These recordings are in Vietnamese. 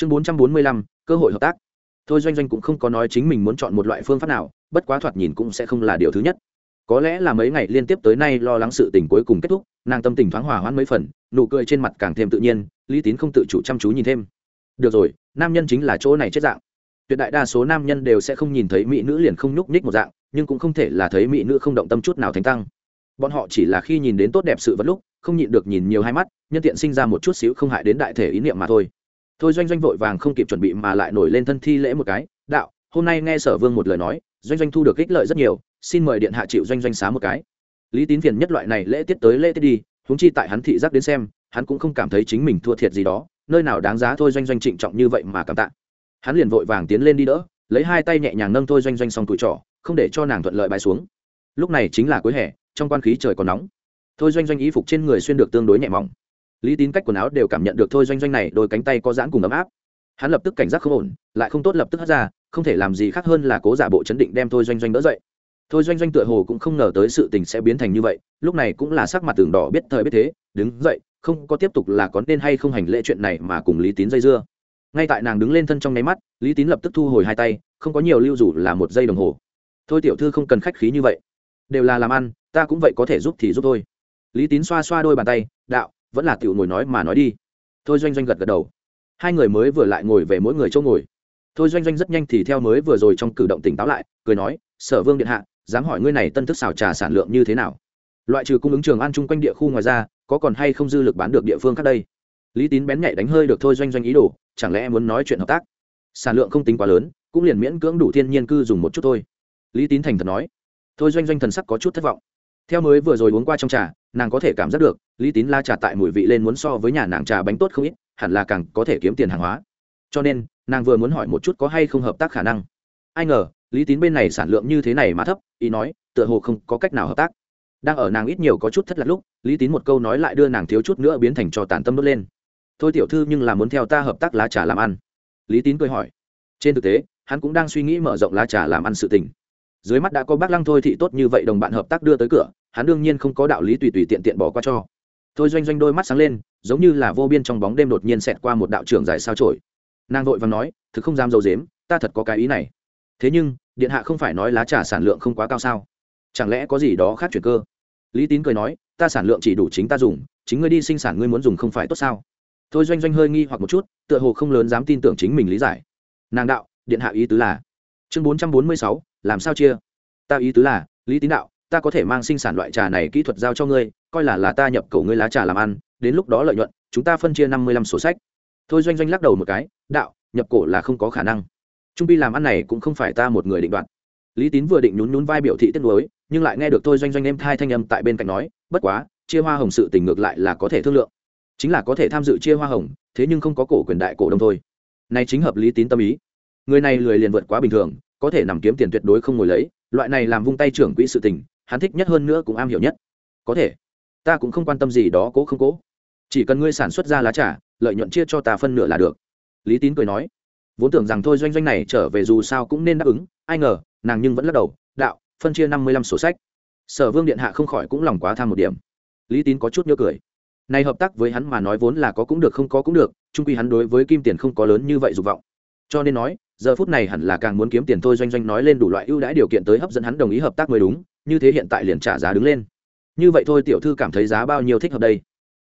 chương bốn trăm bốn mươi lăm, cơ hội hợp tác. Thôi doanh doanh cũng không có nói chính mình muốn chọn một loại phương pháp nào, bất quá thoạt nhìn cũng sẽ không là điều thứ nhất. Có lẽ là mấy ngày liên tiếp tới nay lo lắng sự tình cuối cùng kết thúc, nàng tâm tình thoáng hòa hoãn mấy phần, nụ cười trên mặt càng thêm tự nhiên, lý tín không tự chủ chăm chú nhìn thêm. Được rồi, nam nhân chính là chỗ này chết dạng. Tuyệt đại đa số nam nhân đều sẽ không nhìn thấy mỹ nữ liền không nhúc nhích một dạng, nhưng cũng không thể là thấy mỹ nữ không động tâm chút nào thánh tăng. Bọn họ chỉ là khi nhìn đến tốt đẹp sự vật lúc, không nhịn được nhìn nhiều hai mắt, nhân tiện sinh ra một chút xíu không hại đến đại thể ý niệm mà thôi thôi doanh doanh vội vàng không kịp chuẩn bị mà lại nổi lên thân thi lễ một cái, đạo, hôm nay nghe sở vương một lời nói, doanh doanh thu được ích lợi rất nhiều, xin mời điện hạ chịu doanh doanh xá một cái. Lý tín phiền nhất loại này lễ tiết tới lễ tiết đi húng chi tại hắn thị giác đến xem, hắn cũng không cảm thấy chính mình thua thiệt gì đó, nơi nào đáng giá thôi doanh doanh trịnh trọng như vậy mà cảm tạ. Hắn liền vội vàng tiến lên đi đỡ, lấy hai tay nhẹ nhàng nâng thôi doanh doanh xong tuổi trỏ, không để cho nàng thuận lợi bài xuống. Lúc này chính là cuối hè, trong quan khí trời còn nóng. Thôi doanh doanh ý phục trên người xuyên được tương đối nhẹ mỏng lý tín cách quần áo đều cảm nhận được thôi doanh doanh này đôi cánh tay có giãn cùng ấm áp. Hắn lập tức cảnh giác không ổn, lại không tốt lập tức hất ra, không thể làm gì khác hơn là cố giả bộ chấn định đem thôi doanh doanh đỡ dậy. Thôi doanh doanh tựa hồ cũng không ngờ tới sự tình sẽ biến thành như vậy, lúc này cũng là sắc mặt tường đỏ biết thời biết thế, đứng dậy, không có tiếp tục là có nên hay không hành lễ chuyện này mà cùng lý tín dây dưa. Ngay tại nàng đứng lên thân trong nháy mắt, lý tín lập tức thu hồi hai tay, không có nhiều lưu rủ là một giây đồng hồ. Thôi tiểu thư không cần khách khí như vậy. Đều là làm ăn, ta cũng vậy có thể giúp thì giúp thôi. Lý tín xoa xoa đôi bàn tay, đạo vẫn là tiểu ngồi nói mà nói đi. Thôi doanh doanh gật gật đầu. Hai người mới vừa lại ngồi về mỗi người chỗ ngồi. Thôi doanh doanh rất nhanh thì theo mới vừa rồi trong cử động tỉnh táo lại, cười nói, sở vương điện hạ, dám hỏi ngươi này tân thức xào trà sản lượng như thế nào? Loại trừ cung ứng trường ăn chung quanh địa khu ngoài ra, có còn hay không dư lực bán được địa phương khác đây? Lý tín bén nhạy đánh hơi được thôi doanh doanh ý đồ, chẳng lẽ muốn nói chuyện hợp tác? Sản lượng không tính quá lớn, cũng liền miễn cưỡng đủ thiên nhiên cư dùng một chút thôi. Lý tín thành thật nói. Thôi doanh doanh thần sắc có chút thất vọng theo mới vừa rồi uống qua trong trà, nàng có thể cảm giác được, lý tín la trà tại mùi vị lên muốn so với nhà nàng trà bánh tốt không ít, hẳn là càng có thể kiếm tiền hàng hóa. Cho nên, nàng vừa muốn hỏi một chút có hay không hợp tác khả năng. Ai ngờ, lý tín bên này sản lượng như thế này mà thấp, ý nói, tựa hồ không có cách nào hợp tác. Đang ở nàng ít nhiều có chút thất lạc lúc, lý tín một câu nói lại đưa nàng thiếu chút nữa biến thành cho tàn tâm đốt lên. Thôi tiểu thư, nhưng là muốn theo ta hợp tác lá trà làm ăn. Lý tín cười hỏi. Trên thực tế, hắn cũng đang suy nghĩ mở rộng lá trà làm ăn sự tình dưới mắt đã có bác lăng thôi thị tốt như vậy đồng bạn hợp tác đưa tới cửa, hắn đương nhiên không có đạo lý tùy tùy tiện tiện bỏ qua cho. Thôi doanh doanh đôi mắt sáng lên, giống như là vô biên trong bóng đêm đột nhiên xẹt qua một đạo trưởng dài sao trổi nàng vội và nói, thực không dám dầu dếm ta thật có cái ý này. Thế nhưng, điện hạ không phải nói lá trà sản lượng không quá cao sao? Chẳng lẽ có gì đó khác chuyển cơ? Lý tín cười nói, ta sản lượng chỉ đủ chính ta dùng, chính ngươi đi sinh sản ngươi muốn dùng không phải tốt sao? Thôi doanh doanh hơi nghi hoặc một chút, tựa hồ không lớn dám tin tưởng chính mình lý giải. Nàng đạo, điện hạ ý tứ là chương bốn trăm bốn mươi sáu, làm sao chia? Ta ý tứ là, lý tín đạo, ta có thể mang sinh sản loại trà này kỹ thuật giao cho ngươi, coi là là ta nhập cổ ngươi lá trà làm ăn, đến lúc đó lợi nhuận, chúng ta phân chia năm mươi lăm sổ sách. Thôi doanh doanh lắc đầu một cái, đạo, nhập cổ là không có khả năng. Trung bi làm ăn này cũng không phải ta một người định đoạt. Lý tín vừa định nhún nhún vai biểu thị tiếc nuối, nhưng lại nghe được thôi doanh doanh em thai thanh âm tại bên cạnh nói, bất quá, chia hoa hồng sự tình ngược lại là có thể thương lượng. Chính là có thể tham dự chia hoa hồng, thế nhưng không có cổ quyền đại cổ đông thôi. Này chính hợp lý tín tâm ý người này lười liền vượt quá bình thường, có thể nằm kiếm tiền tuyệt đối không ngồi lấy, loại này làm vung tay trưởng quỹ sự tình, hắn thích nhất hơn nữa cũng am hiểu nhất. Có thể, ta cũng không quan tâm gì đó cố không cố. Chỉ cần ngươi sản xuất ra lá trà, lợi nhuận chia cho ta phân nửa là được. Lý tín cười nói, vốn tưởng rằng thôi doanh doanh này trở về dù sao cũng nên đáp ứng, ai ngờ, nàng nhưng vẫn lắc đầu, đạo, phân chia năm mươi lăm sổ sách. Sở vương điện hạ không khỏi cũng lòng quá tham một điểm. Lý tín có chút nhớ cười. Này hợp tác với hắn mà nói vốn là có cũng được, không có cũng được trung quy hắn đối với kim tiền không có lớn như vậy dục vọng. Cho nên nói giờ phút này hẳn là càng muốn kiếm tiền thôi doanh doanh nói lên đủ loại ưu đãi điều kiện tới hấp dẫn hắn đồng ý hợp tác mới đúng, như thế hiện tại liền trả giá đứng lên. Như vậy thôi tiểu thư cảm thấy giá bao nhiêu thích hợp đây?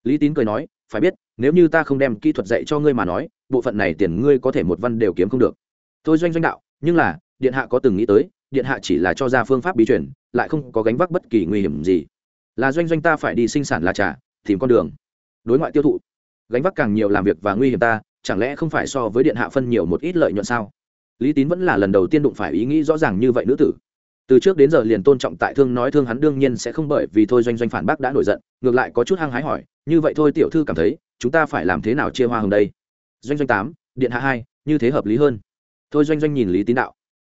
Lý tín cười nói, phải biết, nếu như ta không đem kỹ thuật dạy cho ngươi mà nói, bộ phận này tiền ngươi có thể một văn đều kiếm không được. Thôi doanh doanh đạo, nhưng là, điện hạ có từng nghĩ tới, điện hạ chỉ là cho ra phương pháp bí truyền, lại không có gánh vác bất kỳ nguy hiểm gì. Là doanh doanh ta phải đi sinh sản là trà, tìm con đường. Đối ngoại tiêu thụ. Gánh vác càng nhiều làm việc và nguy hiểm ta, chẳng lẽ không phải so với điện hạ phân nhiều một ít lợi nhuận sao? Lý tín vẫn là lần đầu tiên đụng phải ý nghĩ rõ ràng như vậy nữ tử. Từ trước đến giờ liền tôn trọng tại thương nói thương hắn đương nhiên sẽ không bởi vì thôi doanh doanh phản bác đã nổi giận, ngược lại có chút hăng hái hỏi, như vậy thôi tiểu thư cảm thấy, chúng ta phải làm thế nào chia hoa hồng đây? Doanh doanh tám, điện hạ hai, như thế hợp lý hơn. Thôi doanh doanh nhìn lý tín đạo.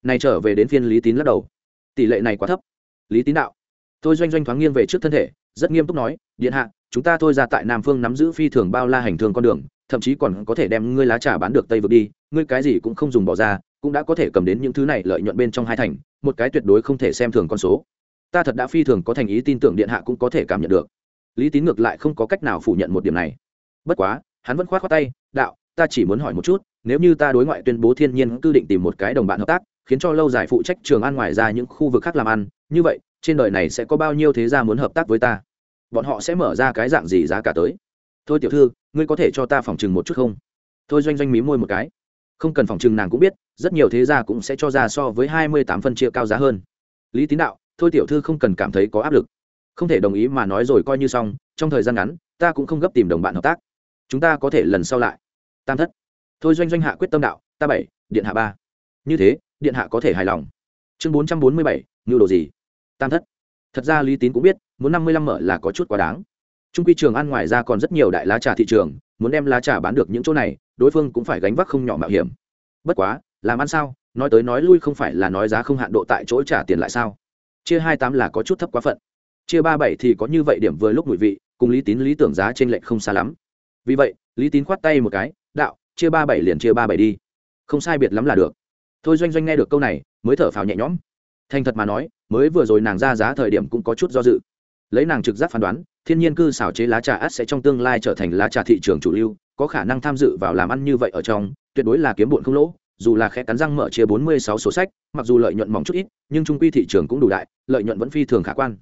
Này trở về đến phiên lý tín lắc đầu. Tỷ lệ này quá thấp. Lý tín đạo. Thôi doanh doanh thoáng nghiêng về trước thân thể, rất nghiêm túc nói, điện hạ, chúng ta thôi ra tại nam phương nắm giữ phi thường bao la hành thương con đường, thậm chí còn có thể đem ngươi lá trà bán được tây vực đi, ngươi cái gì cũng không dùng bỏ ra cũng đã có thể cầm đến những thứ này lợi nhuận bên trong hai thành, một cái tuyệt đối không thể xem thường con số. Ta thật đã phi thường có thành ý tin tưởng điện hạ cũng có thể cảm nhận được. Lý tín ngược lại không có cách nào phủ nhận một điểm này. Bất quá, hắn vẫn khoát khoát tay, đạo, ta chỉ muốn hỏi một chút, nếu như ta đối ngoại tuyên bố thiên nhiên cư định tìm một cái đồng bạn hợp tác, khiến cho lâu dài phụ trách trường ăn ngoài ra những khu vực khác làm ăn, như vậy, trên đời này sẽ có bao nhiêu thế gia muốn hợp tác với ta? Bọn họ sẽ mở ra cái dạng gì giá cả tới? Thôi tiểu thư, ngươi có thể cho ta phòng chừng một chút không? Thôi doanh doanh mí môi một cái không cần phòng chừng nàng cũng biết, rất nhiều thế gia cũng sẽ cho ra so với hai mươi tám phân chia cao giá hơn. Lý tín đạo, thôi tiểu thư không cần cảm thấy có áp lực. Không thể đồng ý mà nói rồi coi như xong, trong thời gian ngắn, ta cũng không gấp tìm đồng bạn hợp tác. Chúng ta có thể lần sau lại. Tam thất. Thôi doanh doanh hạ quyết tâm đạo, ta bảy, điện hạ ba. Như thế, điện hạ có thể hài lòng. Chương bốn trăm bốn mươi bảy ngưu đồ gì? Tam thất. Thật ra lý tín cũng biết, muốn năm mươi lăm mở là có chút quá đáng. Trung quy trường ăn ngoài ra còn rất nhiều đại lá trà thị trường, muốn đem lá trà bán được những chỗ này đối phương cũng phải gánh vác không nhỏ mạo hiểm. Bất quá, làm ăn sao? Nói tới nói lui không phải là nói giá không hạn độ tại chỗ trả tiền lại sao? Chia hai tám là có chút thấp quá phận. Chia ba bảy thì có như vậy điểm vừa lúc mùi vị, cùng lý tín, lý tưởng giá trên lệnh không xa lắm. Vì vậy, lý tín khoát tay một cái, đạo, chia ba bảy liền chia ba bảy đi. Không sai biệt lắm là được. Thôi doanh doanh nghe được câu này, mới thở phào nhẹ nhõm. Thành thật mà nói, mới vừa rồi nàng ra giá thời điểm cũng có chút do dự. Lấy nàng trực giác phán đoán, thiên nhiên cư xảo chế lá trà át sẽ trong tương lai trở thành lá trà thị trường chủ lưu có khả năng tham dự vào làm ăn như vậy ở trong, tuyệt đối là kiếm bụn không lỗ, dù là khẽ cắn răng mở chia 46 số sách, mặc dù lợi nhuận mỏng chút ít, nhưng trung quy thị trường cũng đủ đại, lợi nhuận vẫn phi thường khả quan.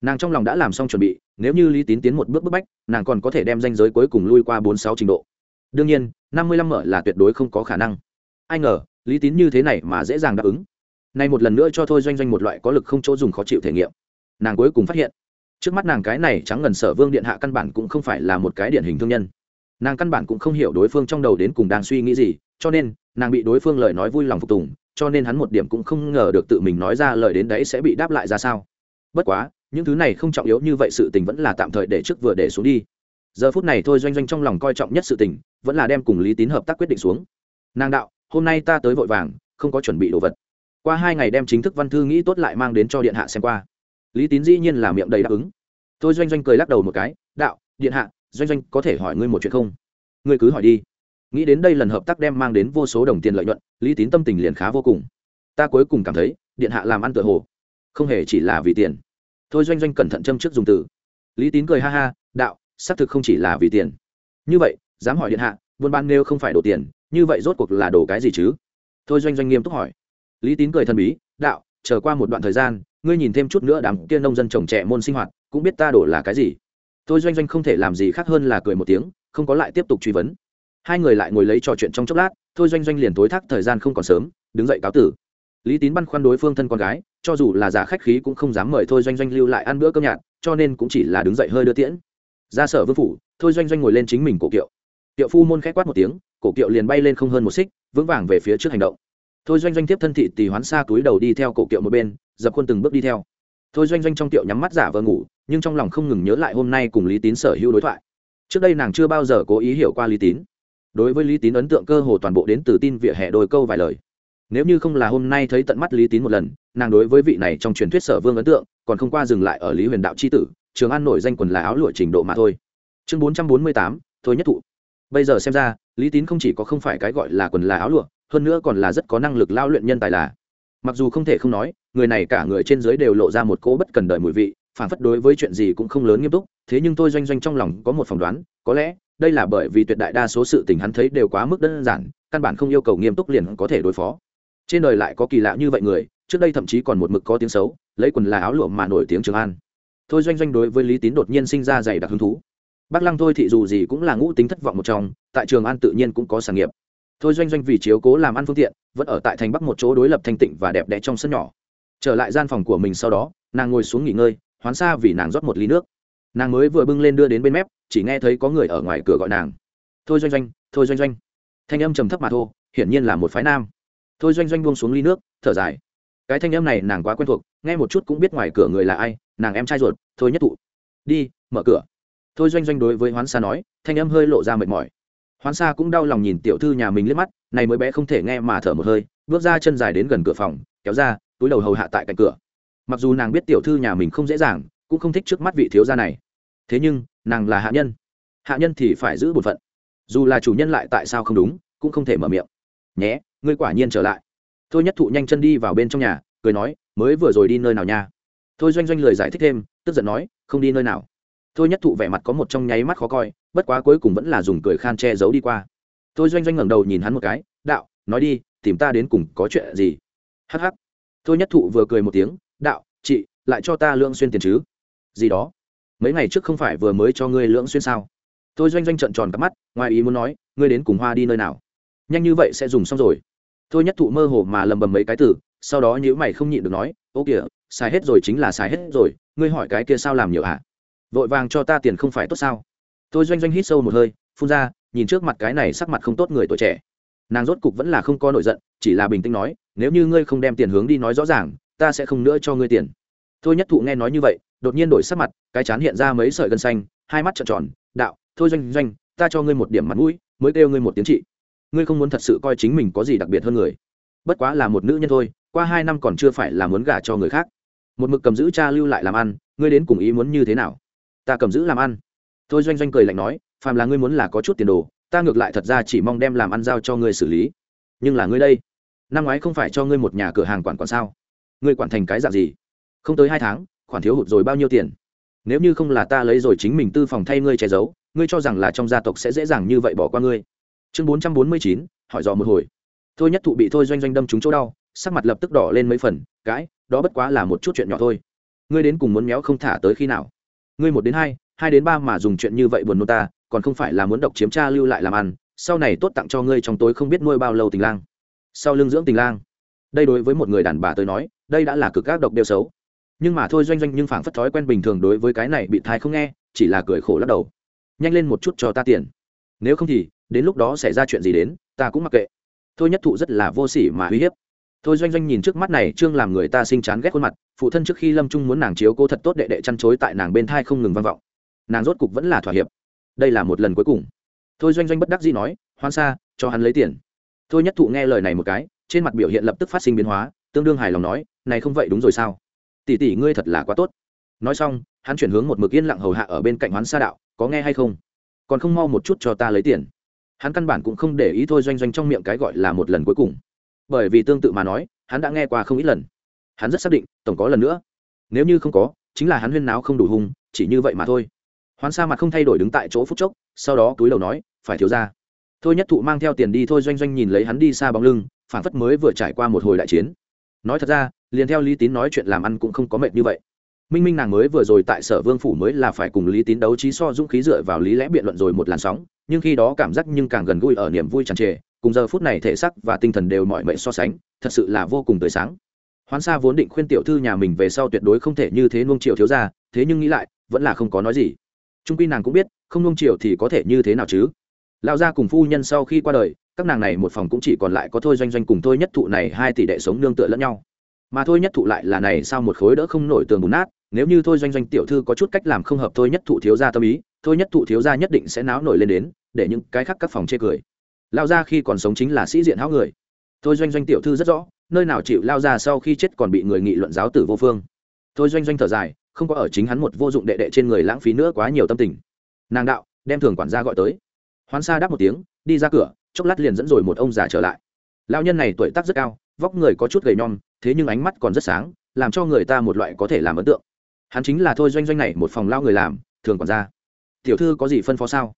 Nàng trong lòng đã làm xong chuẩn bị, nếu như lý tín tiến một bước bức bách, nàng còn có thể đem danh giới cuối cùng lui qua 46 trình độ. Đương nhiên 55 mở là tuyệt đối không có khả năng. Ai ngờ, lý tín như thế này mà dễ dàng đáp ứng. Nay một lần nữa cho thôi doanh doanh một loại có lực không chỗ dùng khó chịu thể nghiệm. Nàng cuối cùng phát hiện, trước mắt nàng cái này trắng ngần sở vương điện hạ căn bản cũng không phải là một cái điển hình thương nhân nàng căn bản cũng không hiểu đối phương trong đầu đến cùng đang suy nghĩ gì, cho nên, nàng bị đối phương lời nói vui lòng phục tùng, cho nên hắn một điểm cũng không ngờ được tự mình nói ra lời đến đấy sẽ bị đáp lại ra sao. Bất quá, những thứ này không trọng yếu như vậy sự tình vẫn là tạm thời để trước vừa để xuống đi. Giờ phút này thôi doanh doanh trong lòng coi trọng nhất sự tình, vẫn là đem cùng lý tín hợp tác quyết định xuống. Nàng đạo, hôm nay ta tới vội vàng, không có chuẩn bị đồ vật. Qua hai ngày đem chính thức văn thư nghĩ tốt lại mang đến cho điện hạ xem qua. Lý tín dĩ nhiên là miệng đầy đáp ứng. Tôi doanh doanh cười lắc đầu một cái, đạo, điện hạ doanh doanh có thể hỏi ngươi một chuyện không? Ngươi cứ hỏi đi. Nghĩ đến đây lần hợp tác đem mang đến vô số đồng tiền lợi nhuận, lý tín tâm tình liền khá vô cùng. Ta cuối cùng cảm thấy, điện hạ làm ăn tựa hồ, không hề chỉ là vì tiền. Thôi doanh doanh cẩn thận châm trước dùng từ. Lý tín cười ha ha, đạo, xác thực không chỉ là vì tiền. Như vậy, dám hỏi điện hạ, buôn bán nêu không phải đổ tiền, như vậy rốt cuộc là đổ cái gì chứ? Thôi doanh doanh nghiêm túc hỏi. Lý tín cười thần bí, đạo, chờ qua một đoạn thời gian, ngươi nhìn thêm chút nữa đám kia nông dân trồng trẻ môn sinh hoạt, cũng biết ta đổ là cái gì tôi doanh doanh không thể làm gì khác hơn là cười một tiếng, không có lại tiếp tục truy vấn. Hai người lại ngồi lấy trò chuyện trong chốc lát, thôi doanh doanh liền tối thác thời gian không còn sớm, đứng dậy cáo tử. Lý tín băn khoăn đối phương thân con gái, cho dù là giả khách khí cũng không dám mời thôi doanh doanh lưu lại ăn bữa cơm nhạt, cho nên cũng chỉ là đứng dậy hơi đưa tiễn. Ra sở vương phủ, thôi doanh doanh ngồi lên chính mình cổ kiệu. Kiệu phu môn k h quát một tiếng, cổ kiệu liền bay lên không hơn một xích, vững vàng về phía trước hành động. Thôi doanh doanh tiếp thân thị tỷ hoán xa túi đầu đi theo cổ kiệu một bên, dập khuôn từng bước đi theo. Thôi doanh doanh trong tiệu nhắm mắt giả vờ ngủ nhưng trong lòng không ngừng nhớ lại hôm nay cùng lý tín sở hữu đối thoại. Trước đây nàng chưa bao giờ cố ý hiểu qua lý tín. Đối với lý tín ấn tượng cơ hồ toàn bộ đến từ tin vỉa hè đôi câu vài lời. Nếu như không là hôm nay thấy tận mắt lý tín một lần, nàng đối với vị này trong truyền thuyết sở vương ấn tượng, còn không qua dừng lại ở lý huyền đạo c h i tử, trường an nổi danh quần là áo lụa trình độ mà thôi. Chương bốn trăm bốn mươi tám, thôi nhất thụ. Bây giờ xem ra, lý tín không chỉ có không phải cái gọi là quần là áo lụa, hơn nữa còn là rất có năng lực lao luyện nhân tài là. Mặc dù không thể không nói, người này cả người trên dưới đều lộ ra một cỗ bất cần đời mùi vị phản phất đối với chuyện gì cũng không lớn nghiêm túc, thế nhưng tôi doanh doanh trong lòng có một phỏng đoán, có lẽ, đây là bởi vì tuyệt đại đa số sự tình hắn thấy đều quá mức đơn giản, căn bản không yêu cầu nghiêm túc liền có thể đối phó. Trên đời lại có kỳ lạ như vậy người, trước đây thậm chí còn một mực có tiếng xấu, lấy quần là áo lụa mà nổi tiếng trường an. Thôi doanh doanh đối với lý tín đột nhiên sinh ra dày đặc hứng thú. Bác lăng thôi thị dù gì cũng là ngũ tính thất vọng một trong, tại trường an tự nhiên cũng có sản nghiệp. Thôi doanh doanh vì chiếu cố làm ăn phương tiện, vẫn ở tại thành bắc một chỗ đối lập thanh tịnh và đẹp đẽ trong sân nhỏ. Trở lại gian phòng của mình sau đó, nàng ngồi xuống nghỉ ngơi hoán xa vì nàng rót một ly nước. Nàng mới vừa bưng lên đưa đến bên mép chỉ nghe thấy có người ở ngoài cửa gọi nàng. Thôi doanh doanh thôi doanh doanh. Thanh âm trầm thấp mà thô hiển nhiên là một phái nam. Thôi doanh doanh buông xuống ly nước thở dài. Cái thanh âm này nàng quá quen thuộc nghe một chút cũng biết ngoài cửa người là ai nàng em trai ruột thôi nhất Tụ, đi mở cửa. Thôi doanh doanh đối với hoán xa nói thanh âm hơi lộ ra mệt mỏi. Hoán xa cũng đau lòng nhìn tiểu thư nhà mình liếc mắt này mới bé không thể nghe mà thở một hơi bước ra chân dài đến gần cửa phòng kéo ra túi đầu hầu hạ tại cạnh cửa mặc dù nàng biết tiểu thư nhà mình không dễ dàng, cũng không thích trước mắt vị thiếu gia này. Thế nhưng, nàng là hạ nhân. Hạ nhân thì phải giữ bổn phận. Dù là chủ nhân lại tại sao không đúng, cũng không thể mở miệng. Nhé, ngươi quả nhiên trở lại. Thôi nhất thụ nhanh chân đi vào bên trong nhà, cười nói, mới vừa rồi đi nơi nào nha? Thôi doanh doanh lời giải thích thêm, tức giận nói, không đi nơi nào. Thôi nhất thụ vẻ mặt có một trong nháy mắt khó coi, bất quá cuối cùng vẫn là dùng cười khan che giấu đi qua. Thôi doanh doanh ngẩng đầu nhìn hắn một cái, đạo, nói đi, tìm ta đến cùng có chuyện gì? Hh thôi nhất thụ vừa cười một tiếng đạo, chị, lại cho ta lương xuyên tiền chứ? Gì đó. Mấy ngày trước không phải vừa mới cho ngươi lưỡng xuyên sao? Tôi doanh doanh trận tròn cắp mắt, ngoài ý muốn nói, ngươi đến cùng hoa đi nơi nào? Nhanh như vậy sẽ dùng xong rồi. Tôi nhất thụ mơ hồ mà lầm bầm mấy cái từ, sau đó nhữ mày không nhịn được nói, ô kìa, xài hết rồi chính là xài hết rồi, ngươi hỏi cái kia sao làm nhiều hả? Vội vàng cho ta tiền không phải tốt sao? Tôi doanh doanh hít sâu một hơi, phun ra, nhìn trước mặt cái này sắc mặt không tốt người tuổi trẻ. Nàng rốt cục vẫn là không có nổi giận, chỉ là bình tĩnh nói, nếu như ngươi không đem tiền hướng đi nói rõ ràng ta sẽ không nữa cho ngươi tiền. Thôi nhất thụ nghe nói như vậy, đột nhiên đổi sắc mặt, cái chán hiện ra mấy sợi gân xanh, hai mắt trợn tròn, đạo, thôi doanh doanh, ta cho ngươi một điểm mặt mũi, mới kêu ngươi một tiếng trị. Ngươi không muốn thật sự coi chính mình có gì đặc biệt hơn người. Bất quá là một nữ nhân thôi, qua hai năm còn chưa phải là muốn gả cho người khác. Một mực cầm giữ cha lưu lại làm ăn, ngươi đến cùng ý muốn như thế nào? Ta cầm giữ làm ăn. Thôi doanh doanh cười lạnh nói, phàm là ngươi muốn là có chút tiền đồ, ta ngược lại thật ra chỉ mong đem làm ăn giao cho ngươi xử lý. Nhưng là ngươi đây, năm ngoái không phải cho ngươi một nhà cửa hàng quản quản sao? Ngươi quản thành cái dạng gì? Không tới hai tháng, khoản thiếu hụt rồi bao nhiêu tiền? Nếu như không là ta lấy rồi chính mình tư phòng thay ngươi che giấu, ngươi cho rằng là trong gia tộc sẽ dễ dàng như vậy bỏ qua ngươi. Chương bốn trăm bốn mươi chín, hỏi dò một hồi. Thôi nhất thụ bị thôi doanh doanh đâm trúng chỗ đau, sắc mặt lập tức đỏ lên mấy phần cãi đó bất quá là một chút chuyện nhỏ thôi. Ngươi đến cùng muốn méo không thả tới khi nào? Ngươi một đến hai hai đến ba mà dùng chuyện như vậy buồn nôn ta, còn không phải là muốn độc chiếm cha lưu lại làm ăn, sau này tốt tặng cho ngươi trong tối không biết nuôi bao lâu tình lang. Sau lưng dưỡng tình lang. Đây đối với một người đàn bà tới nói đây đã là cực các độc đều xấu. Nhưng mà thôi doanh doanh nhưng phảng phất thói quen bình thường đối với cái này bị thai không nghe, chỉ là cười khổ lắc đầu. Nhanh lên một chút cho ta tiền. Nếu không thì, đến lúc đó xảy ra chuyện gì đến, ta cũng mặc kệ. Thôi nhất thụ rất là vô sỉ mà uy hiếp. Thôi doanh doanh nhìn trước mắt này, trương làm người ta sinh chán ghét khuôn mặt, phụ thân trước khi lâm trung muốn nàng chiếu cô thật tốt đệ đệ chăn chối tại nàng bên thai không ngừng vang vọng. Nàng rốt cục vẫn là thỏa hiệp. Đây là một lần cuối cùng. Thôi doanh doanh bất đắc dĩ nói, hoan xa cho hắn lấy tiền. Thôi nhất thụ nghe lời này một cái, trên mặt biểu hiện lập tức phát sinh biến hóa tương đương hài lòng nói, này không vậy đúng rồi sao? Tỷ tỷ ngươi thật là quá tốt. Nói xong, hắn chuyển hướng một mực yên lặng hầu hạ ở bên cạnh hoán sa đạo, có nghe hay không? Còn không mau một chút cho ta lấy tiền. Hắn căn bản cũng không để ý thôi doanh doanh trong miệng cái gọi là một lần cuối cùng. Bởi vì tương tự mà nói, hắn đã nghe qua không ít lần. Hắn rất xác định, tổng có lần nữa. Nếu như không có, chính là hắn huyên náo không đủ hung, chỉ như vậy mà thôi. Hoán sa mặt không thay đổi đứng tại chỗ phút chốc, sau đó túi đầu nói, phải thiếu ra. Thôi nhất thụ mang theo tiền đi thôi, doanh doanh nhìn lấy hắn đi xa bóng lưng phản phất mới vừa trải qua một hồi đại chiến nói thật ra, liền theo lý tín nói chuyện làm ăn cũng không có mệt như vậy. Minh minh nàng mới vừa rồi tại sở vương phủ mới là phải cùng lý tín đấu trí so dũng khí dựa vào lý lẽ biện luận rồi một làn sóng, nhưng khi đó cảm giác nhưng càng gần gũi ở niềm vui tràn trề, cùng giờ phút này thể sắc và tinh thần đều mọi mệnh so sánh, thật sự là vô cùng tươi sáng. Hoán Sa vốn định khuyên tiểu thư nhà mình về sau tuyệt đối không thể như thế nuông chiều thiếu ra thế nhưng nghĩ lại, vẫn là không có nói gì. Trung quy nàng cũng biết, không nuông chiều thì có thể như thế nào chứ? Lão gia cùng phu nhân sau khi qua đời các nàng này một phòng cũng chỉ còn lại có thôi doanh doanh cùng thôi nhất thụ này hai tỷ đệ sống nương tựa lẫn nhau. Mà thôi nhất thụ lại là này sao một khối đỡ không nổi tường bùn nát, nếu như thôi doanh doanh tiểu thư có chút cách làm không hợp thôi nhất thụ thiếu gia tâm ý, thôi nhất thụ thiếu gia nhất định sẽ náo nổi lên đến, để những cái khác các phòng chê cười. Lao ra khi còn sống chính là sĩ diện háo người. Thôi doanh doanh tiểu thư rất rõ, nơi nào chịu lao ra sau khi chết còn bị người nghị luận giáo tử vô phương. Thôi doanh doanh thở dài, không có ở chính hắn một vô dụng đệ đệ trên người lãng phí nữa quá nhiều tâm tình. Nàng đạo, đem thường quản gia gọi tới. Hoán sa đáp một tiếng, đi ra cửa chốc lát liền dẫn rồi một ông già trở lại. Lao nhân này tuổi tác rất cao, vóc người có chút gầy nhom, thế nhưng ánh mắt còn rất sáng, làm cho người ta một loại có thể làm ấn tượng. Hắn chính là thôi doanh doanh này một phòng lao người làm, thường quản gia. Tiểu thư có gì phân phó sao?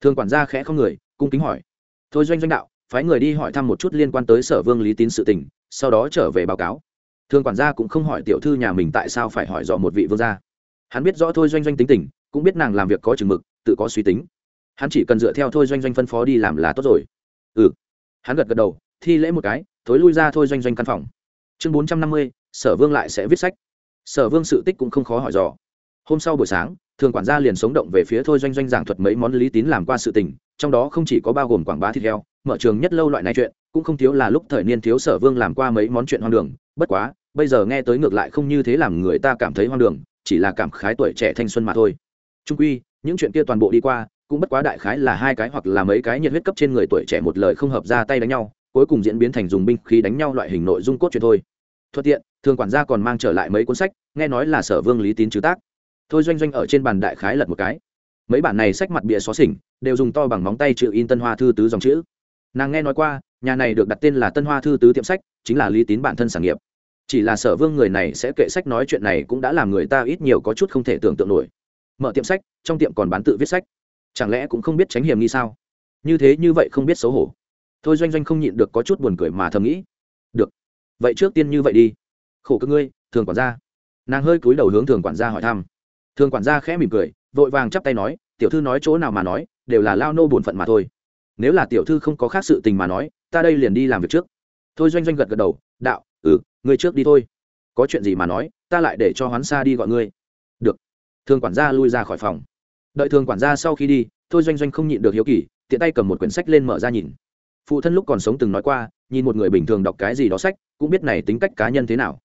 Thường quản gia khẽ không người, cung kính hỏi. Thôi doanh doanh đạo, phái người đi hỏi thăm một chút liên quan tới sở vương lý tín sự tình, sau đó trở về báo cáo. Thường quản gia cũng không hỏi tiểu thư nhà mình tại sao phải hỏi dọ một vị vương gia. Hắn biết rõ thôi doanh doanh tính tình, cũng biết nàng làm việc có chừng mực, tự có suy tính. Hắn chỉ cần dựa theo thôi doanh doanh phân phó đi làm là tốt rồi ừ. Hắn gật gật đầu, thi lễ một cái, thối lui ra thôi doanh doanh căn phòng. Chương bốn trăm năm mươi, sở vương lại sẽ viết sách. Sở vương sự tích cũng không khó hỏi dò. Hôm sau buổi sáng, thường quản gia liền sống động về phía thôi doanh doanh giảng thuật mấy món lý tín làm qua sự tình, trong đó không chỉ có bao gồm quảng bá thịt heo, mở trường nhất lâu loại này chuyện, cũng không thiếu là lúc thời niên thiếu sở vương làm qua mấy món chuyện hoang đường. Bất quá, bây giờ nghe tới ngược lại không như thế làm người ta cảm thấy hoang đường, chỉ là cảm khái tuổi trẻ thanh xuân mà thôi. Trung quy, những chuyện kia toàn bộ đi qua cũng bất quá đại khái là hai cái hoặc là mấy cái nhiệt huyết cấp trên người tuổi trẻ một lời không hợp ra tay đánh nhau, cuối cùng diễn biến thành dùng binh khí đánh nhau loại hình nội dung cốt truyện thôi. Thuận tiện, thường quản gia còn mang trở lại mấy cuốn sách, nghe nói là sở vương lý tín chứ tác. Thôi doanh doanh ở trên bàn đại khái lật một cái. Mấy bản này sách mặt bìa xó xỉnh, đều dùng to bằng móng tay chữ in tân hoa thư tứ dòng chữ. Nàng nghe nói qua, nhà này được đặt tên là tân hoa thư tứ tiệm sách, chính là lý tín bản thân sản nghiệp. Chỉ là sở vương người này sẽ kệ sách nói chuyện này cũng đã làm người ta ít nhiều có chút không thể tưởng tượng nổi. Mở tiệm sách, trong tiệm còn bán tự viết sách chẳng lẽ cũng không biết tránh hiểm nghi sao? Như thế như vậy không biết xấu hổ. Thôi doanh doanh không nhịn được có chút buồn cười mà thầm nghĩ. Được. Vậy trước tiên như vậy đi. Khổ cơ ngươi, thường quản gia. Nàng hơi cúi đầu hướng thường quản gia hỏi thăm. Thường quản gia khẽ mỉm cười, vội vàng chắp tay nói, tiểu thư nói chỗ nào mà nói, đều là lao nô bổn phận mà thôi. Nếu là tiểu thư không có khác sự tình mà nói, ta đây liền đi làm việc trước. Thôi doanh doanh gật gật đầu, đạo ừ ngươi trước đi thôi. Có chuyện gì mà nói, ta lại để cho hoán xa đi gọi ngươi. Được. Thường quản gia lui ra khỏi phòng đợi thường quản gia sau khi đi, thôi doanh doanh không nhịn được hiếu kỳ, tiện tay cầm một quyển sách lên mở ra nhìn. Phụ thân lúc còn sống từng nói qua, nhìn một người bình thường đọc cái gì đó sách, cũng biết này tính cách cá nhân thế nào.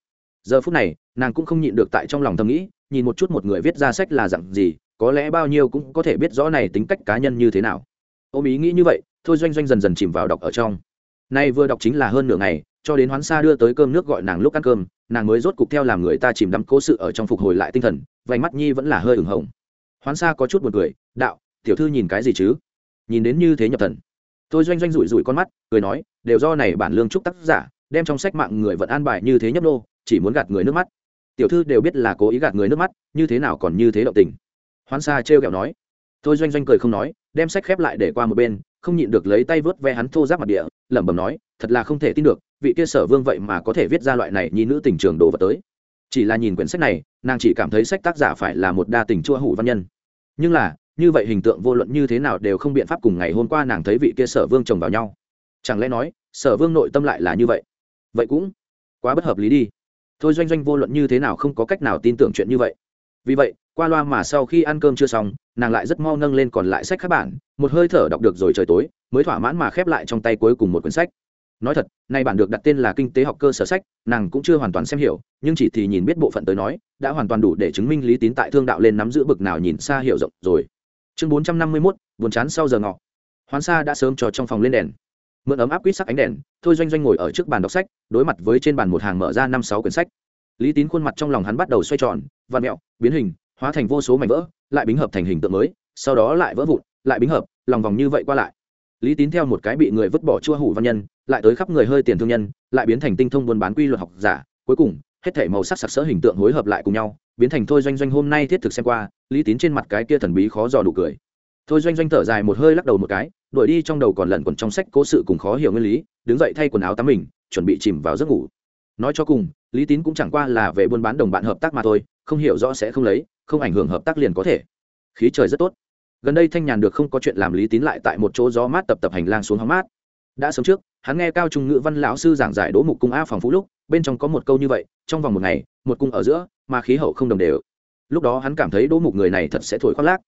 Giờ phút này, nàng cũng không nhịn được tại trong lòng thầm nghĩ, nhìn một chút một người viết ra sách là dặn gì, có lẽ bao nhiêu cũng có thể biết rõ này tính cách cá nhân như thế nào. Ôm ý nghĩ như vậy, thôi doanh doanh dần dần chìm vào đọc ở trong. Nay vừa đọc chính là hơn nửa ngày, cho đến hoán xa đưa tới cơm nước gọi nàng lúc ăn cơm, nàng mới rốt cục theo làm người ta chìm đắm cố sự ở trong phục hồi lại tinh thần, vành mắt nhi vẫn là hơi ửng hồng hoán xa có chút buồn cười, đạo, tiểu thư nhìn cái gì chứ? Nhìn đến như thế nhập thần. Tôi doanh doanh rủi rủi con mắt, cười nói, đều do này bản lương trúc tác giả, đem trong sách mạng người vẫn an bài như thế nhấp nô, chỉ muốn gạt người nước mắt. Tiểu thư đều biết là cố ý gạt người nước mắt, như thế nào còn như thế động tình. Hoán xa trêu kẹo nói. Tôi doanh doanh cười không nói, đem sách khép lại để qua một bên, không nhịn được lấy tay vớt ve hắn thô giáp mặt địa, lẩm bẩm nói, thật là không thể tin được, vị kia sở vương vậy mà có thể viết ra loại này nhi nữ tình trường đồ vật tới. Chỉ là nhìn quyển sách này, nàng chỉ cảm thấy sách tác giả phải là một đa tình chua hủ văn nhân nhưng là, như vậy hình tượng vô luận như thế nào đều không biện pháp cùng ngày hôm qua nàng thấy vị kia sở vương chồng vào nhau. Chẳng lẽ nói, sở vương nội tâm lại là như vậy? Vậy cũng quá bất hợp lý đi. Thôi doanh doanh vô luận như thế nào không có cách nào tin tưởng chuyện như vậy. Vì vậy, qua loa mà sau khi ăn cơm chưa xong, nàng lại rất mau nâng lên còn lại sách các bản, một hơi thở đọc được rồi trời tối, mới thỏa mãn mà khép lại trong tay cuối cùng một quyển sách nói thật, nay bản được đặt tên là kinh tế học cơ sở sách, nàng cũng chưa hoàn toàn xem hiểu, nhưng chỉ thì nhìn biết bộ phận tới nói, đã hoàn toàn đủ để chứng minh lý tín tại thương đạo lên nắm giữ bực nào nhìn xa hiểu rộng rồi. Chương bốn trăm năm mươi mốt, buồn chán sau giờ ngọ. Hoán xa đã sớm cho trong phòng lên đèn. Mượn ấm áp quýt sắc ánh đèn, thôi doanh doanh ngồi ở trước bàn đọc sách, đối mặt với trên bàn một hàng mở ra năm sáu quyển sách. Lý tín khuôn mặt trong lòng hắn bắt đầu xoay tròn vạt mẹo, biến hình, hóa thành vô số mảnh vỡ, lại bính hợp thành hình tượng mới, sau đó lại vỡ vụn, lại bính hợp, lòng vòng như vậy qua lại lý tín theo một cái bị người vứt bỏ chua hủ văn nhân, lại tới khắp người hơi tiền thương nhân, lại biến thành tinh thông buôn bán quy luật học giả, cuối cùng, hết thể màu sắc sặc sỡ hình tượng hối hợp lại cùng nhau, biến thành thôi doanh doanh hôm nay thiết thực xem qua, lý tín trên mặt cái kia thần bí khó dò đủ cười. Thôi doanh doanh thở dài một hơi lắc đầu một cái, đuổi đi trong đầu còn lẩn quẩn trong sách cố sự cùng khó hiểu nguyên lý, đứng dậy thay quần áo tắm mình, chuẩn bị chìm vào giấc ngủ. Nói cho cùng, lý tín cũng chẳng qua là về buôn bán đồng bạn hợp tác mà thôi, không hiểu rõ sẽ không lấy, không ảnh hưởng hợp tác liền có thể. Khí trời rất tốt gần đây thanh nhàn được không có chuyện làm lý tín lại tại một chỗ gió mát tập tập hành lang xuống hóng mát. Đã sớm trước, hắn nghe cao trung ngữ văn lão sư giảng giải đỗ mục cung a phòng phú lúc, bên trong có một câu như vậy, trong vòng một ngày, một cung ở giữa, mà khí hậu không đồng đều. Lúc đó hắn cảm thấy đỗ mục người này thật sẽ thổi khoác lác.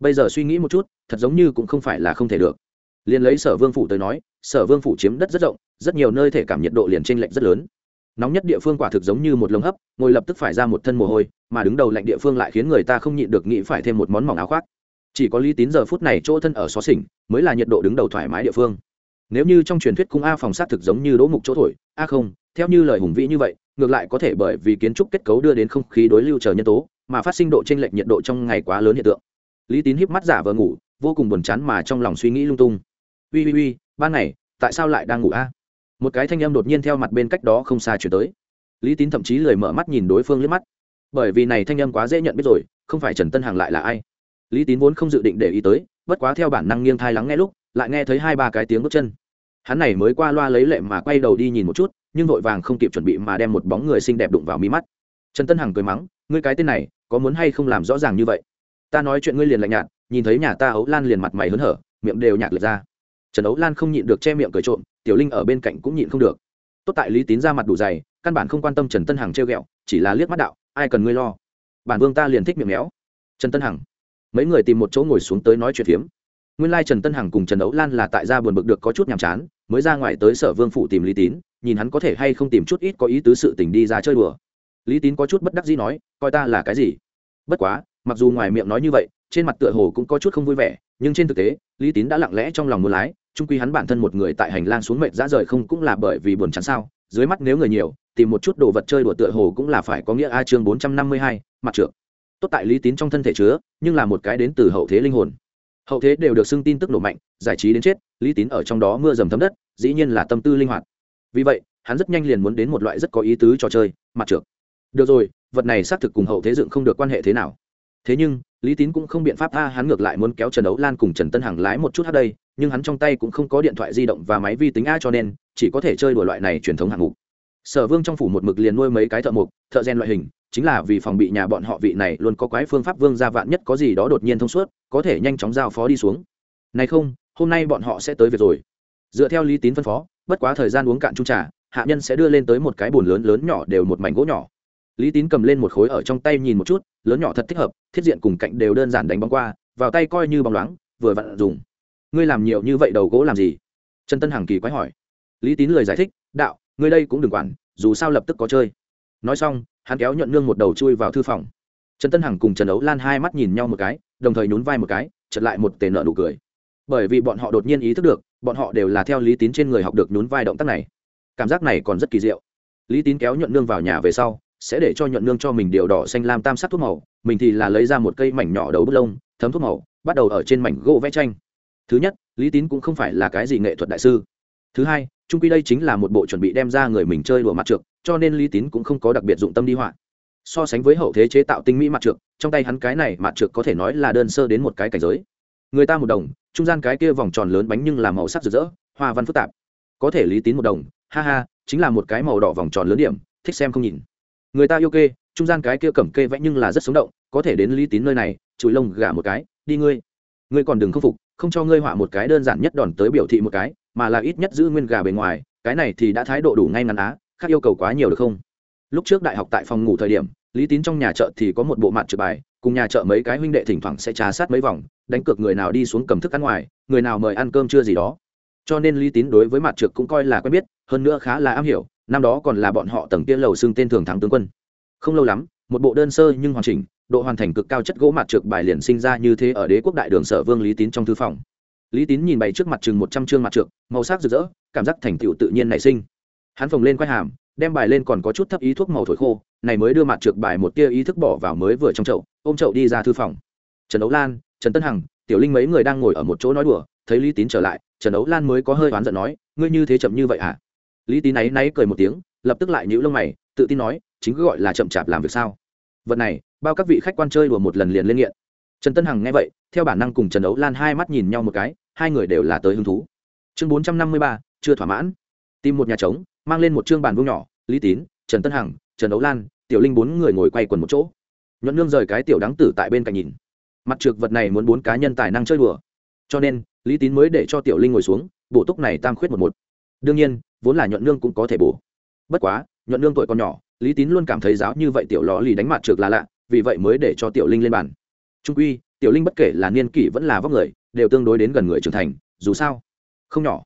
Bây giờ suy nghĩ một chút, thật giống như cũng không phải là không thể được. Liền lấy sở vương phủ tới nói, sở vương phủ chiếm đất rất rộng, rất nhiều nơi thể cảm nhiệt độ liền t r ê n lệch rất lớn. Nóng nhất địa phương quả thực giống như một lồng hấp, ngồi lập tức phải ra một thân mồ hôi, mà đứng đầu lạnh địa phương lại khiến người ta không nhịn được nghĩ phải thêm một món mỏng áo khoác chỉ có lý tín giờ phút này chỗ thân ở xó xỉnh, mới là nhiệt độ đứng đầu thoải mái địa phương. Nếu như trong truyền thuyết cung a phòng sát thực giống như đỗ mục chỗ thổi, a không, theo như lời hùng vĩ như vậy, ngược lại có thể bởi vì kiến trúc kết cấu đưa đến không khí đối lưu chờ nhân tố, mà phát sinh độ t r ê n lệch nhiệt độ trong ngày quá lớn hiện tượng. Lý tín híp mắt giả vờ ngủ, vô cùng buồn chán mà trong lòng suy nghĩ lung tung. Ui ui ui, ban ngày, tại sao lại đang ngủ a? Một cái thanh âm đột nhiên theo mặt bên cách đó không xa chuyển tới. Lý tín thậm chí lười mở mắt nhìn đối phương liếc mắt. Bởi vì này thanh âm quá dễ nhận biết rồi, không phải trần tân hằng lại là ai? Lý tín vốn không dự định để ý tới, bất quá theo bản năng nghiêng thai lắng nghe lúc, lại nghe thấy hai ba cái tiếng bước chân. Hắn này mới qua loa lấy lệ mà quay đầu đi nhìn một chút, nhưng vội vàng không kịp chuẩn bị mà đem một bóng người xinh đẹp đụng vào mi mắt. Trần tân hằng cười mắng, ngươi cái tên này, có muốn hay không làm rõ ràng như vậy? Ta nói chuyện ngươi liền lạnh nhạt, nhìn thấy nhà ta ấu lan liền mặt mày hớn hở, miệng đều nhạt lượt ra. Trần ấu lan không nhịn được che miệng cười trộm, tiểu linh ở bên cạnh cũng nhịn không được. Tốt tại lý tín ra mặt đủ dày, căn bản không quan tâm trần tân hằng treo ghẹo, chỉ là liếc mắt đạo, ai cần ngươi lo? Bản vương ta liền thích miệng méo. Trần tân hằng mấy người tìm một chỗ ngồi xuống tới nói chuyện phiếm. Nguyên lai trần tân hằng cùng trần ấu lan là tại gia buồn bực được có chút nhàm chán, mới ra ngoài tới sở vương phủ tìm lý tín, nhìn hắn có thể hay không tìm chút ít có ý tứ sự tình đi ra chơi đùa. Lý tín có chút bất đắc dĩ nói, coi ta là cái gì? Bất quá, mặc dù ngoài miệng nói như vậy, trên mặt tựa hồ cũng có chút không vui vẻ, nhưng trên thực tế, lý tín đã lặng lẽ trong lòng muốn lái trung quy hắn bản thân một người tại hành lang xuống mệt ra rời không cũng là bởi vì buồn chán sao, dưới mắt nếu người nhiều, tìm một chút đồ vật chơi đùa tựa hồ cũng là phải có nghĩa a chương bốn trăm năm mươi hai, mặt trượng tốt tại lý tín trong thân thể chứa nhưng là một cái đến từ hậu thế linh hồn. Hậu thế đều được xưng tin tức nổ mạnh giải trí đến chết lý tín ở trong đó mưa dầm thấm đất dĩ nhiên là tâm tư linh hoạt. Vì vậy hắn rất nhanh liền muốn đến một loại rất có ý tứ trò chơi mặt trượt được rồi vật này xác thực cùng hậu thế dựng không được quan hệ thế nào. Thế nhưng lý tín cũng không biện pháp tha, hắn ngược lại muốn kéo trần Đấu lan cùng trần tân hằng lái một chút hát đây nhưng hắn trong tay cũng không có điện thoại di động và máy vi tính a cho nên chỉ có thể chơi đùa loại này truyền thống hạng mục. Sở vương trong phủ một mực liền nuôi mấy cái thợ mộc, thợ gen loại hình chính là vì phòng bị nhà bọn họ vị này luôn có quái phương pháp vương gia vạn nhất có gì đó đột nhiên thông suốt, có thể nhanh chóng giao phó đi xuống. Này không, hôm nay bọn họ sẽ tới việc rồi. Dựa theo lý tín phân phó, bất quá thời gian uống cạn chung trà, hạ nhân sẽ đưa lên tới một cái bồn lớn lớn nhỏ đều một mảnh gỗ nhỏ. Lý tín cầm lên một khối ở trong tay nhìn một chút, lớn nhỏ thật thích hợp, thiết diện cùng cạnh đều đơn giản đánh bóng qua, vào tay coi như bóng loáng, vừa vặn dùng. Ngươi làm nhiều như vậy đầu gỗ làm gì? Trần tân hằng kỳ quái hỏi. Lý tín lời giải thích, đạo, ngươi đây cũng đừng quản, dù sao lập tức có chơi. Nói xong hắn kéo nhuận nương một đầu chui vào thư phòng. Trần tân hằng cùng trần ấu lan hai mắt nhìn nhau một cái, đồng thời nhún vai một cái chật lại một tề nợ nụ cười. Bởi vì bọn họ đột nhiên ý thức được, bọn họ đều là theo lý tín trên người học được nhún vai động tác này. Cảm giác này còn rất kỳ diệu. Lý tín kéo nhuận nương vào nhà về sau, sẽ để cho nhuận nương cho mình điều đỏ xanh lam tam sắc thuốc màu, mình thì là lấy ra một cây mảnh nhỏ đầu bút lông, thấm thuốc màu, bắt đầu ở trên mảnh gỗ vẽ tranh. Thứ nhất, lý tín cũng không phải là cái gì nghệ thuật đại sư thứ hai, trung quy đây chính là một bộ chuẩn bị đem ra người mình chơi đùa mặt trượt cho nên lý tín cũng không có đặc biệt dụng tâm đi họa. So sánh với hậu thế chế tạo tinh mỹ mặt trượt trong tay hắn cái này mặt trượt có thể nói là đơn sơ đến một cái cảnh giới. Người ta một đồng, trung gian cái kia vòng tròn lớn bánh nhưng là màu sắc rực rỡ, hoa văn phức tạp. Có thể lý tín một đồng, ha ha, chính là một cái màu đỏ vòng tròn lớn điểm, thích xem không nhìn. Người ta yêu kê, trung gian cái kia cầm kê vẽ nhưng là rất sống động, có thể đến lý tín nơi này, chùi lông gà một cái, đi ngươi. Ngươi còn đừng không phục, không cho ngươi họa một cái đơn giản nhất đòn tới biểu thị một cái mà là ít nhất giữ nguyên gà bề ngoài, cái này thì đã thái độ đủ ngay ngắn á, khác yêu cầu quá nhiều được không? Lúc trước đại học tại phòng ngủ thời điểm, lý tín trong nhà chợ thì có một bộ mặt trượt bài, cùng nhà chợ mấy cái huynh đệ thỉnh thoảng sẽ trà sát mấy vòng, đánh cược người nào đi xuống cầm thức ăn ngoài, người nào mời ăn cơm chưa gì đó. Cho nên lý tín đối với mặt trượt cũng coi là quen biết, hơn nữa khá là am hiểu, năm đó còn là bọn họ tầng tiên lầu xưng tên thường thắng tướng quân. Không lâu lắm, một bộ đơn sơ nhưng hoàn chỉnh, độ hoàn thành cực cao chất gỗ mặt trượt bài liền sinh ra như thế ở đế quốc đại đường sở vương lý tín trong thư phòng lý tín nhìn bày trước mặt chừng một trăm chương mặt trượng màu sắc rực rỡ, cảm giác thành tựu tự nhiên nảy sinh. Hắn phồng lên quay hàm, đem bài lên còn có chút thấp ý thuốc màu thổi khô, này mới đưa mặt trượt bài một tia ý thức bỏ vào mới vừa trong chậu, ôm chậu đi ra thư phòng. Trần ấu lan, trần tân hằng, tiểu linh mấy người đang ngồi ở một chỗ nói đùa, thấy lý tín trở lại, trần ấu lan mới có hơi oán giận nói, ngươi như thế chậm như vậy à? Lý tín náy náy cười một tiếng, lập tức lại nhíu lông mày, tự tin nói, chính cứ gọi là chậm chạp làm việc sao? Vật này, bao các vị khách quan chơi đùa một lần liền lên nghiện. Trần tân hằng nghe vậy, theo bản năng cùng trần ấu lan hai mắt nhìn nhau một cái hai người đều là tới hứng thú. Chương bốn trăm năm mươi ba, chưa thỏa mãn. Tìm một nhà trống, mang lên một chương bàn vuông nhỏ, lý tín, trần tân hằng, trần ấu lan, tiểu linh bốn người ngồi quay quần một chỗ. Nhuận nương rời cái tiểu đáng tử tại bên cạnh nhìn. Mặt trượt vật này muốn bốn cá nhân tài năng chơi đùa. Cho nên, lý tín mới để cho tiểu linh ngồi xuống, bổ túc này tam khuyết một một. Đương nhiên, vốn là nhuận nương cũng có thể bổ. Bất quá, nhuận nương tuổi còn nhỏ, lý tín luôn cảm thấy giáo như vậy tiểu lò lì đánh mặt trượt là lạ, vì vậy mới để cho tiểu linh lên bàn. Trung quy, tiểu linh bất kể là niên kỷ vẫn là vóc người đều tương đối đến gần người trưởng thành, dù sao, không nhỏ.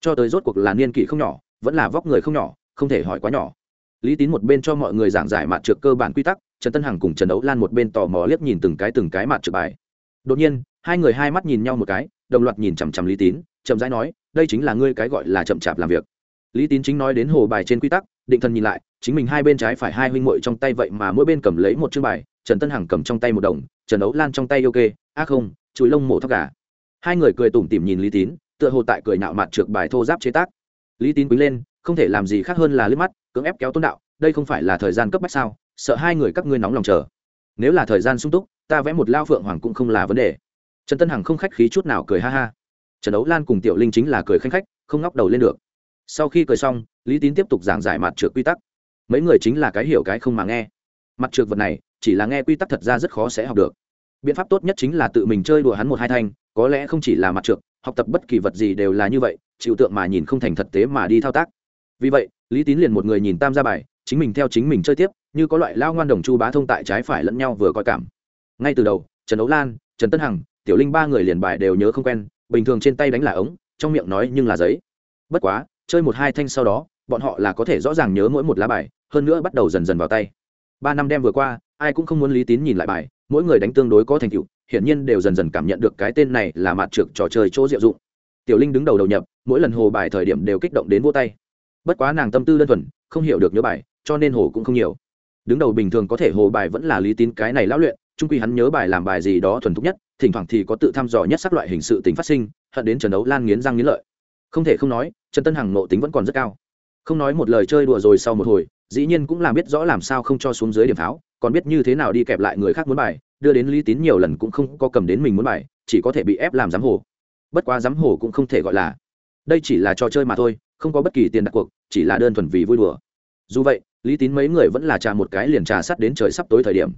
Cho tới rốt cuộc là niên kỷ không nhỏ, vẫn là vóc người không nhỏ, không thể hỏi quá nhỏ. Lý tín một bên cho mọi người giảng giải mặt trượt cơ bản quy tắc, trần tân hằng cùng trần đấu lan một bên tò mò liếc nhìn từng cái từng cái mặt trượt bài. Đột nhiên, hai người hai mắt nhìn nhau một cái, đồng loạt nhìn chằm chằm lý tín, chậm rãi nói, đây chính là ngươi cái gọi là chậm chạp làm việc. Lý tín chính nói đến hồ bài trên quy tắc, định thần nhìn lại, chính mình hai bên trái phải hai huynh muội trong tay vậy mà mỗi bên cầm lấy một chương bài, trần tân hằng cầm trong tay một đồng, trần đấu lan trong tay ok ác không, chùi lông mổ thóc gà hai người cười tủm tỉm nhìn lý tín, tựa hồ tại cười nạo mặt trượt bài thô giáp chế tác. Lý tín quý lên, không thể làm gì khác hơn là liếc mắt, cưỡng ép kéo tôn đạo, đây không phải là thời gian cấp bách sao, sợ hai người các ngươi nóng lòng chờ. Nếu là thời gian sung túc, ta vẽ một lao phượng hoàng cũng không là vấn đề. Trần tân hằng không khách khí chút nào cười ha ha. Trần đấu lan cùng tiểu linh chính là cười khanh khách, không ngóc đầu lên được. Sau khi cười xong, lý tín tiếp tục giảng giải mặt trượt quy tắc. Mấy người chính là cái hiểu cái không mà nghe. Mặt trượt vật này, chỉ là nghe quy tắc thật ra rất khó sẽ học được. Biện pháp tốt nhất chính là tự mình chơi đùa hắn một hai thanh có lẽ không chỉ là mặt trượt học tập bất kỳ vật gì đều là như vậy, chịu tượng mà nhìn không thành thật tế mà đi thao tác. Vì vậy, lý tín liền một người nhìn tam ra bài, chính mình theo chính mình chơi tiếp, như có loại lao ngoan đồng chu bá thông tại trái phải lẫn nhau vừa coi cảm. Ngay từ đầu, trần ấu lan, trần tân hằng, tiểu linh ba người liền bài đều nhớ không quen, bình thường trên tay đánh là ống, trong miệng nói nhưng là giấy. Bất quá, chơi một hai thanh sau đó, bọn họ là có thể rõ ràng nhớ mỗi một lá bài, hơn nữa bắt đầu dần dần vào tay. Ba năm đem vừa qua, ai cũng không muốn lý tín nhìn lại bài, mỗi người đánh tương đối có thành tựu hiển nhiên đều dần dần cảm nhận được cái tên này là mặt trược trò chơi chỗ diệu dụng. Tiểu linh đứng đầu đầu nhập, mỗi lần hồ bài thời điểm đều kích động đến vô tay. Bất quá nàng tâm tư đơn thuần, không hiểu được nhớ bài, cho nên hồ cũng không nhiều. Đứng đầu bình thường có thể hồ bài vẫn là lý tín cái này lão luyện trung quy hắn nhớ bài làm bài gì đó thuần thục nhất, thỉnh thoảng thì có tự thăm dò nhất sắc loại hình sự tính phát sinh, hận đến trận đấu lan nghiến răng nghiến lợi. Không thể không nói, trần tân hằng nộ tính vẫn còn rất cao. Không nói một lời chơi đùa rồi sau một hồi, dĩ nhiên cũng làm biết rõ làm sao không cho xuống dưới điểm pháo, còn biết như thế nào đi kẹp lại người khác muốn bài đưa đến lý tín nhiều lần cũng không có cầm đến mình muốn bài, chỉ có thể bị ép làm giám hồ. Bất quá giám hồ cũng không thể gọi là. Đây chỉ là trò chơi mà thôi, không có bất kỳ tiền đặt cuộc, chỉ là đơn thuần vì vui đùa. Dù vậy, lý tín mấy người vẫn là trà một cái liền trà sắt đến trời sắp tối thời điểm.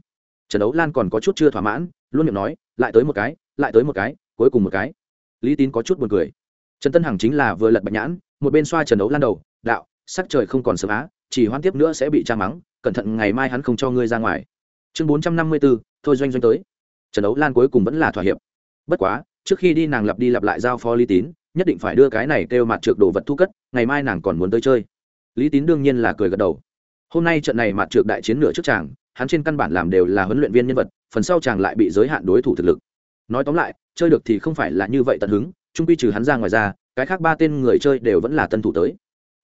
Trần đấu lan còn có chút chưa thỏa mãn, luôn miệng nói, lại tới một cái, lại tới một cái, cuối cùng một cái. Lý tín có chút buồn cười. Trần tân hằng chính là vừa lật bạch nhãn, một bên xoa trần đấu lan đầu, đạo, sắc trời không còn sớm á, chỉ hoan tiếp nữa sẽ bị tra mắng, cẩn thận ngày mai hắn không cho ngươi ra ngoài. Chương bốn trăm năm mươi bốn thôi doanh doanh tới. Trần đấu lan cuối cùng vẫn là thỏa hiệp. Bất quá, trước khi đi nàng lặp đi lặp lại giao phó lý tín, nhất định phải đưa cái này kêu mặt trượt đồ vật thu cất, ngày mai nàng còn muốn tới chơi. Lý tín đương nhiên là cười gật đầu. Hôm nay trận này mặt trượt đại chiến nửa trước chàng, hắn trên căn bản làm đều là huấn luyện viên nhân vật, phần sau chàng lại bị giới hạn đối thủ thực lực. Nói tóm lại, chơi được thì không phải là như vậy tận hứng trung quy trừ hắn ra ngoài ra, cái khác ba tên người chơi đều vẫn là tân thủ tới.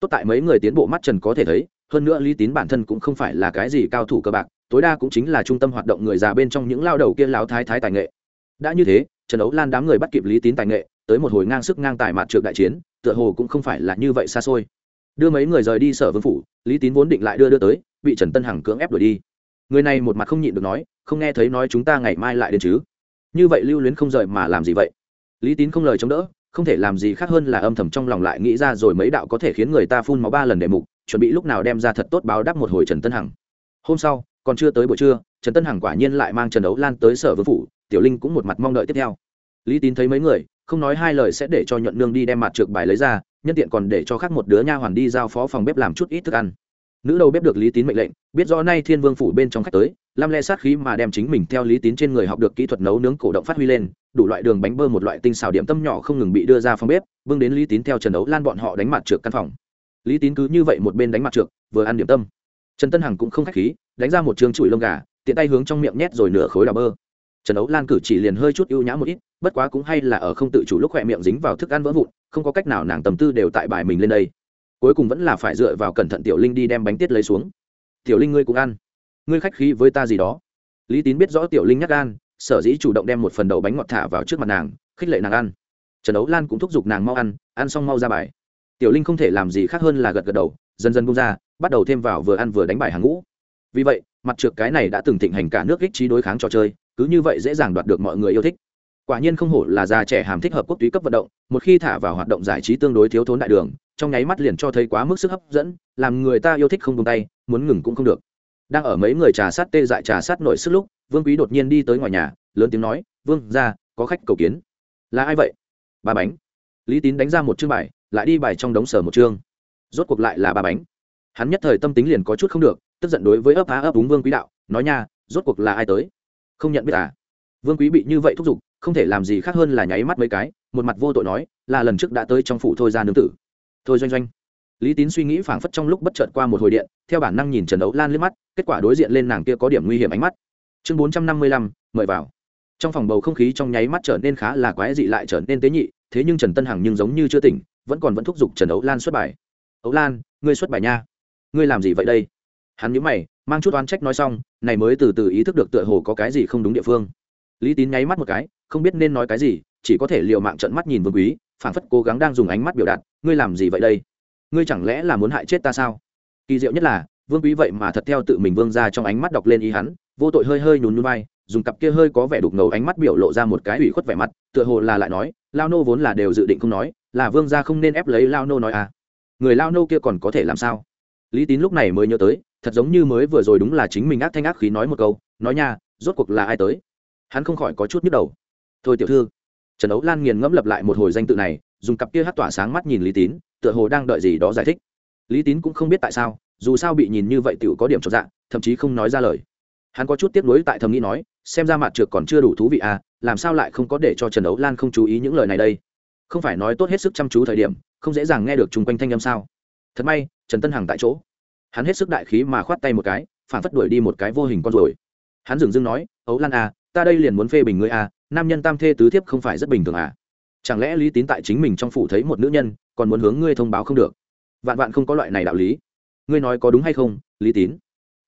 Tốt tại mấy người tiến bộ mắt trần có thể thấy, hơn nữa lý tín bản thân cũng không phải là cái gì cao thủ cơ bạc tối đa cũng chính là trung tâm hoạt động người già bên trong những lao đầu kia láo thái thái tài nghệ. Đã như thế, trần ấu lan đám người bắt kịp lý tín tài nghệ, tới một hồi ngang sức ngang tài mặt trượt đại chiến, tựa hồ cũng không phải là như vậy xa xôi. Đưa mấy người rời đi sở vương phủ, lý tín vốn định lại đưa đưa tới, bị trần tân hằng cưỡng ép đuổi đi. Người này một mặt không nhịn được nói, không nghe thấy nói chúng ta ngày mai lại đến chứ? Như vậy lưu luyến không rời mà làm gì vậy? Lý tín không lời chống đỡ, không thể làm gì khác hơn là âm thầm trong lòng lại nghĩ ra rồi mấy đạo có thể khiến người ta phun máu ba lần đề mục, chuẩn bị lúc nào đem ra thật tốt báo đáp một hồi trần tân hằng. Hôm sau còn chưa tới buổi trưa, trần tân hằng quả nhiên lại mang trần đấu lan tới sở vương phủ, tiểu linh cũng một mặt mong đợi tiếp theo. Lý tín thấy mấy người, không nói hai lời sẽ để cho nhuận nương đi đem mặt trượt bài lấy ra, nhân tiện còn để cho khác một đứa nha hoàn đi giao phó phòng bếp làm chút ít thức ăn. Nữ đầu bếp được lý tín mệnh lệnh, biết rõ nay thiên vương phủ bên trong khách tới lam le sát khí mà đem chính mình theo lý tín trên người học được kỹ thuật nấu nướng cổ động phát huy lên, đủ loại đường bánh bơ một loại tinh xào điểm tâm nhỏ không ngừng bị đưa ra phòng bếp vương đến lý tín theo trần đấu lan bọn họ đánh mặt trượt căn phòng. Lý tín cứ như vậy một bên đánh mặt trượt vừa ăn điểm tâm trần tân hằng cũng không khách khí, đánh ra một trường chùi lông gà, tiện tay hướng trong miệng nhét rồi nửa khối đào bơ. Trần ấu lan cử chỉ liền hơi chút ưu nhã một ít, bất quá cũng hay là ở không tự chủ lúc khỏe miệng dính vào thức ăn vỡ vụn, không có cách nào nàng tầm tư đều tại bài mình lên đây. Cuối cùng vẫn là phải dựa vào cẩn thận tiểu linh đi đem bánh tiết lấy xuống. Tiểu linh ngươi cũng ăn. Ngươi khách khí với ta gì đó. Lý tín biết rõ tiểu linh nhắc gan, sở dĩ chủ động đem một phần đầu bánh ngọt thả vào trước mặt nàng, khích lệ nàng ăn. Trần ấu lan cũng thúc giục nàng mau ăn ăn xong mau ra bài. Tiểu linh không thể làm gì khác hơn là gật gật đầu, dần dần bung ra bắt đầu thêm vào vừa ăn vừa đánh bài hàng ngũ. Vì vậy, mặt trượt cái này đã từng thịnh hành cả nước ích trí đối kháng trò chơi, cứ như vậy dễ dàng đoạt được mọi người yêu thích. Quả nhiên không hổ là già trẻ hàm thích hợp quốc túy cấp vận động, một khi thả vào hoạt động giải trí tương đối thiếu thốn đại đường, trong nháy mắt liền cho thấy quá mức sức hấp dẫn, làm người ta yêu thích không tung tay, muốn ngừng cũng không được. Đang ở mấy người trà sát tê dại trà sát nội sức lúc, vương quý đột nhiên đi tới ngoài nhà, lớn tiếng nói, vương ra có khách cầu kiến. Là ai vậy? Ba bánh. Lý tín đánh ra một chương bài, lại đi bài trong đống sở một chương. Rốt cuộc lại là ba bánh hắn nhất thời tâm tính liền có chút không được, tức giận đối với ấp á ấp đúng vương quý đạo, nói nha, rốt cuộc là ai tới? Không nhận biết à? Vương quý bị như vậy thúc giục, không thể làm gì khác hơn là nháy mắt mấy cái, một mặt vô tội nói, là lần trước đã tới trong phủ thôi ra nương tử. Thôi doanh doanh. Lý tín suy nghĩ phảng phất trong lúc bất chợt qua một hồi điện, theo bản năng nhìn trần đấu lan liếc mắt, kết quả đối diện lên nàng kia có điểm nguy hiểm ánh mắt. Chương bốn trăm năm mươi lăm, mời vào. Trong phòng bầu không khí trong nháy mắt trở nên khá là quái dị lại trở nên tế nhị, thế nhưng trần tân hằng nhưng giống như chưa tỉnh, vẫn còn vẫn thúc giục trần đấu lan xuất bài. Ấu lan, ngươi xuất bài nha ngươi làm gì vậy đây? Hắn nhớ mày, mang chút oán trách nói xong, này mới từ từ ý thức được tựa hồ có cái gì không đúng địa phương. Lý tín nháy mắt một cái, không biết nên nói cái gì, chỉ có thể liều mạng trận mắt nhìn vương quý, phảng phất cố gắng đang dùng ánh mắt biểu đạt, ngươi làm gì vậy đây? Ngươi chẳng lẽ là muốn hại chết ta sao? Kỳ diệu nhất là, vương quý vậy mà thật theo tự mình vương ra trong ánh mắt đọc lên ý hắn, vô tội hơi hơi nhún nhún vai, dùng cặp kia hơi có vẻ đục ngầu ánh mắt biểu lộ ra một cái ủy khuất vẻ mặt, tựa hồ là lại nói, lao nô vốn là đều dự định không nói, là vương gia không nên ép lấy lao nô nói à. Người lao nô kia còn có thể làm sao? Lý tín lúc này mới nhớ tới, thật giống như mới vừa rồi đúng là chính mình ác thanh ác khí nói một câu, nói nha, rốt cuộc là ai tới? Hắn không khỏi có chút nhức đầu. Thôi tiểu thư, trần ấu lan nghiền ngẫm lập lại một hồi danh tự này, dùng cặp kia hát tỏa sáng mắt nhìn lý tín, tựa hồ đang đợi gì đó giải thích. Lý tín cũng không biết tại sao, dù sao bị nhìn như vậy t có điểm cho dạng thậm chí không nói ra lời. Hắn có chút tiếp nối tại thầm nghĩ nói, xem ra mặt trượt còn chưa đủ thú vị à làm sao lại không có để cho trần ấu lan không chú ý những lời này đây? Không phải nói tốt hết sức chăm chú thời điểm, không dễ dàng nghe được chung quanh thanh âm sao? Thật may, trần tân hằng tại chỗ. Hắn hết sức đại khí mà khoát tay một cái, phản phất đuổi đi một cái vô hình con rồi hắn dừng dưng nói, ấu lan à ta đây liền muốn phê bình ngươi à nam nhân tam thê tứ thiếp không phải rất bình thường à. Chẳng lẽ lý tín tại chính mình trong phủ thấy một nữ nhân, còn muốn hướng ngươi thông báo không được? Vạn vạn không có loại này đạo lý. Ngươi nói có đúng hay không, lý tín?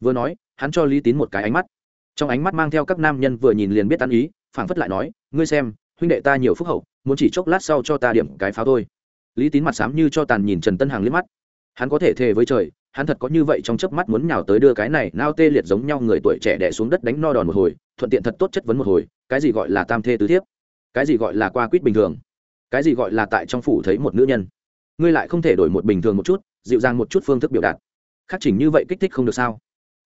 Vừa nói, hắn cho lý tín một cái ánh mắt. Trong ánh mắt mang theo các nam nhân vừa nhìn liền biết tán ý phảng phất lại nói, ngươi xem, huynh đệ ta nhiều phúc hậu, muốn chỉ chốc lát sau cho ta điểm cái pháo thôi. Lý tín mặt sám như cho tàn nhìn trần tân Hằng liếc mắt hắn có thể thề với trời, hắn thật có như vậy trong chớp mắt muốn nhào tới đưa cái này nao tê liệt giống nhau người tuổi trẻ đẻ xuống đất đánh no đòn một hồi, thuận tiện thật tốt chất vấn một hồi, cái gì gọi là tam thê tứ thiếp? Cái gì gọi là qua quýt bình thường? Cái gì gọi là tại trong phủ thấy một nữ nhân? Ngươi lại không thể đổi một bình thường một chút, dịu dàng một chút phương thức biểu đạt. Khắc chỉnh như vậy kích thích không được sao?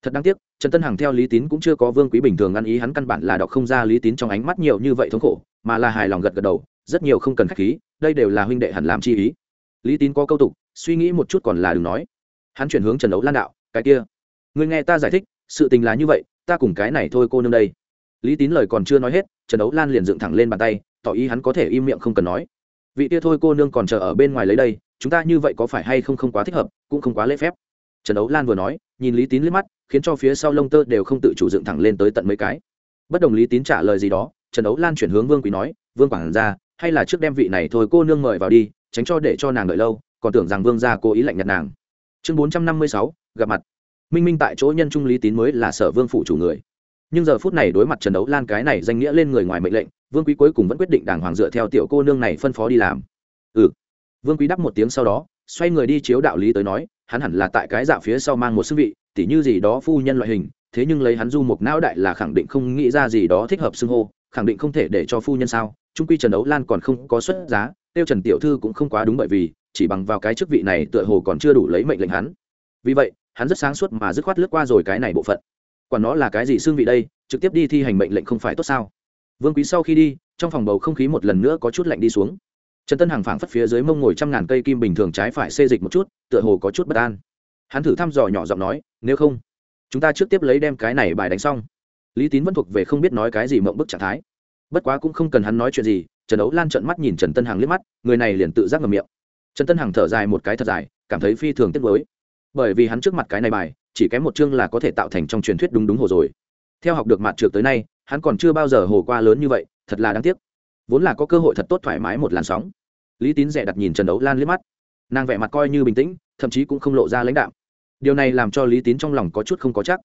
Thật đáng tiếc, trần tân hằng theo lý tín cũng chưa có vương quý bình thường ăn ý, hắn căn bản là đọc không ra lý tín trong ánh mắt nhiều như vậy thống khổ, mà là hài lòng gật gật đầu, rất nhiều không cần k h á c h khí, đây đều là huynh đệ hẳn làm chi ý. Lý tín có câu tục suy nghĩ một chút còn là đừng nói. Hắn chuyển hướng trần đấu lan đạo, cái kia người nghe ta giải thích, sự tình là như vậy, ta cùng cái này thôi cô nương đây. Lý tín lời còn chưa nói hết, trần đấu lan liền dựng thẳng lên bàn tay, tỏ ý hắn có thể im miệng không cần nói. Vị kia thôi cô nương còn chờ ở bên ngoài lấy đây, chúng ta như vậy có phải hay không không quá thích hợp, cũng không quá lễ phép. Trần đấu lan vừa nói, nhìn lý tín liếc mắt, khiến cho phía sau lông tơ đều không tự chủ dựng thẳng lên tới tận mấy cái. Bất đồng lý tín trả lời gì đó, trần đấu lan chuyển hướng vương quý nói, vương quảng ra hay là trước đem vị này thôi cô nương mời vào đi, tránh cho để cho nàng đợi lâu còn tưởng rằng vương gia cố ý lạnh nhạt nàng. Chương bốn trăm năm mươi sáu, gặp mặt. Minh minh tại chỗ nhân trung lý tín mới là sở vương phủ chủ người. Nhưng giờ phút này đối mặt trần đấu lan cái này danh nghĩa lên người ngoài mệnh lệnh, vương quý cuối cùng vẫn quyết định đàng hoàng dựa theo tiểu cô nương này phân phó đi làm. Ừ. Vương quý đáp một tiếng sau đó, xoay người đi chiếu đạo lý tới nói, hắn hẳn là tại cái dạo phía sau mang một sức vị, tỉ như gì đó phu nhân loại hình, thế nhưng lấy hắn du mục não đại là khẳng định không nghĩ ra gì đó thích hợp xưng hô, khẳng định không thể để cho phu nhân sao. Trung quy trần đấu lan còn không có xuất giá, tiêu trần tiểu thư cũng không quá đúng bởi vì chỉ bằng vào cái chức vị này tựa hồ còn chưa đủ lấy mệnh lệnh hắn. Vì vậy, hắn rất sáng suốt mà dứt khoát lướt qua rồi cái này bộ phận. Còn nó là cái gì xương vị đây, trực tiếp đi thi hành mệnh lệnh không phải tốt sao? Vương quý sau khi đi, trong phòng bầu không khí một lần nữa có chút lạnh đi xuống. Trần tân hàng phảng phất phía dưới mông ngồi trăm ngàn cây kim bình thường trái phải xê dịch một chút, tựa hồ có chút bất an. Hắn thử thăm dò nhỏ giọng nói, nếu không, chúng ta trước tiếp lấy đem cái này bài đánh xong. Lý tín vẫn thuộc về không biết nói cái gì mộng bức trạng thái. Bất quá cũng không cần hắn nói chuyện gì, trần ấu lan trợn mắt nhìn trần tân hàng liếc mắt, người này liền tự giác ngầm miệng trần tân hằng thở dài một cái thật dài, cảm thấy phi thường tiếc với bởi vì hắn trước mặt cái này bài, chỉ kém một chương là có thể tạo thành trong truyền thuyết đúng đúng hồ rồi. Theo học được mặt trượt tới nay, hắn còn chưa bao giờ hồ qua lớn như vậy, thật là đáng tiếc. Vốn là có cơ hội thật tốt thoải mái một làn sóng. Lý tín rẻ đặt nhìn trần đấu lan liếc mắt. Nàng vẻ mặt coi như bình tĩnh, thậm chí cũng không lộ ra lãnh đạo điều này làm cho lý tín trong lòng có chút không có chắc.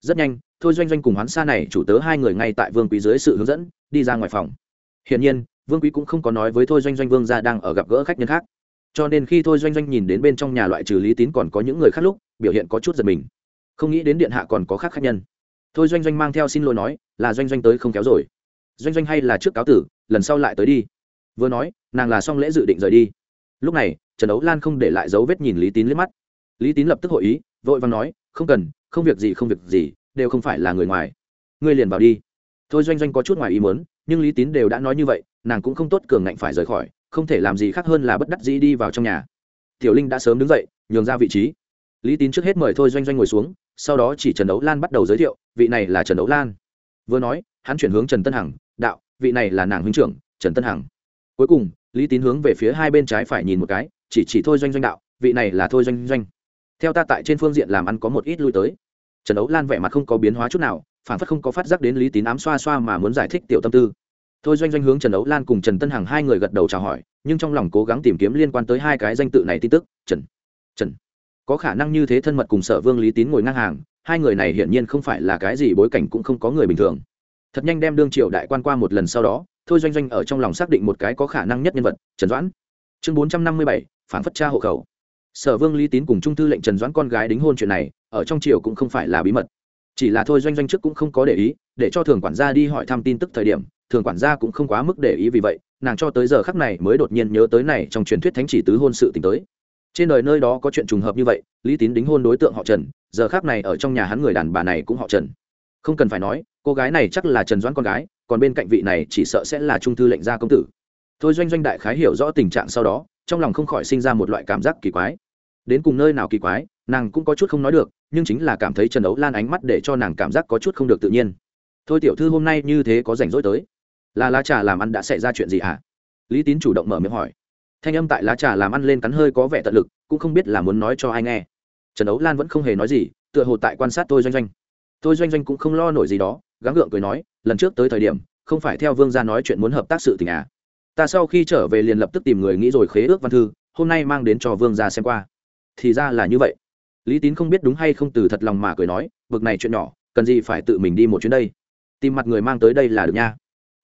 Rất nhanh, thôi doanh doanh cùng hoán xa này chủ tớ hai người ngay tại vương quý dưới sự hướng dẫn, đi ra ngoài phòng. Hiển nhiên, vương quý cũng không có nói với thôi doanh doanh vương ra đang ở gặp gỡ khách nhân khác cho nên khi thôi doanh doanh nhìn đến bên trong nhà loại trừ lý tín còn có những người khác lúc, biểu hiện có chút giật mình. Không nghĩ đến điện hạ còn có khác khách nhân. Thôi doanh doanh mang theo xin lỗi nói, là doanh doanh tới không kéo rồi. Doanh doanh hay là trước cáo tử, lần sau lại tới đi. Vừa nói, nàng là xong lễ dự định rời đi. Lúc này, trần ấu lan không để lại dấu vết nhìn lý tín liếc mắt. Lý tín lập tức hội ý, vội vàng nói, không cần, không việc gì, không việc gì, đều không phải là người ngoài. Ngươi liền vào đi. Thôi doanh doanh có chút ngoài ý muốn, nhưng lý tín đều đã nói như vậy, nàng cũng không tốt cường ngạnh phải rời khỏi không thể làm gì khác hơn là bất đắc dĩ đi vào trong nhà. Tiểu linh đã sớm đứng dậy, nhường ra vị trí. Lý tín trước hết mời thôi doanh doanh ngồi xuống, sau đó chỉ trần đấu lan bắt đầu giới thiệu, vị này là trần đấu lan. Vừa nói, hắn chuyển hướng trần tân hằng, đạo, vị này là nàng huynh trưởng, trần tân hằng. Cuối cùng, lý tín hướng về phía hai bên trái phải nhìn một cái, chỉ chỉ thôi doanh doanh đạo, vị này là thôi doanh doanh. Theo ta tại trên phương diện làm ăn có một ít lui tới. Trần đấu lan vẻ mặt không có biến hóa chút nào, phản phất không có phát giác đến lý tín ám xoa xoa mà muốn giải thích tiểu tâm tư thôi doanh doanh hướng trần ấu lan cùng trần tân hằng hai người gật đầu chào hỏi, nhưng trong lòng cố gắng tìm kiếm liên quan tới hai cái danh tự này tin tức. Trần trần. Có khả năng như thế thân mật cùng sở vương lý tín ngồi ngang hàng, hai người này hiển nhiên không phải là cái gì bối cảnh cũng không có người bình thường. Thật nhanh đem đương triều đại quan qua một lần sau đó, thôi doanh doanh ở trong lòng xác định một cái có khả năng nhất nhân vật, trần doãn. Chương bốn trăm năm mươi bảy, phản phất cha hộ khẩu. Sở vương lý tín cùng trung thư lệnh trần doãn con gái đính hôn chuyện này, ở trong triều cũng không phải là bí mật chỉ là thôi doanh doanh trước cũng không có để ý, để cho thường quản gia đi hỏi thăm tin tức thời điểm, thường quản gia cũng không quá mức để ý vì vậy, nàng cho tới giờ khắc này mới đột nhiên nhớ tới này trong truyền thuyết thánh chỉ tứ hôn sự t tới. Trên đời nơi đó có chuyện trùng hợp như vậy, lý tín đính hôn đối tượng họ trần, giờ khác này ở trong nhà hắn người đàn bà này cũng họ trần. Không cần phải nói, cô gái này chắc là trần doãn con gái, còn bên cạnh vị này chỉ sợ sẽ là trung thư lệnh gia công tử. Thôi doanh doanh đại khái hiểu rõ tình trạng sau đó, trong lòng không khỏi sinh ra một loại cảm giác kỳ quái đến cùng nơi nào kỳ quái, nàng cũng có chút không nói được, nhưng chính là cảm thấy trần ấu lan ánh mắt để cho nàng cảm giác có chút không được tự nhiên. Thôi tiểu thư hôm nay như thế có rảnh rỗi tới. Là lá trà làm ăn đã xảy ra chuyện gì hả à? lý tín chủ động mở miệng hỏi. Thanh âm tại lá trà làm ăn lên cắn hơi có vẻ tận lực, cũng không biết là muốn nói cho ai nghe. Trần ấu lan vẫn không hề nói gì, tựa hồ tại quan sát tôi doanh doanh. Tôi doanh doanh cũng không lo nổi gì đó, gắng gượng cười nói, lần trước tới thời điểm, không phải theo vương gia nói chuyện muốn hợp tác sự tình à? Ta sau khi trở về liền lập tức tìm người nghĩ rồi khế ước văn thư, hôm nay mang đến cho vương gia xem qua thì ra là như vậy. Lý tín không biết đúng hay không từ thật lòng mà cười nói vực này chuyện nhỏ, cần gì phải tự mình đi một chuyến đây? Tìm mặt người mang tới đây là được nha.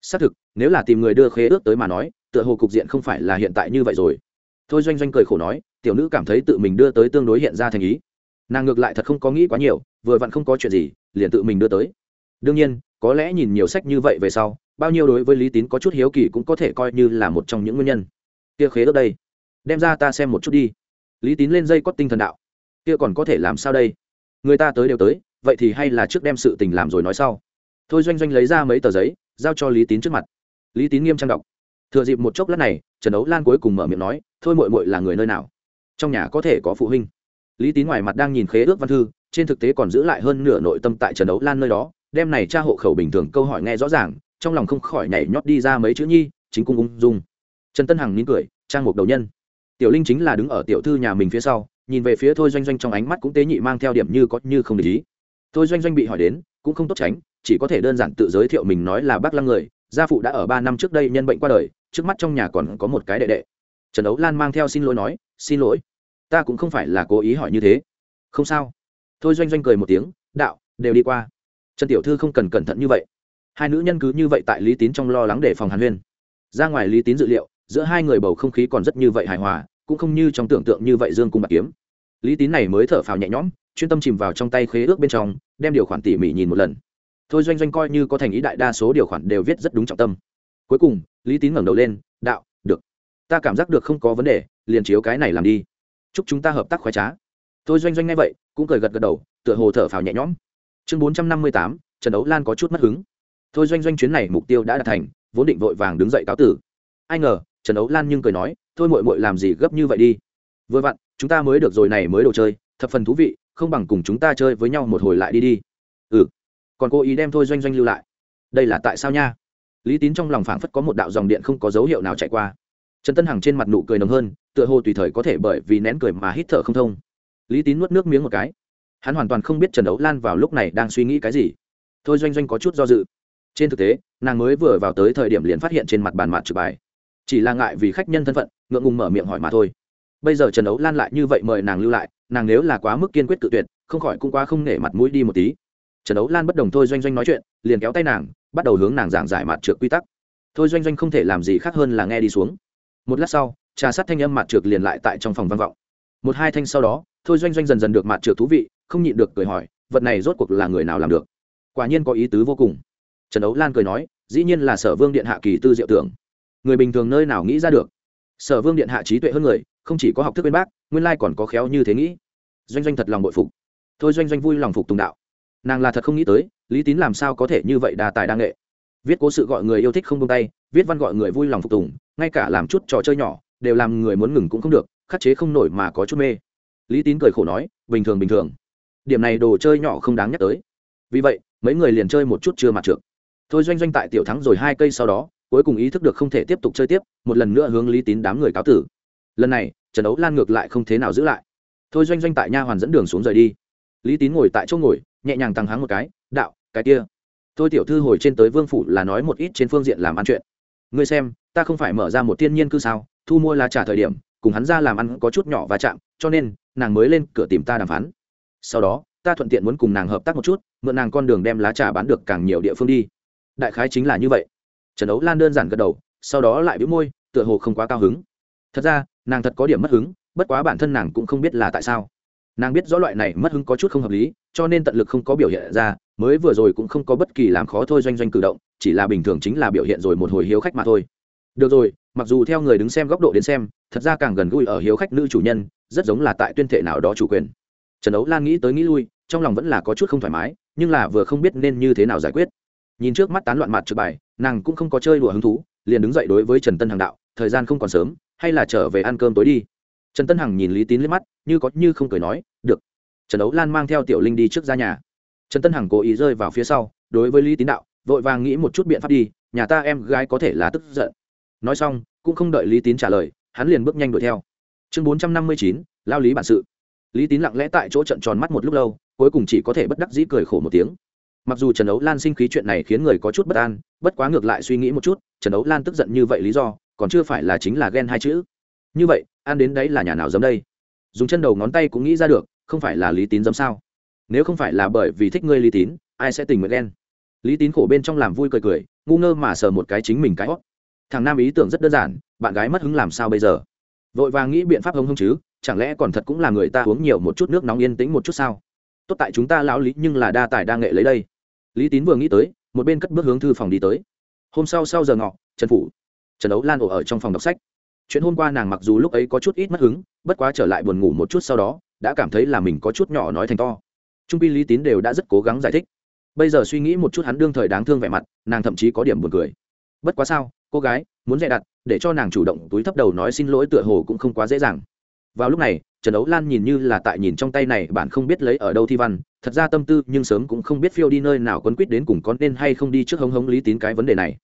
Xác thực, nếu là tìm người đưa khế ước tới mà nói, tựa hồ cục diện không phải là hiện tại như vậy rồi. Thôi doanh doanh cười khổ nói, tiểu nữ cảm thấy tự mình đưa tới tương đối hiện ra thành ý. Nàng ngược lại thật không có nghĩ quá nhiều, vừa vặn không có chuyện gì, liền tự mình đưa tới. Đương nhiên, có lẽ nhìn nhiều sách như vậy về sau, bao nhiêu đối với lý tín có chút hiếu kỳ cũng có thể coi như là một trong những nguyên nhân. Kia khế ước đây, đem ra ta xem một chút đi lý tín lên dây cót tinh thần đạo. Kia còn có thể làm sao đây? Người ta tới đều tới, vậy thì hay là trước đem sự tình làm rồi nói sau. Thôi doanh doanh lấy ra mấy tờ giấy, giao cho lý tín trước mặt. Lý tín nghiêm trang đọc. Thừa dịp một chốc lát này, trần ấu lan cuối cùng mở miệng nói, thôi mội mội là người nơi nào? Trong nhà có thể có phụ huynh. Lý tín ngoài mặt đang nhìn khế ước văn thư, trên thực tế còn giữ lại hơn nửa nội tâm tại trần ấu lan nơi đó, đem này tra hộ khẩu bình thường câu hỏi nghe rõ ràng, trong lòng không khỏi nhảy nhót đi ra mấy chữ nhi, chính cung ung dung. Trần tân hằng nín cười, trang mục đầu nhân tiểu linh chính là đứng ở tiểu thư nhà mình phía sau, nhìn về phía thôi doanh doanh trong ánh mắt cũng tế nhị mang theo điểm như có như không để ý. Thôi doanh doanh bị hỏi đến, cũng không tốt tránh, chỉ có thể đơn giản tự giới thiệu mình nói là bác lăng người, gia phụ đã ở ba năm trước đây nhân bệnh qua đời, trước mắt trong nhà còn có một cái đệ đệ. Trần ấu lan mang theo xin lỗi nói, xin lỗi, ta cũng không phải là cố ý hỏi như thế. Không sao. Thôi doanh doanh cười một tiếng, đạo, đều đi qua. Trần tiểu thư không cần cẩn thận như vậy. Hai nữ nhân cứ như vậy tại lý tín trong lo lắng để phòng hàn huyên. Ra ngoài lý tín dự liệu, giữa hai người bầu không khí còn rất như vậy hài hòa cũng không như trong tưởng tượng như vậy dương cung bạc kiếm. Lý tín này mới thở phào nhẹ nhõm, chuyên tâm chìm vào trong tay khế ước bên trong, đem điều khoản tỉ mỉ nhìn một lần. Thôi doanh doanh coi như có thành ý đại đa số điều khoản đều viết rất đúng trọng tâm. Cuối cùng, lý tín ngẩng đầu lên, đạo, được. Ta cảm giác được không có vấn đề, liền chiếu cái này làm đi. Chúc chúng ta hợp tác khoái trá. Thôi doanh doanh ngay vậy, cũng cười gật gật đầu, tựa hồ thở phào nhẹ nhõm. Chương bốn trăm năm mươi tám, trần ấu lan có chút mất hứng. Thôi doanh doanh chuyến này mục tiêu đã đạt thành, vốn định vội vàng đứng dậy cáo tử. Ai ngờ, trần Âu lan nhưng cười nói thôi mội mội làm gì gấp như vậy đi. Vừa vặn, chúng ta mới được rồi này mới đồ chơi, thập phần thú vị, không bằng cùng chúng ta chơi với nhau một hồi lại đi đi. Ừ. Còn cô ý đem thôi doanh doanh lưu lại. Đây là tại sao nha? Lý tín trong lòng phảng phất có một đạo dòng điện không có dấu hiệu nào chạy qua. Trần tân hằng trên mặt nụ cười nồng hơn, tựa hồ tùy thời có thể bởi vì nén cười mà hít thở không thông. Lý tín nuốt nước miếng một cái. Hắn hoàn toàn không biết trần Đấu lan vào lúc này đang suy nghĩ cái gì. Thôi doanh doanh có chút do dự. Trên thực tế, nàng mới vừa vào tới thời điểm liền phát hiện trên mặt bàn mặt trực bài chỉ là ngại vì khách nhân thân phận, ngượng ngùng mở miệng hỏi mà thôi. Bây giờ trần ấu lan lại như vậy mời nàng lưu lại, nàng nếu là quá mức kiên quyết tự tuyệt, không khỏi cũng quá không nể mặt mũi đi một tí. Trần ấu lan bất đồng thôi doanh doanh nói chuyện, liền kéo tay nàng, bắt đầu hướng nàng giảng giải mặt trượt quy tắc. Thôi doanh doanh không thể làm gì khác hơn là nghe đi xuống. Một lát sau, trà sát thanh âm mặt trượt liền lại tại trong phòng văn vọng. Một hai thanh sau đó, thôi doanh doanh dần dần được mặt trượt thú vị, không nhịn được cười hỏi, vật này rốt cuộc là người nào làm được? Quả nhiên có ý tứ vô cùng. Trần ấu lan cười nói, dĩ nhiên là sở vương điện hạ kỳ tư diệu tưởng người bình thường nơi nào nghĩ ra được. Sở vương điện hạ trí tuệ hơn người, không chỉ có học thức bên bác, nguyên lai còn có khéo như thế nghĩ. Doanh doanh thật lòng bội phục. Thôi doanh doanh vui lòng phục tùng đạo. Nàng là thật không nghĩ tới, lý tín làm sao có thể như vậy đa tài đa nghệ. Viết cố sự gọi người yêu thích không tung tay, viết văn gọi người vui lòng phục tùng, ngay cả làm chút trò chơi nhỏ, đều làm người muốn ngừng cũng không được, khắc chế không nổi mà có chút mê. Lý tín cười khổ nói, bình thường bình thường. Điểm này đồ chơi nhỏ không đáng nhắc tới. Vì vậy, mấy người liền chơi một chút chưa mặt trượt. Thôi doanh doanh tại tiểu thắng rồi hai cây sau đó cuối cùng ý thức được không thể tiếp tục chơi tiếp, một lần nữa hướng lý tín đám người cáo tử. Lần này, trần đấu lan ngược lại không thế nào giữ lại. Thôi doanh doanh tại nha hoàn dẫn đường xuống rời đi. Lý tín ngồi tại chỗ ngồi, nhẹ nhàng tăng háng một cái, đạo, cái kia. Thôi tiểu thư hồi trên tới vương phủ là nói một ít trên phương diện làm ăn chuyện. Ngươi xem, ta không phải mở ra một thiên nhiên cư sao, thu mua lá trả thời điểm, cùng hắn ra làm ăn có chút nhỏ và chạm, cho nên, nàng mới lên cửa tìm ta đàm phán. Sau đó, ta thuận tiện muốn cùng nàng hợp tác một chút, mượn nàng con đường đem lá trà bán được càng nhiều địa phương đi. Đại khái chính là như vậy trần ấu lan đơn giản gật đầu, sau đó lại bĩu môi, tựa hồ không quá cao hứng. Thật ra, nàng thật có điểm mất hứng, bất quá bản thân nàng cũng không biết là tại sao. Nàng biết rõ loại này mất hứng có chút không hợp lý, cho nên tận lực không có biểu hiện ra, mới vừa rồi cũng không có bất kỳ làm khó thôi doanh doanh cử động, chỉ là bình thường chính là biểu hiện rồi một hồi hiếu khách mà thôi. Được rồi, mặc dù theo người đứng xem góc độ đến xem, thật ra càng gần gũi ở hiếu khách nữ chủ nhân, rất giống là tại tuyên thệ nào đó chủ quyền. Trần ấu lan nghĩ tới nghĩ lui, trong lòng vẫn là có chút không thoải mái, nhưng là vừa không biết nên như thế nào giải quyết nhìn trước mắt tán loạn mặt trực bài, nàng cũng không có chơi đùa hứng thú, liền đứng dậy đối với trần tân hằng đạo, thời gian không còn sớm, hay là trở về ăn cơm tối đi. Trần tân hằng nhìn lý tín liếc mắt, như có như không cười nói, được. Trần đấu lan mang theo tiểu linh đi trước ra nhà. Trần tân hằng cố ý rơi vào phía sau, đối với lý tín đạo, vội vàng nghĩ một chút biện pháp đi, nhà ta em gái có thể là tức giận. Nói xong, cũng không đợi lý tín trả lời, hắn liền bước nhanh đuổi theo. Chương bốn trăm năm mươi chín, lao lý bản sự. Lý tín lặng lẽ tại chỗ trận tròn mắt một lúc lâu, cuối cùng chỉ có thể bất đắc dĩ cười khổ một tiếng mặc dù trần ấu lan sinh khí chuyện này khiến người có chút bất an, bất quá ngược lại suy nghĩ một chút, trần ấu lan tức giận như vậy lý do, còn chưa phải là chính là ghen hai chữ. Như vậy an đến đấy là nhà nào giống đây? Dùng chân đầu ngón tay cũng nghĩ ra được, không phải là lý tín giống sao? Nếu không phải là bởi vì thích ngươi lý tín, ai sẽ tình nguyện ghen? Lý tín khổ bên trong làm vui cười cười, ngu ngơ mà sờ một cái chính mình cái hót thằng nam ý tưởng rất đơn giản, bạn gái mất hứng làm sao bây giờ? Vội vàng nghĩ biện pháp hông hông chứ, chẳng lẽ còn thật cũng là người ta uống nhiều một chút nước nóng yên tĩnh một chút sao? Tốt tại chúng ta lão lý nhưng là đa tài đa nghệ lấy đây lý tín vừa nghĩ tới, một bên cất bước hướng thư phòng đi tới. Hôm sau sau giờ ngọ, trần phủ, trần đấu lan ổ ở trong phòng đọc sách. Chuyện hôm qua nàng mặc dù lúc ấy có chút ít mất hứng, bất quá trở lại buồn ngủ một chút sau đó, đã cảm thấy là mình có chút nhỏ nói thành to. Trung pi, lý tín đều đã rất cố gắng giải thích. Bây giờ suy nghĩ một chút hắn đương thời đáng thương vẻ mặt, nàng thậm chí có điểm buồn cười. Bất quá sao, cô gái, muốn dè đặt, để cho nàng chủ động túi thấp đầu nói xin lỗi tựa hồ cũng không quá dễ dàng. Vào lúc này trần ấu lan nhìn như là tại nhìn trong tay này, bạn không biết lấy ở đâu thi văn, thật ra tâm tư nhưng sớm cũng không biết phiêu đi nơi nào quấn quýt đến cùng con nên hay không đi trước hống hống lý tín cái vấn đề này.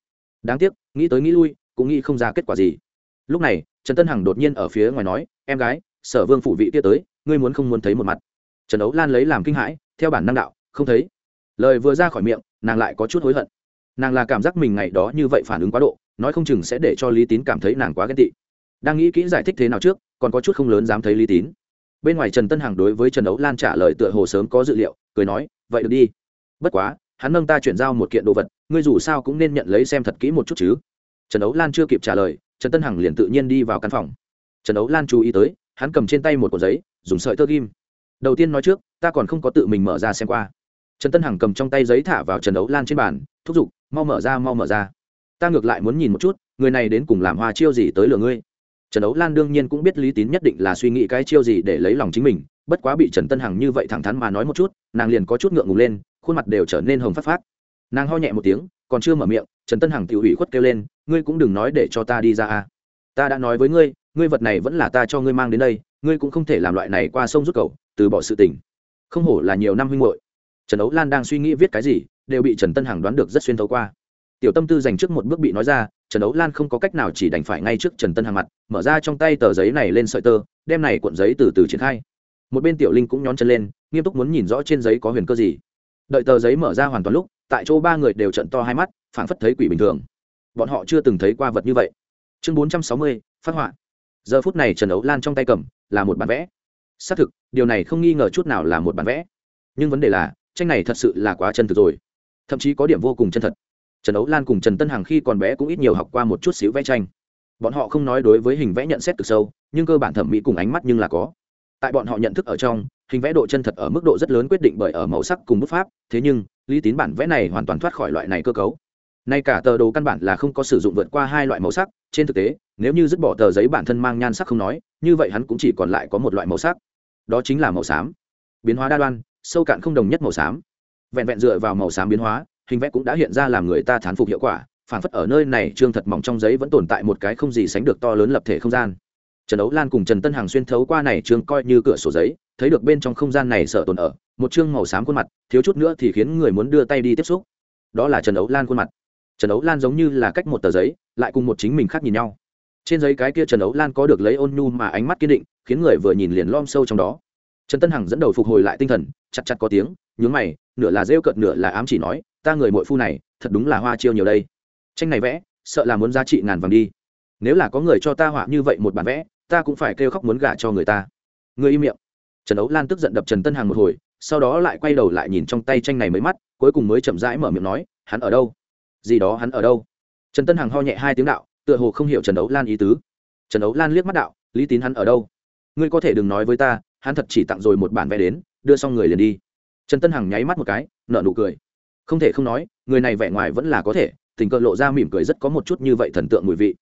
Đáng tiếc, nghĩ tới nghĩ lui, cũng nghĩ không ra kết quả gì. Lúc này, trần tân hằng đột nhiên ở phía ngoài nói, em gái, sở vương phụ vị kia tới, ngươi muốn không muốn thấy một mặt? Trần ấu lan lấy làm kinh hãi, theo bản năng đạo, không thấy. Lời vừa ra khỏi miệng, nàng lại có chút hối hận. Nàng là cảm giác mình ngày đó như vậy phản ứng quá độ, nói không chừng sẽ để cho lý tín cảm thấy nàng quá ghen tị. Đang nghĩ kỹ giải thích thế nào trước còn có chút không lớn dám thấy lý tín. Bên ngoài trần tân hằng đối với trần đấu lan trả lời tựa hồ sớm có dự liệu, cười nói, vậy được đi. Bất quá, hắn nâng ta chuyển giao một kiện đồ vật, ngươi dù sao cũng nên nhận lấy xem thật kỹ một chút chứ. Trần đấu lan chưa kịp trả lời, trần tân hằng liền tự nhiên đi vào căn phòng. Trần đấu lan chú ý tới, hắn cầm trên tay một cuộn giấy, dùng sợi tơ ghim. Đầu tiên nói trước, ta còn không có tự mình mở ra xem qua. Trần tân hằng cầm trong tay giấy thả vào trần đấu lan trên bàn, thúc giục, mau mở ra, mau mở ra. Ta ngược lại muốn nhìn một chút, người này đến cùng làm hoa chiêu gì tới lửa ngươi? Trần ấu lan đương nhiên cũng biết lý tín nhất định là suy nghĩ cái chiêu gì để lấy lòng chính mình, bất quá bị trần tân hằng như vậy thẳng thắn mà nói một chút, nàng liền có chút ngượng ngùng lên, khuôn mặt đều trở nên hồng phát phát nàng ho nhẹ một tiếng, còn chưa mở miệng, trần tân hằng tự hủy khuất kêu lên, ngươi cũng đừng nói để cho ta đi ra a ta đã nói với ngươi ngươi vật này vẫn là ta cho ngươi mang đến đây, ngươi cũng không thể làm loại này qua sông rút cầu, từ bỏ sự tình. Không hổ là nhiều năm huynh hội trần ấu lan đang suy nghĩ viết cái gì, đều bị trần tân hằng đoán được rất xuyên thấu qua. Tiểu tâm tư dành trước một bước bị nói ra trần ấu lan không có cách nào chỉ đành phải ngay trước trần tân hằng mặt, mở ra trong tay tờ giấy này lên sợi tơ, đem này cuộn giấy từ từ triển khai. Một bên tiểu linh cũng nhón chân lên, nghiêm túc muốn nhìn rõ trên giấy có huyền cơ gì. Đợi tờ giấy mở ra hoàn toàn lúc, tại chỗ ba người đều trận to hai mắt, phảng phất thấy quỷ bình thường. Bọn họ chưa từng thấy qua vật như vậy. Chương bốn trăm sáu mươi, phát họa. Giờ phút này trần ấu lan trong tay cầm là một bản vẽ. Xác thực, điều này không nghi ngờ chút nào là một bản vẽ. Nhưng vấn đề là, tranh này thật sự là quá chân thực rồi. Thậm chí có điểm vô cùng chân thật trần ấu lan cùng trần tân hằng khi còn bé cũng ít nhiều học qua một chút xíu vẽ tranh. Bọn họ không nói đối với hình vẽ nhận xét từ sâu, nhưng cơ bản thẩm mỹ cùng ánh mắt nhưng là có. Tại bọn họ nhận thức ở trong, hình vẽ độ chân thật ở mức độ rất lớn quyết định bởi ở màu sắc cùng bút pháp, thế nhưng, lý tín bản vẽ này hoàn toàn thoát khỏi loại này cơ cấu. Nay cả tờ đồ căn bản là không có sử dụng vượt qua hai loại màu sắc, trên thực tế, nếu như dứt bỏ tờ giấy bản thân mang nhan sắc không nói, như vậy hắn cũng chỉ còn lại có một loại màu sắc. Đó chính là màu xám. Biến hóa đa đoan, sâu cạn không đồng nhất màu xám. Vẹn vẹn dựa vào màu xám biến hóa hình vẽ cũng đã hiện ra làm người ta thán phục hiệu quả, phản phất ở nơi này trương thật mỏng trong giấy vẫn tồn tại một cái không gì sánh được to lớn lập thể không gian. Trần ấu lan cùng trần tân hằng xuyên thấu qua này trương coi như cửa sổ giấy, thấy được bên trong không gian này sợ tồn ở, một trương màu xám khuôn mặt, thiếu chút nữa thì khiến người muốn đưa tay đi tiếp xúc. Đó là trần ấu lan khuôn mặt. Trần ấu lan giống như là cách một tờ giấy, lại cùng một chính mình khác nhìn nhau. Trên giấy cái kia trần ấu lan có được lấy ôn nhu mà ánh mắt kiên định, khiến người vừa nhìn liền lom sâu trong đó. Trần tân hằng dẫn đầu phục hồi lại tinh thần, chặt chặt có tiếng, nhướng mày, nửa là rêu cợt nửa là ám chỉ nói ta người mội phu này, thật đúng là hoa chiêu nhiều đây. Tranh này vẽ, sợ là muốn giá trị ngàn vàng đi. Nếu là có người cho ta họa như vậy một bản vẽ, ta cũng phải kêu khóc muốn gả cho người ta. Người im miệng. Trần ấu lan tức giận đập trần tân hằng một hồi, sau đó lại quay đầu lại nhìn trong tay tranh này mới mắt, cuối cùng mới chậm rãi mở miệng nói, hắn ở đâu? Gì đó hắn ở đâu? Trần tân hằng ho nhẹ hai tiếng đạo, tựa hồ không hiểu trần ấu lan ý tứ. Trần ấu lan liếc mắt đạo, lý tín hắn ở đâu? Ngươi có thể đừng nói với ta, hắn thật chỉ tặng rồi một bản vẽ đến, đưa xong người liền đi. Trần tân hằng nháy mắt một cái, nở nụ cười không thể không nói, người này vẻ ngoài vẫn là có thể, tình cờ lộ ra mỉm cười rất có một chút như vậy thần tượng mùi vị.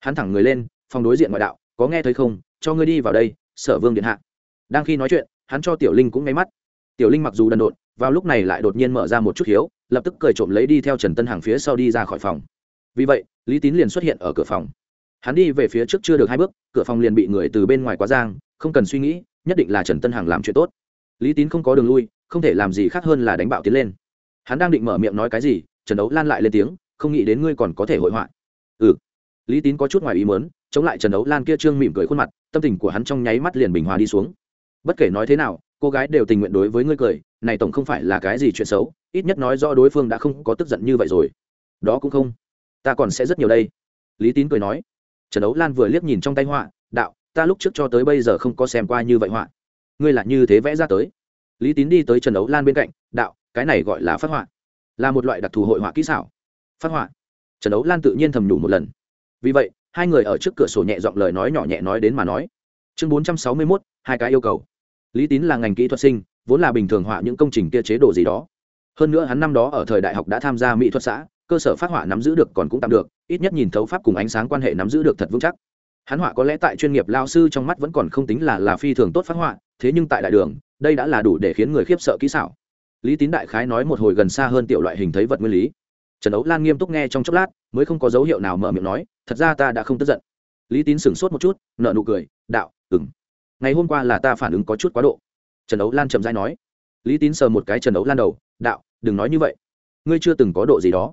Hắn thẳng người lên, phòng đối diện ngoại đạo, có nghe thấy không? Cho ngươi đi vào đây, sở vương điện hạ. Đang khi nói chuyện, hắn cho tiểu linh cũng nháy mắt. Tiểu linh mặc dù đần độn, vào lúc này lại đột nhiên mở ra một chút hiếu, lập tức cười trộm lấy đi theo trần tân hàng phía sau đi ra khỏi phòng. Vì vậy, lý tín liền xuất hiện ở cửa phòng. Hắn đi về phía trước chưa được hai bước, cửa phòng liền bị người từ bên ngoài quá giang, không cần suy nghĩ, nhất định là trần tân hằng làm chuyện tốt. Lý tín không có đường lui, không thể làm gì khác hơn là đánh bạo tiến lên hắn đang định mở miệng nói cái gì, trần đấu lan lại lên tiếng, không nghĩ đến ngươi còn có thể hội họa. Ừ. Lý tín có chút ngoài ý mớn chống lại trần đấu lan kia trương mỉm cười khuôn mặt, tâm tình của hắn trong nháy mắt liền bình hòa đi xuống. Bất kể nói thế nào, cô gái đều tình nguyện đối với ngươi cười, này tổng không phải là cái gì chuyện xấu, ít nhất nói do đối phương đã không có tức giận như vậy rồi. Đó cũng không. Ta còn sẽ rất nhiều đây. Lý tín cười nói. Trần đấu lan vừa liếc nhìn trong tay họa, đạo, ta lúc trước cho tới bây giờ không có xem qua như vậy họa. Ngươi là như thế vẽ ra tới. Lý tín đi tới trần đấu lan bên cạnh, đạo cái này gọi là phát họa, là một loại đặc thù hội họa kỹ xảo. Phát họa. Trần đấu lan tự nhiên thầm nhủ một lần. Vì vậy, hai người ở trước cửa sổ nhẹ giọng lời nói nhỏ nhẹ nói đến mà nói. Chương bốn trăm sáu mươi mốt, hai cái yêu cầu. Lý tín là ngành kỹ thuật sinh, vốn là bình thường họa những công trình kia chế độ gì đó. Hơn nữa hắn năm đó ở thời đại học đã tham gia mỹ thuật xã, cơ sở phát họa nắm giữ được còn cũng tạm được, ít nhất nhìn thấu pháp cùng ánh sáng quan hệ nắm giữ được thật vững chắc. Hắn họa có lẽ tại chuyên nghiệp lao sư trong mắt vẫn còn không tính là là phi thường tốt phát họa, thế nhưng tại đại đường, đây đã là đủ để khiến người khiếp sợ kỹ xảo lý tín đại khái nói một hồi gần xa hơn tiểu loại hình thấy vật nguyên lý. Trần ấu lan nghiêm túc nghe trong chốc lát, mới không có dấu hiệu nào mở miệng nói, thật ra ta đã không tức giận. Lý tín sửng sốt một chút nợ nụ cười, đạo ừng ngày hôm qua là ta phản ứng có chút quá độ. Trần ấu lan chậm dai nói. Lý tín sờ một cái trần ấu lan đầu, đạo, đừng nói như vậy. Ngươi chưa từng có độ gì đó.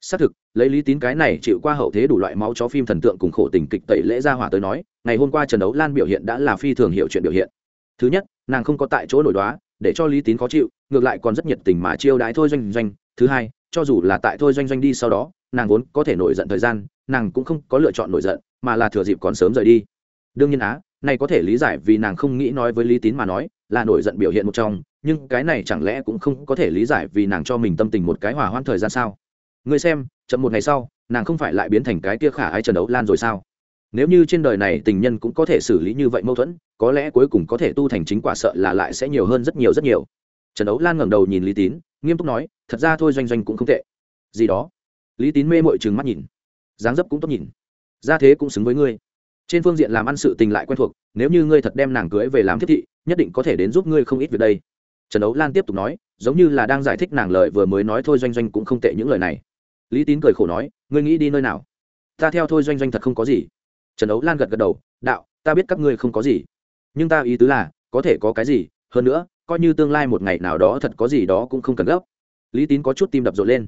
Xác thực, lấy lý tín cái này chịu qua hậu thế đủ loại máu chó phim thần tượng cùng khổ tình kịch tẩy lễ ra hỏa tới nói, ngày hôm qua trần ấu lan biểu hiện đã là phi thường hiệu chuyện biểu hiện. Thứ nhất, nàng không có tại chỗ nổi đoá để cho lý tín khó chịu, ngược lại còn rất nhiệt tình mà chiêu đãi thôi doanh doanh. Thứ hai, cho dù là tại thôi doanh doanh đi sau đó, nàng vốn có thể nổi giận thời gian, nàng cũng không có lựa chọn nổi giận, mà là thừa dịp còn sớm rời đi. Đương nhiên á, này có thể lý giải vì nàng không nghĩ nói với lý tín mà nói, là nổi giận biểu hiện một trong, nhưng cái này chẳng lẽ cũng không có thể lý giải vì nàng cho mình tâm tình một cái hòa hoãn thời gian sao? Người xem, chậm một ngày sau, nàng không phải lại biến thành cái kia khả ai trần đấu lan rồi sao? Nếu như trên đời này tình nhân cũng có thể xử lý như vậy mâu thuẫn, có lẽ cuối cùng có thể tu thành chính quả sợ là lại sẽ nhiều hơn rất nhiều rất nhiều. Trần đấu lan ngẩng đầu nhìn lý tín, nghiêm túc nói, thật ra thôi, doanh doanh cũng không tệ. Gì đó? Lý tín mê mội chừng mắt nhìn. Dáng dấp cũng tốt nhìn. Ra thế cũng xứng với ngươi. Trên phương diện làm ăn sự tình lại quen thuộc, nếu như ngươi thật đem nàng cưới về làm thiết thị, nhất định có thể đến giúp ngươi không ít việc đây. Trần đấu lan tiếp tục nói, giống như là đang giải thích nàng lời vừa mới nói, thôi, doanh doanh cũng không tệ những lời này. Lý tín cười khổ nói, ngươi nghĩ đi nơi nào? Ta theo thôi, doanh doanh thật không có gì trần ấu lan gật gật đầu, đạo, ta biết các ngươi không có gì. Nhưng ta ý tứ là, có thể có cái gì, hơn nữa, coi như tương lai một ngày nào đó thật có gì đó cũng không cần gấp. Lý tín có chút tim đập rộn lên.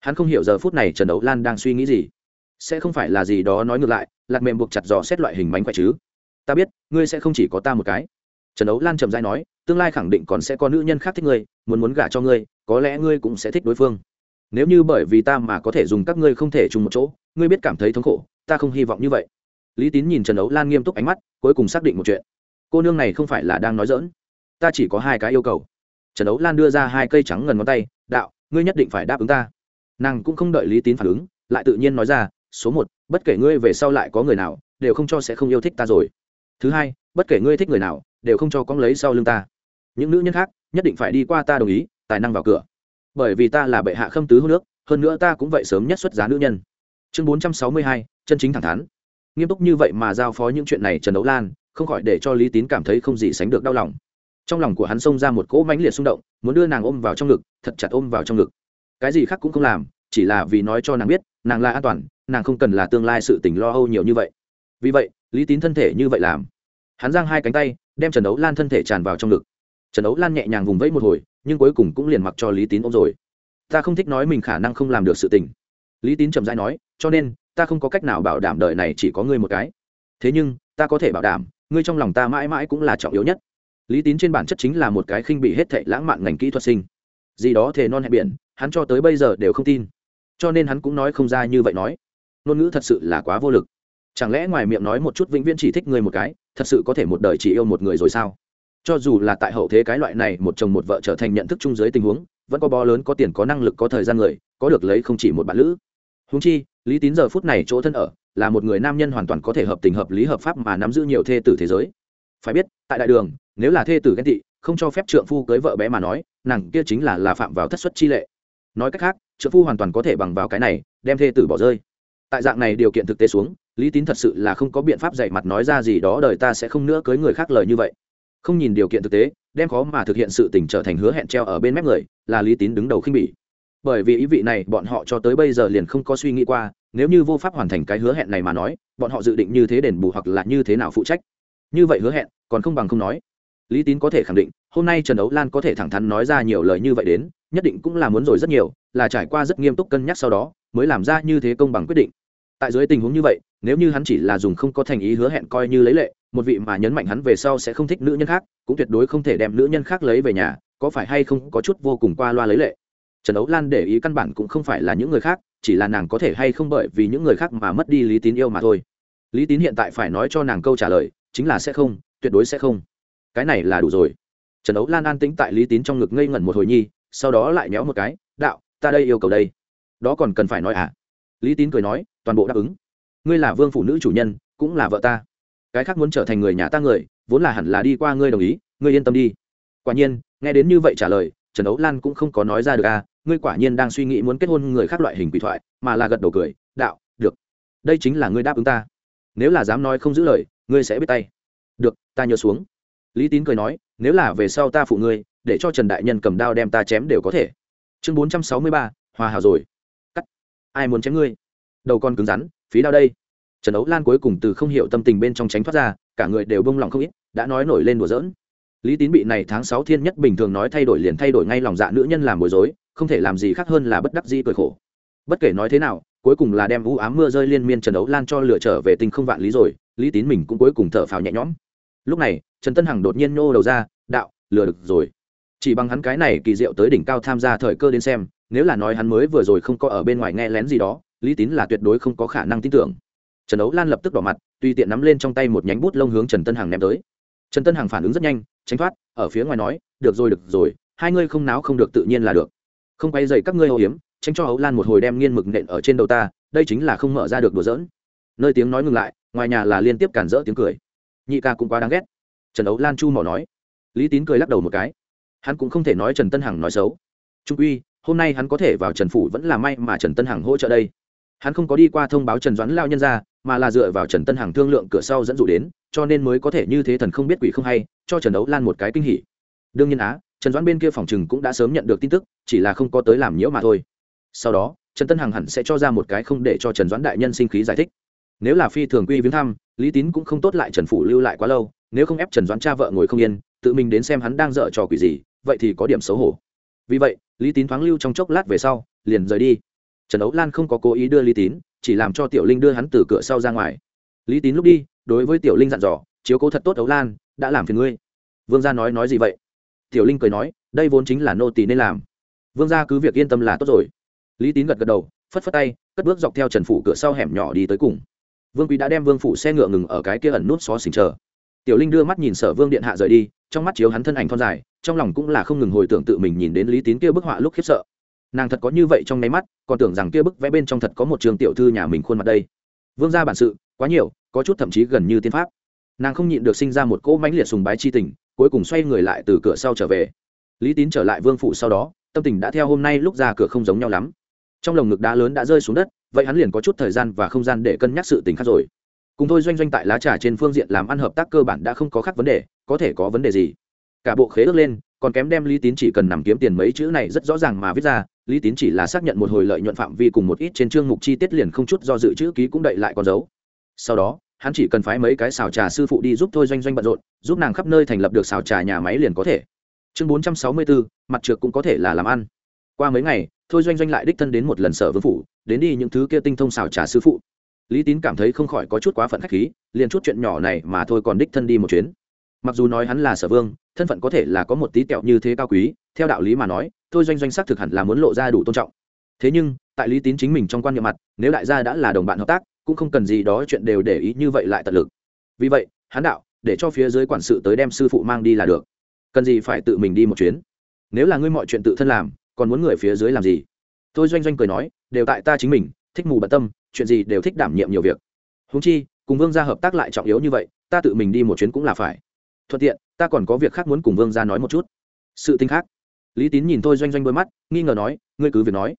Hắn không hiểu giờ phút này trần ấu lan đang suy nghĩ gì. Sẽ không phải là gì đó nói ngược lại, lạc mềm buộc chặt dò xét loại hình mánh khỏe chứ. Ta biết, ngươi sẽ không chỉ có ta một cái. Trần ấu lan trầm dai nói, tương lai khẳng định còn sẽ có nữ nhân khác thích ngươi, muốn muốn gả cho ngươi, có lẽ ngươi cũng sẽ thích đối phương. Nếu như bởi vì ta mà có thể dùng các ngươi không thể chung một chỗ, ngươi biết cảm thấy thống khổ, ta không hy vọng như vậy lý tín nhìn trần đấu lan nghiêm túc ánh mắt, cuối cùng xác định một chuyện. Cô nương này không phải là đang nói dỡn ta chỉ có hai cái yêu cầu. Trần đấu lan đưa ra hai cây trắng ngần ngón tay, đạo, ngươi nhất định phải đáp ứng ta. Nàng cũng không đợi lý tín phản ứng, lại tự nhiên nói ra, số một, bất kể ngươi về sau lại có người nào, đều không cho sẽ không yêu thích ta rồi. Thứ hai, bất kể ngươi thích người nào, đều không cho con lấy sau lưng ta. Những nữ nhân khác, nhất định phải đi qua ta đồng ý, tài năng vào cửa. Bởi vì ta là bệ hạ khâm tứ hô nước hơn nữa ta cũng vậy sớm nhất xuất giá nữ nhân. Chương bốn trăm sáu mươi hai, chân chính thẳng thắn nghiêm túc như vậy mà giao phó những chuyện này trần đấu lan, không khỏi để cho lý tín cảm thấy không gì sánh được đau lòng. Trong lòng của hắn xông ra một cỗ mãnh liệt xung động, muốn đưa nàng ôm vào trong ngực, thật chặt ôm vào trong ngực. Cái gì khác cũng không làm, chỉ là vì nói cho nàng biết, nàng là an toàn, nàng không cần là tương lai sự tình lo âu nhiều như vậy. Vì vậy, lý tín thân thể như vậy làm. Hắn giang hai cánh tay, đem trần đấu lan thân thể tràn vào trong ngực. Trần đấu lan nhẹ nhàng vùng vẫy một hồi, nhưng cuối cùng cũng liền mặc cho lý tín ôm rồi. Ta không thích nói mình khả năng không làm được sự tình. Lý tín trầm rãi nói, cho nên ta không có cách nào bảo đảm đời này chỉ có ngươi một cái. Thế nhưng, ta có thể bảo đảm, ngươi trong lòng ta mãi mãi cũng là trọng yếu nhất. Lý tín trên bản chất chính là một cái khinh bị hết thệ lãng mạn ngành kỹ thuật sinh. Gì đó thề non hẹn biển, hắn cho tới bây giờ đều không tin. Cho nên hắn cũng nói không ra như vậy nói. Ngôn ngữ thật sự là quá vô lực. Chẳng lẽ ngoài miệng nói một chút vĩnh viễn chỉ thích người một cái, thật sự có thể một đời chỉ yêu một người rồi sao? Cho dù là tại hậu thế cái loại này một chồng một vợ trở thành nhận thức chung dưới tình huống, vẫn có bó lớn, có tiền, có năng lực, có thời gian người, có được lấy không chỉ một bạn lữ. Húng chi lý tín giờ phút này chỗ thân ở, là một người nam nhân hoàn toàn có thể hợp tình hợp lý hợp pháp mà nắm giữ nhiều thê tử thế giới. Phải biết, tại đại đường, nếu là thê tử ghen tị, không cho phép trượng phu cưới vợ bé mà nói, nàng kia chính là là phạm vào thất xuất chi lệ. Nói cách khác, trượng phu hoàn toàn có thể bằng vào cái này, đem thê tử bỏ rơi. Tại dạng này điều kiện thực tế xuống, lý tín thật sự là không có biện pháp dạy mặt nói ra gì đó đời ta sẽ không nữa cưới người khác lời như vậy. Không nhìn điều kiện thực tế, đem khó mà thực hiện sự tình trở thành hứa hẹn treo ở bên mép người, là lý tín đứng đầu khinh bỉ bởi vì ý vị này bọn họ cho tới bây giờ liền không có suy nghĩ qua, nếu như vô pháp hoàn thành cái hứa hẹn này mà nói, bọn họ dự định như thế đền bù hoặc là như thế nào phụ trách. Như vậy hứa hẹn, còn không bằng không nói. Lý tín có thể khẳng định, hôm nay trần ấu lan có thể thẳng thắn nói ra nhiều lời như vậy đến, nhất định cũng là muốn rồi rất nhiều, là trải qua rất nghiêm túc cân nhắc sau đó, mới làm ra như thế công bằng quyết định. Tại dưới tình huống như vậy, nếu như hắn chỉ là dùng không có thành ý hứa hẹn coi như lấy lệ, một vị mà nhấn mạnh hắn về sau sẽ không thích nữ nhân khác, cũng tuyệt đối không thể đem nữ nhân khác lấy về nhà, có phải hay không có chút vô cùng qua loa lấy lệ trần ấu lan để ý căn bản cũng không phải là những người khác, chỉ là nàng có thể hay không bởi vì những người khác mà mất đi lý tín yêu mà thôi. Lý tín hiện tại phải nói cho nàng câu trả lời, chính là sẽ không, tuyệt đối sẽ không. Cái này là đủ rồi. Trần ấu lan an tĩnh tại lý tín trong ngực ngây ngẩn một hồi nhi, sau đó lại méo một cái, đạo, ta đây yêu cầu đây. Đó còn cần phải nói à? Lý tín cười nói, toàn bộ đáp ứng. Ngươi là vương phụ nữ chủ nhân, cũng là vợ ta. Cái khác muốn trở thành người nhà ta người, vốn là hẳn là đi qua ngươi đồng ý, ngươi yên tâm đi. Quả nhiên, nghe đến như vậy trả lời, trần ấu lan cũng không có nói ra được à ngươi quả nhiên đang suy nghĩ muốn kết hôn người khác loại hình quỷ thoại, mà là gật đầu cười, đạo, được. Đây chính là ngươi đáp ứng ta. Nếu là dám nói không giữ lời, ngươi sẽ biết tay. Được, ta nhớ xuống. Lý tín cười nói, nếu là về sau ta phụ ngươi, để cho trần đại nhân cầm đao đem ta chém đều có thể. Chương bốn trăm sáu mươi ba, hòa hảo rồi. Cắt. Ai muốn chém ngươi? Đầu con cứng rắn, phí đao đây. Trần ấu lan cuối cùng từ không hiểu tâm tình bên trong tránh thoát ra, cả người đều bông lòng không ít, đã nói nổi lên đùa giỡn lý tín bị này tháng sáu thiên nhất bình thường nói thay đổi liền thay đổi ngay lòng dạ nữ nhân làm bối rối, không thể làm gì khác hơn là bất đắc dĩ cười khổ. Bất kể nói thế nào, cuối cùng là đem u ám mưa rơi liên miên trần đấu lan cho lửa trở về tinh không vạn lý rồi, lý tín mình cũng cuối cùng thở phào nhẹ nhõm. Lúc này, trần tân hằng đột nhiên nhô đầu ra, đạo, lừa được rồi. Chỉ bằng hắn cái này kỳ diệu tới đỉnh cao tham gia thời cơ đến xem, nếu là nói hắn mới vừa rồi không có ở bên ngoài nghe lén gì đó, lý tín là tuyệt đối không có khả năng tin tưởng. Trần đấu lan lập tức đỏ mặt, tùy tiện nắm lên trong tay một nhánh bút lông hướng trần tân hằng ném tới trần tân hằng phản ứng rất nhanh, tránh thoát, ở phía ngoài nói, được rồi được rồi, hai ngươi không náo không được tự nhiên là được. Không quay dậy các ngươi âu hiếm, tránh cho ấu lan một hồi đem nghiên mực nện ở trên đầu ta, đây chính là không mở ra được đùa giỡn. Nơi tiếng nói ngừng lại, ngoài nhà là liên tiếp cản rỡ tiếng cười. Nhị ca cũng quá đáng ghét. Trần ấu lan chu mỏ nói. Lý tín cười lắc đầu một cái. Hắn cũng không thể nói trần tân hằng nói xấu. Trung uy hôm nay hắn có thể vào trần phủ vẫn là may mà trần tân hằng hỗ trợ đây. Hắn không có đi qua thông báo trần doãn lao nhân ra, mà là dựa vào trần tân hằng thương lượng cửa sau dẫn dụ đến cho nên mới có thể như thế thần không biết quỷ không hay, cho trần đấu lan một cái kinh hỉ. Đương nhiên á, trần doãn bên kia phòng chừng cũng đã sớm nhận được tin tức, chỉ là không có tới làm nhiễu mà thôi. Sau đó, trần tân hằng hẳn sẽ cho ra một cái không để cho trần doãn đại nhân sinh khí giải thích. Nếu là phi thường quy viếng thăm, lý tín cũng không tốt lại trần phủ lưu lại quá lâu, nếu không ép trần doãn cha vợ ngồi không yên, tự mình đến xem hắn đang dở trò quỷ gì, vậy thì có điểm xấu hổ. Vì vậy, lý tín thoáng lưu trong chốc lát về sau, liền rời đi. Trần ấu lan không có cố ý đưa lý tín, chỉ làm cho tiểu linh đưa hắn từ cửa sau ra ngoài. Lý tín lúc đi đối với tiểu linh dặn dò, chiếu cố thật tốt ấu lan, đã làm phiền ngươi. Vương gia nói nói gì vậy? Tiểu linh cười nói, đây vốn chính là nô tỳ nên làm. Vương gia cứ việc yên tâm là tốt rồi. Lý tín gật gật đầu, phất phất tay, cất bước dọc theo trần phủ cửa sau hẻm nhỏ đi tới cùng. Vương quý đã đem vương phủ xe ngựa ngừng ở cái kia ẩn nút xó xỉnh chờ. Tiểu linh đưa mắt nhìn sở vương điện hạ rời đi, trong mắt chiếu hắn thân ảnh thon dài, trong lòng cũng là không ngừng hồi tưởng tự mình nhìn đến lý tín kia bức họa lúc khiếp sợ. Nàng thật có như vậy trong nháy mắt, còn tưởng rằng kia bức vẽ bên trong thật có một trường tiểu thư nhà mình khuôn mặt đây. Vương gia bản sự, quá nhiều có chút thậm chí gần như tiên pháp. Nàng không nhịn được sinh ra một cỗ mãnh liệt sùng bái chi tình, cuối cùng xoay người lại từ cửa sau trở về. Lý tín trở lại vương phủ sau đó, tâm tình đã theo hôm nay lúc ra cửa không giống nhau lắm. Trong lồng ngực đá lớn đã rơi xuống đất, vậy hắn liền có chút thời gian và không gian để cân nhắc sự tình khác rồi. Cùng thôi doanh doanh tại lá trà trên phương diện làm ăn hợp tác cơ bản đã không có khác vấn đề, có thể có vấn đề gì? Cả bộ khế ước lên, còn kém đem lý tín chỉ cần nằm kiếm tiền mấy chữ này rất rõ ràng mà viết ra, lý tín chỉ là xác nhận một hồi lợi nhuận phạm vi cùng một ít trên chương mục chi tiết liền không chút do dự chữ ký cũng đậy lại con dấu. Sau đó hắn chỉ cần phái mấy cái xào trà sư phụ đi giúp thôi doanh doanh bận rộn, giúp nàng khắp nơi thành lập được xào trà nhà máy liền có thể. Chương bốn trăm sáu mươi bốn mặt trượt cũng có thể là làm ăn. Qua mấy ngày, thôi doanh doanh lại đích thân đến một lần sở vương phủ, đến đi những thứ kia tinh thông xào trà sư phụ. Lý tín cảm thấy không khỏi có chút quá phận khách khí, liền chút chuyện nhỏ này mà thôi còn đích thân đi một chuyến. Mặc dù nói hắn là sở vương, thân phận có thể là có một tí kẹo như thế cao quý, theo đạo lý mà nói, thôi doanh doanh xác thực hẳn là muốn lộ ra đủ tôn trọng. Thế nhưng, tại lý tín chính mình trong quan niệm mặt, nếu đại gia đã là đồng bạn hợp tác cũng không cần gì đó chuyện đều để ý như vậy lại tận lực. Vì vậy, hắn đạo, để cho phía dưới quản sự tới đem sư phụ mang đi là được. Cần gì phải tự mình đi một chuyến? Nếu là ngươi mọi chuyện tự thân làm, còn muốn người phía dưới làm gì? Tôi doanh doanh cười nói, đều tại ta chính mình, thích mù bận tâm, chuyện gì đều thích đảm nhiệm nhiều việc. Húng chi, cùng vương gia hợp tác lại trọng yếu như vậy, ta tự mình đi một chuyến cũng là phải. Thuận tiện, ta còn có việc khác muốn cùng vương gia nói một chút. Sự tinh khác. Lý tín nhìn tôi doanh doanh đôi mắt, nghi ngờ nói, ngươi cứ việc nói.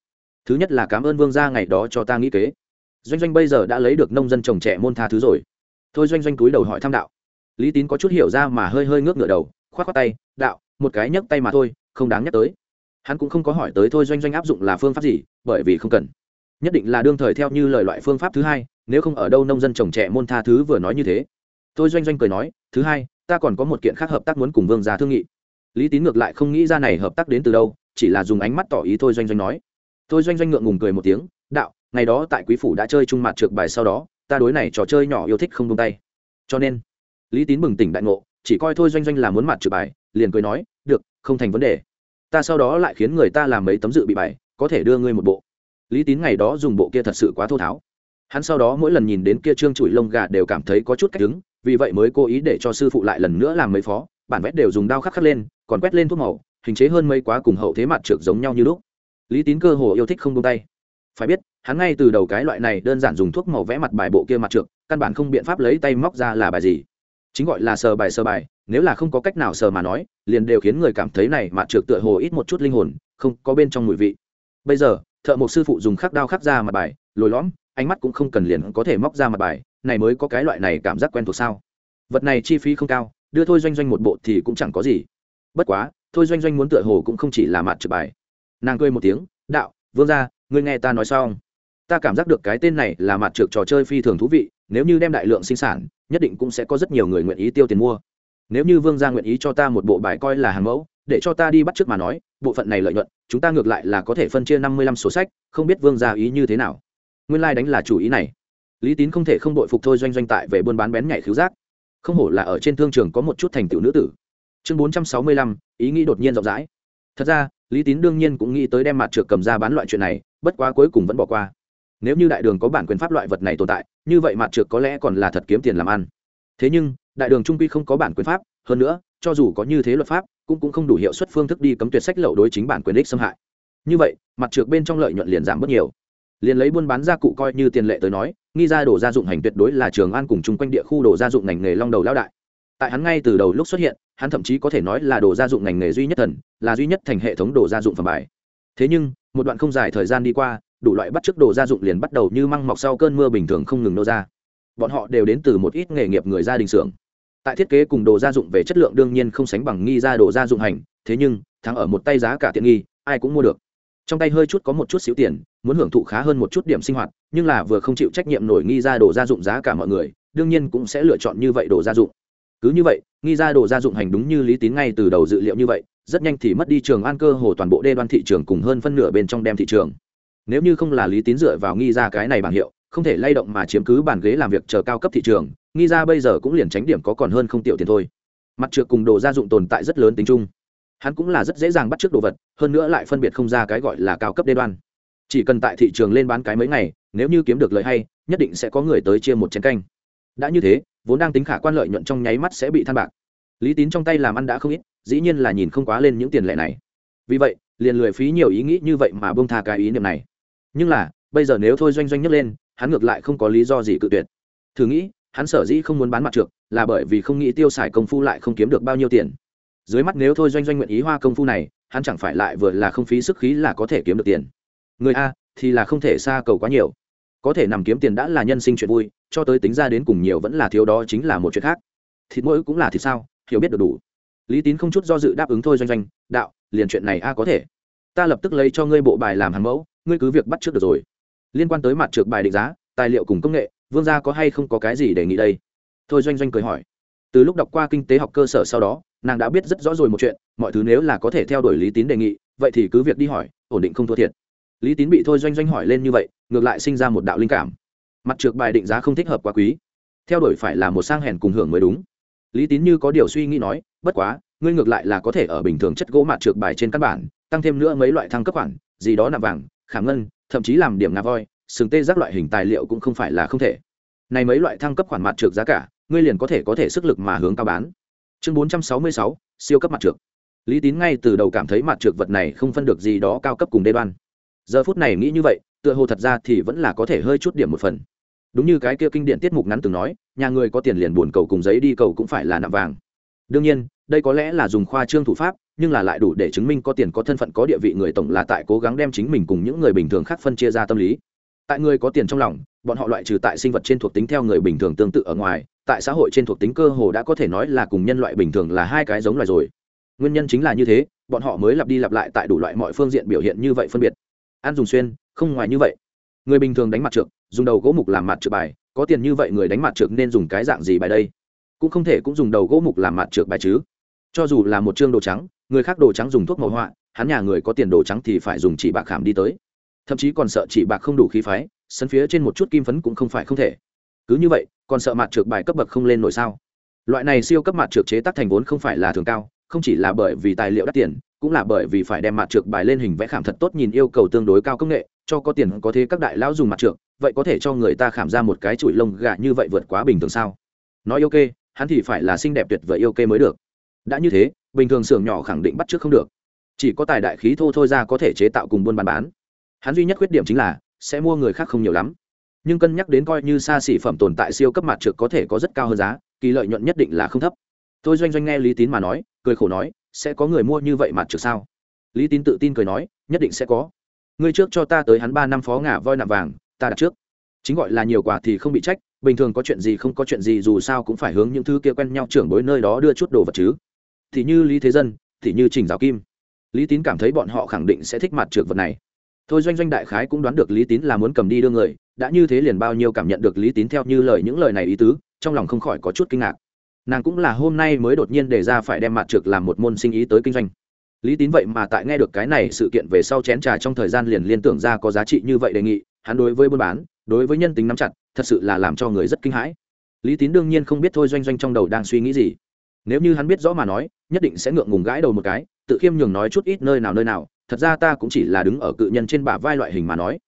Thứ nhất là cảm ơn vương gia ngày đó cho ta nghĩ kế doanh doanh bây giờ đã lấy được nông dân trồng trẻ môn tha thứ rồi. Thôi doanh doanh túi đầu hỏi thăm đạo. Lý tín có chút hiểu ra mà hơi hơi ngước ngựa đầu k h o á t k tay, đạo, một cái nhấc tay mà thôi, không đáng nhắc tới. Hắn cũng không có hỏi tới thôi doanh doanh áp dụng là phương pháp gì, bởi vì không cần. Nhất định là đương thời theo như lời loại phương pháp thứ hai, nếu không ở đâu nông dân trồng trẻ môn tha thứ vừa nói như thế. Thôi doanh doanh cười nói, thứ hai, ta còn có một kiện khác hợp tác muốn cùng vương gia thương nghị. Lý tín ngược lại không nghĩ ra này hợp tác đến từ đâu, chỉ là dùng ánh mắt tỏ ý thôi doanh doanh nói. Thôi doanh doanh ngượng ngùng cười một tiếng, đạo ngày đó tại quý phủ đã chơi chung mặt trượt bài sau đó, ta đối này trò chơi nhỏ yêu thích không tung tay. Cho nên, lý tín bừng tỉnh đại ngộ, chỉ coi thôi doanh doanh là muốn mặt trượt bài, liền cười nói, được, không thành vấn đề. Ta sau đó lại khiến người ta làm mấy tấm dự bị bài, có thể đưa ngươi một bộ. Lý tín ngày đó dùng bộ kia thật sự quá thô tháo. Hắn sau đó mỗi lần nhìn đến kia trương chùi lông gà đều cảm thấy có chút cách đứng, vì vậy mới cố ý để cho sư phụ lại lần nữa làm mấy phó, bản vẽ đều dùng đao khắc khắc lên, còn quét lên thuốc màu, hình chế hơn mấy quá cùng hậu thế mặt trượt giống nhau như lúc. Lý tín cơ hồ yêu thích không tung tay phải biết, hắn ngay từ đầu cái loại này đơn giản dùng thuốc màu vẽ mặt bài bộ kia mặt trượt căn bản không biện pháp lấy tay móc ra là bài gì. Chính gọi là sờ bài sờ bài, nếu là không có cách nào sờ mà nói, liền đều khiến người cảm thấy này mặt trượt tựa hồ ít một chút linh hồn, không có bên trong mùi vị. Bây giờ, thợ một sư phụ dùng khắc đao khắc ra mặt bài, lồi lõm, ánh mắt cũng không cần liền có thể móc ra mặt bài, này mới có cái loại này cảm giác quen thuộc sao? Vật này chi phí không cao, đưa thôi doanh doanh một bộ thì cũng chẳng có gì. Bất quá, thôi doanh doanh muốn tựa hồ cũng không chỉ là mặt trượt bài. Nàng cười một tiếng, đạo, vương ra ngươi nghe ta nói xong. Ta cảm giác được cái tên này là mặt trượt trò chơi phi thường thú vị, nếu như đem đại lượng sinh sản, nhất định cũng sẽ có rất nhiều người nguyện ý tiêu tiền mua. Nếu như vương gia nguyện ý cho ta một bộ bài coi là hàng mẫu, để cho ta đi bắt trước mà nói, bộ phận này lợi nhuận, chúng ta ngược lại là có thể phân chia năm mươi lăm sổ sách, không biết vương gia ý như thế nào. Nguyên lai、like、đánh là chủ ý này. Lý tín không thể không đội phục thôi doanh doanh tại về buôn bán bén nhảy khiếu giác. Không hổ là ở trên thương trường có một chút thành tựu nữ tử. Chương bốn trăm sáu mươi lăm, ý nghĩ đột nhiên rộng rãi. Thật ra lý tín đương nhiên cũng nghĩ tới đem mặt trượt cầm ra bán loại chuyện này, bất quá cuối cùng vẫn bỏ qua. Nếu như đại đường có bản quyền pháp loại vật này tồn tại, như vậy mặt trượt có lẽ còn là thật kiếm tiền làm ăn. Thế nhưng, đại đường trung quy không có bản quyền pháp, hơn nữa, cho dù có như thế luật pháp, cũng cũng không đủ hiệu suất phương thức đi cấm tuyệt sách lậu đối chính bản quyền ích xâm hại. Như vậy, mặt trượt bên trong lợi nhuận liền giảm bớt nhiều. Liền lấy buôn bán gia cụ coi như tiền lệ tới nói, nghi ra đồ gia dụng hành tuyệt đối là trường an cùng chung quanh địa khu đồ gia dụng ngành nghề long đầu lao đại tại hắn ngay từ đầu lúc xuất hiện, hắn thậm chí có thể nói là đồ gia dụng ngành nghề duy nhất thần, là duy nhất thành hệ thống đồ gia dụng phẩm bài. Thế nhưng, một đoạn không dài thời gian đi qua, đủ loại bắt chước đồ gia dụng liền bắt đầu như măng mọc sau cơn mưa bình thường không ngừng nô ra. Bọn họ đều đến từ một ít nghề nghiệp người gia đình xưởng. Tại thiết kế cùng đồ gia dụng về chất lượng đương nhiên không sánh bằng nghi ra đồ gia dụng hành, thế nhưng, thắng ở một tay giá cả tiện nghi, ai cũng mua được. Trong tay hơi chút có một chút xíu tiền, muốn hưởng thụ khá hơn một chút điểm sinh hoạt, nhưng là vừa không chịu trách nhiệm nổi nghi ra đồ gia dụng giá cả mọi người, đương nhiên cũng sẽ lựa chọn như vậy đồ gia dụng cứ như vậy, nghi ra đồ gia dụng hành đúng như lý tín ngay từ đầu dự liệu như vậy, rất nhanh thì mất đi trường an cơ hồ toàn bộ đê đoan thị trường cùng hơn phân nửa bên trong đem thị trường. Nếu như không là lý tín dựa vào nghi ra cái này bảng hiệu, không thể lay động mà chiếm cứ bàn ghế làm việc chờ cao cấp thị trường, nghi ra bây giờ cũng liền tránh điểm có còn hơn không tiểu tiền thôi. Mặt trượt cùng đồ gia dụng tồn tại rất lớn tính chung. Hắn cũng là rất dễ dàng bắt t đồ vật, hơn nữa lại phân biệt không ra cái gọi là cao cấp đê đoan. Chỉ cần tại thị trường lên bán cái mấy ngày, nếu như kiếm được lợi hay, nhất định sẽ có người tới chia một chén canh. Đã như thế vốn đang tính khả quan lợi nhuận trong nháy mắt sẽ bị than bạc. Lý tín trong tay làm ăn đã không ít, dĩ nhiên là nhìn không quá lên những tiền lệ này. Vì vậy, liền lười phí nhiều ý nghĩ như vậy mà bông tha cái ý niệm này. Nhưng là, bây giờ nếu thôi doanh doanh nhấc lên, hắn ngược lại không có lý do gì cự tuyệt. Thử nghĩ, hắn sở dĩ không muốn bán mặt trượt là bởi vì không nghĩ tiêu xài công phu lại không kiếm được bao nhiêu tiền. Dưới mắt nếu thôi doanh doanh nguyện ý hoa công phu này, hắn chẳng phải lại vừa là không phí sức khí là có thể kiếm được tiền. Người a, thì là không thể xa cầu quá nhiều. Có thể nằm kiếm tiền đã là nhân sinh chuyện vui cho tới tính ra đến cùng nhiều vẫn là thiếu đó chính là một chuyện khác. Thịt mỗi cũng là thịt sao, hiểu biết được đủ. Lý tín không chút do dự đáp ứng thôi doanh doanh, đạo, liền chuyện này a, có thể. Ta lập tức lấy cho ngươi bộ bài làm hàng mẫu, ngươi cứ việc bắt trước được rồi. Liên quan tới mặt trượt bài định giá, tài liệu cùng công nghệ, vương gia có hay không có cái gì đề nghị đây? Thôi doanh doanh cười hỏi. Từ lúc đọc qua kinh tế học cơ sở sau đó, nàng đã biết rất rõ rồi một chuyện, mọi thứ nếu là có thể theo đuổi lý tín đề nghị, vậy thì cứ việc đi hỏi, ổn định không thua thiệt. Lý tín bị thôi doanh doanh hỏi lên như vậy, ngược lại sinh ra một đạo linh cảm mặt trượt bài định giá không thích hợp quá quý. Theo đuổi phải là một sang hèn cùng hưởng mới đúng. Lý tín như có điều suy nghĩ nói, bất quá, ngươi ngược lại là có thể ở bình thường chất gỗ mặt trượt bài trên căn bản, tăng thêm nữa mấy loại thăng cấp khoản, gì đó nằm vàng, khảm ngân, thậm chí làm điểm ngà voi, sừng tê giác loại hình tài liệu cũng không phải là không thể. Này mấy loại thăng cấp khoản mặt trượt giá cả, ngươi liền có thể có thể sức lực mà hướng cao bán. Chương bốn trăm sáu mươi sáu, siêu cấp mặt trượt lý tín ngay từ đầu cảm thấy mặt trượt vật này không phân được gì đó cao cấp cùng đê đoan. Giờ phút này nghĩ như vậy, tựa hồ thật ra thì vẫn là có thể hơi chút điểm một phần đúng như cái kia kinh điển tiết mục ngắn từng nói, nhà người có tiền liền buồn cầu cùng giấy đi cầu cũng phải là nạm vàng. Đương nhiên, đây có lẽ là dùng khoa trương thủ pháp, nhưng là lại đủ để chứng minh có tiền có thân phận có địa vị người tổng là tại cố gắng đem chính mình cùng những người bình thường khác phân chia ra tâm lý. Tại người có tiền trong lòng, bọn họ loại trừ tại sinh vật trên thuộc tính theo người bình thường tương tự ở ngoài, tại xã hội trên thuộc tính cơ hồ đã có thể nói là cùng nhân loại bình thường là hai cái giống loài rồi. Nguyên nhân chính là như thế, bọn họ mới lặp đi lặp lại tại đủ loại mọi phương diện biểu hiện như vậy phân biệt. Ăn dùng xuyên, không ngoài như vậy. Người bình thường đánh mặt trượt dùng đầu gỗ mục làm mặt trượt bài, có tiền như vậy người đánh mặt trượt nên dùng cái dạng gì bài đây? Cũng không thể cũng dùng đầu gỗ mục làm mặt trượt bài chứ. Cho dù là một chương đồ trắng, người khác đồ trắng dùng thuốc màu họa, hắn nhà người có tiền đồ trắng thì phải dùng chỉ bạc khảm đi tới. Thậm chí còn sợ chỉ bạc không đủ khí phái, sân phía trên một chút kim phấn cũng không phải không thể. Cứ như vậy, còn sợ mặt trượt bài cấp bậc không lên nổi sao? Loại này siêu cấp mặt trượt chế tác thành vốn không phải là thường cao, không chỉ là bởi vì tài liệu đắt tiền, cũng là bởi vì phải đem mặt trượt bài lên hình vẽ khảm thật tốt nhìn yêu cầu tương đối cao công nghệ, cho có tiền có thế các đại lão dùng mặt trượt vậy có thể cho người ta khảm ra một cái chuỗi lông gà như vậy vượt quá bình thường sao? Nói ok hắn thì phải là xinh đẹp tuyệt vời ok mới được. Đã như thế, bình thường xưởng nhỏ khẳng định bắt trước không được. Chỉ có tài đại khí thô thôi ra có thể chế tạo cùng buôn bán bán. Hắn duy nhất khuyết điểm chính là, sẽ mua người khác không nhiều lắm. Nhưng cân nhắc đến coi như xa xỉ phẩm tồn tại siêu cấp mặt trượt có thể có rất cao hơn giá, kỳ lợi nhuận nhất định là không thấp. Tôi doanh doanh nghe lý tín mà nói, cười khổ nói, sẽ có người mua như vậy mặt trượt sao? Lý tín tự tin cười nói, nhất định sẽ có. Ngươi trước cho ta tới hắn ba năm phó ngả voi nạm vàng ta đặt trước. Chính gọi là nhiều quà thì không bị trách, bình thường có chuyện gì không có chuyện gì dù sao cũng phải hướng những thứ kia quen nhau trưởng bối nơi đó đưa chút đồ vật chứ. Thì như lý thế dân, thì như trình giáo kim. Lý tín cảm thấy bọn họ khẳng định sẽ thích mặt trượt vật này. Thôi doanh doanh đại khái cũng đoán được lý tín là muốn cầm đi đưa người, đã như thế liền bao nhiêu cảm nhận được lý tín theo như lời những lời này ý tứ, trong lòng không khỏi có chút kinh ngạc. Nàng cũng là hôm nay mới đột nhiên đề ra phải đem mặt trượt làm một môn sinh ý tới kinh doanh. Lý tín vậy mà tại nghe được cái này sự kiện về sau chén trà trong thời gian liền liên tưởng ra có giá trị như vậy đề nghị hắn đối với buôn bán, đối với nhân tính nắm chặt, thật sự là làm cho người rất kinh hãi. Lý tín đương nhiên không biết thôi doanh doanh trong đầu đang suy nghĩ gì. Nếu như hắn biết rõ mà nói, nhất định sẽ ngượng ngùng gãi đầu một cái, tự khiêm nhường nói chút ít nơi nào nơi nào, thật ra ta cũng chỉ là đứng ở cự nhân trên bả vai loại hình mà nói.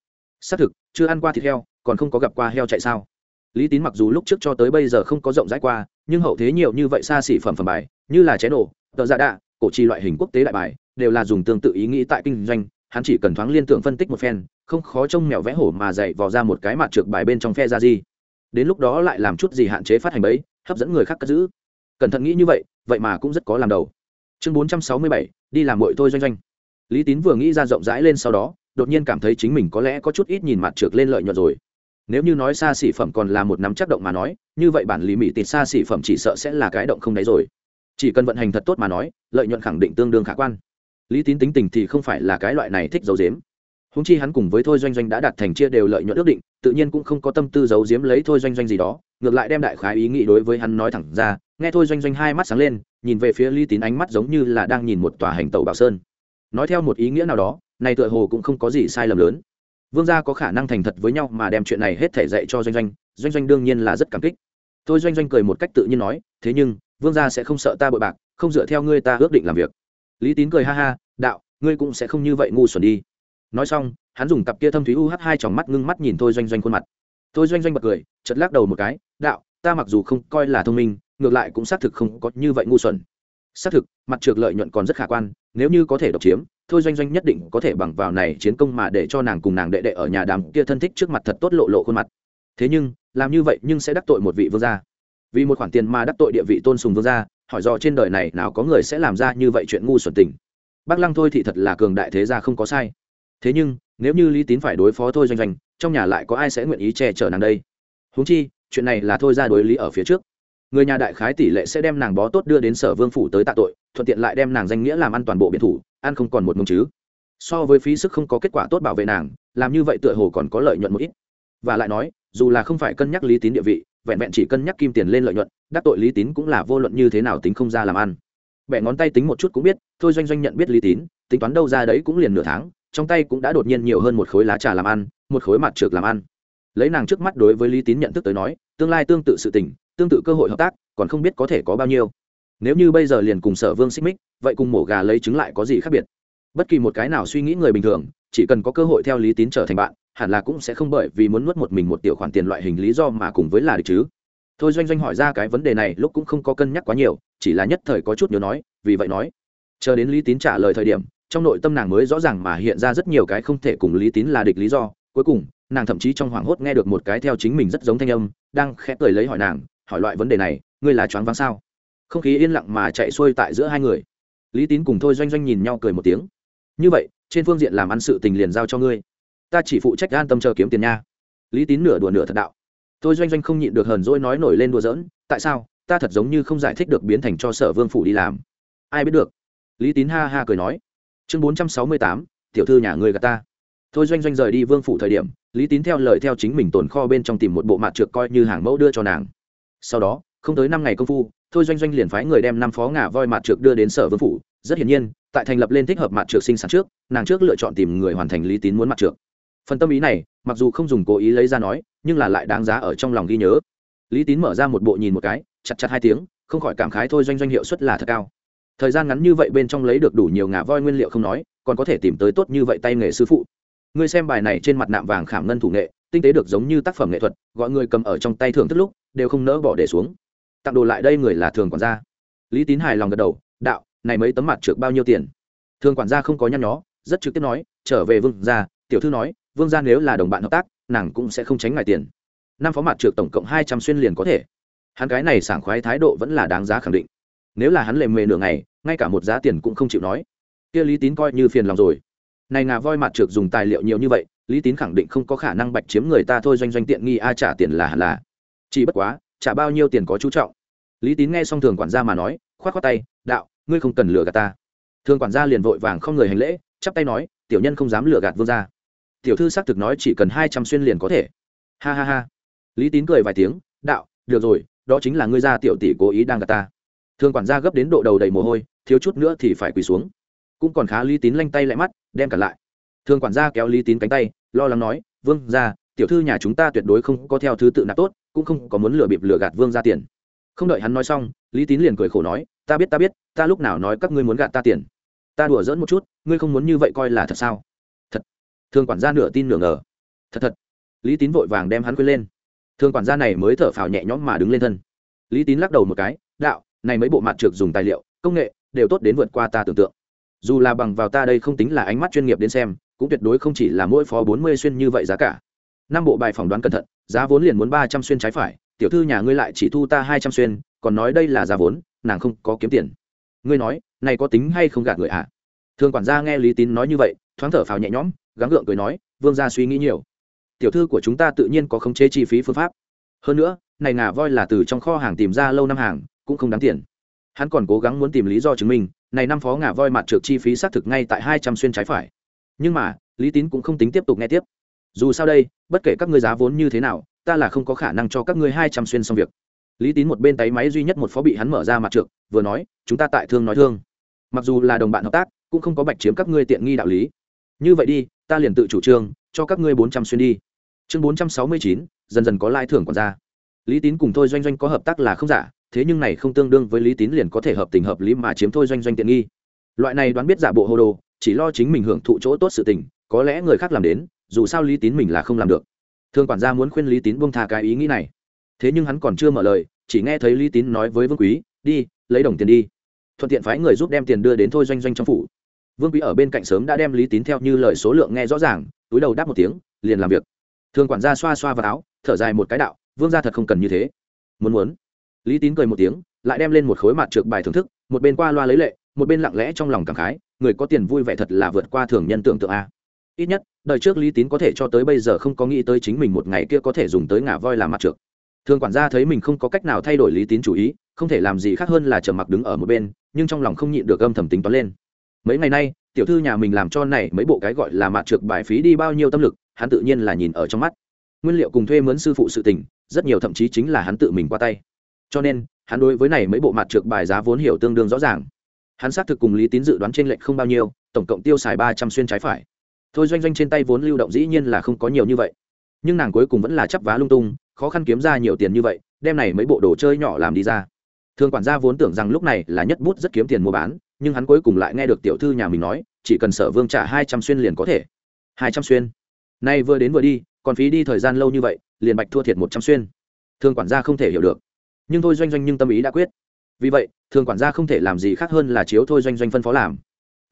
Xác thực, chưa ăn qua thịt heo, còn không có gặp qua heo chạy sao? Lý tín mặc dù lúc trước cho tới bây giờ không có rộng rãi qua, nhưng hậu thế nhiều như vậy xa xỉ phẩm phẩm bài, như là chế nổ tờ dạ đạ, cổ trì loại hình quốc tế đại bài, đều là dùng tương tự ý nghĩ tại kinh doanh, hắn chỉ cần thoáng liên tưởng phân tích một phen không khó trông mèo vẽ hổ mà dạy vò ra một cái mặt trượt bài bên trong phe ra gì đến lúc đó lại làm chút gì hạn chế phát hành bấy hấp dẫn người khác cất giữ. Cẩn thận nghĩ như vậy vậy mà cũng rất có làm đầu. Chương bốn trăm sáu mươi bảy, đi làm mội thôi doanh doanh. Lý tín vừa nghĩ ra rộng rãi lên sau đó, đột nhiên cảm thấy chính mình có lẽ có chút ít nhìn mặt trượt lên lợi nhuận rồi. Nếu như nói xa xỉ phẩm còn là một nắm chắc động mà nói, như vậy bản lý mỹ tịt xa xỉ phẩm chỉ sợ sẽ là cái động không đáy rồi. Chỉ cần vận hành thật tốt mà nói, lợi nhuận khẳng định tương đương khả quan. Lý tín tính tình thì không phải là cái loại này thích giấu dếm húng chi hắn cùng với thôi doanh doanh đã đạt thành chia đều lợi nhuận ước định, tự nhiên cũng không có tâm tư giấu giếm lấy thôi doanh doanh gì đó, ngược lại đem đại khái ý nghĩ đối với hắn nói thẳng ra, nghe thôi doanh doanh hai mắt sáng lên, nhìn về phía lý tín ánh mắt giống như là đang nhìn một tòa hành tàu bảo sơn. Nói theo một ý nghĩa nào đó, này tựa hồ cũng không có gì sai lầm lớn. Vương gia có khả năng thành thật với nhau mà đem chuyện này hết thể dạy cho doanh doanh doanh doanh đương nhiên là rất cảm kích. Thôi doanh doanh cười một cách tự nhiên nói, thế nhưng, vương gia sẽ không sợ ta bội bạc, không dựa theo ngươi ta ước định làm việc. Lý tín cười ha ha, đạo, ngươi cũng sẽ không như vậy ngu xuẩn đi nói xong, hắn dùng cặp kia thâm thúy u h hai tròng mắt ngưng mắt nhìn thôi doanh doanh khuôn mặt. Thôi doanh doanh bật cười chật lắc đầu một cái, đạo, ta mặc dù không coi là thông minh, ngược lại cũng xác thực không có như vậy ngu xuẩn. Xác thực, mặt trược lợi nhuận còn rất khả quan, nếu như có thể độc chiếm, thôi doanh doanh nhất định có thể bằng vào này chiến công mà để cho nàng cùng nàng đệ đệ ở nhà đàm kia thân thích trước mặt thật tốt lộ lộ khuôn mặt. Thế nhưng, làm như vậy nhưng sẽ đắc tội một vị vương gia. Vì một khoản tiền mà đắc tội địa vị tôn sùng vương gia, hỏi do trên đời này nào có người sẽ làm ra như vậy chuyện ngu xuẩn tình. Bác lăng thôi thì thật là cường đại thế gia không có sai thế nhưng, nếu như lý tín phải đối phó thôi doanh doanh, trong nhà lại có ai sẽ nguyện ý che chở nàng đây? Huống chi, chuyện này là thôi ra đối lý ở phía trước. Người nhà đại khái tỷ lệ sẽ đem nàng bó tốt đưa đến sở vương phủ tới tạ tội, thuận tiện lại đem nàng danh nghĩa làm ăn toàn bộ biệt thủ, ăn không còn một mông chứ. So với phí sức không có kết quả tốt bảo vệ nàng, làm như vậy tựa hồ còn có lợi nhuận một ít. Và lại nói, dù là không phải cân nhắc lý tín địa vị, vẹn vẹn chỉ cân nhắc kim tiền lên lợi nhuận, đắc tội lý tín cũng là vô luận như thế nào tính không ra làm ăn. Bẻ ngón tay tính một chút cũng biết, thôi doanh doanh nhận biết lý tín, tính toán đâu ra đấy cũng liền nửa tháng trong tay cũng đã đột nhiên nhiều hơn một khối lá trà làm ăn, một khối mặt trược làm ăn. Lấy nàng trước mắt đối với lý tín nhận thức tới nói, tương lai tương tự sự tình, tương tự cơ hội hợp tác, còn không biết có thể có bao nhiêu. Nếu như bây giờ liền cùng sở vương xích mích, vậy cùng mổ gà lấy trứng lại có gì khác biệt? Bất kỳ một cái nào suy nghĩ người bình thường, chỉ cần có cơ hội theo lý tín trở thành bạn, hẳn là cũng sẽ không bởi vì muốn nuốt một mình một tiểu khoản tiền loại hình lý do mà cùng với là được chứ. Thôi doanh doanh hỏi ra cái vấn đề này, lúc cũng không có cân nhắc quá nhiều, chỉ là nhất thời có chút nhớ nói, vì vậy nói. Chờ đến lý tín trả lời thời điểm trong nội tâm nàng mới rõ ràng mà hiện ra rất nhiều cái không thể cùng lý tín là địch lý do. Cuối cùng, nàng thậm chí trong hoảng hốt nghe được một cái theo chính mình rất giống thanh âm, đang khẽ cười lấy hỏi nàng, hỏi loại vấn đề này, ngươi là choáng váng sao? Không khí yên lặng mà chạy xuôi tại giữa hai người. Lý tín cùng thôi doanh doanh nhìn nhau cười một tiếng. Như vậy, trên phương diện làm ăn sự tình liền giao cho ngươi. Ta chỉ phụ trách an tâm chờ kiếm tiền nha. Lý tín nửa đùa nửa thật đạo. Thôi doanh doanh không nhịn được hờn dỗi nói nổi lên đùa giỡn, tại sao? Ta thật giống như không giải thích được biến thành cho sở vương phủ đi làm. Ai biết được. Lý tín ha ha cười nói chương bốn trăm sáu mươi tám, tiểu thư nhà người gà ta. Thôi doanh doanh rời đi vương phủ thời điểm, lý tín theo lời theo chính mình tồn kho bên trong tìm một bộ mặt trượt coi như hàng mẫu đưa cho nàng. Sau đó, không tới năm ngày công phu, thôi doanh doanh liền phái người đem năm phó ngà voi mặt trượt đưa đến sở vương phủ. Rất hiển nhiên, tại thành lập lên thích hợp mặt trượt sinh sản trước, nàng trước lựa chọn tìm người hoàn thành lý tín muốn mặt trượt phần tâm ý này, mặc dù không dùng cố ý lấy ra nói, nhưng là lại đáng giá ở trong lòng ghi nhớ. Lý tín mở ra một bộ nhìn một cái, chặt chặt hai tiếng, không khỏi cảm khái thôi doanh doanh hiệu suất là thật cao thời gian ngắn như vậy bên trong lấy được đủ nhiều ngà voi nguyên liệu không nói, còn có thể tìm tới tốt như vậy tay nghề sư phụ. Ngươi xem bài này trên mặt nạm vàng khảm ngân thủ nghệ, tinh tế được giống như tác phẩm nghệ thuật, gọi người cầm ở trong tay thưởng thức lúc, đều không nỡ bỏ để xuống. Tặng đồ lại đây người là thường quản gia. Lý tín hài lòng gật đầu, đạo, này mấy tấm mặt trượt bao nhiêu tiền? Thường quản gia không có nhăn nhó, rất trực tiếp nói, trở về vương gia. Tiểu thư nói, vương gia nếu là đồng bạn hợp tác, nàng cũng sẽ không tránh ngoài tiền. Năm phó mặt trượt tổng cộng hai trăm xuyên liền có thể. Hắn cái này sảng khoái thái độ vẫn là đáng giá khẳng định nếu là hắn lề mề nửa ngày, ngay cả một giá tiền cũng không chịu nói. Kia lý tín coi như phiền lòng rồi. Này ngà voi mặt trượt dùng tài liệu nhiều như vậy, lý tín khẳng định không có khả năng bạch chiếm người ta thôi doanh doanh tiện nghi, a trả tiền là hẳn là. Chỉ bất quá, trả bao nhiêu tiền có chú trọng. Lý tín nghe xong thường quản gia mà nói, khoát khoát tay, đạo, ngươi không cần lừa gạt ta. Thường quản gia liền vội vàng không người hành lễ, chắp tay nói, tiểu nhân không dám lừa gạt vương gia. Tiểu thư xác thực nói chỉ cần hai trăm xuyên liền có thể. Ha ha ha. Lý tín cười vài tiếng, đạo, được rồi, đó chính là ngươi gia tiểu tỷ cố ý đang gạt ta thường quản gia gấp đến độ đầu đầy mồ hôi, thiếu chút nữa thì phải quỳ xuống. Cũng còn khá lý tín lanh tay lại mắt, đem cả lại. Thường quản gia kéo lý tín cánh tay, lo lắng nói, vương gia, tiểu thư nhà chúng ta tuyệt đối không có theo thứ tự nạp tốt, cũng không có muốn lừa bịp lừa gạt vương ra tiền. Không đợi hắn nói xong, lý tín liền cười khổ nói, ta biết ta biết, ta lúc nào nói các ngươi muốn gạt ta tiền. Ta đùa dỡn một chút, ngươi không muốn như vậy coi là thật sao? Thật. Thường quản gia nửa tin nửa ngờ. Thật thật. Lý tín vội vàng đem hắn quên lên. Thường quản gia này mới thở phào nhẹ nhõm mà đứng lên thân. Lý tín lắc đầu một cái, đạo này mấy bộ mặt trược dùng tài liệu, công nghệ đều tốt đến vượt qua ta tưởng tượng. Dù là bằng vào ta đây không tính là ánh mắt chuyên nghiệp đến xem, cũng tuyệt đối không chỉ là mỗi phó bốn mươi xuyên như vậy giá cả. Năm bộ bài phỏng đoán cẩn thận, giá vốn liền muốn ba trăm xuyên trái phải, tiểu thư nhà ngươi lại chỉ thu ta hai trăm xuyên, còn nói đây là giá vốn, nàng không có kiếm tiền. Ngươi nói, này có tính hay không gạt người ạ à? thường quản gia nghe lý tín nói như vậy, thoáng thở phào nhẹ nhõm, gắng gượng cười nói, vương gia suy nghĩ nhiều. Tiểu thư của chúng ta tự nhiên có khống chế chi phí phương pháp. Hơn nữa, này ngà voi là từ trong kho hàng tìm ra lâu năm hàng cũng không đáng tiền. Hắn còn cố gắng muốn tìm lý do chứng minh, này năm phó ngả voi mặt trượt chi phí xác thực ngay tại hai trăm xuyên trái phải. Nhưng mà, lý tín cũng không tính tiếp tục nghe tiếp. Dù sao đây, bất kể các ngươi giá vốn như thế nào, ta là không có khả năng cho các ngươi hai trăm xuyên xong việc. Lý tín một bên tay máy duy nhất một phó bị hắn mở ra mặt trượt vừa nói, chúng ta tại thương nói thương. Mặc dù là đồng bạn hợp tác, cũng không có bạch chiếm các ngươi tiện nghi đạo lý. Như vậy đi, ta liền tự chủ trương, cho các ngươi bốn trăm xuyên đi. Chương bốn trăm sáu mươi chín, dần dần có lai thưởng còn ra. Lý tín cùng thôi doanh doanh có hợp tác là không giả thế nhưng này không tương đương với lý tín liền có thể hợp tình hợp lý mà chiếm thôi doanh doanh tiện nghi. Loại này đoán biết giả bộ hồ đồ, chỉ lo chính mình hưởng thụ chỗ tốt sự tình, có lẽ người khác làm đến, dù sao lý tín mình là không làm được. Thương quản gia muốn khuyên lý tín buông tha cái ý nghĩ này. Thế nhưng hắn còn chưa mở lời, chỉ nghe thấy lý tín nói với vương quý, đi, lấy đồng tiền đi. Thuận tiện phái người giúp đem tiền đưa đến thôi doanh doanh trong phủ. Vương quý ở bên cạnh sớm đã đem lý tín theo như lời số lượng nghe rõ ràng, túi đầu đáp một tiếng, liền làm việc. Thương quản gia xoa xoa vào áo, thở dài một cái đạo, vương gia thật không cần như thế. Muốn muốn lý tín cười một tiếng, lại đem lên một khối mặt trượt bài thưởng thức, một bên qua loa lấy lệ, một bên lặng lẽ trong lòng cảm khái, người có tiền vui vẻ thật là vượt qua thường nhân tưởng tượng a. Ít nhất, đời trước lý tín có thể cho tới bây giờ không có nghĩ tới chính mình một ngày kia có thể dùng tới ngả voi làm mặt trượt thường quản gia thấy mình không có cách nào thay đổi lý tín chủ ý, không thể làm gì khác hơn là trầm mặc đứng ở một bên, nhưng trong lòng không nhịn được âm thầm tính toán lên. Mấy ngày nay, tiểu thư nhà mình làm cho này mấy bộ cái gọi là mặt trượt bài phí đi bao nhiêu tâm lực, hắn tự nhiên là nhìn ở trong mắt. Nguyên liệu cùng thuê mướn sư phụ sự tình, rất nhiều thậm chí chính là hắn tự mình qua tay cho nên, hắn đối với này mấy bộ mặt trượt bài giá vốn hiểu tương đương rõ ràng. Hắn xác thực cùng lý tín dự đoán trên lệnh không bao nhiêu, tổng cộng tiêu xài ba trăm xuyên trái phải. Thôi doanh doanh trên tay vốn lưu động dĩ nhiên là không có nhiều như vậy. Nhưng nàng cuối cùng vẫn là chấp vá lung tung, khó khăn kiếm ra nhiều tiền như vậy, đem này mấy bộ đồ chơi nhỏ làm đi ra. Thường quản gia vốn tưởng rằng lúc này là nhất bút rất kiếm tiền mua bán, nhưng hắn cuối cùng lại nghe được tiểu thư nhà mình nói, chỉ cần sở vương trả hai trăm xuyên liền có thể. Hai trăm xuyên? Nay vừa đến vừa đi, còn phí đi thời gian lâu như vậy, liền bạch thua thiệt một trăm xuyên. Thường quản gia không thể hiểu được nhưng thôi doanh doanh nhưng tâm ý đã quyết. Vì vậy, thường quản gia không thể làm gì khác hơn là chiếu thôi doanh doanh phân phó làm.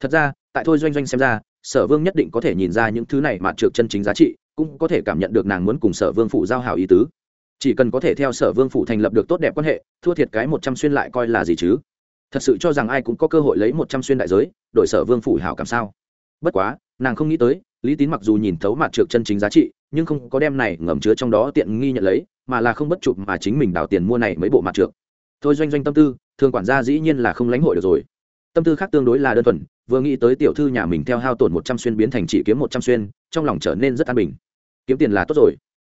Thật ra, tại thôi doanh doanh xem ra, sở vương nhất định có thể nhìn ra những thứ này mà trượt chân chính giá trị, cũng có thể cảm nhận được nàng muốn cùng sở vương phủ giao hảo ý tứ. Chỉ cần có thể theo sở vương phủ thành lập được tốt đẹp quan hệ, thua thiệt cái một trăm xuyên lại coi là gì chứ? Thật sự cho rằng ai cũng có cơ hội lấy một trăm xuyên đại giới, đổi sở vương phủ hảo cảm sao? Bất quá, nàng không nghĩ tới, lý tín mặc dù nhìn thấu mặt trượt chân chính giá trị, nhưng không có đem này ngầm chứa trong đó tiện nghi nhận lấy mà là không bất chụp mà chính mình đào tiền mua này mấy bộ mặt trượng. thôi doanh doanh tâm tư thường quản gia dĩ nhiên là không lãnh hội được rồi. Tâm tư khác tương đối là đơn thuần, vừa nghĩ tới tiểu thư nhà mình theo hao tổn một trăm xuyên biến thành chỉ kiếm một trăm xuyên, trong lòng trở nên rất an bình. Kiếm tiền là tốt rồi.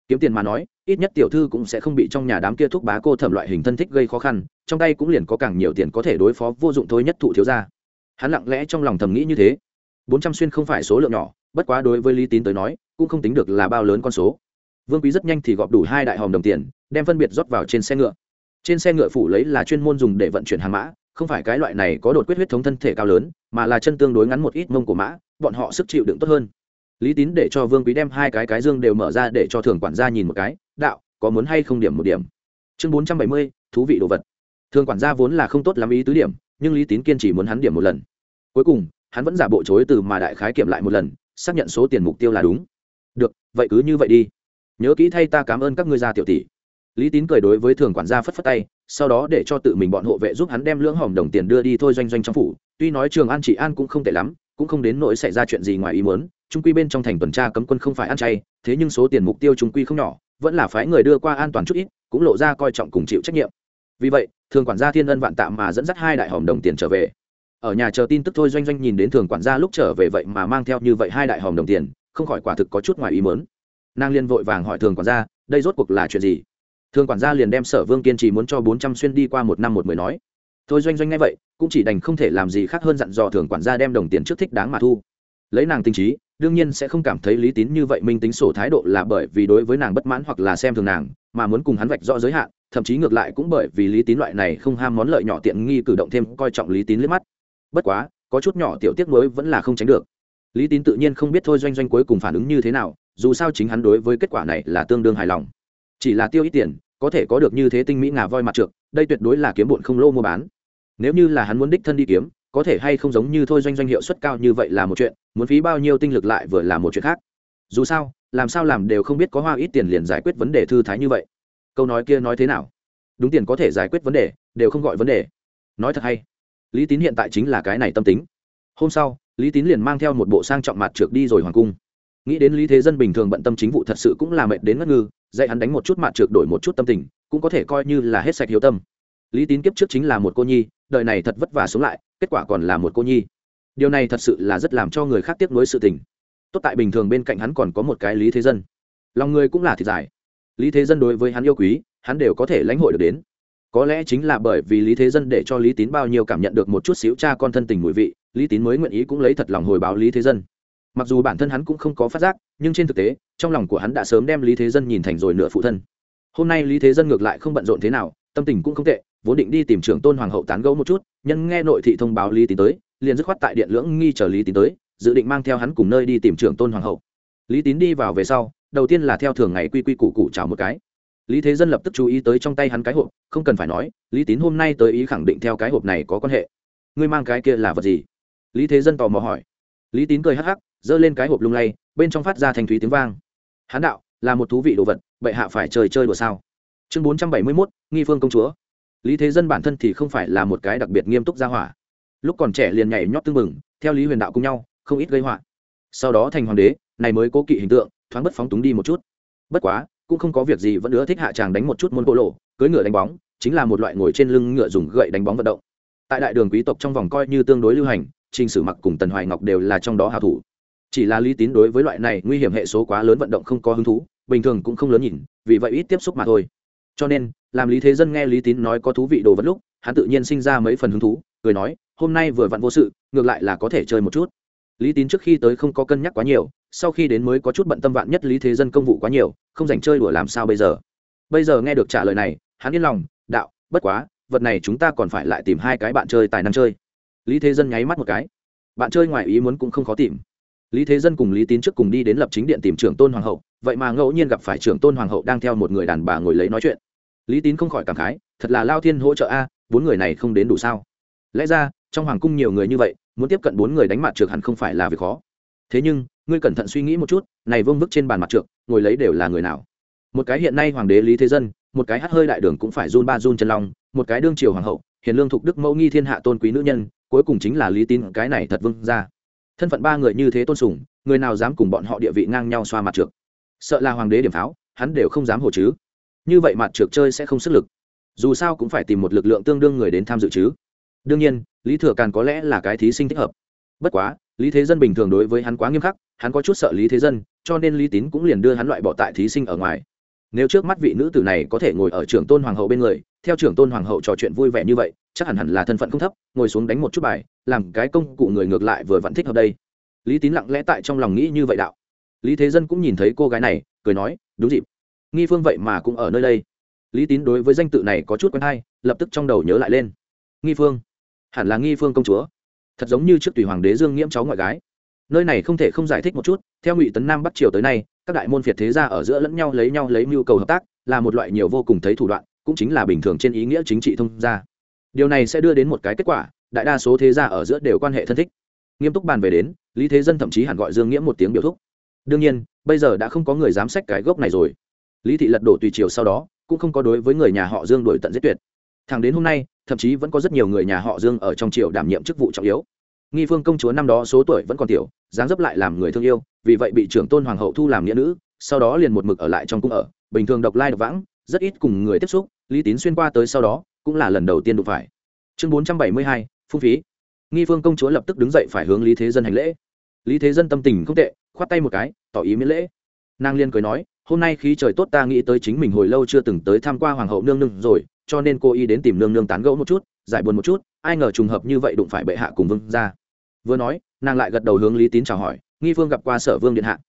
Kiếm tiền mà nói, ít nhất tiểu thư cũng sẽ không bị trong nhà đám kia thúc bá cô thẩm loại hình thân thích gây khó khăn, trong tay cũng liền có càng nhiều tiền có thể đối phó vô dụng thôi nhất thụ thiếu ra hắn lặng lẽ trong lòng thầm nghĩ như thế. Bốn trăm xuyên không phải số lượng nhỏ, bất quá đối với lý tín tới nói, cũng không tính được là bao lớn con số vương quý rất nhanh thì gọp đủ hai đại hòm đồng tiền, đem phân biệt rót vào trên xe ngựa. Trên xe ngựa phủ lấy là chuyên môn dùng để vận chuyển hàng mã, không phải cái loại này có đột quyết huyết thống thân thể cao lớn, mà là chân tương đối ngắn một ít mông của mã, bọn họ sức chịu đựng tốt hơn. Lý tín để cho vương quý đem hai cái cái dương đều mở ra để cho thường quản gia nhìn một cái, đạo, có muốn hay không điểm một điểm? Chương bốn trăm bảy mươi, thú vị đồ vật. Thường quản gia vốn là không tốt lắm ý tứ điểm, nhưng lý tín kiên chỉ muốn hắn điểm một lần. Cuối cùng, hắn vẫn giả bộ chối từ mà đại khái kiểm lại một lần, xác nhận số tiền mục tiêu là đúng. Được, vậy cứ như vậy đi nhớ kỹ thay ta cảm ơn các ngươi gia tiểu tỷ. Lý tín cười đối với thường quản gia phất phất tay, sau đó để cho tự mình bọn hộ vệ giúp hắn đem lưỡng hòm đồng tiền đưa đi thôi doanh doanh trong phủ. Tuy nói trường an trị an cũng không tệ lắm, cũng không đến nỗi xảy ra chuyện gì ngoài ý muốn, trung quy bên trong thành tuần tra cấm quân không phải ăn chay, thế nhưng số tiền mục tiêu trung quy không nhỏ, vẫn là phái người đưa qua an toàn chút ít, cũng lộ ra coi trọng cùng chịu trách nhiệm. Vì vậy, thường quản gia thiên ân vạn tạm mà dẫn dắt hai đại hòm đồng tiền trở về. Ở nhà chờ tin tức thôi doanh doanh nhìn đến thường quản gia lúc trở về vậy mà mang theo như vậy hai đại hòm đồng tiền, không khỏi quả thực có chút ngoài ý mớn nàng liên vội vàng hỏi thường quản gia, đây rốt cuộc là chuyện gì? Thường quản gia liền đem sở vương kiên trì muốn cho bốn trăm xuyên đi qua một năm một mười nói. Thôi doanh doanh ngay vậy, cũng chỉ đành không thể làm gì khác hơn dặn dò thường quản gia đem đồng tiền trước thích đáng mà thu. Lấy nàng tinh trí, đương nhiên sẽ không cảm thấy lý tín như vậy minh tính sổ thái độ là bởi vì đối với nàng bất mãn hoặc là xem thường nàng, mà muốn cùng hắn vạch rõ giới hạn, thậm chí ngược lại cũng bởi vì lý tín loại này không ham món lợi nhỏ tiện nghi cử động thêm coi trọng lý tín liếc mắt. Bất quá, có chút nhỏ tiểu tiết mới vẫn là không tránh được. Lý tín tự nhiên không biết thôi doanh doanh cuối cùng phản ứng như thế nào dù sao chính hắn đối với kết quả này là tương đương hài lòng. Chỉ là tiêu ít tiền, có thể có được như thế tinh mỹ ngà voi mặt trượt đây tuyệt đối là kiếm bụn không lô mua bán. Nếu như là hắn muốn đích thân đi kiếm, có thể hay không giống như thôi doanh doanh hiệu suất cao như vậy là một chuyện, muốn phí bao nhiêu tinh lực lại vừa là một chuyện khác. Dù sao, làm sao làm đều không biết có hoa ít tiền liền giải quyết vấn đề thư thái như vậy. Câu nói kia nói thế nào? Đúng tiền có thể giải quyết vấn đề, đều không gọi vấn đề. Nói thật hay. Lý tín hiện tại chính là cái này tâm tính. Hôm sau, lý tín liền mang theo một bộ sang trọng mặt trượt đi rồi hoàng cung nghĩ đến lý thế dân bình thường bận tâm chính vụ thật sự cũng là mệt đến ngất ngư, dạy hắn đánh một chút mặt trượt đổi một chút tâm tình, cũng có thể coi như là hết sạch hiếu tâm. Lý tín kiếp trước chính là một cô nhi, đời này thật vất vả sống lại, kết quả còn là một cô nhi. Điều này thật sự là rất làm cho người khác tiếc nuối sự tình. Tốt tại bình thường bên cạnh hắn còn có một cái lý thế dân. Lòng người cũng là thiệt giải lý thế dân đối với hắn yêu quý, hắn đều có thể lãnh hội được đến. Có lẽ chính là bởi vì lý thế dân để cho lý tín bao nhiêu cảm nhận được một chút xíu cha con thân tình mùi vị, lý tín mới nguyện ý cũng lấy thật lòng hồi báo lý thế dân mặc dù bản thân hắn cũng không có phát giác, nhưng trên thực tế, trong lòng của hắn đã sớm đem lý thế dân nhìn thành rồi nửa phụ thân. Hôm nay lý thế dân ngược lại không bận rộn thế nào, tâm tình cũng không tệ, vốn định đi tìm trưởng tôn hoàng hậu tán gẫu một chút, nhân nghe nội thị thông báo lý tín tới, liền dứt khoát tại điện lưỡng nghi chờ lý tín tới, dự định mang theo hắn cùng nơi đi tìm trưởng tôn hoàng hậu. Lý tín đi vào về sau, đầu tiên là theo thường ngày quy quy củ củ chào một cái. Lý thế dân lập tức chú ý tới trong tay hắn cái hộp, không cần phải nói, lý tín hôm nay tới ý khẳng định theo cái hộp này có quan hệ. Ngươi mang cái kia là vật gì? Lý thế dân tò mò hỏi. Lý tín cười hắc hắc giơ lên cái hộp lung lay, bên trong phát ra thanh thúy tiếng vang. Hán đạo, là một thú vị đồ vật, bệ hạ phải chơi chơi đùa sao? Chương bốn trăm bảy mươi mốt, nghi phương công chúa. Lý thế dân bản thân thì không phải là một cái đặc biệt nghiêm túc gia hỏa. Lúc còn trẻ liền nhảy nhót tưng mừng theo lý huyền đạo cùng nhau, không ít gây họa. Sau đó thành hoàng đế, này mới cố kỵ hình tượng, thoáng bất phóng túng đi một chút. Bất quá, cũng không có việc gì vẫn nữa thích hạ chàng đánh một chút môn bộ lộ cưới ngựa đánh bóng, chính là một loại ngồi trên lưng ngựa dùng gậy đánh bóng vận động. Tại đại đường quý tộc trong vòng coi như tương đối lưu hành, trình sử mặc cùng tần hoài ngọc đều là trong đó hào thủ chỉ là lý tín đối với loại này nguy hiểm hệ số quá lớn vận động không có hứng thú, bình thường cũng không lớn nhìn, vì vậy ít tiếp xúc mà thôi. Cho nên, làm lý thế dân nghe lý tín nói có thú vị đồ vật lúc, hắn tự nhiên sinh ra mấy phần hứng thú, cười nói, hôm nay vừa vặn vô sự, ngược lại là có thể chơi một chút. Lý tín trước khi tới không có cân nhắc quá nhiều, sau khi đến mới có chút bận tâm vạn nhất lý thế dân công vụ quá nhiều, không dành chơi đùa làm sao bây giờ. Bây giờ nghe được trả lời này, hắn yên lòng, đạo, bất quá, vật này chúng ta còn phải lại tìm hai cái bạn chơi tài năng chơi. Lý thế dân nháy mắt một cái. Bạn chơi ngoài ý muốn cũng không khó tìm lý thế dân cùng lý tín trước cùng đi đến lập chính điện tìm trưởng tôn hoàng hậu, vậy mà ngẫu nhiên gặp phải trưởng tôn hoàng hậu đang theo một người đàn bà ngồi lấy nói chuyện. Lý tín không khỏi cảm khái, thật là lao thiên hỗ trợ a, bốn người này không đến đủ sao? Lẽ ra, trong hoàng cung nhiều người như vậy, muốn tiếp cận bốn người đánh mặt trượt hẳn không phải là việc khó. Thế nhưng, ngươi cẩn thận suy nghĩ một chút, này vương vức trên bàn mặt trượt ngồi lấy đều là người nào? Một cái hiện nay hoàng đế lý thế dân, một cái hát hơi đại đường cũng phải run ba run chân long, một cái đương triều hoàng hậu, hiền lương thục đức mẫu nghi thiên hạ tôn quý nữ nhân, cuối cùng chính là lý tín, cái này thật vương ra thân phận ba người như thế tôn sùng, người nào dám cùng bọn họ địa vị ngang nhau xoa mặt trượt sợ là hoàng đế điểm pháo, hắn đều không dám hồ chứ. Như vậy mặt trượt chơi sẽ không sức lực. Dù sao cũng phải tìm một lực lượng tương đương người đến tham dự chứ. Đương nhiên, lý thừa càn có lẽ là cái thí sinh thích hợp. Bất quá, lý thế dân bình thường đối với hắn quá nghiêm khắc, hắn có chút sợ lý thế dân, cho nên lý tín cũng liền đưa hắn loại bỏ tại thí sinh ở ngoài nếu trước mắt vị nữ tử này có thể ngồi ở trưởng tôn hoàng hậu bên người, theo trưởng tôn hoàng hậu trò chuyện vui vẻ như vậy, chắc hẳn hẳn là thân phận không thấp, ngồi xuống đánh một chút bài, làm cái công cụ người ngược lại vừa vẫn thích hợp đây. Lý tín lặng lẽ tại trong lòng nghĩ như vậy đạo. Lý thế dân cũng nhìn thấy cô gái này, cười nói, đúng dịp. Nghi phương vậy mà cũng ở nơi đây. Lý tín đối với danh tự này có chút quen hay, lập tức trong đầu nhớ lại lên. Nghi phương? Hẳn là nghi phương công chúa. Thật giống như trước tùy hoàng đế dương nghiễm cháu ngoại gái nơi này không thể không giải thích một chút, theo ngụy tấn nam bắt triều tới nay, các đại môn phiệt thế gia ở giữa lẫn nhau lấy nhau lấy mưu cầu hợp tác, là một loại nhiều vô cùng thấy thủ đoạn, cũng chính là bình thường trên ý nghĩa chính trị thông gia. Điều này sẽ đưa đến một cái kết quả, đại đa số thế gia ở giữa đều quan hệ thân thích. Nghiêm túc bàn về đến, lý thế dân thậm chí hẳn gọi dương nghĩa một tiếng biểu thúc. Đương nhiên, bây giờ đã không có người dám sách cái gốc này rồi. Lý thị lật đổ tùy chiều sau đó, cũng không có đối với người nhà họ dương đổi tận giết tuyệt. Thẳng đến hôm nay, thậm chí vẫn có rất nhiều người nhà họ dương ở trong triều đảm nhiệm chức vụ trọng yếu nghi phương công chúa năm đó số tuổi vẫn còn tiểu, dáng dấp lại làm người thương yêu, vì vậy bị trưởng tôn hoàng hậu thu làm nghĩa nữ, sau đó liền một mực ở lại trong cung ở, bình thường độc lai độc vãng, rất ít cùng người tiếp xúc, lý tín xuyên qua tới sau đó, cũng là lần đầu tiên đụng phải. Chương bốn trăm bảy mươi hai, phung phí. Nghi phương công chúa lập tức đứng dậy phải hướng lý thế dân hành lễ. Lý thế dân tâm tình không tệ, khoát tay một cái, tỏ ý miễn lễ. Nàng liên cười nói, hôm nay khí trời tốt ta nghĩ tới chính mình hồi lâu chưa từng tới tham qua hoàng hậu nương nương rồi cho nên cô y đến tìm nương nương tán gẫu một chút giải buồn một chút ai ngờ trùng hợp như vậy đụng phải bệ hạ cùng vương ra vừa nói nàng lại gật đầu hướng lý tín chào hỏi nghi phương gặp qua sở vương điện hạ.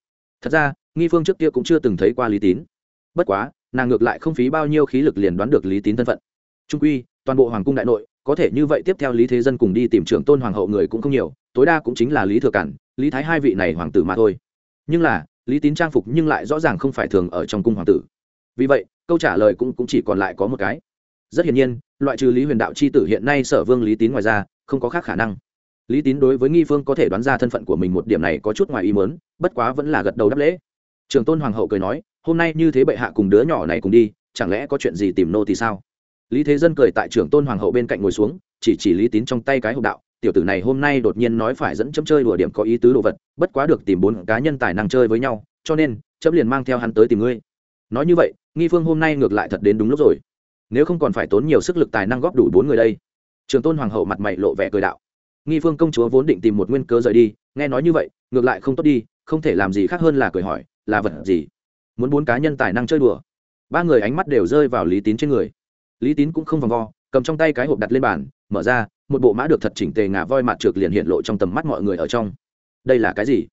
Thật ra nghi phương trước kia cũng chưa từng thấy qua lý tín. Bất quá nàng ngược lại không phí bao nhiêu khí lực liền đoán được lý tín thân phận. Trung quy toàn bộ hoàng cung đại nội có thể như vậy tiếp theo lý thế dân cùng đi tìm trưởng tôn hoàng hậu người cũng không nhiều tối đa cũng chính là lý thừa cản lý thái hai vị này hoàng tử mà thôi. Nhưng là lý tín trang phục nhưng lại rõ ràng không phải thường ở trong cung hoàng tử. Vì vậy câu trả lời cũng, cũng chỉ còn lại có một cái rất hiển nhiên, loại trừ lý huyền đạo c h i tử hiện nay sở vương lý tín ngoài ra, không có khác khả năng. Lý tín đối với nghi phương có thể đoán ra thân phận của mình một điểm này có chút ngoài ý mớn bất quá vẫn là gật đầu đáp lễ. Trường tôn hoàng hậu cười nói, hôm nay như thế bệ hạ cùng đứa nhỏ này cùng đi, chẳng lẽ có chuyện gì tìm nô thì sao? Lý thế dân cười tại trường tôn hoàng hậu bên cạnh ngồi xuống, chỉ chỉ lý tín trong tay cái hộp đạo, tiểu tử này hôm nay đột nhiên nói phải dẫn chấm chơi đùa điểm có ý tứ đồ vật, bất quá được tìm bốn cá nhân tài năng chơi với nhau, cho nên, chấm liền mang theo hắn tới tìm ngươi. Nói như vậy, nghi phương hôm nay ngược lại thật đến đúng lúc rồi nếu không còn phải tốn nhiều sức lực tài năng góp đủ bốn người đây. Trường tôn hoàng hậu mặt mày lộ vẻ cười đạo. Nghi phương công chúa vốn định tìm một nguyên cớ rời đi, nghe nói như vậy, ngược lại không tốt đi, không thể làm gì khác hơn là cười hỏi, là vật gì? Muốn bốn cá nhân tài năng chơi đùa. Ba người ánh mắt đều rơi vào lý tín trên người. Lý tín cũng không vòng vo, cầm trong tay cái hộp đặt lên bàn, mở ra, một bộ mã được thật chỉnh tề ngà voi mặt trượt liền hiện lộ trong tầm mắt mọi người ở trong. Đây là cái gì?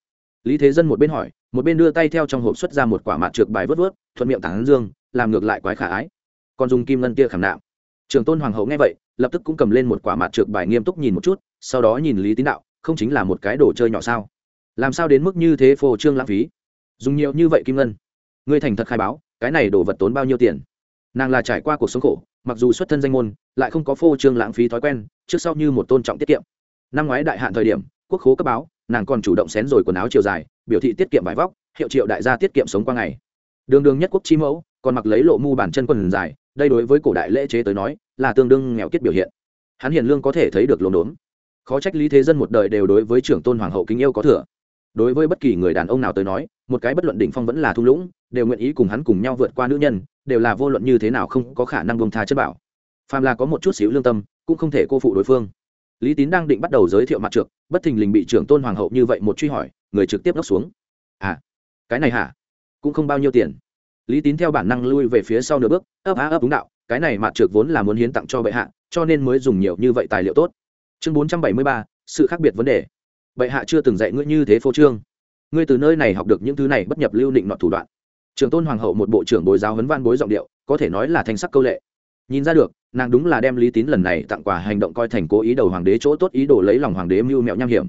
Lý thế dân một bên hỏi, một bên đưa tay theo trong hộp xuất ra một quả mặt trượt bài vớt vớt, thuận miệng tảng dương, làm ngược lại quái khả ái còn dùng kim ngân kia khảm nạm. Trường tôn hoàng hậu nghe vậy, lập tức cũng cầm lên một quả mặt trượt bài nghiêm túc nhìn một chút, sau đó nhìn lý tín đạo, không chính là một cái đồ chơi nhỏ sao? Làm sao đến mức như thế phô trương lãng phí? Dùng nhiều như vậy kim ngân. Ngươi thành thật khai báo, cái này đồ vật tốn bao nhiêu tiền? Nàng là trải qua cuộc sống khổ, mặc dù xuất thân danh môn, lại không có phô trương lãng phí thói quen, trước sau như một tôn trọng tiết kiệm. Năm ngoái đại hạn thời điểm, quốc khố cấp báo, nàng còn chủ động xén rồi quần áo chiều dài, biểu thị tiết kiệm vải vóc, hiệu triệu đại gia tiết kiệm sống qua ngày. Đường đường nhất quốc chi mẫu, còn mặc lấy lộ mu bản chân quần dài đây đối với cổ đại lễ chế tới nói, là tương đương nghèo kết biểu hiện. Hắn hiền lương có thể thấy được lồn đốn khó trách lý thế dân một đời đều đối với trưởng tôn hoàng hậu kính yêu có thừa. Đối với bất kỳ người đàn ông nào tới nói, một cái bất luận đỉnh phong vẫn là thung lũng, đều nguyện ý cùng hắn cùng nhau vượt qua nữ nhân, đều là vô luận như thế nào không có khả năng bông tha chất bảo. Phàm là có một chút xíu lương tâm, cũng không thể cô phụ đối phương. Lý tín đang định bắt đầu giới thiệu mặt trượt bất thình lình bị trưởng tôn hoàng hậu như vậy một truy hỏi, người trực tiếp ngóc xuống. À cái này hả? Cũng không bao nhiêu tiền lý tín theo bản năng lui về phía sau nửa bước, ấp á ấp đúng đạo, cái này mạt trượt vốn là muốn hiến tặng cho bệ hạ, cho nên mới dùng nhiều như vậy tài liệu tốt. Chương bốn trăm bảy mươi ba, sự khác biệt vấn đề. Bệ hạ chưa từng dạy ngươi như thế phô trương. Ngươi từ nơi này học được những thứ này bất nhập lưu định nọ thủ đoạn. Trường tôn hoàng hậu một bộ trưởng bồi giáo huấn văn bối giọng điệu, có thể nói là thanh sắc câu lệ. Nhìn ra được, nàng đúng là đem lý tín lần này tặng quà hành động coi thành cố ý đầu hoàng đế chỗ tốt ý đồ lấy lòng hoàng đế mưu mẹo nham hiểm.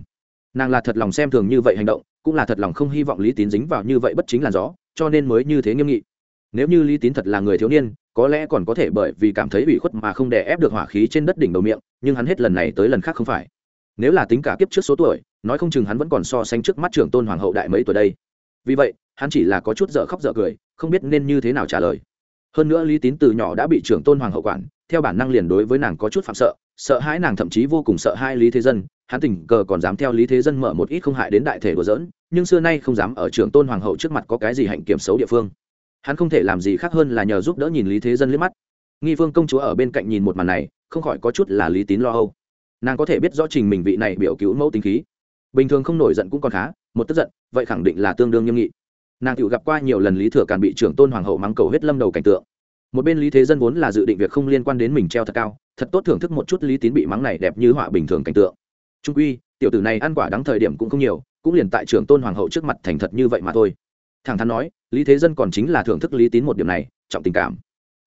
Nàng là thật lòng xem thường như vậy hành động, cũng là thật lòng không hy vọng lý tín dính vào như vậy bất chính là gió cho nên mới như thế nghiêm nghị. Nếu như lý tín thật là người thiếu niên, có lẽ còn có thể bởi vì cảm thấy ủy khuất mà không đè ép được hỏa khí trên đất đỉnh đầu miệng, nhưng hắn hết lần này tới lần khác không phải. Nếu là tính cả kiếp trước số tuổi, nói không chừng hắn vẫn còn so sánh trước mắt trưởng tôn hoàng hậu đại mấy tuổi đây. Vì vậy, hắn chỉ là có chút dở khóc dở cười, không biết nên như thế nào trả lời. Hơn nữa lý tín từ nhỏ đã bị trưởng tôn hoàng hậu quản, theo bản năng liền đối với nàng có chút phạm sợ sợ hãi nàng thậm chí vô cùng sợ hai lý thế dân, hắn tình cờ còn dám theo lý thế dân mở một ít không hại đến đại thể đùa dỡn nhưng xưa nay không dám ở trưởng tôn hoàng hậu trước mặt có cái gì hạnh kiểm xấu địa phương. Hắn không thể làm gì khác hơn là nhờ giúp đỡ nhìn lý thế dân liếc mắt. Nghi Vương công chúa ở bên cạnh nhìn một màn này, không khỏi có chút là lý tín lo âu. Nàng có thể biết rõ trình mình vị này biểu cứu mẫu tính khí. Bình thường không nổi giận cũng còn khá, một tức giận, vậy khẳng định là tương đương nghiêm nghị. Nàng tự gặp qua nhiều lần lý thừa càn bị trưởng tôn hoàng hậu mắng cầu hết lâm đầu cảnh tượng. Một bên lý thế dân vốn là dự định việc không liên quan đến mình treo thật cao, thật tốt thưởng thức một chút lý tín bị mắng này đẹp như họa bình thường cảnh tượng. Trung quy, tiểu tử này ăn quả đắng thời điểm cũng không nhiều cũng liền tại trưởng tôn hoàng hậu trước mặt thành thật như vậy mà thôi. Thẳng thắn nói, lý thế dân còn chính là thưởng thức lý tín một điểm này, trọng tình cảm.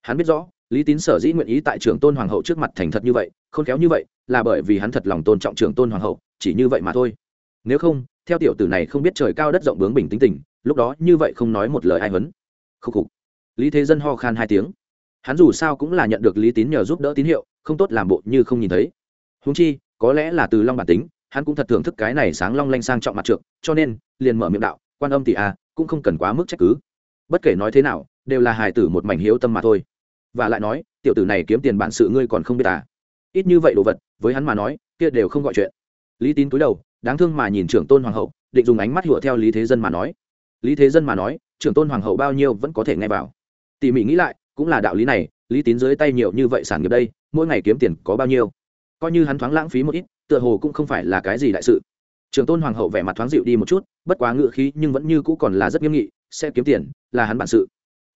Hắn biết rõ, lý tín sở dĩ nguyện ý tại trưởng tôn hoàng hậu trước mặt thành thật như vậy, khôn khéo như vậy, là bởi vì hắn thật lòng tôn trọng trưởng tôn hoàng hậu, chỉ như vậy mà thôi. Nếu không, theo tiểu tử này không biết trời cao đất rộng bướng bình tính tình, lúc đó như vậy không nói một lời ai huấn. Khúc khục. Lý thế dân ho khan hai tiếng. Hắn dù sao cũng là nhận được lý tín nhờ giúp đỡ tín hiệu, không tốt làm bộ như không nhìn thấy. Húng chi, có lẽ là từ long bản tính hắn cũng thật thưởng thức cái này sáng long lanh sang trọng mặt trượng, cho nên, liền mở miệng đạo, quan âm tỷ à cũng không cần quá mức trách cứ. Bất kể nói thế nào, đều là hài tử một mảnh hiếu tâm mà thôi. Và lại nói, tiểu tử này kiếm tiền bản sự ngươi còn không biết à? Ít như vậy đồ vật, với hắn mà nói, kia đều không gọi chuyện. Lý tín cúi đầu, đáng thương mà nhìn trưởng tôn hoàng hậu, định dùng ánh mắt lụa theo lý thế dân mà nói. Lý thế dân mà nói, trưởng tôn hoàng hậu bao nhiêu vẫn có thể nghe vào. Tỉ mỉ nghĩ lại, cũng là đạo lý này, lý tín dưới tay nhiều như vậy sản nghiệp đây, mỗi ngày kiếm tiền có bao nhiêu? Coi như hắn thoáng lãng phí một ít tựa hồ cũng không phải là cái gì đại sự. Trường tôn hoàng hậu vẻ mặt thoáng dịu đi một chút, bất quá ngự khí nhưng vẫn như cũ còn là rất nghiêm nghị, sẽ kiếm tiền, là hắn bản sự.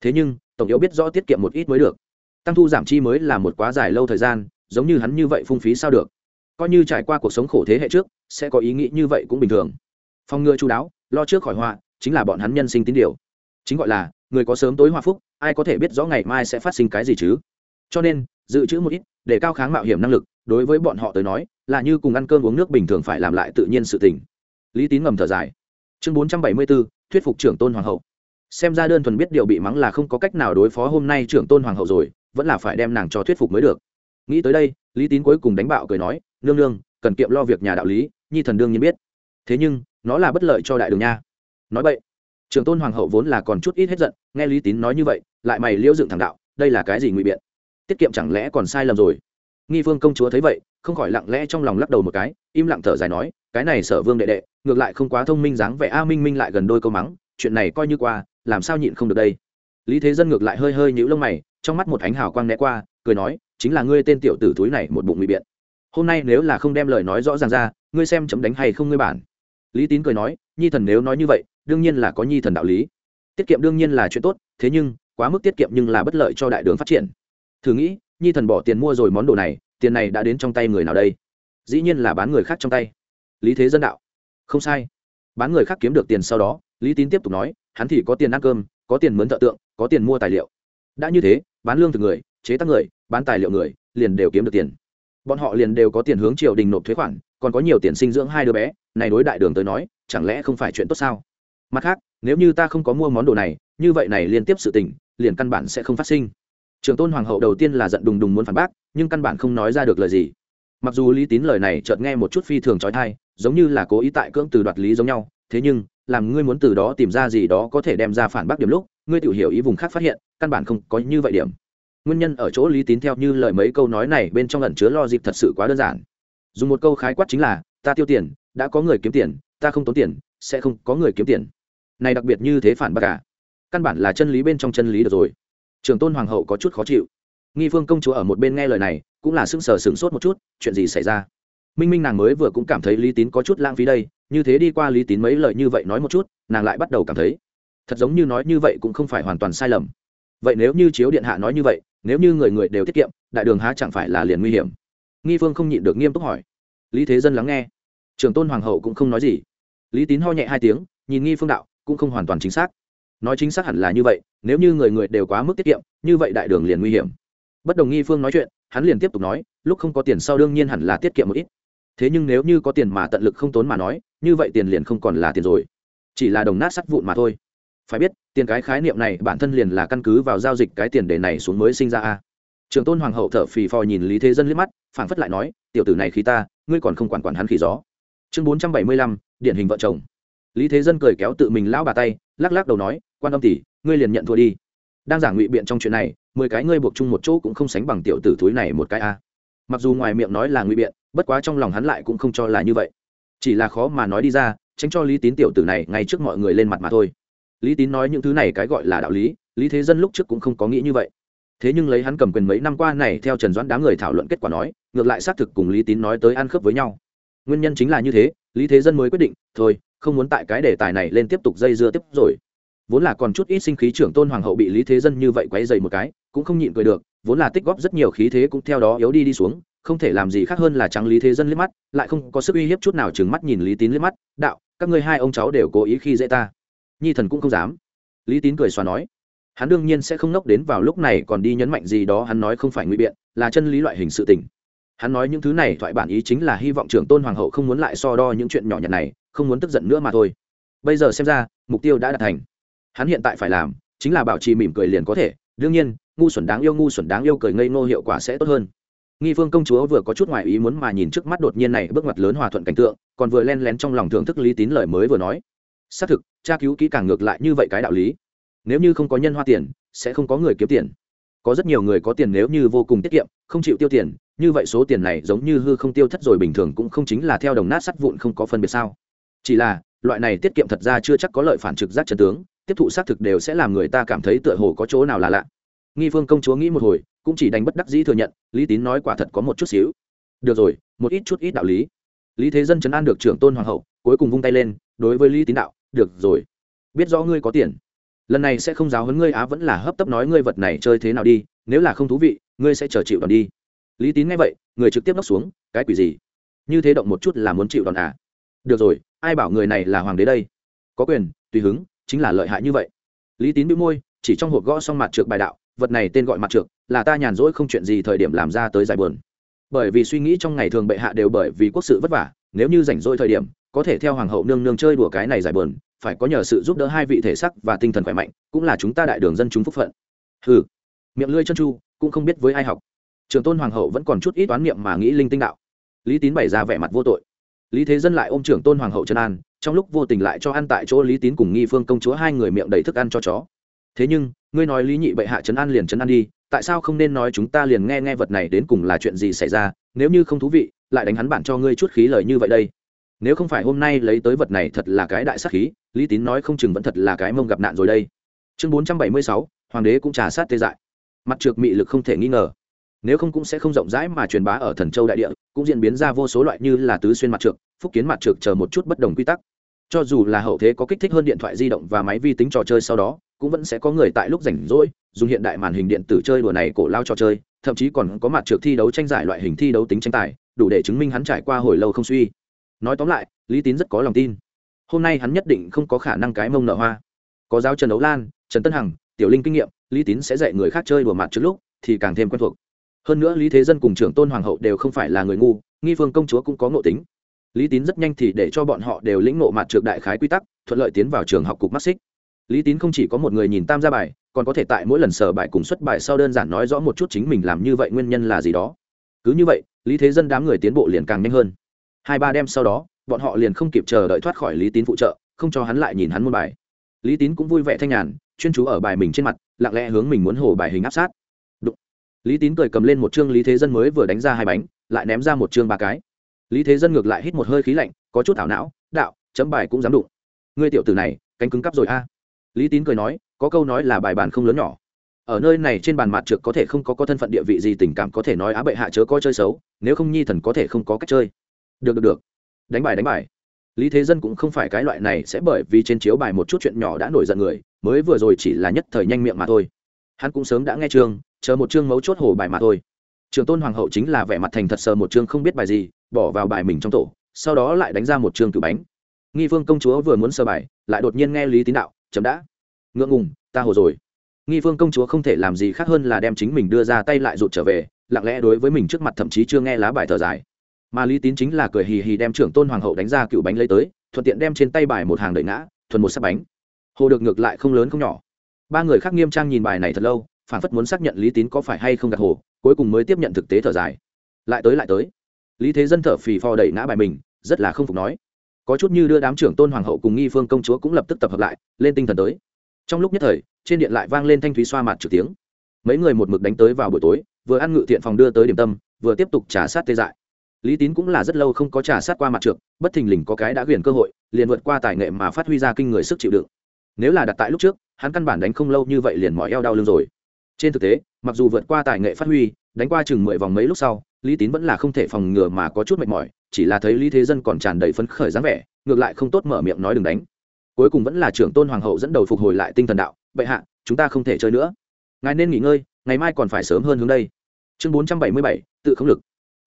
Thế nhưng, tổng yếu biết rõ tiết kiệm một ít mới được. Tăng thu giảm chi mới là một quá dài lâu thời gian, giống như hắn như vậy phung phí sao được. Coi như trải qua cuộc sống khổ thế hệ trước, sẽ có ý nghĩ như vậy cũng bình thường. Phòng ngừa chú đáo, lo trước khỏi họa, chính là bọn hắn nhân sinh tín điều. Chính gọi là, người có sớm tối hoa phúc, ai có thể biết rõ ngày mai sẽ phát sinh cái gì chứ? Cho nên, dự trữ một ít, để cao kháng mạo hiểm năng lực đối với bọn họ tới nói, là như cùng ăn cơm uống nước bình thường phải làm lại tự nhiên sự tình. Lý tín ngầm thở dài. Chương bốn trăm bảy mươi bốn thuyết phục trưởng tôn hoàng hậu. Xem ra đơn thuần biết điều bị mắng là không có cách nào đối phó hôm nay trưởng tôn hoàng hậu rồi, vẫn là phải đem nàng cho thuyết phục mới được. Nghĩ tới đây, lý tín cuối cùng đánh bạo cười nói, nương nương, cần kiệm lo việc nhà đạo lý, nhi thần đương nhiên biết. Thế nhưng, nó là bất lợi cho đại đường nha. Nói vậy, trưởng tôn hoàng hậu vốn là còn chút ít hết giận, nghe lý tín nói như vậy, lại mày liễu dựng thẳng đạo, đây là cái gì ngụy biện? Tiết kiệm chẳng lẽ còn sai lầm rồi? Nghi vương công chúa thấy vậy, không khỏi lặng lẽ trong lòng lắc đầu một cái, im lặng thở dài nói, cái này sở vương đệ đệ, ngược lại không quá thông minh dáng vẻ, a minh minh lại gần đôi câu mắng, chuyện này coi như qua, làm sao nhịn không được đây? Lý thế dân ngược lại hơi hơi nhũ lông mày, trong mắt một ánh hào quang né qua, cười nói, chính là ngươi tên tiểu tử túi này một bụng ngụy biện. Hôm nay nếu là không đem lời nói rõ ràng ra, ngươi xem chấm đánh hay không ngươi bản. Lý tín cười nói, nhi thần nếu nói như vậy, đương nhiên là có nhi thần đạo lý. Tiết kiệm đương nhiên là chuyện tốt, thế nhưng, quá mức tiết kiệm nhưng là bất lợi cho đại đường phát triển. Thử nghĩ nhi thần bỏ tiền mua rồi món đồ này, tiền này đã đến trong tay người nào đây? Dĩ nhiên là bán người khác trong tay. Lý thế dân đạo. Không sai. Bán người khác kiếm được tiền sau đó, lý tín tiếp tục nói, hắn thì có tiền ăn cơm, có tiền mướn thợ tượng, có tiền mua tài liệu. Đã như thế, bán lương thực người, chế tác người, bán tài liệu người, liền đều kiếm được tiền. Bọn họ liền đều có tiền hướng triều đình nộp thuế khoản, còn có nhiều tiền sinh dưỡng hai đứa bé, này đối đại đường tới nói, chẳng lẽ không phải chuyện tốt sao? Mặt khác, nếu như ta không có mua món đồ này, như vậy này liên tiếp sự tình, liền căn bản sẽ không phát sinh trường tôn hoàng hậu đầu tiên là giận đùng đùng muốn phản bác, nhưng căn bản không nói ra được lời gì. Mặc dù lý tín lời này chợt nghe một chút phi thường trói thai giống như là cố ý tại cưỡng từ đoạt lý giống nhau, thế nhưng, làm ngươi muốn từ đó tìm ra gì đó có thể đem ra phản bác điểm lúc, ngươi tự hiểu ý vùng khác phát hiện, căn bản không có như vậy điểm. Nguyên nhân ở chỗ lý tín theo như lời mấy câu nói này bên trong lần chứa lo dịp thật sự quá đơn giản. Dùng một câu khái quát chính là, ta tiêu tiền, đã có người kiếm tiền, ta không tốn tiền, sẽ không có người kiếm tiền. Này đặc biệt như thế phản bác cả căn bản là chân lý bên trong chân lý được rồi trường tôn hoàng hậu có chút khó chịu. Nghi phương công chúa ở một bên nghe lời này, cũng là sững sờ sửng sốt một chút, chuyện gì xảy ra? Minh minh nàng mới vừa cũng cảm thấy lý tín có chút lãng phí đây, như thế đi qua lý tín mấy lời như vậy nói một chút, nàng lại bắt đầu cảm thấy, thật giống như nói như vậy cũng không phải hoàn toàn sai lầm. Vậy nếu như chiếu điện hạ nói như vậy, nếu như người người đều tiết kiệm, đại đường há chẳng phải là liền nguy hiểm? Nghi phương không nhịn được nghiêm túc hỏi. Lý thế dân lắng nghe. Trường tôn hoàng hậu cũng không nói gì. Lý tín ho nhẹ hai tiếng, nhìn nghi phương đạo, cũng không hoàn toàn chính xác nói chính xác hẳn là như vậy, nếu như người người đều quá mức tiết kiệm, như vậy đại đường liền nguy hiểm. Bất đồng nghi phương nói chuyện, hắn liền tiếp tục nói, lúc không có tiền sau đương nhiên hẳn là tiết kiệm một ít. Thế nhưng nếu như có tiền mà tận lực không tốn mà nói, như vậy tiền liền không còn là tiền rồi. Chỉ là đồng nát sắt vụn mà thôi. Phải biết, tiền cái khái niệm này bản thân liền là căn cứ vào giao dịch cái tiền để này xuống mới sinh ra a. Trường tôn hoàng hậu thở phì phò nhìn lý thế dân liếc mắt, phảng phất lại nói, tiểu tử này khí ta, ngươi còn không quản quản hắn khỉ gió. Chương bốn trăm bảy mươi lăm, điển hình vợ chồng. Lý thế dân cười kéo tự mình lão bà tay, lắc lắc đầu nói quan âm tỷ ngươi liền nhận thua đi. Đang giảng ngụy biện trong chuyện này, mười cái ngươi buộc chung một chỗ cũng không sánh bằng tiểu tử thúi này một cái a. Mặc dù ngoài miệng nói là ngụy biện, bất quá trong lòng hắn lại cũng không cho là như vậy. Chỉ là khó mà nói đi ra, tránh cho lý tín tiểu tử này ngay trước mọi người lên mặt mà thôi. Lý tín nói những thứ này cái gọi là đạo lý lý thế dân lúc trước cũng không có nghĩ như vậy. Thế nhưng lấy hắn cầm quyền mấy năm qua này theo trần doãn đám người thảo luận kết quả nói, ngược lại xác thực cùng lý tín nói tới ăn khớp với nhau. Nguyên nhân chính là như thế, lý thế dân mới quyết định, thôi, không muốn tại cái đề tài này lên tiếp tục dây dưa tiếp rồi vốn là còn chút ít sinh khí trưởng tôn hoàng hậu bị lý thế dân như vậy quấy dày một cái, cũng không nhịn cười được, vốn là tích góp rất nhiều khí thế cũng theo đó yếu đi đi xuống, không thể làm gì khác hơn là trắng lý thế dân liếc mắt, lại không có sức uy hiếp chút nào chừng mắt nhìn lý tín liếc mắt, đạo, các ngươi hai ông cháu đều cố ý khi dễ ta. Nhi thần cũng không dám. Lý tín cười xòa nói, hắn đương nhiên sẽ không nốc đến vào lúc này còn đi nhấn mạnh gì đó, hắn nói không phải ngụy biện, là chân lý loại hình sự tình. Hắn nói những thứ này thoại bản ý chính là hy vọng trưởng tôn hoàng hậu không muốn lại so đo những chuyện nhỏ nhặt này, không muốn tức giận nữa mà thôi. Bây giờ xem ra, mục tiêu đã đạt thành hắn hiện tại phải làm chính là bảo trì mỉm cười liền có thể, đương nhiên, ngu xuẩn đáng yêu ngu xuẩn đáng yêu cười ngây ngô hiệu quả sẽ tốt hơn. Nghi phương công chúa vừa có chút ngoại ý muốn mà nhìn trước mắt đột nhiên này bước ngoặt lớn hòa thuận cảnh tượng, còn vừa len lén trong lòng thưởng thức lý tín lời mới vừa nói. Xác thực, tra cứu kỹ càng ngược lại như vậy cái đạo lý. Nếu như không có nhân hoa tiền, sẽ không có người kiếm tiền. Có rất nhiều người có tiền nếu như vô cùng tiết kiệm, không chịu tiêu tiền, như vậy số tiền này giống như hư không tiêu thất rồi bình thường cũng không chính là theo đồng nát sắt vụn không có phân biệt sao. Chỉ là, loại này tiết kiệm thật ra chưa chắc có lợi phản trực giác chân tướng tiếp thụ xác thực đều sẽ làm người ta cảm thấy tựa hồ có chỗ nào là lạ. Nghi phương công chúa nghĩ một hồi, cũng chỉ đánh bất đắc dĩ thừa nhận, lý tín nói quả thật có một chút xíu. Được rồi, một ít chút ít đạo lý. Lý thế dân chấn an được trưởng tôn hoàng hậu, cuối cùng vung tay lên, đối với lý tín đạo, được rồi, biết rõ ngươi có tiền. Lần này sẽ không giáo huấn ngươi á, vẫn là hấp tấp nói ngươi vật này chơi thế nào đi, nếu là không thú vị, ngươi sẽ chờ chịu đòn đi. Lý tín nghe vậy, người trực tiếp nóc xuống, cái quỷ gì? Như thế động một chút là muốn chịu đòn à? Được rồi, ai bảo người này là hoàng đế đây? Có quyền, tùy hứng chính là lợi hại như vậy. Lý tín bị môi, chỉ trong hộp gõ xong mặt trượt bài đạo, vật này tên gọi mặt trượt là ta nhàn rỗi không chuyện gì thời điểm làm ra tới giải buồn. Bởi vì suy nghĩ trong ngày thường bệ hạ đều bởi vì quốc sự vất vả, nếu như rảnh rỗi thời điểm, có thể theo hoàng hậu nương nương chơi đùa cái này giải buồn, phải có nhờ sự giúp đỡ hai vị thể sắc và tinh thần khỏe mạnh, cũng là chúng ta đại đường dân chúng phúc phận. Hừ, miệng lưỡi chân chu, cũng không biết với ai học. Trường tôn hoàng hậu vẫn còn chút ít toán niệm mà nghĩ linh tinh đạo. Lý tín bày ra vẻ mặt vô tội. Lý thế dân lại ôm trưởng tôn hoàng hậu trần an trong lúc vô tình lại cho ăn tại chỗ lý tín cùng nghi phương công chúa hai người miệng đầy thức ăn cho chó. Thế nhưng, ngươi nói lý nhị bệ hạ trấn an liền trấn an đi, tại sao không nên nói chúng ta liền nghe nghe vật này đến cùng là chuyện gì xảy ra, nếu như không thú vị, lại đánh hắn bản cho ngươi chút khí lời như vậy đây. Nếu không phải hôm nay lấy tới vật này thật là cái đại sắc khí, lý tín nói không chừng vẫn thật là cái mông gặp nạn rồi đây. Chương bốn trăm bảy mươi sáu, hoàng đế cũng trà sát tê dại. Mặt trược mị lực không thể nghi ngờ. Nếu không cũng sẽ không rộng rãi mà truyền bá ở thần châu đại địa, cũng diễn biến ra vô số loại như là tứ xuyên mặt trược, phúc kiến mặt trược chờ một chút bất đồng quy tắc cho dù là hậu thế có kích thích hơn điện thoại di động và máy vi tính trò chơi sau đó, cũng vẫn sẽ có người tại lúc rảnh rỗi, dùng hiện đại màn hình điện tử chơi đùa này cổ lao trò chơi, thậm chí còn có mặt trượt thi đấu tranh giải loại hình thi đấu tính tranh tài, đủ để chứng minh hắn trải qua hồi lâu không suy. Nói tóm lại, lý tín rất có lòng tin. Hôm nay hắn nhất định không có khả năng cái mông nợ hoa. Có giáo trần đấu lan, trần tân hằng, tiểu linh kinh nghiệm, lý tín sẽ dạy người khác chơi đùa mặt trước lúc, thì càng thêm quen thuộc. Hơn nữa lý thế dân cùng trưởng tôn hoàng hậu đều không phải là người ngu, nghi phương công chúa cũng có ngộ tính lý tín rất nhanh thì để cho bọn họ đều lĩnh ngộ mặt trược đại khái quy tắc, thuận lợi tiến vào trường học cục mắt xích lý tín không chỉ có một người nhìn tam gia bài, còn có thể tại mỗi lần sở bài cùng xuất bài sau đơn giản nói rõ một chút chính mình làm như vậy nguyên nhân là gì đó. Cứ như vậy, lý thế dân đám người tiến bộ liền càng nhanh hơn. Hai ba đêm sau đó, bọn họ liền không kịp chờ đợi thoát khỏi lý tín phụ trợ, không cho hắn lại nhìn hắn muôn bài. Lý tín cũng vui vẻ thanh nhàn, chuyên chú ở bài mình trên mặt, lặng lẽ hướng mình muốn hồ bài hình áp sát. Đụng. lý tín cười cầm lên một chương lý thế dân mới vừa đánh ra hai bánh, lại ném ra một chương ba cái lý thế dân ngược lại hít một hơi khí lạnh, có chút ảo não, đạo, chấm bài cũng dám đụng. Ngươi tiểu tử này, cánh cứng cắp rồi a. Lý tín cười nói, có câu nói là bài bàn không lớn nhỏ. Ở nơi này trên bàn mặt trượt có thể không có có thân phận địa vị gì tình cảm có thể nói á bệ hạ chớ coi chơi xấu, nếu không nhi thần có thể không có cách chơi. Được được được. Đánh bài đánh bài. Lý thế dân cũng không phải cái loại này sẽ bởi vì trên chiếu bài một chút chuyện nhỏ đã nổi giận người, mới vừa rồi chỉ là nhất thời nhanh miệng mà thôi. Hắn cũng sớm đã nghe chương, chờ một chương mấu chốt hồ bài mà thôi trường tôn hoàng hậu chính là vẻ mặt thành thật sờ một chương không biết bài gì, bỏ vào bài mình trong tổ, sau đó lại đánh ra một chương cử bánh. Nghi phương công chúa vừa muốn sơ bài, lại đột nhiên nghe lý tín đạo, chấm đã. Ngượng ngùng, ta hồ rồi. Nghi phương công chúa không thể làm gì khác hơn là đem chính mình đưa ra tay lại rụt trở về, lặng lẽ đối với mình trước mặt thậm chí chưa nghe lá bài thở dài. Mà lý tín chính là cười hì hì đem trưởng tôn hoàng hậu đánh ra cựu bánh lấy tới, thuận tiện đem trên tay bài một hàng đợi ngã, thuần một sắp bánh. Hồ được ngược lại không lớn không nhỏ. Ba người khác nghiêm trang nhìn bài này thật lâu phản phất muốn xác nhận lý tín có phải hay không gạt hồ cuối cùng mới tiếp nhận thực tế thở dài. Lại tới lại tới. Lý thế dân thở phì phò đẩy ngã bài mình, rất là không phục nói. Có chút như đưa đám trưởng tôn hoàng hậu cùng nghi phương công chúa cũng lập tức tập hợp lại, lên tinh thần tới. Trong lúc nhất thời, trên điện lại vang lên thanh thúy xoa mặt trực tiếng. Mấy người một mực đánh tới vào buổi tối, vừa ăn ngự thiện phòng đưa tới điểm tâm, vừa tiếp tục trả sát tê dại. Lý tín cũng là rất lâu không có trả sát qua mặt trượt bất thình lình có cái đã quyền cơ hội, liền vượt qua tài nghệ mà phát huy ra kinh người sức chịu đựng. Nếu là đặt tại lúc trước, hắn căn bản đánh không lâu như vậy liền mỏi eo đau lưng rồi. Trên thực tế mặc dù vượt qua tài nghệ phát huy, đánh qua chừng mười vòng mấy lúc sau, lý tín vẫn là không thể phòng ngừa mà có chút mệt mỏi, chỉ là thấy lý thế dân còn tràn đầy phấn khởi dáng vẻ, ngược lại không tốt mở miệng nói đừng đánh. Cuối cùng vẫn là trưởng tôn hoàng hậu dẫn đầu phục hồi lại tinh thần đạo, bệ hạ, chúng ta không thể chơi nữa. Ngài nên nghỉ ngơi, ngày mai còn phải sớm hơn hướng đây. Chương bốn trăm bảy mươi bảy, tự không lực.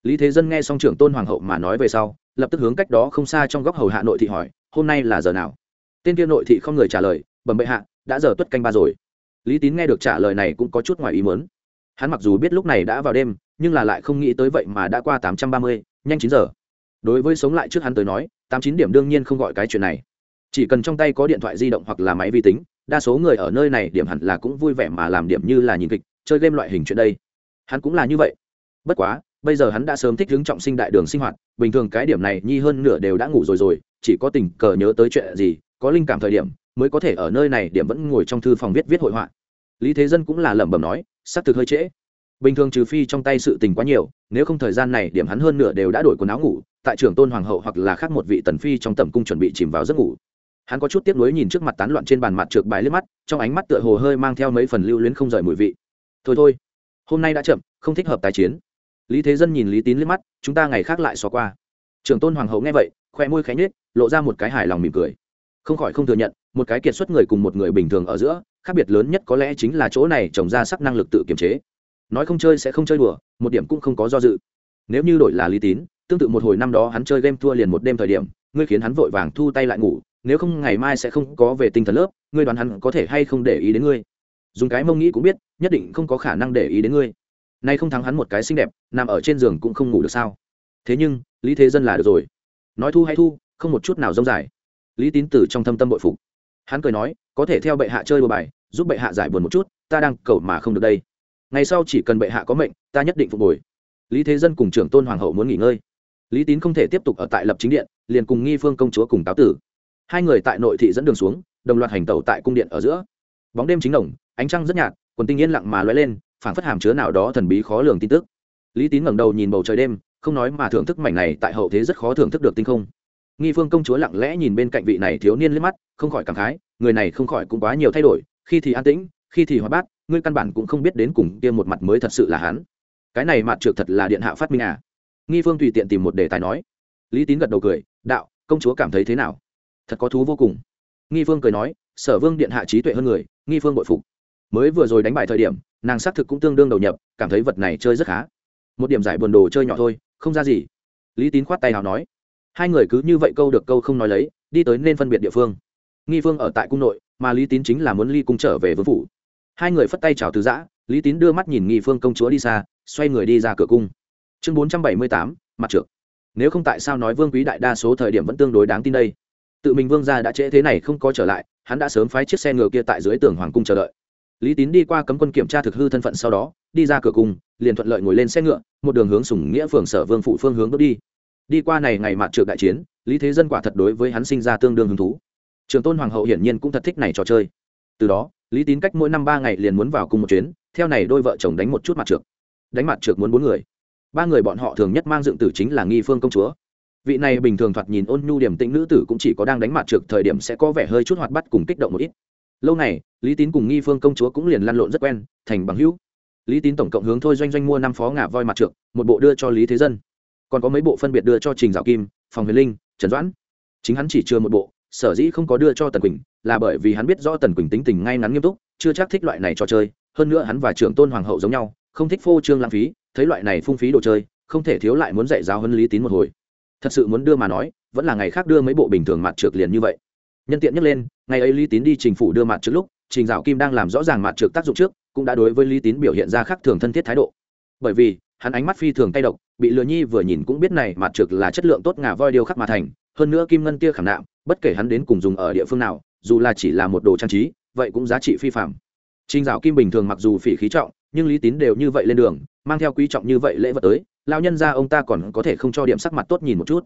Lý thế dân nghe xong trưởng tôn hoàng hậu mà nói về sau, lập tức hướng cách đó không xa trong góc hầu hạ nội thị hỏi, hôm nay là giờ nào? Tên kia nội thị không người trả lời, bẩm bệ hạ, đã giờ tuất canh ba rồi lý tín nghe được trả lời này cũng có chút ngoài ý mớn hắn mặc dù biết lúc này đã vào đêm, nhưng là lại không nghĩ tới vậy mà đã qua tám trăm ba mươi, nhanh chín giờ. Đối với sống lại trước hắn tới nói, tám chín điểm đương nhiên không gọi cái chuyện này. Chỉ cần trong tay có điện thoại di động hoặc là máy vi tính, đa số người ở nơi này điểm hẳn là cũng vui vẻ mà làm điểm như là nhìn kịch, chơi game loại hình chuyện đây. Hắn cũng là như vậy. Bất quá, bây giờ hắn đã sớm thích hướng trọng sinh đại đường sinh hoạt, bình thường cái điểm này nhi hơn nửa đều đã ngủ rồi rồi, chỉ có tình cờ nhớ tới chuyện gì, có linh cảm thời điểm, mới có thể ở nơi này điểm vẫn ngồi trong thư phòng viết viết hội họa lý thế dân cũng là lẩm bẩm nói xác thực hơi trễ. Bình thường trừ phi trong tay sự tình quá nhiều, nếu không thời gian này điểm hắn hơn nửa đều đã đổi quần áo ngủ, tại trưởng tôn hoàng hậu hoặc là khác một vị tần phi trong tầm cung chuẩn bị chìm vào giấc ngủ. Hắn có chút tiếc nuối nhìn trước mặt tán loạn trên bàn mặt trượt bài liếc mắt, trong ánh mắt tựa hồ hơi mang theo mấy phần lưu luyến không rời mùi vị. Thôi thôi, hôm nay đã chậm, không thích hợp tái chiến. Lý thế dân nhìn lý tín liếc mắt, chúng ta ngày khác lại xóa qua. Trưởng tôn hoàng hậu nghe vậy khoe môi khánh nhếch, lộ ra một cái hài lòng mỉm cười. Không khỏi không thừa nhận, một cái kiệt xuất người cùng một người bình thường ở giữa khác biệt lớn nhất có lẽ chính là chỗ này trồng ra sắc năng lực tự kiềm chế. Nói không chơi sẽ không chơi đùa, một điểm cũng không có do dự. Nếu như đổi là lý tín, tương tự một hồi năm đó hắn chơi game thua liền một đêm thời điểm, ngươi khiến hắn vội vàng thu tay lại ngủ, nếu không ngày mai sẽ không có về tinh thần lớp, ngươi đoán hắn có thể hay không để ý đến ngươi? Dùng cái mông nghĩ cũng biết, nhất định không có khả năng để ý đến ngươi. Nay không thắng hắn một cái xinh đẹp, nằm ở trên giường cũng không ngủ được sao? Thế nhưng, lý thế dân là được rồi. Nói thu hay thu, không một chút nào rông dài. Lý tín tử trong thâm tâm bội phục. Hắn cười nói, có thể theo bệ hạ chơi đùa bài giúp bệ hạ giải buồn một chút, ta đang cầu mà không được đây. Ngày sau chỉ cần bệ hạ có mệnh, ta nhất định phục hồi. Lý thế dân cùng trưởng tôn hoàng hậu muốn nghỉ ngơi. Lý tín không thể tiếp tục ở tại lập chính điện, liền cùng nghi phương công chúa cùng táo tử. Hai người tại nội thị dẫn đường xuống, đồng loạt hành tẩu tại cung điện ở giữa. Bóng đêm chính đồng ánh trăng rất nhạt, quần tinh yên lặng mà lóe lên, phảng phất hàm chứa nào đó thần bí khó lường tin tức. Lý tín ngẩng đầu nhìn bầu trời đêm, không nói mà thưởng thức mảnh này tại hậu thế rất khó thưởng thức được tinh không. Nghi phương công chúa lặng lẽ nhìn bên cạnh vị này thiếu niên liếc mắt, không khỏi cảm khái, người này không khỏi cũng quá nhiều thay đổi khi thì an tĩnh, khi thì hoạt bát, ngươi căn bản cũng không biết đến cùng kia một mặt mới thật sự là hắn. Cái này mặt trượt thật là điện hạ phát minh à? Nghi phương tùy tiện tìm một đề tài nói. Lý tín gật đầu cười, đạo, công chúa cảm thấy thế nào? Thật có thú vô cùng. Nghi phương cười nói, sở vương điện hạ trí tuệ hơn người, nghi phương bội phục. Mới vừa rồi đánh bài thời điểm, nàng xác thực cũng tương đương đầu nhập, cảm thấy vật này chơi rất khá. Một điểm giải buồn đồ chơi nhỏ thôi, không ra gì. Lý tín khoát tay nào nói, hai người cứ như vậy câu được câu không nói lấy, đi tới nên phân biệt địa phương. Nghi phương ở tại cung nội mà lý tín chính là muốn ly cung trở về vương phủ. Hai người phất tay chào từ giã, lý tín đưa mắt nhìn nghi phương công chúa đi xa, xoay người đi ra cửa cung. Chương bốn trăm bảy mươi tám, mặt trượt nếu không tại sao nói vương quý đại đa số thời điểm vẫn tương đối đáng tin đây? Tự mình vương gia đã trễ thế này không có trở lại, hắn đã sớm phái chiếc xe ngựa kia tại dưới tường hoàng cung chờ đợi. Lý tín đi qua cấm quân kiểm tra thực hư thân phận sau đó, đi ra cửa cung, liền thuận lợi ngồi lên xe ngựa, một đường hướng sùng nghĩa phường sở vương phụ phương hướng bước đi. Đi qua này ngày mặt trượt đại chiến, lý thế dân quả thật đối với hắn sinh ra tương đương hứng thú trường tôn hoàng hậu hiển nhiên cũng thật thích này trò chơi. Từ đó, lý tín cách mỗi năm ba ngày liền muốn vào cùng một chuyến, theo này đôi vợ chồng đánh một chút mặt trượt đánh mặt trượt muốn bốn người. Ba người bọn họ thường nhất mang dựng tử chính là nghi phương công chúa. Vị này bình thường thoạt nhìn ôn nhu điểm tĩnh nữ tử cũng chỉ có đang đánh mặt trượt thời điểm sẽ có vẻ hơi chút hoạt bắt cùng kích động một ít. Lâu này lý tín cùng nghi phương công chúa cũng liền lăn lộn rất quen, thành bằng hữu. Lý tín tổng cộng hướng thôi doanh doanh mua năm phó ngà voi mặt trượt một bộ đưa cho lý thế dân. Còn có mấy bộ phân biệt đưa cho trình dạo kim, phòng huyền linh, trần doãn. Chính hắn chỉ chưa một bộ sở dĩ không có đưa cho tần quỳnh là bởi vì hắn biết rõ tần quỳnh tính tình ngay ngắn nghiêm túc, chưa chắc thích loại này trò chơi, hơn nữa hắn và trưởng tôn hoàng hậu giống nhau, không thích phô trương lãng phí, thấy loại này phung phí đồ chơi, không thể thiếu lại muốn dạy giáo hơn lý tín một hồi. Thật sự muốn đưa mà nói, vẫn là ngày khác đưa mấy bộ bình thường mặt trượt liền như vậy. Nhân tiện nhắc lên, ngày ấy lý tín đi trình phủ đưa mặt trước lúc, trình dạo kim đang làm rõ ràng mặt trượt tác dụng trước, cũng đã đối với lý tín biểu hiện ra khác thường thân thiết thái độ. Bởi vì, hắn ánh mắt phi thường tay độc, bị lừa nhi vừa nhìn cũng biết này mặt trượt là chất lượng tốt ngà voi điều khắc mà thành, hơn nữa kim ngân tia khảm nạm bất kể hắn đến cùng dùng ở địa phương nào, dù là chỉ là một đồ trang trí, vậy cũng giá trị phi phạm trình dạo kim bình thường mặc dù phỉ khí trọng, nhưng lý tín đều như vậy lên đường, mang theo quý trọng như vậy lễ vật tới lao nhân ra ông ta còn có thể không cho điểm sắc mặt tốt nhìn một chút.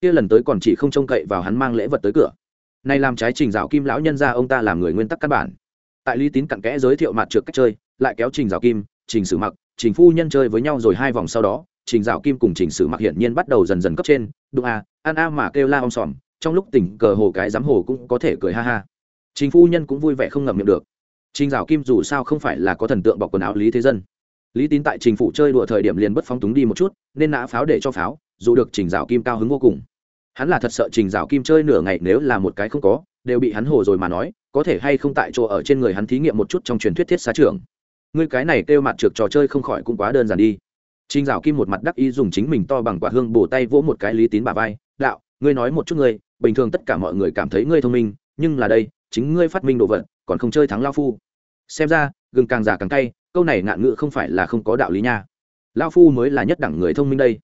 Kia lần tới còn chỉ không trông cậy vào hắn mang lễ vật tới cửa. Nay làm trái trình dạo kim lão nhân ra ông ta làm người nguyên tắc căn bản. Tại lý tín cặn kẽ giới thiệu mặt trượt cách chơi, lại kéo trình dạo kim, trình sử mặc, trình phu nhân chơi với nhau rồi hai vòng sau đó, trình dạo kim cùng trình sử mặc hiển nhiên bắt đầu dần dần cấp trên. Đụng a à, an a à mà kêu la om sòm trong lúc tỉnh cờ hồ cái giám hồ cũng có thể cười ha ha. Chính phu nhân cũng vui vẻ không ngậm miệng được. Trình dạo kim dù sao không phải là có thần tượng bọc quần áo lý thế dân. Lý tín tại trình phụ chơi đùa thời điểm liền bất phóng túng đi một chút, nên nã pháo để cho pháo, dù được trình dạo kim cao hứng vô cùng. Hắn là thật sợ trình dạo kim chơi nửa ngày nếu là một cái không có, đều bị hắn hồ rồi mà nói, có thể hay không tại chỗ ở trên người hắn thí nghiệm một chút trong truyền thuyết thiết xá trưởng. Ngươi cái này kêu mặt trượt trò chơi không khỏi cũng quá đơn giản đi. Trình dạo kim một mặt đắc ý dùng chính mình to bằng quả hương bổ tay vỗ một cái lý tín bà vai, đạo ngươi nói một chút ngươi, bình thường tất cả mọi người cảm thấy ngươi thông minh, nhưng là đây, chính ngươi phát minh đồ vật, còn không chơi thắng lao phu. Xem ra, gừng càng già càng cay, câu này ngạn ngữ không phải là không có đạo lý nha. Lao phu mới là nhất đẳng người thông minh đây.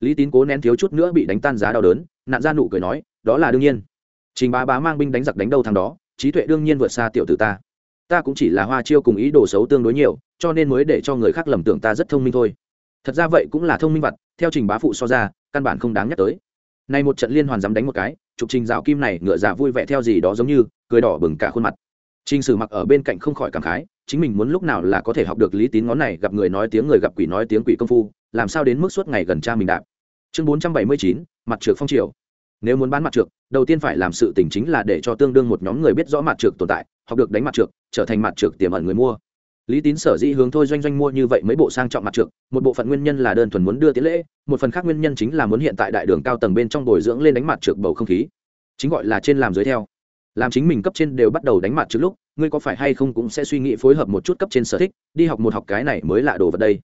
Lý tín cố nén thiếu chút nữa bị đánh tan giá đau đớn nạn ra nụ cười nói, đó là đương nhiên. Trình bá bá mang binh đánh giặc đánh đâu thằng đó, trí tuệ đương nhiên vượt xa tiểu tử ta. Ta cũng chỉ là hoa chiêu cùng ý đồ xấu tương đối nhiều, cho nên mới để cho người khác lầm tưởng ta rất thông minh thôi. Thật ra vậy cũng là thông minh vật theo trình bá phụ so ra, căn bản không đáng nhắc tới nay một trận liên hoàn dám đánh một cái trục trình rào kim này ngựa giả vui vẻ theo gì đó giống như cười đỏ bừng cả khuôn mặt Trình Sử Mặc ở bên cạnh không khỏi cảm khái, chính mình muốn lúc nào là có thể học được lý tín ngón này gặp người nói tiếng người gặp quỷ nói tiếng quỷ công phu, làm sao đến mức suốt ngày gần cha mình đạp. Chương 479, mặt trược phong triều. Nếu muốn bán mặt trược, đầu tiên phải làm sự tình chính là để cho tương đương một nhóm người biết rõ mặt trược tồn tại, học được đánh mặt trược, trở thành mặt trược tiềm ẩn người mua. Lý Tín sở dĩ hướng thôi doanh doanh mua như vậy mấy bộ sang trọng mặt trượt, một bộ phận nguyên nhân là đơn thuần muốn đưa tiễn lễ, một phần khác nguyên nhân chính là muốn hiện tại đại đường cao tầng bên trong bồi dưỡng lên đánh mặt trượt bầu không khí. Chính gọi là trên làm dưới theo. Làm chính mình cấp trên đều bắt đầu đánh mặt trước lúc ngươi có phải hay không cũng sẽ suy nghĩ phối hợp một chút cấp trên sở thích đi học một học cái này mới lạ đồ vật đây.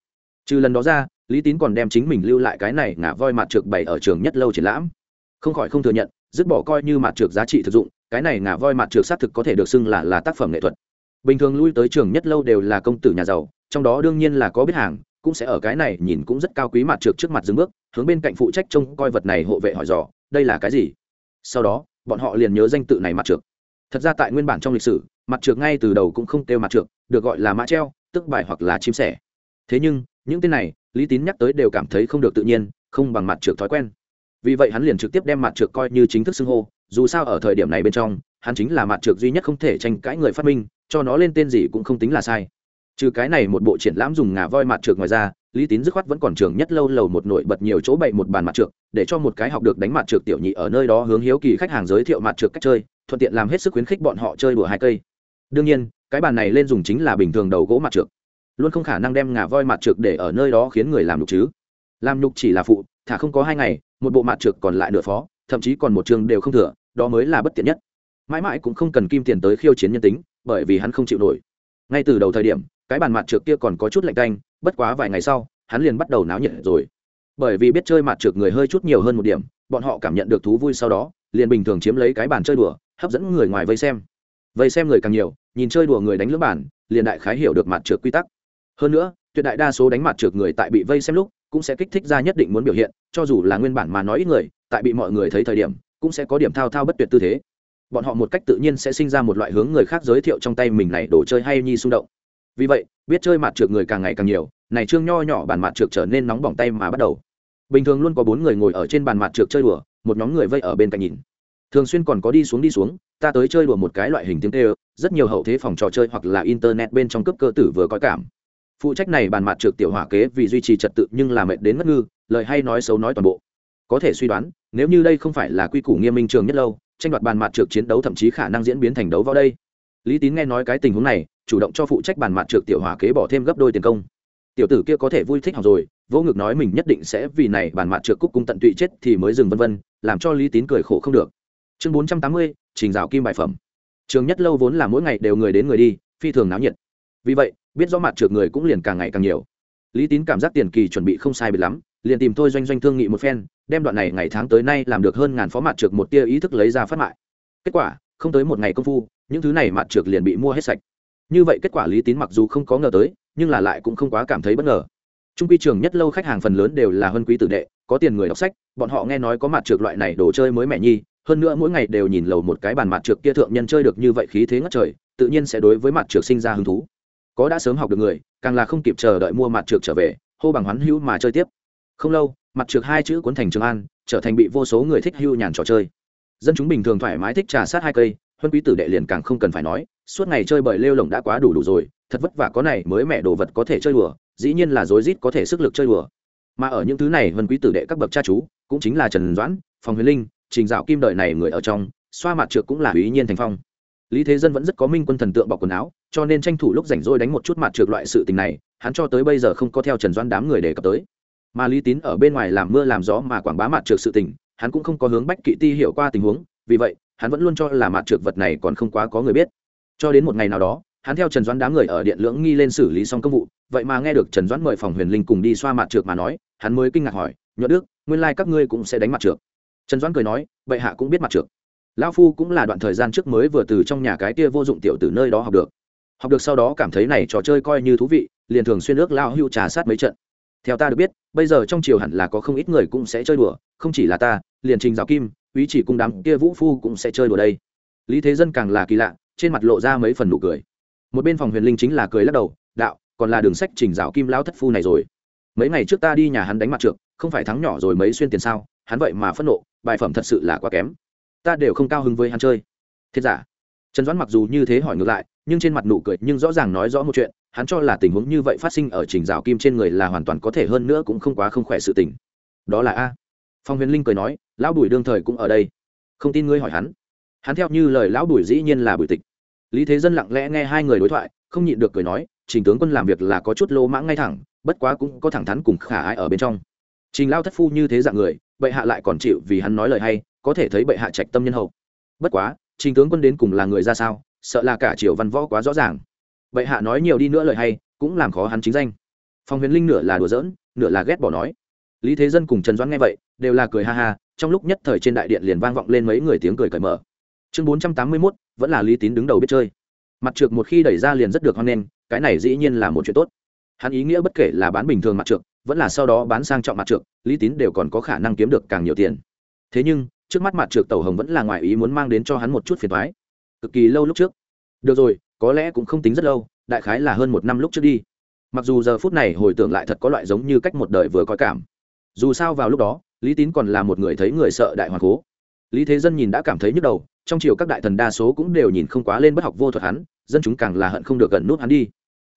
Trừ lần đó ra lý tín còn đem chính mình lưu lại cái này ngả voi mặt trượt bày ở trường nhất lâu triển lãm. Không khỏi không thừa nhận dứt bỏ coi như mặt trượt giá trị thực dụng cái này ngả voi mặt trượt xác thực có thể được xưng là là tác phẩm nghệ thuật bình thường lui tới trường nhất lâu đều là công tử nhà giàu, trong đó đương nhiên là có biết hàng, cũng sẽ ở cái này nhìn cũng rất cao quý mặt trượt trước mặt dừng bước, hướng bên cạnh phụ trách trông coi vật này hộ vệ hỏi dò, đây là cái gì? Sau đó, bọn họ liền nhớ danh tự này mặt trượt thật ra tại nguyên bản trong lịch sử, mặt trượt ngay từ đầu cũng không kêu mặt trượt được gọi là mã treo, tức bài hoặc là chim sẻ. Thế nhưng, những tên này, lý tín nhắc tới đều cảm thấy không được tự nhiên, không bằng mặt trượt thói quen. Vì vậy hắn liền trực tiếp đem mặt trượt coi như chính thức xưng hô, dù sao ở thời điểm này bên trong hắn chính là mặt trượt duy nhất không thể tranh cãi người phát minh, cho nó lên tên gì cũng không tính là sai. Trừ cái này một bộ triển lãm dùng ngà voi mặt trượt ngoài ra, lý tín dứt khoát vẫn còn trường nhất lâu lầu một nổi bật nhiều chỗ bậy một bàn mặt trượt để cho một cái học được đánh mặt trượt tiểu nhị ở nơi đó hướng hiếu kỳ khách hàng giới thiệu mặt trượt cách chơi, thuận tiện làm hết sức khuyến khích bọn họ chơi đùa hai cây. Đương nhiên, cái bàn này lên dùng chính là bình thường đầu gỗ mặt trượt luôn không khả năng đem ngà voi mặt trượt để ở nơi đó khiến người làm nhục chứ. Làm nhục chỉ là phụ, thả không có hai ngày, một bộ mặt trượt còn lại nửa phó, thậm chí còn một trường đều không thừa, đó mới là bất tiện nhất mãi mãi cũng không cần kim tiền tới khiêu chiến nhân tính, bởi vì hắn không chịu nổi. Ngay từ đầu thời điểm, cái bàn mặt trượt kia còn có chút lạnh canh bất quá vài ngày sau, hắn liền bắt đầu náo nhiệt rồi. Bởi vì biết chơi mặt trượt người hơi chút nhiều hơn một điểm, bọn họ cảm nhận được thú vui sau đó, liền bình thường chiếm lấy cái bàn chơi đùa, hấp dẫn người ngoài vây xem. Vây xem người càng nhiều, nhìn chơi đùa người đánh lưỡng bản liền đại khái hiểu được mặt trượt quy tắc. Hơn nữa, tuyệt đại đa số đánh mặt trượt người tại bị vây xem lúc, cũng sẽ kích thích ra nhất định muốn biểu hiện, cho dù là nguyên bản mà nói ít người, tại bị mọi người thấy thời điểm, cũng sẽ có điểm thao thao bất tuyệt tư thế bọn họ một cách tự nhiên sẽ sinh ra một loại hướng người khác giới thiệu trong tay mình này, đồ chơi hay nhi xung động. Vì vậy, biết chơi mặt trượt người càng ngày càng nhiều, này trương nho nhỏ bàn mặt trượt trở nên nóng bỏng tay mà bắt đầu. Bình thường luôn có bốn người ngồi ở trên bàn mặt trượt chơi đùa, một nhóm người vây ở bên cạnh nhìn. Thường xuyên còn có đi xuống đi xuống, ta tới chơi đùa một cái loại hình tiếng tê rất nhiều hậu thế phòng trò chơi hoặc là internet bên trong cấp cơ tử vừa có cảm. Phụ trách này bàn mặt trượt tiểu hỏa kế vì duy trì trật tự nhưng là mệt đến mất ngư, lời hay nói xấu nói toàn bộ. Có thể suy đoán, nếu như đây không phải là quy củ nghiêm minh trường nhất lâu tranh đoạt bàn mặt trược chiến đấu thậm chí khả năng diễn biến thành đấu vào đây. Lý tín nghe nói cái tình huống này, chủ động cho phụ trách bàn mặt trược tiểu Hòa kế bỏ thêm gấp đôi tiền công. Tiểu tử kia có thể vui thích học rồi vô ngực nói mình nhất định sẽ vì này bàn mặt trược cúc cung tận tụy chết thì mới dừng vân vân, làm cho lý tín cười khổ không được. Chương bốn trăm tám mươi, trình rào kim bài phẩm. Trường nhất lâu vốn là mỗi ngày đều người đến người đi, phi thường náo nhiệt. Vì vậy, biết rõ mặt trượt người cũng liền càng ngày càng nhiều. Lý tín cảm giác tiền kỳ chuẩn bị không sai bị lắm, liền tìm thôi doanh doanh thương nghị một phen đem đoạn này ngày tháng tới nay làm được hơn ngàn phó mặt trược một tia ý thức lấy ra phát mại. Kết quả, không tới một ngày công phu, những thứ này mặt trược liền bị mua hết sạch. Như vậy kết quả lý tín mặc dù không có ngờ tới, nhưng là lại cũng không quá cảm thấy bất ngờ. Trung quy trường nhất lâu khách hàng phần lớn đều là huân quý tử đệ, có tiền người đọc sách, bọn họ nghe nói có mặt trược loại này đồ chơi mới mẻ nhi, hơn nữa mỗi ngày đều nhìn lầu một cái bàn mặt trược kia thượng nhân chơi được như vậy khí thế ngất trời, tự nhiên sẽ đối với mặt trược sinh ra hứng thú. Có đã sớm học được người, càng là không kịp chờ đợi mua mặt trược trở về, hô bằng hoán hữu mà chơi tiếp. Không lâu mặt trượt hai chữ cuốn thành trường an, trở thành bị vô số người thích hưu nhàn trò chơi. Dân chúng bình thường thoải mái thích trà sát hai cây, huân quý tử đệ liền càng không cần phải nói, suốt ngày chơi bời lêu lồng đã quá đủ đủ rồi, thật vất vả có này mới mẹ đồ vật có thể chơi đùa, dĩ nhiên là rối rít có thể sức lực chơi đùa. Mà ở những thứ này huân quý tử đệ các bậc cha chú, cũng chính là trần doãn, phòng huyền linh, trình dạo kim đợi này người ở trong, xoa mặt trượt cũng là ý nhiên thành phong. Lý thế dân vẫn rất có minh quân thần tượng bọc quần áo, cho nên tranh thủ lúc rảnh rỗi đánh một chút mặt trượt loại sự tình này, hắn cho tới bây giờ không có theo trần doãn đám người đề cập tới mà lý tín ở bên ngoài làm mưa làm gió mà quảng bá mặt trượt sự tình, hắn cũng không có hướng bách kỵ ti hiểu qua tình huống, vì vậy, hắn vẫn luôn cho là mặt trượt vật này còn không quá có người biết. Cho đến một ngày nào đó, hắn theo trần doãn đám người ở điện lưỡng nghi lên xử lý xong công vụ, vậy mà nghe được trần doãn mời phòng huyền linh cùng đi xoa mặt trượt mà nói, hắn mới kinh ngạc hỏi, nhuận đức, nguyên lai các ngươi cũng sẽ đánh mặt trượt trần doãn cười nói, bệ hạ cũng biết mặt trượt lão phu cũng là đoạn thời gian trước mới vừa từ trong nhà cái kia vô dụng tiểu từ nơi đó học được. Học được sau đó cảm thấy này trò chơi coi như thú vị, liền thường xuyên ước lao hưu trà sát mấy trận theo ta được biết, bây giờ trong triều hẳn là có không ít người cũng sẽ chơi đùa, không chỉ là ta, liền trình giáo kim, ý chỉ cung đám kia vũ phu cũng sẽ chơi đùa đây. Lý thế dân càng là kỳ lạ, trên mặt lộ ra mấy phần nụ cười. Một bên phòng huyền linh chính là cười lắc đầu, đạo, còn là đường sách trình giáo kim lão thất phu này rồi. Mấy ngày trước ta đi nhà hắn đánh mặt trượt không phải thắng nhỏ rồi mấy xuyên tiền sao, hắn vậy mà phẫn nộ, bài phẩm thật sự là quá kém. Ta đều không cao hứng với hắn chơi. Thiệt giả. Trần doãn mặc dù như thế hỏi ngược lại, nhưng trên mặt nụ cười nhưng rõ ràng nói rõ một chuyện hắn cho là tình huống như vậy phát sinh ở trình rào kim trên người là hoàn toàn có thể hơn nữa cũng không quá không khỏe sự tình. Đó là a. Phong huyền linh cười nói, lão bùi đương thời cũng ở đây. Không tin ngươi hỏi hắn. Hắn theo như lời lão bùi dĩ nhiên là bùi tịch. Lý thế dân lặng lẽ nghe hai người đối thoại, không nhịn được cười nói, trình tướng quân làm việc là có chút lô mãng ngay thẳng, bất quá cũng có thẳng thắn cùng khả ai ở bên trong. Trình lao thất phu như thế dạng người, bệ hạ lại còn chịu vì hắn nói lời hay, có thể thấy bệ hạ trạch tâm nhân hậu. Bất quá, trình tướng quân đến cùng là người ra sao, sợ là cả triều văn võ quá rõ ràng bệ hạ nói nhiều đi nữa lời hay, cũng làm khó hắn chính danh. Phong huyền linh nửa là đùa giỡn, nửa là ghét bỏ nói. Lý thế dân cùng trần doãn nghe vậy, đều là cười ha ha, trong lúc nhất thời trên đại điện liền vang vọng lên mấy người tiếng cười cởi mở. Chương bốn trăm tám mươi mốt, vẫn là lý tín đứng đầu biết chơi. Mặt trượt một khi đẩy ra liền rất được hoan nghênh, cái này dĩ nhiên là một chuyện tốt. Hắn ý nghĩa bất kể là bán bình thường mặt trượt vẫn là sau đó bán sang trọng mặt trượt lý tín đều còn có khả năng kiếm được càng nhiều tiền. Thế nhưng, trước mắt mặt trượt tàu hồng vẫn là ngoài ý muốn mang đến cho hắn một chút phiền thoái cực kỳ lâu lúc trước. Được rồi có lẽ cũng không tính rất lâu, đại khái là hơn một năm lúc trước đi. Mặc dù giờ phút này hồi tưởng lại thật có loại giống như cách một đời vừa coi cảm. Dù sao vào lúc đó, lý tín còn là một người thấy người sợ đại hoàng cố. Lý thế dân nhìn đã cảm thấy nhức đầu, trong chiều các đại thần đa số cũng đều nhìn không quá lên bất học vô thuật hắn, dân chúng càng là hận không được gần nút hắn đi.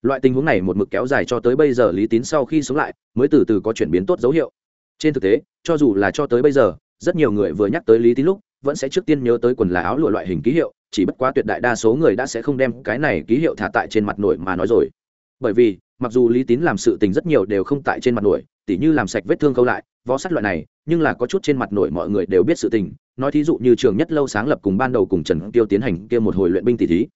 Loại tình huống này một mực kéo dài cho tới bây giờ lý tín sau khi sống lại, mới từ từ có chuyển biến tốt dấu hiệu. Trên thực tế, cho dù là cho tới bây giờ, rất nhiều người vừa nhắc tới lý tín lúc, vẫn sẽ trước tiên nhớ tới quần là áo lụa loại hình ký hiệu chỉ bất quá tuyệt đại đa số người đã sẽ không đem cái này ký hiệu thả tại trên mặt nổi mà nói rồi. Bởi vì, mặc dù lý tín làm sự tình rất nhiều đều không tại trên mặt nổi, tỉ như làm sạch vết thương câu lại, võ sắt loại này, nhưng là có chút trên mặt nổi mọi người đều biết sự tình, nói thí dụ như trường nhất lâu sáng lập cùng ban đầu cùng trần tiêu tiến hành kia một hồi luyện binh tỷ thí.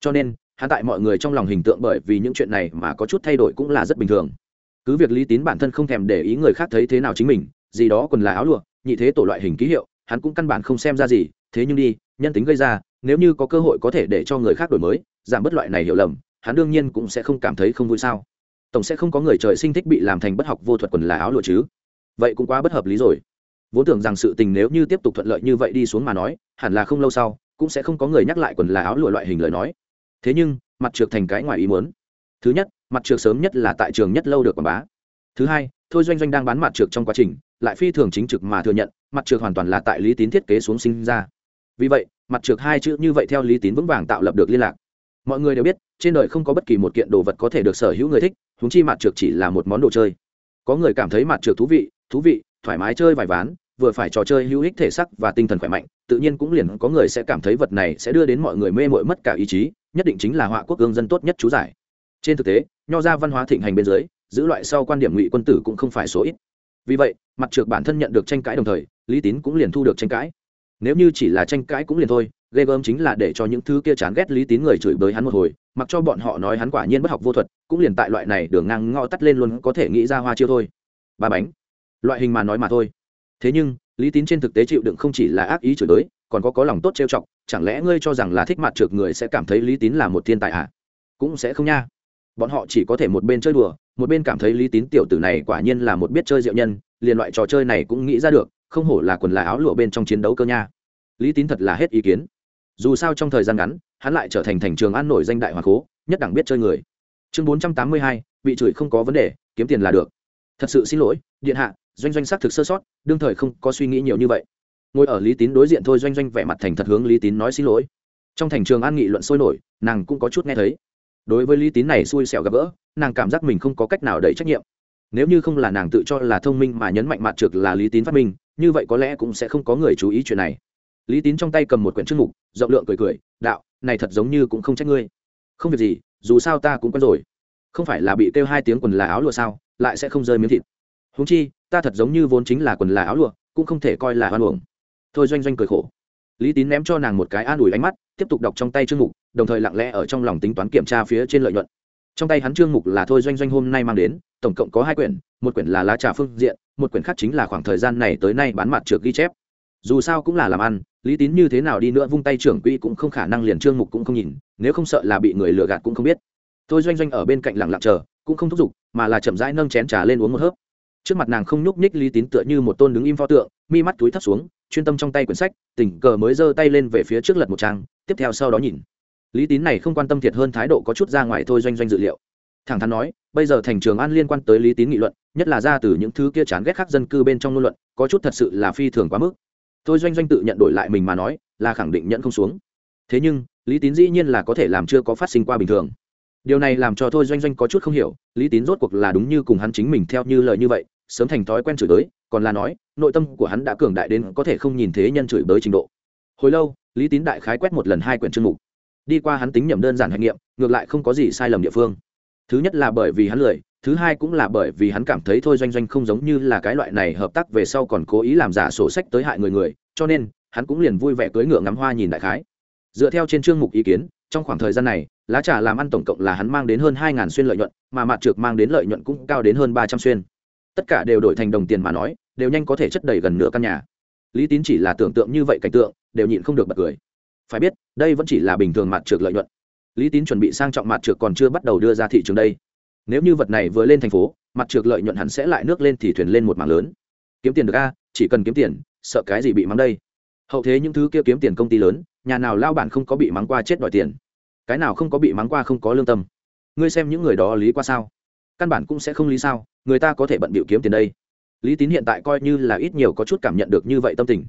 Cho nên, hắn tại mọi người trong lòng hình tượng bởi vì những chuyện này mà có chút thay đổi cũng là rất bình thường. Cứ việc lý tín bản thân không thèm để ý người khác thấy thế nào chính mình, gì đó còn là áo lụa, nhị thế tổ loại hình ký hiệu, hắn cũng căn bản không xem ra gì, thế nhưng đi, nhân tính gây ra nếu như có cơ hội có thể để cho người khác đổi mới, giảm bất loại này hiểu lầm, hắn đương nhiên cũng sẽ không cảm thấy không vui sao? Tổng sẽ không có người trời sinh thích bị làm thành bất học vô thuật quần là áo lụa chứ? Vậy cũng quá bất hợp lý rồi. Vốn tưởng rằng sự tình nếu như tiếp tục thuận lợi như vậy đi xuống mà nói, hẳn là không lâu sau, cũng sẽ không có người nhắc lại quần là áo lụa loại hình lời nói. Thế nhưng, mặt trượt thành cái ngoài ý muốn. Thứ nhất, mặt trượt sớm nhất là tại trường nhất lâu được quảng bá. Thứ hai, thôi doanh doanh đang bán mặt trượt trong quá trình, lại phi thường chính trực mà thừa nhận, mặt trượt hoàn toàn là tại lý tín thiết kế xuống sinh ra vì vậy, mặt trược hai chữ như vậy theo lý tín vững vàng tạo lập được liên lạc. Mọi người đều biết, trên đời không có bất kỳ một kiện đồ vật có thể được sở hữu người thích húng chi mặt trược chỉ là một món đồ chơi. Có người cảm thấy mặt trược thú vị thú vị, thoải mái chơi vài ván, vừa phải trò chơi hữu ích thể sắc và tinh thần khỏe mạnh, tự nhiên cũng liền có người sẽ cảm thấy vật này sẽ đưa đến mọi người mê mội mất cả ý chí, nhất định chính là họa quốc gương dân tốt nhất chú giải. Trên thực tế, nho ra văn hóa thịnh hành bên dưới, giữ loại sau quan điểm ngụy quân tử cũng không phải số ít. Vì vậy, mặt trược bản thân nhận được tranh cãi đồng thời, lý tín cũng liền thu được tranh cãi nếu như chỉ là tranh cãi cũng liền thôi, ghê gớm chính là để cho những thứ kia chán ghét lý tín người chửi bới hắn một hồi, mặc cho bọn họ nói hắn quả nhiên bất học vô thuật, cũng liền tại loại này đường ngang ngõ tắt lên luôn có thể nghĩ ra hoa chiêu thôi. Ba bánh. Loại hình mà nói mà thôi. Thế nhưng, lý tín trên thực tế chịu đựng không chỉ là ác ý chửi bới, còn có có lòng tốt trêu chọc, chẳng lẽ ngươi cho rằng là thích mặt trượt người sẽ cảm thấy lý tín là một thiên tài à? cũng sẽ không nha. Bọn họ chỉ có thể một bên chơi đùa, một bên cảm thấy lý tín tiểu tử này quả nhiên là một biết chơi diệu nhân, liền loại trò chơi này cũng nghĩ ra được không hổ là quần là áo lụa bên trong chiến đấu cơ nha. Lý tín thật là hết ý kiến. Dù sao trong thời gian ngắn, hắn lại trở thành thành trường an nổi danh đại hoàng cố nhất đẳng biết chơi người. Chương bốn trăm tám mươi hai, bị chửi không có vấn đề, kiếm tiền là được. Thật sự xin lỗi, điện hạ, doanh doanh xác thực sơ sót, đương thời không có suy nghĩ nhiều như vậy. Ngồi ở lý tín đối diện thôi, doanh doanh vẻ mặt thành thật hướng lý tín nói xin lỗi. Trong thành trường an nghị luận sôi nổi, nàng cũng có chút nghe thấy. Đối với lý tín này xui xẻo gặp gỡ, nàng cảm giác mình không có cách nào đẩy trách nhiệm. Nếu như không là nàng tự cho là thông minh mà nhấn mạnh mặt trực là lý tín phát minh như vậy có lẽ cũng sẽ không có người chú ý chuyện này. Lý tín trong tay cầm một quyển chương mục, rộng lượng cười cười, đạo, này thật giống như cũng không trách ngươi. Không việc gì, dù sao ta cũng quen rồi. Không phải là bị kêu hai tiếng quần là áo lụa sao, lại sẽ không rơi miếng thịt. Húng chi, ta thật giống như vốn chính là quần là áo lụa, cũng không thể coi là hoan uổng. Thôi doanh doanh cười khổ. Lý tín ném cho nàng một cái an ủi ánh mắt, tiếp tục đọc trong tay chương mục, đồng thời lặng lẽ ở trong lòng tính toán kiểm tra phía trên lợi nhuận trong tay hắn chương mục là thôi doanh doanh hôm nay mang đến, tổng cộng có hai quyển, một quyển là lá trà phương diện, một quyển khác chính là khoảng thời gian này tới nay bán mặt trượt ghi chép. Dù sao cũng là làm ăn, lý tín như thế nào đi nữa vung tay trưởng quỹ cũng không khả năng liền trương mục cũng không nhìn, nếu không sợ là bị người lừa gạt cũng không biết. Thôi doanh doanh ở bên cạnh lặng lặng chờ, cũng không thúc giục, mà là chậm rãi nâng chén trà lên uống một hớp. Trước mặt nàng không nhúc nhích lý tín tựa như một tôn đứng im pho tượng, mi mắt túi thấp xuống, chuyên tâm trong tay quyển sách, tình cờ mới giơ tay lên về phía trước lật một trang, tiếp theo sau đó nhìn lý tín này không quan tâm thiệt hơn thái độ có chút ra ngoài thôi doanh doanh dự liệu. Thẳng thắn nói, bây giờ thành trường an liên quan tới lý tín nghị luận, nhất là ra từ những thứ kia chán ghét khác dân cư bên trong ngôn luận, có chút thật sự là phi thường quá mức. Thôi doanh doanh tự nhận đổi lại mình mà nói, là khẳng định nhận không xuống. Thế nhưng, lý tín dĩ nhiên là có thể làm chưa có phát sinh qua bình thường. Điều này làm cho thôi doanh doanh có chút không hiểu, lý tín rốt cuộc là đúng như cùng hắn chính mình theo như lời như vậy, sớm thành thói quen chửi tới còn là nói, nội tâm của hắn đã cường đại đến có thể không nhìn thế nhân chửi bới trình độ. Hồi lâu, lý tín đại khái quét một lần hai quyển chương mục đi qua hắn tính nhầm đơn giản hạch nghiệm ngược lại không có gì sai lầm địa phương. Thứ nhất là bởi vì hắn lười, thứ hai cũng là bởi vì hắn cảm thấy thôi doanh doanh không giống như là cái loại này hợp tác về sau còn cố ý làm giả sổ sách tới hại người người, cho nên, hắn cũng liền vui vẻ cưỡi ngựa ngắm hoa nhìn đại khái. Dựa theo trên chương mục ý kiến, trong khoảng thời gian này, lá trà làm ăn tổng cộng là hắn mang đến hơn hai xuyên lợi nhuận, mà mặt trượt mang đến lợi nhuận cũng cao đến hơn ba trăm xuyên. Tất cả đều đổi thành đồng tiền mà nói, đều nhanh có thể chất đầy gần nửa căn nhà. Lý tín chỉ là tưởng tượng như vậy cảnh tượng, đều nhịn không được bật cười phải biết, đây vẫn chỉ là bình thường mặt trượt lợi nhuận. Lý tín chuẩn bị sang trọng mặt trượt còn chưa bắt đầu đưa ra thị trường đây. Nếu như vật này vừa lên thành phố, mặt trượt lợi nhuận hẳn sẽ lại nước lên thì thuyền lên một mảng lớn. Kiếm tiền được a, chỉ cần kiếm tiền, sợ cái gì bị mắng đây? Hậu thế những thứ kia kiếm tiền công ty lớn, nhà nào lao bản không có bị mắng qua chết đòi tiền? Cái nào không có bị mắng qua không có lương tâm? Ngươi xem những người đó lý qua sao? Căn bản cũng sẽ không lý sao, người ta có thể bận bịu kiếm tiền đây. Lý tín hiện tại coi như là ít nhiều có chút cảm nhận được như vậy tâm tình.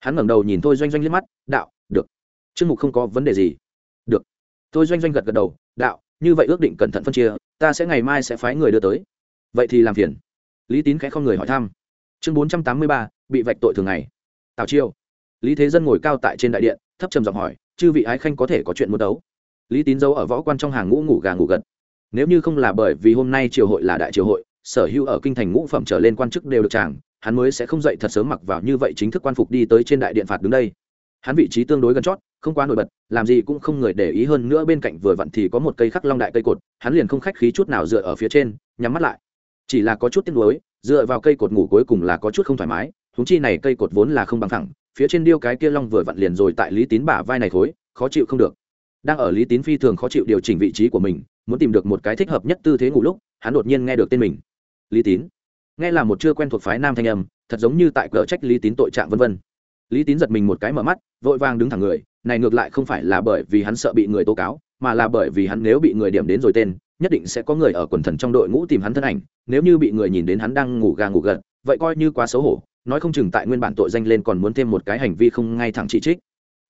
Hắn ngẩng đầu nhìn thôi doanh doanh liếc mắt, đạo, được chương mục không có vấn đề gì. Được. Tôi doanh doanh gật gật đầu, đạo, như vậy ước định cẩn thận phân chia, ta sẽ ngày mai sẽ phái người đưa tới. Vậy thì làm phiền. Lý tín khẽ không người hỏi thăm. Chương bốn trăm tám mươi ba, bị vạch tội thường ngày. Tào chiêu. Lý thế dân ngồi cao tại trên đại điện, thấp trầm giọng hỏi, chư vị ái khanh có thể có chuyện muốn đấu? Lý tín giấu ở võ quan trong hàng ngũ ngủ gà ngủ gật. Nếu như không là bởi vì hôm nay triều hội là đại triều hội, sở hữu ở kinh thành ngũ phẩm trở lên quan chức đều được chàng hắn mới sẽ không dậy thật sớm mặc vào như vậy chính thức quan phục đi tới trên đại điện phạt đứng đây. Hắn vị trí tương đối gần chót không quá nổi bật, làm gì cũng không người để ý hơn nữa bên cạnh vừa vặn thì có một cây khắc long đại cây cột, hắn liền không khách khí chút nào dựa ở phía trên, nhắm mắt lại. Chỉ là có chút tiếc nuối, dựa vào cây cột ngủ cuối cùng là có chút không thoải mái húng chi này cây cột vốn là không bằng thẳng, phía trên điêu cái kia long vừa vặn liền rồi tại lý tín bả vai này thối, khó chịu không được. Đang ở lý tín phi thường khó chịu điều chỉnh vị trí của mình, muốn tìm được một cái thích hợp nhất tư thế ngủ lúc, hắn đột nhiên nghe được tên mình. Lý tín. Nghe là một chưa quen thuộc phái nam thanh âm, thật giống như tại cờ trách lý tín tội trạng vân vân. Lý tín giật mình một cái mở mắt, vội vàng đứng thẳng người này ngược lại không phải là bởi vì hắn sợ bị người tố cáo, mà là bởi vì hắn nếu bị người điểm đến rồi tên, nhất định sẽ có người ở quần thần trong đội ngũ tìm hắn thân ảnh, nếu như bị người nhìn đến hắn đang ngủ gà ngủ gật, vậy coi như quá xấu hổ, nói không chừng tại nguyên bản tội danh lên còn muốn thêm một cái hành vi không ngay thẳng chỉ trích.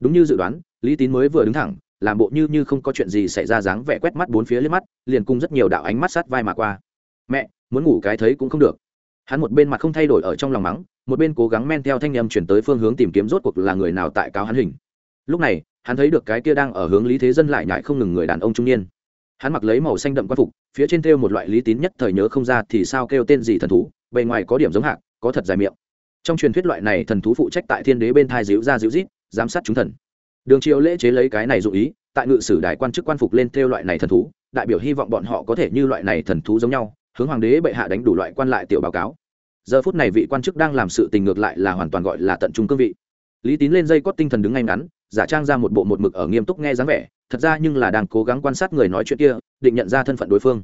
Đúng như dự đoán, lý tín mới vừa đứng thẳng, làm bộ như như không có chuyện gì xảy ra dáng vẻ quét mắt bốn phía lên mắt, liền cung rất nhiều đạo ánh mắt sát vai mà qua. Mẹ, muốn ngủ cái thấy cũng không được. Hắn một bên mặt không thay đổi ở trong lòng mắng, một bên cố gắng men theo thanh â m chuyển tới phương hướng tìm kiếm rốt cuộc là người nào tại cáo hắn hình lúc này, hắn thấy được cái kia đang ở hướng lý thế dân lại nhại không ngừng người đàn ông trung niên. Hắn mặc lấy màu xanh đậm q u a n phục, phía trên thêu một loại lý tín nhất thời nhớ không ra thì sao kêu tên gì thần thú, bề ngoài có điểm giống hạc, có thật dài miệng. Trong truyền thuyết loại này thần thú phụ trách tại thiên đế bên thai dịu ra dịu rít, giám sát chúng thần. Đường triều lễ chế lấy cái này dụ ý, tại ngự sử đại quan chức quan phục lên thêu loại này thần thú, đại biểu hy vọng bọn họ có thể như loại này thần thú giống nhau, hướng hoàng đế bệ hạ đánh đủ loại quan lại tiểu báo cáo. Giờ phút này vị quan chức đang làm sự tình ngược lại là hoàn toàn gọi là tận trung cương vị. Lý tín lên dây cót tinh thần đứng ngay ngắn giả trang ra một bộ một mực ở nghiêm túc nghe dáng vẻ, thật ra nhưng là đang cố gắng quan sát người nói chuyện kia, định nhận ra thân phận đối phương.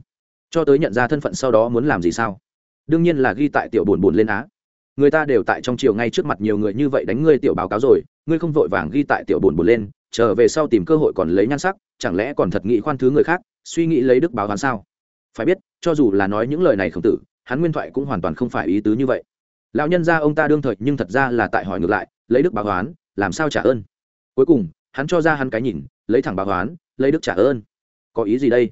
Cho tới nhận ra thân phận sau đó muốn làm gì sao? Đương nhiên là ghi tại tiểu buồn buồn lên á. Người ta đều tại trong chiều ngay trước mặt nhiều người như vậy đánh ngươi tiểu báo cáo rồi, ngươi không vội vàng ghi tại tiểu buồn buồn lên trở về sau tìm cơ hội còn lấy nhan sắc, chẳng lẽ còn thật nghĩ khoan thứ người khác, suy nghĩ lấy đức báo hắn sao? Phải biết, cho dù là nói những lời này không tử, hắn nguyên thoại cũng hoàn toàn không phải ý tứ như vậy. Lão nhân gia ông ta đương thời nhưng thật ra là tại hỏi ngược lại, lấy đức báo hoán làm sao trả ơn? Cuối cùng, hắn cho ra hắn cái nhìn, lấy thẳng báo hoán, lấy đức trả ơn. Có ý gì đây?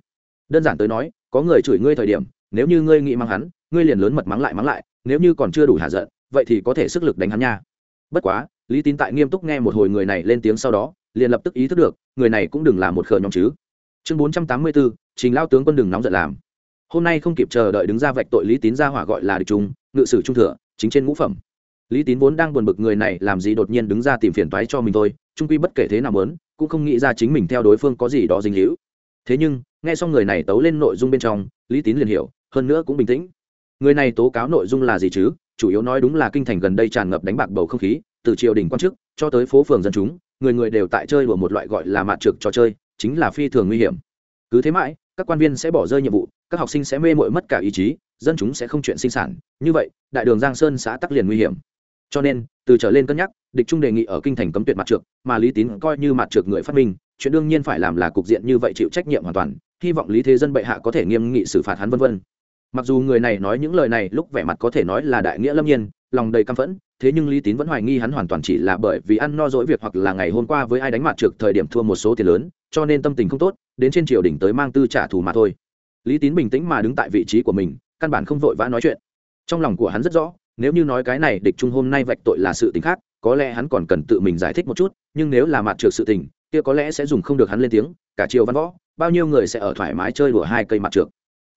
Đơn giản tới nói, có người chửi ngươi thời điểm, nếu như ngươi nghĩ mắng hắn, ngươi liền lớn mật mắng lại mắng lại, nếu như còn chưa đủ hạ giận, vậy thì có thể sức lực đánh hắn nha. Bất quá, lý tín tại nghiêm túc nghe một hồi người này lên tiếng sau đó, liền lập tức ý thức được, người này cũng đừng là một khờ nhóm chứ. Chương bốn trăm tám mươi bốn trình lao tướng quân đừng nóng giận làm. Hôm nay không kịp chờ đợi đứng ra vạch tội lý tín ra hỏa gọi là địch trung ngự sử trung thừa, chính trên ngũ phẩm. Lý tín vốn đang buồn bực người này làm gì đột nhiên đứng ra tìm phiền toái cho mình thôi trung quy bất kể thế nào lớn cũng không nghĩ ra chính mình theo đối phương có gì đó dính hữu thế nhưng, nghe xong người này tấu lên nội dung bên trong, lý tín liền hiểu, hơn nữa cũng bình tĩnh. Người này tố cáo nội dung là gì chứ? Chủ yếu nói đúng là kinh thành gần đây tràn ngập đánh bạc bầu không khí, từ triều đình quan chức cho tới phố phường dân chúng, người người đều tại chơi đùa một loại gọi là mạt trực trò chơi, chính là phi thường nguy hiểm. Cứ thế mãi, các quan viên sẽ bỏ rơi nhiệm vụ, các học sinh sẽ mê mội mất cả ý chí, dân chúng sẽ không chuyện sinh sản. Như vậy, đại đường giang sơn xã tắc liền nguy hiểm. Cho nên, từ trở lên cân nhắc địch trung đề nghị ở kinh thành cấm tuyệt mặt trược, mà lý tín coi như mặt trược người phát minh chuyện đương nhiên phải làm là cục diện như vậy chịu trách nhiệm hoàn toàn hy vọng lý thế dân bệ hạ có thể nghiêm nghị xử phạt hắn vân vân. Mặc dù người này nói những lời này lúc vẻ mặt có thể nói là đại nghĩa lâm nhiên lòng đầy căm phẫn thế nhưng lý tín vẫn hoài nghi hắn hoàn toàn chỉ là bởi vì ăn no dỗi việc hoặc là ngày hôm qua với ai đánh mặt trược thời điểm thua một số tiền lớn cho nên tâm tình không tốt đến trên triều đỉnh tới mang tư trả thù mà thôi. Lý tín bình tĩnh mà đứng tại vị trí của mình căn bản không vội vã nói chuyện. Trong lòng của hắn rất rõ nếu như nói cái này địch trung hôm nay vạch tội là sự tình khác có lẽ hắn còn cần tự mình giải thích một chút, nhưng nếu là mặt trượt sự tình, kia có lẽ sẽ dùng không được hắn lên tiếng, cả chiều văn võ, bao nhiêu người sẽ ở thoải mái chơi đùa hai cây mặt trượt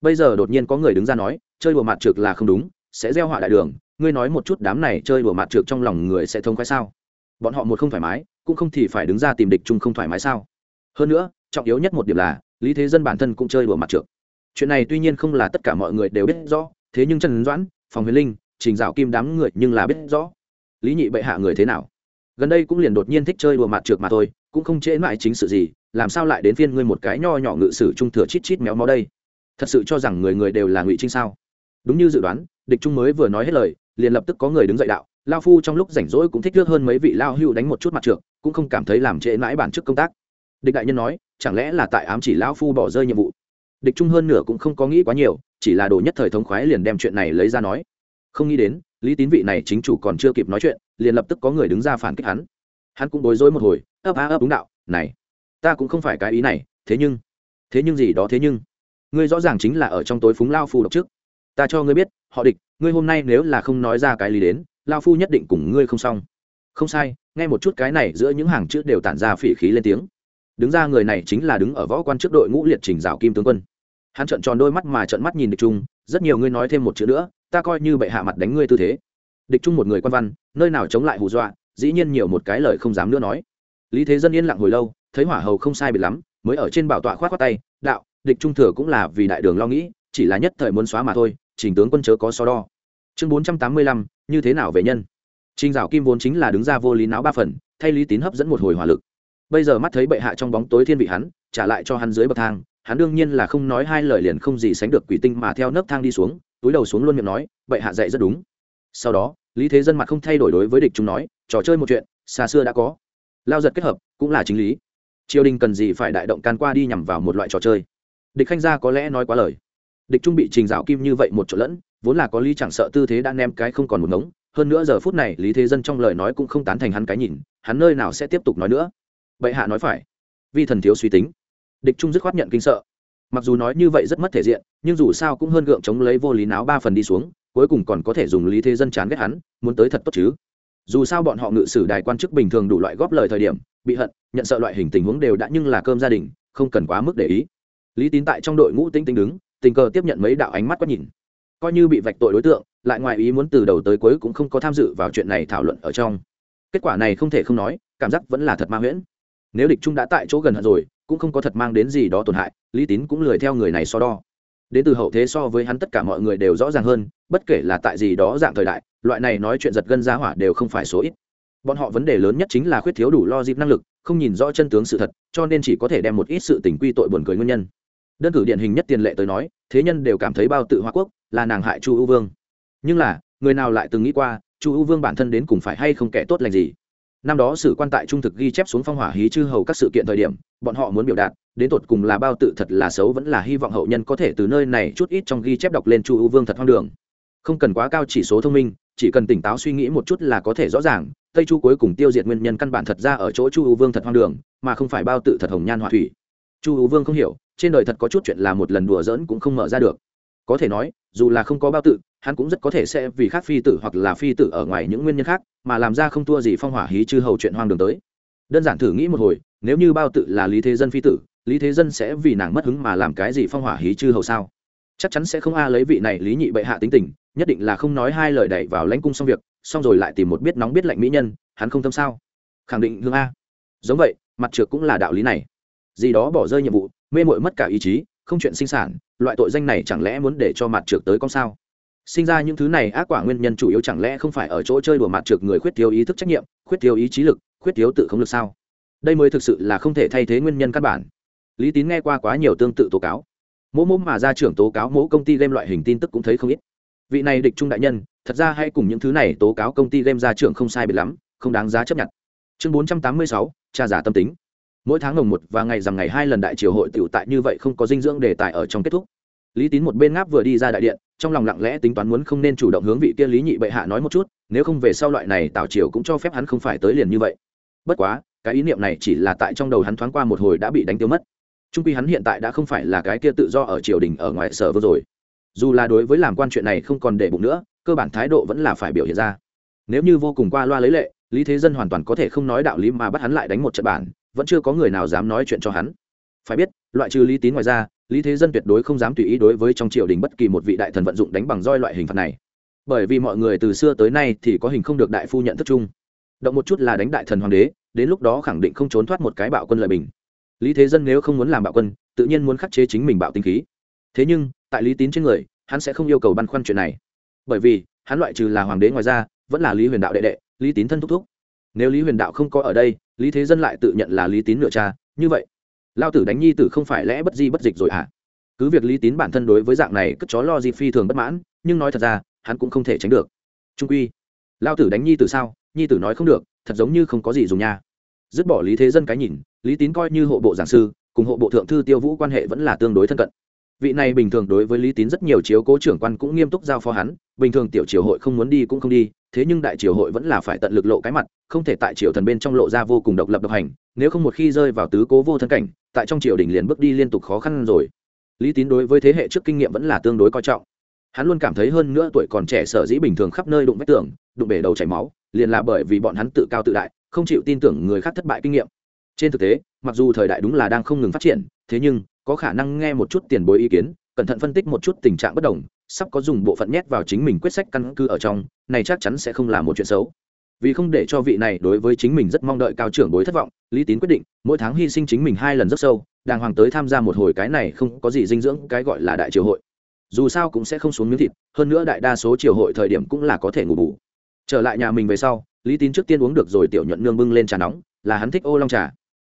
bây giờ đột nhiên có người đứng ra nói, chơi đùa mặt trượt là không đúng, sẽ gieo họa đại đường, ngươi nói một chút đám này chơi đùa mặt trượt trong lòng người sẽ thông khoái sao? Bọn họ một không thoải mái, cũng không thì phải đứng ra tìm địch chung không thoải mái sao? Hơn nữa, trọng yếu nhất một điểm là, lý thế dân bản thân cũng chơi đùa mặt trượt chuyện này tuy nhiên không là tất cả mọi người đều biết rõ, thế nhưng trần doãn, phòng huyền linh, trình dạo kim đám người nhưng là biết rõ lý nhị bệ hạ người thế nào? Gần đây cũng liền đột nhiên thích chơi đùa mặt trượt mà thôi, cũng không trễ mãi chính sự gì, làm sao lại đến phiên ngươi một cái nho nhỏ ngự sử trung thừa chít chít méo mó đây? Thật sự cho rằng người người đều là ngụy trinh sao? Đúng như dự đoán, địch trung mới vừa nói hết lời, liền lập tức có người đứng dậy đạo, lao phu trong lúc rảnh rỗi cũng thích nước hơn mấy vị lao hưu đánh một chút mặt trượt cũng không cảm thấy làm trễ mãi bản chức công tác. Địch đại nhân nói, chẳng lẽ là tại ám chỉ lao phu bỏ rơi nhiệm vụ? Địch trung hơn nửa cũng không có nghĩ quá nhiều, chỉ là đồ nhất thời thống khoái liền đem chuyện này lấy ra nói. Không nghĩ đến lý tín vị này chính chủ còn chưa kịp nói chuyện, liền lập tức có người đứng ra phản kích hắn. Hắn cũng bối rối một hồi, ấp á ấp đúng đạo, này, ta cũng không phải cái ý này, thế nhưng thế nhưng gì đó thế nhưng. Ngươi rõ ràng chính là ở trong tối phúng lao phu độc trước. Ta cho ngươi biết, họ địch, ngươi hôm nay nếu là không nói ra cái lý đến, lao phu nhất định cùng ngươi không xong. Không sai, nghe một chút cái này giữa những hàng chữ đều tản ra phỉ khí lên tiếng. Đứng ra người này chính là đứng ở võ quan trước đội ngũ liệt trình rào kim tướng quân hắn trợn tròn đôi mắt mà trợn mắt nhìn địch trung, rất nhiều ngươi nói thêm một chữ nữa, ta coi như bệ hạ mặt đánh ngươi tư thế. Địch trung một người quan văn, nơi nào chống lại hù dọa, dĩ nhiên nhiều một cái lời không dám nữa nói. Lý thế dân yên lặng hồi lâu, thấy hỏa hầu không sai biệt lắm, mới ở trên bảo tọa khoát khoát tay, đạo, địch trung thừa cũng là vì đại đường lo nghĩ, chỉ là nhất thời muốn xóa mà thôi, trình tướng quân chớ có so đo. Chương bốn trăm tám mươi lăm, như thế nào về nhân? Trình dạo kim vốn chính là đứng ra vô lý náo ba phần, thay lý tín hấp dẫn một hồi hỏa lực. Bây giờ mắt thấy bệ hạ trong bóng tối thiên vị hắn, trả lại cho hắn dưới bậc thang hắn đương nhiên là không nói hai lời liền không gì sánh được quỷ tinh mà theo nấc thang đi xuống, túi đầu xuống luôn miệng nói vậy hạ dạy rất đúng. Sau đó, lý thế dân mặt không thay đổi đối với địch chúng nói, trò chơi một chuyện, xa xưa đã có. Lao giật kết hợp, cũng là chính lý. Triều đình cần gì phải đại động can qua đi nhằm vào một loại trò chơi? Địch khanh gia có lẽ nói quá lời. Địch trung bị trình dạo kim như vậy một chỗ lẫn, vốn là có lý chẳng sợ tư thế đã ném cái không còn một ngống, hơn nữa giờ phút này lý thế dân trong lời nói cũng không tán thành hắn cái nhìn, hắn nơi nào sẽ tiếp tục nói nữa? Bệ hạ nói phải. Vi thần thiếu suy tính địch trung dứt khoát nhận kinh sợ. Mặc dù nói như vậy rất mất thể diện, nhưng dù sao cũng hơn gượng chống lấy vô lý náo ba phần đi xuống, cuối cùng còn có thể dùng lý thế dân chán ghét hắn, muốn tới thật tốt chứ. Dù sao bọn họ ngự sử đài quan chức bình thường đủ loại góp lời thời điểm, bị hận, nhận sợ loại hình tình huống đều đã nhưng là cơm gia đình, không cần quá mức để ý. Lý tín tại trong đội ngũ tinh tinh đứng, tình cờ tiếp nhận mấy đạo ánh mắt quát nhìn. Coi như bị vạch tội đối tượng, lại ngoài ý muốn từ đầu tới cuối cũng không có tham dự vào chuyện này thảo luận ở trong. Kết quả này không thể không nói, cảm giác vẫn là thật ma huyễn. Nếu địch trung đã tại chỗ gần hận rồi cũng không có thật mang đến gì đó tổn hại, lý tín cũng lười theo người này so đo. Đến từ hậu thế so với hắn tất cả mọi người đều rõ ràng hơn, bất kể là tại gì đó dạng thời đại, loại này nói chuyện giật gân giá hỏa đều không phải số ít. Bọn họ vấn đề lớn nhất chính là khuyết thiếu đủ lo dịp năng lực, không nhìn rõ chân tướng sự thật, cho nên chỉ có thể đem một ít sự tình quy tội buồn cười nguyên nhân. Đơn cử điển hình nhất tiền lệ tới nói, thế nhân đều cảm thấy bao tự hoa quốc, là nàng hại chu ưu vương. Nhưng là, người nào lại từng nghĩ qua, chu ưu vương bản thân đến cùng phải hay không kẻ tốt lành gì? Năm đó sử quan tại trung thực ghi chép xuống phong hỏa hí chư hầu các sự kiện thời điểm, bọn họ muốn biểu đạt, đến tột cùng là bao tự thật là xấu vẫn là hy vọng hậu nhân có thể từ nơi này chút ít trong ghi chép đọc lên chu ưu vương thật hoang đường. Không cần quá cao chỉ số thông minh, chỉ cần tỉnh táo suy nghĩ một chút là có thể rõ ràng, tây chu cuối cùng tiêu diệt nguyên nhân căn bản thật ra ở chỗ chu ưu vương thật hoang đường, mà không phải bao tự thật hồng nhan hỏa thủy. Chu ưu vương không hiểu, trên đời thật có chút chuyện là một lần đùa giỡn cũng không mở ra được. Có thể nói, dù là không có bao tự hắn cũng rất có thể sẽ vì khác phi tử hoặc là phi tử ở ngoài những nguyên nhân khác, mà làm ra không thua gì phong hỏa hí chư hầu chuyện hoang đường tới. Đơn giản thử nghĩ một hồi, nếu như bao tự là lý thế dân phi tử, lý thế dân sẽ vì nàng mất hứng mà làm cái gì phong hỏa hí chư hầu sao? Chắc chắn sẽ không a lấy vị này lý nhị bệ hạ tính tình, nhất định là không nói hai lời đẩy vào lãnh cung xong việc, xong rồi lại tìm một biết nóng biết lạnh mỹ nhân, hắn không tâm sao? Khẳng định hương a. Giống vậy, mặt trượt cũng là đạo lý này. Gì đó bỏ rơi nhiệm vụ, mê mội mất cả ý chí, không chuyện sinh sản, loại tội danh này chẳng lẽ muốn để cho mặt trượt tới con sao? Sinh ra những thứ này ác quả nguyên nhân chủ yếu chẳng lẽ không phải ở chỗ chơi đùa mặt trượt người khuyết thiếu ý thức trách nhiệm, khuyết thiếu ý chí lực, khuyết thiếu tự không lực sao? Đây mới thực sự là không thể thay thế nguyên nhân căn bản. Lý tín nghe qua quá nhiều tương tự tố cáo. Mỗ mỗ mà ra trưởng tố cáo, mỗ công ty game loại hình tin tức cũng thấy không ít. Vị này địch trung đại nhân, thật ra hay cùng những thứ này tố cáo công ty game ra trưởng không sai biệt lắm, không đáng giá chấp nhận. Chương bốn trăm tám mươi sáu giả tâm tính. Mỗi tháng mồng một và ngày rằng ngày hai lần đại triều hội tiểu tại như vậy không có dinh dưỡng đề tài ở trong kết thúc. Lý tín một bên ngáp vừa đi ra đại điện trong lòng lặng lẽ tính toán muốn không nên chủ động hướng vị kia lý nhị bệ hạ nói một chút, nếu không về sau loại này tào triều cũng cho phép hắn không phải tới liền như vậy. Bất quá, cái ý niệm này chỉ là tại trong đầu hắn thoáng qua một hồi đã bị đánh tiêu mất. Trung quy hắn hiện tại đã không phải là cái kia tự do ở triều đình ở ngoài sở vừa rồi. Dù là đối với làm quan chuyện này không còn để bụng nữa, cơ bản thái độ vẫn là phải biểu hiện ra. Nếu như vô cùng qua loa lấy lệ, lý thế dân hoàn toàn có thể không nói đạo lý mà bắt hắn lại đánh một trận bản, vẫn chưa có người nào dám nói chuyện cho hắn. Phải biết, loại trừ lý tín ngoài ra lý thế dân tuyệt đối không dám tùy ý đối với trong triều đình bất kỳ một vị đại thần vận dụng đánh bằng roi loại hình phạt này. Bởi vì mọi người từ xưa tới nay thì có hình không được đại phu nhận thức chung. Động một chút là đánh đại thần hoàng đế, đến lúc đó khẳng định không trốn thoát một cái bạo quân lợi bình. Lý thế dân nếu không muốn làm bạo quân, tự nhiên muốn khắc chế chính mình bạo tinh khí. Thế nhưng, tại lý tín trên người, hắn sẽ không yêu cầu băn khoăn chuyện này. Bởi vì, hắn loại trừ là hoàng đế ngoài ra, vẫn là lý huyền đạo đệ đệ, lý tín thân thúc thúc. Nếu lý huyền đạo không có ở đây, lý thế dân lại tự nhận là lý tín nửa cha, như vậy lao tử đánh nhi tử không phải lẽ bất di bất dịch rồi hả? À? cứ việc lý tín bản thân đối với dạng này cất chó lo gì phi thường bất mãn, nhưng nói thật ra, hắn cũng không thể tránh được. Trung quy, lao tử đánh nhi tử sao? Nhi tử nói không được, thật giống như không có gì dùng nha. Dứt bỏ lý thế dân cái nhìn, lý tín coi như hộ bộ giảng sư, cùng hộ bộ thượng thư tiêu vũ quan hệ vẫn là tương đối thân cận vị này bình thường đối với lý tín rất nhiều chiếu cố trưởng quan cũng nghiêm túc giao phó hắn, bình thường tiểu triều hội không muốn đi cũng không đi, thế nhưng đại triều hội vẫn là phải tận lực lộ cái mặt, không thể tại triều thần bên trong lộ ra vô cùng độc lập độc hành, nếu không một khi rơi vào tứ cố vô thân cảnh, tại trong triều đình liền bước đi liên tục khó khăn rồi. Lý tín đối với thế hệ trước kinh nghiệm vẫn là tương đối coi trọng. Hắn luôn cảm thấy hơn nữa tuổi còn trẻ sở dĩ bình thường khắp nơi đụng vách tường, đụng bể đầu chảy máu, liền là bởi vì bọn hắn tự cao tự đại, không chịu tin tưởng người khác thất bại kinh nghiệm. Trên thực tế, mặc dù thời đại đúng là đang không ngừng phát triển, thế nhưng có khả năng nghe một chút tiền bối ý kiến, cẩn thận phân tích một chút tình trạng bất đồng, sắp có dùng bộ phận nhét vào chính mình quyết sách căn cứ ở trong, này chắc chắn sẽ không là một chuyện xấu. Vì không để cho vị này đối với chính mình rất mong đợi cao trưởng bối thất vọng, lý tín quyết định, mỗi tháng hy sinh chính mình hai lần rất sâu, đàng hoàng tới tham gia một hồi cái này không có gì dinh dưỡng, cái gọi là đại triều hội. Dù sao cũng sẽ không xuống miếng thịt, hơn nữa đại đa số triều hội thời điểm cũng là có thể ngủ bù. Trở lại nhà mình về sau, lý tín trước tiên uống được rồi tiểu nhuận nương bưng lên trà nóng, là hắn thích ô long trà.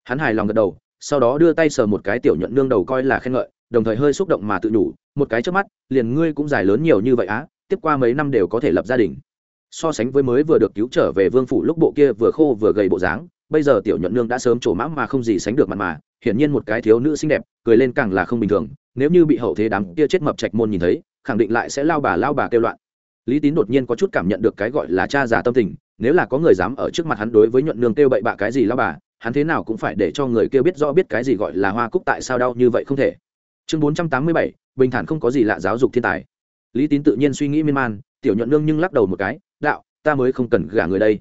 Hắn hài lòng gật đầu sau đó đưa tay sờ một cái tiểu nhuận nương đầu coi là khen ngợi, đồng thời hơi xúc động mà tự nhủ, một cái trước mắt, liền ngươi cũng dài lớn nhiều như vậy á, tiếp qua mấy năm đều có thể lập gia đình. So sánh với mới vừa được cứu trở về vương phủ lúc bộ kia vừa khô vừa gầy bộ dáng, bây giờ tiểu nhuận nương đã sớm trổ mã mà không gì sánh được mặt mà, hiển nhiên một cái thiếu nữ xinh đẹp, cười lên càng là không bình thường, nếu như bị hậu thế đám kia chết mập trạch môn nhìn thấy, khẳng định lại sẽ lao bà lao bà kêu loạn. Lý tín đột nhiên có chút cảm nhận được cái gọi là cha già tâm tình, nếu là có người dám ở trước mặt hắn đối với nhuận nương kêu bậy bạ cái gì lao bà hắn thế nào cũng phải để cho người kia biết rõ biết cái gì gọi là hoa cúc tại sao đau như vậy không thể. Chương bốn trăm tám mươi bảy, bình thản không có gì lạ giáo dục thiên tài. Lý tín tự nhiên suy nghĩ miên man, tiểu nhuận nương nhưng lắc đầu một cái, đạo, ta mới không cần gả người đây.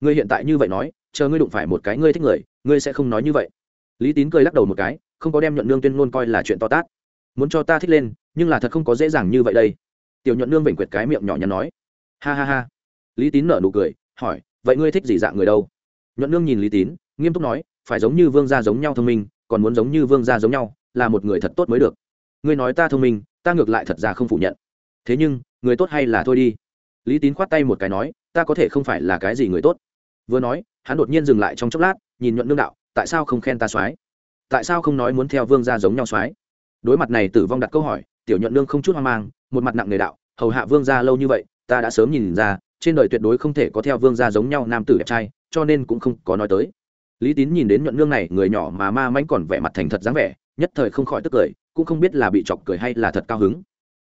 Ngươi hiện tại như vậy nói, chờ ngươi đụng phải một cái ngươi thích người, ngươi sẽ không nói như vậy. Lý tín cười lắc đầu một cái, không có đem nhuận nương tuyên ngôn coi là chuyện to tát. Muốn cho ta thích lên, nhưng là thật không có dễ dàng như vậy đây. Tiểu nhuận nương vểnh quyệt cái miệng nhỏ nhắn nói. Ha ha ha. Lý tín nở nụ cười, hỏi, vậy ngươi thích gì dạng người đâu? Nhuận nương nhìn lý tín nghiêm túc nói, phải giống như vương gia giống nhau thông minh, còn muốn giống như vương gia giống nhau, là một người thật tốt mới được. Ngươi nói ta thông minh, ta ngược lại thật ra không phủ nhận. Thế nhưng, người tốt hay là thôi đi. Lý tín khoát tay một cái nói, ta có thể không phải là cái gì người tốt. Vừa nói, hắn đột nhiên dừng lại trong chốc lát, nhìn nhuận nương đạo, tại sao không khen ta soái? Tại sao không nói muốn theo vương gia giống nhau soái? Đối mặt này tử vong đặt câu hỏi, tiểu nhuận nương không chút hoang mang, một mặt nặng nề đạo, hầu hạ vương gia lâu như vậy, ta đã sớm nhìn ra, trên đời tuyệt đối không thể có theo vương gia giống nhau nam tử đẹp trai, cho nên cũng không có nói tới lý tín nhìn đến nhuận nương này, người nhỏ mà ma mãnh còn vẻ mặt thành thật dáng vẻ, nhất thời không khỏi tức cười, cũng không biết là bị chọc cười hay là thật cao hứng.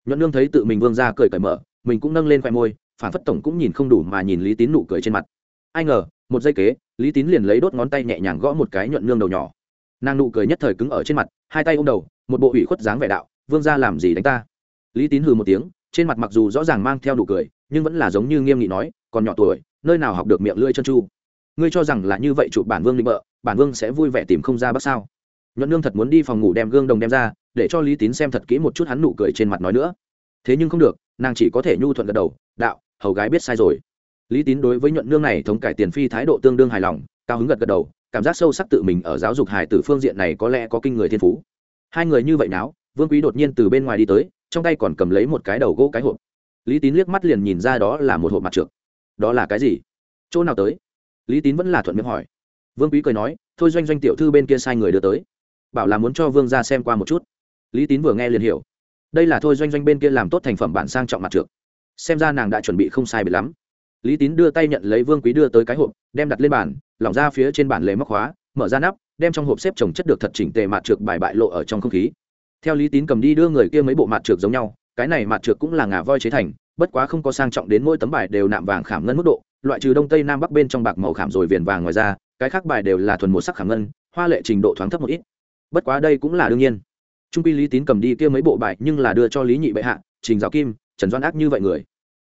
Nhuận nương thấy tự mình vương gia cười cởi mở, mình cũng nâng lên khoe môi, phản phất tổng cũng nhìn không đủ mà nhìn lý tín nụ cười trên mặt. Ai ngờ, một giây kế, lý tín liền lấy đốt ngón tay nhẹ nhàng gõ một cái nhuận nương đầu nhỏ. Nàng nụ cười nhất thời cứng ở trên mặt, hai tay ôm đầu, một bộ ủy khuất dáng vẻ đạo, vương gia làm gì đánh ta? Lý tín hừ một tiếng, trên mặt mặc dù rõ ràng mang theo nụ cười, nhưng vẫn là giống như nghiêm nghị nói, còn nhỏ tuổi, nơi nào học được miệng lưỡi chân chu? Ngươi cho rằng là như vậy chụp bản vương định bợ, bản vương sẽ vui vẻ tìm không ra bắc sao? Nhuận nương thật muốn đi phòng ngủ đem gương đồng đem ra, để cho lý tín xem thật kỹ một chút hắn nụ cười trên mặt nói nữa. Thế nhưng không được, nàng chỉ có thể nhu thuận gật đầu, đạo, hầu gái biết sai rồi. Lý tín đối với nhuận nương này thống cải tiền phi thái độ tương đương hài lòng, cao hứng gật gật đầu, cảm giác sâu sắc tự mình ở giáo dục hài tử phương diện này có lẽ có kinh người thiên phú. Hai người như vậy náo, vương quý đột nhiên từ bên ngoài đi tới, trong tay còn cầm lấy một cái đầu gỗ cái hộp. Lý tín liếc mắt liền nhìn ra đó là một hộp mặt trượt đó là cái gì? Chỗ nào tới? Lý tín vẫn là thuận miệng hỏi. Vương quý cười nói, thôi doanh doanh tiểu thư bên kia sai người đưa tới. Bảo là muốn cho vương ra xem qua một chút. Lý tín vừa nghe liền hiểu. Đây là thôi doanh doanh bên kia làm tốt thành phẩm bản sang trọng mặt trượt xem ra nàng đã chuẩn bị không sai bị lắm. Lý tín đưa tay nhận lấy vương quý đưa tới cái hộp, đem đặt lên bàn, lỏng ra phía trên bản lề móc khóa, mở ra nắp, đem trong hộp xếp trồng chất được thật chỉnh tề mặt trượt bài bại lộ ở trong không khí. Theo lý tín cầm đi đưa người kia mấy bộ mặt trượt giống nhau, cái này mặt trượt cũng là ngà voi chế thành bất quá không có sang trọng đến mỗi tấm bài đều nạm vàng khảm ngân mức độ, loại trừ đông tây nam bắc bên trong bạc màu khảm rồi viền vàng ngoài ra, cái khác bài đều là thuần một sắc khảm ngân, hoa lệ trình độ thoáng thấp một ít. Bất quá đây cũng là đương nhiên. Trung pi lý tín cầm đi kia mấy bộ bài nhưng là đưa cho lý nhị bệ hạ, trình giáo kim, trần doan ác như vậy người.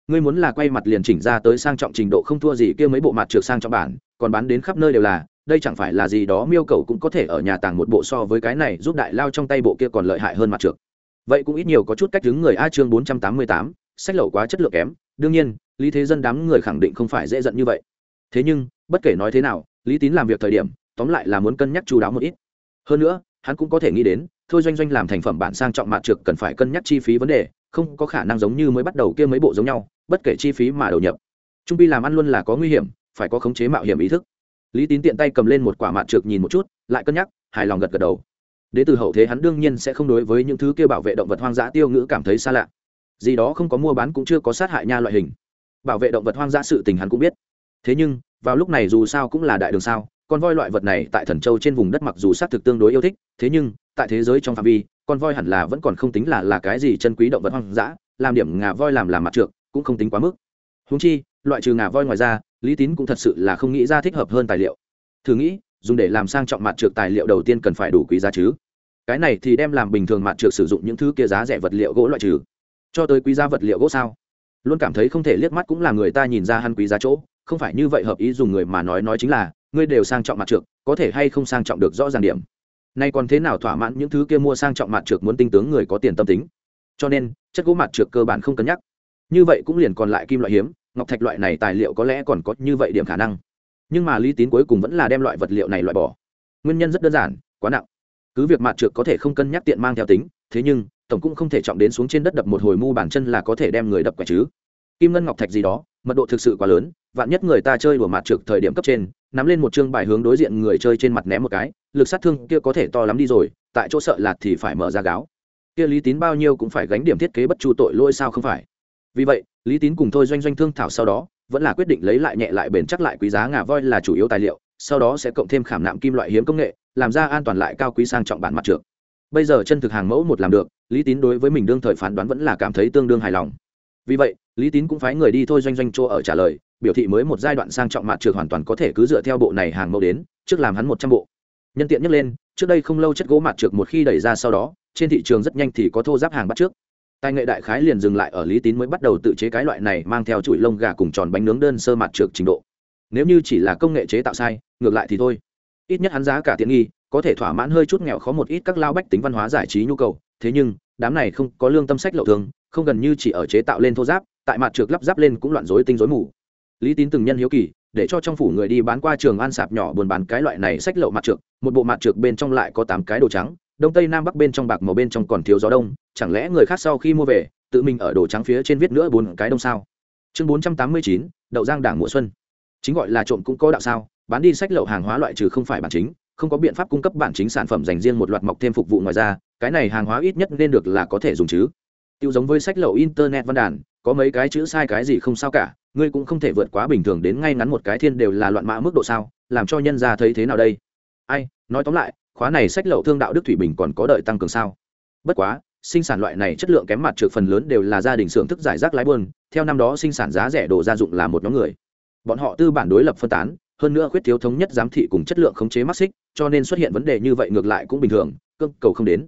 Ngươi muốn là quay mặt liền chỉnh ra tới sang trọng trình độ không thua gì kia mấy bộ mặt trượt sang trọng bản, còn bán đến khắp nơi đều là, đây chẳng phải là gì đó miêu cầu cũng có thể ở nhà tàng một bộ so với cái này giúp đại lao trong tay bộ kia còn lợi hại hơn mặt trượt vậy cũng ít nhiều có chút cách đứng người a chương bốn trăm tám mươi tám sách lậu quá chất lượng kém, đương nhiên, lý thế dân đám người khẳng định không phải dễ giận như vậy. Thế nhưng, bất kể nói thế nào, lý tín làm việc thời điểm, tóm lại là muốn cân nhắc chú đáo một ít. Hơn nữa, hắn cũng có thể nghĩ đến, thôi doanh doanh làm thành phẩm bản sang trọng mạn trực cần phải cân nhắc chi phí vấn đề, không có khả năng giống như mới bắt đầu kia mấy bộ giống nhau, bất kể chi phí mà đầu nhập. Trung bi làm ăn luôn là có nguy hiểm, phải có khống chế mạo hiểm ý thức. Lý tín tiện tay cầm lên một quả mạn trực nhìn một chút, lại cân nhắc, hài lòng gật gật đầu. Đế từ hậu thế hắn đương nhiên sẽ không đối với những thứ kia bảo vệ động vật hoang dã tiêu ngữ cảm thấy xa lạ gì đó không có mua bán cũng chưa có sát hại nha loại hình. Bảo vệ động vật hoang dã sự tình hắn cũng biết. Thế nhưng, vào lúc này dù sao cũng là đại đường sao, con voi loại vật này tại thần châu trên vùng đất mặc dù xác thực tương đối yêu thích, thế nhưng, tại thế giới trong phạm vi, con voi hẳn là vẫn còn không tính là là cái gì chân quý động vật hoang dã, làm điểm ngà voi làm làm mặt trượt cũng không tính quá mức. Húng chi, loại trừ ngà voi ngoài ra, lý tín cũng thật sự là không nghĩ ra thích hợp hơn tài liệu. Thử nghĩ, dùng để làm sang trọng mặt trượt tài liệu đầu tiên cần phải đủ quý giá chứ. Cái này thì đem làm bình thường mặt trượt sử dụng những thứ kia giá rẻ vật liệu gỗ loại trừ cho tới quý giá vật liệu gỗ sao? Luôn cảm thấy không thể liếc mắt cũng là người ta nhìn ra hắn quý giá chỗ, không phải như vậy hợp ý dùng người mà nói nói chính là, ngươi đều sang trọng mặt trượt có thể hay không sang trọng được rõ ràng điểm. Nay còn thế nào thỏa mãn những thứ kia mua sang trọng mặt trượt muốn tinh tướng người có tiền tâm tính? Cho nên, chất gỗ mặt trượt cơ bản không cân nhắc. Như vậy cũng liền còn lại kim loại hiếm, ngọc thạch loại này tài liệu có lẽ còn có như vậy điểm khả năng. Nhưng mà lý tín cuối cùng vẫn là đem loại vật liệu này loại bỏ. Nguyên nhân rất đơn giản, quá nặng. Cứ việc mặt trượt có thể không cân nhắc tiện mang theo tính, thế nhưng tổng cũng không thể trọng đến xuống trên đất đập một hồi mu bàn chân là có thể đem người đập quả chứ. Kim ngân ngọc thạch gì đó, mật độ thực sự quá lớn, vạn nhất người ta chơi đùa mặt trượt thời điểm cấp trên, nắm lên một chương bài hướng đối diện người chơi trên mặt ném một cái, lực sát thương kia có thể to lắm đi rồi, tại chỗ sợ lạt thì phải mở ra gáo. Kia lý tín bao nhiêu cũng phải gánh điểm thiết kế bất chu tội lỗi sao không phải? Vì vậy, lý tín cùng thôi doanh doanh thương thảo sau đó, vẫn là quyết định lấy lại nhẹ lại bền chắc lại quý giá ngà voi là chủ yếu tài liệu, sau đó sẽ cộng thêm khảm nạm kim loại hiếm công nghệ, làm ra an toàn lại cao quý sang trọng bản mặt trượt bây giờ chân thực hàng mẫu một làm được lý tín đối với mình đương thời phán đoán vẫn là cảm thấy tương đương hài lòng. Vì vậy, lý tín cũng phái người đi thôi doanh doanh chỗ ở trả lời, biểu thị mới một giai đoạn sang trọng mạt trượt hoàn toàn có thể cứ dựa theo bộ này hàng mẫu đến, trước làm hắn một trăm bộ. Nhân tiện nhắc lên, trước đây không lâu chất gỗ mạt trượt một khi đẩy ra sau đó, trên thị trường rất nhanh thì có thô giáp hàng bắt trước. Tài nghệ đại khái liền dừng lại ở lý tín mới bắt đầu tự chế cái loại này mang theo chuỗi lông gà cùng tròn bánh nướng đơn sơ mạt trượt trình độ. Nếu như chỉ là công nghệ chế tạo sai, ngược lại thì thôi. Ít nhất hắn giá cả tiện nghi, có thể thỏa mãn hơi chút nghèo khó một ít các lao bách tính văn hóa giải trí nhu cầu thế nhưng, đám này không có lương tâm sách lậu thường, không gần như chỉ ở chế tạo lên thô giáp, tại mặt trượt lắp ráp lên cũng loạn rối tinh rối mù. Lý tín từng nhân hiếu kỳ, để cho trong phủ người đi bán qua trường an sạp nhỏ buôn bán cái loại này sách lậu mặt trượt một bộ mặt trượt bên trong lại có tám cái đồ trắng, đông tây nam bắc bên trong bạc màu bên trong còn thiếu gió đông, chẳng lẽ người khác sau khi mua về, tự mình ở đồ trắng phía trên viết nữa bốn cái đông sao? Chương bốn trăm tám mươi chín, đậu giang đảng mùa xuân. Chính gọi là trộm cũng có đạo sao, bán đi sách lậu hàng hóa loại trừ không phải bản chính không có biện pháp cung cấp bản chính sản phẩm dành riêng một loạt mọc thêm phục vụ ngoài ra, cái này hàng hóa ít nhất nên được là có thể dùng chứ. Tiêu giống với sách lậu internet văn đàn, có mấy cái chữ sai cái gì không sao cả, ngươi cũng không thể vượt quá bình thường đến ngay ngắn một cái thiên đều là loạn mã mức độ sao, làm cho nhân ra thấy thế nào đây? Ai, nói tóm lại, khóa này sách lậu thương đạo đức thủy bình còn có đợi tăng cường sao? Bất quá, sinh sản loại này chất lượng kém mặt trượt phần lớn đều là gia đình xưởng thức giải rác lái buôn, theo năm đó sinh sản giá rẻ đồ gia dụng là một nhóm người. Bọn họ tư bản đối lập phân tán, hơn nữa khuyết thiếu thống nhất giám thị cùng chất lượng khống chế mắt xích cho nên xuất hiện vấn đề như vậy ngược lại cũng bình thường cưng cầu không đến.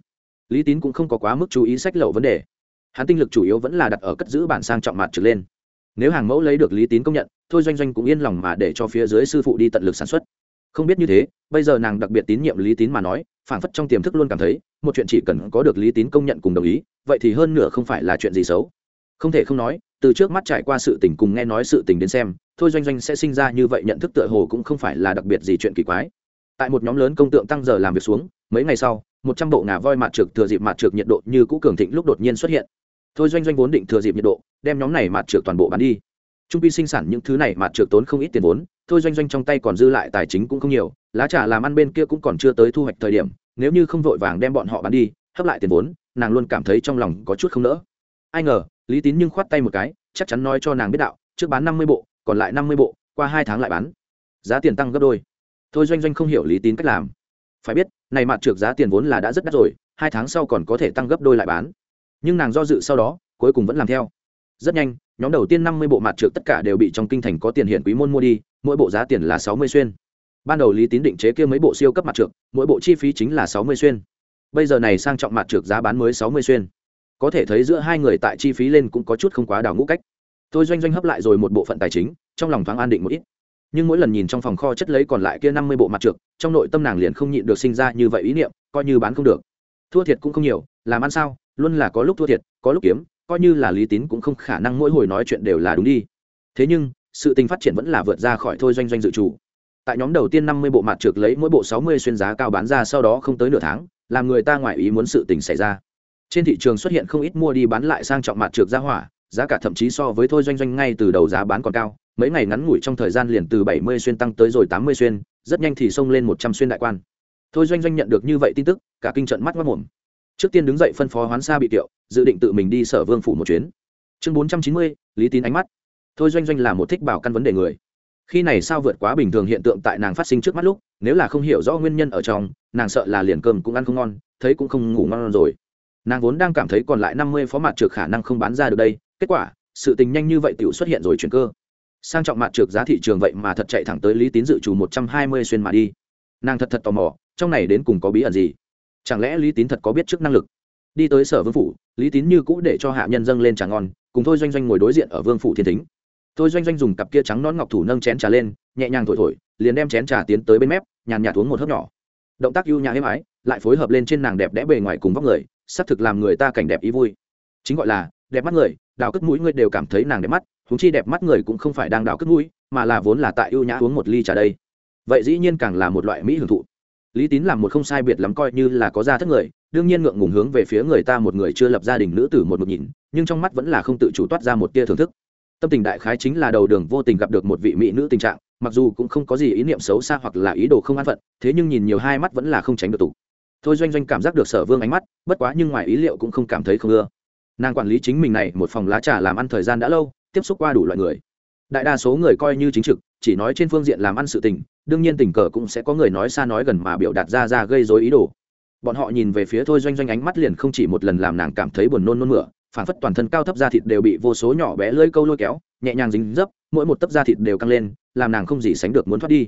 Lý tín cũng không có quá mức chú ý sách lậu vấn đề. Hắn tinh lực chủ yếu vẫn là đặt ở cất giữ bản sang trọng mặt trở lên. Nếu hàng mẫu lấy được lý tín công nhận, thôi doanh doanh cũng yên lòng mà để cho phía dưới sư phụ đi tận lực sản xuất. Không biết như thế, bây giờ nàng đặc biệt tín nhiệm lý tín mà nói phản phất trong tiềm thức luôn cảm thấy, một chuyện chỉ cần có được lý tín công nhận cùng đồng ý, vậy thì hơn nửa không phải là chuyện gì xấu. Không thể không nói, từ trước mắt trải qua sự tình cùng nghe nói sự tình đến xem, thôi doanh doanh sẽ sinh ra như vậy nhận thức tựa hồ cũng không phải là đặc biệt gì chuyện kỳ quái tại một nhóm lớn công tượng tăng giờ làm việc xuống, mấy ngày sau, một trăm bộ ngà voi mạt trượt thừa dịp mạt trượt nhiệt độ như cũ cường thịnh lúc đột nhiên xuất hiện. Thôi doanh doanh vốn định thừa dịp nhiệt độ, đem nhóm này mạt trượt toàn bộ bán đi. Trung pi sinh sản những thứ này mạt trượt tốn không ít tiền vốn, thôi doanh doanh trong tay còn dư lại tài chính cũng không nhiều, lá trà làm ăn bên kia cũng còn chưa tới thu hoạch thời điểm, nếu như không vội vàng đem bọn họ bán đi, hấp lại tiền vốn, nàng luôn cảm thấy trong lòng có chút không nỡ. Ai ngờ, lý tín nhưng khoát tay một cái, chắc chắn nói cho nàng biết đạo, trước bán năm mươi bộ, còn lại năm mươi bộ, qua hai tháng lại bán. Giá tiền tăng gấp đôi thôi doanh doanh không hiểu lý tín cách làm. Phải biết, này mặt trượt giá tiền vốn là đã rất đắt rồi, hai tháng sau còn có thể tăng gấp đôi lại bán. Nhưng nàng do dự sau đó, cuối cùng vẫn làm theo. Rất nhanh, nhóm đầu tiên năm mươi bộ mặt trượt tất cả đều bị trong kinh thành có tiền hiện quý môn mua đi, mỗi bộ giá tiền là sáu mươi xuyên. Ban đầu lý tín định chế kia mấy bộ siêu cấp mặt trượt mỗi bộ chi phí chính là sáu mươi xuyên. Bây giờ này sang trọng mặt trượt giá bán mới sáu mươi xuyên. Có thể thấy giữa hai người tại chi phí lên cũng có chút không quá đào ngũ cách. Tôi doanh doanh hấp lại rồi một bộ phận tài chính, trong lòng thoáng an định một ít nhưng mỗi lần nhìn trong phòng kho chất lấy còn lại kia năm mươi bộ mặt trượt trong nội tâm nàng liền không nhịn được sinh ra như vậy ý niệm, coi như bán không được. Thua thiệt cũng không nhiều, làm ăn sao, luôn là có lúc thua thiệt, có lúc kiếm, coi như là lý tín cũng không khả năng mỗi hồi nói chuyện đều là đúng đi. Thế nhưng, sự tình phát triển vẫn là vượt ra khỏi thôi doanh doanh dự chủ tại nhóm đầu tiên năm mươi bộ mặt trượt lấy mỗi bộ sáu mươi xuyên giá cao bán ra sau đó không tới nửa tháng, làm người ta ngoại ý muốn sự tình xảy ra. Trên thị trường xuất hiện không ít mua đi bán lại sang trọng mặt trượt ra hỏa, giá cả thậm chí so với thôi doanh doanh ngay từ đầu giá bán còn cao mấy ngày ngắn ngủi trong thời gian liền từ bảy mươi xuyên tăng tới rồi tám mươi xuyên, rất nhanh thì xông lên một trăm xuyên đại quan. Thôi doanh doanh nhận được như vậy tin tức, cả kinh trận mắt mất mồm. Trước tiên đứng dậy phân phó hoán xa bị tiệu, dự định tự mình đi sở vương phủ một chuyến. Chương bốn trăm chín mươi, lý tín ánh mắt. Thôi doanh doanh là một thích bảo căn vấn đề người. Khi này sao vượt quá bình thường hiện tượng tại nàng phát sinh trước mắt lúc, nếu là không hiểu rõ nguyên nhân ở trong, nàng sợ là liền cơm cũng ăn không ngon, thấy cũng không ngủ ngon rồi. Nàng vốn đang cảm thấy còn lại năm mươi phó mặt trượt khả năng không bán ra được đây, kết quả, sự tình nhanh như vậy t xuất hiện rồi chuyển cơ sang trọng mặt trượt giá thị trường vậy mà thật chạy thẳng tới lý tín dự trù một trăm hai mươi xuyên mà đi. Nàng thật thật tò mò, trong này đến cùng có bí ẩn gì? Chẳng lẽ lý tín thật có biết trước năng lực? Đi tới sở vương phủ, lý tín như cũ để cho hạ nhân dâng lên trà ngon, cùng thôi doanh doanh ngồi đối diện ở vương phủ thiên thính. Thôi doanh doanh dùng cặp kia trắng nón ngọc thủ nâng chén trà lên, nhẹ nhàng thổi thổi, liền đem chén trà tiến tới bên mép, nhàn nhạt uống một hớp nhỏ. Động tác ưu nhã êm ái, lại phối hợp lên trên nàng đẹp đẽ bề ngoài cùng vóc người, xác thực làm người ta cảnh đẹp ý vui. Chính gọi là đẹp mắt người, đào cất mũi ngươi đều cảm thấy nàng đẹp mắt húng chi đẹp mắt người cũng không phải đang đào cất mũi, mà là vốn là tại ưu nhã uống một ly trà đây. Vậy dĩ nhiên càng là một loại mỹ hưởng thụ. Lý tín làm một không sai biệt lắm coi như là có ra thất người, đương nhiên ngượng ngùng hướng về phía người ta một người chưa lập gia đình nữ tử một mực nhìn, nhưng trong mắt vẫn là không tự chủ toát ra một tia thưởng thức. Tâm tình đại khái chính là đầu đường vô tình gặp được một vị mỹ nữ tình trạng, mặc dù cũng không có gì ý niệm xấu xa hoặc là ý đồ không an phận, thế nhưng nhìn nhiều hai mắt vẫn là không tránh được tụ. Thôi doanh doanh cảm giác được sở vương ánh mắt, bất quá nhưng ngoài ý liệu cũng không cảm thấy không ưa. Nàng quản lý chính mình này một phòng lá trà làm ăn thời gian đã lâu tiếp xúc qua đủ loại người. Đại đa số người coi như chính trực, chỉ nói trên phương diện làm ăn sự tình, đương nhiên tình cờ cũng sẽ có người nói xa nói gần mà biểu đạt ra ra gây dối ý đồ. Bọn họ nhìn về phía thôi doanh doanh ánh mắt liền không chỉ một lần làm nàng cảm thấy buồn nôn nôn mửa, phản phất toàn thân cao thấp da thịt đều bị vô số nhỏ bé lơi câu lôi kéo, nhẹ nhàng dính dấp, mỗi một tấc da thịt đều căng lên, làm nàng không gì sánh được muốn thoát đi.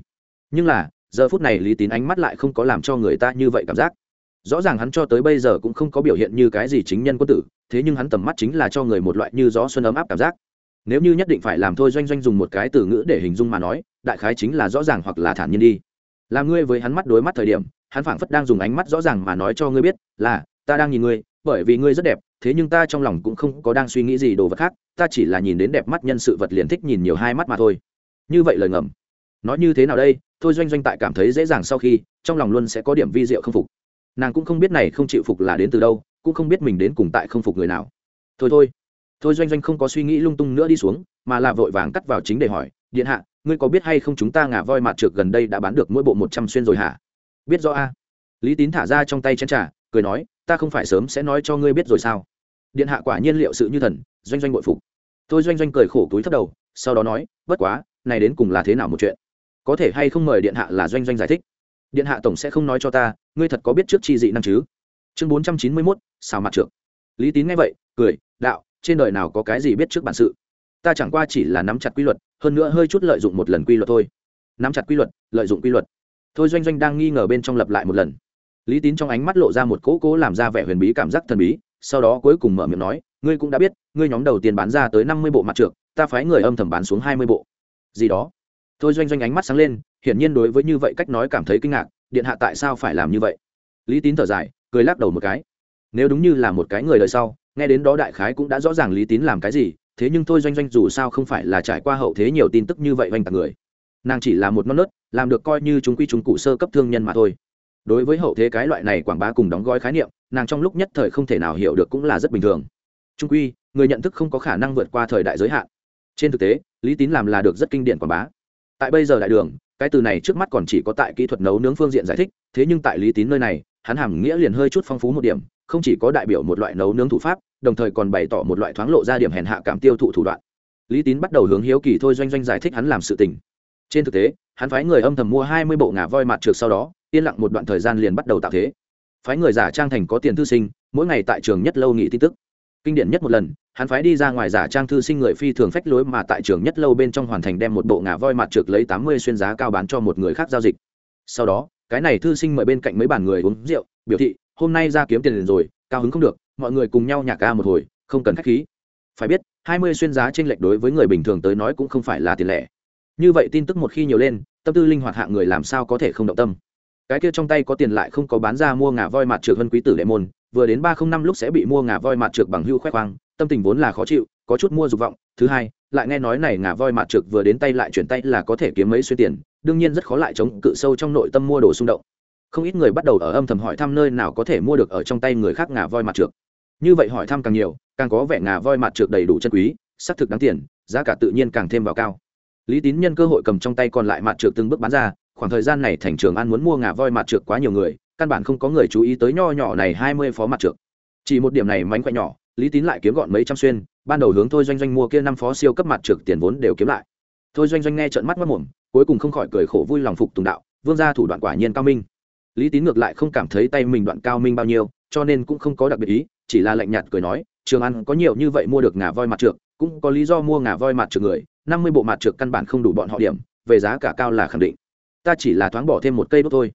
Nhưng là, giờ phút này lý tín ánh mắt lại không có làm cho người ta như vậy cảm giác. Rõ ràng hắn cho tới bây giờ cũng không có biểu hiện như cái gì chính nhân quân tử, thế nhưng hắn tầm mắt chính là cho người một loại như gió xuân ấm áp cảm giác nếu như nhất định phải làm thôi doanh doanh dùng một cái từ ngữ để hình dung mà nói, đại khái chính là rõ ràng hoặc là thản nhiên đi. Làm ngươi với hắn mắt đối mắt thời điểm, hắn phảng phất đang dùng ánh mắt rõ ràng mà nói cho ngươi biết, là, ta đang nhìn ngươi, bởi vì ngươi rất đẹp, thế nhưng ta trong lòng cũng không có đang suy nghĩ gì đồ vật khác, ta chỉ là nhìn đến đẹp mắt nhân sự vật liền thích nhìn nhiều hai mắt mà thôi. Như vậy lời ngầm. Nói như thế nào đây, thôi doanh doanh tại cảm thấy dễ dàng sau khi, trong lòng luôn sẽ có điểm vi diệu không phục. Nàng cũng không biết này không chịu phục là đến từ đâu, cũng không biết mình đến cùng tại không phục người nào. Thôi thôi thôi doanh doanh không có suy nghĩ lung tung nữa đi xuống, mà là vội vàng cắt vào chính để hỏi, điện hạ, ngươi có biết hay không chúng ta ngả voi mặt trượt gần đây đã bán được mỗi bộ một trăm xuyên rồi hả? Biết rõ a. Lý tín thả ra trong tay chén trà, cười nói, ta không phải sớm sẽ nói cho ngươi biết rồi sao? Điện hạ quả nhiên liệu sự như thần, doanh doanh bội phục. Tôi doanh doanh cười khổ túi thấp đầu, sau đó nói, bất quá, này đến cùng là thế nào một chuyện? Có thể hay không mời điện hạ là doanh doanh giải thích? Điện hạ tổng sẽ không nói cho ta, ngươi thật có biết trước chi dị năng chứ? Chương bốn trăm chín mươi mốt, xào mặt trượt lý tín nghe vậy, cười, đạo trên đời nào có cái gì biết trước bản sự? Ta chẳng qua chỉ là nắm chặt quy luật, hơn nữa hơi chút lợi dụng một lần quy luật thôi. Nắm chặt quy luật, lợi dụng quy luật. Thôi doanh doanh đang nghi ngờ bên trong lập lại một lần. Lý tín trong ánh mắt lộ ra một cỗ cố làm ra vẻ huyền bí cảm giác thần bí, sau đó cuối cùng mở miệng nói, ngươi cũng đã biết, ngươi nhóm đầu tiên bán ra tới năm mươi bộ mặt trượt ta phái người âm thầm bán xuống hai mươi bộ. Gì đó? Thôi doanh doanh ánh mắt sáng lên, hiển nhiên đối với như vậy cách nói cảm thấy kinh ngạc, điện hạ tại sao phải làm như vậy? Lý tín thở dài, cười lắc đầu một cái. Nếu đúng như là một cái người đời sau nghe đến đó đại khái cũng đã rõ ràng lý tín làm cái gì, thế nhưng thôi doanh doanh dù sao không phải là trải qua hậu thế nhiều tin tức như vậy oanh tạc người. Nàng chỉ là một non nớt, làm được coi như chúng quy chúng cụ sơ cấp thương nhân mà thôi. Đối với hậu thế cái loại này quảng bá cùng đóng gói khái niệm, nàng trong lúc nhất thời không thể nào hiểu được cũng là rất bình thường. Trung quy, người nhận thức không có khả năng vượt qua thời đại giới hạn. Trên thực tế, lý tín làm là được rất kinh điển quảng bá. Tại bây giờ đại đường, cái từ này trước mắt còn chỉ có tại kỹ thuật nấu nướng phương diện giải thích, thế nhưng tại lý tín nơi này, hắn hàm nghĩa liền hơi chút phong phú một điểm không chỉ có đại biểu một loại nấu nướng thủ pháp, đồng thời còn bày tỏ một loại thoáng lộ ra điểm hèn hạ cảm tiêu thụ thủ đoạn. Lý tín bắt đầu hướng hiếu kỳ thôi doanh doanh giải thích hắn làm sự tình. Trên thực tế, hắn phái người âm thầm mua hai mươi bộ ngà voi mặt trượt sau đó, yên lặng một đoạn thời gian liền bắt đầu tạo thế. Phái người giả trang thành có tiền thư sinh, mỗi ngày tại trường nhất lâu nghỉ tin tức. Kinh điển nhất một lần, hắn phái đi ra ngoài giả trang thư sinh người phi thường phách lối mà tại trường nhất lâu bên trong hoàn thành đem một bộ ngà voi mặt trượt lấy tám mươi xuyên giá cao bán cho một người khác giao dịch. Sau đó, cái này thư sinh mời bên cạnh mấy bàn người uống rượu, biểu thị hôm nay ra kiếm tiền liền rồi, cao hứng không được, mọi người cùng nhau nhạc ca một hồi, không cần khách khí. Phải biết, hai mươi xuyên giá trên lệch đối với người bình thường tới nói cũng không phải là tiền lẻ. Như vậy tin tức một khi nhiều lên, tâm tư linh hoạt hạng người làm sao có thể không động tâm. Cái kia trong tay có tiền lại không có bán ra mua ngà voi mặt trượt hơn quý tử đệ môn, vừa đến ba không năm lúc sẽ bị mua ngà voi mặt trượt bằng hưu khoe khoang, tâm tình vốn là khó chịu, có chút mua dục vọng. Thứ hai, lại nghe nói này ngà voi mặt trượt vừa đến tay lại chuyển tay là có thể kiếm mấy xuyên tiền, đương nhiên rất khó lại chống cự sâu trong nội tâm mua đồ xung động không ít người bắt đầu ở âm thầm hỏi thăm nơi nào có thể mua được ở trong tay người khác ngà voi mặt trược. như vậy hỏi thăm càng nhiều, càng có vẻ ngà voi mặt trược đầy đủ chân quý, xác thực đáng tiền, giá cả tự nhiên càng thêm vào cao lý tín nhân cơ hội cầm trong tay còn lại mặt trược từng bước bán ra, khoảng thời gian này thành trường an muốn mua ngà voi mặt trược quá nhiều người, căn bản không có người chú ý tới nho nhỏ này hai mươi phó mặt trược. chỉ một điểm này mánh khoẻ nhỏ, lý tín lại kiếm gọn mấy trăm xuyên, ban đầu hướng thôi doanh doanh mua kia năm phó siêu cấp mặt trược tiền vốn đều kiếm lại thôi doanh doanh nghe trợn mắt mất mồm, cuối cùng không khỏi cười khổ vui lòng phục tùng đạo, vương gia thủ đoạn quả nhiên cao minh lý tín ngược lại không cảm thấy tay mình đoạn cao minh bao nhiêu, cho nên cũng không có đặc biệt ý, chỉ là lạnh nhạt cười nói, trường ăn có nhiều như vậy mua được ngà voi mặt trượt cũng có lý do mua ngà voi mặt trượt người, năm mươi bộ mặt trượt căn bản không đủ bọn họ điểm, về giá cả cao là khẳng định. Ta chỉ là thoáng bỏ thêm một cây đốt thôi.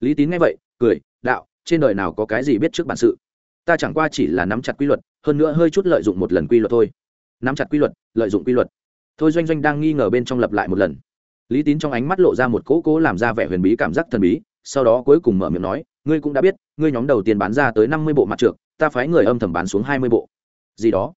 Lý tín nghe vậy, cười, đạo, trên đời nào có cái gì biết trước bản sự? Ta chẳng qua chỉ là nắm chặt quy luật, hơn nữa hơi chút lợi dụng một lần quy luật thôi. Nắm chặt quy luật, lợi dụng quy luật. Thôi doanh doanh đang nghi ngờ bên trong lập lại một lần. Lý tín trong ánh mắt lộ ra một cỗ cố làm ra vẻ huyền bí cảm giác thần bí sau đó cuối cùng mở miệng nói, ngươi cũng đã biết, ngươi nhóm đầu tiên bán ra tới năm mươi bộ mặt trượt ta phái người âm thầm bán xuống hai mươi bộ. Gì đó?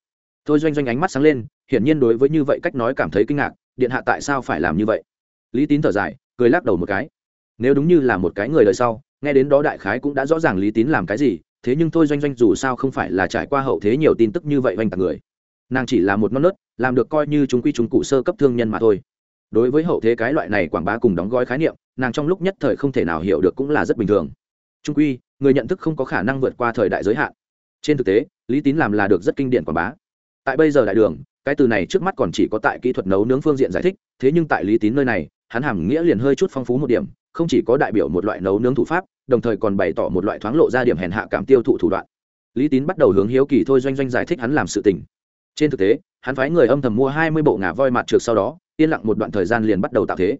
Thôi doanh doanh ánh mắt sáng lên, hiển nhiên đối với như vậy cách nói cảm thấy kinh ngạc, điện hạ tại sao phải làm như vậy? Lý tín thở dài, cười lắc đầu một cái. Nếu đúng như là một cái người đời sau, nghe đến đó đại khái cũng đã rõ ràng lý tín làm cái gì, thế nhưng thôi doanh doanh dù sao không phải là trải qua hậu thế nhiều tin tức như vậy oanh tạc người. Nàng chỉ là một non nớt, làm được coi như chúng quy chúng cụ sơ cấp thương nhân mà thôi. Đối với hậu thế cái loại này quảng bá cùng đóng gói khái niệm nàng trong lúc nhất thời không thể nào hiểu được cũng là rất bình thường. Trung quy, người nhận thức không có khả năng vượt qua thời đại giới hạn. Trên thực tế, lý tín làm là được rất kinh điển quảng bá. Tại bây giờ đại đường, cái từ này trước mắt còn chỉ có tại kỹ thuật nấu nướng phương diện giải thích, thế nhưng tại lý tín nơi này, hắn hàm nghĩa liền hơi chút phong phú một điểm, không chỉ có đại biểu một loại nấu nướng thủ pháp, đồng thời còn bày tỏ một loại thoáng lộ ra điểm hèn hạ cảm tiêu thụ thủ đoạn. Lý tín bắt đầu hướng hiếu kỳ thôi doanh doanh giải thích hắn làm sự tình. Trên thực tế, hắn phái người âm thầm mua hai mươi bộ ngà voi mặt trượt sau đó, yên lặng một đoạn thời gian liền bắt đầu tạo thế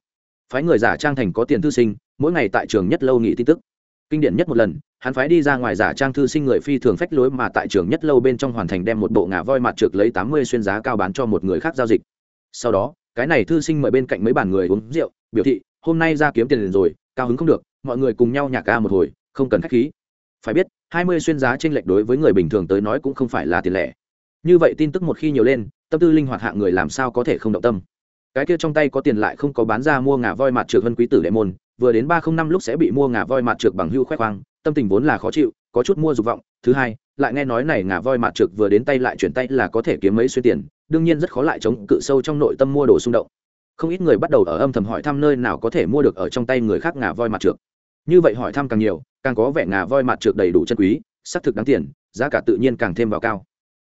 phái người giả trang thành có tiền thư sinh, mỗi ngày tại trường nhất lâu nghị tin tức. Kinh điển nhất một lần, hắn phái đi ra ngoài giả trang thư sinh người phi thường phách lối mà tại trường nhất lâu bên trong hoàn thành đem một bộ ngà voi mặt trượt lấy tám mươi xuyên giá cao bán cho một người khác giao dịch. Sau đó, cái này thư sinh mời bên cạnh mấy bàn người uống rượu, biểu thị, hôm nay ra kiếm tiền rồi, cao hứng không được, mọi người cùng nhau nhạc ca một hồi, không cần khách khí. Phải biết, hai mươi xuyên giá trên lệch đối với người bình thường tới nói cũng không phải là tiền lẻ. Như vậy tin tức một khi nhiều lên, tâm tư linh hoạt hạng người làm sao có thể không động tâm? Cái kia trong tay có tiền lại không có bán ra mua ngà voi mặt trượt hơn quý tử đệ môn, vừa đến ba không năm lúc sẽ bị mua ngà voi mặt trượt bằng hưu khoe khoang, tâm tình vốn là khó chịu, có chút mua dục vọng. Thứ hai, lại nghe nói này ngà voi mặt trượt vừa đến tay lại chuyển tay là có thể kiếm mấy xuyên tiền, đương nhiên rất khó lại chống cự sâu trong nội tâm mua đồ xung động. Không ít người bắt đầu ở âm thầm hỏi thăm nơi nào có thể mua được ở trong tay người khác ngà voi mặt trượt như vậy hỏi thăm càng nhiều, càng có vẻ ngà voi mặt trượt đầy đủ chân quý, xác thực đáng tiền, giá cả tự nhiên càng thêm vào cao.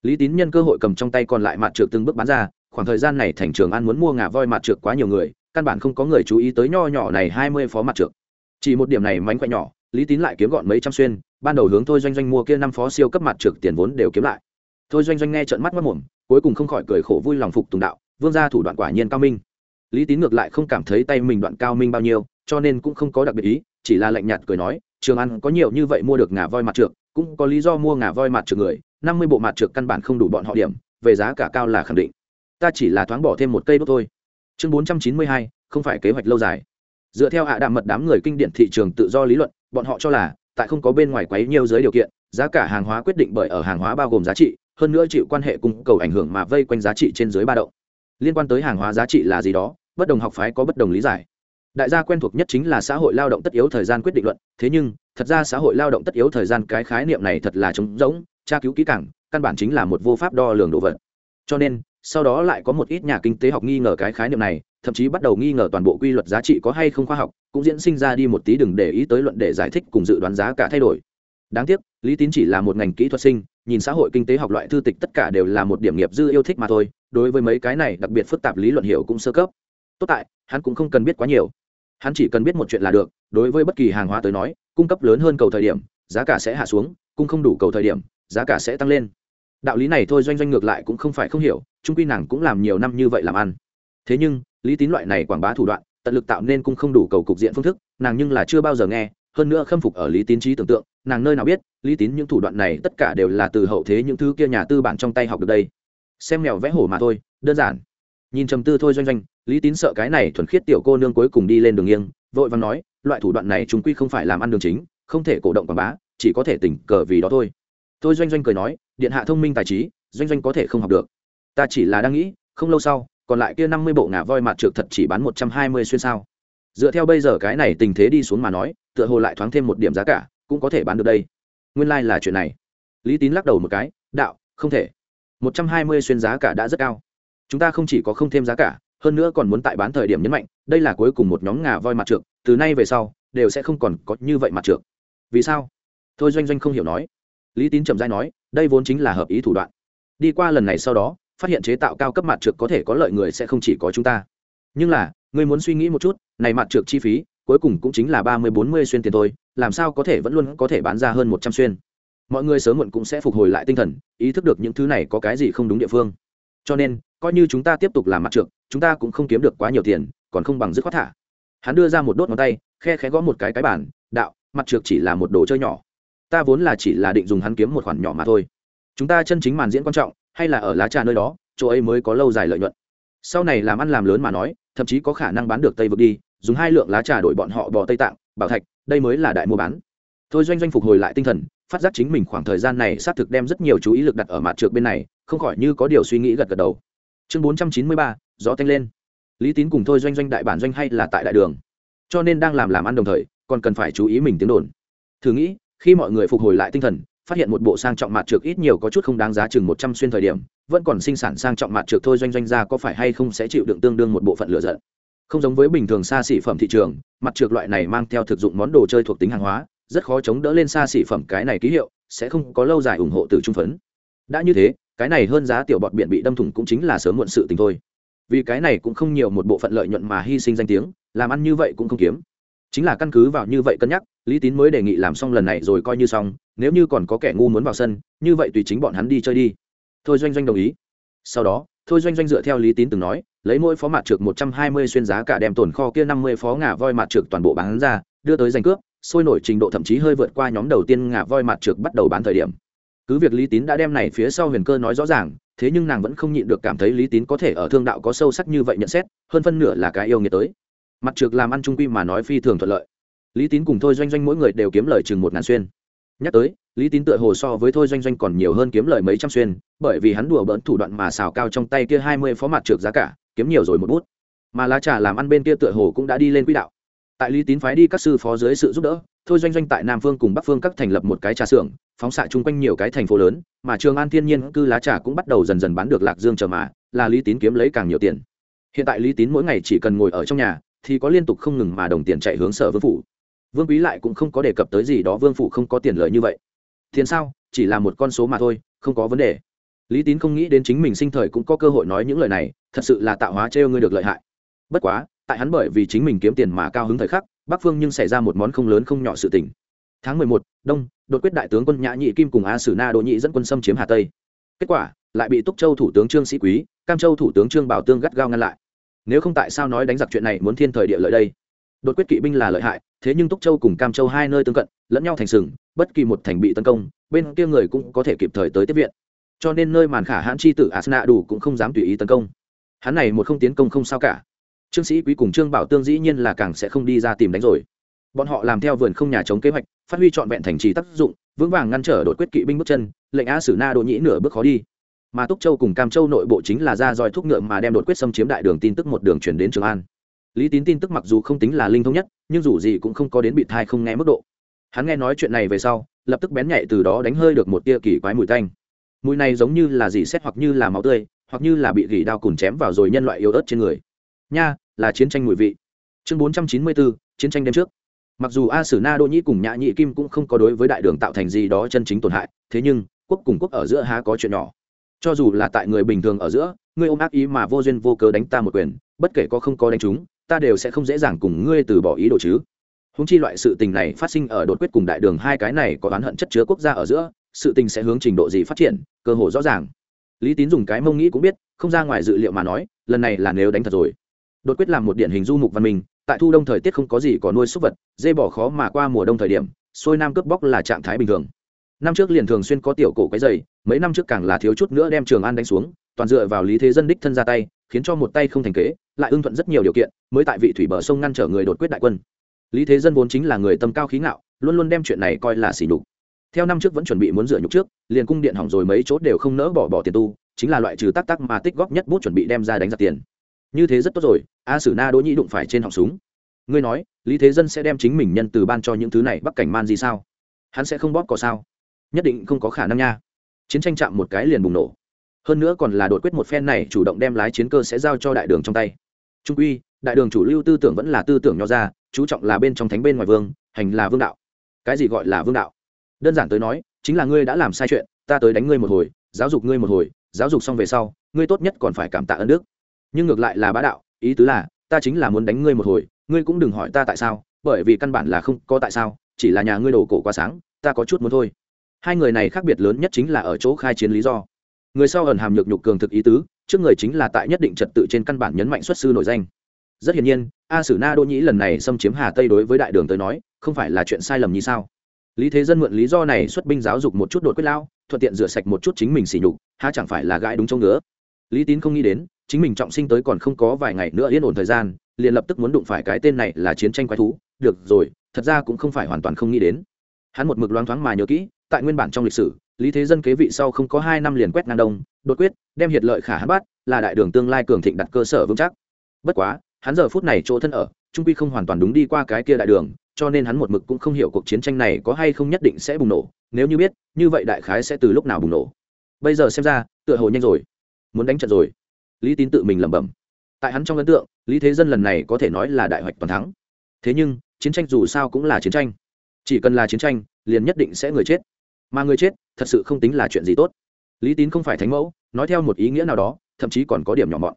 Lý tín nhân cơ hội cầm trong tay còn lại mặt trượt từng bước bán ra khoảng thời gian này thành trường an muốn mua ngà voi mặt trượt quá nhiều người, căn bản không có người chú ý tới nho nhỏ này hai mươi phó mặt trượt chỉ một điểm này mánh khỏe nhỏ, lý tín lại kiếm gọn mấy trăm xuyên, ban đầu hướng thôi doanh doanh mua kia năm phó siêu cấp mặt trượt tiền vốn đều kiếm lại. Thôi doanh doanh nghe trận mắt mất mồm, cuối cùng không khỏi cười khổ vui lòng phục tùng đạo, vương gia thủ đoạn quả nhiên cao minh. Lý tín ngược lại không cảm thấy tay mình đoạn cao minh bao nhiêu, cho nên cũng không có đặc biệt ý, chỉ là lạnh nhạt cười nói, trường ăn có nhiều như vậy mua được ngà voi mặt trượt cũng có lý do mua ngà voi mặt trượt người, năm mươi bộ mặt trượt căn bản không đủ bọn họ điểm, về giá cả cao là khẳng định ta chỉ là thoáng bỏ thêm một cây đốt thôi. Chương bốn trăm chín mươi hai, không phải kế hoạch lâu dài. Dựa theo hạ đạm mật đám người kinh điển thị trường tự do lý luận, bọn họ cho là, tại không có bên ngoài quấy nhiều giới điều kiện, giá cả hàng hóa quyết định bởi ở hàng hóa bao gồm giá trị, hơn nữa chịu quan hệ cung cầu ảnh hưởng mà vây quanh giá trị trên dưới ba động. Liên quan tới hàng hóa giá trị là gì đó, bất đồng học phái có bất đồng lý giải. Đại gia quen thuộc nhất chính là xã hội lao động tất yếu thời gian quyết định luận, thế nhưng, thật ra xã hội lao động tất yếu thời gian cái khái niệm này thật là trống rỗng, tra cứu kỹ càng, căn bản chính là một vô pháp đo lường đồ vật. Cho nên sau đó lại có một ít nhà kinh tế học nghi ngờ cái khái niệm này, thậm chí bắt đầu nghi ngờ toàn bộ quy luật giá trị có hay không khoa học, cũng diễn sinh ra đi một tí đừng để ý tới luận để giải thích cùng dự đoán giá cả thay đổi. Đáng tiếc, lý tín chỉ là một ngành kỹ thuật sinh, nhìn xã hội kinh tế học loại thư tịch tất cả đều là một điểm nghiệp dư yêu thích mà thôi, đối với mấy cái này đặc biệt phức tạp lý luận hiểu cũng sơ cấp. Tốt tại, hắn cũng không cần biết quá nhiều. Hắn chỉ cần biết một chuyện là được, đối với bất kỳ hàng hóa tới nói, cung cấp lớn hơn cầu thời điểm, giá cả sẽ hạ xuống, cung không đủ cầu thời điểm, giá cả sẽ tăng lên. Đạo lý này thôi doanh doanh ngược lại cũng không phải không hiểu trung quy nàng cũng làm nhiều năm như vậy làm ăn. Thế nhưng, lý tín loại này quảng bá thủ đoạn, tận lực tạo nên cũng không đủ cầu cục diện phương thức, nàng nhưng là chưa bao giờ nghe, hơn nữa khâm phục ở lý tín trí tưởng tượng, nàng nơi nào biết, lý tín những thủ đoạn này tất cả đều là từ hậu thế những thứ kia nhà tư bản trong tay học được đây. Xem mèo vẽ hổ mà thôi, đơn giản. Nhìn trầm tư thôi doanh doanh, lý tín sợ cái này thuần khiết tiểu cô nương cuối cùng đi lên đường nghiêng, vội vàng nói, loại thủ đoạn này chúng quy không phải làm ăn đường chính, không thể cổ động quảng bá, chỉ có thể tỉnh cờ vì đó thôi. Thôi doanh doanh cười nói, điện hạ thông minh tài trí, doanh doanh có thể không học được ta chỉ là đang nghĩ, không lâu sau, còn lại kia năm mươi bộ ngà voi mặt trượt thật chỉ bán một trăm hai mươi xuyên sao. Dựa theo bây giờ cái này tình thế đi xuống mà nói, tựa hồ lại thoáng thêm một điểm giá cả, cũng có thể bán được đây. Nguyên lai、like、là chuyện này. Lý tín lắc đầu một cái, đạo, không thể. Một trăm hai mươi xuyên giá cả đã rất cao. Chúng ta không chỉ có không thêm giá cả, hơn nữa còn muốn tại bán thời điểm nhấn mạnh, đây là cuối cùng một nhóm ngà voi mặt trượt từ nay về sau, đều sẽ không còn có như vậy mặt trượt vì sao? Thôi doanh doanh không hiểu nói. Lý tín trầm dai nói, đây vốn chính là hợp ý thủ đoạn. Đi qua lần này sau đó phát hiện chế tạo cao cấp mặt trượt có thể có lợi người sẽ không chỉ có chúng ta. Nhưng là, ngươi muốn suy nghĩ một chút, này mặt trượt chi phí, cuối cùng cũng chính là ba mươi bốn mươi xuyên tiền thôi, làm sao có thể vẫn luôn có thể bán ra hơn một trăm xuyên? Mọi người sớm muộn cũng sẽ phục hồi lại tinh thần, ý thức được những thứ này có cái gì không đúng địa phương. Cho nên, coi như chúng ta tiếp tục làm mặt trượt chúng ta cũng không kiếm được quá nhiều tiền, còn không bằng dứt khoát thả. Hắn đưa ra một đốt ngón tay, khe khẽ gõ một cái cái bản đạo, mặt trượt chỉ là một đồ chơi nhỏ. Ta vốn là chỉ là định dùng hắn kiếm một khoản nhỏ mà thôi. Chúng ta chân chính màn diễn quan trọng hay là ở lá trà nơi đó, chỗ ấy mới có lâu dài lợi nhuận. Sau này làm ăn làm lớn mà nói, thậm chí có khả năng bán được tây vực đi, dùng hai lượng lá trà đổi bọn họ bò tây tạng, bảo thạch, đây mới là đại mua bán. Thôi doanh doanh phục hồi lại tinh thần, phát giác chính mình khoảng thời gian này xác thực đem rất nhiều chú ý lực đặt ở mặt trượt bên này, không khỏi như có điều suy nghĩ gật gật đầu. Chương bốn trăm chín mươi ba, gió tanh lên. Lý tín cùng thôi doanh doanh đại bản doanh hay là tại đại đường. Cho nên đang làm làm ăn đồng thời, còn cần phải chú ý mình tiếng đồn. Thử nghĩ, khi mọi người phục hồi lại tinh thần phát hiện một bộ sang trọng mặt trượt ít nhiều có chút không đáng giá chừng một trăm xuyên thời điểm, vẫn còn sinh sản sang trọng mặt trượt thôi doanh doanh ra có phải hay không sẽ chịu đựng tương đương một bộ phận lựa giận. Không giống với bình thường xa xỉ phẩm thị trường mặt trượt loại này mang theo thực dụng món đồ chơi thuộc tính hàng hóa, rất khó chống đỡ lên xa xỉ phẩm cái này ký hiệu, sẽ không có lâu dài ủng hộ từ trung phấn. Đã như thế, cái này hơn giá tiểu bọt biển bị đâm thủng cũng chính là sớm muộn sự tình thôi. Vì cái này cũng không nhiều một bộ phận lợi nhuận mà hy sinh danh tiếng, làm ăn như vậy cũng không kiếm. Chính là căn cứ vào như vậy cân nhắc, lý tín mới đề nghị làm xong lần này rồi coi như xong nếu như còn có kẻ ngu muốn vào sân, như vậy tùy chính bọn hắn đi chơi đi. Thôi doanh doanh đồng ý. Sau đó, thôi doanh doanh dựa theo lý tín từng nói, lấy mỗi phó mặt trượt một trăm hai mươi xuyên giá cả đem tồn kho kia năm mươi phó ngà voi mặt trượt toàn bộ bán ra, đưa tới giành cướp, sôi nổi trình độ thậm chí hơi vượt qua nhóm đầu tiên ngà voi mặt trượt bắt đầu bán thời điểm. Cứ việc lý tín đã đem này phía sau huyền cơ nói rõ ràng, thế nhưng nàng vẫn không nhịn được cảm thấy lý tín có thể ở thương đạo có sâu sắc như vậy nhận xét, hơn phân nửa là cái yêu nghiệt tới. Mặt trượt làm ăn trung quy mà nói phi thường thuận lợi. Lý tín cùng thôi doanh doanh mỗi người đều kiếm lời chừng một ngàn xuyên nhắc tới, lý tín tựa hồ so với thôi doanh doanh còn nhiều hơn kiếm lời mấy trăm xuyên, bởi vì hắn đùa bỡn thủ đoạn mà xào cao trong tay kia hai mươi phó mặt trượt giá cả, kiếm nhiều rồi một bút. Mà lá trà làm ăn bên kia tựa hồ cũng đã đi lên quỹ đạo. Tại lý tín phái đi các sư phó dưới sự giúp đỡ, thôi doanh doanh tại nam phương cùng bắc phương các thành lập một cái trà xưởng, phóng xạ chung quanh nhiều cái thành phố lớn, mà trường an thiên nhiên cư lá trà cũng bắt đầu dần dần bán được lạc dương chờ mà, là lý tín kiếm lấy càng nhiều tiền. Hiện tại lý tín mỗi ngày chỉ cần ngồi ở trong nhà, thì có liên tục không ngừng mà đồng tiền chạy hướng sở vương phủ vương quý lại cũng không có đề cập tới gì đó, vương phủ không có tiền lợi như vậy. Tiền sao? Chỉ là một con số mà thôi, không có vấn đề. Lý tín không nghĩ đến chính mình sinh thời cũng có cơ hội nói những lời này, thật sự là tạo hóa trêu ngươi được lợi hại. Bất quá, tại hắn bởi vì chính mình kiếm tiền mà cao hứng thời khắc, bắc phương nhưng xảy ra một món không lớn không nhỏ sự tình. Tháng mười một, đông, đột quyết đại tướng quân nhã nhị kim cùng a sử na đỗ nhị dẫn quân xâm chiếm hà tây. Kết quả, lại bị túc châu thủ tướng trương sĩ quý, cam châu thủ tướng trương bảo tương gắt gao ngăn lại. Nếu không tại sao nói đánh giặc chuyện này muốn thiên thời địa lợi đây? Đột quyết kỵ binh là lợi hại, thế nhưng túc châu cùng cam châu hai nơi tương cận, lẫn nhau thành sừng, bất kỳ một thành bị tấn công, bên kia người cũng có thể kịp thời tới tiếp viện. Cho nên nơi màn khả hãn chi tử asna đủ cũng không dám tùy ý tấn công. Hắn này một không tiến công không sao cả. Trương sĩ quý cùng trương bảo tương dĩ nhiên là càng sẽ không đi ra tìm đánh rồi. Bọn họ làm theo vườn không nhà chống kế hoạch, phát huy trọn vẹn thành trì tác dụng, vững vàng ngăn trở đột quyết kỵ binh bước chân, lệnh a sử na đỗ nhĩ nửa bước khó đi. Mà túc châu cùng cam châu nội bộ chính là ra roi thúc ngựa mà đem đột quyết xâm chiếm đại đường tin tức một đường chuyển đến trường an lý tín tin tức mặc dù không tính là linh thông nhất, nhưng dù gì cũng không có đến bị thai không nghe mức độ. Hắn nghe nói chuyện này về sau, lập tức bén nhạy từ đó đánh hơi được một tia kỳ quái mùi tanh. Mùi này giống như là gì xét hoặc như là máu tươi, hoặc như là bị gỉ đao cùn chém vào rồi nhân loại yếu ớt trên người. Nha, là chiến tranh mùi vị. Chương bốn trăm chín mươi bốn chiến tranh đêm trước. Mặc dù a sử na Đô nhĩ cùng nhã nhị kim cũng không có đối với đại đường tạo thành gì đó chân chính tổn hại, thế nhưng, quốc cùng quốc ở giữa há có chuyện nhỏ. Cho dù là tại người bình thường ở giữa ngươi ôm ác ý mà vô duyên vô cớ đánh ta một quyền, bất kể có không có đánh chúng ta đều sẽ không dễ dàng cùng ngươi từ bỏ ý đồ chứ. Húng chi loại sự tình này phát sinh ở đột quyết cùng đại đường hai cái này có oán hận chất chứa quốc gia ở giữa, sự tình sẽ hướng trình độ gì phát triển, cơ hội rõ ràng. Lý tín dùng cái mông nghĩ cũng biết, không ra ngoài dự liệu mà nói, lần này là nếu đánh thật rồi. Đột quyết làm một điển hình du mục văn minh, tại thu đông thời tiết không có gì có nuôi súc vật, dê bỏ khó mà qua mùa đông thời điểm, xuôi nam cướp bóc là trạng thái bình thường. Năm trước liền thường xuyên có tiểu cổ cái dày mấy năm trước càng là thiếu chút nữa đem trường an đánh xuống, toàn dựa vào lý thế dân đích thân ra tay, khiến cho một tay không thành kế lại ưng thuận rất nhiều điều kiện, mới tại vị thủy bờ sông ngăn trở người đột quyết đại quân. Lý thế dân vốn chính là người tâm cao khí ngạo, luôn luôn đem chuyện này coi là xỉ nhục. Theo năm trước vẫn chuẩn bị muốn rửa nhục trước, liền cung điện hỏng rồi mấy chỗ đều không nỡ bỏ bỏ tiền tu, chính là loại trừ tắc tắc mà tích góp nhất bút chuẩn bị đem ra đánh giặc tiền. Như thế rất tốt rồi, a sử na đỗ nhĩ đụng phải trên họng súng. Ngươi nói, lý thế dân sẽ đem chính mình nhân từ ban cho những thứ này bắc cảnh man gì sao? Hắn sẽ không bóp cỏ sao? Nhất định không có khả năng nha. Chiến tranh chạm một cái liền bùng nổ. Hơn nữa còn là đột quyết một phen này chủ động đem lái chiến cơ sẽ giao cho đại đường trong tay trung uy đại đường chủ lưu tư tưởng vẫn là tư tưởng nho ra, chú trọng là bên trong thánh bên ngoài vương, hành là vương đạo. Cái gì gọi là vương đạo? Đơn giản tới nói, chính là ngươi đã làm sai chuyện, ta tới đánh ngươi một hồi, giáo dục ngươi một hồi, giáo dục xong về sau, ngươi tốt nhất còn phải cảm tạ ơn đức. Nhưng ngược lại là bá đạo, ý tứ là, ta chính là muốn đánh ngươi một hồi, ngươi cũng đừng hỏi ta tại sao, bởi vì căn bản là không có tại sao, chỉ là nhà ngươi đổ cổ quá sáng, ta có chút muốn thôi. Hai người này khác biệt lớn nhất chính là ở chỗ khai chiến lý do. Người sau ẩn hàm nhược nhục cường thực ý tứ trước người chính là tại nhất định trật tự trên căn bản nhấn mạnh xuất sư nổi danh. Rất hiển nhiên, a sử na Đô nhĩ lần này xâm chiếm hà tây đối với đại đường tới nói, không phải là chuyện sai lầm như sao? Lý thế dân mượn lý do này xuất binh giáo dục một chút đột quyết lao thuận tiện rửa sạch một chút chính mình xỉ nhục ha chẳng phải là gãi đúng chỗ nữa lý tín không nghĩ đến, chính mình trọng sinh tới còn không có vài ngày nữa yên ổn thời gian, liền lập tức muốn đụng phải cái tên này là chiến tranh quái thú. Được rồi, thật ra cũng không phải hoàn toàn không nghĩ đến. Hắn một mực loáng thoáng mà nhớ kỹ, tại nguyên bản trong lịch sử lý thế dân kế vị sau không có hai năm liền quét ngang đông đột quyết đem hiệt lợi khả hắn bát, là đại đường tương lai cường thịnh đặt cơ sở vững chắc. Bất quá hắn giờ phút này chỗ thân ở trung quy không hoàn toàn đúng đi qua cái kia đại đường cho nên hắn một mực cũng không hiểu cuộc chiến tranh này có hay không nhất định sẽ bùng nổ. Nếu như biết như vậy đại khái sẽ từ lúc nào bùng nổ. Bây giờ xem ra tựa hồ nhanh rồi. Muốn đánh trận rồi. Lý tín tự mình lẩm bẩm. Tại hắn trong ấn tượng lý thế dân lần này có thể nói là đại hoạch toàn thắng. Thế nhưng chiến tranh dù sao cũng là chiến tranh. Chỉ cần là chiến tranh liền nhất định sẽ người chết mà người chết thật sự không tính là chuyện gì tốt. Lý tín không phải thánh mẫu, nói theo một ý nghĩa nào đó, thậm chí còn có điểm nhỏ mọn.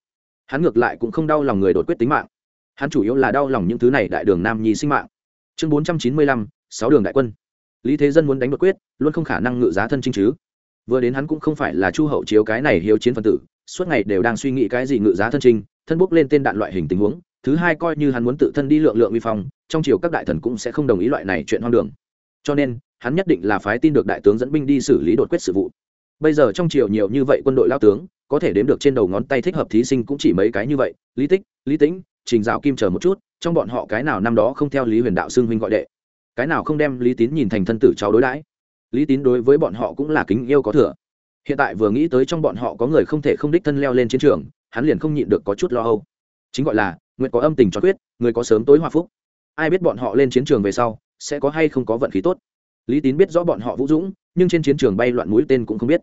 Hắn ngược lại cũng không đau lòng người đột quyết tính mạng. Hắn chủ yếu là đau lòng những thứ này đại đường nam nhi sinh mạng. Chương bốn trăm chín mươi lăm, sáu đường đại quân. Lý thế dân muốn đánh đột quyết, luôn không khả năng ngự giá thân chinh chứ. Vừa đến hắn cũng không phải là chu hậu chiếu cái này hiếu chiến phân tử, suốt ngày đều đang suy nghĩ cái gì ngự giá thân trinh thân bốc lên tên đạn loại hình tình huống, thứ hai coi như hắn muốn tự thân đi lượng lượng vi phong, trong chiều các đại thần cũng sẽ không đồng ý loại này chuyện hoang đường. Cho nên hắn nhất định là phái tin được đại tướng dẫn binh đi xử lý đột quyết sự vụ. Bây giờ trong triều nhiều như vậy quân đội lao tướng, có thể đếm được trên đầu ngón tay thích hợp thí sinh cũng chỉ mấy cái như vậy. Lý tích, lý tĩnh, trình dạo kim chờ một chút, trong bọn họ cái nào năm đó không theo lý huyền đạo xưng huynh gọi đệ. Cái nào không đem lý tín nhìn thành thân tử cháu đối đãi. Lý tín đối với bọn họ cũng là kính yêu có thừa. Hiện tại vừa nghĩ tới trong bọn họ có người không thể không đích thân leo lên chiến trường, hắn liền không nhịn được có chút lo âu. Chính gọi là, nguyện có âm tình cho quyết, người có sớm tối hòa phúc. Ai biết bọn họ lên chiến trường về sau, sẽ có hay không có vận khí tốt lý tín biết rõ bọn họ vũ dũng, nhưng trên chiến trường bay loạn mũi tên cũng không biết.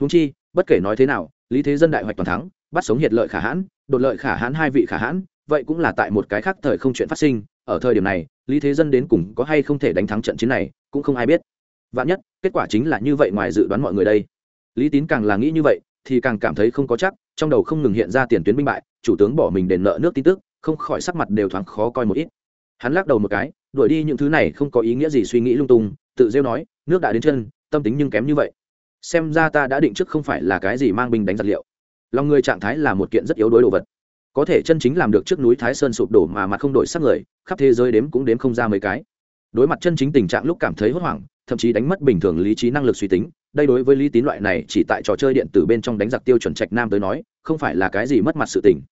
Húng chi, bất kể nói thế nào, lý thế dân đại hoạch toàn thắng, bắt sống hiệt lợi khả hãn, đột lợi khả hãn hai vị khả hãn, vậy cũng là tại một cái khác thời không chuyện phát sinh. Ở thời điểm này, lý thế dân đến cùng có hay không thể đánh thắng trận chiến này, cũng không ai biết. Vạn nhất, kết quả chính là như vậy ngoài dự đoán mọi người đây. Lý tín càng là nghĩ như vậy, thì càng cảm thấy không có chắc, trong đầu không ngừng hiện ra tiền tuyến binh bại, chủ tướng bỏ mình đền nợ nước tin tức, không khỏi sắc mặt đều thoáng khó coi một ít. Hắn lắc đầu một cái, đuổi đi những thứ này không có ý nghĩa gì suy nghĩ lung tung tự rêu nói, nước đã đến chân, tâm tính nhưng kém như vậy. Xem ra ta đã định trước không phải là cái gì mang binh đánh giặc liệu. Lòng người trạng thái là một kiện rất yếu đối đồ vật. Có thể chân chính làm được trước núi thái sơn sụp đổ mà mặt không đổi sắc người, khắp thế giới đếm cũng đếm không ra mấy cái. Đối mặt chân chính tình trạng lúc cảm thấy hốt hoảng, thậm chí đánh mất bình thường lý trí năng lực suy tính, đây đối với lý tín loại này chỉ tại trò chơi điện tử bên trong đánh giặc tiêu chuẩn trạch nam tới nói, không phải là cái gì mất mặt sự tình.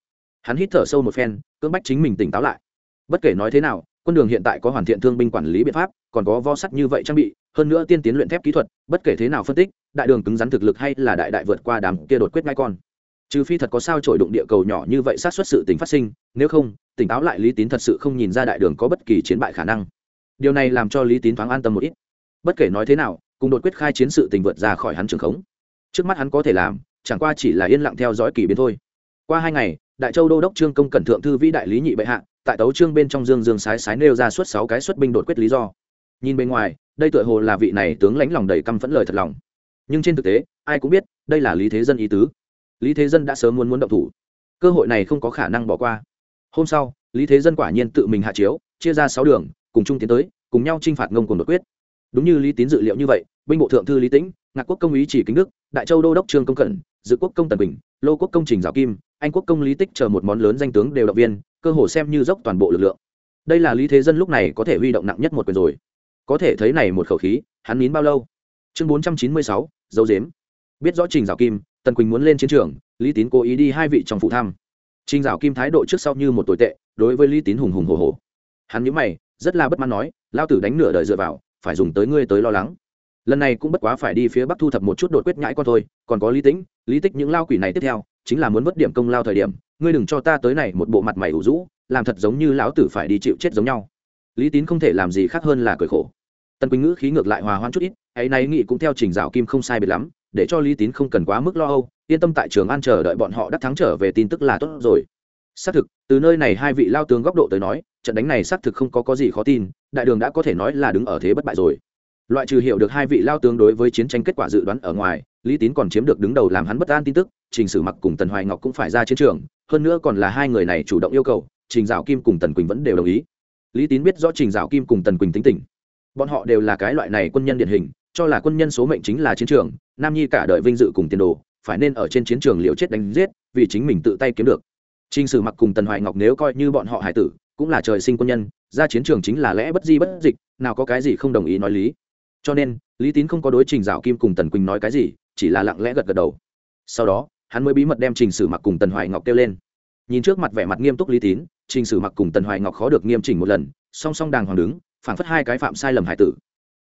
Hắn hít thở sâu một phen, cưỡng bách chính mình tỉnh táo lại. Bất kể nói thế nào quân đường hiện tại có hoàn thiện thương binh quản lý biện pháp, còn có vo sắt như vậy trang bị, hơn nữa tiên tiến luyện thép kỹ thuật, bất kể thế nào phân tích, đại đường cứng rắn thực lực hay là đại đại vượt qua đám kia đột quyết ngai con. Trừ phi thật có sao trổi đụng địa cầu nhỏ như vậy sát xuất sự tình phát sinh, nếu không, tỉnh táo lại lý tín thật sự không nhìn ra đại đường có bất kỳ chiến bại khả năng. Điều này làm cho lý tín thoáng an tâm một ít. Bất kể nói thế nào, cùng đột quyết khai chiến sự tình vượt ra khỏi hắn trường khống. Trước mắt hắn có thể làm, chẳng qua chỉ là yên lặng theo dõi kỳ biến thôi. Qua hai ngày, đại châu đô đốc trương công cẩn thượng thư vĩ đại lý nhị bệ hạ tại tấu trương bên trong dương dương sái sái nêu ra suốt sáu cái xuất binh đột quyết lý do. Nhìn bên ngoài, đây tựa hồ là vị này tướng lãnh lòng đầy căm phẫn lời thật lòng. Nhưng trên thực tế, ai cũng biết, đây là lý thế dân ý tứ. Lý thế dân đã sớm muốn muốn động thủ. Cơ hội này không có khả năng bỏ qua. Hôm sau, lý thế dân quả nhiên tự mình hạ chiếu, chia ra sáu đường, cùng chung tiến tới, cùng nhau t r i n h phạt ngông cùng đột quyết. Đúng như lý tín dự liệu như vậy, binh bộ thượng thư lý tĩnh, ngạc quốc công ý chỉ kính đức, đại châu đô đốc trương công cẩn dự quốc công tần bình lô quốc công trình giáo kim, anh quốc công lý tích chờ một món lớn danh tướng đều động viên, cơ hồ xem như dốc toàn bộ lực lượng. Đây là lý thế dân lúc này có thể huy động nặng nhất một quyền rồi. Có thể thấy này một khẩu khí, hắn nín bao lâu? Chương bốn trăm chín mươi sáu, dấu dếm. Biết rõ trình giáo kim, tần quỳnh muốn lên chiến trường, lý tín cố ý đi hai vị trong phụ thăm. Trình giáo kim thái độ trước sau như một tồi tệ, đối với lý tín hùng hùng hồ hồ hắn nhớ mày, rất là bất mãn nói, lao tử đánh nửa đời dựa vào, phải dùng tới ngươi tới lo lắng. Lần này cũng bất quá phải đi phía bắc thu thập một chút đột quyết nhãi con thôi, còn có lý tĩnh lý tích những lao quỷ này tiếp theo, chính là muốn mất điểm công lao thời điểm, ngươi đừng cho ta tới này một bộ mặt mày ủ rũ, làm thật giống như lão tử phải đi chịu chết giống nhau. Lý tín không thể làm gì khác hơn là cười khổ. Tần quỳnh ngữ khí ngược lại hòa hoãn chút ít, ấy nay nghị cũng theo trình dạo kim không sai biệt lắm, để cho lý tín không cần quá mức lo âu, yên tâm tại trường an chờ đợi bọn họ đắc thắng trở về tin tức là tốt rồi. Xác thực, từ nơi này hai vị lao tướng góc độ tới nói, trận đánh này xác thực không có có gì khó tin, đại đường đã có thể nói là đứng ở thế bất bại rồi. Loại trừ hiểu được hai vị lao tướng đối với chiến tranh kết quả dự đoán ở ngoài lý tín còn chiếm được đứng đầu làm hắn bất an tin tức, trình sử mặc cùng tần hoài ngọc cũng phải ra chiến trường, hơn nữa còn là hai người này chủ động yêu cầu, trình dạo kim cùng tần quỳnh vẫn đều đồng ý. Lý tín biết rõ trình dạo kim cùng tần quỳnh tính tình. Bọn họ đều là cái loại này quân nhân điển hình, cho là quân nhân số mệnh chính là chiến trường, nam nhi cả đời vinh dự cùng tiền đồ, phải nên ở trên chiến trường liều chết đánh giết, vì chính mình tự tay kiếm được. Trình sử mặc cùng tần hoài ngọc nếu coi như bọn họ hải tử, cũng là trời sinh quân nhân, ra chiến trường chính là lẽ bất di bất dịch, nào có cái gì không đồng ý nói lý. Cho nên, lý tín không có đối trình dạo kim cùng tần quỳnh nói cái gì chỉ là lặng lẽ gật gật đầu. Sau đó, hắn mới bí mật đem trình sử mặc cùng tần hoài ngọc kêu lên. Nhìn trước mặt vẻ mặt nghiêm túc lý tín, trình sử mặc cùng tần hoài ngọc khó được nghiêm chỉnh một lần, song song đàng hoàng đứng, phảng phất hai cái phạm sai lầm hải tử.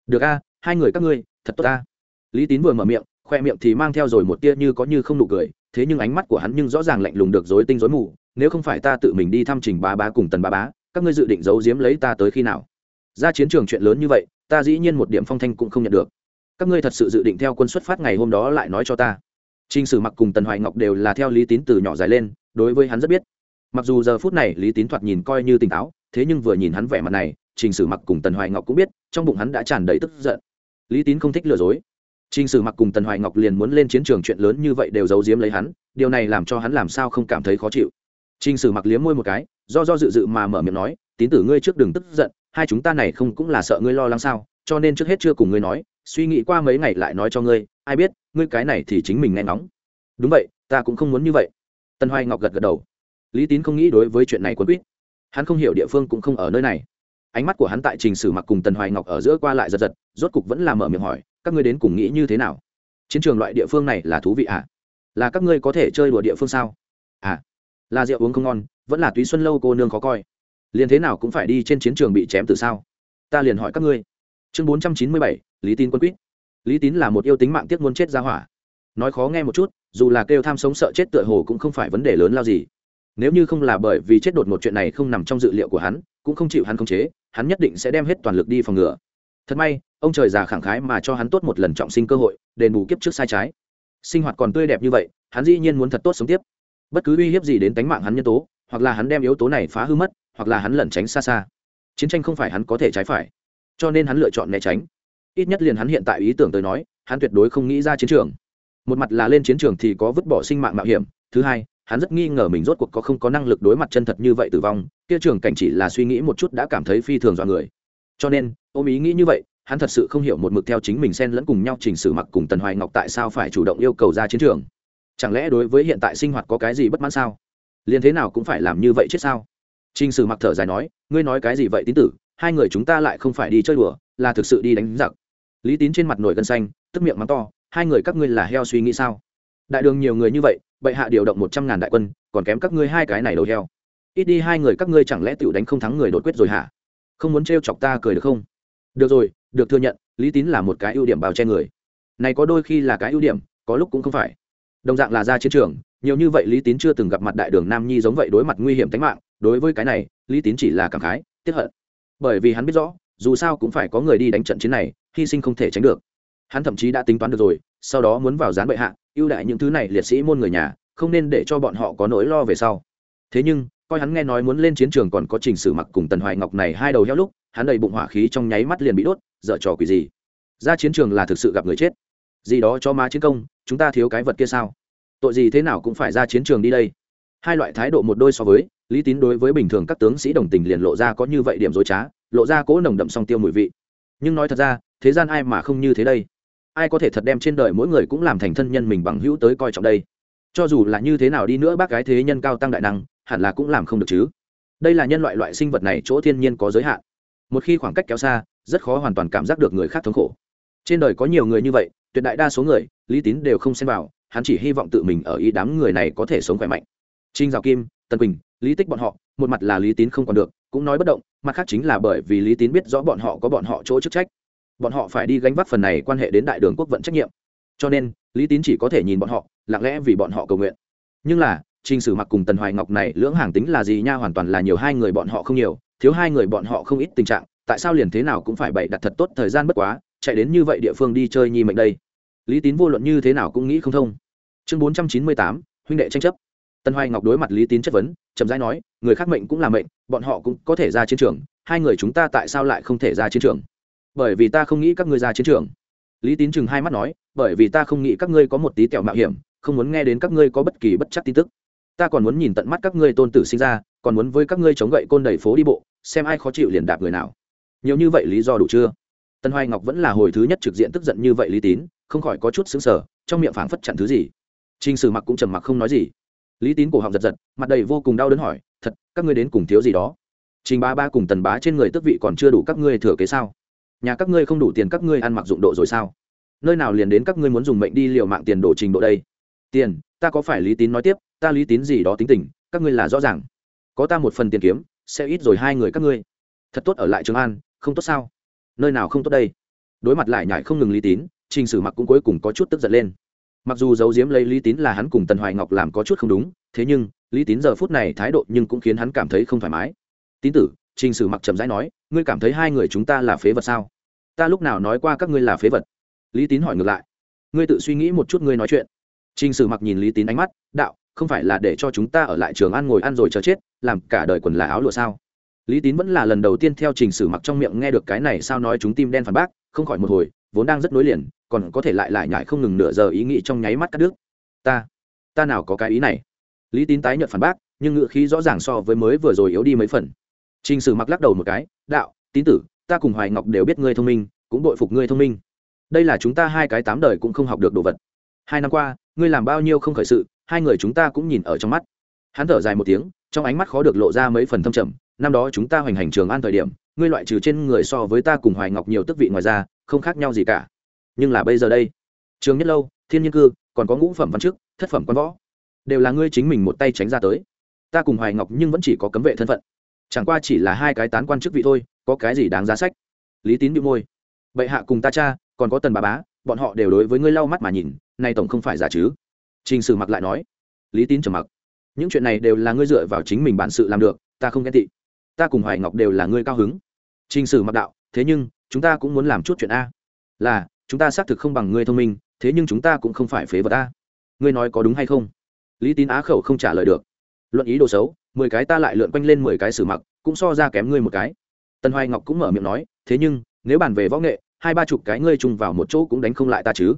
Được a, hai người các ngươi, thật tốt a. Lý tín vừa mở miệng, khoe miệng thì mang theo rồi một tia như có như không nụ cười, thế nhưng ánh mắt của hắn nhưng rõ ràng lạnh lùng được dối tinh dối mù, nếu không phải ta tự mình đi thăm trình bá bá cùng tần bá bá, các ngươi dự định giấu giếm lấy ta tới khi nào? Ra chiến trường chuyện lớn như vậy, ta dĩ nhiên một điểm phong thanh cũng không nhận được các ngươi thật sự dự định theo quân xuất phát ngày hôm đó lại nói cho ta Trình Sử Mặc cùng Tần Hoài Ngọc đều là theo Lý Tín từ nhỏ dài lên, đối với hắn rất biết. Mặc dù giờ phút này Lý Tín thoạt nhìn coi như tỉnh táo, thế nhưng vừa nhìn hắn vẻ mặt này, Trình Sử Mặc cùng Tần Hoài Ngọc cũng biết, trong bụng hắn đã tràn đầy tức giận. Lý Tín không thích lừa dối. Trình Sử Mặc cùng Tần Hoài Ngọc liền muốn lên chiến trường chuyện lớn như vậy đều giấu giếm lấy hắn, điều này làm cho hắn làm sao không cảm thấy khó chịu. Trình Sử Mặc liếm môi một cái, do do dự dự mà mở miệng nói, "Tín tử ngươi trước đừng tức giận, hai chúng ta này không cũng là sợ ngươi lo lắng sao, cho nên trước hết chưa cùng ngươi nói, suy nghĩ qua mấy ngày lại nói cho ngươi, ai biết, ngươi cái này thì chính mình nghe ngóng." đúng vậy ta cũng không muốn như vậy. Tân hoài ngọc gật gật đầu. Lý tín không nghĩ đối với chuyện này quân quýt. Hắn không hiểu địa phương cũng không ở nơi này. Ánh mắt của hắn tại trình sử mặc cùng tần hoài ngọc ở giữa qua lại giật giật rốt cục vẫn là mở miệng hỏi các ngươi đến cùng nghĩ như thế nào? Chiến trường loại địa phương này là thú vị ạ à? là các ngươi có thể chơi đùa địa phương sao? À là rượu uống không ngon vẫn là túy xuân lâu cô nương khó coi. Liền thế nào cũng phải đi trên chiến trường bị chém từ sao? Ta liền hỏi các ngươi chương bốn trăm chín mươi bảy, lý tín quân quýt. Lý tín là một yêu tính mạng tiếc muốn chết ra hỏa. Nói khó nghe một chút, dù là kêu tham sống sợ chết tựa hồ cũng không phải vấn đề lớn lao gì. Nếu như không là bởi vì chết đột một chuyện này không nằm trong dự liệu của hắn, cũng không chịu hắn khống chế, hắn nhất định sẽ đem hết toàn lực đi phòng ngừa. Thật may, ông trời già khẳng khái mà cho hắn tốt một lần trọng sinh cơ hội, đền bù kiếp trước sai trái. Sinh hoạt còn tươi đẹp như vậy, hắn dĩ nhiên muốn thật tốt sống tiếp. Bất cứ uy hiếp gì đến tánh mạng hắn nhân tố, hoặc là hắn đem yếu tố này phá hư mất, hoặc là hắn lẩn tránh xa xa. Chiến tranh không phải hắn có thể trái phải cho nên hắn lựa chọn né tránh. Ít nhất liền hắn hiện tại ý tưởng tới nói hắn tuyệt đối không nghĩ ra chiến trường. Một mặt là lên chiến trường thì có vứt bỏ sinh mạng mạo hiểm thứ hai hắn rất nghi ngờ mình rốt cuộc có không có năng lực đối mặt chân thật như vậy tử vong kia trường cảnh chỉ là suy nghĩ một chút đã cảm thấy phi thường dọa người. Cho nên ôm ý nghĩ như vậy hắn thật sự không hiểu một mực theo chính mình xen lẫn cùng nhau chỉnh sử mặc cùng tần hoài ngọc tại sao phải chủ động yêu cầu ra chiến trường. Chẳng lẽ đối với hiện tại sinh hoạt có cái gì bất mãn sao? Liền thế nào cũng phải làm như vậy chết sao? Trình Sử Mặc thở dài nói, ngươi nói cái gì vậy tín tử, hai người chúng ta lại không phải đi chơi đùa, là thực sự đi đánh giặc. Lý Tín trên mặt nổi gân xanh, tức miệng mắng to, hai người các ngươi là heo suy nghĩ sao? Đại đường nhiều người như vậy bệ hạ điều động một trăm ngàn đại quân còn kém các ngươi hai cái này đầu heo. Ít đi hai người các ngươi chẳng lẽ tựu đánh không thắng người đột quyết rồi hả? Không muốn trêu chọc ta cười được không? Được rồi được thừa nhận lý tín là một cái ưu điểm bào che người. Này có đôi khi là cái ưu điểm có lúc cũng không phải. Đồng dạng là ra chiến trường nhiều như vậy lý tín chưa từng gặp mặt đại đường nam nhi giống vậy đối mặt nguy hiểm tính mạng. Đối với cái này lý tín chỉ là cảm khái tiếc hận bởi vì hắn biết rõ, dù sao cũng phải có người đi đánh trận chiến này, hy sinh không thể tránh được. Hắn thậm chí đã tính toán được rồi, sau đó muốn vào gián bệ hạ, ưu đại những thứ này liệt sĩ môn người nhà, không nên để cho bọn họ có nỗi lo về sau. Thế nhưng, coi hắn nghe nói muốn lên chiến trường còn có trình sử mặc cùng tần hoài ngọc này hai đầu heo lúc, hắn đầy bụng hỏa khí trong nháy mắt liền bị đốt, dở trò quỷ gì. Ra chiến trường là thực sự gặp người chết. Gì đó cho má chiến công, chúng ta thiếu cái vật kia sao? Tội gì thế nào cũng phải ra chiến trường đi đây hai loại thái độ một đôi so với, lý tín đối với bình thường các tướng sĩ đồng tình liền lộ ra có như vậy điểm dối trá, lộ ra cố nồng đậm song tiêu mùi vị. Nhưng nói thật ra, thế gian ai mà không như thế đây? Ai có thể thật đem trên đời mỗi người cũng làm thành thân nhân mình bằng hữu tới coi trọng đây? Cho dù là như thế nào đi nữa bác gái thế nhân cao tăng đại năng, hẳn là cũng làm không được chứ. Đây là nhân loại loại sinh vật này chỗ thiên nhiên có giới hạn. Một khi khoảng cách kéo xa, rất khó hoàn toàn cảm giác được người khác thống khổ. Trên đời có nhiều người như vậy, tuyệt đại đa số người, lý tín đều không xem vào, hắn chỉ hy vọng tự mình ở ý đám người này có thể sống khỏe mạnh trinh Dạo kim tân quỳnh, lý tích bọn họ, một mặt là lý tín không còn được, cũng nói bất động, mặt khác chính là bởi vì lý tín biết rõ bọn họ có bọn họ chỗ chức trách. Bọn họ phải đi gánh vác phần này quan hệ đến đại đường quốc vận trách nhiệm. Cho nên, lý tín chỉ có thể nhìn bọn họ, lặng lẽ vì bọn họ cầu nguyện. Nhưng là, trình sử mặc cùng tần hoài ngọc này lưỡng hàng tính là gì nha, hoàn toàn là nhiều hai người bọn họ không nhiều, thiếu hai người bọn họ không ít tình trạng, tại sao liền thế nào cũng phải bày đặt thật tốt thời gian bất quá, chạy đến như vậy địa phương đi chơi nhi mệnh đây. Lý tín vô luận như thế nào cũng nghĩ không thông. Chương bốn trăm chín mươi tám, huynh đệ tranh chấp tân hoài ngọc đối mặt lý tín chất vấn, chậm rãi nói, người khác mệnh cũng là mệnh, bọn họ cũng có thể ra chiến trường, hai người chúng ta tại sao lại không thể ra chiến trường? Bởi vì ta không nghĩ các ngươi ra chiến trường. Lý tín chừng hai mắt nói, bởi vì ta không nghĩ các ngươi có một tí tẹo mạo hiểm, không muốn nghe đến các ngươi có bất kỳ bất chắc tin tức. Ta còn muốn nhìn tận mắt các ngươi tôn tử sinh ra, còn muốn với các ngươi chống gậy côn đầy phố đi bộ, xem ai khó chịu liền đạp người nào. Nhiều như vậy lý do đủ chưa? Tân hoài ngọc vẫn là hồi thứ nhất trực diện tức giận như vậy lý tín, không khỏi có chút xứng sở trong miệng phảng phất chặn thứ gì. T r ì n h sử mặc cũng trầm mặc không nói gì lý tín cổ họng giật giật, mặt đầy vô cùng đau đớn hỏi, thật, các ngươi đến cùng thiếu gì đó? Trình ba ba cùng tần bá trên người tước vị còn chưa đủ các ngươi thừa kế sao? Nhà các ngươi không đủ tiền các ngươi ăn mặc dụng độ rồi sao? Nơi nào liền đến các ngươi muốn dùng mệnh đi liều mạng tiền đổ trình độ đây? Tiền, ta có phải lý tín nói tiếp? Ta lý tín gì đó tính tình, các ngươi là rõ ràng. Có ta một phần tiền kiếm, sẽ ít rồi hai người các ngươi. Thật tốt ở lại trường an, không tốt sao? Nơi nào không tốt đây? Đối mặt lại nhải không ngừng lý tín, trình sử mặc cũng cuối cùng có chút tức giận lên mặc dù giấu diếm lấy lý tín là hắn cùng tần hoài ngọc làm có chút không đúng, thế nhưng, lý tín giờ phút này thái độ nhưng cũng khiến hắn cảm thấy không thoải mái. Tín tử, trình sử mặc chậm rãi nói, ngươi cảm thấy hai người chúng ta là phế vật sao? Ta lúc nào nói qua các ngươi là phế vật? Lý tín hỏi ngược lại. Ngươi tự suy nghĩ một chút ngươi nói chuyện. Trình sử mặc nhìn lý tín ánh mắt, đạo, không phải là để cho chúng ta ở lại trường ăn ngồi ăn rồi chờ chết, làm cả đời quần là áo lụa sao? Lý tín vẫn là lần đầu tiên theo trình sử mặc trong miệng nghe được cái này sao nói chúng tim đen phản bác không khỏi một hồi, vốn đang rất nối liền, còn có thể lại lại nhải không ngừng nửa giờ ý nghĩ trong nháy mắt cắt đứt. Ta ta nào có cái ý này? Lý tín tái nhận phản bác, nhưng ngựa khí rõ ràng so với mới vừa rồi yếu đi mấy phần. Trình sử mặc lắc đầu một cái, đạo, tín tử, ta cùng hoài ngọc đều biết ngươi thông minh, cũng bội phục ngươi thông minh. Đây là chúng ta hai cái tám đời cũng không học được đồ vật. Hai năm qua, ngươi làm bao nhiêu không khởi sự, hai người chúng ta cũng nhìn ở trong mắt. Hắn thở dài một tiếng, trong ánh mắt khó được lộ ra mấy phần thâm trầm, năm đó chúng ta hoành hành trường an thời điểm ngươi loại trừ trên người so với ta cùng hoài ngọc nhiều tức vị ngoài ra, không khác nhau gì cả. Nhưng là bây giờ đây, trường nhất lâu, thiên nhiên cư, còn có ngũ phẩm văn chức, thất phẩm quan võ, đều là ngươi chính mình một tay tránh ra tới. Ta cùng hoài ngọc nhưng vẫn chỉ có cấm vệ thân phận. Chẳng qua chỉ là hai cái tán quan chức vị thôi, có cái gì đáng giá sách? Lý tín bị môi. Bệ hạ cùng ta cha, còn có tần bà bá, bọn họ đều đối với ngươi lau mắt mà nhìn, nay tổng không phải giả chứ? Trình sử mặc lại nói. Lý tín trầm mặc. Những chuyện này đều là ngươi dựa vào chính mình bản sự làm được, ta không ghen tị. Ta cùng hoài ngọc đều là ngươi cao hứng trình sử mặc đạo, thế nhưng, chúng ta cũng muốn làm chút chuyện a. Là, chúng ta xác thực không bằng ngươi thông minh, thế nhưng chúng ta cũng không phải phế vật a. Ngươi nói có đúng hay không? Lý tín á khẩu không trả lời được. Luận ý đồ xấu, mười cái ta lại lượn quanh lên mười cái sử mặc, cũng so ra kém ngươi một cái. Tần hoài ngọc cũng mở miệng nói, thế nhưng, nếu bàn về võ nghệ, hai ba chục cái ngươi chung vào một chỗ cũng đánh không lại ta chứ.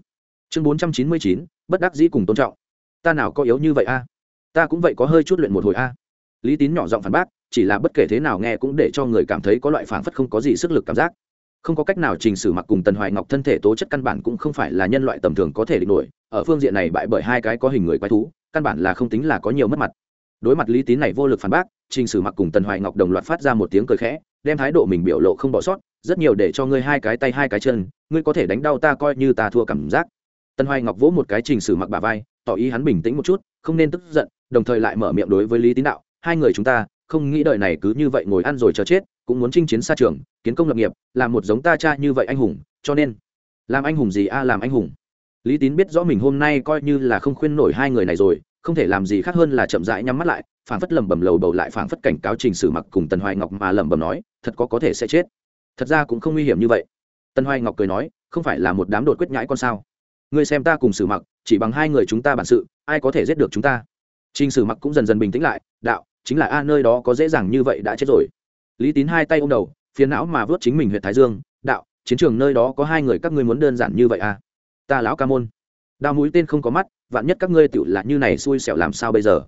Chương bốn trăm chín mươi chín, bất đắc dĩ cùng tôn trọng. Ta nào có yếu như vậy a? Ta cũng vậy có hơi chút luyện một hồi a lý tín nhỏ giọng phản bác, chỉ là bất kể thế nào nghe cũng để cho người cảm thấy có loại phản phất không có gì sức lực cảm giác. Không có cách nào trình sử mặc cùng tần hoài ngọc thân thể tố chất căn bản cũng không phải là nhân loại tầm thường có thể địch nổi, ở phương diện này bại bởi hai cái có hình người quái thú, căn bản là không tính là có nhiều mất mặt. Đối mặt lý tín này vô lực phản bác, trình sử mặc cùng tần hoài ngọc đồng loạt phát ra một tiếng cười khẽ, đem thái độ mình biểu lộ không bỏ sót, rất nhiều để cho ngươi hai cái tay hai cái chân, ngươi có thể đánh đau ta coi như ta thua cảm giác. Tần hoài ngọc vỗ một cái trình sử mặc bà vai, tỏ ý hắn bình tĩnh một chút, không nên tức giận, đồng thời lại mở miệng đối với lý tín đạo hai người chúng ta không nghĩ đời này cứ như vậy ngồi ăn rồi chờ chết, cũng muốn chinh chiến xa trường, kiến công lập nghiệp, làm một giống ta cha như vậy anh hùng, cho nên, làm anh hùng gì a, làm anh hùng. Lý tín biết rõ mình hôm nay coi như là không khuyên nổi hai người này rồi, không thể làm gì khác hơn là chậm rãi nhắm mắt lại, phảng phất lẩm bẩm lầu bầu lại phảng phất cảnh cáo trình sử mặc cùng tần hoài ngọc mà lẩm bẩm nói, thật có có thể sẽ chết. Thật ra cũng không nguy hiểm như vậy. Tần hoài ngọc cười nói, không phải là một đám đột quyết nhãi con sao? Ngươi xem ta cùng sử mặc, chỉ bằng hai người chúng ta bản sự, ai có thể giết được chúng ta? Trình sử mặc cũng dần dần bình tĩnh lại, đạo chính là a, nơi đó có dễ dàng như vậy đã chết rồi. Lý tín hai tay ô m đầu phiến não mà vớt chính mình huyện thái dương, đạo, chiến trường nơi đó có hai người các ngươi muốn đơn giản như vậy à? Ta lão ca môn. Đao mũi tên không có mắt, vạn nhất các ngươi tựu là như này xui xẻo làm sao bây giờ?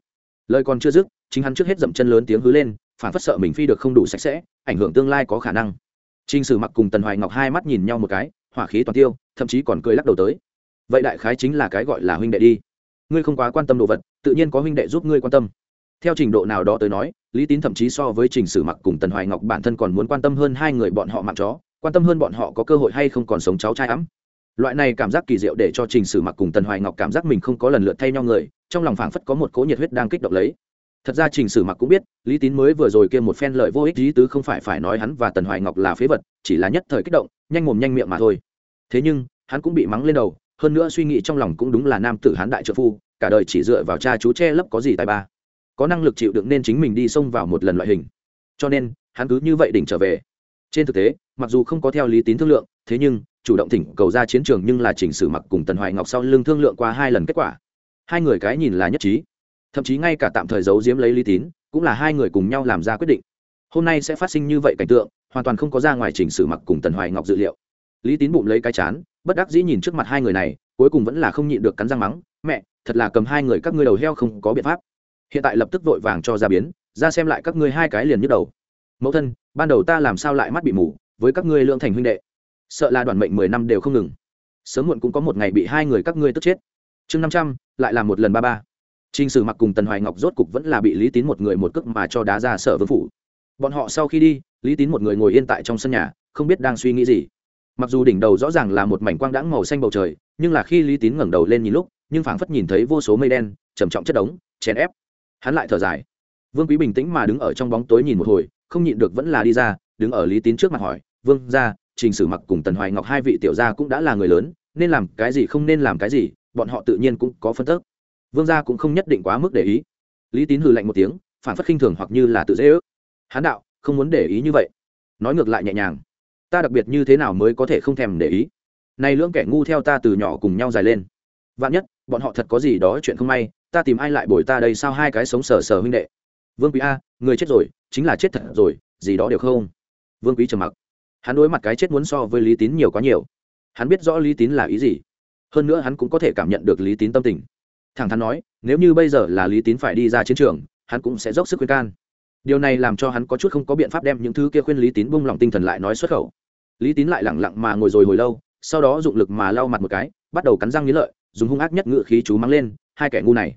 Lời còn chưa dứt, chính hắn trước hết dậm chân lớn tiếng hứ lên, phản phất sợ mình phi được không đủ sạch sẽ, ảnh hưởng tương lai có khả năng. T r ì n h sử mặc cùng tần hoài ngọc hai mắt nhìn nhau một cái, hỏa khí toàn tiêu, thậm chí còn cười lắc đầu tới. Vậy đại khái chính là cái gọi là huynh đệ đi. Ngươi không quá quan tâm đồ vật, tự nhiên có huynh đệ giúp ngươi quan tâm theo trình độ nào đó tới nói, lý tín thậm chí so với trình sử mặc cùng tần hoài ngọc bản thân còn muốn quan tâm hơn hai người bọn họ mặc chó, quan tâm hơn bọn họ có cơ hội hay không còn sống cháu trai ấm. Loại này cảm giác kỳ diệu để cho trình sử mặc cùng tần hoài ngọc cảm giác mình không có lần lượt thay nhau người, trong lòng phảng phất có một cỗ nhiệt huyết đang kích động lấy. Thật ra trình sử mặc cũng biết, lý tín mới vừa rồi kia một phen lợi vô ích lý tứ không phải phải nói hắn và tần hoài ngọc là phế vật, chỉ là nhất thời kích động, nhanh mồm nhanh miệng mà thôi. Thế nhưng, hắn cũng bị mắng lên đầu, hơn nữa suy nghĩ trong lòng cũng đúng là nam tử hán đại trợ phu, cả đời chỉ dựa vào cha chú che lấp có gì tài ba có năng lực chịu đựng nên chính mình đi xông vào một lần loại hình. Cho nên, hắn cứ như vậy đỉnh trở về. Trên thực tế, mặc dù không có theo lý tín thương lượng, thế nhưng, chủ động thỉnh cầu ra chiến trường nhưng là chỉnh sử mặc cùng tần hoài ngọc sau lưng thương lượng qua hai lần kết quả. Hai người cái nhìn là nhất trí. Thậm chí ngay cả tạm thời giấu giếm lấy lý tín, cũng là hai người cùng nhau làm ra quyết định. Hôm nay sẽ phát sinh như vậy cảnh tượng, hoàn toàn không có ra ngoài chỉnh sử mặc cùng tần hoài ngọc dự liệu. Lý tín bụng lấy cái chán, bất đắc dĩ nhìn trước mặt hai người này, cuối cùng vẫn là không nhịn được cắn răng mắng, mẹ, thật là cầm hai người các ngươi đầu heo không có biện pháp hiện tại lập tức vội vàng cho ra biến ra xem lại các ngươi hai cái liền nhức đầu mẫu thân ban đầu ta làm sao lại mắt bị mù với các ngươi lương thành huynh đệ sợ là đoàn mệnh mười năm đều không ngừng sớm muộn cũng có một ngày bị hai người các ngươi tức chết chương năm trăm lại là một lần ba ba Trình Sử Mặc cùng Tần Hoài Ngọc rốt cục vẫn là bị Lý Tín một người một cước mà cho đá ra sở vương phủ. Bọn họ sau khi đi, Lý Tín một người ngồi yên tại trong sân nhà, không biết đang suy nghĩ gì. Mặc dù đỉnh đầu rõ ràng là một mảnh quang đãng màu xanh bầu trời, nhưng là khi Lý Tín ngẩng đầu lên nhìn lúc, nhưng phảng phất nhìn thấy vô số mây đen, trầm trọng chất đống, chèn ép. Hắn lại thở dài. Vương Quý bình tĩnh mà đứng ở trong bóng tối nhìn một hồi, không nhịn được vẫn là đi ra, đứng ở Lý Tín trước mặt hỏi, "Vương gia, Trình Sử Mặc cùng Tần Hoài Ngọc hai vị tiểu gia cũng đã là người lớn, nên làm cái gì không nên làm cái gì, bọn họ tự nhiên cũng có phân tích." vương gia cũng không nhất định quá mức để ý. Lý tín hừ lạnh một tiếng phản phất khinh thường hoặc như là tự dễ ước. Hán đạo không muốn để ý như vậy. Nói ngược lại nhẹ nhàng ta đặc biệt như thế nào mới có thể không thèm để ý? Nay lưỡng kẻ ngu theo ta từ nhỏ cùng nhau dài lên. Vạn nhất bọn họ thật có gì đó chuyện không may ta tìm ai lại bồi ta đây sao hai cái sống sờ sờ huynh đệ? Vương quý a, người chết rồi, chính là chết thật rồi, gì đó đều không. Vương quý trầm mặc. Hắn đối mặt cái chết muốn so với lý tín nhiều quá nhiều. Hắn biết rõ lý tín là ý gì. Hơn nữa hắn cũng có thể cảm nhận được lý tín tâm tình. Thẳng thắn nói, nếu như bây giờ là lý tín phải đi ra chiến trường, hắn cũng sẽ dốc sức khuyên can. Điều này làm cho hắn có chút không có biện pháp đem những thứ kia khuyên lý tín bung lòng tinh thần lại nói xuất khẩu. Lý tín lại lẳng lặng mà ngồi rồi hồi lâu, sau đó dụng lực mà lau mặt một cái, bắt đầu cắn răng nghĩ lợi, dùng hung ác nhất ngự khí chú mắng lên hai kẻ ngu này.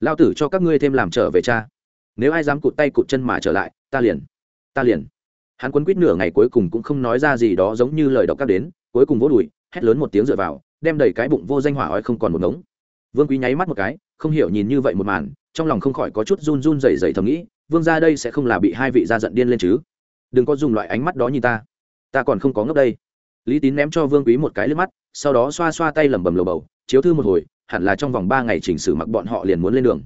Lao tử cho các ngươi thêm làm trở về cha. Nếu ai dám cụt tay cụt chân mà trở lại, ta liền ta liền. Hắn quấn quýt nửa ngày cuối cùng cũng không nói ra gì đó giống như lời đọc các đến, cuối cùng vỗ đùi, hét lớn một tiếng dựa vào, đem đầy cái bụng vô danh hỏa ói không còn một ngống. Vương quý nháy mắt một cái, không hiểu nhìn như vậy một màn, trong lòng không khỏi có chút run run rẩy rẩy thầm nghĩ, vương ra đây sẽ không là bị hai vị gia giận điên lên chứ? Đừng có dùng loại ánh mắt đó nhìn ta. Ta còn không có ngốc đây. Lý tín ném cho vương quý một cái lướt mắt, sau đó xoa xoa tay lẩm bẩm lầu bầu, chiếu thư một hồi hẳn là trong vòng ba ngày chỉnh sửa mặc bọn họ liền muốn lên đường.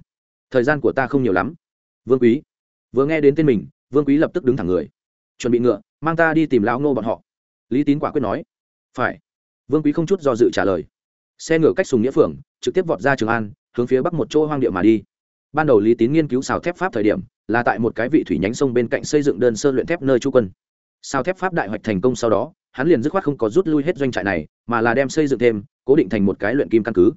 Thời gian của ta không nhiều lắm. Vương quý. Vừa nghe đến tên mình, vương quý lập tức đứng thẳng người. Chuẩn bị ngựa, mang ta đi tìm lão ngô bọn họ. Lý tín quả quyết nói. Phải. Vương quý không chút do dự trả lời. Xe ngựa cách sùng nghĩa phường, trực tiếp vọt ra trường an, hướng phía bắc một chỗ hoang địa mà đi. Ban đầu lý tín nghiên cứu xào thép pháp thời điểm, là tại một cái vị thủy nhánh sông bên cạnh xây dựng đơn sơ luyện thép nơi trú quân. Sao thép pháp đại hoạch thành công sau đó, hắn liền dứt khoát không có rút lui hết doanh trại này, mà là đem xây dựng thêm, cố định thành một cái luyện kim căn cứ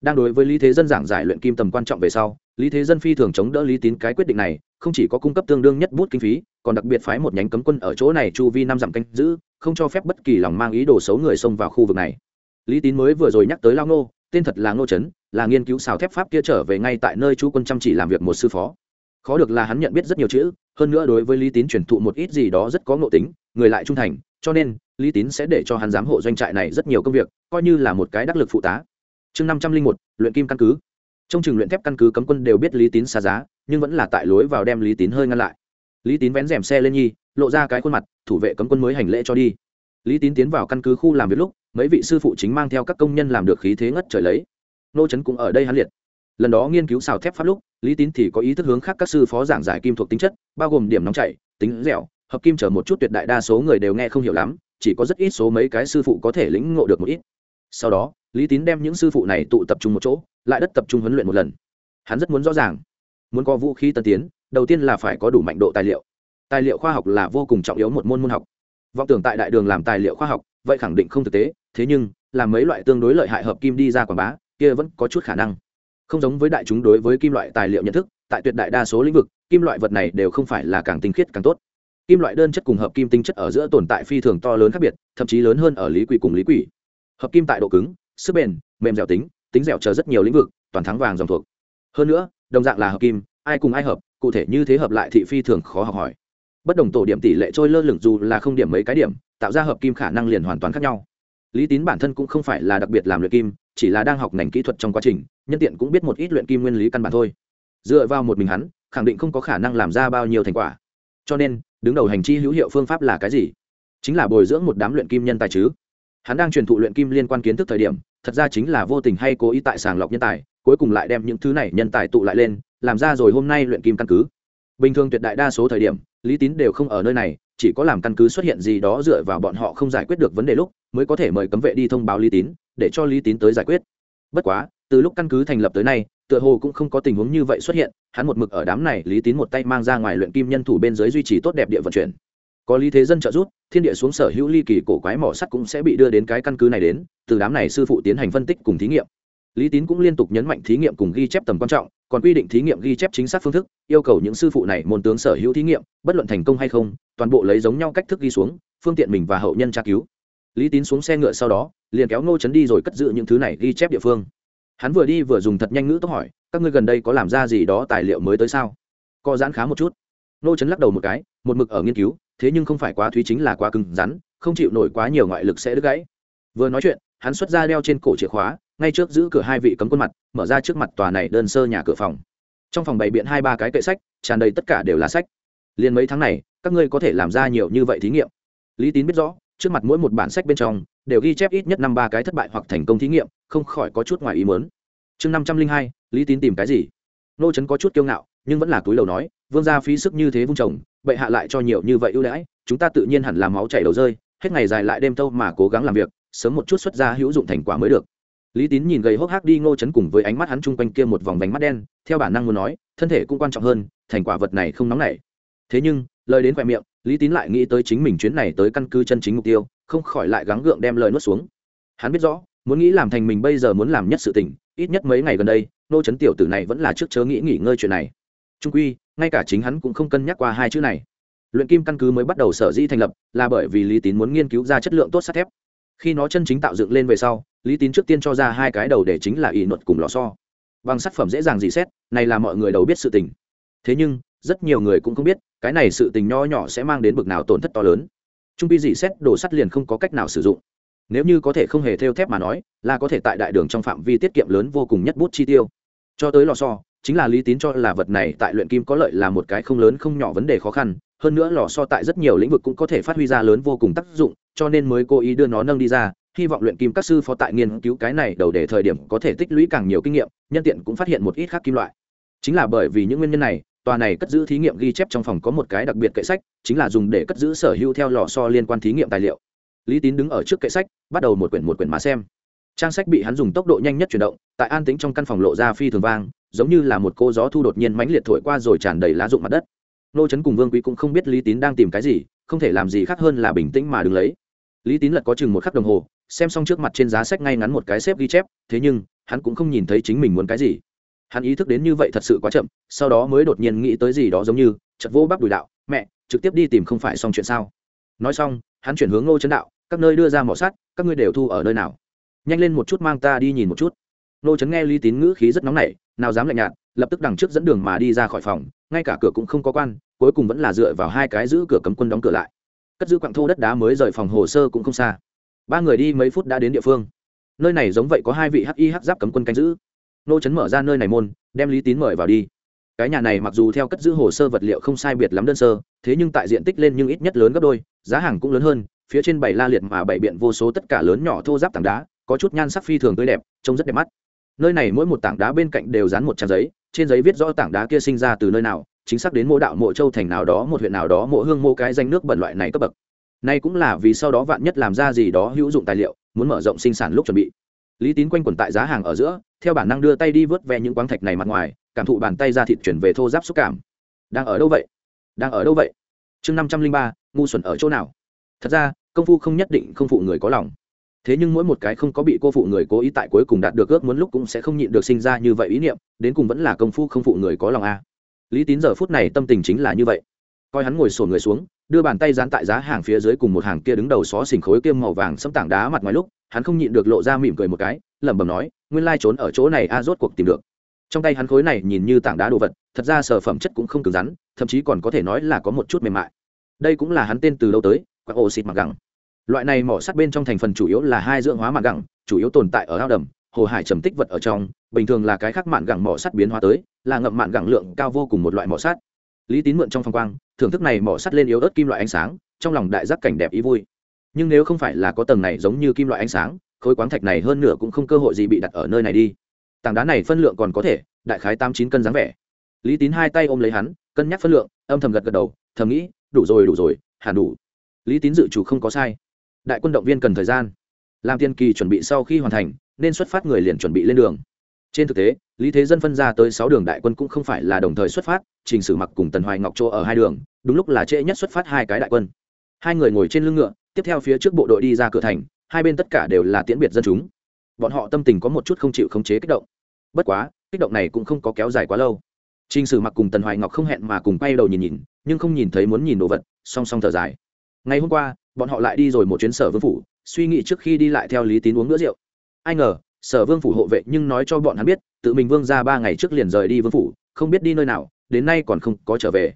đang đối với lý thế dân giảng giải luyện kim tầm quan trọng về sau, lý thế dân phi thường chống đỡ lý tín cái quyết định này, không chỉ có cung cấp tương đương nhất bút kinh phí, còn đặc biệt phái một nhánh cấm quân ở chỗ này chu vi năm dặm canh giữ, không cho phép bất kỳ lòng mang ý đồ xấu người xông vào khu vực này. Lý tín mới vừa rồi nhắc tới lao ngô, tên thật là ngô trấn là nghiên cứu xào thép pháp kia trở về ngay tại nơi chú quân chăm chỉ làm việc một sư phó. Khó được là hắn nhận biết rất nhiều chữ, hơn nữa đối với lý tín truyền thụ một ít gì đó rất có ngộ tính, người lại trung thành, cho nên lý tín sẽ để cho hắn giám hộ doanh trại này rất nhiều công việc, coi như là một cái đắc lực phụ tá chương năm trăm linh một, luyện kim căn cứ. Trong trường luyện thép căn cứ cấm quân đều biết lý tín xa giá, nhưng vẫn là tại lối vào đem lý tín hơi ngăn lại. Lý tín vén rèm xe lên nhi, lộ ra cái khuôn mặt, thủ vệ cấm quân mới hành lễ cho đi. Lý tín tiến vào căn cứ khu làm việc lúc, mấy vị sư phụ chính mang theo các công nhân làm được khí thế ngất trời lấy. Nô trấn cũng ở đây hắn liệt. Lần đó nghiên cứu xào thép pháp lúc, lý tín thì có ý thức hướng khác các sư phó giảng giải kim thuộc tính chất, bao gồm điểm nóng chảy, tính dẻo, hợp kim chở một chút tuyệt đại đa số người đều nghe không hiểu lắm, chỉ có rất ít số mấy cái sư phụ có thể lĩnh ngộ được một ít. Sau đó lý tín đem những sư phụ này tụ tập trung một chỗ, lại đất tập trung huấn luyện một lần. Hắn rất muốn rõ ràng, muốn có vũ khí tân tiến, đầu tiên là phải có đủ mạnh độ tài liệu. Tài liệu khoa học là vô cùng trọng yếu một môn môn học. Vọng tưởng tại đại đường làm tài liệu khoa học, vậy khẳng định không thực tế, thế nhưng, làm mấy loại tương đối lợi hại hợp kim đi ra quảng bá, kia vẫn có chút khả năng. Không giống với đại chúng đối với kim loại tài liệu nhận thức, tại tuyệt đại đa số lĩnh vực, kim loại vật này đều không phải là càng tinh khiết càng tốt. Kim loại đơn chất cùng hợp kim tinh chất ở giữa tồn tại phi thường to lớn khác biệt, thậm chí lớn hơn ở lý quỷ cùng lý quỷ. Hợp kim tại độ cứng sức bền, mềm dẻo tính tính dẻo chờ rất nhiều lĩnh vực, toàn thắng vàng dòng thuộc. Hơn nữa, đồng dạng là hợp kim, ai cùng ai hợp, cụ thể như thế hợp lại thị phi thường khó học hỏi. Bất đồng tổ điểm tỷ lệ trôi lơ lửng dù là không điểm mấy cái điểm, tạo ra hợp kim khả năng liền hoàn toàn khác nhau. Lý tín bản thân cũng không phải là đặc biệt làm luyện kim, chỉ là đang học ngành kỹ thuật trong quá trình, nhân tiện cũng biết một ít luyện kim nguyên lý căn bản thôi. Dựa vào một mình hắn, khẳng định không có khả năng làm ra bao nhiêu thành quả. Cho nên, đứng đầu hành chi hữu hiệu phương pháp là cái gì? Chính là bồi dưỡng một đám luyện kim nhân tài chứ hắn đang truyền thụ luyện kim liên quan kiến thức thời điểm, thật ra chính là vô tình hay cố ý tại sàng lọc nhân tài, cuối cùng lại đem những thứ này nhân tài tụ lại lên, làm ra rồi hôm nay luyện kim căn cứ. Bình thường tuyệt đại đa số thời điểm, lý tín đều không ở nơi này, chỉ có làm căn cứ xuất hiện gì đó dựa vào bọn họ không giải quyết được vấn đề lúc, mới có thể mời cấm vệ đi thông báo lý tín, để cho lý tín tới giải quyết. Bất quá, từ lúc căn cứ thành lập tới nay, tựa hồ cũng không có tình huống như vậy xuất hiện, hắn một mực ở đám này lý tín một tay mang ra ngoài luyện kim nhân thủ bên dưới duy trì tốt đẹp địa vận chuyển có lý thế dân trợ giúp, thiên địa xuống sở hữu ly kỳ cổ quái mỏ sắt cũng sẽ bị đưa đến cái căn cứ này đến, từ đám này sư phụ tiến hành phân tích cùng thí nghiệm. Lý tín cũng liên tục nhấn mạnh thí nghiệm cùng ghi chép tầm quan trọng, còn quy định thí nghiệm ghi chép chính xác phương thức, yêu cầu những sư phụ này môn tướng sở hữu thí nghiệm, bất luận thành công hay không, toàn bộ lấy giống nhau cách thức ghi xuống, phương tiện mình và hậu nhân tra cứu. Lý tín xuống xe ngựa sau đó, liền kéo ngô trấn đi rồi cất giữ những thứ này ghi chép địa phương. Hắn vừa đi vừa dùng thật nhanh ngữ tốc hỏi, các ngươi gần đây có làm ra gì đó tài liệu mới tới sao? Co giãn khá một chút. Ngô trấn lắc đầu một cái, một mực ở nghiên cứu thế nhưng không phải quá thúy chính là quá cứng rắn, không chịu nổi quá nhiều ngoại lực sẽ đứt gãy. Vừa nói chuyện, hắn xuất ra đeo trên cổ chìa khóa, ngay trước giữ cửa hai vị cấm quân mặt, mở ra trước mặt tòa này đơn sơ nhà cửa phòng. Trong phòng bày biện hai ba cái kệ sách, tràn đầy tất cả đều là sách. Liền mấy tháng này, các ngươi có thể làm ra nhiều như vậy thí nghiệm. Lý tín biết rõ, trước mặt mỗi một bản sách bên trong, đều ghi chép ít nhất năm ba cái thất bại hoặc thành công thí nghiệm, không khỏi có chút ngoài ý mớn chương năm trăm linh hai, lý tín tìm cái gì? Nô trấn có chút kiêu ngạo, nhưng vẫn là túi lầu nói, vương gia phí sức như thế vung trồng bệ hạ lại cho nhiều như vậy ưu đãi, chúng ta tự nhiên hẳn làm máu chảy đầu rơi, hết ngày dài lại đêm thâu mà cố gắng làm việc, sớm một chút xuất ra hữu dụng thành quả mới được. Lý tín nhìn gầy hốc hác đi ngô chấn cùng với ánh mắt hắn chung quanh kia một vòng bánh mắt đen, theo bản năng muốn nói, thân thể cũng quan trọng hơn, thành quả vật này không nóng nảy. Thế nhưng, lời đến khoe miệng, lý tín lại nghĩ tới chính mình chuyến này tới căn cứ chân chính mục tiêu, không khỏi lại gắng gượng đem lời nuốt xuống. Hắn biết rõ, muốn nghĩ làm thành mình bây giờ muốn làm nhất sự tình, ít nhất mấy ngày gần đây nô chấn tiểu tử này vẫn là trước chớ nghĩ nghỉ ngơi chuyện này. Trung quy ngay cả chính hắn cũng không cân nhắc qua hai chữ này. Luyện kim căn cứ mới bắt đầu sở dĩ thành lập, là bởi vì lý tín muốn nghiên cứu ra chất lượng tốt sắt thép. Khi nó chân chính tạo dựng lên về sau, lý tín trước tiên cho ra hai cái đầu để chính là ỷ luật cùng lò so bằng sắc phẩm dễ dàng gì xét, này là mọi người đầu biết sự tình. Thế nhưng, rất nhiều người cũng không biết, cái này sự tình nho nhỏ sẽ mang đến bực nào tổn thất to lớn. Trung pi dị xét đồ sắt liền không có cách nào sử dụng. Nếu như có thể không hề theo thép mà nói, là có thể tại đại đường trong phạm vi tiết kiệm lớn vô cùng nhất bút chi tiêu. Cho tới lò so chính là lý tín cho là vật này tại luyện kim có lợi là một cái không lớn không nhỏ vấn đề khó khăn, hơn nữa lò so tại rất nhiều lĩnh vực cũng có thể phát huy ra lớn vô cùng tác dụng, cho nên mới cố ý đưa nó nâng đi ra. Hy vọng luyện kim các sư phó tại nghiên cứu cái này đầu để thời điểm có thể tích lũy càng nhiều kinh nghiệm, nhân tiện cũng phát hiện một ít khác kim loại. Chính là bởi vì những nguyên nhân này, tòa này cất giữ thí nghiệm ghi chép trong phòng có một cái đặc biệt kệ sách, chính là dùng để cất giữ sở hữu theo lò so liên quan thí nghiệm tài liệu. Lý tín đứng ở trước kệ sách, bắt đầu một quyển một quyển mà xem. Trang sách bị hắn dùng tốc độ nhanh nhất chuyển động, tại an tính trong căn phòng lộ ra phi thường vang giống như là một cô gió thu đột nhiên mãnh liệt thổi qua rồi tràn đầy lá rụng mặt đất. Nô trấn cùng vương quý cũng không biết lý tín đang tìm cái gì, không thể làm gì khác hơn là bình tĩnh mà đứng lấy. Lý tín lật có chừng một khắc đồng hồ, xem xong trước mặt trên giá sách ngay ngắn một cái xếp ghi chép, thế nhưng, hắn cũng không nhìn thấy chính mình muốn cái gì. Hắn ý thức đến như vậy thật sự quá chậm, sau đó mới đột nhiên nghĩ tới gì đó giống như chật vô bắp đùi đạo, mẹ, trực tiếp đi tìm không phải xong chuyện sao? Nói xong, hắn chuyển hướng ngô trấn đạo, các nơi đưa ra mỏ sắt, các ngươi đều thu ở nơi nào? Nhanh lên một chút mang ta đi nhìn một chút. Nô chấn nghe lý tín ngữ khí rất nóng nảy, nào dám lạnh nhạt, lập tức đằng trước dẫn đường mà đi ra khỏi phòng, ngay cả cửa cũng không có quan, cuối cùng vẫn là dựa vào hai cái giữ cửa cấm quân đóng cửa lại. Cất giữ quặng thô đất đá mới rời phòng hồ sơ cũng không xa. Ba người đi mấy phút đã đến địa phương. Nơi này giống vậy có hai vị hi h giáp cấm quân canh giữ. Nô trấn mở ra nơi này môn, đem lý tín mời vào đi. Cái nhà này mặc dù theo cất giữ hồ sơ vật liệu không sai biệt lắm đơn sơ, thế nhưng tại diện tích lên nhưng ít nhất lớn gấp đôi, giá hàng cũng lớn hơn, phía trên bảy la liệt mà bảy biện vô số tất cả lớn nhỏ thô giáp tảng đá, có chút nhan sắc phi thường tươi đẹp, trông rất đẹp mắt nơi này mỗi một tảng đá bên cạnh đều dán một trang giấy, trên giấy viết rõ tảng đá kia sinh ra từ nơi nào, chính xác đến mô đạo mộ châu thành nào đó, một huyện nào đó, mộ hương mô cái danh nước bẩn loại này cấp bậc. Nay cũng là vì sau đó vạn nhất làm ra gì đó hữu dụng tài liệu, muốn mở rộng sinh sản lúc chuẩn bị. Lý tín quanh quẩn tại giá hàng ở giữa, theo bản năng đưa tay đi vớt ve những quáng thạch này mặt ngoài, cảm thụ bàn tay ra thịt chuyển về thô giáp xúc cảm. Đang ở đâu vậy? Đang ở đâu vậy? Chương năm trăm linh ba, ngu xuẩn ở chỗ nào? Thật ra, công phu không nhất định không phụ người có lòng thế nhưng mỗi một cái không có bị cô phụ người cố ý tại cuối cùng đạt được ước muốn lúc cũng sẽ không nhịn được sinh ra như vậy ý niệm, đến cùng vẫn là công phu không phụ người có lòng a. Lý tín giờ phút này tâm tình chính là như vậy. Coi hắn ngồi sổ người xuống, đưa bàn tay dán tại giá hàng phía dưới cùng một hàng kia đứng đầu xó xỉnh khối kim màu vàng xâm tảng đá mặt ngoài lúc, hắn không nhịn được lộ ra mỉm cười một cái, lẩm bẩm nói, nguyên lai trốn ở chỗ này a, rốt cuộc tìm được. Trong tay hắn khối này nhìn như tảng đá đồ vật, thật ra sở phẩm chất cũng không cứng rắn, thậm chí còn có thể nói là có một chút mềm mại. Đây cũng là hắn tên từ lâu tới quặng ô xịt mặc gẳng loại này mỏ sắt bên trong thành phần chủ yếu là hai dưỡng hóa mạn gẳng, chủ yếu tồn tại ở ao đầm, hồ hải trầm tích vật ở trong, bình thường là cái khác mạn gẳng mỏ sắt biến hóa tới, là ngậm mạn gẳng lượng cao vô cùng một loại mỏ sắt. Lý tín mượn trong phong quang, thưởng thức này mỏ sắt lên yếu ớt kim loại ánh sáng, trong lòng đại giác cảnh đẹp ý vui. Nhưng nếu không phải là có tầng này giống như kim loại ánh sáng, khối quáng thạch này hơn nửa cũng không cơ hội gì bị đặt ở nơi này đi. Tảng đá này phân lượng còn có thể, đại khái tám chín cân dáng vẻ. Lý tín hai tay ôm lấy hắn, cân nhắc phân lượng, âm thầm gật gật đầu, thầm nghĩ, đủ rồi đủ rồi, hẳn đủ. Lý tín dự chủ không có sai đại quân động viên cần thời gian. Làm tiên kỳ chuẩn bị sau khi hoàn thành nên xuất phát người liền chuẩn bị lên đường. Trên thực tế lý thế dân phân ra tới sáu đường đại quân cũng không phải là đồng thời xuất phát trình sử mặc cùng tần hoài ngọc chỗ ở hai đường đúng lúc là trễ nhất xuất phát hai cái đại quân. Hai người ngồi trên lưng ngựa tiếp theo phía trước bộ đội đi ra cửa thành hai bên tất cả đều là tiễn biệt dân chúng. Bọn họ tâm tình có một chút không chịu khống chế kích động. Bất quá kích động này cũng không có kéo dài quá lâu. Trình Sử Mặc cùng Tần Hoài Ngọc không hẹn mà cùng quay đầu nhìn nhìn, nhưng không nhìn thấy muốn nhìn đồ vật, song song thở dài. Ngày hôm qua, bọn họ lại đi rồi một chuyến Sở Vương phủ, suy nghĩ trước khi đi lại theo Lý Tín uống bữa rượu. Ai ngờ, Sở Vương phủ hộ vệ nhưng nói cho bọn hắn biết, tự mình Vương gia ba ngày trước liền rời đi Vương phủ, không biết đi nơi nào, đến nay còn không có trở về.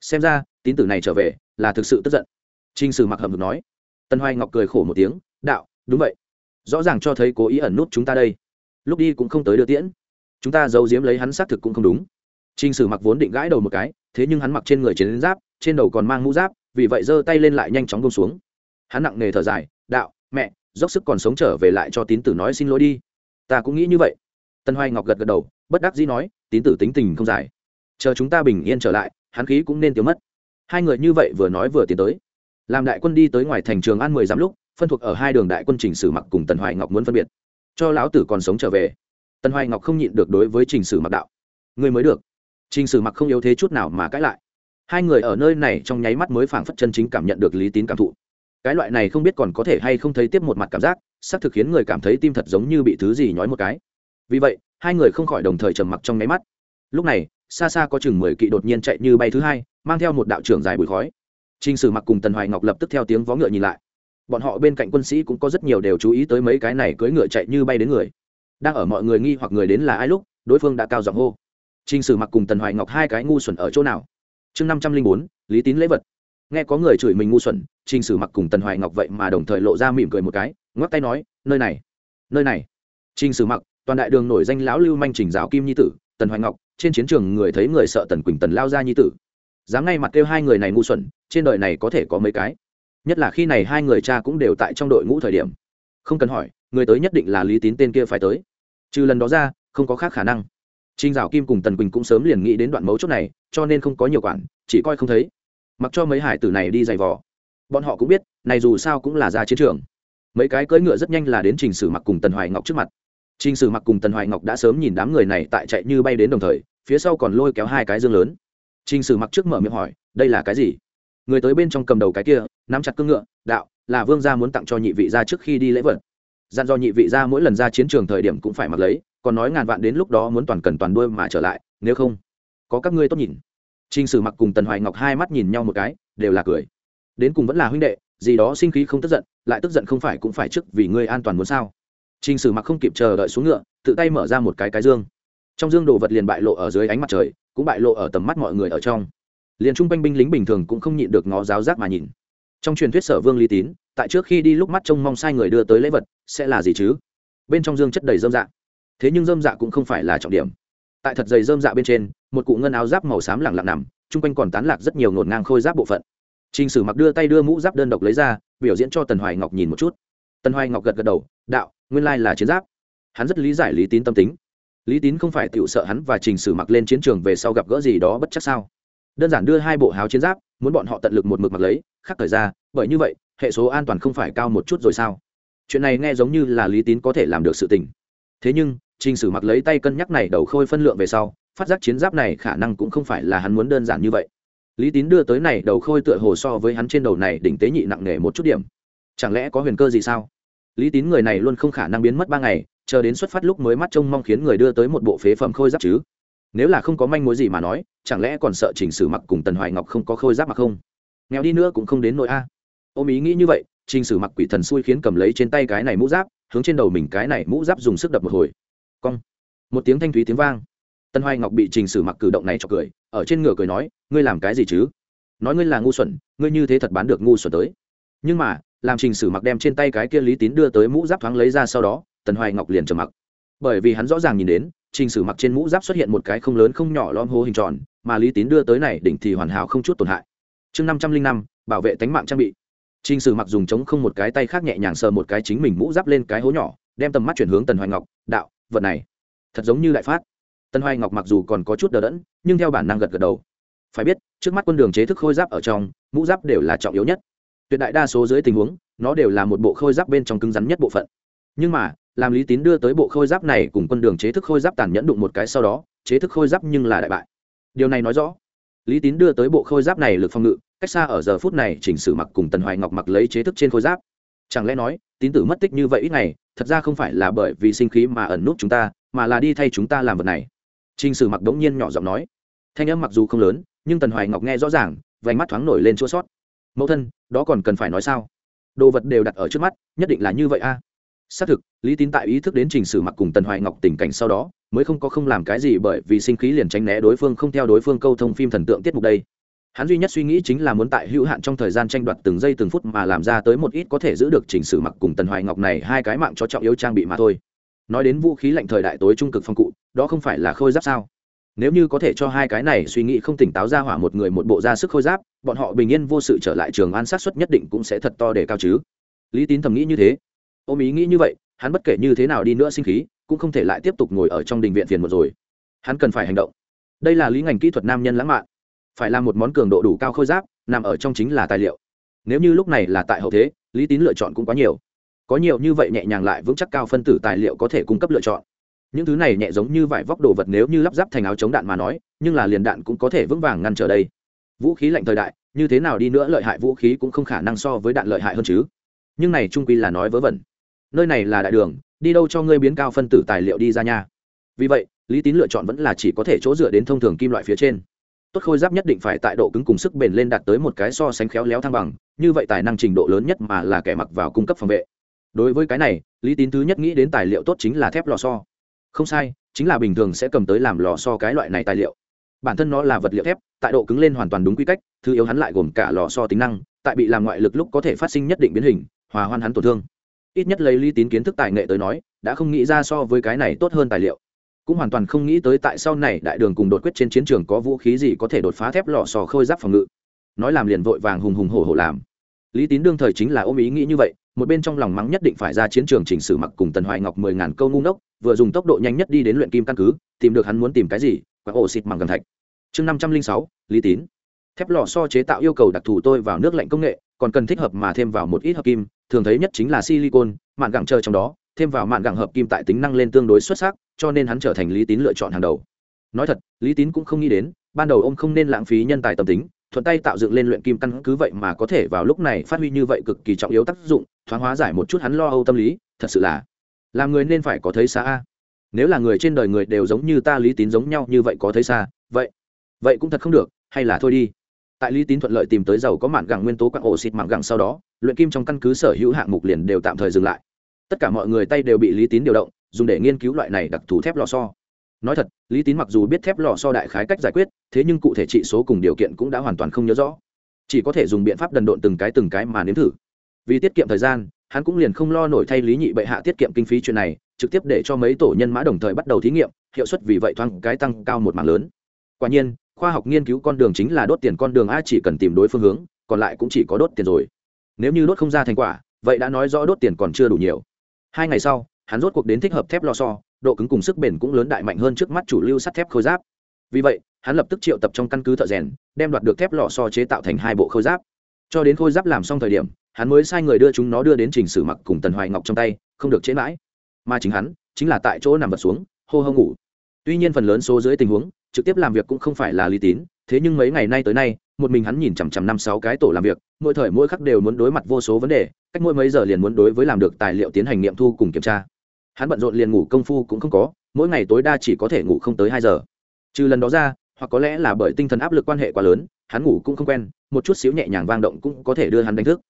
Xem ra, tín tử này trở về, là thực sự tức giận. trinh Sử Mặc hầm được nói. tân Hoài Ngọc cười khổ một tiếng, "Đạo, đúng vậy. Rõ ràng cho thấy cố ý ẩn nút chúng ta đây. Lúc đi cũng không tới đưa tiễn. Chúng ta giấu giếm lấy hắn xác thực cũng không đúng." trinh Sử mặc vốn định gãi đầu một cái, thế nhưng hắn mặc trên người chiến giáp, trên đầu còn mang mũ giáp, vì vậy giơ tay lên lại nhanh chóng buông xuống. Hắn nặng nề thở dài, "Đạo, mẹ, dốc sức còn sống trở về lại cho tín tử nói xin lỗi đi." Ta cũng nghĩ như vậy. Tân Hoài Ngọc gật gật đầu, bất đắc dĩ nói, "Tín tử tính tình không dài, chờ chúng ta bình yên trở lại, hắn khí cũng nên tiêu mất." Hai người như vậy vừa nói vừa tiến tới. Làm đại quân đi tới ngoài thành trường An mười giám lúc, phân thuộc ở hai đường đại quân Trình Sử Mặc cùng Tần Hoài Ngọc muốn phân biệt, cho lão tử còn sống trở về. Tần Hoài Ngọc không nhịn được đối với Trình Sử Mặc đạo, người mới được Trình Sử Mặc không yếu thế chút nào mà cãi lại. Hai người ở nơi này trong nháy mắt mới phảng phất chân chính cảm nhận được lý tín cảm thụ. Cái loại này không biết còn có thể hay không thấy tiếp một mặt cảm giác, sắp thực khiến người cảm thấy tim thật giống như bị thứ gì nhói một cái. Vì vậy, hai người không khỏi đồng thời trầm mặc trong nháy mắt. Lúc này, xa xa có chừng mười kỵ đột nhiên chạy như bay thứ hai, mang theo một đạo trưởng dài bụi khói. Trình Sử Mặc cùng Tần Hoài Ngọc lập tức theo tiếng vó ngựa nhìn lại. Bọn họ bên cạnh quân sĩ cũng có rất nhiều đều chú ý tới mấy cái này cưỡi ngựa chạy như bay đến người. Đang ở mọi người nghi hoặc người đến là ai lúc, đối phương đã cao giọng hô Trình Sử Mặc cùng Tần Hoài Ngọc hai cái ngu xuẩn ở chỗ nào? Chương năm trăm linh bốn, Lý Tín lễ vật. Nghe có người chửi mình ngu xuẩn, Trình Sử Mặc cùng Tần Hoài Ngọc vậy mà đồng thời lộ ra mỉm cười một cái, ngoắc tay nói, nơi này, nơi này. Trình Sử Mặc, toàn đại đường nổi danh lão lưu manh Trình giáo kim nhi tử, Tần Hoài Ngọc, trên chiến trường người thấy người sợ Tần Quỳnh Tần lao ra nhi tử. Dám ngay mặt kêu hai người này ngu xuẩn, trên đời này có thể có mấy cái. Nhất là khi này hai người cha cũng đều tại trong đội ngũ thời điểm. Không cần hỏi, người tới nhất định là Lý Tín tên kia phải tới. Trừ lần đó ra, không có khác khả năng. Trình Dạo Kim cùng Tần Quỳnh cũng sớm liền nghĩ đến đoạn mấu chốt này, cho nên không có nhiều quản, chỉ coi không thấy. Mặc cho mấy hải tử này đi giày vò. Bọn họ cũng biết, này dù sao cũng là ra chiến trường. Mấy cái cưỡi ngựa rất nhanh là đến Trình Sử Mặc cùng Tần Hoài Ngọc trước mặt. Trình Sử Mặc cùng Tần Hoài Ngọc đã sớm nhìn đám người này tại chạy như bay đến đồng thời, phía sau còn lôi kéo hai cái dương lớn. Trình Sử Mặc trước mở miệng hỏi, đây là cái gì? Người tới bên trong cầm đầu cái kia, nắm chặt cương ngựa, đạo, là vương gia muốn tặng cho nhị vị gia trước khi đi lễ vật. Dặn do nhị vị gia mỗi lần ra chiến trường thời điểm cũng phải mặc lấy, còn nói ngàn vạn đến lúc đó muốn toàn cần toàn đuôi mà trở lại nếu không có các ngươi tốt nhìn Trình Sử Mặc cùng Tần Hoài Ngọc hai mắt nhìn nhau một cái, đều là cười. Đến cùng vẫn là huynh đệ, gì đó sinh khí không tức giận, lại tức giận không phải cũng phải trước vì ngươi an toàn muốn sao? Trình Sử Mặc không kịp chờ đợi xuống ngựa, tự tay mở ra một cái cái dương. Trong dương đồ vật liền bại lộ ở dưới ánh mặt trời, cũng bại lộ ở tầm mắt mọi người ở trong. Liền trung quanh binh lính bình thường cũng không nhịn được ngó giáo giác mà nhìn. Trong truyền thuyết Sở Vương Lý Tín, tại trước khi đi lúc mắt trông mong sai người đưa tới lễ vật, sẽ là gì chứ? Bên trong dương chất đầy dơm dạ. Thế nhưng dơm dạ cũng không phải là trọng điểm. Tại thật dày dơm dạ bên trên, một cụ ngân áo giáp màu xám lẳng lặng nằm, chung quanh còn tán lạc rất nhiều ngổn ngang khôi giáp bộ phận. T r ì n h sử mặc đưa tay đưa mũ giáp đơn độc lấy ra, biểu diễn cho tần hoài ngọc nhìn một chút. Tần hoài ngọc gật gật đầu, đạo, nguyên lai là chiến giáp. Hắn rất lý giải lý tín tâm tính. Lý tín không phải tự sợ hắn và trình sử mặc lên chiến trường về sau gặp gỡ gì đó bất chắc sao? Đơn giản đưa hai bộ háo chiến giáp, muốn bọn họ tận lực một mực mặc lấy, khắc thời ra, bởi như vậy, hệ số an toàn không phải cao một chút rồi sao? Chuyện này nghe giống như là lý tín có thể làm được sự tình thế nhưng Trình Sử mặc lấy tay cân nhắc này đầu khôi phân lượng về sau, phát giác chiến giáp này khả năng cũng không phải là hắn muốn đơn giản như vậy. Lý Tín đưa tới này đầu khôi tựa hồ so với hắn trên đầu này đỉnh tế nhị nặng nề một chút điểm. Chẳng lẽ có huyền cơ gì sao? Lý Tín người này luôn không khả năng biến mất ba ngày, chờ đến xuất phát lúc mới mắt trông mong khiến người đưa tới một bộ phế phẩm khôi giáp chứ. Nếu là không có manh mối gì mà nói, chẳng lẽ còn sợ Trình Sử mặc cùng Tần Hoài Ngọc không có khôi giáp mà không? nghèo đi nữa cũng không đến nỗi a ôm ý nghĩ như vậy trình sử mặc quỷ thần xui khiến cầm lấy trên tay cái này mũ giáp, hướng trên đầu mình cái này mũ giáp dùng sức đập một hồi. Cong. Một tiếng thanh thúy tiếng vang. Tân hoài ngọc bị trình sử mặc cử động này cho cười, ở trên ngựa cười nói, ngươi làm cái gì chứ? Nói ngươi là ngu xuẩn, ngươi như thế thật bán được ngu xuẩn tới. Nhưng mà, làm trình sử mặc đem trên tay cái kia lý tín đưa tới mũ giáp thoáng lấy ra sau đó tần hoài ngọc liền trầm mặc. Bởi vì hắn rõ ràng nhìn đến, trình sử mặc trên mũ giáp xuất hiện một cái không lớn không nhỏ lom hố hình tròn, mà lý tín đưa tới này đỉnh thì hoàn hảo không chút tổn hại. Chương năm trăm linh năm, bảo vệ tánh mạng trang bị trình sử mặc dùng chống không một cái tay khác nhẹ nhàng sờ một cái chính mình mũ giáp lên cái hố nhỏ, đem tầm mắt chuyển hướng tần hoài ngọc, đạo, vật này, thật giống như đại phát. Tần hoài ngọc mặc dù còn có chút đờ đẫn, nhưng theo bản năng gật gật đầu. Phải biết, trước mắt quân đường chế thức khôi giáp ở trong, mũ giáp đều là trọng yếu nhất. Tuyệt đại đa số dưới tình huống, nó đều là một bộ khôi giáp bên trong cứng rắn nhất bộ phận. Nhưng mà, làm lý tín đưa tới bộ khôi giáp này cùng quân đường chế thức khôi giáp tàn nhẫn đụng một cái sau đó, chế thức khôi giáp nhưng là đại bại. Điều này nói rõ, lý tín đưa tới bộ khôi giáp này lực phòng ngự cách xa ở giờ phút này chỉnh sử mặc cùng tần hoài ngọc mặc lấy chế thức trên khôi giáp. Chẳng lẽ nói, tín tử mất tích như vậy ít ngày, thật ra không phải là bởi vì sinh khí mà ẩn nút chúng ta, mà là đi thay chúng ta làm vật này? Trình sử mặc đống nhiên nhỏ giọng nói. Thanh âm mặc dù không lớn, nhưng tần hoài ngọc nghe rõ ràng, vành mắt thoáng nổi lên chua sót mẫu thân, đó còn cần phải nói sao? Đồ vật đều đặt ở trước mắt, nhất định là như vậy a. Xác thực, lý tín tại ý thức đến trình sử mặc cùng tần hoài ngọc tình cảnh sau đó, mới không có không làm cái gì bởi vì sinh khí liền tránh né đối phương không theo đối phương câu thông phim thần tượng tiết mục đây hắn duy nhất suy nghĩ chính là muốn tại hữu hạn trong thời gian tranh đoạt từng giây từng phút mà làm ra tới một ít có thể giữ được chỉnh sử mặc cùng tần hoài ngọc này hai cái mạng cho trọng yếu trang bị mà thôi. Nói đến vũ khí lạnh thời đại tối trung cực phong cụ, đó không phải là khôi giáp sao? Nếu như có thể cho hai cái này suy nghĩ không tỉnh táo ra hỏa một người một bộ ra sức khôi giáp, bọn họ bình yên vô sự trở lại trường an sát xuất nhất định cũng sẽ thật to để cao chứ. Lý tín thầm nghĩ như thế. Ôm ý nghĩ như vậy, hắn bất kể như thế nào đi nữa sinh khí, cũng không thể lại tiếp tục ngồi ở trong đình viện phiền một rồi. Hắn cần phải hành động. Đây là lý ngành kỹ thuật nam nhân lãng mạn phải làm một món cường độ đủ cao khôi giáp, nằm ở trong chính là tài liệu. Nếu như lúc này là tại hậu thế, lý tín lựa chọn cũng quá nhiều. Có nhiều như vậy nhẹ nhàng lại vững chắc cao phân tử tài liệu có thể cung cấp lựa chọn. Những thứ này nhẹ giống như vải vóc đồ vật nếu như lắp ráp thành áo chống đạn mà nói, nhưng là liền đạn cũng có thể vững vàng ngăn trở đây. Vũ khí lạnh thời đại, như thế nào đi nữa lợi hại vũ khí cũng không khả năng so với đạn lợi hại hơn chứ. Nhưng này trung quy là nói vớ vẩn. Nơi này là đại đường, đi đâu cho ngươi biến cao phân tử tài liệu đi ra nha. Vì vậy, lý tín lựa chọn vẫn là chỉ có thể chỗ dựa đến thông thường kim loại phía trên tốt khôi giáp nhất định phải tại độ cứng cùng sức bền lên đạt tới một cái so sánh khéo léo thăng bằng, như vậy tài năng trình độ lớn nhất mà là kẻ mặc vào cung cấp phòng vệ. Đối với cái này, lý tín thứ nhất nghĩ đến tài liệu tốt chính là thép lò so không sai, chính là bình thường sẽ cầm tới làm lò so cái loại này tài liệu. Bản thân nó là vật liệu thép, tại độ cứng lên hoàn toàn đúng quy cách, thứ yếu hắn lại gồm cả lò so tính năng, tại bị làm ngoại lực lúc có thể phát sinh nhất định biến hình, hòa hoan hắn tổn thương. Ít nhất lấy lý tín kiến thức tài nghệ tới nói, đã không nghĩ ra so với cái này tốt hơn tài liệu cũng hoàn toàn không nghĩ tới tại sau này đại đường cùng đột quyết trên chiến trường có vũ khí gì có thể đột phá thép lò sò khôi giáp phòng ngự. Nói làm liền vội vàng hùng hùng hổ hổ làm. Lý tín đương thời chính là ôm ý nghĩ như vậy, một bên trong lòng mắng nhất định phải ra chiến trường chỉnh sử mặc cùng tần hoài ngọc mười ngàn câu ngu ngốc, vừa dùng tốc độ nhanh nhất đi đến luyện kim căn cứ, tìm được hắn muốn tìm cái gì quảng ổ xịt bằng gần thạch. Chương năm trăm linh sáu, lý tín. Thép lò so chế tạo yêu cầu đặc thù tôi vào nước lạnh công nghệ, còn cần thích hợp mà thêm vào một ít hợp kim, thường thấy nhất chính là silicon, mạn gẳng chơi trong đó, thêm vào mạn gẳng hợp kim tại tính năng lên tương đối xuất sắc cho nên hắn trở thành lý tín lựa chọn hàng đầu. Nói thật, lý tín cũng không nghĩ đến, ban đầu ông không nên lãng phí nhân tài tâm tính, thuận tay tạo dựng lên luyện kim căn cứ vậy mà có thể vào lúc này phát huy như vậy cực kỳ trọng yếu tác dụng, thoáng hóa giải một chút hắn lo âu tâm lý, thật sự là làm người nên phải có thấy xa a. Nếu là người trên đời người đều giống như ta lý tín giống nhau như vậy có thấy xa, vậy vậy cũng thật không được, hay là thôi đi. Tại lý tín thuận lợi tìm tới dầu có mạn gẳng nguyên tố quặng ổ xịt mạn gẳng sau đó, luyện kim trong căn cứ sở hữu hạng mục liền đều tạm thời dừng lại. Tất cả mọi người tay đều bị lý tín điều động dùng để nghiên cứu loại này đặc thù thép lò so nói thật, lý tín mặc dù biết thép lò so đại khái cách giải quyết, thế nhưng cụ thể trị số cùng điều kiện cũng đã hoàn toàn không nhớ rõ. Chỉ có thể dùng biện pháp đần độn từng cái từng cái mà nếm thử. Vì tiết kiệm thời gian, hắn cũng liền không lo nổi thay lý nhị bệ hạ tiết kiệm kinh phí chuyện này, trực tiếp để cho mấy tổ nhân mã đồng thời bắt đầu thí nghiệm, hiệu suất vì vậy thoáng cái tăng cao một mảng lớn. Quả nhiên, khoa học nghiên cứu con đường chính là đốt tiền con đường a chỉ cần tìm đối phương hướng, còn lại cũng chỉ có đốt tiền rồi. Nếu như đốt không ra thành quả, vậy đã nói rõ đốt tiền còn chưa đủ nhiều. Hai ngày sau hắn rốt cuộc đến thích hợp thép lò so độ cứng cùng sức bền cũng lớn đại mạnh hơn trước mắt chủ lưu sắt thép khôi giáp. Vì vậy, hắn lập tức triệu tập trong căn cứ thợ rèn, đem đoạt được thép lò so chế tạo thành hai bộ khôi giáp. Cho đến khôi giáp làm xong thời điểm, hắn mới sai người đưa chúng nó đưa đến trình sử mặc cùng tần hoài ngọc trong tay, không được chế mãi. Mà chính hắn, chính là tại chỗ nằm vật xuống, hô hô ngủ. Tuy nhiên phần lớn số dưới tình huống, trực tiếp làm việc cũng không phải là lý tín, thế nhưng mấy ngày nay tới nay, một mình hắn nhìn chằm chằm năm sáu cái tổ làm việc mỗi thời mỗi khắc đều muốn đối mặt vô số vấn đề, cách mỗi mấy giờ liền muốn đối với làm được tài liệu tiến hành nghiệm thu cùng kiểm tra. Hắn bận rộn liền ngủ công phu cũng không có, mỗi ngày tối đa chỉ có thể ngủ không tới hai giờ. Trừ lần đó ra, hoặc có lẽ là bởi tinh thần áp lực quan hệ quá lớn, hắn ngủ cũng không quen, một chút xíu nhẹ nhàng vang động cũng có thể đưa hắn đánh thức.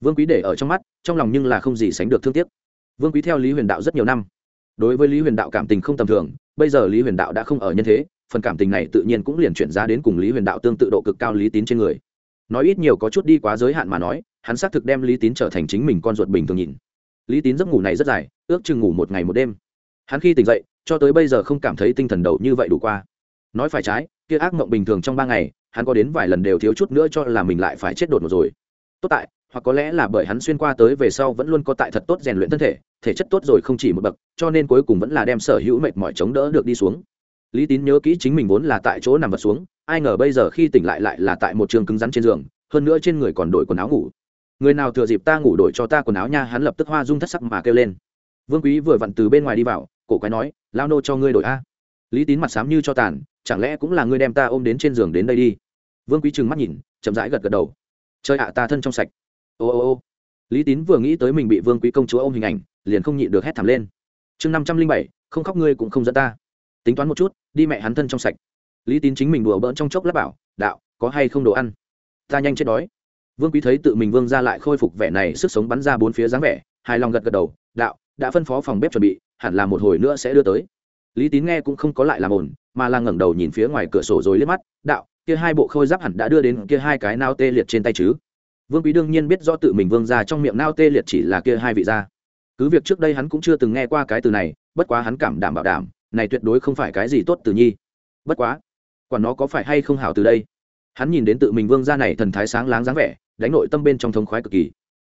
Vương quý để ở trong mắt, trong lòng nhưng là không gì sánh được thương tiếc. Vương quý theo lý huyền đạo rất nhiều năm, đối với lý huyền đạo cảm tình không tầm thường, bây giờ lý huyền đạo đã không ở nhân thế, phần cảm tình này tự nhiên cũng liền chuyển ra đến cùng lý huyền đạo tương tự độ cực cao lý tín trên người nói ít nhiều có chút đi quá giới hạn mà nói, hắn xác thực đem lý tín trở thành chính mình con ruột bình thường nhìn. Lý tín giấc ngủ này rất dài, ước chừng ngủ một ngày một đêm. Hắn khi tỉnh dậy, cho tới bây giờ không cảm thấy tinh thần đầu như vậy đủ qua. Nói phải trái, kia ác mộng bình thường trong ba ngày, hắn có đến vài lần đều thiếu chút nữa cho là mình lại phải chết đột một rồi. Tốt tại, hoặc có lẽ là bởi hắn xuyên qua tới về sau vẫn luôn có tại thật tốt rèn luyện thân thể thể chất tốt rồi không chỉ một bậc, cho nên cuối cùng vẫn là đem sở hữu mệt mỏi chống đỡ được đi xuống. Lý tín nhớ kỹ chính mình vốn là tại chỗ nằm vật xuống ai ngờ bây giờ khi tỉnh lại lại là tại một trường cứng rắn trên giường, hơn nữa trên người còn đổi quần áo ngủ. Người nào thừa dịp ta ngủ đổi cho ta quần áo nha, hắn lập tức hoa dung thất sắc mà kêu lên. Vương quý vừa vặn từ bên ngoài đi vào, cổ quái nói, lao nô cho ngươi đổi a. Lý tín mặt sám như cho tàn, chẳng lẽ cũng là ngươi đem ta ôm đến trên giường đến đây đi? Vương quý trừng mắt nhìn, chậm rãi gật gật đầu. Chơi ạ, ta thân trong sạch. Ô ô ô. Lý tín vừa nghĩ tới mình bị vương quý công chúa ôm hình ảnh, liền không nhịn được hét thảm lên. Chương năm trăm linh bảy, không khóc ngươi cũng không dẫn ta. Tính toán một chút, đi mẹ hắn thân trong sạch lý tín chính mình đùa bỡn trong chốc lát bảo, đạo, có hay không đồ ăn? Ta nhanh chết đói. Vương quý thấy tự mình vương ra lại khôi phục vẻ này, sức sống bắn ra bốn phía dáng vẻ, hài lòng gật gật đầu, đạo, đã phân phó phòng bếp chuẩn bị, hẳn là một hồi nữa sẽ đưa tới. Lý tín nghe cũng không có lại làm ổn mà là ngẩng đầu nhìn phía ngoài cửa sổ rồi liếc mắt, đạo, kia hai bộ khôi giáp hẳn đã đưa đến kia hai cái nao tê liệt trên tay chứ? Vương quý đương nhiên biết do tự mình vương ra trong miệng nao tê liệt chỉ là kia hai vị gia. Cứ việc trước đây hắn cũng chưa từng nghe qua cái từ này, bất quá hắn cảm đảm bảo đảm, này tuyệt đối không phải cái gì tốt từ nhi. Bất quá quản nó có phải hay không hảo từ đây hắn nhìn đến tự mình vương ra này thần thái sáng láng dáng vẻ đánh nội tâm bên trong thống khoái cực kỳ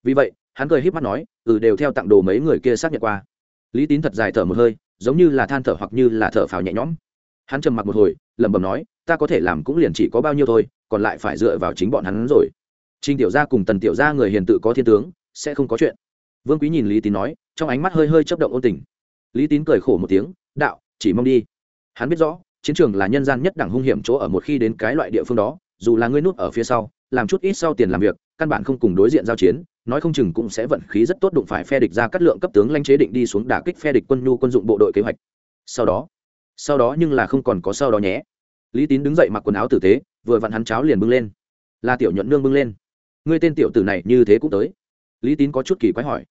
vì vậy hắn cười h í p mắt nói ừ đều theo tặng đồ mấy người kia xác nhận qua lý tín thật dài thở một hơi giống như là than thở hoặc như là thở phào nhẹ nhõm hắn trầm mặc một hồi lẩm bẩm nói ta có thể làm cũng liền chỉ có bao nhiêu thôi còn lại phải dựa vào chính bọn hắn rồi trinh tiểu gia cùng Tần tiểu gia người hiền tự có thiên tướng, sẽ không có chuyện. Vương Quý nhìn Lý Tín nói, trong ánh mắt hơi hơi chấp động ôn tình. Lý Tín cười khổ một tiếng, đạo, chỉ mong đi. Hắn biết rõ, chiến trường là nhân gian nhất đẳng hung hiểm chỗ ở một khi đến cái loại địa phương đó, dù là ngươi nút ở phía sau, làm chút ít sau tiền làm việc, căn bản không cùng đối diện giao chiến, nói không chừng cũng sẽ vận khí rất tốt đụng phải phe địch ra cắt lượng cấp tướng lãnh chế định đi xuống đả kích phe địch quân nhu quân dụng bộ đội kế hoạch. Sau đó, sau đó nhưng là không còn có sau đó nhé. Lý Tín đứng dậy mặc quần áo tử tế, vừa vặn hắn cháo liền bưng lên. Là tiểu nhuận nương bưng lên ngươi tên tiểu tử này như thế cũng tới lý tín có chút kỳ quái hỏi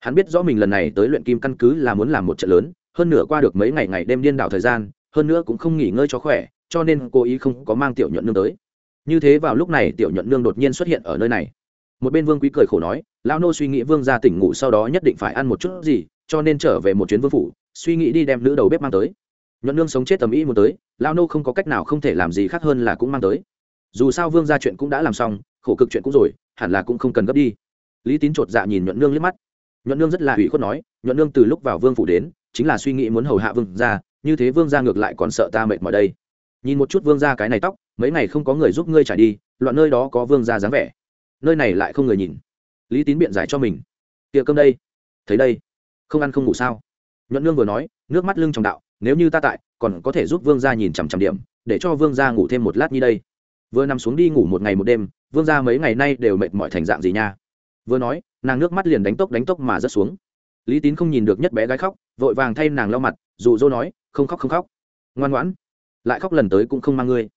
hắn biết rõ mình lần này tới luyện kim căn cứ là muốn làm một trận lớn hơn nửa qua được mấy ngày ngày đêm điên đảo thời gian hơn nữa cũng không nghỉ ngơi cho khỏe, cho nên cố ý không có mang tiểu nhuận nương tới. Như thế vào lúc này tiểu nhuận nương đột nhiên xuất hiện ở nơi này. Một bên vương quý cười khổ nói lao nô suy nghĩ vương ra tỉnh ngủ sau đó nhất định phải ăn một chút gì, cho nên trở về một chuyến vương phủ, suy nghĩ đi đem nữ đầu bếp mang tới. Nhuận nương sống chết tầm ý muốn tới lao nô không có cách nào không thể làm gì khác hơn là cũng mang tới. Dù sao vương ra chuyện cũng đã làm xong, khổ cực chuyện cũng rồi, hẳn là cũng không cần gấp đi. Lý tín chột dạ nhìn nhuận nương liếc mắt. Nhuận nương rất là ủy khuất nói, nhuận nương từ lúc vào vương phủ đến, chính là suy nghĩ muốn hầu hạ vương ra như thế vương gia ngược lại còn sợ ta mệt mỏi đây. Nhìn một chút vương gia cái này tóc, mấy ngày không có người giúp ngươi trải đi, loạn nơi đó có vương gia dáng vẻ. Nơi này lại không người nhìn. Lý tín biện giải cho mình. Tiệc cơm đây. Thấy đây. Không ăn không ngủ sao? Nhuận nương vừa nói, nước mắt lưng trong đạo, nếu như ta tại, còn có thể giúp vương gia nhìn chằm chằm điểm, để cho vương gia ngủ thêm một lát như đây. Vừa nằm xuống đi ngủ một ngày một đêm, vương gia mấy ngày nay đều mệt mỏi thành dạng gì nha? Vừa nói, nàng nước mắt liền đánh tốc đánh tốc mà rớt xuống. Lý tín không nhìn được nhất bé gái khóc, vội vàng thay nàng lau mặt, dụ dỗ nói không khóc không khóc. Ngoan ngoãn, lại khóc lần tới cũng không mang ngươi.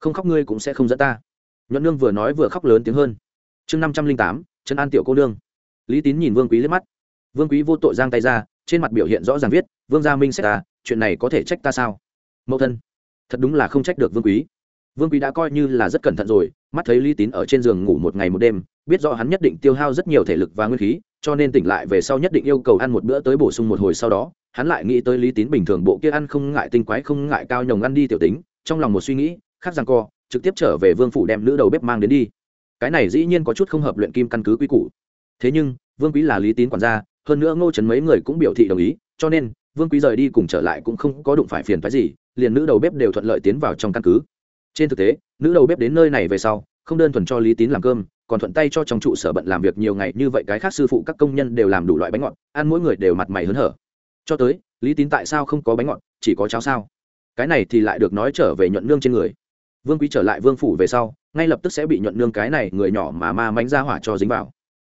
Không khóc ngươi cũng sẽ không dẫn ta. Nhuận nương vừa nói vừa khóc lớn tiếng hơn. Chương năm trăm linh tám, trấn an tiểu cô nương. Lý tín nhìn vương quý liếc mắt. Vương quý vô tội giang tay ra, trên mặt biểu hiện rõ ràng viết, vương gia minh xét ta, chuyện này có thể trách ta sao? Mẫu thân, thật đúng là không trách được vương quý. Vương quý đã coi như là rất cẩn thận rồi, mắt thấy lý tín ở trên giường ngủ một ngày một đêm, biết rõ hắn nhất định tiêu hao rất nhiều thể lực và nguyên khí cho nên tỉnh lại về sau nhất định yêu cầu ăn một bữa tới bổ sung một hồi sau đó, hắn lại nghĩ tới lý tín bình thường bộ kia ăn không ngại tinh quái, không ngại cao nhồng ăn đi tiểu tính, trong lòng một suy nghĩ khác rằng co, trực tiếp trở về vương phủ đem nữ đầu bếp mang đến đi. Cái này dĩ nhiên có chút không hợp luyện kim căn cứ quy củ. Thế nhưng, vương quý là lý tín quản gia, hơn nữa ngô trấn mấy người cũng biểu thị đồng ý, cho nên, vương quý rời đi cùng trở lại cũng không có đụng phải phiền phái gì, liền nữ đầu bếp đều thuận lợi tiến vào trong căn cứ. Trên thực tế, nữ đầu bếp đến nơi này về sau, không đơn thuần cho lý tín làm cơm còn thuận tay cho trong trụ sở bận làm việc nhiều ngày như vậy cái khác sư phụ các công nhân đều làm đủ loại bánh ngọt, ăn mỗi người đều mặt mày hớn hở. Cho tới, lý tín tại sao không có bánh ngọt, chỉ có cháo sao? Cái này thì lại được nói trở về nhuận nương trên người. Vương quý trở lại vương phủ về sau, ngay lập tức sẽ bị nhuận nương cái này người nhỏ mà ma mánh ra hỏa cho dính vào.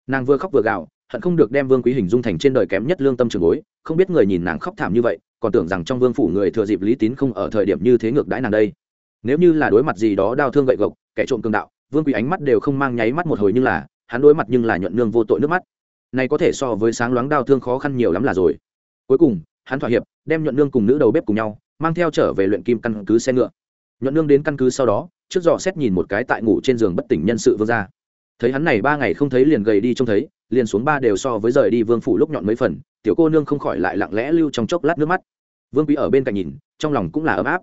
Nàng vừa khóc vừa gào, hận không được đem vương quý hình dung thành trên đời kém nhất lương tâm trường bối, không biết người nhìn nàng khóc thảm như vậy, còn tưởng rằng trong vương phủ người thừa dịp lý tín không ở thời điểm như thế ngược đãi nàng đây. Nếu như là đối mặt gì đó đau thương gậy gộc, kẻ trộm cường đạo vương quý ánh mắt đều không mang nháy mắt một hồi nhưng là, hắn đối mặt nhưng là nhuận nương vô tội nước mắt. Này có thể so với sáng loáng đau thương khó khăn nhiều lắm là rồi. Cuối cùng, hắn thỏa hiệp, đem nhuận nương cùng nữ đầu bếp cùng nhau, mang theo trở về luyện kim căn cứ xe ngựa. Nhuận nương đến căn cứ sau đó, trước dò xét nhìn một cái tại ngủ trên giường bất tỉnh nhân sự vương ra thấy hắn này ba ngày không thấy liền gầy đi trông thấy, liền xuống ba đều so với rời đi vương phủ lúc nhọn mấy phần, tiểu cô nương không khỏi lại lặng lẽ lưu trong chốc lát nước mắt. Vương quý ở bên cạnh nhìn, trong lòng cũng là ấm áp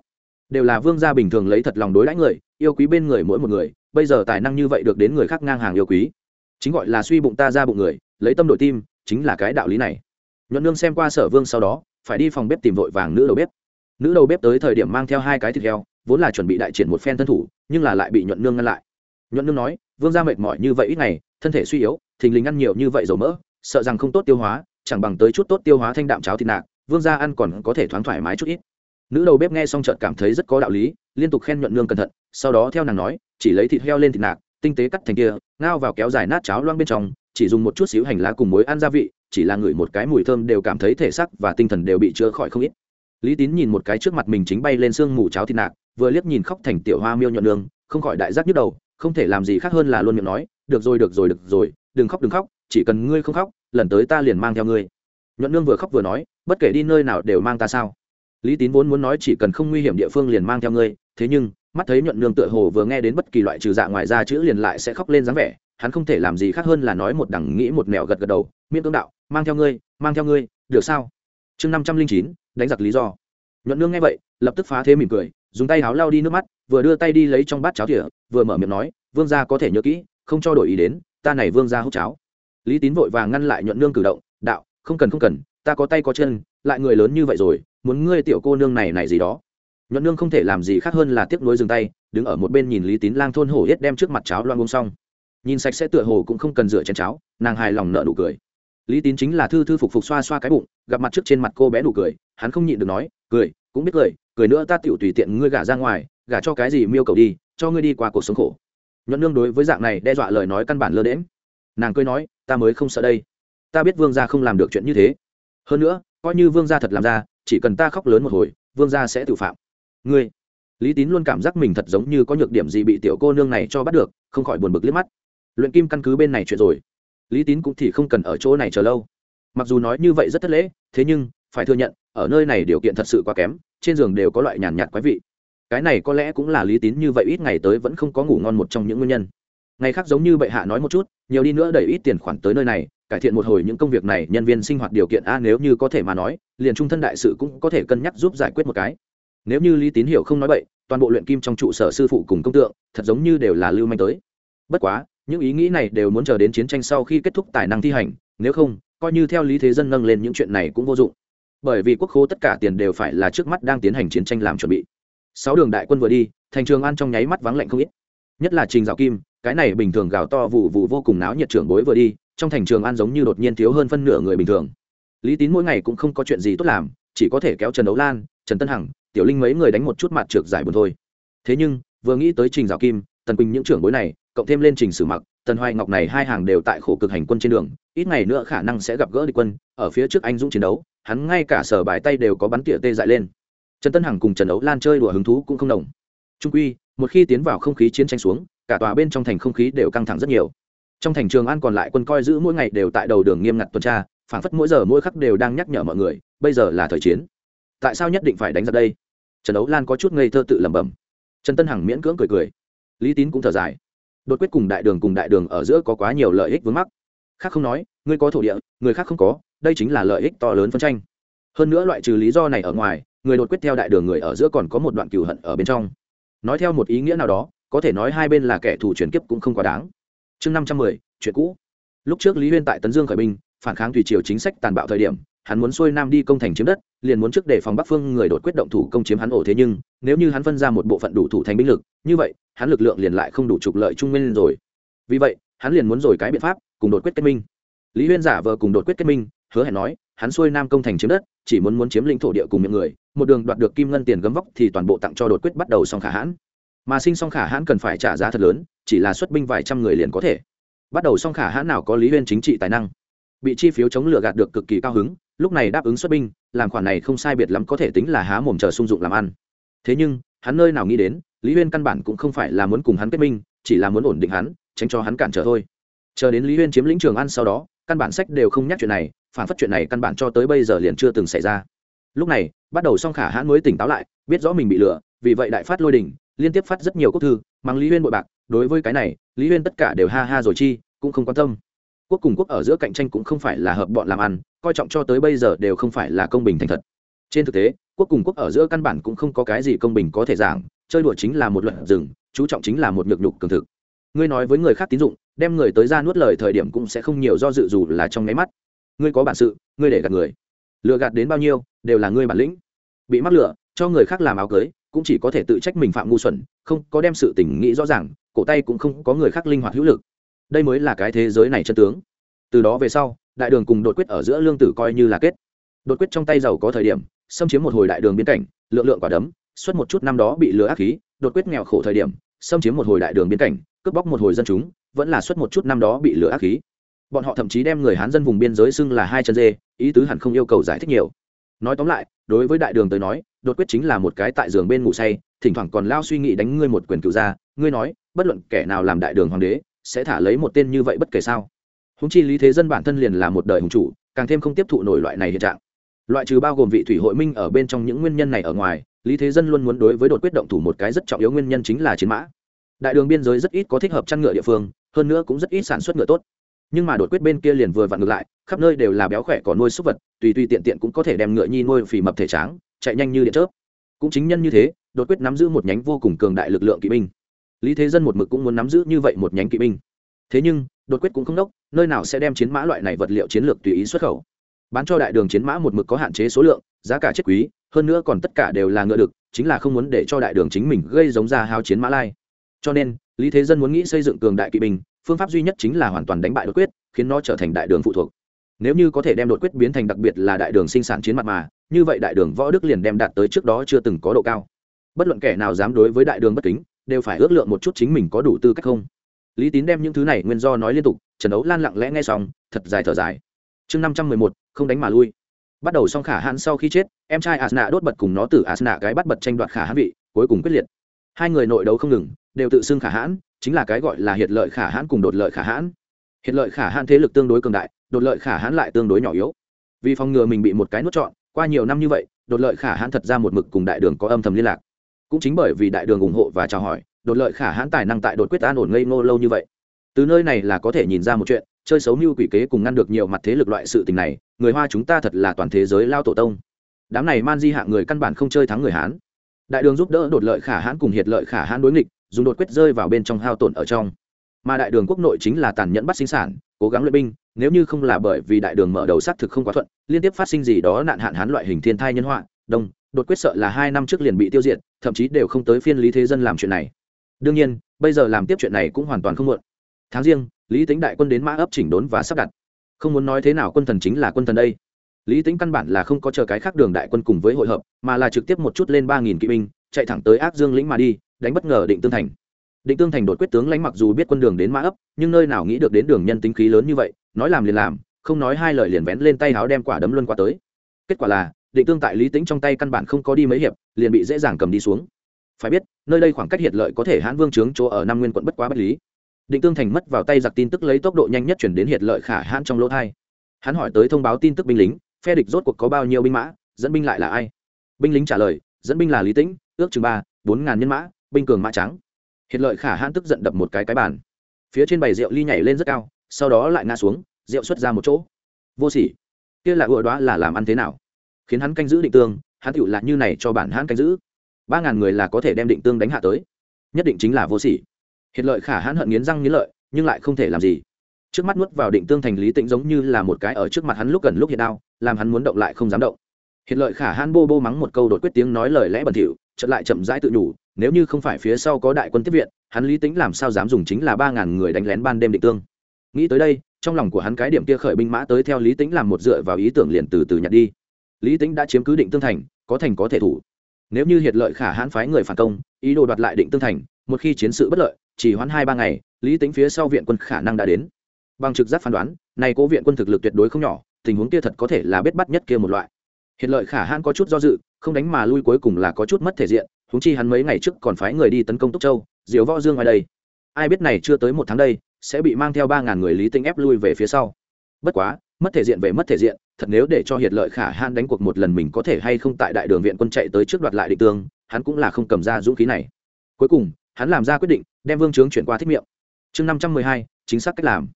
đều là vương gia bình thường lấy thật lòng đối đãi người, yêu quý bên người mỗi một người, bây giờ tài năng như vậy được đến người khác ngang hàng yêu quý. Chính gọi là suy bụng ta ra bụng người, lấy tâm đội tim, chính là cái đạo lý này. Nhuận nương xem qua sở vương sau đó, phải đi phòng bếp tìm vội vàng nữ đầu bếp. Nữ đầu bếp tới thời điểm mang theo hai cái thịt heo, vốn là chuẩn bị đại triển một phen thân thủ, nhưng là lại bị nhuận nương ngăn lại. Nhuận nương nói, vương gia mệt mỏi như vậy ít ngày, thân thể suy yếu, thình lình ăn nhiều như vậy dầu mỡ, sợ rằng không tốt tiêu hóa, chẳng bằng tới chút tốt tiêu hóa thanh đạm cháo thịt nạc, vương gia ăn còn có thể thoáng thoải mái chút ít nữ đầu bếp nghe xong chợt cảm thấy rất có đạo lý, liên tục khen nhuận nương cẩn thận, sau đó theo nàng nói, chỉ lấy thịt heo lên thịt nạc, tinh tế cắt thành kia, ngao vào kéo dài nát cháo loang bên trong, chỉ dùng một chút xíu hành lá cùng muối ăn gia vị, chỉ là ngửi một cái mùi thơm đều cảm thấy thể sắc và tinh thần đều bị chữa khỏi không ít. Lý tín nhìn một cái trước mặt mình chính bay lên sương mù cháo thịt nạc, vừa liếc nhìn khóc thành tiểu hoa miêu nhuận nương, không khỏi đại giác nhức đầu, không thể làm gì khác hơn là luôn miệng nói, được rồi được rồi được rồi, đừng khóc đừng khóc, chỉ cần ngươi không khóc, lần tới ta liền mang theo ngươi. Nhuận nương vừa khóc vừa nói, bất kể đi nơi nào đều mang ta sao? Lý tín vốn muốn nói chỉ cần không nguy hiểm địa phương liền mang theo ngươi, thế nhưng, mắt thấy nhuận nương tựa hồ vừa nghe đến bất kỳ loại trừ dạ ngoài ra chữ liền lại sẽ khóc lên dáng vẻ, hắn không thể làm gì khác hơn là nói một đằng nghĩ một mẹo gật gật đầu, miễn cưỡng đạo, mang theo ngươi, mang theo ngươi, được sao? Chương năm trăm linh chín, đánh giặc lý do. Nhuận nương nghe vậy, lập tức phá thế mỉm cười, dùng tay háo lao đi nước mắt, vừa đưa tay đi lấy trong bát cháo thìa, vừa mở miệng nói, vương gia có thể nhớ kỹ, không cho đổi ý đến, ta này vương gia hút cháo. Lý tín vội vàng ngăn lại nhuận nương cử động, đạo, không cần không cần, ta có tay có chân, lại người lớn như vậy rồi muốn ngươi tiểu cô nương này này gì đó. Nhuận nương không thể làm gì khác hơn là tiếp nối dừng tay, đứng ở một bên nhìn lý tín lang thôn hổ yết đem trước mặt cháo loang uống xong. Nhìn sạch sẽ tựa hồ cũng không cần rửa chén cháo, nàng hài lòng nợ nụ cười. Lý tín chính là thư thư phục phục xoa xoa cái bụng, gặp mặt trước trên mặt cô bé nụ cười, hắn không nhịn được nói, cười, cũng biết cười cười nữa ta tiểu tùy tiện ngươi gả ra ngoài, gả cho cái gì miêu cầu đi, cho ngươi đi qua cuộc sống khổ. Nhuận nương đối với dạng này đe dọa lời nói căn bản lơ đễm nàng cười nói, ta mới không sợ đây. Ta biết vương gia không làm được chuyện như thế. Hơn nữa, coi như vương gia thật làm ra chỉ cần ta khóc lớn một hồi, vương gia sẽ tự phạm. Ngươi, lý tín luôn cảm giác mình thật giống như có nhược điểm gì bị tiểu cô nương này cho bắt được, không khỏi buồn bực liếc mắt. Luyện kim căn cứ bên này chuyện rồi. Lý tín cũng thì không cần ở chỗ này chờ lâu. Mặc dù nói như vậy rất thất lễ, thế nhưng, phải thừa nhận, ở nơi này điều kiện thật sự quá kém, trên giường đều có loại nhàn nhạt quái vị. Cái này có lẽ cũng là lý tín như vậy ít ngày tới vẫn không có ngủ ngon một trong những nguyên nhân. Ngày khác giống như bệ hạ nói một chút, nhiều đi nữa đẩy ít tiền khoản tới nơi này cải thiện một hồi những công việc này, nhân viên sinh hoạt điều kiện, a, nếu như có thể mà nói, liền trung thân đại sự cũng có thể cân nhắc giúp giải quyết một cái. Nếu như lý tín hiểu không nói vậy toàn bộ luyện kim trong trụ sở sư phụ cùng công tượng, thật giống như đều là lưu manh tới. Bất quá, những ý nghĩ này đều muốn chờ đến chiến tranh sau khi kết thúc tài năng thi hành, nếu không, coi như theo lý thế dân nâng lên những chuyện này cũng vô dụng. Bởi vì quốc khố tất cả tiền đều phải là trước mắt đang tiến hành chiến tranh làm chuẩn bị. Sáu đường đại quân vừa đi, thành trường an trong nháy mắt vắng lạnh không ít. Nhất là trình dạo kim, cái này bình thường gào to vụ vụ vô cùng náo nhiệt trưởng bối vừa đi trong thành trường an giống như đột nhiên thiếu hơn phân nửa người bình thường. Lý tín mỗi ngày cũng không có chuyện gì tốt làm, chỉ có thể kéo trần đấu lan, trần tân hằng, tiểu linh mấy người đánh một chút mặt trượt giải buồn thôi. Thế nhưng, vừa nghĩ tới trình dạo kim, tần quỳnh những trưởng bối này, cộng thêm lên trình sử mặc, tần hoài ngọc này hai hàng đều tại khổ cực hành quân trên đường, ít ngày nữa khả năng sẽ gặp gỡ địch quân, ở phía trước anh dũng chiến đấu, hắn ngay cả sở bài tay đều có bắn tỉa tê dại lên. Trần tân hằng cùng trần đấu lan chơi đùa hứng thú cũng không đồng. Trung quy, một khi tiến vào không khí chiến tranh xuống, cả tòa bên trong thành không khí đều căng thẳng rất nhiều trong thành trường an còn lại quân coi giữ mỗi ngày đều tại đầu đường nghiêm ngặt tuần tra, phảng phất mỗi giờ mỗi khắc đều đang nhắc nhở mọi người, bây giờ là thời chiến. Tại sao nhất định phải đánh ra đây? Trần ấu lan có chút ngây thơ tự lẩm bẩm. Trần tân hằng miễn cưỡng cười cười. Lý tín cũng thở dài. Đột quyết cùng đại đường cùng đại đường ở giữa có quá nhiều lợi ích vướng mắc. Khác không nói, ngươi có thổ địa, người khác không có, đây chính là lợi ích to lớn phân tranh. Hơn nữa loại trừ lý do này ở ngoài, người đột quyết theo đại đường người ở giữa còn có một đoạn cừu hận ở bên trong. Nói theo một ý nghĩa nào đó, có thể nói hai bên là kẻ thù chuyển kiếp cũng không quá đáng chương năm trăm mười, chuyện cũ. Lúc trước lý huyên tại tấn dương khởi binh, phản kháng thủy triều chính sách tàn bạo thời điểm, hắn muốn xuôi nam đi công thành chiếm đất, liền muốn trước để phòng bắc phương người đột quyết động thủ công chiếm hắn ổ thế nhưng, nếu như hắn phân ra một bộ phận đủ thủ thành binh lực, như vậy, hắn lực lượng liền lại không đủ trục lợi trung minh rồi. Vì vậy, hắn liền muốn rồi cái biện pháp, cùng đột quyết kết minh. Lý huyên giả vờ cùng đột quyết kết minh, hứa hẹn nói, hắn xuôi nam công thành chiếm đất, chỉ muốn muốn chiếm lĩnh thổ địa cùng những người, một đường đoạt được kim ngân tiền gấm vóc thì toàn bộ tặng cho đột quyết bắt đầu song khả hãn mà sinh song khả hãn cần phải trả giá thật lớn, chỉ là xuất binh vài trăm người liền có thể. Bắt đầu song khả hãn nào có lý huyên chính trị tài năng. Bị chi phiếu chống lừa gạt được cực kỳ cao hứng, lúc này đáp ứng xuất binh, làm khoản này không sai biệt lắm có thể tính là há mồm chờ sung dụng làm ăn. Thế nhưng, hắn nơi nào nghĩ đến, lý huyên căn bản cũng không phải là muốn cùng hắn kết minh, chỉ là muốn ổn định hắn, tránh cho hắn cản trở thôi. Chờ đến lý huyên chiếm lĩnh trường ăn sau đó, căn bản sách đều không nhắc chuyện này, phản phất chuyện này căn bản cho tới bây giờ liền chưa từng xảy ra. Lúc này, bắt đầu song khả hãn mới tỉnh táo lại, biết rõ mình bị lừa, vì vậy đại phát lôi đình liên tiếp phát rất nhiều quốc thư mang lý huyên bội bạc, đối với cái này, lý huyên tất cả đều ha ha rồi chi, cũng không quan tâm. Quốc cùng quốc ở giữa cạnh tranh cũng không phải là hợp bọn làm ăn, coi trọng cho tới bây giờ đều không phải là công bình thành thật. Trên thực tế, quốc cùng quốc ở giữa căn bản cũng không có cái gì công bình có thể giảng, chơi đùa chính là một luận rừng, chú trọng chính là một nhược nhục cường thực. Ngươi nói với người khác tín dụng, đem người tới ra nuốt lời thời điểm cũng sẽ không nhiều do dự dù là trong nháy mắt. Ngươi có bản sự, ngươi để gạt người. Lừa gạt đến bao nhiêu, đều là ngươi bản lĩnh. Bị mắc lừa cho người khác làm áo cưới cũng chỉ có thể tự trách mình phạm ngu xuẩn, không có đem sự tình nghĩ rõ ràng, cổ tay cũng không có người khác linh hoạt hữu lực. Đây mới là cái thế giới này chân tướng. Từ đó về sau, đại đường cùng đột quyết ở giữa lương tử coi như là kết. Đột quyết trong tay giàu có thời điểm, xâm chiếm một hồi đại đường biên cảnh, lượng lượng quả đấm suốt một chút năm đó bị lừa ác khí, đột quyết nghèo khổ thời điểm, xâm chiếm một hồi đại đường biên cảnh, cướp bóc một hồi dân chúng, vẫn là suốt một chút năm đó bị lừa ác khí. Bọn họ thậm chí đem người hán dân vùng biên giới xưng là hai chân dê, ý tứ hẳn không yêu cầu giải thích nhiều. Nói tóm lại, đối với đại đường tới nói đột quyết chính là một cái tại giường bên ngủ say, thỉnh thoảng còn lao suy nghĩ đánh ngươi một quyền cựu ra ngươi nói, bất luận kẻ nào làm đại đường hoàng đế, sẽ thả lấy một tên như vậy bất kể sao. Húng chi lý thế dân bản thân liền là một đời hùng chủ, càng thêm không tiếp thụ nổi loại này hiện trạng. Loại trừ bao gồm vị thủy hội minh ở bên trong những nguyên nhân này ở ngoài, lý thế dân luôn muốn đối với đột quyết động thủ một cái rất trọng yếu nguyên nhân chính là chiến mã. Đại đường biên giới rất ít có thích hợp chăn ngựa địa phương, hơn nữa cũng rất ít sản xuất ngựa tốt. Nhưng mà đột quyết bên kia liền vừa vặn ngược lại, khắp nơi đều là béo khỏe có nuôi súc vật, tùy tùy tiện tiện cũng có thể đem ngựa nhi nuôi phì mập thể tráng chạy nhanh như điện chớp. Cũng chính nhân như thế, đột quyết nắm giữ một nhánh vô cùng cường đại lực lượng kỵ binh. Lý thế dân một mực cũng muốn nắm giữ như vậy một nhánh kỵ binh. Thế nhưng, đột quyết cũng không đốc, nơi nào sẽ đem chiến mã loại này vật liệu chiến lược tùy ý xuất khẩu. Bán cho đại đường chiến mã một mực có hạn chế số lượng, giá cả chết quý, hơn nữa còn tất cả đều là ngựa được chính là không muốn để cho đại đường chính mình gây giống ra hao chiến mã lai. Cho nên, lý thế dân muốn nghĩ xây dựng cường đại kỵ binh, phương pháp duy nhất chính là hoàn toàn đánh bại đột quyết, khiến nó trở thành đại đường phụ thuộc nếu như có thể đem đột quyết biến thành đặc biệt là đại đường sinh sản chiến mặt mà, như vậy đại đường võ đức liền đem đạt tới trước đó chưa từng có độ cao. Bất luận kẻ nào dám đối với đại đường bất kính, đều phải ước lượng một chút chính mình có đủ tư cách không. Lý tín đem những thứ này nguyên do nói liên tục, trần đấu lan lặng lẽ nghe xong, thật dài thở dài. Chương năm trăm mười một, không đánh mà lui. Bắt đầu xong khả hãn sau khi chết, em trai asna đốt bật cùng nó từ asna cái bắt bật tranh đoạt khả hãn vị, cuối cùng quyết liệt. Hai người nội đấu không ngừng, đều tự xưng khả hãn, chính là cái gọi là hiệt lợi khả hãn cùng đột lợi khả hãn. Hiệt lợi khả hãn thế lực tương đối cường đại đột lợi khả hãn lại tương đối nhỏ yếu. Vì phòng ngừa mình bị một cái nuốt trọn, qua nhiều năm như vậy, đột lợi khả hãn thật ra một mực cùng đại đường có âm thầm liên lạc. Cũng chính bởi vì đại đường ủng hộ và chào hỏi, đột lợi khả hãn tài năng tại đột quyết an ổn ngây ngô lâu như vậy. Từ nơi này là có thể nhìn ra một chuyện, chơi xấu mưu quỷ kế cùng ngăn được nhiều mặt thế lực loại sự tình này, người hoa chúng ta thật là toàn thế giới lao tổ tông. Đám này man di hạng người căn bản không chơi thắng người hán. Đại đường giúp đỡ đột lợi khả hãn cùng hiệt lợi khả hãn đối nghịch, dùng đột quyết rơi vào bên trong hao tổn ở trong. Mà đại đường quốc nội chính là tàn nhẫn bắt sinh sản, cố gắng luyện binh nếu như không là bởi vì đại đường mở đầu xác thực không quá thuận, liên tiếp phát sinh gì đó nạn hạn hán loại hình thiên thai nhân họa, đông, đột quyết sợ là hai năm trước liền bị tiêu diệt, thậm chí đều không tới phiên lý thế dân làm chuyện này. Đương nhiên, bây giờ làm tiếp chuyện này cũng hoàn toàn không muộn. Tháng riêng, lý tính đại quân đến mã ấp chỉnh đốn và sắp đặt. Không muốn nói thế nào quân thần chính là quân thần đây. Lý tính căn bản là không có chờ cái khác đường đại quân cùng với hội hợp, mà là trực tiếp một chút lên ba nghìn kỵ binh, chạy thẳng tới ác dương lĩnh mà đi, đánh bất ngờ định tương thành. Định tương thành đột quyết tướng lãnh mặc dù biết quân đường đến mã ấp, nhưng nơi nào nghĩ được đến đường nhân tính khí lớn như vậy nói làm liền làm, không nói hai lời liền vén lên tay háo đem quả đấm luân qua tới. Kết quả là, định tương tại lý tính trong tay căn bản không có đi mấy hiệp, liền bị dễ dàng cầm đi xuống. Phải biết, nơi đây khoảng cách hiệt lợi có thể hãn vương trướng chỗ ở năm nguyên quận bất quá bất lý. Định tương thành mất vào tay giặc tin tức lấy tốc độ nhanh nhất chuyển đến hiệt lợi khả hãn trong lỗ thai. Hắn hỏi tới thông báo tin tức binh lính, phe địch rốt cuộc có bao nhiêu binh mã, dẫn binh lại là ai? Binh lính trả lời, dẫn binh là lý tĩnh, ước chừng ba, bốn ngàn nhân mã, binh cường mã trắng. Hiện lợi khả hãn tức giận đập một cái cái bàn. Phía trên bầy rượu ly nhảy lên rất cao sau đó lại ngã xuống, rượu xuất ra một chỗ. Vô sỉ. Kia là ựa đó là làm ăn thế nào? Khiến hắn canh giữ định tương, hắn tựu lạc như này cho bản hắn canh giữ. Ba ngàn người là có thể đem định tương đánh hạ tới. Nhất định chính là vô sỉ. Hiện lợi khả hãn hận nghiến răng nghiến lợi, nhưng lại không thể làm gì. Trước mắt nuốt vào định tương thành lý tĩnh giống như là một cái ở trước mặt hắn lúc gần lúc hiện đau, làm hắn muốn động lại không dám động. Hiện lợi khả hãn bô bô mắng một câu đột quyết tiếng nói lời lẽ bẩn thỉu, chợt lại chậm rãi tự nhủ, nếu như không phải phía sau có đại quân tiếp viện, hắn lý tính làm sao dám dùng chính là ba ngàn người đánh lén ban đêm định tương nghĩ tới đây, trong lòng của hắn cái điểm kia khởi binh mã tới theo lý tính làm một dựa vào ý tưởng liền từ từ nhặt đi. Lý tính đã chiếm cứ định tương thành, có thành có thể thủ. Nếu như hiệt lợi khả hãn phái người phản công, ý đồ đoạt lại định tương thành, một khi chiến sự bất lợi, chỉ hoãn hai ba ngày, lý tính phía sau viện quân khả năng đã đến. Bằng trực giác phán đoán, này cố viện quân thực lực tuyệt đối không nhỏ, tình huống kia thật có thể là bết bắt nhất kia một loại. Hiện lợi khả hãn có chút do dự, không đánh mà lui cuối cùng là có chút mất thể diện húng chi hắn mấy ngày trước còn phái người đi tấn công túc châu diếu võ dương ngoài đây. Ai biết này chưa tới một tháng đây sẽ bị mang theo ba ngàn người lý tinh ép lui về phía sau. Bất quá, mất thể diện về mất thể diện, thật nếu để cho hiệt lợi khả han đánh cuộc một lần mình có thể hay không tại đại đường viện quân chạy tới trước đoạt lại định tương, hắn cũng là không cầm ra dũng khí này. Cuối cùng, hắn làm ra quyết định, đem vương trướng chuyển qua thích miệng. Chương năm trăm mười hai, chính xác cách làm.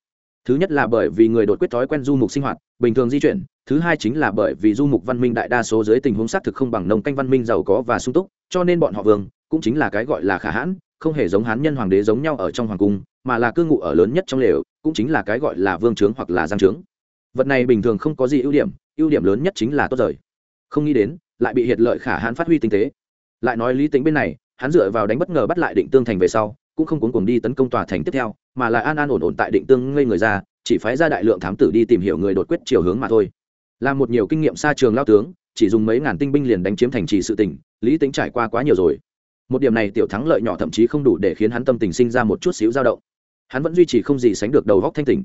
Thứ nhất là bởi vì người đột quyết thói quen du mục sinh hoạt, bình thường di chuyển, thứ hai chính là bởi vì du mục văn minh đại đa số dưới tình huống xác thực không bằng nông canh văn minh giàu có và sung túc, cho nên bọn họ vương cũng chính là cái gọi là khả hãn không hề giống hán nhân hoàng đế giống nhau ở trong hoàng cung, mà là cư ngụ ở lớn nhất trong lều, cũng chính là cái gọi là vương trướng hoặc là giang trướng. Vật này bình thường không có gì ưu điểm ưu điểm lớn nhất chính là tốt rời. Không nghĩ đến, lại bị hiệt lợi khả hãn phát huy tinh tế. Lại nói lý tính bên này, hắn dựa vào đánh bất ngờ bắt lại định tương thành về sau, cũng không cuốn cùng đi tấn công tòa thành tiếp theo, mà là an an ổn ổn tại định tương ngây người ra, chỉ phái ra đại lượng thám tử đi tìm hiểu người đột quyết chiều hướng mà thôi. Là một nhiều kinh nghiệm xa trường lao tướng, chỉ dùng mấy ngàn tinh binh liền đánh chiếm thành trì sự tỉnh lý tính trải qua quá nhiều rồi một điểm này tiểu thắng lợi nhỏ thậm chí không đủ để khiến hắn tâm tình sinh ra một chút xíu dao động. Hắn vẫn duy trì không gì sánh được đầu góc thanh tỉnh.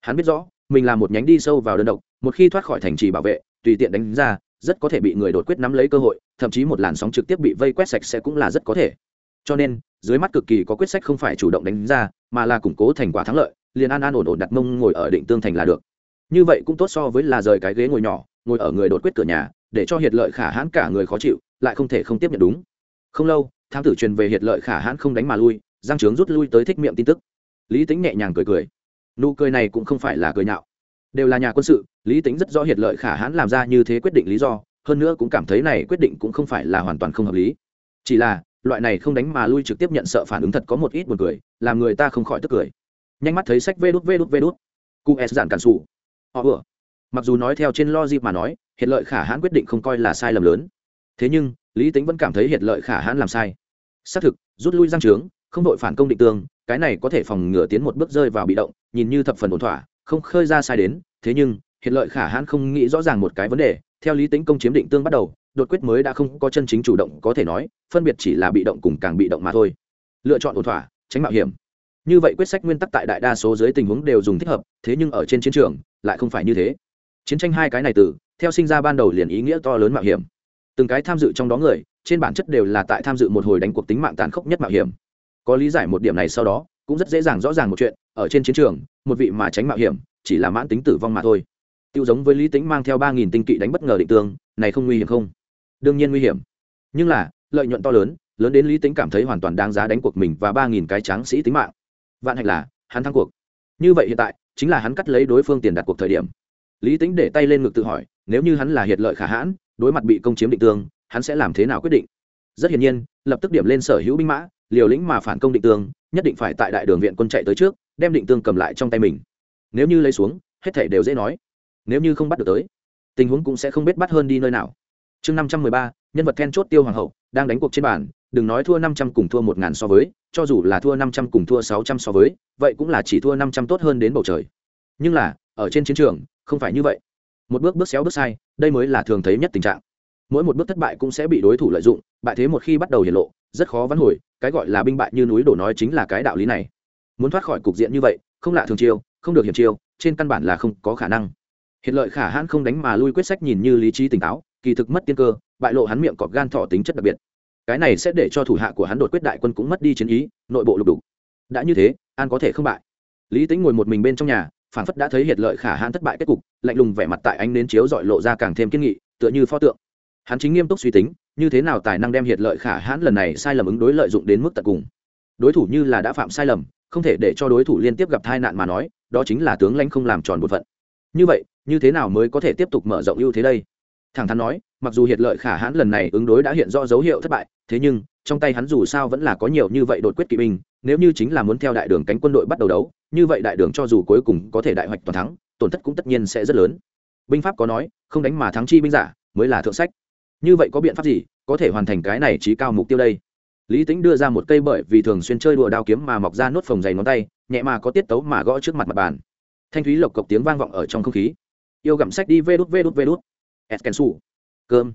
Hắn biết rõ, mình là một nhánh đi sâu vào đơn độc, một khi thoát khỏi thành trì bảo vệ, tùy tiện đánh ra, rất có thể bị người đột quyết nắm lấy cơ hội, thậm chí một làn sóng trực tiếp bị vây quét sạch sẽ cũng là rất có thể. Cho nên, dưới mắt cực kỳ có quyết sách không phải chủ động đánh ra, mà là củng cố thành quả thắng lợi, liền an an ổn ổn đặt mông ngồi ở định tương thành là được. Như vậy cũng tốt so với là rời cái ghế ngồi nhỏ, ngồi ở người đột quyết cửa nhà, để cho hiệt lợi khả hãn cả người khó chịu, lại không thể không tiếp nhận đúng. Không lâu tham tử truyền về hiệt lợi khả hãn không đánh mà lui, giang trướng rút lui tới thích miệng tin tức. Lý tính nhẹ nhàng cười cười. Nụ cười này cũng không phải là cười nhạo. Đều là nhà quân sự, lý tính rất rõ hiệt lợi khả hãn làm ra như thế quyết định lý do, hơn nữa cũng cảm thấy này quyết định cũng không phải là hoàn toàn không hợp lý. Chỉ là, loại này không đánh mà lui trực tiếp nhận sợ phản ứng thật có một ít buồn cười, làm người ta không khỏi tức cười. Nhanh mắt thấy sách vê đút vê đút vê đút. Cu s giản cản sụ họ vừa. Mặc dù nói theo trên logic mà nói hiện lợi khả hãn quyết định không coi là sai lầm lớn. Thế nhưng lý tính vẫn cảm thấy hiện lợi khả hãn làm sai. Xác thực, rút lui giang trướng không đội phản công định tương, cái này có thể phòng ngừa tiến một bước rơi vào bị động, nhìn như thập phần ổn thỏa, không khơi ra sai đến, thế nhưng hiện lợi khả hãn không nghĩ rõ ràng một cái vấn đề, theo lý tính công chiếm định tương bắt đầu, đột quyết mới đã không có chân chính chủ động, có thể nói, phân biệt chỉ là bị động cùng càng bị động mà thôi. Lựa chọn ổn thỏa, tránh mạo hiểm. Như vậy quyết sách nguyên tắc tại đại đa số dưới tình huống đều dùng thích hợp, thế nhưng ở trên chiến trường, lại không phải như thế. Chiến tranh hai cái này từ, theo sinh ra ban đầu liền ý nghĩa to lớn mạo hiểm từng cái tham dự trong đó người, trên bản chất đều là tại tham dự một hồi đánh cuộc tính mạng tàn khốc nhất mạo hiểm. Có lý giải một điểm này sau đó, cũng rất dễ dàng rõ ràng một chuyện, ở trên chiến trường, một vị mà tránh mạo hiểm, chỉ là mãn tính tử vong mà thôi. Tiêu giống với lý tính mang theo ba nghìn tinh kỵ đánh bất ngờ định tương, này không nguy hiểm không? Đương nhiên nguy hiểm. Nhưng là, lợi nhuận to lớn lớn đến lý tính cảm thấy hoàn toàn đáng giá đánh cuộc mình và ba nghìn cái tráng sĩ tính mạng. Vạn hạnh là, hắn thắng cuộc. Như vậy hiện tại, chính là hắn cắt lấy đối phương tiền đặt cuộc thời điểm. Lý tính để tay lên ngực tự hỏi, nếu như hắn là hiệt lợi khả hãn đối mặt bị công chiếm định tương, hắn sẽ làm thế nào quyết định? Rất hiển nhiên, lập tức điểm lên sở hữu binh mã, liều lĩnh mà phản công định tương, nhất định phải tại đại đường viện quân chạy tới trước, đem định tương cầm lại trong tay mình. Nếu như lấy xuống, hết thể đều dễ nói. Nếu như không bắt được tới, tình huống cũng sẽ không biết bắt hơn đi nơi nào. Chương năm trăm mười ba, nhân vật then chốt tiêu hoàng hậu, đang đánh cuộc trên bàn, đừng nói thua năm trăm cùng thua một ngàn so với, cho dù là thua năm trăm cùng thua sáu trăm so với, vậy cũng là chỉ thua năm trăm tốt hơn đến bầu trời. Nhưng là, ở trên chiến trường, không phải như vậy. Một bước bước xéo bước sai đây mới là thường thấy nhất tình trạng. Mỗi một bước thất bại cũng sẽ bị đối thủ lợi dụng, bại thế một khi bắt đầu hiện lộ, rất khó vãn hồi, cái gọi là binh bại như núi đổ nói chính là cái đạo lý này. Muốn thoát khỏi cục diện như vậy, không lạ thường chiêu, không được hiểm chiêu, trên căn bản là không có khả năng. Hiện lợi khả hãn không đánh mà lui quyết sách nhìn như lý trí tỉnh táo, kỳ thực mất tiên cơ, bại lộ hắn miệng cọp gan thọ tính chất đặc biệt. Cái này sẽ để cho thủ hạ của hắn đột quyết đại quân cũng mất đi chiến ý, nội bộ lục đục. Đã như thế, an có thể không bại. Lý tính ngồi một mình bên trong nhà phản phất đã thấy hiệt lợi khả hãn thất bại kết cục, lạnh lùng vẻ mặt tại anh đến chiếu dọi lộ ra càng thêm kiên nghị, tựa như pho tượng. Hắn chính nghiêm túc suy tính, như thế nào tài năng đem hiệt lợi khả hãn lần này sai lầm ứng đối lợi dụng đến mức tận cùng. Đối thủ như là đã phạm sai lầm, không thể để cho đối thủ liên tiếp gặp tai nạn mà nói, đó chính là tướng lãnh không làm tròn bổn phận. Như vậy, như thế nào mới có thể tiếp tục mở rộng ưu thế đây? Thẳng thắn nói mặc dù hiệt lợi khả hãn lần này ứng đối đã hiện rõ dấu hiệu thất bại, thế nhưng, trong tay hắn dù sao vẫn là có nhiều như vậy đột quyết kỵ binh, nếu như chính là muốn theo đại đường cánh quân đội bắt đầu đấu, như vậy đại đường cho dù cuối cùng có thể đại hoạch toàn thắng, tổn thất cũng tất nhiên sẽ rất lớn. Binh pháp có nói, không đánh mà thắng chi binh giả, mới là thượng sách. Như vậy có biện pháp gì có thể hoàn thành cái này trí cao mục tiêu đây? Lý tính đưa ra một cây bởi vì thường xuyên chơi đùa đao kiếm mà mọc ra nốt phồng dày ngón tay, nhẹ mà có tiết tấu mà gõ trước mặt mặt bàn. Thanh thúy lộc cộc tiếng vang vọng ở trong không khí. Yêu gặm sách đi vê đút vê đút vê đút. Eskensu cơm.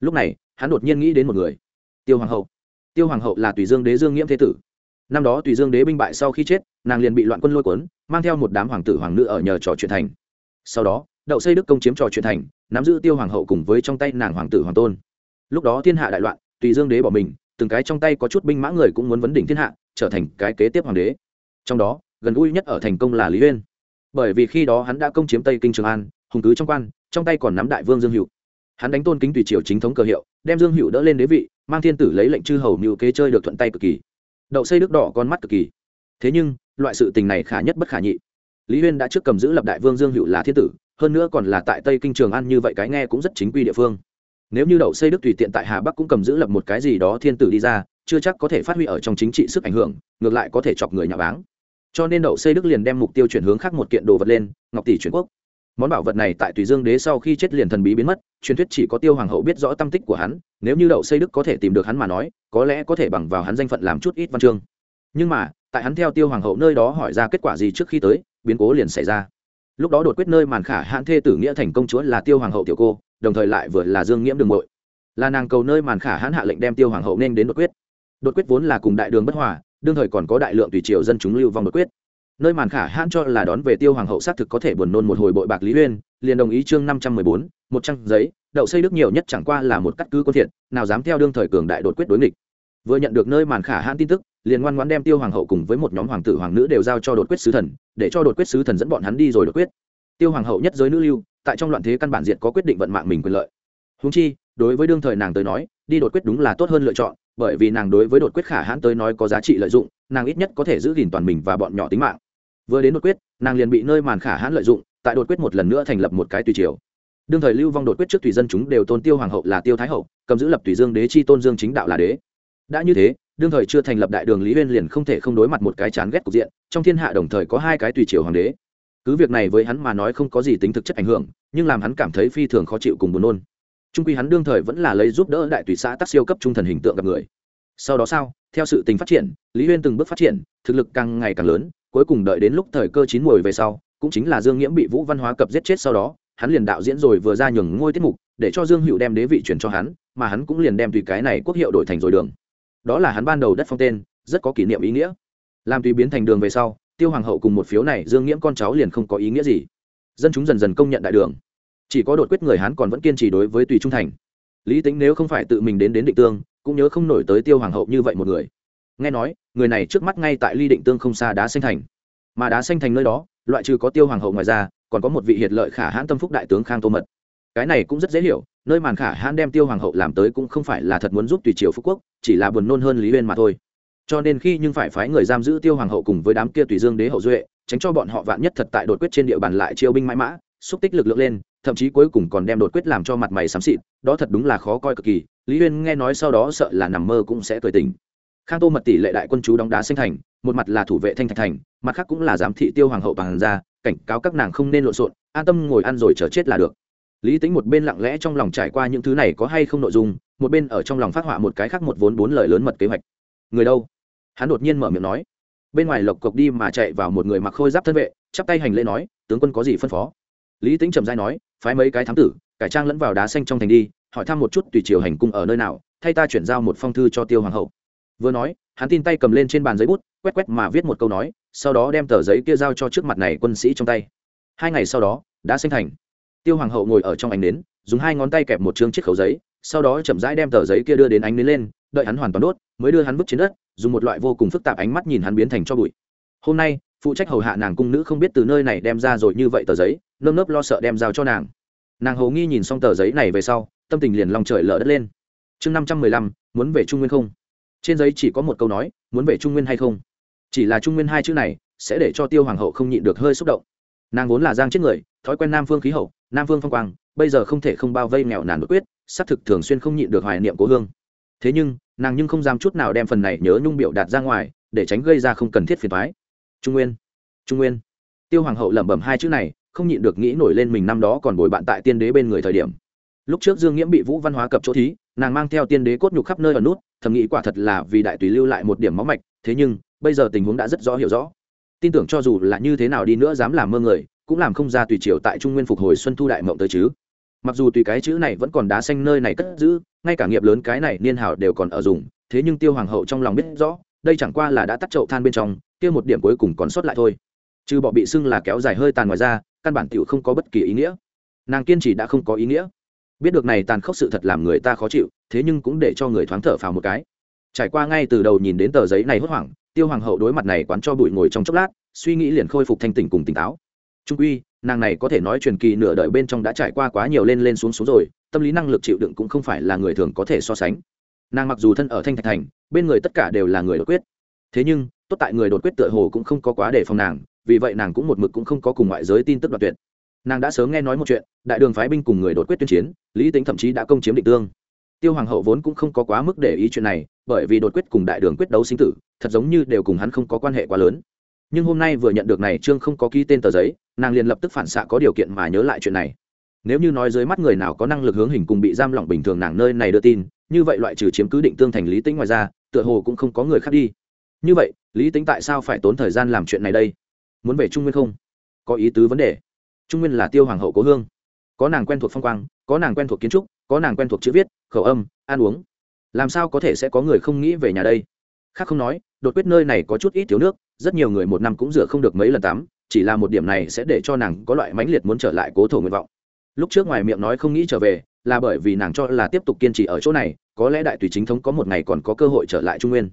Lúc này, hắn đột nhiên nghĩ đến một người. Tiêu hoàng hậu. Tiêu hoàng hậu là tùy dương đế dương nghiễm thế tử. Năm đó tùy dương đế binh bại sau khi chết, nàng liền bị loạn quân lôi cuốn, mang theo một đám hoàng tử hoàng nữ ở nhờ trò chuyện thành. Sau đó, đậu xây đức công chiếm trò chuyện thành, nắm giữ tiêu hoàng hậu cùng với trong tay nàng hoàng tử hoàng tôn. Lúc đó thiên hạ đại loạn, tùy dương đế bỏ mình, từng cái trong tay có chút binh mã người cũng muốn vấn đỉnh thiên hạ, trở thành cái kế tiếp hoàng đế. Trong đó, gần gũi nhất ở thành công là lý uyên. Bởi vì khi đó hắn đã công chiếm tây kinh trường an, hùng cứ trong quan, trong tay còn nắm đại vương dương hữu hắn đánh tôn kính tùy triều chính thống cờ hiệu, đem dương hữu đỡ lên đế vị, mang thiên tử lấy lệnh chư hầu mưu kế chơi được thuận tay cực kỳ. Đậu xây đức đỏ con mắt cực kỳ. Thế nhưng, loại sự tình này khả nhất bất khả nhị. Lý huyên đã trước cầm giữ lập đại vương dương hữu là thiên tử, hơn nữa còn là tại tây kinh trường an như vậy cái nghe cũng rất chính quy địa phương. Nếu như đậu xây đức tùy tiện tại hà bắc cũng cầm giữ lập một cái gì đó thiên tử đi ra, chưa chắc có thể phát huy ở trong chính trị sức ảnh hưởng, ngược lại có thể chọc người nhà báng. Cho nên đậu xây đức liền đem mục tiêu chuyển hướng khác một kiện đồ vật lên, ngọc tỷ chuyển quốc món bảo vật này tại tùy dương đế sau khi chết liền thần bí biến mất, truyền thuyết chỉ có tiêu hoàng hậu biết rõ tâm tích của hắn, nếu như đậu xây đức có thể tìm được hắn mà nói, có lẽ có thể bằng vào hắn danh phận làm chút ít văn chương. Nhưng mà, tại hắn theo tiêu hoàng hậu nơi đó hỏi ra kết quả gì trước khi tới, biến cố liền xảy ra. Lúc đó đột quyết nơi màn khả hãn thê tử nghĩa thành công chúa là tiêu hoàng hậu tiểu cô, đồng thời lại vừa là dương nghiễm đường bội là nàng cầu nơi màn khả hãn hạ lệnh đem tiêu hoàng hậu nên đến đột quyết. Đột quyết vốn là cùng đại đường bất hòa, đương thời còn có đại lượng tùy triều dân chúng lưu vong đột quyết nơi màn khả hãn cho là đón về tiêu hoàng hậu xác thực có thể buồn nôn một hồi bội bạc lý uyên liền đồng ý chương năm trăm mười bốn, một trang giấy, đậu xây đức nhiều nhất chẳng qua là một cắt cứ quân thiện nào dám theo đương thời cường đại đột quyết đối nghịch. Vừa nhận được nơi màn khả hãn tin tức, liền ngoan ngoãn đem tiêu hoàng hậu cùng với một nhóm hoàng tử hoàng nữ đều giao cho đột quyết sứ thần, để cho đột quyết sứ thần dẫn bọn hắn đi rồi đột quyết. Tiêu hoàng hậu nhất giới nữ lưu, tại trong loạn thế căn bản diện có quyết định vận mạng mình quyền lợi. Húng chi, đối với đương thời nàng tới nói, đi đột quyết đúng là tốt hơn lựa chọn, bởi vì nàng đối với đột quyết khả hãn tới nói có giá trị lợi dụng, nàng ít nhất có thể giữ gìn toàn mình và bọn nhỏ tính mạng vừa đến đột quyết, nàng liền bị nơi màn khả hãn lợi dụng, tại đột quyết một lần nữa thành lập một cái tùy triều. Đương thời lưu vong đột quyết trước tùy dân chúng đều tôn tiêu hoàng hậu là tiêu thái hậu, cầm giữ lập tùy dương đế chi tôn dương chính đạo là đế. Đã như thế, đương thời chưa thành lập đại đường lý uyên liền không thể không đối mặt một cái chán ghét cục diện, trong thiên hạ đồng thời có hai cái tùy triều hoàng đế. Cứ việc này với hắn mà nói không có gì tính thực chất ảnh hưởng, nhưng làm hắn cảm thấy phi thường khó chịu cùng buồn nôn. Trung quy hắn đương thời vẫn là lấy giúp đỡ đại tùy xã tác siêu cấp trung thần hình tượng gặp người. Sau đó sao? Theo sự tình phát triển, lý uyên từng bước phát triển, thực lực càng ngày càng lớn cuối cùng đợi đến lúc thời cơ chín mùi về sau, cũng chính là dương nghiễm bị vũ văn hóa cập giết chết sau đó, hắn liền đạo diễn rồi vừa ra nhường ngôi tiết mục, để cho dương hữu đem đế vị chuyển cho hắn, mà hắn cũng liền đem tùy cái này quốc hiệu đổi thành rồi đường. Đó là hắn ban đầu đất phong tên, rất có kỷ niệm ý nghĩa. Làm tùy biến thành đường về sau, tiêu hoàng hậu cùng một phiếu này, dương nghiễm con cháu liền không có ý nghĩa gì. Dân chúng dần dần công nhận đại đường. Chỉ có đột quyết người hắn còn vẫn kiên trì đối với tùy trung thành. Lý tính nếu không phải tự mình đến đến định tương, cũng nhớ không nổi tới tiêu hoàng hậu như vậy một người nghe nói, người này trước mắt ngay tại ly định tương không xa đá xanh thành. Mà đá xanh thành nơi đó, loại trừ có tiêu hoàng hậu ngoài ra, còn có một vị hiệt lợi khả hãn tâm phúc đại tướng khang tô mật. Cái này cũng rất dễ hiểu, nơi màn khả hãn đem tiêu hoàng hậu làm tới cũng không phải là thật muốn giúp tùy triều phú quốc, chỉ là buồn nôn hơn lý uyên mà thôi. Cho nên khi nhưng phải phái người giam giữ tiêu hoàng hậu cùng với đám kia tùy dương đế hậu duệ, tránh cho bọn họ vạn nhất thật tại đột quyết trên địa bàn lại chiêu binh mãi mã, xúc tích lực lượng lên, thậm chí cuối cùng còn đem đột quyết làm cho mặt mày xám xịt, đó thật đúng là khó coi cực kỳ. Lý uyên nghe nói sau đó sợ là nằm mơ cũng sẽ cười tình khang tô mật tỷ lệ đại quân chú đóng đá xanh thành, một mặt là thủ vệ thanh thạch thành, mặt khác cũng là giám thị tiêu hoàng hậu bằng ra cảnh cáo các nàng không nên lộn xộn, an tâm ngồi ăn rồi chờ chết là được. Lý tính một bên lặng lẽ trong lòng trải qua những thứ này có hay không nội dung, một bên ở trong lòng phát họa một cái khác một vốn bốn lời lớn mật kế hoạch. Người đâu? Hắn đột nhiên mở miệng nói. Bên ngoài lộc cộc đi mà chạy vào một người mặc khôi giáp thân vệ, chắp tay hành lễ nói, tướng quân có gì phân phó? Lý tính trầm dai nói, phái mấy cái thám tử, cải trang lẫn vào đá xanh trong thành đi, hỏi thăm một chút tùy chiều hành cung ở nơi nào, thay ta chuyển giao một phong thư cho tiêu hoàng hậu vừa nói, hắn tin tay cầm lên trên bàn giấy bút, quét quét mà viết một câu nói, sau đó đem tờ giấy kia giao cho trước mặt này quân sĩ trong tay. Hai ngày sau đó, đã sinh thành. Tiêu hoàng hậu ngồi ở trong ánh nến, dùng hai ngón tay kẹp một chương chiếc khẩu giấy, sau đó chậm rãi đem tờ giấy kia đưa đến ánh nến lên, đợi hắn hoàn toàn đốt, mới đưa hắn vứt trên đất, dùng một loại vô cùng phức tạp ánh mắt nhìn hắn biến thành cho bụi. Hôm nay, phụ trách hầu hạ nàng cung nữ không biết từ nơi này đem ra rồi như vậy tờ giấy, nơm nớp lo sợ đem giao cho nàng. Nàng hầu nghi nhìn xong tờ giấy này về sau, tâm tình liền lòng trời lở đất lên. Chương năm trăm mười lăm, muốn về trung nguyên không? Trên giấy chỉ có một câu nói, muốn về trung nguyên hay không? Chỉ là trung nguyên hai chữ này sẽ để cho tiêu hoàng hậu không nhịn được hơi xúc động. Nàng vốn là giang chết người, thói quen nam phương khí hậu, nam phương phong quang, bây giờ không thể không bao vây nghèo nàn bất quyết, xác thực thường xuyên không nhịn được hoài niệm cố hương. Thế nhưng, nàng nhưng không dám chút nào đem phần này nhớ nhung biểu đạt ra ngoài, để tránh gây ra không cần thiết phiền thoái trung nguyên trung nguyên. Tiêu hoàng hậu lẩm bẩm hai chữ này, không nhịn được nghĩ nổi lên mình năm đó còn bồi bạn tại tiên đế bên người thời điểm. Lúc trước dương nghiễm bị vũ văn hóa cập chỗ thí nàng mang theo tiên đế cốt nhục khắp nơi ở nút, thầm nghĩ quả thật là vì đại tùy lưu lại một điểm máu mạch, thế nhưng, bây giờ tình huống đã rất rõ hiểu rõ. Tin tưởng cho dù là như thế nào đi nữa dám làm mơ người, cũng làm không ra tùy triều tại trung nguyên phục hồi xuân thu đại mộng tới chứ. Mặc dù tùy cái chữ này vẫn còn đá xanh nơi này cất giữ, ngay cả nghiệp lớn cái này niên hảo đều còn ở dùng, thế nhưng tiêu hoàng hậu trong lòng biết rõ, đây chẳng qua là đã tắt chậu than bên trong, kia một điểm cuối cùng còn sót lại thôi. Chứ bỏ bị sưng là kéo dài hơi tàn ngoài ra, căn bản tiểu không có bất kỳ ý nghĩa. Nàng kiên trì đã không có ý nghĩa biết được này tàn khốc sự thật làm người ta khó chịu, thế nhưng cũng để cho người thoáng thở phào một cái. Trải qua ngay từ đầu nhìn đến tờ giấy này hốt hoảng, tiêu hoàng hậu đối mặt này quán cho bụi ngồi trong chốc lát, suy nghĩ liền khôi phục thanh tỉnh cùng tỉnh táo. Trung uy nàng này có thể nói truyền kỳ nửa đời bên trong đã trải qua quá nhiều lên lên xuống xuống rồi, tâm lý năng lực chịu đựng cũng không phải là người thường có thể so sánh. Nàng mặc dù thân ở thanh thạch thành, bên người tất cả đều là người đột quyết. Thế nhưng, tốt tại người đột quyết tựa hồ cũng không có quá để phòng nàng, vì vậy nàng cũng một mực cũng không có cùng ngoại giới tin tức đoạt tuyệt nàng đã sớm nghe nói một chuyện, đại đường phái binh cùng người đột quyết tuyên chiến, lý tính thậm chí đã công chiếm định tương. Tiêu hoàng hậu vốn cũng không có quá mức để ý chuyện này, bởi vì đột quyết cùng đại đường quyết đấu sinh tử, thật giống như đều cùng hắn không có quan hệ quá lớn. Nhưng hôm nay vừa nhận được này trương không có ký tên tờ giấy, nàng liền lập tức phản xạ có điều kiện mà nhớ lại chuyện này. Nếu như nói dưới mắt người nào có năng lực hướng hình cùng bị giam lỏng bình thường nàng nơi này đưa tin, như vậy loại trừ chiếm cứ định tương thành lý tính ngoài ra, tựa hồ cũng không có người khác đi. Như vậy, lý tính tại sao phải tốn thời gian làm chuyện này đây? Muốn về trung nguyên không? Có ý tứ vấn đề trung nguyên là tiêu hoàng hậu cố hương. Có nàng quen thuộc phong quang, có nàng quen thuộc kiến trúc, có nàng quen thuộc chữ viết, khẩu âm, ăn uống. Làm sao có thể sẽ có người không nghĩ về nhà đây? Khác không nói, đột quyết nơi này có chút ít thiếu nước, rất nhiều người một năm cũng rửa không được mấy lần tắm, chỉ là một điểm này sẽ để cho nàng có loại mãnh liệt muốn trở lại cố thổ nguyện vọng. Lúc trước ngoài miệng nói không nghĩ trở về, là bởi vì nàng cho là tiếp tục kiên trì ở chỗ này, có lẽ đại tùy chính thống có một ngày còn có cơ hội trở lại trung nguyên.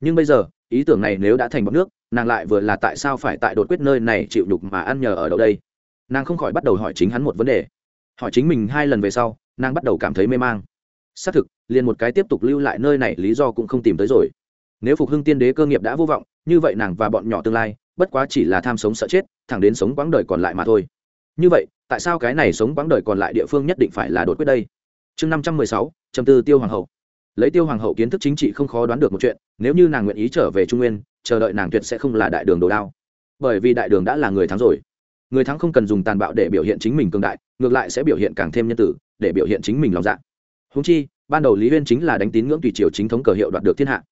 Nhưng bây giờ, ý tưởng này nếu đã thành bọc nước, nàng lại vừa là tại sao phải tại đột quyết nơi này chịu nhục mà ăn nhờ ở đâu đây? Nàng không khỏi bắt đầu hỏi chính hắn một vấn đề. Hỏi chính mình hai lần về sau, nàng bắt đầu cảm thấy mê mang. Xác thực, liền một cái tiếp tục lưu lại nơi này lý do cũng không tìm tới rồi. Nếu phục hưng tiên đế cơ nghiệp đã vô vọng, như vậy nàng và bọn nhỏ tương lai, bất quá chỉ là tham sống sợ chết, thẳng đến sống quãng đời còn lại mà thôi. Như vậy, tại sao cái này sống quãng đời còn lại địa phương nhất định phải là đột quyết đây? Chương năm trăm mười sáu, trầm tư tiêu hoàng hậu. Lấy tiêu hoàng hậu kiến thức chính trị không khó đoán được một chuyện, nếu như nàng nguyện ý trở về trung nguyên, chờ đợi nàng tuyệt sẽ không là đại đường đồ đao. Bởi vì đại đường đã là người thắng rồi người thắng không cần dùng tàn bạo để biểu hiện chính mình cường đại, ngược lại sẽ biểu hiện càng thêm nhân tử, để biểu hiện chính mình lòng dạ. Húng chi, ban đầu lý huyên chính là đánh tín ngưỡng tùy triều chính thống cờ hiệu đoạt được thiên hạ.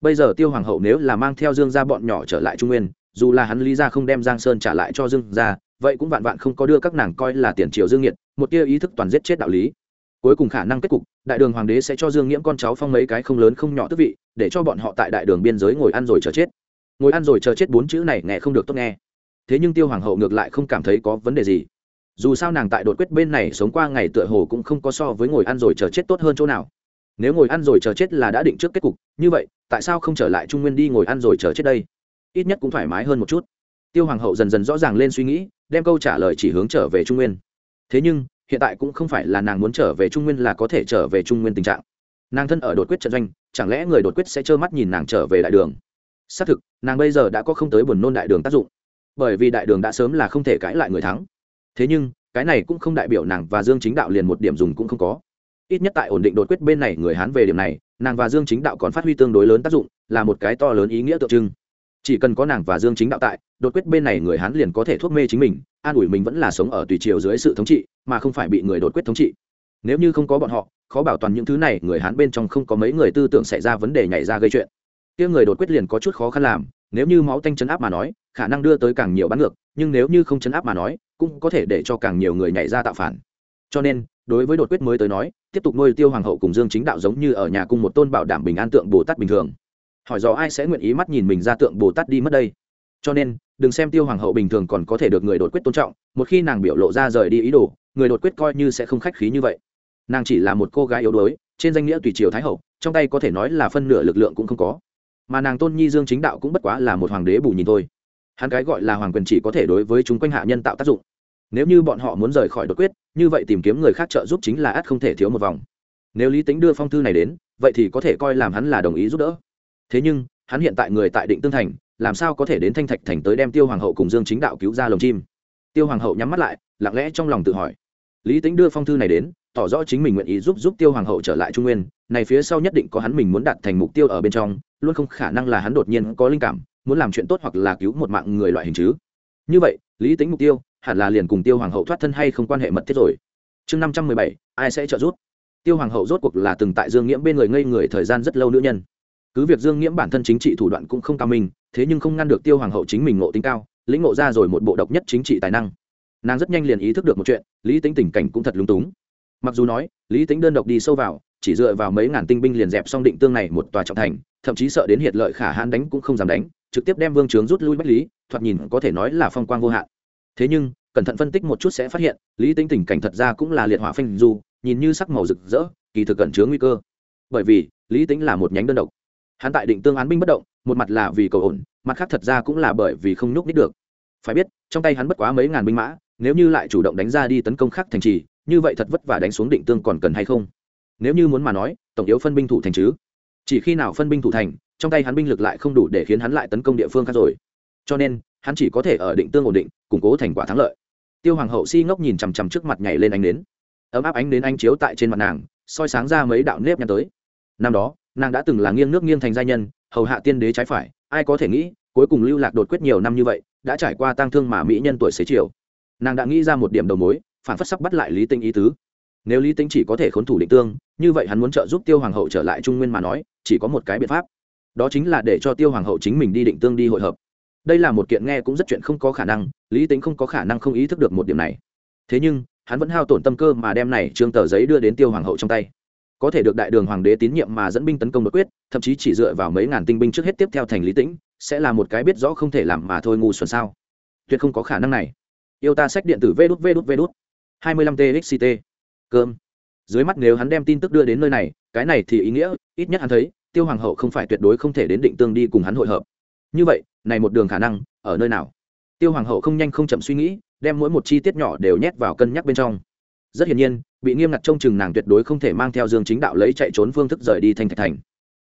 Bây giờ tiêu hoàng hậu nếu là mang theo dương gia bọn nhỏ trở lại trung nguyên, dù là hắn lý ra không đem giang sơn trả lại cho dương gia, vậy cũng vạn vạn không có đưa các nàng coi là tiền triều dương nhiệt một tia ý thức toàn giết chết đạo lý. Cuối cùng khả năng kết cục, đại đường hoàng đế sẽ cho dương nghiễm con cháu phong mấy cái không lớn không nhỏ tức vị, để cho bọn họ tại đại đường biên giới ngồi ăn rồi chờ chết. Ngồi ăn rồi chờ chết bốn chữ này nghe không được tốt nghe thế nhưng tiêu hoàng hậu ngược lại không cảm thấy có vấn đề gì. Dù sao nàng tại đột quyết bên này sống qua ngày tựa hồ cũng không có so với ngồi ăn rồi chờ chết tốt hơn chỗ nào. Nếu ngồi ăn rồi chờ chết là đã định trước kết cục, như vậy, tại sao không trở lại trung nguyên đi ngồi ăn rồi chờ chết đây? Ít nhất cũng thoải mái hơn một chút. Tiêu hoàng hậu dần dần rõ ràng lên suy nghĩ, đem câu trả lời chỉ hướng trở về trung nguyên. Thế nhưng, hiện tại cũng không phải là nàng muốn trở về trung nguyên là có thể trở về trung nguyên tình trạng. Nàng thân ở đột quyết trận doanh, chẳng lẽ người đột quyết sẽ trơ mắt nhìn nàng trở về đại đường? Xác thực, nàng bây giờ đã có không tới buồn nôn đại đường tác dụng bởi vì đại đường đã sớm là không thể cãi lại người thắng. Thế nhưng, cái này cũng không đại biểu nàng và dương chính đạo liền một điểm dùng cũng không có. Ít nhất tại ổn định đột quyết bên này người hán về điểm này, nàng và dương chính đạo còn phát huy tương đối lớn tác dụng, là một cái to lớn ý nghĩa tượng trưng. Chỉ cần có nàng và dương chính đạo tại, đột quyết bên này người hán liền có thể thuốc mê chính mình, an ủi mình vẫn là sống ở tùy triều dưới sự thống trị, mà không phải bị người đột quyết thống trị. Nếu như không có bọn họ, khó bảo toàn những thứ này, người hán bên trong không có mấy người tư tưởng xảy ra vấn đề nhảy ra gây chuyện. Kia người đột quyết liền có chút khó khăn làm, nếu như máu tanh chấn áp mà nói khả năng đưa tới càng nhiều bắn ngược, nhưng nếu như không chấn áp mà nói, cũng có thể để cho càng nhiều người nhảy ra tạo phản. Cho nên, đối với đột quyết mới tới nói, tiếp tục nuôi tiêu hoàng hậu cùng dương chính đạo giống như ở nhà cung một tôn bảo đảm bình an tượng bồ tát bình thường. Hỏi dò ai sẽ nguyện ý mắt nhìn mình ra tượng bồ tát đi mất đây? Cho nên, đừng xem tiêu hoàng hậu bình thường còn có thể được người đột quyết tôn trọng, một khi nàng biểu lộ ra rời đi ý đồ, người đột quyết coi như sẽ không khách khí như vậy. Nàng chỉ là một cô gái yếu đuối, trên danh nghĩa tùy triều thái hậu, trong tay có thể nói là phân nửa lực lượng cũng không có. Mà nàng tôn nhi dương chính đạo cũng bất quá là một hoàng đế bù nhìn thôi hắn cái gọi là hoàng quyền chỉ có thể đối với chúng quanh hạ nhân tạo tác dụng. Nếu như bọn họ muốn rời khỏi đột quyết, như vậy tìm kiếm người khác trợ giúp chính là ắt không thể thiếu một vòng. Nếu lý tính đưa phong thư này đến, vậy thì có thể coi làm hắn là đồng ý giúp đỡ. Thế nhưng, hắn hiện tại người tại định tương thành, làm sao có thể đến thanh thạch thành tới đem tiêu hoàng hậu cùng dương chính đạo cứu ra lồng chim? Tiêu hoàng hậu nhắm mắt lại, lặng lẽ trong lòng tự hỏi. Lý tính đưa phong thư này đến, tỏ rõ chính mình nguyện ý giúp giúp tiêu hoàng hậu trở lại trung nguyên, này phía sau nhất định có hắn mình muốn đạt thành mục tiêu ở bên trong, luôn không khả năng là hắn đột nhiên có linh cảm muốn làm chuyện tốt hoặc là cứu một mạng người loại hình chứ. Như vậy, lý tính mục tiêu, hẳn là liền cùng tiêu hoàng hậu thoát thân hay không quan hệ mật thiết rồi. Chương năm trăm mười bảy, ai sẽ trợ giúp? Tiêu hoàng hậu rốt cuộc là từng tại dương nghiễm bên người ngây người thời gian rất lâu nữ nhân. Cứ việc dương nghiễm bản thân chính trị thủ đoạn cũng không cao minh, thế nhưng không ngăn được tiêu hoàng hậu chính mình ngộ tính cao, lĩnh ngộ ra rồi một bộ độc nhất chính trị tài năng. Nàng rất nhanh liền ý thức được một chuyện, lý tính tình cảnh cũng thật lúng túng. Mặc dù nói, lý tính đơn độc đi sâu vào, chỉ dựa vào mấy ngàn tinh binh liền dẹp xong định tương này một tòa trọng thành, thậm chí sợ đến hiệt lợi khả hãn đánh cũng không dám đánh trực tiếp đem vương trướng rút lui bách lý, thoạt nhìn có thể nói là phong quang vô hạn. Thế nhưng, cẩn thận phân tích một chút sẽ phát hiện, lý tính tình cảnh thật ra cũng là liệt hỏa phanh du, nhìn như sắc màu rực rỡ, kỳ thực cẩn chứa nguy cơ. Bởi vì, lý tính là một nhánh đơn độc. Hắn tại định tương án binh bất động, một mặt là vì cầu ổn, mặt khác thật ra cũng là bởi vì không nhúc nít được. Phải biết, trong tay hắn bất quá mấy ngàn binh mã, nếu như lại chủ động đánh ra đi tấn công khác thành trì, như vậy thật vất vả đánh xuống định tương còn cần hay không? Nếu như muốn mà nói, tổng yếu phân binh thủ thành chứ. Chỉ khi nào phân binh thủ thành trong tay hắn binh lực lại không đủ để khiến hắn lại tấn công địa phương khác rồi. Cho nên, hắn chỉ có thể ở định tương ổn định, củng cố thành quả thắng lợi. Tiêu hoàng hậu si ngốc nhìn chằm chằm trước mặt nhảy lên ánh đến ấm áp ánh đến ánh chiếu tại trên mặt nàng, soi sáng ra mấy đạo nếp nhăn tới. Năm đó, nàng đã từng là nghiêng nước nghiêng thành gia nhân, hầu hạ tiên đế trái phải, ai có thể nghĩ, cuối cùng lưu lạc đột quyết nhiều năm như vậy, đã trải qua tang thương mà mỹ nhân tuổi xế chiều. Nàng đã nghĩ ra một điểm đầu mối, phản phất sắp bắt lại lý tinh ý tứ. Nếu lý Tinh chỉ có thể khốn thủ định tương, như vậy hắn muốn trợ giúp tiêu hoàng hậu trở lại trung nguyên mà nói, chỉ có một cái biện pháp đó chính là để cho tiêu hoàng hậu chính mình đi định tương đi hội hợp. Đây là một kiện nghe cũng rất chuyện không có khả năng, lý tính không có khả năng không ý thức được một điểm này. Thế nhưng, hắn vẫn hao tổn tâm cơ mà đem này trương tờ giấy đưa đến tiêu hoàng hậu trong tay. Có thể được đại đường hoàng đế tín nhiệm mà dẫn binh tấn công đột quyết, thậm chí chỉ dựa vào mấy ngàn tinh binh trước hết tiếp theo thành lý tĩnh, sẽ là một cái biết rõ không thể làm mà thôi ngu xuẩn sao. Tuyệt không có khả năng này. Yêu ta sách điện tử vê đút vê đút vê đút. hai mươi lăm txt cơm. Dưới mắt nếu hắn đem tin tức đưa đến nơi này, cái này thì ý nghĩa, ít nhất hắn thấy tiêu hoàng hậu không phải tuyệt đối không thể đến định tương đi cùng hắn hội hợp. Như vậy, này một đường khả năng, ở nơi nào? Tiêu hoàng hậu không nhanh không chậm suy nghĩ, đem mỗi một chi tiết nhỏ đều nhét vào cân nhắc bên trong. Rất hiển nhiên, bị nghiêm ngặt trông chừng nàng tuyệt đối không thể mang theo dương chính đạo lấy chạy trốn phương thức rời đi thanh thạch thành.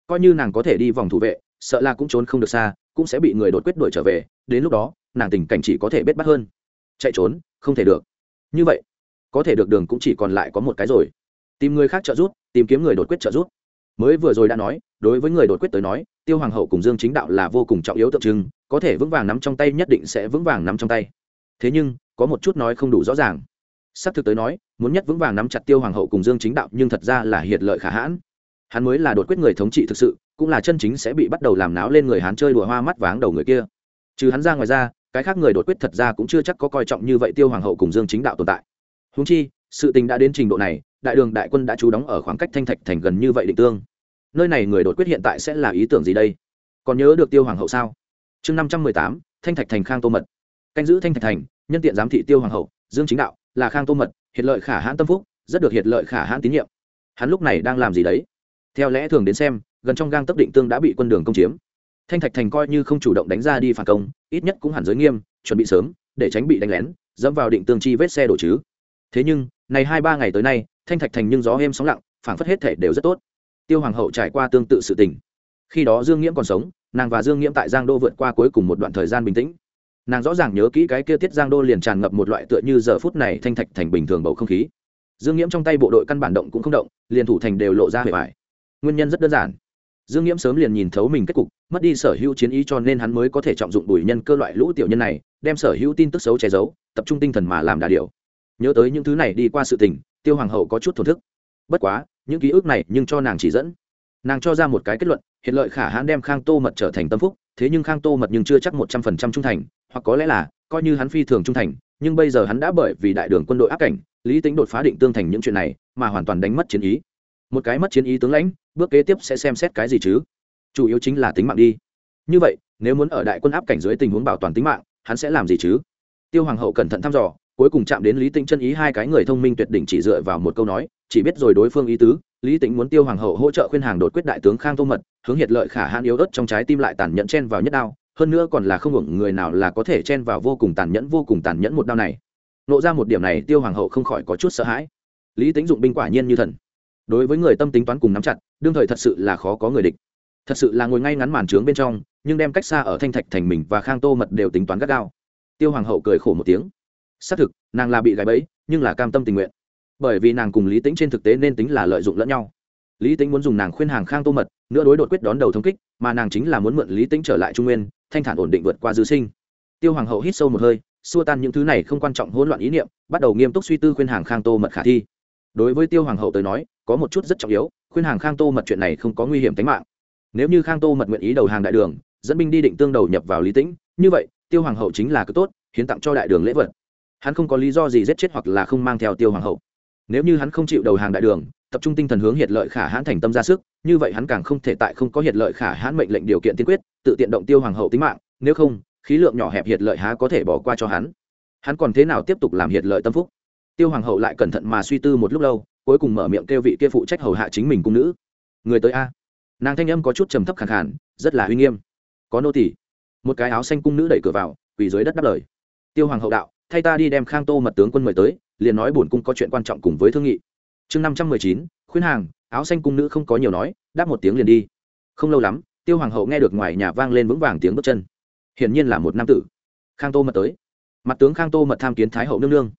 Coi như nàng có thể đi vòng thủ vệ, sợ là cũng trốn không được xa, cũng sẽ bị người đột quyết đuổi trở về, đến lúc đó, nàng tình cảnh chỉ có thể bết bắt hơn. Chạy trốn, không thể được. Như vậy, có thể được đường cũng chỉ còn lại có một cái rồi. Tìm người khác trợ giúp, tìm kiếm người đột quyết trợ giúp mới vừa rồi đã nói, đối với người đột quyết tới nói, tiêu hoàng hậu cùng dương chính đạo là vô cùng trọng yếu tượng trưng, có thể vững vàng nắm trong tay nhất định sẽ vững vàng nắm trong tay. Thế nhưng, có một chút nói không đủ rõ ràng. Sắp thực tới nói, muốn nhất vững vàng nắm chặt tiêu hoàng hậu cùng dương chính đạo nhưng thật ra là hiệt lợi khả hãn. Hắn mới là đột quyết người thống trị thực sự, cũng là chân chính sẽ bị bắt đầu làm náo lên người hán chơi đùa hoa mắt váng đầu người kia. Trừ hắn ra ngoài ra, cái khác người đột quyết thật ra cũng chưa chắc có coi trọng như vậy tiêu hoàng hậu cùng dương chính đạo tồn tại. Húng chi sự tình đã đến trình độ này, đại đường đại quân đã trú đóng ở khoảng cách thanh thạch thành gần như vậy định tương. Nơi này người đột quyết hiện tại sẽ là ý tưởng gì đây? Còn nhớ được tiêu hoàng hậu sao? Chương năm trăm mười tám, thanh thạch thành khang tô mật. Canh giữ thanh thạch thành, nhân tiện giám thị tiêu hoàng hậu, dương chính đạo, là khang tô mật hiện lợi khả hãn tâm phúc, rất được hiện lợi khả hãn tín nhiệm. Hắn lúc này đang làm gì đấy? Theo lẽ thường đến xem, gần trong gang tấp định tương đã bị quân đường công chiếm. Thanh thạch thành coi như không chủ động đánh ra đi phản công, ít nhất cũng hẳn giới nghiêm, chuẩn bị sớm, để tránh bị đánh lén, dẫm vào định tương chi vết xe đổ chứ. Thế nhưng này hai ba ngày tới nay, thanh thạch thành nhưng gió êm sóng lặng, phảng phất hết thể đều rất tốt. Tiêu hoàng hậu trải qua tương tự sự tình. Khi đó dương nghiễm còn sống, nàng và dương nghiễm tại giang đô vượt qua cuối cùng một đoạn thời gian bình tĩnh. Nàng rõ ràng nhớ kỹ cái kia tiết giang đô liền tràn ngập một loại tựa như giờ phút này thanh thạch thành bình thường bầu không khí. Dương nghiễm trong tay bộ đội căn bản động cũng không động, liền thủ thành đều lộ ra hề vải. Nguyên nhân rất đơn giản. Dương nghiễm sớm liền nhìn thấu mình kết cục, mất đi sở hữu chiến ý cho nên hắn mới có thể trọng dụng bùi nhân cơ loại lũ tiểu nhân này, đem sở hữu tin tức xấu che giấu, tập trung tinh thần mà làm đà điều nhớ tới những thứ này đi qua sự tình, tiêu hoàng hậu có chút thổn thức. Bất quá, những ký ức này nhưng cho nàng chỉ dẫn. Nàng cho ra một cái kết luận, hiện lợi khả hãn đem khang tô mật trở thành tâm phúc, thế nhưng khang tô mật nhưng chưa chắc một trăm phần trăm trung thành, hoặc có lẽ là, coi như hắn phi thường trung thành, nhưng bây giờ hắn đã bởi vì đại đường quân đội áp cảnh, lý tính đột phá định tương thành những chuyện này, mà hoàn toàn đánh mất chiến ý. Một cái mất chiến ý tướng lãnh, bước kế tiếp sẽ xem xét cái gì chứ? Chủ yếu chính là tính mạng đi. Như vậy, nếu muốn ở đại quân áp cảnh dưới tình huống bảo toàn tính mạng, hắn sẽ làm gì chứ? Tiêu hoàng hậu cẩn thận thăm dò cuối cùng chạm đến lý tĩnh chân ý hai cái người thông minh tuyệt đỉnh chỉ dựa vào một câu nói, chỉ biết rồi đối phương ý tứ, lý tĩnh muốn tiêu hoàng hậu hỗ trợ khuyên hàng đột quyết đại tướng khang tô mật, hướng hiệt lợi khả hãn yếu ớt trong trái tim lại tàn nhẫn chen vào nhất đao, hơn nữa còn là không hưởng người nào là có thể chen vào vô cùng tàn nhẫn vô cùng tàn nhẫn một đao này. Nộ ra một điểm này, tiêu hoàng hậu không khỏi có chút sợ hãi. Lý tính dụng binh quả nhiên như thần. Đối với người tâm tính toán cùng nắm chặt, đương thời thật sự là khó có người địch. Thật sự là ngồi ngay ngắn màn trướng bên trong, nhưng đem cách xa ở thanh thạch thành mình và khang tô mật đều tính toán gắt gao. Tiêu hoàng hậu cười khổ một tiếng xác thực, nàng là bị gãy bẫy, nhưng là cam tâm tình nguyện. Bởi vì nàng cùng lý tính trên thực tế nên tính là lợi dụng lẫn nhau. Lý tính muốn dùng nàng khuyên hàng khang tô mật, nữa đối đột quyết đón đầu thống kích, mà nàng chính là muốn mượn lý tính trở lại trung nguyên, thanh thản ổn định vượt qua dư sinh. Tiêu hoàng hậu hít sâu một hơi, xua tan những thứ này không quan trọng hỗn loạn ý niệm, bắt đầu nghiêm túc suy tư khuyên hàng khang tô mật khả thi. Đối với tiêu hoàng hậu tới nói, có một chút rất trọng yếu, khuyên hàng khang tô mật chuyện này không có nguy hiểm tính mạng. Nếu như khang tô mật nguyện ý đầu hàng đại đường, dẫn binh đi định tương đầu nhập vào lý tĩnh, như vậy, tiêu hoàng hậu chính là cứ tốt, hiến tặng cho đại đường lễ vật hắn không có lý do gì giết chết hoặc là không mang theo tiêu hoàng hậu. Nếu như hắn không chịu đầu hàng đại đường, tập trung tinh thần hướng hiệt lợi khả hãn thành tâm ra sức, như vậy hắn càng không thể tại không có hiệt lợi khả hãn mệnh lệnh điều kiện tiên quyết, tự tiện động tiêu hoàng hậu tính mạng, nếu không, khí lượng nhỏ hẹp hiệt lợi há có thể bỏ qua cho hắn. Hắn còn thế nào tiếp tục làm hiệt lợi tâm phúc? Tiêu hoàng hậu lại cẩn thận mà suy tư một lúc lâu, cuối cùng mở miệng kêu vị kia phụ trách hầu hạ chính mình cung nữ. Người tới a. Nàng thanh âm có chút trầm thấp khẳng khản rất là uy nghiêm. Có nô tỷ một cái áo xanh cung nữ đẩy cửa vào, quỳ dưới đất đáp lời. Tiêu hoàng hậu đạo thay ta đi đem khang tô mật tướng quân mời tới, liền nói bổn cung có chuyện quan trọng cùng với thương nghị. Chương năm trăm mười chín, khuyên hàng, áo xanh cung nữ không có nhiều nói, đáp một tiếng liền đi. Không lâu lắm, tiêu hoàng hậu nghe được ngoài nhà vang lên vững vàng tiếng bước chân. Hiển nhiên là một nam tử. Khang tô mật tới. Mặt tướng khang tô mật tham kiến thái hậu nương nương.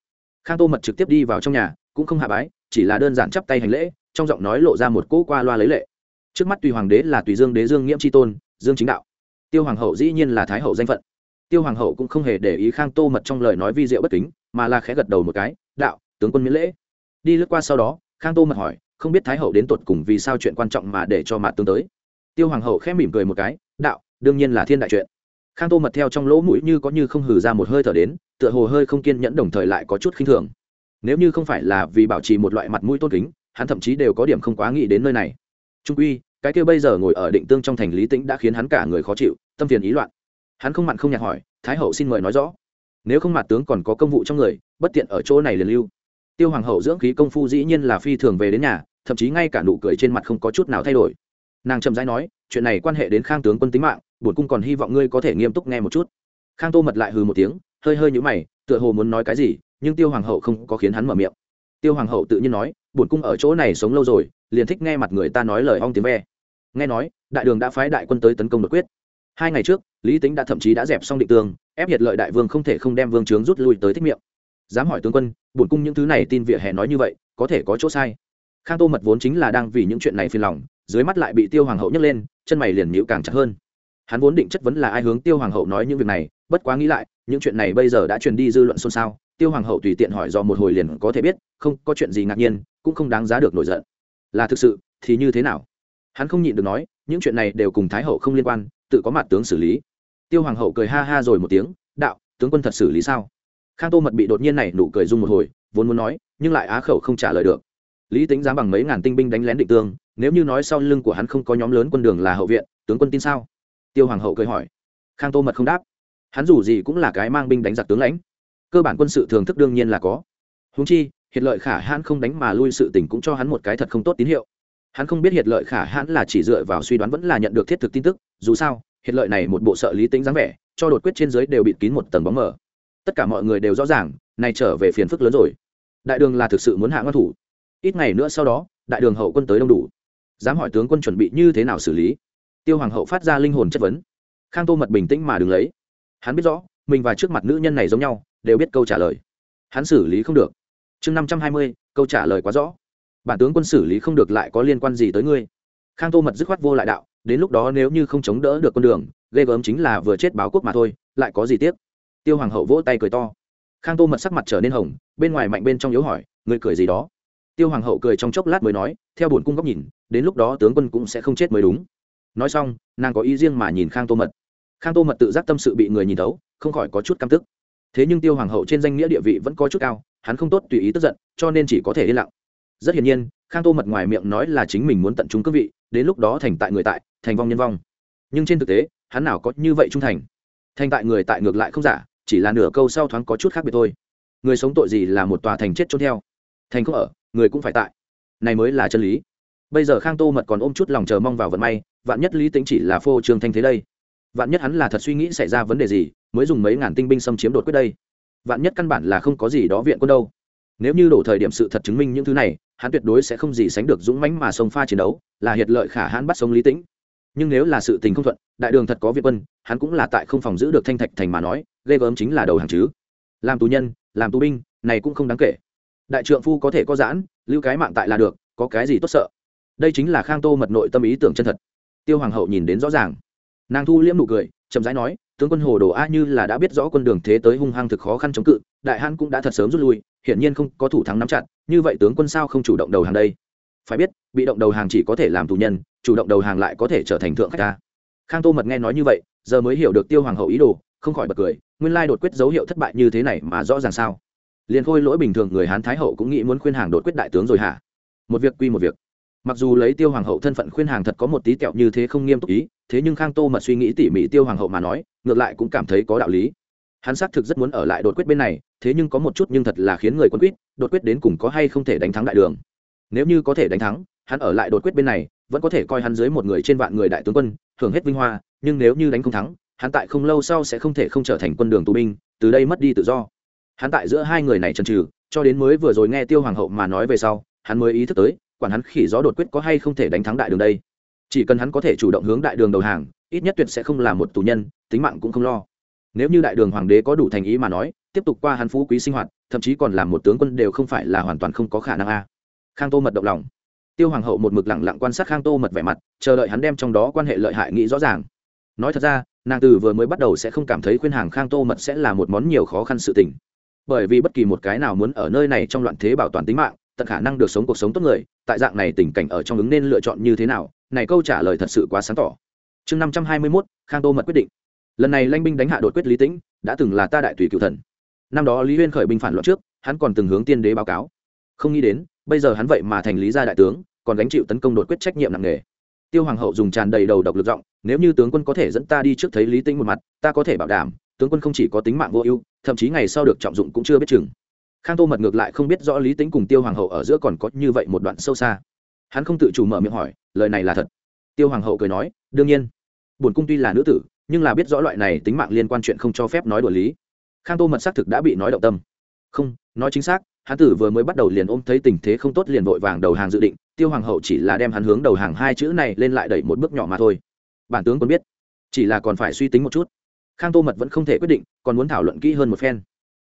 Khang tô mật trực tiếp đi vào trong nhà, cũng không hạ bái, chỉ là đơn giản chắp tay hành lễ, trong giọng nói lộ ra một cỗ qua loa lấy lệ. Trước mắt tùy hoàng đế là tùy dương đế dương nghiễm tri tôn, dương chính đạo. Tiêu hoàng hậu dĩ nhiên là thái hậu danh phận tiêu hoàng hậu cũng không hề để ý khang tô mật trong lời nói vi diệu bất kính, mà là khẽ gật đầu một cái, đạo, tướng quân miễn lễ. Đi lướt qua sau đó, khang tô mật hỏi, không biết thái hậu đến tột cùng vì sao chuyện quan trọng mà để cho mạt tướng tới? Tiêu hoàng hậu khẽ mỉm cười một cái, đạo, đương nhiên là thiên đại chuyện. Khang tô mật theo trong lỗ mũi như có như không hừ ra một hơi thở đến, tựa hồ hơi không kiên nhẫn đồng thời lại có chút khinh thường. Nếu như không phải là vì bảo trì một loại mặt mũi tôn kính, hắn thậm chí đều có điểm không quá nghĩ đến nơi này. Trung uy cái kia bây giờ ngồi ở định tương trong thành lý tĩnh đã khiến hắn cả người khó chịu, tâm phiền ý loạn hắn không mặn không nhạt hỏi, thái hậu xin mời nói rõ. Nếu không mặt tướng còn có công vụ trong người, bất tiện ở chỗ này liền lưu. Tiêu hoàng hậu dưỡng khí công phu dĩ nhiên là phi thường về đến nhà, thậm chí ngay cả nụ cười trên mặt không có chút nào thay đổi. Nàng chậm rãi nói, chuyện này quan hệ đến khang tướng quân tính mạng, bổn cung còn hy vọng ngươi có thể nghiêm túc nghe một chút. Khang tô mật lại hừ một tiếng, hơi hơi nhũ mày, tựa hồ muốn nói cái gì, nhưng tiêu hoàng hậu không có khiến hắn mở miệng. Tiêu hoàng hậu tự nhiên nói, bổn cung ở chỗ này sống lâu rồi, liền thích nghe mặt người ta nói lời ong tiếng ve. Nghe nói, đại đường đã phái đại quân tới tấn công đột quyết hai ngày trước, lý tính đã thậm chí đã dẹp xong định tương, ép hiệt lợi đại vương không thể không đem vương trướng rút lui tới thích miệng. Dám hỏi tướng quân, bổn cung những thứ này tin vỉa hè nói như vậy, có thể có chỗ sai. Khang tô mật vốn chính là đang vì những chuyện này phiền lòng, dưới mắt lại bị tiêu hoàng hậu nhấc lên, chân mày liền nhịu càng chặt hơn. Hắn vốn định chất vấn là ai hướng tiêu hoàng hậu nói những việc này, bất quá nghĩ lại, những chuyện này bây giờ đã truyền đi dư luận xôn xao, tiêu hoàng hậu tùy tiện hỏi do một hồi liền có thể biết, không có chuyện gì ngạc nhiên, cũng không đáng giá được nổi giận. Là thực sự, thì như thế nào? Hắn không nhịn được nói, những chuyện này đều cùng thái hậu không liên quan tự có mặt tướng xử lý. Tiêu hoàng hậu cười ha ha rồi một tiếng, đạo, tướng quân thật xử lý sao? Khang tô mật bị đột nhiên này nụ cười dung một hồi, vốn muốn nói, nhưng lại á khẩu không trả lời được. Lý tính dám bằng mấy ngàn tinh binh đánh lén định tương, nếu như nói sau lưng của hắn không có nhóm lớn quân đường là hậu viện, tướng quân tin sao? Tiêu hoàng hậu cười hỏi. Khang tô mật không đáp. Hắn dù gì cũng là cái mang binh đánh giặc tướng lãnh. Cơ bản quân sự thường thức đương nhiên là có. Húng chi hiệt lợi khả hãn không đánh mà lui sự tình cũng cho hắn một cái thật không tốt tín hiệu hắn không biết hiệt lợi khả hãn là chỉ dựa vào suy đoán vẫn là nhận được thiết thực tin tức, dù sao, hiệt lợi này một bộ sợ lý tính dáng vẻ, cho đột quyết trên dưới đều bịt kín một tầng bóng mờ. Tất cả mọi người đều rõ ràng này trở về phiền phức lớn rồi. Đại đường là thực sự muốn hạ ngăn thủ. Ít ngày nữa sau đó, đại đường hậu quân tới đông đủ. Dám hỏi tướng quân chuẩn bị như thế nào xử lý? Tiêu hoàng hậu phát ra linh hồn chất vấn. Khang tô mật bình tĩnh mà đừng lấy. Hắn biết rõ, mình và trước mặt nữ nhân này giống nhau, đều biết câu trả lời. Hắn xử lý không được. Chương năm trăm hai mươi, câu trả lời quá rõ bản tướng quân xử lý không được lại có liên quan gì tới ngươi. Khang tô mật dứt khoát vô lại đạo, đến lúc đó nếu như không chống đỡ được con đường, ghê gớm chính là vừa chết báo quốc mà thôi, lại có gì tiếc? Tiêu hoàng hậu vỗ tay cười to. Khang tô mật sắc mặt trở nên hồng, bên ngoài mạnh bên trong yếu hỏi, ngươi cười gì đó? Tiêu hoàng hậu cười trong chốc lát mới nói, theo bổn cung góc nhìn, đến lúc đó tướng quân cũng sẽ không chết mới đúng. Nói xong, nàng có ý riêng mà nhìn khang tô mật. Khang tô mật tự giác tâm sự bị người nhìn thấu, không khỏi có chút căm tức. Thế nhưng tiêu hoàng hậu trên danh nghĩa địa vị vẫn có chút cao, hắn không tốt tùy ý tức giận, cho nên chỉ có thể yên lặng rất hiển nhiên, khang tô mật ngoài miệng nói là chính mình muốn tận trung cương vị, đến lúc đó thành tại người tại, thành vong nhân vong. Nhưng trên thực tế, hắn nào có như vậy trung thành? Thành tại người tại ngược lại không giả, chỉ là nửa câu sau thoáng có chút khác biệt thôi. Người sống tội gì là một tòa thành chết trốn theo? Thành không ở, người cũng phải tại. Này mới là chân lý. Bây giờ khang tô mật còn ôm chút lòng chờ mong vào vận may, vạn nhất lý tính chỉ là phô trương thanh thế đây. Vạn nhất hắn là thật suy nghĩ xảy ra vấn đề gì, mới dùng mấy ngàn tinh binh xâm chiếm đột quyết đây. Vạn nhất căn bản là không có gì đó viện quân đâu. Nếu như đổ thời điểm sự thật chứng minh những thứ này hắn tuyệt đối sẽ không gì sánh được dũng mãnh mà sông pha chiến đấu, là hiệt lợi khả hãn bắt sống lý tĩnh. Nhưng nếu là sự tình không thuận, đại đường thật có việt quân, hắn cũng là tại không phòng giữ được thanh thạch thành mà nói, ghê gớm chính là đầu hàng chứ. Làm tù nhân, làm tù binh, này cũng không đáng kể. Đại trượng phu có thể có giãn, lưu cái mạng tại là được, có cái gì tốt sợ? Đây chính là khang tô mật nội tâm ý tưởng chân thật. Tiêu hoàng hậu nhìn đến rõ ràng. Nàng thu liễm nụ cười, chậm rãi nói tướng quân hồ đồ a như là đã biết rõ quân đường thế tới hung hăng thực khó khăn chống cự, đại hãn cũng đã thật sớm rút lui, hiển nhiên không có thủ thắng nắm chặt, như vậy tướng quân sao không chủ động đầu hàng đây? Phải biết, bị động đầu hàng chỉ có thể làm tù nhân, chủ động đầu hàng lại có thể trở thành thượng khách ta. Khang tô mật nghe nói như vậy, giờ mới hiểu được tiêu hoàng hậu ý đồ, không khỏi bật cười, nguyên lai đột quyết dấu hiệu thất bại như thế này mà rõ ràng sao? Liền khôi lỗi bình thường người hán thái hậu cũng nghĩ muốn khuyên hàng đột quyết đại tướng rồi hả? Một việc quy một việc mặc dù lấy tiêu hoàng hậu thân phận khuyên hàng thật có một tí kẹo như thế không nghiêm túc ý, thế nhưng khang tô mật suy nghĩ tỉ mỉ tiêu hoàng hậu mà nói, ngược lại cũng cảm thấy có đạo lý. Hắn xác thực rất muốn ở lại đột quyết bên này, thế nhưng có một chút nhưng thật là khiến người quân quýt, đột quyết đến cùng có hay không thể đánh thắng đại đường. Nếu như có thể đánh thắng, hắn ở lại đột quyết bên này, vẫn có thể coi hắn dưới một người trên vạn người đại tướng quân hưởng hết vinh hoa, nhưng nếu như đánh không thắng, hắn tại không lâu sau sẽ không thể không trở thành quân đường tù binh, từ đây mất đi tự do. Hắn tại giữa hai người này chần trừ cho đến mới vừa rồi nghe tiêu hoàng hậu mà nói về sau, hắn mới ý thức tới quản hắn khỉ gió đột quyết có hay không thể đánh thắng đại đường đây. Chỉ cần hắn có thể chủ động hướng đại đường đầu hàng, ít nhất tuyệt sẽ không là một tù nhân, tính mạng cũng không lo. Nếu như đại đường hoàng đế có đủ thành ý mà nói, tiếp tục qua hắn phú quý sinh hoạt, thậm chí còn làm một tướng quân đều không phải là hoàn toàn không có khả năng a. Khang tô mật động lòng. Tiêu hoàng hậu một mực lẳng lặng quan sát khang tô mật vẻ mặt, chờ đợi hắn đem trong đó quan hệ lợi hại nghĩ rõ ràng. Nói thật ra, nàng từ vừa mới bắt đầu sẽ không cảm thấy khuyên hàng khang tô mật sẽ là một món nhiều khó khăn sự tình. Bởi vì bất kỳ một cái nào muốn ở nơi này trong loạn thế bảo toàn tính mạng tận khả năng được sống cuộc sống tốt người, tại dạng này tình cảnh ở trong ứng nên lựa chọn như thế nào, này câu trả lời thật sự quá sáng tỏ. Chương năm trăm hai mươi mốt, khang tô mật quyết định. Lần này lanh binh đánh hạ đột quyết lý tĩnh, đã từng là ta đại tùy cựu thần. Năm đó lý huyên khởi binh phản loạn trước, hắn còn từng hướng tiên đế báo cáo. Không nghĩ đến, bây giờ hắn vậy mà thành lý gia đại tướng, còn gánh chịu tấn công đột quyết trách nhiệm nặng nề. Tiêu hoàng hậu dùng tràn đầy đầu độc lực giọng, nếu như tướng quân có thể dẫn ta đi trước thấy lý tĩnh một mặt, ta có thể bảo đảm, tướng quân không chỉ có tính mạng vô ưu, thậm chí ngày sau được trọng dụng cũng chưa biết chừng khang tô mật ngược lại không biết rõ lý tính cùng tiêu hoàng hậu ở giữa còn có như vậy một đoạn sâu xa. Hắn không tự chủ mở miệng hỏi, lời này là thật? Tiêu hoàng hậu cười nói, đương nhiên. Bổn cung tuy là nữ tử, nhưng là biết rõ loại này tính mạng liên quan chuyện không cho phép nói đùa lý. Khang tô mật xác thực đã bị nói động tâm. Không, nói chính xác, hắn tử vừa mới bắt đầu liền ôm thấy tình thế không tốt liền vội vàng đầu hàng dự định, tiêu hoàng hậu chỉ là đem hắn hướng đầu hàng hai chữ này lên lại đẩy một bước nhỏ mà thôi. Bản tướng còn biết, chỉ là còn phải suy tính một chút. Khang tô mật vẫn không thể quyết định, còn muốn thảo luận kỹ hơn một phen.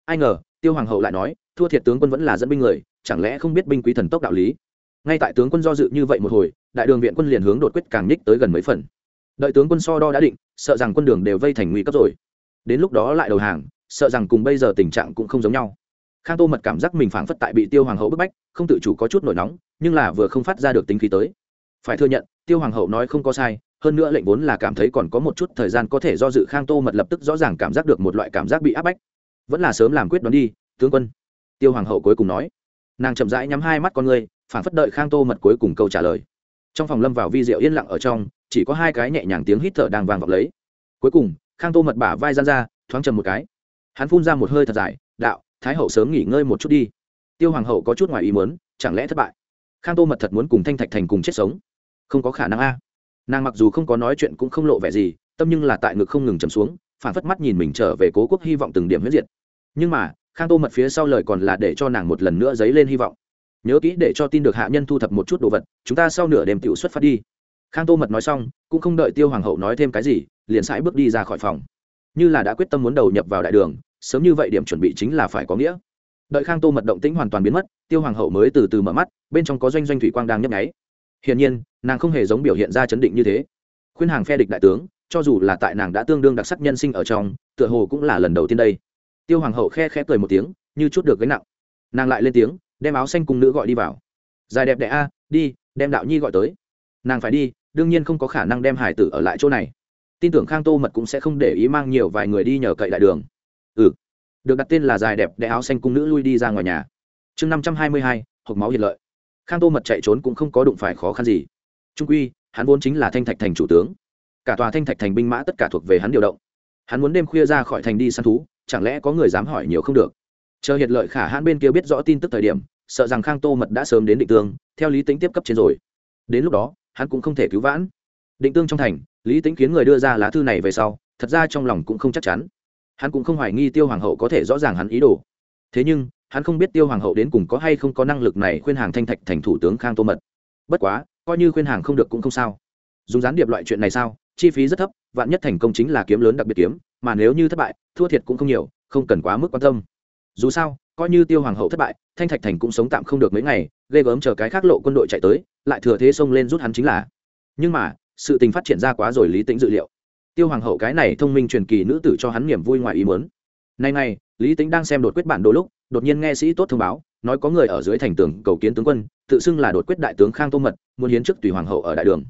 Ai ngờ tiêu hoàng hậu lại nói, thua thiệt tướng quân vẫn là dẫn binh người, chẳng lẽ không biết binh quý thần tốc đạo lý? Ngay tại tướng quân do dự như vậy một hồi, đại đường viện quân liền hướng đột quyết càng nhích tới gần mấy phần. Đợi tướng quân so đo đã định, sợ rằng quân đường đều vây thành nguy cấp rồi. Đến lúc đó lại đầu hàng, sợ rằng cùng bây giờ tình trạng cũng không giống nhau. Khang tô mật cảm giác mình phảng phất tại bị tiêu hoàng hậu bức bách, không tự chủ có chút nổi nóng, nhưng là vừa không phát ra được tính khí tới. Phải thừa nhận, tiêu hoàng hậu nói không có sai, hơn nữa lệnh vốn là cảm thấy còn có một chút thời gian có thể do dự, khang tô mật lập tức rõ ràng cảm giác được một loại cảm giác bị áp bách vẫn là sớm làm quyết đoán đi, tướng quân. Tiêu hoàng hậu cuối cùng nói. Nàng chậm rãi nhắm hai mắt con ngươi phản phất đợi khang tô mật cuối cùng câu trả lời. Trong phòng lâm vào vi diệu yên lặng ở trong, chỉ có hai cái nhẹ nhàng tiếng hít thở đang vang vọng lấy. Cuối cùng, khang tô mật bả vai gian ra, thoáng trầm một cái. Hắn phun ra một hơi thật dài, đạo, thái hậu sớm nghỉ ngơi một chút đi. Tiêu hoàng hậu có chút ngoài ý muốn, chẳng lẽ thất bại? Khang tô mật thật muốn cùng thanh thạch thành cùng chết sống. Không có khả năng a. Nàng mặc dù không có nói chuyện cũng không lộ vẻ gì, tâm nhưng là tại ngực không ngừng chầm xuống phản phất mắt nhìn mình trở về cố quốc hy vọng từng điểm huyết diệt nhưng mà, khang tô mật phía sau lời còn là để cho nàng một lần nữa dấy lên hy vọng. Nhớ kỹ để cho tin được hạ nhân thu thập một chút đồ vật, chúng ta sau nửa đêm tiểu xuất phát đi. Khang tô mật nói xong, cũng không đợi tiêu hoàng hậu nói thêm cái gì, liền sãi bước đi ra khỏi phòng. Như là đã quyết tâm muốn đầu nhập vào đại đường, sớm như vậy điểm chuẩn bị chính là phải có nghĩa. Đợi khang tô mật động tĩnh hoàn toàn biến mất, tiêu hoàng hậu mới từ từ mở mắt, bên trong có doanh doanh thủy quang đang nhấp nháy. Hiển nhiên, nàng không hề giống biểu hiện ra chấn định như thế. Khuyên hàng phe địch đại tướng, cho dù là tại nàng đã tương đương đặc sắc nhân sinh ở trong, tựa hồ cũng là lần đầu tiên đây tiêu hoàng hậu khe khẽ cười một tiếng, như chút được gánh nặng. Nàng lại lên tiếng, đem áo xanh cung nữ gọi đi vào. Dài đẹp đẽ a, đi, đem đạo nhi gọi tới. Nàng phải đi, đương nhiên không có khả năng đem hải tử ở lại chỗ này. Tin tưởng khang tô mật cũng sẽ không để ý mang nhiều vài người đi nhờ cậy đại đường. Ừ. Được đặt tên là dài đẹp đẽ áo xanh cung nữ lui đi ra ngoài nhà. Chương năm trăm hai mươi hai, hộp máu hiện lợi. Khang tô mật chạy trốn cũng không có đụng phải khó khăn gì. Trung quy, hắn vốn chính là thanh thạch thành chủ tướng. Cả tòa thanh thạch thành binh mã tất cả thuộc về hắn điều động. Hắn muốn đêm khuya ra khỏi thành đi săn thú chẳng lẽ có người dám hỏi nhiều không được? Chờ hiệt lợi khả hãn bên kia biết rõ tin tức thời điểm, sợ rằng khang tô mật đã sớm đến định tương, theo lý tính tiếp cấp trên rồi. Đến lúc đó, hắn cũng không thể cứu vãn. Định tương trong thành, lý tính khiến người đưa ra lá thư này về sau, thật ra trong lòng cũng không chắc chắn. Hắn cũng không hoài nghi tiêu hoàng hậu có thể rõ ràng hắn ý đồ. Thế nhưng, hắn không biết tiêu hoàng hậu đến cùng có hay không có năng lực này khuyên hàng thanh thạch thành thủ tướng khang tô mật. Bất quá, coi như khuyên hàng không được cũng không sao. Dùng gián điệp loại chuyện này sao? Chi phí rất thấp, vạn nhất thành công chính là kiếm lớn đặc biệt kiếm mà nếu như thất bại thua thiệt cũng không nhiều không cần quá mức quan tâm. Dù sao coi như tiêu hoàng hậu thất bại thanh thạch thành cũng sống tạm không được mấy ngày ghê gớm chờ cái khác lộ quân đội chạy tới lại thừa thế xông lên rút hắn chính là. Nhưng mà sự tình phát triển ra quá rồi lý tính dự liệu. Tiêu hoàng hậu cái này thông minh truyền kỳ nữ tử cho hắn niềm vui ngoài ý muốn. Nay nay, lý tính đang xem đột quyết bản đồ lúc đột nhiên nghe sĩ tốt thông báo nói có người ở dưới thành tường cầu kiến tướng quân tự xưng là đột quyết đại tướng khang tô mật muốn hiến chức tùy hoàng hậu ở đại đường.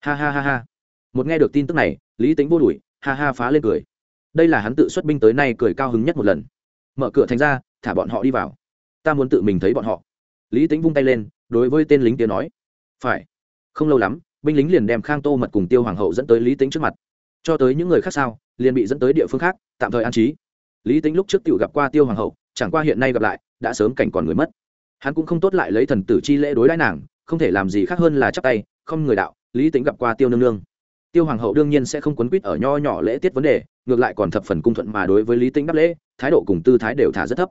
Ha ha ha ha. Một nghe được tin tức này lý tính vô đuổi ha ha phá lên cười đây là hắn tự xuất binh tới nay cười cao hứng nhất một lần. Mở cửa thành ra, thả bọn họ đi vào. Ta muốn tự mình thấy bọn họ. Lý tính vung tay lên, đối với tên lính kia nói. Phải. Không lâu lắm, binh lính liền đem khang tô mật cùng tiêu hoàng hậu dẫn tới lý tính trước mặt. Cho tới những người khác sao, liền bị dẫn tới địa phương khác, tạm thời an trí. Lý tính lúc trước t gặp qua tiêu hoàng hậu, chẳng qua hiện nay gặp lại, đã sớm cảnh còn người mất. Hắn cũng không tốt lại lấy thần tử chi lễ đối đãi nàng, không thể làm gì khác hơn là chắc tay, không người đạo, lý tính gặp qua tiêu nương nương. Tiêu hoàng hậu đương nhiên sẽ không quấn quýt ở nho nhỏ lễ tiết vấn đề ngược lại còn thập phần cung thuận mà đối với lý Tĩnh đáp lễ, thái độ cùng tư thái đều thả rất thấp.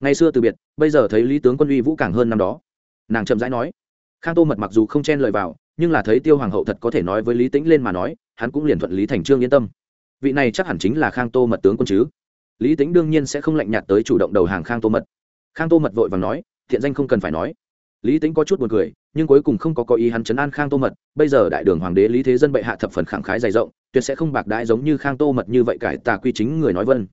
Ngày xưa từ biệt, bây giờ thấy lý tướng quân uy vũ càng hơn năm đó. Nàng chậm rãi nói, khang tô mật mặc dù không chen lời vào, nhưng là thấy tiêu hoàng hậu thật có thể nói với lý tĩnh lên mà nói, hắn cũng liền thuận lý thành trương yên tâm. Vị này chắc hẳn chính là khang tô mật tướng quân chứ? Lý tĩnh đương nhiên sẽ không lạnh nhạt tới chủ động đầu hàng khang tô mật. Khang tô mật vội và nói, thiện danh không cần phải nói lý tĩnh có chút buồn cười, nhưng cuối cùng không có có ý hắn chấn an khang tô mật. Bây giờ đại đường hoàng đế lý thế dân bệ hạ thập phần khẳng khái dày rộng, tuyệt sẽ không bạc đãi giống như khang tô mật như vậy cải tà quy chính người nói vân.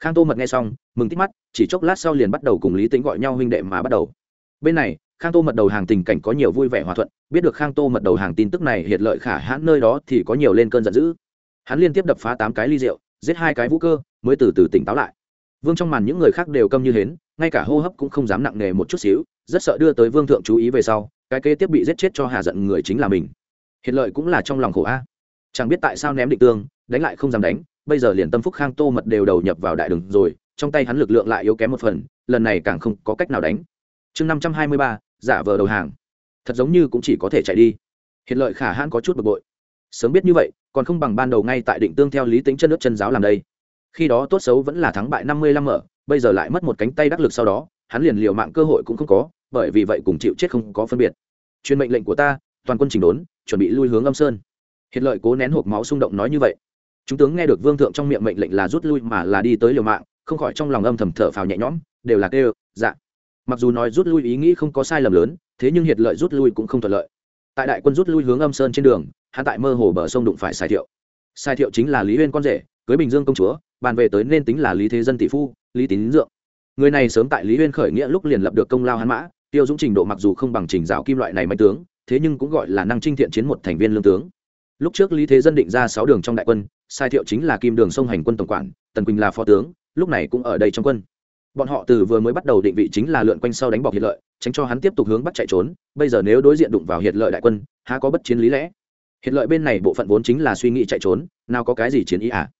Khang tô mật nghe xong, mừng tích mắt, chỉ chốc lát sau liền bắt đầu cùng lý tĩnh gọi nhau huynh đệ mà bắt đầu. Bên này, khang tô mật đầu hàng tình cảnh có nhiều vui vẻ hòa thuận, biết được khang tô mật đầu hàng tin tức này hiệt lợi khả hãn nơi đó thì có nhiều lên cơn giận dữ. Hắn liên tiếp đập phá tám cái ly rượu, giết hai cái vũ cơ, mới từ từ tỉnh táo lại. Vương trong màn những người khác đều câm như hến ngay cả hô hấp cũng không dám nặng nề một chút xíu, rất sợ đưa tới vương thượng chú ý về sau, cái kế tiếp bị giết chết cho hà giận người chính là mình. Hiện lợi cũng là trong lòng khổ a. Chẳng biết tại sao ném định tương, đánh lại không dám đánh, bây giờ liền tâm phúc khang tô mật đều đầu nhập vào đại đường rồi, trong tay hắn lực lượng lại yếu kém một phần, lần này càng không có cách nào đánh. Chương năm trăm hai mươi ba, giả vờ đầu hàng. Thật giống như cũng chỉ có thể chạy đi. Hiện lợi khả hãn có chút bực bội. Sớm biết như vậy, còn không bằng ban đầu ngay tại định tương theo lý tính chân nước chân giáo làm đây. Khi đó tốt xấu vẫn là thắng bại năm mươi lăm mở bây giờ lại mất một cánh tay đắc lực sau đó, hắn liền liều mạng cơ hội cũng không có, bởi vì vậy cùng chịu chết không có phân biệt. Truyền mệnh lệnh của ta, toàn quân chỉnh đốn, chuẩn bị lui hướng âm sơn. Hiện lợi cố nén hộp máu xung động nói như vậy. Chúng tướng nghe được vương thượng trong miệng mệnh lệnh là rút lui mà là đi tới liều mạng, không khỏi trong lòng âm thầm thở phào nhẹ nhõm, đều là kêu dạ. Mặc dù nói rút lui ý nghĩ không có sai lầm lớn, thế nhưng hiệt lợi rút lui cũng không thuận lợi. Tại đại quân rút lui hướng âm sơn trên đường, hắn tại mơ hồ bờ sông đụng phải sai thiệu. Sai thiệu chính là lý huyên con rể, cưới bình dương công chúa, bàn về tới nên tính là lý thế dân tỷ phu lý tín dượng. Người này sớm tại lý huyên khởi nghĩa lúc liền lập được công lao hắn mã, tiêu dũng trình độ mặc dù không bằng trình rào kim loại này mạnh tướng, thế nhưng cũng gọi là năng trinh thiện chiến một thành viên lương tướng. Lúc trước lý thế dân định ra sáu đường trong đại quân, sai thiệu chính là kim đường sông hành quân tổng quản, tần quỳnh là phó tướng, lúc này cũng ở đây trong quân. Bọn họ từ vừa mới bắt đầu định vị chính là lượn quanh sau đánh bọc hiệt lợi, tránh cho hắn tiếp tục hướng bắt chạy trốn, bây giờ nếu đối diện đụng vào hiệt lợi đại quân, há có bất chiến lý lẽ? Hiệt lợi bên này bộ phận vốn chính là suy nghĩ chạy trốn, nào có cái gì chiến ý à?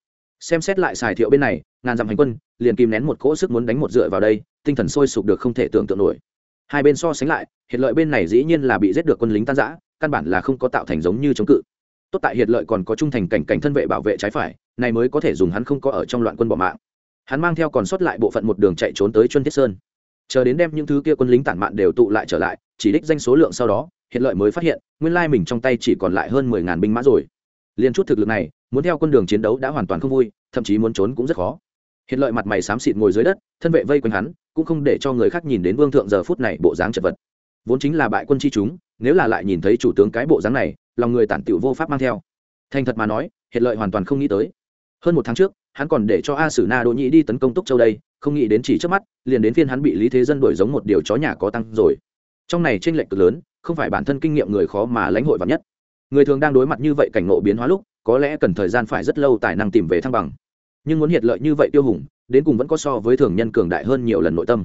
Xem xét lại xài thiệu bên này, ngàn dặm hành quân, liền kìm nén một cỗ sức muốn đánh một dựa vào đây, tinh thần sôi sục được không thể tưởng tượng nổi. Hai bên so sánh lại, hiệt lợi bên này dĩ nhiên là bị giết được quân lính tan giã căn bản là không có tạo thành giống như chống cự. Tốt tại hiệt lợi còn có trung thành cảnh cảnh thân vệ bảo vệ trái phải, này mới có thể dùng hắn không có ở trong loạn quân bỏ mạng. Hắn mang theo còn sót lại bộ phận một đường chạy trốn tới chuân thiết sơn. Chờ đến đem những thứ kia quân lính tản mạn đều tụ lại trở lại, chỉ đích danh số lượng sau đó hiện lợi mới phát hiện, nguyên lai mình trong tay chỉ còn lại hơn mười ngàn binh mã rồi liên chút thực lực này, muốn theo con đường chiến đấu đã hoàn toàn không vui, thậm chí muốn trốn cũng rất khó. Hiện lợi mặt mày xám xịt ngồi dưới đất, thân vệ vây quanh hắn, cũng không để cho người khác nhìn đến vương thượng giờ phút này bộ dáng chật vật. Vốn chính là bại quân chi chúng, nếu là lại nhìn thấy chủ tướng cái bộ dáng này, lòng người tản tiểu vô pháp mang theo. Thành thật mà nói, hiện lợi hoàn toàn không nghĩ tới. Hơn một tháng trước, hắn còn để cho a sử na đỗ nhĩ đi tấn công túc châu đây, không nghĩ đến chỉ trước mắt, liền đến phiên hắn bị lý thế dân đổi giống một điều chó nhà có tăng rồi. Trong này tranh lệch cực lớn, không phải bản thân kinh nghiệm người khó mà lãnh hội vắn nhất người thường đang đối mặt như vậy cảnh ngộ biến hóa lúc, có lẽ cần thời gian phải rất lâu tài năng tìm về thăng bằng. Nhưng muốn hiệt lợi như vậy tiêu hùng, đến cùng vẫn có so với thường nhân cường đại hơn nhiều lần nội tâm.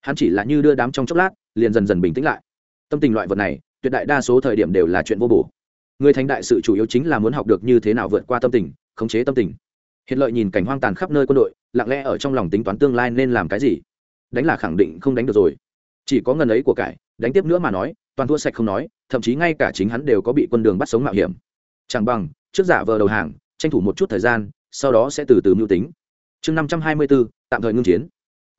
Hắn chỉ là như đưa đám trong chốc lát, liền dần dần bình tĩnh lại. Tâm tình loại vật này, tuyệt đại đa số thời điểm đều là chuyện vô bổ. Người thành đại sự chủ yếu chính là muốn học được như thế nào vượt qua tâm tình, khống chế tâm tình. Hiện lợi nhìn cảnh hoang tàn khắp nơi quân đội, lặng lẽ ở trong lòng tính toán tương lai nên làm cái gì. Đánh là khẳng định không đánh được rồi. Chỉ có ngần ấy của cải, đánh tiếp nữa mà nói toàn thua sạch không nói, thậm chí ngay cả chính hắn đều có bị quân đường bắt sống mạo hiểm. Chẳng bằng, trước giả vờ đầu hàng, tranh thủ một chút thời gian, sau đó sẽ từ từ mưu tính. Chương năm trăm hai mươi bốn tạm thời ngưng chiến.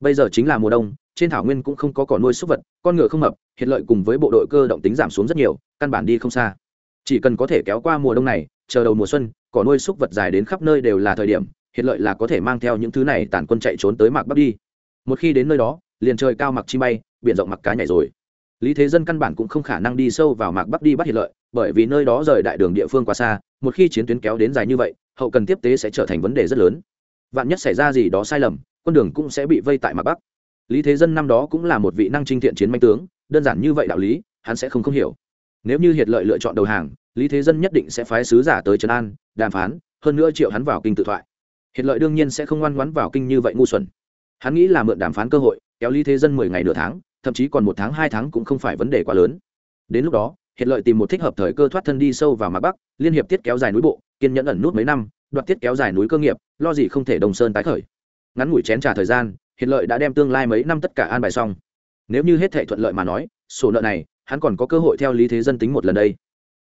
Bây giờ chính là mùa đông, trên thảo nguyên cũng không có cỏ nuôi súc vật, con ngựa không mập, hiện lợi cùng với bộ đội cơ động tính giảm xuống rất nhiều, căn bản đi không xa. Chỉ cần có thể kéo qua mùa đông này, chờ đầu mùa xuân, cỏ nuôi súc vật dài đến khắp nơi đều là thời điểm, hiện lợi là có thể mang theo những thứ này tàn quân chạy trốn tới mạc bắc đi. Một khi đến nơi đó, liền trời cao mặc chi bay, biển rộng mặc cá nhảy rồi lý thế dân căn bản cũng không khả năng đi sâu vào mạc bắc đi bắt hiệt lợi, bởi vì nơi đó rời đại đường địa phương quá xa, một khi chiến tuyến kéo đến dài như vậy, hậu cần tiếp tế sẽ trở thành vấn đề rất lớn. Vạn nhất xảy ra gì đó sai lầm con đường cũng sẽ bị vây tại mạc bắc. Lý thế dân năm đó cũng là một vị năng trinh thiện chiến manh tướng, đơn giản như vậy đạo lý, hắn sẽ không không hiểu. Nếu như hiệt lợi lựa chọn đầu hàng, lý thế dân nhất định sẽ phái sứ giả tới trấn an, đàm phán, hơn nữa triệu hắn vào kinh tự thoại. Hiệt lợi đương nhiên sẽ không ngoan ngoãn vào kinh như vậy ngu xuẩn. Hắn nghĩ là mượn đàm phán cơ hội, kéo lý thế dân mười ngày nửa tháng thậm chí còn một tháng, hai tháng cũng không phải vấn đề quá lớn. Đến lúc đó hiện lợi tìm một thích hợp thời cơ thoát thân đi sâu vào mặt bắc, liên hiệp tiết kéo dài núi bộ, kiên nhẫn ẩn nút mấy năm, đoạt tiết kéo dài núi cơ nghiệp, lo gì không thể đồng sơn tái khởi. Ngắn ngủi chén trả thời gian hiện lợi đã đem tương lai mấy năm tất cả an bài xong. Nếu như hết thể thuận lợi mà nói, sổ nợ này, hắn còn có cơ hội theo lý thế dân tính một lần đây.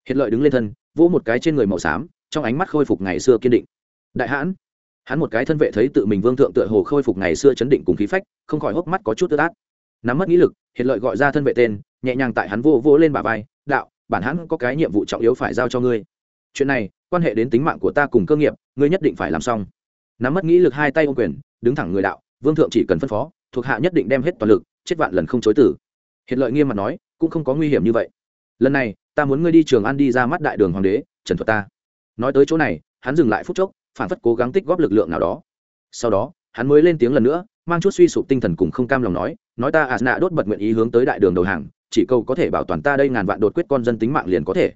Hiện lợi đứng lên thân, vỗ một cái trên người màu xám, trong ánh mắt khôi phục ngày xưa kiên định. Đại hãn, hắn một cái thân vệ thấy tự mình vương thượng tựa hồ khôi phục ngày xưa chấn định cùng khí phách, không khỏi hốc mắt có chút ướt át nắm mất nghĩ lực, hiện lợi gọi ra thân vệ tên, nhẹ nhàng tại hắn vô vô lên bà vai, đạo, bản hắn có cái nhiệm vụ trọng yếu phải giao cho ngươi. Chuyện này, quan hệ đến tính mạng của ta cùng cơ nghiệp, ngươi nhất định phải làm xong. Nắm mất nghĩ lực hai tay ô quyền, đứng thẳng người đạo, vương thượng chỉ cần phân phó, thuộc hạ nhất định đem hết toàn lực, chết vạn lần không chối tử hiện lợi nghiêm mặt nói, cũng không có nguy hiểm như vậy. Lần này, ta muốn ngươi đi trường ăn đi ra mắt đại đường hoàng đế, trần thuật ta. Nói tới chỗ này, hắn dừng lại phút chốc, phản phất cố gắng tích góp lực lượng nào đó. Sau đó, hắn mới lên tiếng lần nữa, mang chút suy sụp tinh thần cùng không cam lòng nói nói ta asna đốt bật nguyện ý hướng tới đại đường đầu hàng, chỉ câu có thể bảo toàn ta đây ngàn vạn đột quyết con dân tính mạng liền có thể.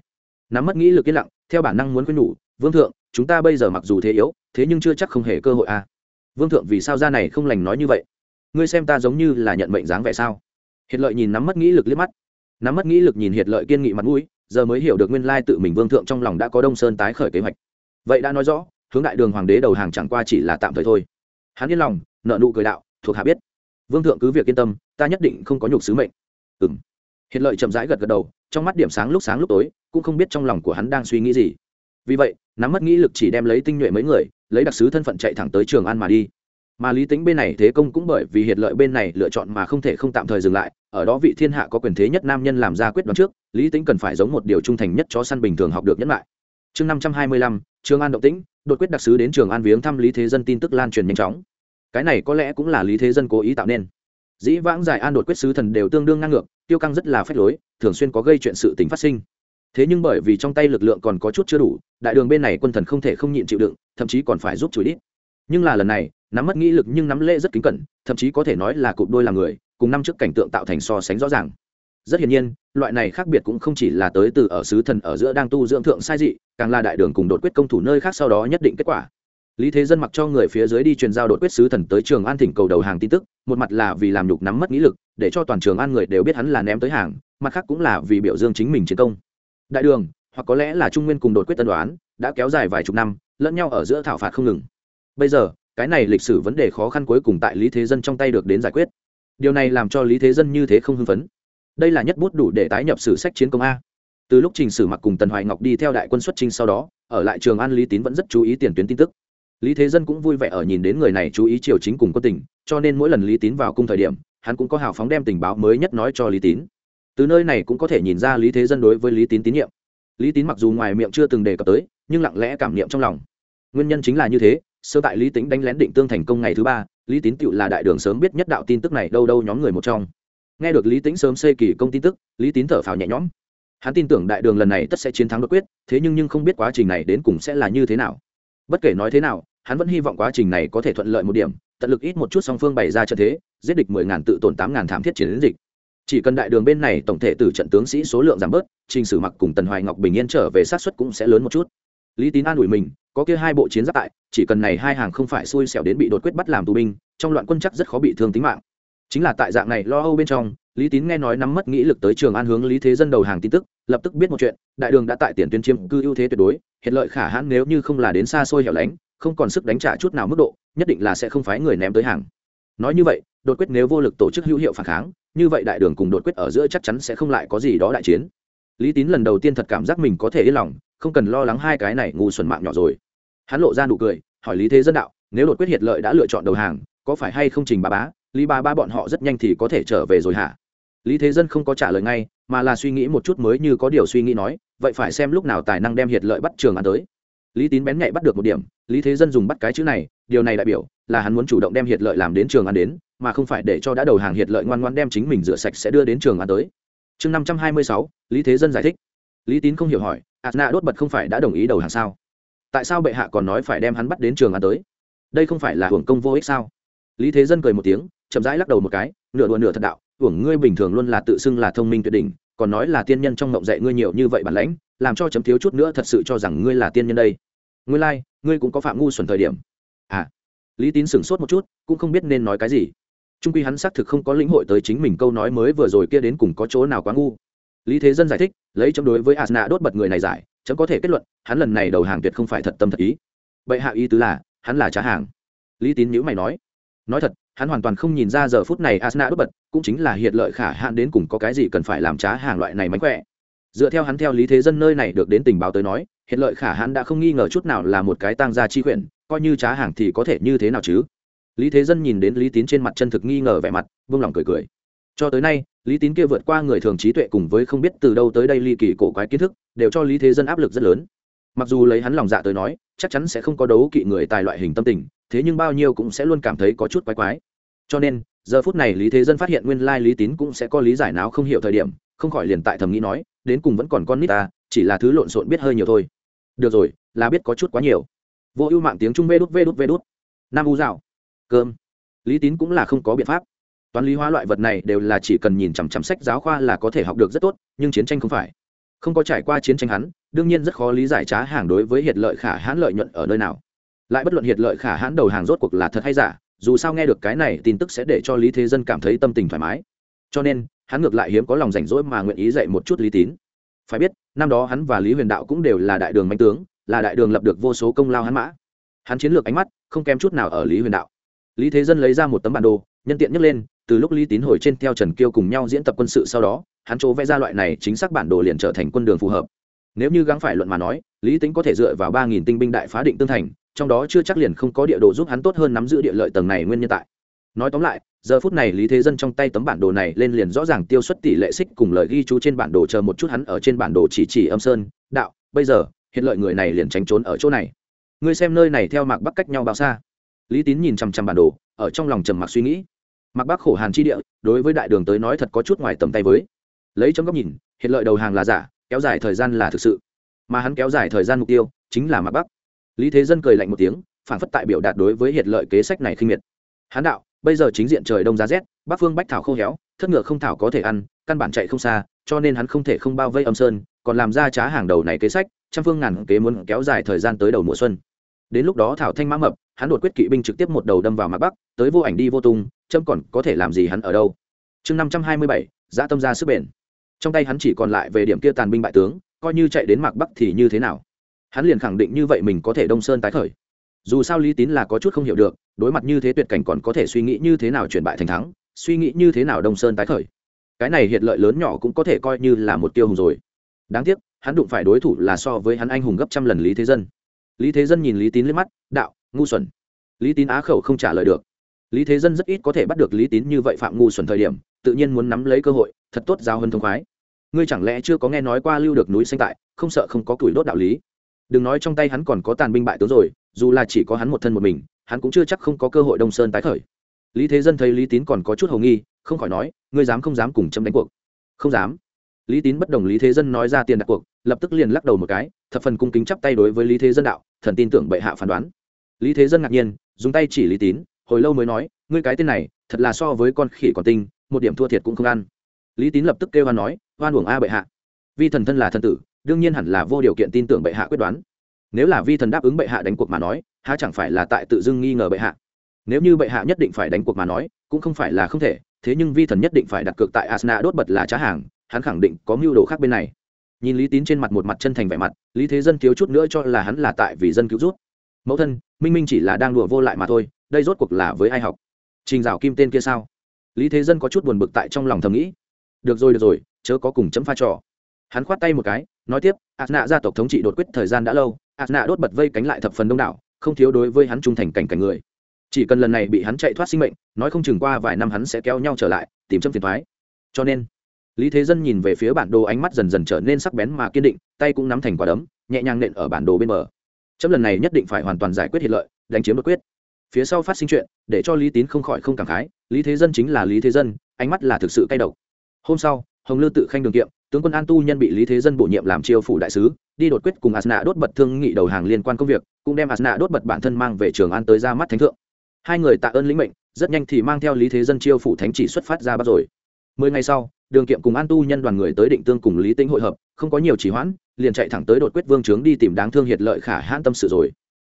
Nắm mất nghĩ lực yên lặng, theo bản năng muốn khuyên nhủ, vương thượng, chúng ta bây giờ mặc dù thế yếu, thế nhưng chưa chắc không hề cơ hội a à. vương thượng, vì sao ra này không lành nói như vậy? Ngươi xem ta giống như là nhận mệnh dáng vẻ sao? Hiệt lợi nhìn nắm mất nghĩ lực liếc mắt. Nắm mất nghĩ lực nhìn hiệt lợi kiên nghị mặt mũi, giờ mới hiểu được nguyên lai tự mình vương thượng trong lòng đã có đông sơn tái khởi kế hoạch. Vậy đã nói rõ, hướng đại đường hoàng đế đầu hàng chẳng qua chỉ là tạm thời thôi. Hắn yên lòng, nợ nụ cười đạo, thuộc hạ biết vương thượng cứ việc yên tâm, ta nhất định không có nhục sứ mệnh. Ừ m hiện lợi chậm rãi gật gật đầu, trong mắt điểm sáng lúc sáng lúc tối, cũng không biết trong lòng của hắn đang suy nghĩ gì. Vì vậy, nắm mất nghĩ lực chỉ đem lấy tinh nhuệ mấy người, lấy đặc sứ thân phận chạy thẳng tới trường an mà đi. Mà lý tính bên này thế công cũng bởi vì hiện lợi bên này lựa chọn mà không thể không tạm thời dừng lại, ở đó vị thiên hạ có quyền thế nhất nam nhân làm ra quyết đoán trước, lý tính cần phải giống một điều trung thành nhất cho săn bình thường học được nhẫn lại. Chương năm trăm hai mươi lăm, trường an động tĩnh, đột quyết đặc sứ đến trường an viếng thăm lý thế dân tin tức lan truyền nhanh chóng cái này có lẽ cũng là lý thế dân cố ý tạo nên. Dĩ vãng giải an đột quyết sứ thần đều tương đương ngang ngược, tiêu căng rất là phách lối, thường xuyên có gây chuyện sự tính phát sinh. Thế nhưng bởi vì trong tay lực lượng còn có chút chưa đủ, đại đường bên này quân thần không thể không nhịn chịu đựng, thậm chí còn phải giúp chửi đít nhưng là lần này, nắm mất nghĩ lực nhưng nắm lễ rất kính cẩn, thậm chí có thể nói là cụp đôi là người, cùng năm trước cảnh tượng tạo thành so sánh rõ ràng. Rất hiển nhiên, loại này khác biệt cũng không chỉ là tới từ ở sứ thần ở giữa đang tu dưỡng thượng sai dị, càng là đại đường cùng đột quyết công thủ nơi khác sau đó nhất định kết quả lý thế dân mặc cho người phía dưới đi truyền giao đột quyết sứ thần tới trường an thỉnh cầu đầu hàng tin tức, một mặt là vì làm nhục nắm mất nghĩ lực, để cho toàn trường an người đều biết hắn là ném tới hàng, mặt khác cũng là vì biểu dương chính mình chiến công. Đại đường, hoặc có lẽ là trung nguyên cùng đột quyết tân đoán, đã kéo dài vài chục năm, lẫn nhau ở giữa thảo phạt không ngừng. Bây giờ, cái này lịch sử vấn đề khó khăn cuối cùng tại lý thế dân trong tay được đến giải quyết. Điều này làm cho lý thế dân như thế không hưng phấn. Đây là nhất bút đủ để tái nhập sử sách chiến công a. Từ lúc trình sử mặc cùng tần hoài ngọc đi theo đại quân xuất trinh sau đó, ở lại trường an lý tín vẫn rất chú ý tiền tuyến tin tức lý thế dân cũng vui vẻ ở nhìn đến người này chú ý triều chính cùng quân tình, cho nên mỗi lần lý tín vào cung thời điểm, hắn cũng có hào phóng đem tình báo mới nhất nói cho lý tín. Từ nơi này cũng có thể nhìn ra lý thế dân đối với lý tín tín nhiệm. Lý tín mặc dù ngoài miệng chưa từng đề cập tới, nhưng lặng lẽ cảm niệm trong lòng. Nguyên nhân chính là như thế, sơ tại lý tính đánh lén định tương thành công ngày thứ ba, lý tín tựu là đại đường sớm biết nhất đạo tin tức này đâu đâu nhóm người một trong. Nghe được lý tính sớm xây kỳ công tin tức, lý tín thở phào nhẹ nhõm. Hắn tin tưởng đại đường lần này tất sẽ chiến thắng đột quyết, thế nhưng nhưng không biết quá trình này đến cùng sẽ là như thế nào. Bất kể nói thế nào hắn vẫn hy vọng quá trình này có thể thuận lợi một điểm, tận lực ít một chút song phương bày ra trận thế, giết địch mười ngàn tự tổn tám ngàn thảm thiết chiến dịch. Chỉ cần đại đường bên này tổng thể từ trận tướng sĩ số lượng giảm bớt, trình sử mặc cùng tần hoài ngọc bình yên trở về sát xuất cũng sẽ lớn một chút. Lý tín an ủi mình, có kia hai bộ chiến giáp tại, chỉ cần này hai hàng không phải xui xẻo đến bị đột quyết bắt làm tù binh, trong loạn quân chắc rất khó bị thương tính mạng. Chính là tại dạng này lo âu bên trong, lý tín nghe nói nắm mất nghĩ lực tới trường an hướng lý thế dân đầu hàng tin tức, lập tức biết một chuyện, đại đường đã tại tiền tuyến chiêm cư ưu thế tuyệt đối, hiện lợi khả hãn nếu như không là đến xa xôi hẻo lánh không còn sức đánh trả chút nào mức độ, nhất định là sẽ không phái người ném tới hàng. Nói như vậy, đột quyết nếu vô lực tổ chức hữu hiệu phản kháng, như vậy đại đường cùng đột quyết ở giữa chắc chắn sẽ không lại có gì đó đại chiến. Lý tín lần đầu tiên thật cảm giác mình có thể yên lòng, không cần lo lắng hai cái này ngu xuẩn mạng nhỏ rồi. Hắn lộ ra nụ cười, hỏi lý thế dân đạo, nếu đột quyết hiệt lợi đã lựa chọn đầu hàng, có phải hay không trình bà bá, lý bà ba bọn họ rất nhanh thì có thể trở về rồi hả? Lý thế dân không có trả lời ngay, mà là suy nghĩ một chút mới như có điều suy nghĩ nói, vậy phải xem lúc nào tài năng đem hiệt lợi bắt trường ăn tới lý tín bén nhạy bắt được một điểm, lý thế dân dùng bắt cái chữ này, điều này đại biểu là hắn muốn chủ động đem hiệt lợi làm đến trường ăn đến, mà không phải để cho đã đầu hàng hiệt lợi ngoan ngoan đem chính mình rửa sạch sẽ đưa đến trường ăn tới. Chương năm trăm hai mươi sáu, lý thế dân giải thích. Lý tín không hiểu hỏi adna đốt bật không phải đã đồng ý đầu hàng sao? Tại sao bệ hạ còn nói phải đem hắn bắt đến trường ăn tới? Đây không phải là hưởng công vô ích sao? Lý thế dân cười một tiếng, chậm rãi lắc đầu một cái, nửa đùa nửa thật đạo, hưởng ngươi bình thường luôn là tự xưng là thông minh tuyệt đỉnh còn nói là tiên nhân trong ngộng dạy ngươi nhiều như vậy bản lãnh làm cho chấm thiếu chút nữa thật sự cho rằng ngươi là tiên nhân đây. Ngươi lai、like, ngươi cũng có phạm ngu xuẩn thời điểm. À lý tín sửng sốt một chút cũng không biết nên nói cái gì. Trung quy hắn xác thực không có lĩnh hội tới chính mình câu nói mới vừa rồi kia đến cùng có chỗ nào quá ngu. Lý thế dân giải thích lấy chống đối với asna đốt bật người này giải chấm có thể kết luận hắn lần này đầu hàng tuyệt không phải thật tâm thật ý. Vậy hạ ý tứ là hắn là trá hàng. Lý tín nhữ mày nói nói thật hắn hoàn toàn không nhìn ra giờ phút này asna đốt bật, cũng chính là hiện lợi khả hạn đến cùng có cái gì cần phải làm trá hàng loại này mánh khỏe. Dựa theo hắn theo lý thế dân nơi này được đến tình báo tới nói, hiện lợi khả hãn đã không nghi ngờ chút nào là một cái tăng gia chi quyển coi như trá hàng thì có thể như thế nào chứ? Lý thế dân nhìn đến lý tín trên mặt chân thực nghi ngờ vẻ mặt vương lòng cười cười. Cho tới nay, lý tín kia vượt qua người thường trí tuệ cùng với không biết từ đâu tới đây ly kỳ cổ quái kiến thức, đều cho lý thế dân áp lực rất lớn. Mặc dù lấy hắn lòng dạ tới nói, chắc chắn sẽ không có đấu kỵ người tài loại hình tâm tình thế nhưng bao nhiêu cũng sẽ luôn cảm thấy có chút quái quái. Cho nên, giờ phút này lý thế dân phát hiện nguyên lai lý tín cũng sẽ có lý giải nào không hiểu thời điểm, không khỏi liền tại thầm nghĩ nói, đến cùng vẫn còn con nít ta, chỉ là thứ lộn xộn biết hơi nhiều thôi. Được rồi, là biết có chút quá nhiều. Vô ưu mạng tiếng trung vê đút vê đút vê đút. Nam u dạo. Cơm. Lý tín cũng là không có biện pháp. Toán lý hóa loại vật này đều là chỉ cần nhìn chằm chằm sách giáo khoa là có thể học được rất tốt, nhưng chiến tranh không phải. Không có trải qua chiến tranh hắn, đương nhiên rất khó lý giải trá hàng đối với hiệt lợi khả hãn lợi nhuận ở nơi nào lại bất luận hiệt lợi khả hãn đầu hàng rốt cuộc là thật hay giả, dù sao nghe được cái này tin tức sẽ để cho lý thế dân cảm thấy tâm tình thoải mái. Cho nên, hắn ngược lại hiếm có lòng rảnh rỗi mà nguyện ý dạy một chút lý tín. Phải biết, năm đó hắn và lý huyền đạo cũng đều là đại đường mạnh tướng, là đại đường lập được vô số công lao hắn mã. Hắn chiến lược ánh mắt không kém chút nào ở lý huyền đạo. Lý thế dân lấy ra một tấm bản đồ, nhân tiện nhấc lên, từ lúc lý tín hồi trên theo trần kiêu cùng nhau diễn tập quân sự sau đó, hắn chỗ vẽ ra loại này chính xác bản đồ liền trở thành quân đường phù hợp. Nếu như gắng phải luận mà nói, lý tính có thể dựa vào ba nghìn tinh binh đại phá định tương thành trong đó chưa chắc liền không có địa đồ giúp hắn tốt hơn nắm giữ địa lợi tầng này nguyên nhân tại. Nói tóm lại, giờ phút này lý thế dân trong tay tấm bản đồ này lên liền rõ ràng tiêu xuất tỷ lệ xích cùng lời ghi chú trên bản đồ chờ một chút hắn ở trên bản đồ chỉ chỉ âm sơn, đạo, bây giờ, hiện lợi người này liền tránh trốn ở chỗ này. Ngươi xem nơi này theo mạc bắc cách nhau bao xa? Lý tín nhìn chằm chằm bản đồ, ở trong lòng trầm mặc suy nghĩ. Mạc bắc khổ hàn chi địa, đối với đại đường tới nói thật có chút ngoài tầm tay với. Lấy trong góc nhìn, hiện lợi đầu hàng là giả, kéo dài thời gian là thực sự. Mà hắn kéo dài thời gian mục tiêu, chính là mạc bắc lý thế dân cười lạnh một tiếng phản phất tại biểu đạt đối với hiện lợi kế sách này khinh miệt. Hán đạo, bây giờ chính diện trời đông giá rét, bắc phương bách thảo khô héo, thất ngựa không thảo có thể ăn, căn bản chạy không xa, cho nên hắn không thể không bao vây âm sơn, còn làm ra trá hàng đầu này kế sách, trăm phương ngàn kế muốn kéo dài thời gian tới đầu mùa xuân. Đến lúc đó thảo thanh mã mập, hắn đột quyết kỵ binh trực tiếp một đầu đâm vào mặt bắc, tới vô ảnh đi vô tung trâm còn có thể làm gì hắn ở đâu? Chương năm trăm hai mươi bảy dã tâm ra sức bền. Trong tay hắn chỉ còn lại về điểm kia tàn binh bại tướng, coi như chạy đến mạc bắc thì như thế nào? Hắn liền khẳng định như vậy mình có thể đông sơn tái khởi. Dù sao lý tín là có chút không hiểu được, đối mặt như thế tuyệt cảnh còn có thể suy nghĩ như thế nào chuyển bại thành thắng, suy nghĩ như thế nào đông sơn tái khởi. Cái này hiện lợi lớn nhỏ cũng có thể coi như là một tiêu hùng rồi. Đáng tiếc, hắn đụng phải đối thủ là so với hắn anh hùng gấp trăm lần lý thế dân. Lý thế dân nhìn lý tín lên mắt, đạo, ngu xuẩn. Lý tín á khẩu không trả lời được. Lý thế dân rất ít có thể bắt được lý tín như vậy phạm ngu xuẩn thời điểm, tự nhiên muốn nắm lấy cơ hội, thật tốt giao hơn thông khoái. Ngươi chẳng lẽ chưa có nghe nói qua lưu được núi xanh tại, không sợ không có củi đốt đạo lý? Đừng nói trong tay hắn còn có tàn binh bại tướng rồi, dù là chỉ có hắn một thân một mình, hắn cũng chưa chắc không có cơ hội đông sơn tái khởi. Lý thế dân thấy lý tín còn có chút hầu nghi, không khỏi nói, ngươi dám không dám cùng châm đánh cuộc? Không dám. Lý tín bất đồng lý thế dân nói ra tiền đặt cuộc, lập tức liền lắc đầu một cái, thập phần cung kính chắp tay đối với lý thế dân đạo, thần tin tưởng bệ hạ phán đoán. Lý thế dân ngạc nhiên, dùng tay chỉ lý tín, hồi lâu mới nói, ngươi cái tên này, thật là so với con khỉ còn tinh, một điểm thua thiệt cũng không ăn. Lý tín lập tức kêu hoan nói, hoan uổng a bệ hạ. Vi thần thân là thần tử đương nhiên hẳn là vô điều kiện tin tưởng bệ hạ quyết đoán. Nếu là vi thần đáp ứng bệ hạ đánh cuộc mà nói, há chẳng phải là tại tự dưng nghi ngờ bệ hạ? Nếu như bệ hạ nhất định phải đánh cuộc mà nói, cũng không phải là không thể, thế nhưng vi thần nhất định phải đặt cược tại asna đốt bật là trá hàng, hắn khẳng định có mưu đồ khác bên này. Nhìn lý tín trên mặt một mặt chân thành vẻ mặt, lý thế dân thiếu chút nữa cho là hắn là tại vì dân cứu rút. Mẫu thân, minh minh chỉ là đang đùa vô lại mà thôi, đây rốt cuộc là với ai học? Trình dạo kim tên kia sao? Lý thế dân có chút buồn bực tại trong lòng thầm nghĩ. Được rồi được rồi, chớ có cùng chấm pha trò. Hắn khoát tay một cái nói tiếp asna gia tộc thống trị đột quyết thời gian đã lâu asna đốt bật vây cánh lại thập phần đông đảo, không thiếu đối với hắn trung thành cảnh cảnh người. Chỉ cần lần này bị hắn chạy thoát sinh mệnh, nói không chừng qua vài năm hắn sẽ kéo nhau trở lại, tìm châm phiền thoái. Cho nên, lý thế dân nhìn về phía bản đồ ánh mắt dần dần trở nên sắc bén mà kiên định, tay cũng nắm thành quả đấm, nhẹ nhàng nện ở bản đồ bên bờ. Chấm lần này nhất định phải hoàn toàn giải quyết hiện lợi, đánh chiếm đột quyết. Phía sau phát sinh chuyện, để cho lý tín không khỏi không cảm khái, lý thế dân chính là lý thế dân, ánh mắt là thực sự cay độc. Hôm sau, hồng lư tự khanh đường kiệm tướng quân an tu nhân bị lý thế dân bổ nhiệm làm triều phủ đại sứ, đi đột quyết cùng asna đốt bật thương nghị đầu hàng liên quan công việc, cũng đem asna đốt bật bản thân mang về trường an tới ra mắt thánh thượng. Hai người tạ ơn lĩnh mệnh, rất nhanh thì mang theo lý thế dân chiêu phủ thánh chỉ xuất phát ra bắt rồi. Mười ngày sau, đường kiệm cùng an tu nhân đoàn người tới định tương cùng lý tĩnh hội hợp, không có nhiều trì hoãn, liền chạy thẳng tới đột quyết vương trướng đi tìm đáng thương hiệt lợi khả hãn tâm sự rồi.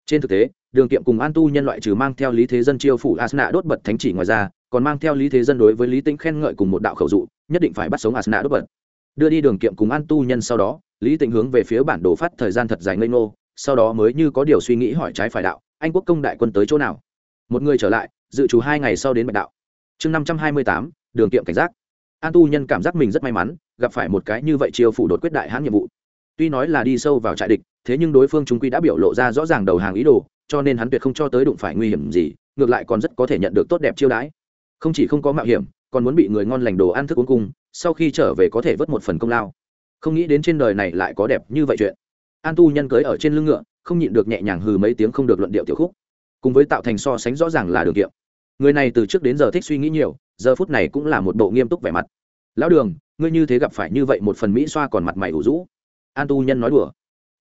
Trên thực tế, đường kiệm cùng an tu nhân loại trừ mang theo lý thế dân chiêu phủ asna đốt bật thánh chỉ ngoài ra, còn mang theo lý thế dân đối với lý tĩnh khen ngợi cùng một đạo khẩu dụ, nhất định phải bắt sống asna đốt bật đưa đi đường kiệm cùng an tu nhân sau đó, lý tịnh hướng về phía bản đồ phát thời gian thật dài ngây ngô, sau đó mới như có điều suy nghĩ hỏi trái phải đạo, anh quốc công đại quân tới chỗ nào? Một người trở lại, dự trù hai ngày sau đến bạch đạo. Chương năm trăm hai mươi tám, đường kiệm cảnh giác. An tu nhân cảm giác mình rất may mắn, gặp phải một cái như vậy chiêu phủ đột quyết đại hãn nhiệm vụ. Tuy nói là đi sâu vào trại địch, thế nhưng đối phương chúng quy đã biểu lộ ra rõ ràng đầu hàng ý đồ, cho nên hắn tuyệt không cho tới đụng phải nguy hiểm gì, ngược lại còn rất có thể nhận được tốt đẹp chiêu đãi. Không chỉ không có mạo hiểm, còn muốn bị người ngon lành đồ ăn thức uống cung sau khi trở về có thể vớt một phần công lao. Không nghĩ đến trên đời này lại có đẹp như vậy chuyện. An tu nhân cưới ở trên lưng ngựa, không nhịn được nhẹ nhàng hừ mấy tiếng không được luận điệu tiểu khúc. Cùng với tạo thành so sánh rõ ràng là đường kiệm. Người này từ trước đến giờ thích suy nghĩ nhiều, giờ phút này cũng là một bộ nghiêm túc vẻ mặt. Lão đường, ngươi như thế gặp phải như vậy một phần mỹ xoa còn mặt mày ủ rũ. An tu nhân nói đùa.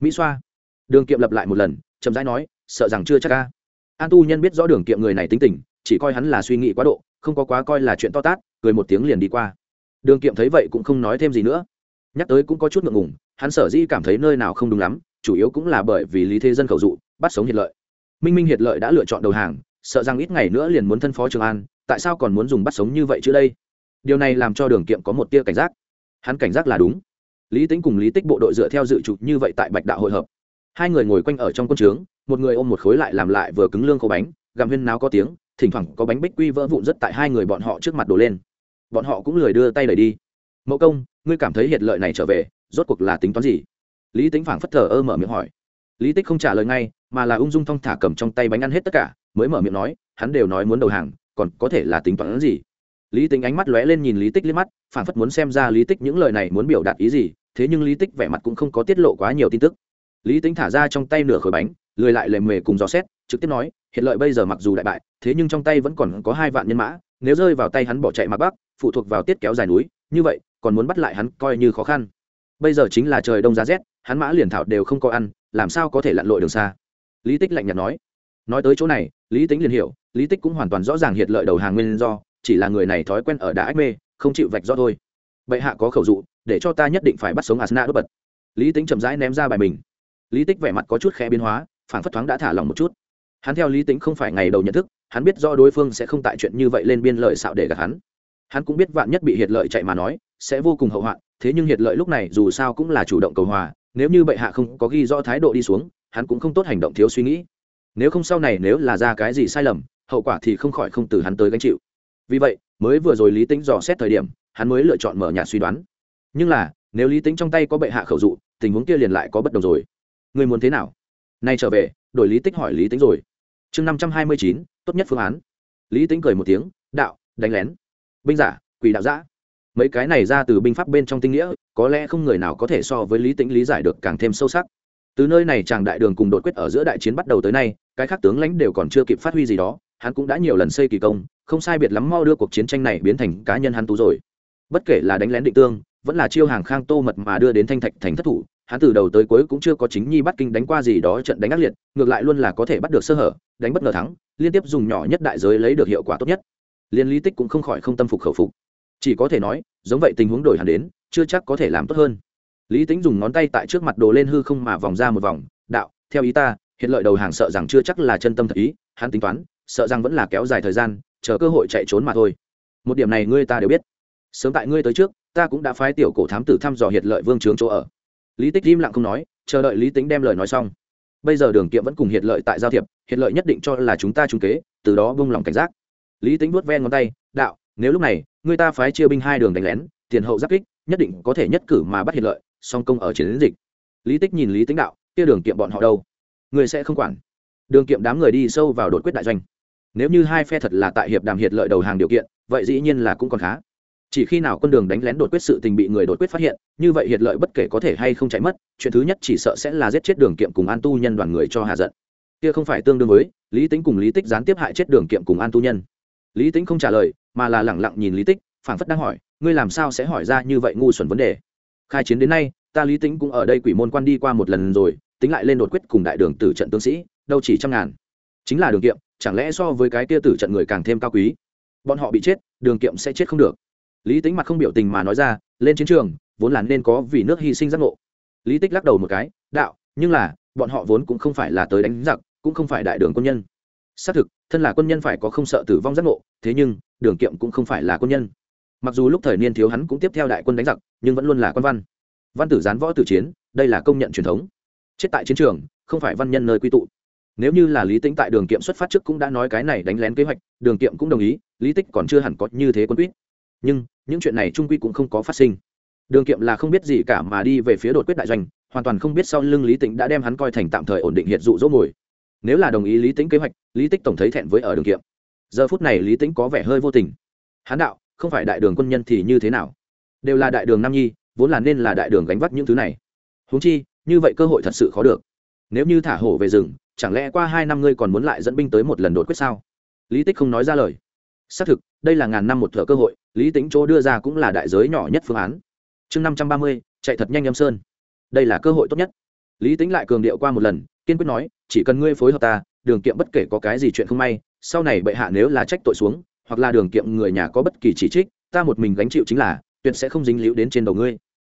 Mỹ xoa? Đường kiệm lặp lại một lần, chậm rãi nói, sợ rằng chưa chắc ca an tu nhân biết rõ đường kiệm người này tính tình, chỉ coi hắn là suy nghĩ quá độ, không có quá coi là chuyện to tát, cười một tiếng liền đi qua đường kiệm thấy vậy cũng không nói thêm gì nữa. Nhắc tới cũng có chút ngượng ngùng, hắn sở dĩ cảm thấy nơi nào không đúng lắm, chủ yếu cũng là bởi vì lý thế dân khẩu dụ, bắt sống hiệt lợi. Minh minh hiệt lợi đã lựa chọn đầu hàng, sợ rằng ít ngày nữa liền muốn thân phó trường an, tại sao còn muốn dùng bắt sống như vậy chứ đây? Điều này làm cho đường kiệm có một tia cảnh giác. Hắn cảnh giác là đúng. Lý tính cùng lý tích bộ đội dựa theo dự trục như vậy tại bạch đạo hội hợp. Hai người ngồi quanh ở trong quân trướng, một người ôm một khối lại làm lại vừa cứng lương khô bánh, gặm huyên náo có tiếng, thỉnh thoảng có bánh bích quy vỡ vụn rất tại hai người bọn họ trước mặt đổ lên bọn họ cũng lười đưa tay đẩy đi. Mẫu công, ngươi cảm thấy hiện lợi này trở về, rốt cuộc là tính toán gì? Lý tính phảng phất thờ ơ mở miệng hỏi. Lý tích không trả lời ngay, mà là ung dung thong thả cầm trong tay bánh ăn hết tất cả, mới mở miệng nói, hắn đều nói muốn đầu hàng, còn có thể là tính toán gì? Lý tính ánh mắt lóe lên nhìn lý tích liếc mắt, phảng phất muốn xem ra lý tích những lời này muốn biểu đạt ý gì, thế nhưng lý tích vẻ mặt cũng không có tiết lộ quá nhiều tin tức. Lý tính thả ra trong tay nửa khối bánh, lười lại lề mề cùng dò xét, trực tiếp nói hiện lợi bây giờ mặc dù đại bại, thế nhưng trong tay vẫn còn có hai vạn nhân mã nếu rơi vào tay hắn bỏ chạy mặc bắc, phụ thuộc vào tiết kéo dài núi, như vậy, còn muốn bắt lại hắn coi như khó khăn. Bây giờ chính là trời đông giá rét, hắn mã liền thảo đều không có ăn, làm sao có thể lặn lội đường xa? Lý tích lạnh nhạt nói. Nói tới chỗ này, lý tính liền hiểu, lý tích cũng hoàn toàn rõ ràng hiện lợi đầu hàng nguyên do, chỉ là người này thói quen ở đã ách mê, không chịu vạch rõ thôi. Bệ hạ có khẩu dụ, để cho ta nhất định phải bắt sống asna đốt bật. Lý tính chậm rãi ném ra bài mình. Lý tích vẻ mặt có chút khẽ biến hóa phản phất thoáng đã thả lòng một chút. Hắn theo lý tính không phải ngày đầu nhận thức hắn biết do đối phương sẽ không tại chuyện như vậy lên biên lợi xạo để gạt hắn. Hắn cũng biết vạn nhất bị hiệt lợi chạy mà nói, sẽ vô cùng hậu hoạn, thế nhưng hiệt lợi lúc này dù sao cũng là chủ động cầu hòa, nếu như bệ hạ không có ghi rõ thái độ đi xuống, hắn cũng không tốt hành động thiếu suy nghĩ. Nếu không sau này nếu là ra cái gì sai lầm, hậu quả thì không khỏi không từ hắn tới gánh chịu. Vì vậy, mới vừa rồi lý tính dò xét thời điểm, hắn mới lựa chọn mở nhà suy đoán. Nhưng là, nếu lý tính trong tay có bệ hạ khẩu dụ, tình huống kia liền lại có bất đồng rồi. Người muốn thế nào? Nay trở về, đổi lý tích hỏi lý tính rồi chương năm trăm hai mươi chín, tốt nhất phương án. Lý tính cười một tiếng, đạo, đánh lén. Binh giả, quỷ đạo giã. Mấy cái này ra từ binh pháp bên trong tinh nghĩa, có lẽ không người nào có thể so với lý tính lý giải được càng thêm sâu sắc. Từ nơi này chàng đại đường cùng đột quyết ở giữa đại chiến bắt đầu tới nay, cái khác tướng lãnh đều còn chưa kịp phát huy gì đó, hắn cũng đã nhiều lần xây kỳ công, không sai biệt lắm mau đưa cuộc chiến tranh này biến thành cá nhân hắn tú rồi. Bất kể là đánh lén định tương, vẫn là chiêu hàng khang tô mật mà đưa đến thanh thạch thành thất thủ hắn từ đầu tới cuối cũng chưa có chính nhi bắt kinh đánh qua gì đó trận đánh ác liệt, ngược lại luôn là có thể bắt được sơ hở, đánh bất ngờ thắng, liên tiếp dùng nhỏ nhất đại giới lấy được hiệu quả tốt nhất. Liên lý tích cũng không khỏi không tâm phục khẩu phục. Chỉ có thể nói, giống vậy tình huống đổi hẳn đến, chưa chắc có thể làm tốt hơn. Lý tính dùng ngón tay tại trước mặt đồ lên hư không mà vòng ra một vòng, đạo, theo ý ta, hiện lợi đầu hàng sợ rằng chưa chắc là chân tâm thật ý, hắn tính toán, sợ rằng vẫn là kéo dài thời gian, chờ cơ hội chạy trốn mà thôi. Một điểm này ngươi ta đều biết. Sớm tại ngươi tới trước, ta cũng đã phái tiểu cổ thám tử thăm dò hiệt lợi vương trướng chỗ ở lý tích im lặng không nói, chờ đợi lý tính đem lời nói xong. Bây giờ đường kiệm vẫn cùng hiệt lợi tại giao thiệp, hiệt lợi nhất định cho là chúng ta trúng kế, từ đó bông lòng cảnh giác. Lý tính vuốt ven ngón tay, đạo, nếu lúc này, người ta phái chia binh hai đường đánh lén, tiền hậu giáp kích, nhất định có thể nhất cử mà bắt hiệt lợi, song công ở chiến dịch. Lý tích nhìn lý tính đạo, kia đường kiệm bọn họ đâu? Người sẽ không quản. Đường kiệm đám người đi sâu vào đột quyết đại doanh. Nếu như hai phe thật là tại hiệp đàm hiệt lợi đầu hàng điều kiện, vậy dĩ nhiên là cũng còn khá chỉ khi nào con đường đánh lén đột quyết sự tình bị người đột quyết phát hiện, như vậy hiệt lợi bất kể có thể hay không chạy mất, chuyện thứ nhất chỉ sợ sẽ là giết chết đường kiệm cùng an tu nhân đoàn người cho hà giận. Kia không phải tương đương với, lý tính cùng lý tích gián tiếp hại chết đường kiệm cùng an tu nhân. Lý tính không trả lời, mà là lẳng lặng nhìn lý tích, phảng phất đang hỏi, ngươi làm sao sẽ hỏi ra như vậy ngu xuẩn vấn đề? Khai chiến đến nay, ta lý tính cũng ở đây quỷ môn quan đi qua một lần rồi, tính lại lên đột quyết cùng đại đường tử trận tướng sĩ, đâu chỉ trăm ngàn. Chính là đường kiệm, chẳng lẽ so với cái kia tử trận người càng thêm cao quý? Bọn họ bị chết, đường kiệm sẽ chết không được lý tính mặt không biểu tình mà nói ra, lên chiến trường, vốn là nên có vì nước hy sinh giác ngộ. Lý tích lắc đầu một cái, đạo, nhưng là, bọn họ vốn cũng không phải là tới đánh giặc, cũng không phải đại đường quân nhân. Xác thực, thân là quân nhân phải có không sợ tử vong giác ngộ, thế nhưng, đường kiệm cũng không phải là quân nhân. Mặc dù lúc thời niên thiếu hắn cũng tiếp theo đại quân đánh giặc, nhưng vẫn luôn là quân văn. Văn tử gián võ tử chiến, đây là công nhận truyền thống. Chết tại chiến trường, không phải văn nhân nơi quy tụ. Nếu như là lý tính tại đường kiệm xuất phát trước cũng đã nói cái này đánh lén kế hoạch, đường kiệm cũng đồng ý, lý tích còn chưa hẳn có như thế quân quýt nhưng những chuyện này trung quy cũng không có phát sinh. Đường kiệm là không biết gì cả mà đi về phía đột quyết đại doanh, hoàn toàn không biết sau lưng lý tĩnh đã đem hắn coi thành tạm thời ổn định hiện dụ dỗ ngồi. Nếu là đồng ý lý tĩnh kế hoạch, lý tích tổng thấy thẹn với ở đường kiệm. Giờ phút này lý tĩnh có vẻ hơi vô tình. Hán đạo, không phải đại đường quân nhân thì như thế nào? Đều là đại đường nam nhi, vốn là nên là đại đường gánh vác những thứ này. Húng chi, như vậy cơ hội thật sự khó được. Nếu như thả hổ về rừng, chẳng lẽ qua hai năm ngươi còn muốn lại dẫn binh tới một lần đột quyết sao? Lý tích không nói ra lời xác thực, đây là ngàn năm một thợ cơ hội, lý tính chỗ đưa ra cũng là đại giới nhỏ nhất phương án. Chương năm trăm ba mươi, chạy thật nhanh âm sơn. Đây là cơ hội tốt nhất. Lý tính lại cường điệu qua một lần, kiên quyết nói, chỉ cần ngươi phối hợp ta, đường kiệm bất kể có cái gì chuyện không may, sau này bệ hạ nếu là trách tội xuống, hoặc là đường kiệm người nhà có bất kỳ chỉ trích, ta một mình gánh chịu chính là, tuyệt sẽ không dính líu đến trên đầu ngươi.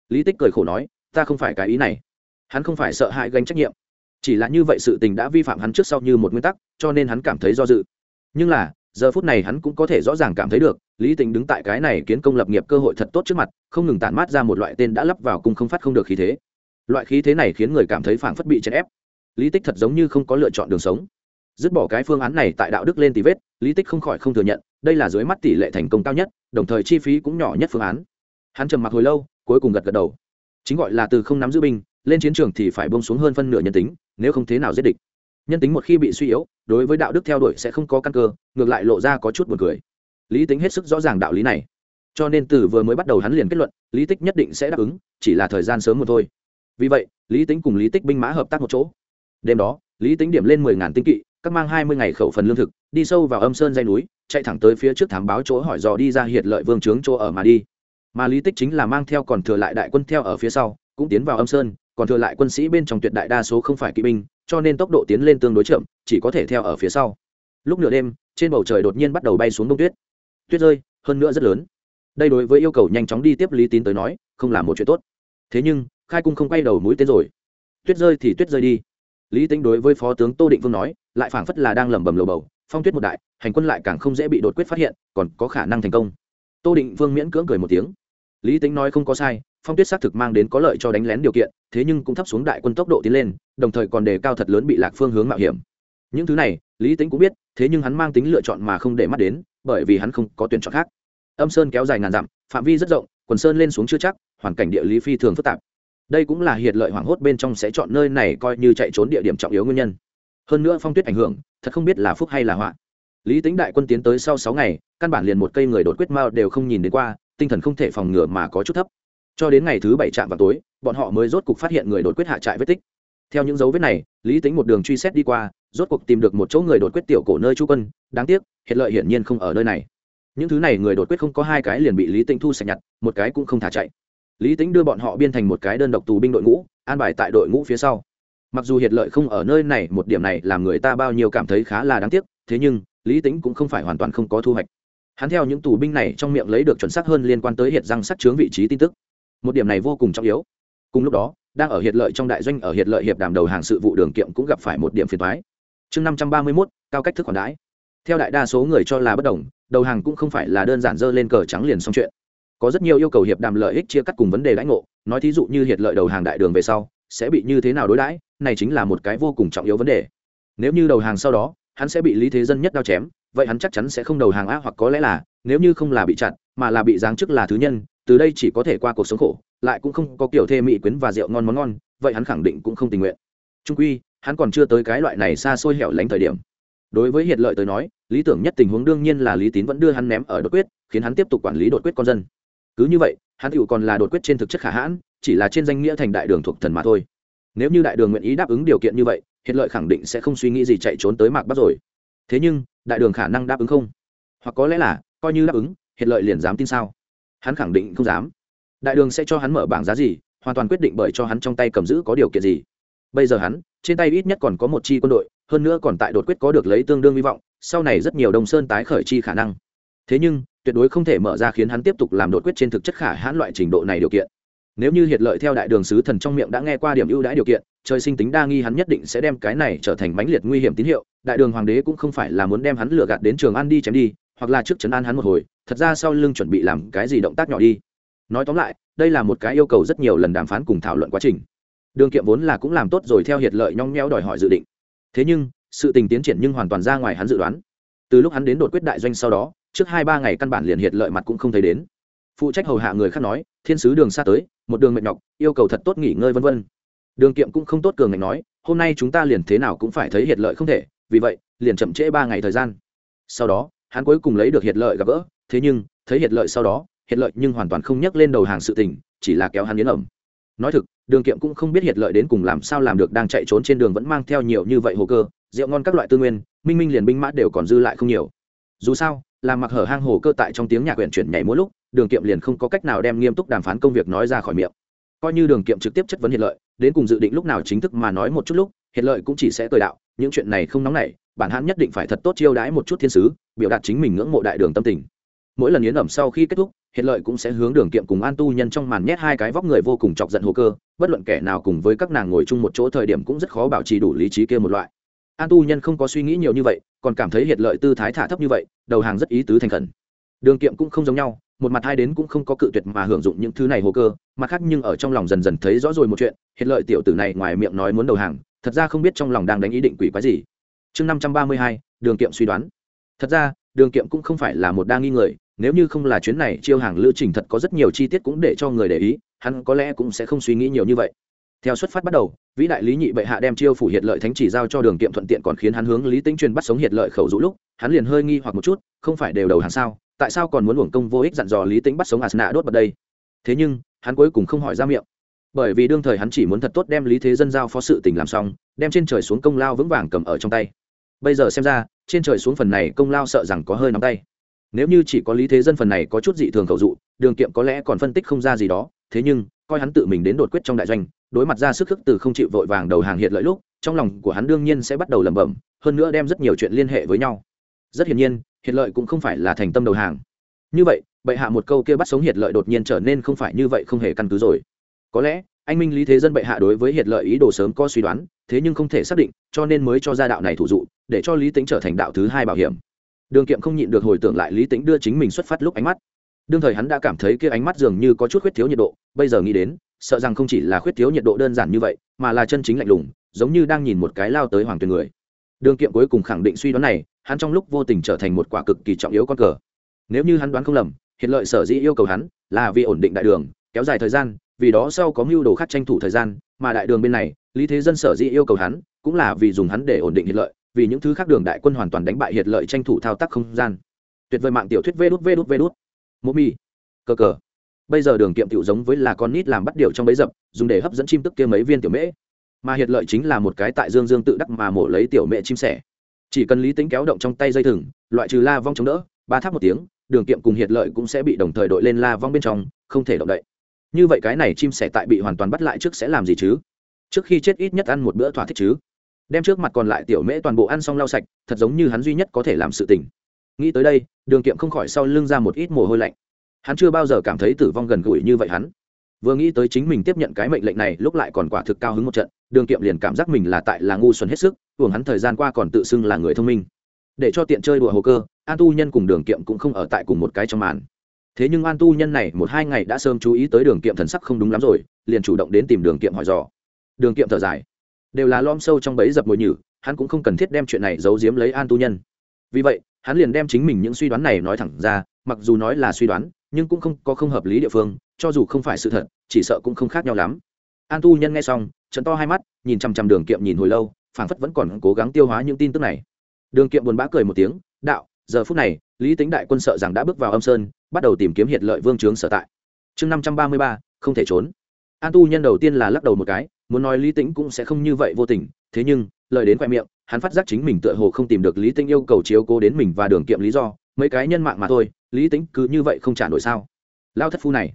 Lý tích cười khổ nói, ta không phải cái ý này. Hắn không phải sợ hãi gánh trách nhiệm. Chỉ là như vậy sự tình đã vi phạm hắn trước sau như một nguyên tắc, cho nên hắn cảm thấy do dự. Nhưng là giờ phút này hắn cũng có thể rõ ràng cảm thấy được, lý tính đứng tại cái này kiến công lập nghiệp cơ hội thật tốt trước mặt, không ngừng tản mát ra một loại tên đã lắp vào cung không phát không được khí thế. Loại khí thế này khiến người cảm thấy phảng phất bị chèn ép. Lý tích thật giống như không có lựa chọn đường sống. Dứt bỏ cái phương án này tại đạo đức lên tì vết, lý tích không khỏi không thừa nhận, đây là dưới mắt tỷ lệ thành công cao nhất, đồng thời chi phí cũng nhỏ nhất phương án. Hắn trầm mặc hồi lâu, cuối cùng gật gật đầu. Chính gọi là từ không nắm giữ binh, lên chiến trường thì phải bông xuống hơn phân nửa nhân tính, nếu không thế nào giết địch nhân tính một khi bị suy yếu, đối với đạo đức theo đuổi sẽ không có căn cơ, ngược lại lộ ra có chút buồn cười. Lý tính hết sức rõ ràng đạo lý này. Cho nên từ vừa mới bắt đầu hắn liền kết luận, lý tích nhất định sẽ đáp ứng, chỉ là thời gian sớm một thôi. Vì vậy, lý tính cùng lý tích binh mã hợp tác một chỗ. Đêm đó, lý tính điểm lên mười ngàn tinh kỵ, các mang hai mươi ngày khẩu phần lương thực, đi sâu vào âm sơn dây núi, chạy thẳng tới phía trước thám báo chỗ hỏi dò đi ra hiệt lợi vương trướng chỗ ở mà đi. Mà lý tích chính là mang theo còn thừa lại đại quân theo ở phía sau, cũng tiến vào âm sơn còn thừa lại quân sĩ bên trong tuyệt đại đa số không phải kỵ binh, cho nên tốc độ tiến lên tương đối chậm, chỉ có thể theo ở phía sau. Lúc nửa đêm, trên bầu trời đột nhiên bắt đầu bay xuống đông tuyết. Tuyết rơi, hơn nữa rất lớn. Đây đối với yêu cầu nhanh chóng đi tiếp lý tín tới nói, không là một chuyện tốt. Thế nhưng, khai cung không quay đầu mũi tên rồi. Tuyết rơi thì tuyết rơi đi. Lý tính đối với phó tướng tô định vương nói, lại phảng phất là đang lẩm bẩm lầu bầu, phong tuyết một đại, hành quân lại càng không dễ bị đột quyết phát hiện, còn có khả năng thành công. Tô định vương miễn cưỡng cười một tiếng. Lý tính nói không có sai phong tuyết xác thực mang đến có lợi cho đánh lén điều kiện, thế nhưng cũng thấp xuống đại quân tốc độ tiến lên, đồng thời còn đề cao thật lớn bị lạc phương hướng mạo hiểm. Những thứ này, lý tính cũng biết, thế nhưng hắn mang tính lựa chọn mà không để mắt đến, bởi vì hắn không có tuyển chọn khác. Âm sơn kéo dài ngàn dặm, phạm vi rất rộng, quần sơn lên xuống chưa chắc, hoàn cảnh địa lý phi thường phức tạp. Đây cũng là hiệt lợi hoảng hốt bên trong sẽ chọn nơi này coi như chạy trốn địa điểm trọng yếu nguyên nhân. Hơn nữa phong tuyết ảnh hưởng, thật không biết là phúc hay là họa. Lý tính đại quân tiến tới sau sáu ngày, căn bản liền một cây người đột quyết mao đều không nhìn đến qua, tinh thần không thể phòng ngừa mà có chút thấp cho đến ngày thứ bảy trạm vào tối, bọn họ mới rốt cục phát hiện người đột quyết hạ trại vết tích. Theo những dấu vết này, lý tính một đường truy xét đi qua, rốt cuộc tìm được một chỗ người đột quyết tiểu cổ nơi trú quân, đáng tiếc hiện lợi hiển nhiên không ở nơi này. Những thứ này người đột quyết không có hai cái liền bị lý tính thu sạch nhặt, một cái cũng không thả chạy. Lý tính đưa bọn họ biên thành một cái đơn độc tù binh đội ngũ, an bài tại đội ngũ phía sau. Mặc dù hiện lợi không ở nơi này, một điểm này làm người ta bao nhiêu cảm thấy khá là đáng tiếc, thế nhưng, lý tính cũng không phải hoàn toàn không có thu hoạch. Hắn theo những tù binh này trong miệng lấy được chuẩn xác hơn liên quan tới hiện răng sắc chướng vị trí tin tức một điểm này vô cùng trọng yếu. Cùng lúc đó, đang ở hiệp lợi trong đại doanh ở hiệp lợi hiệp đàm đầu hàng sự vụ đường kiệm cũng gặp phải một điểm phiền thoái chương năm trăm ba mươi mốt, cao cách thức khoản đãi. Theo đại đa số người cho là bất đồng, đầu hàng cũng không phải là đơn giản dơ lên cờ trắng liền xong chuyện. Có rất nhiều yêu cầu hiệp đàm lợi ích chia cắt cùng vấn đề lãnh ngộ, nói thí dụ như hiệp lợi đầu hàng đại đường về sau, sẽ bị như thế nào đối đãi, này chính là một cái vô cùng trọng yếu vấn đề. Nếu như đầu hàng sau đó, hắn sẽ bị lý thế dân nhất đao chém, vậy hắn chắc chắn sẽ không đầu hàng á, hoặc có lẽ là, nếu như không là bị chặn, mà là bị giáng chức là thứ nhân từ đây chỉ có thể qua cuộc sống khổ, lại cũng không có kiểu thê mỹ quyến và rượu ngon món ngon, vậy hắn khẳng định cũng không tình nguyện. Trung quy, hắn còn chưa tới cái loại này xa xôi hẻo lánh thời điểm. Đối với hiệt lợi tới nói, lý tưởng nhất tình huống đương nhiên là lý tín vẫn đưa hắn ném ở đột quyết, khiến hắn tiếp tục quản lý đột quyết con dân. Cứ như vậy, hắn tựu còn là đột quyết trên thực chất khả hãn, chỉ là trên danh nghĩa thành đại đường thuộc thần mà thôi. Nếu như đại đường nguyện ý đáp ứng điều kiện như vậy, hiệt lợi khẳng định sẽ không suy nghĩ gì chạy trốn tới mạc bắc rồi. Thế nhưng, đại đường khả năng đáp ứng không? Hoặc có lẽ là, coi như đáp ứng, hiệt lợi liền dám tin sao? Hắn khẳng định không dám. Đại đường sẽ cho hắn mở bảng giá gì, hoàn toàn quyết định bởi cho hắn trong tay cầm giữ có điều kiện gì. Bây giờ hắn, trên tay ít nhất còn có một chi quân đội, hơn nữa còn tại đột quyết có được lấy tương đương hy vọng, sau này rất nhiều đồng sơn tái khởi chi khả năng. Thế nhưng, tuyệt đối không thể mở ra khiến hắn tiếp tục làm đột quyết trên thực chất khả hãn loại trình độ này điều kiện. Nếu như hiệt lợi theo đại đường sứ thần trong miệng đã nghe qua điểm ưu đãi điều kiện, trời sinh tính đa nghi hắn nhất định sẽ đem cái này trở thành mãnh liệt nguy hiểm tín hiệu. Đại đường hoàng đế cũng không phải là muốn đem hắn lừa gạt đến trường ăn đi chém đi hoặc là trước chấn an hắn một hồi, thật ra sau lưng chuẩn bị làm cái gì động tác nhỏ đi. Nói tóm lại, đây là một cái yêu cầu rất nhiều lần đàm phán cùng thảo luận quá trình. Đường kiệm vốn là cũng làm tốt rồi theo hiệt lợi nhong nheo đòi hỏi dự định. Thế nhưng, sự tình tiến triển nhưng hoàn toàn ra ngoài hắn dự đoán. Từ lúc hắn đến đột quyết đại doanh sau đó, trước hai ba ngày căn bản liền hiệt lợi mặt cũng không thấy đến. Phụ trách hầu hạ người khác nói, thiên sứ đường xa tới, một đường mệt nhọc, yêu cầu thật tốt nghỉ ngơi vân vân. Đường kiệm cũng không tốt cường ngạnh nói, hôm nay chúng ta liền thế nào cũng phải thấy hiệt lợi không thể, vì vậy, liền chậm trễ ba ngày thời gian. Sau đó hắn cuối cùng lấy được hiệt lợi gặp gỡ, thế nhưng, thấy hiệt lợi sau đó, hiệt lợi nhưng hoàn toàn không nhắc lên đầu hàng sự tình, chỉ là kéo hắn yến ẩm. Nói thực, đường kiệm cũng không biết hiệt lợi đến cùng làm sao làm được đang chạy trốn trên đường vẫn mang theo nhiều như vậy hồ cơ, rượu ngon các loại tư nguyên, minh minh liền binh mã đều còn dư lại không nhiều. Dù sao làm mặc hở hang hồ cơ tại trong tiếng nhạc quyển chuyển nhảy mỗi lúc, đường kiệm liền không có cách nào đem nghiêm túc đàm phán công việc nói ra khỏi miệng. Coi như đường kiệm trực tiếp chất vấn Hiệt lợi, đến cùng dự định lúc nào chính thức mà nói một chút lúc, Hiệt lợi cũng chỉ sẽ cười đạo, những chuyện này không nóng nảy bản hãn nhất định phải thật tốt chiêu đãi một chút thiên sứ, biểu đạt chính mình ngưỡng mộ đại đường tâm tình. Mỗi lần yến ẩm sau khi kết thúc hiện lợi cũng sẽ hướng đường kiệm cùng an tu nhân trong màn nhét hai cái vóc người vô cùng chọc giận hồ cơ, bất luận kẻ nào cùng với các nàng ngồi chung một chỗ thời điểm cũng rất khó bảo trì đủ lý trí kia một loại. An tu nhân không có suy nghĩ nhiều như vậy, còn cảm thấy hiện lợi tư thái thả thấp như vậy, đầu hàng rất ý tứ thành khẩn. Đường kiệm cũng không giống nhau, một mặt hai đến cũng không có cự tuyệt mà hưởng dụng những thứ này hồ cơ, mặt khác nhưng ở trong lòng dần dần thấy rõ rồi một chuyện hiện lợi tiểu tử này ngoài miệng nói muốn đầu hàng, thật ra không biết trong lòng đang đánh ý định quỷ quái gì chương năm trăm ba mươi hai, đường kiệm suy đoán. Thật ra, đường kiệm cũng không phải là một đa nghi người, nếu như không là chuyến này, chiêu hàng lữ trình thật có rất nhiều chi tiết cũng để cho người để ý, hắn có lẽ cũng sẽ không suy nghĩ nhiều như vậy. Theo xuất phát bắt đầu, vĩ đại lý nhị bệ hạ đem chiêu phủ hiệt lợi thánh chỉ giao cho đường kiệm thuận tiện còn khiến hắn hướng lý tính truyền bắt sống hiệt lợi khẩu dụ lúc, hắn liền hơi nghi hoặc một chút, không phải đều đầu hàng sao, tại sao còn muốn uổng công vô ích dặn dò lý tính bắt sống asna đốt bật đây? Thế nhưng, hắn cuối cùng không hỏi ra miệng bởi vì đương thời hắn chỉ muốn thật tốt đem lý thế dân giao phó sự tình làm xong, đem trên trời xuống công lao vững vàng cầm ở trong tay. Bây giờ xem ra, trên trời xuống phần này công lao sợ rằng có hơi nắm tay. Nếu như chỉ có lý thế dân phần này có chút dị thường khẩu dụ, đường kiệm có lẽ còn phân tích không ra gì đó, thế nhưng, coi hắn tự mình đến đột quyết trong đại doanh, đối mặt ra sức khước từ không chịu vội vàng đầu hàng hiện lợi lúc, trong lòng của hắn đương nhiên sẽ bắt đầu lẩm bẩm, hơn nữa đem rất nhiều chuyện liên hệ với nhau. Rất hiển nhiên, hiện lợi cũng không phải là thành tâm đầu hàng. Như vậy, bệ hạ một câu kia bắt sống hiện lợi đột nhiên trở nên không phải như vậy không hề căn cứ rồi có lẽ, anh minh lý thế dân bệ hạ đối với hiệt lợi ý đồ sớm có suy đoán, thế nhưng không thể xác định, cho nên mới cho ra đạo này thủ dụ, để cho lý tính trở thành đạo thứ hai bảo hiểm. Đường kiệm không nhịn được hồi tưởng lại lý tính đưa chính mình xuất phát lúc ánh mắt. Đương thời hắn đã cảm thấy kia ánh mắt dường như có chút khuyết thiếu nhiệt độ, bây giờ nghĩ đến, sợ rằng không chỉ là khuyết thiếu nhiệt độ đơn giản như vậy, mà là chân chính lạnh lùng, giống như đang nhìn một cái lao tới hoàng tuyền người. Đường kiệm cuối cùng khẳng định suy đoán này, hắn trong lúc vô tình trở thành một quả cực kỳ trọng yếu con cờ. Nếu như hắn đoán không lầm hiện lợi sở dĩ yêu cầu hắn là vì ổn định đại đường, kéo dài thời gian vì đó sau có mưu đồ khác tranh thủ thời gian, mà đại đường bên này, lý thế dân sở dĩ yêu cầu hắn, cũng là vì dùng hắn để ổn định hiệt lợi, vì những thứ khác đường đại quân hoàn toàn đánh bại hiệt lợi tranh thủ thao tác không gian. Tuyệt vời mạng tiểu thuyết vê đút vê đút vê đút. Mô mi. Cờ cờ. Bây giờ đường kiệm tiểu giống với là con nít làm bắt điều trong bấy dập, dùng để hấp dẫn chim tức kia mấy viên tiểu mễ. Mà hiệt lợi chính là một cái tại dương dương tự đắc mà mổ lấy tiểu mẹ chim sẻ. Chỉ cần lý tính kéo động trong tay dây thừng, loại trừ la vong chống đỡ, ba tháp một tiếng, đường kiệm cùng hiệt lợi cũng sẽ bị đồng thời đội lên la vong bên trong, không thể động đậy như vậy cái này chim sẻ tại bị hoàn toàn bắt lại trước sẽ làm gì chứ? Trước khi chết ít nhất ăn một bữa thỏa thích chứ. Đem trước mặt còn lại tiểu mễ toàn bộ ăn xong lau sạch, thật giống như hắn duy nhất có thể làm sự tình. Nghĩ tới đây, đường kiệm không khỏi sau lưng ra một ít mồ hôi lạnh. Hắn chưa bao giờ cảm thấy tử vong gần gũi như vậy hắn. Vừa nghĩ tới chính mình tiếp nhận cái mệnh lệnh này, lúc lại còn quả thực cao hứng một trận, đường kiệm liền cảm giác mình là tại là ngu xuẩn hết sức hưởng hắn thời gian qua còn tự xưng là người thông minh. Để cho tiện chơi đùa hồ cơ, an tu nhân cùng đường kiệm cũng không ở tại cùng một cái trong màn thế nhưng an tu nhân này một hai ngày đã sớm chú ý tới đường kiệm thần sắc không đúng lắm rồi, liền chủ động đến tìm đường kiệm hỏi dò. Đường kiệm thở dài. Đều là lom sâu trong bẫy dập mồi nhử, hắn cũng không cần thiết đem chuyện này giấu giếm lấy an tu nhân. Vì vậy, hắn liền đem chính mình những suy đoán này nói thẳng ra, mặc dù nói là suy đoán, nhưng cũng không có không hợp lý địa phương, cho dù không phải sự thật, chỉ sợ cũng không khác nhau lắm. An tu nhân nghe xong trận to hai mắt, nhìn chằm chằm đường kiệm nhìn hồi lâu, phảng phất vẫn còn cố gắng tiêu hóa những tin tức này. Đường kiệm buồn bã cười một tiếng, đạo, giờ phút này, lý tính đại quân sợ rằng đã bước vào âm sơn bắt đầu tìm kiếm hiệt lợi vương trướng sở tại. Chương năm trăm ba mươi ba, không thể trốn. An tu nhân đầu tiên là lắc đầu một cái, muốn nói lý tĩnh cũng sẽ không như vậy vô tình, thế nhưng, lời đến khoe miệng, hắn phát giác chính mình tựa hồ không tìm được lý tĩnh yêu cầu chiếu cố đến mình và đường kiệm lý do, mấy cái nhân mạng mà thôi, lý tĩnh cứ như vậy không trả nổi sao? Lao thất phu này,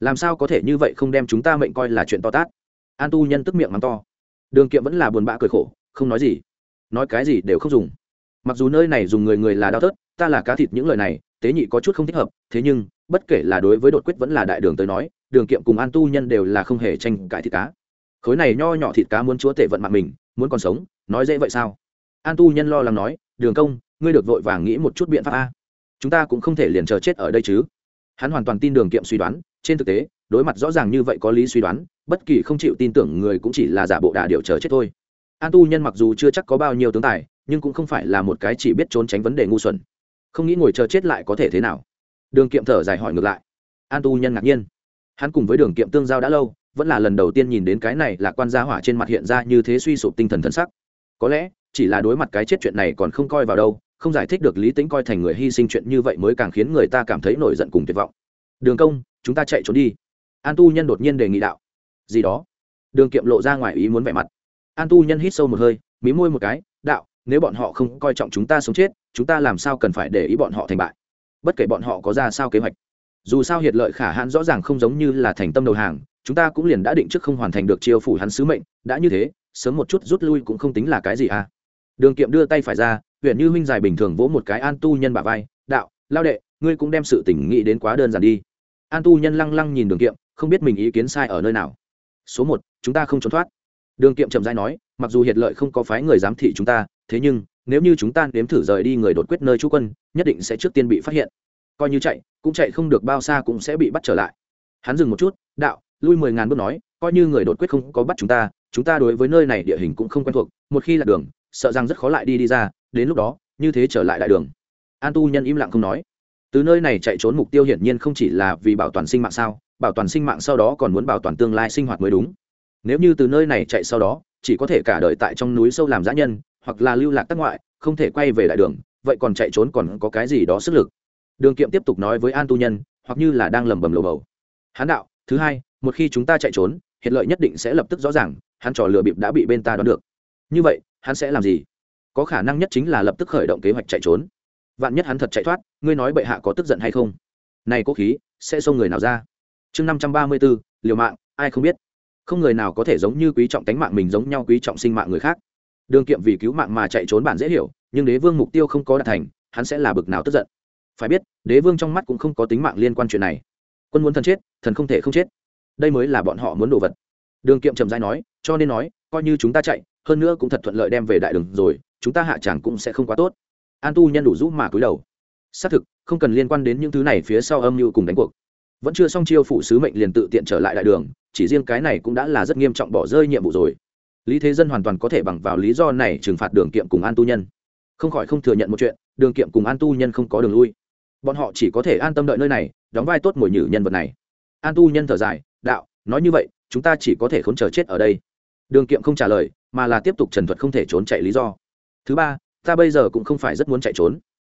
làm sao có thể như vậy không đem chúng ta mệnh coi là chuyện to tát? An tu nhân tức miệng mắng to. Đường kiệm vẫn là buồn bã cười khổ, không nói gì. Nói cái gì đều không dùng. Mặc dù nơi này dùng người người là đau thớt, ta là cá thịt những lời này tế nhị có chút không thích hợp, thế nhưng, bất kể là đối với đột quyết vẫn là đại đường tới nói, đường kiệm cùng an tu nhân đều là không hề tranh cãi thịt cá. Khối này nho nhỏ thịt cá muốn chúa tể vận mạng mình, muốn còn sống, nói dễ vậy sao? An tu nhân lo lắng nói, đường công, ngươi được vội vàng nghĩ một chút biện pháp a. Chúng ta cũng không thể liền chờ chết ở đây chứ. Hắn hoàn toàn tin đường kiệm suy đoán, trên thực tế, đối mặt rõ ràng như vậy có lý suy đoán, bất kỳ không chịu tin tưởng người cũng chỉ là giả bộ đà điều chờ chết thôi. An tu nhân mặc dù chưa chắc có bao nhiêu tướng tài, nhưng cũng không phải là một cái chỉ biết trốn tránh vấn đề ngu xuẩn không nghĩ ngồi chờ chết lại có thể thế nào. Đường kiệm thở dài hỏi ngược lại. An tu nhân ngạc nhiên. Hắn cùng với đường kiệm tương giao đã lâu, vẫn là lần đầu tiên nhìn đến cái này là quan gia hỏa trên mặt hiện ra như thế suy sụp tinh thần thân sắc. Có lẽ, chỉ là đối mặt cái chết chuyện này còn không coi vào đâu, không giải thích được lý tính coi thành người hy sinh chuyện như vậy mới càng khiến người ta cảm thấy nổi giận cùng tuyệt vọng. Đường công, chúng ta chạy trốn đi. An tu nhân đột nhiên đề nghị đạo. Gì đó? Đường kiệm lộ ra ngoài ý muốn vẻ mặt. An tu nhân hít sâu một hơi, mí môi một cái, đạo nếu bọn họ không coi trọng chúng ta sống chết, chúng ta làm sao cần phải để ý bọn họ thành bại? Bất kể bọn họ có ra sao kế hoạch. Dù sao hiệt lợi khả hãn rõ ràng không giống như là thành tâm đầu hàng, chúng ta cũng liền đã định trước không hoàn thành được chiêu phủ hắn sứ mệnh, đã như thế, sớm một chút rút lui cũng không tính là cái gì à? Đường kiệm đưa tay phải ra huyện như huynh dài bình thường vỗ một cái an tu nhân bả vai, đạo, lao đệ, ngươi cũng đem sự tỉnh nghĩ đến quá đơn giản đi. An tu nhân lăng lăng nhìn đường kiệm, không biết mình ý kiến sai ở nơi nào. Số một, chúng ta không trốn thoát. Đường kiệm chậm dai nói mặc dù hiệt lợi không có phái người giám thị chúng ta, thế nhưng, nếu như chúng ta nếm thử rời đi người đột quyết nơi trú quân, nhất định sẽ trước tiên bị phát hiện. Coi như chạy, cũng chạy không được bao xa cũng sẽ bị bắt trở lại. Hắn dừng một chút, đạo, lui mười ngàn bước nói, coi như người đột quyết không có bắt chúng ta chúng ta đối với nơi này địa hình cũng không quen thuộc, một khi là đường, sợ rằng rất khó lại đi đi ra, đến lúc đó, như thế trở lại đại đường. An tu nhân im lặng không nói. Từ nơi này chạy trốn mục tiêu hiển nhiên không chỉ là vì bảo toàn sinh mạng sao, bảo toàn sinh mạng sau đó còn muốn bảo toàn tương lai sinh hoạt mới đúng. Nếu như từ nơi này chạy sau đó chỉ có thể cả đời tại trong núi sâu làm giã nhân, hoặc là lưu lạc tác ngoại, không thể quay về đại đường, vậy còn chạy trốn còn có cái gì đó sức lực? Đường kiệm tiếp tục nói với an tu nhân, hoặc như là đang lẩm bẩm lầu bầu. Hán đạo, thứ hai, một khi chúng ta chạy trốn, hiện lợi nhất định sẽ lập tức rõ ràng, hắn trò lừa bịp đã bị bên ta đoán được. Như vậy, hắn sẽ làm gì? Có khả năng nhất chính là lập tức khởi động kế hoạch chạy trốn. Vạn nhất hắn thật chạy thoát, ngươi nói bệ hạ có tức giận hay không? Này cố khí, sẽ xông người nào ra? Chương năm trăm ba mươi bốn, liều mạng, ai không biết? Không người nào có thể giống như quý trọng tánh mạng mình giống nhau quý trọng sinh mạng người khác. Đường kiệm vì cứu mạng mà chạy trốn bản dễ hiểu, nhưng đế vương mục tiêu không có đạt thành, hắn sẽ là bực nào tức giận. Phải biết, đế vương trong mắt cũng không có tính mạng liên quan chuyện này. Quân muốn thần chết, thần không thể không chết. Đây mới là bọn họ muốn đồ vật. Đường kiệm trầm dai nói, cho nên nói, coi như chúng ta chạy, hơn nữa cũng thật thuận lợi đem về đại đường rồi, chúng ta hạ chẳng cũng sẽ không quá tốt. An tu nhân đủ giúp mà cúi đầu. Xác thực, không cần liên quan đến những thứ này phía sau âm mưu cùng đánh cuộc vẫn chưa xong chiêu phụ sứ mệnh liền tự tiện trở lại đại đường, chỉ riêng cái này cũng đã là rất nghiêm trọng bỏ rơi nhiệm vụ rồi. Lý thế dân hoàn toàn có thể bằng vào lý do này trừng phạt đường kiệm cùng an tu nhân. Không khỏi không thừa nhận một chuyện, đường kiệm cùng an tu nhân không có đường lui. Bọn họ chỉ có thể an tâm đợi nơi này, đóng vai tốt mồi nhử nhân vật này. An tu nhân thở dài, đạo, nói như vậy, chúng ta chỉ có thể khốn chờ chết ở đây. Đường kiệm không trả lời, mà là tiếp tục trần thuật không thể trốn chạy lý do. Thứ ba, ta bây giờ cũng không phải rất muốn chạy trốn.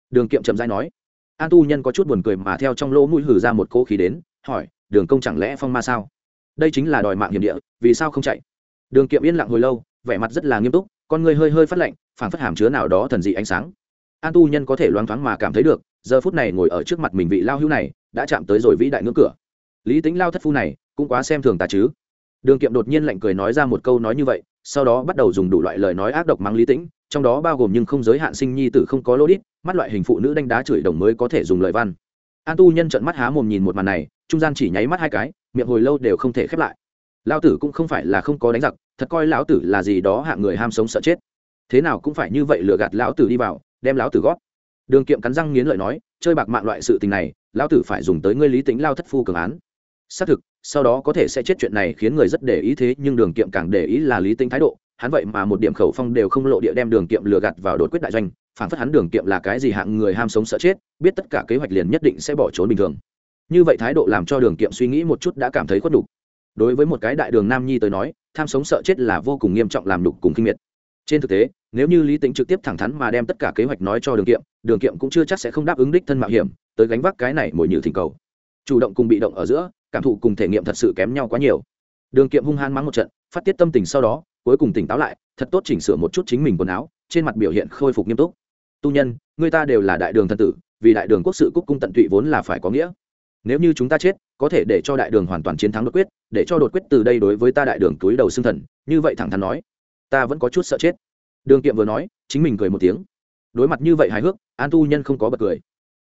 Đường kiệm chậm dai nói an tu nhân có chút buồn cười mà theo trong lỗ mũi hử ra một cỗ khí đến, hỏi, đường công chẳng lẽ phong ma sao? Đây chính là đòi mạng hiểm địa, vì sao không chạy? Đường kiệm yên lặng hồi lâu, vẻ mặt rất là nghiêm túc, con người hơi hơi phát lạnh, phảng phất hàm chứa nào đó thần dị ánh sáng. An tu nhân có thể loáng thoáng mà cảm thấy được, giờ phút này ngồi ở trước mặt mình vị lao hữu này, đã chạm tới rồi vĩ đại ngưỡng cửa. Lý tính lao thất phu này, cũng quá xem thường ta chứ. Đường kiệm đột nhiên lạnh cười nói ra một câu nói như vậy, sau đó bắt đầu dùng đủ loại lời nói ác độc mắng lý tĩnh trong đó bao gồm nhưng không giới hạn sinh nhi tử không có lô đít, mắt loại hình phụ nữ đánh đá chửi đồng mới có thể dùng lời văn. An tu nhân trận mắt há mồm nhìn một màn này, trung gian chỉ nháy mắt hai cái, miệng hồi lâu đều không thể khép lại. Lao tử cũng không phải là không có đánh giặc, thật coi lão tử là gì đó hạng người ham sống sợ chết. Thế nào cũng phải như vậy lừa gạt lão tử đi vào, đem lão tử gót đường kiệm cắn răng nghiến lợi nói, chơi bạc mạng loại sự tình này, lão tử phải dùng tới ngươi lý tính lao thất phu cường án. Xác thực, sau đó có thể sẽ chết chuyện này khiến người rất để ý thế, nhưng đường kiệm càng để ý là lý tính thái độ hắn vậy mà một điểm khẩu phong đều không lộ địa đem đường kiệm lừa gạt vào đột quyết đại doanh, phản phất hắn đường kiệm là cái gì hạng người ham sống sợ chết, biết tất cả kế hoạch liền nhất định sẽ bỏ trốn bình thường. Như vậy thái độ làm cho đường kiệm suy nghĩ một chút đã cảm thấy khuất đục đối với một cái đại đường nam nhi tới nói, tham sống sợ chết là vô cùng nghiêm trọng làm đục cùng kinh miệt. Trên thực tế, nếu như lý tính trực tiếp thẳng thắn mà đem tất cả kế hoạch nói cho đường kiệm đường kiệm cũng chưa chắc sẽ không đáp ứng đích thân mạo hiểm, tới gánh vác cái này mỗi nhử thỉnh cầu. Chủ động cùng bị động ở giữa, cảm thụ cùng thể nghiệm thật sự kém nhau quá nhiều đường kiệm hung hăng mắng một trận, phát tiết tâm tình sau đó, cuối cùng tỉnh táo lại, thật tốt chỉnh sửa một chút chính mình quần áo, trên mặt biểu hiện khôi phục nghiêm túc. Tu nhân, người ta đều là đại đường thần tử, vì đại đường quốc sự cúc cung tận tụy vốn là phải có nghĩa. Nếu như chúng ta chết, có thể để cho đại đường hoàn toàn chiến thắng đột quyết, để cho đột quyết từ đây đối với ta đại đường túi đầu xương thần. Như vậy thẳng thắn nói, ta vẫn có chút sợ chết. Đường kiệm vừa nói, chính mình cười một tiếng. Đối mặt như vậy hài hước, an tu nhân không có bật cười.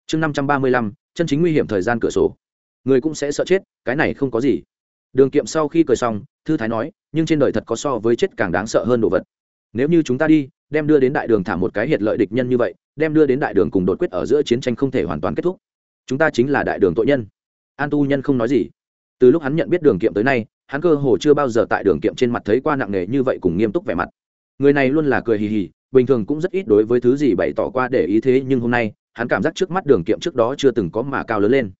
Chương năm trăm ba mươi lăm, chân chính nguy hiểm thời gian cửa sổ. Người cũng sẽ sợ chết, cái này không có gì đường kiệm sau khi cười xong, thư thái nói, nhưng trên đời thật có so với chết càng đáng sợ hơn đồ vật. Nếu như chúng ta đi, đem đưa đến đại đường thả một cái hiệt lợi địch nhân như vậy, đem đưa đến đại đường cùng đột quyết ở giữa chiến tranh không thể hoàn toàn kết thúc. Chúng ta chính là đại đường tội nhân. An tu nhân không nói gì. Từ lúc hắn nhận biết đường kiệm tới nay, hắn cơ hồ chưa bao giờ tại đường kiệm trên mặt thấy qua nặng nề như vậy cùng nghiêm túc vẻ mặt. Người này luôn là cười hì hì, bình thường cũng rất ít đối với thứ gì bày tỏ qua để ý thế, nhưng hôm nay, hắn cảm giác trước mắt đường kiệm trước đó chưa từng có mà cao lớn lên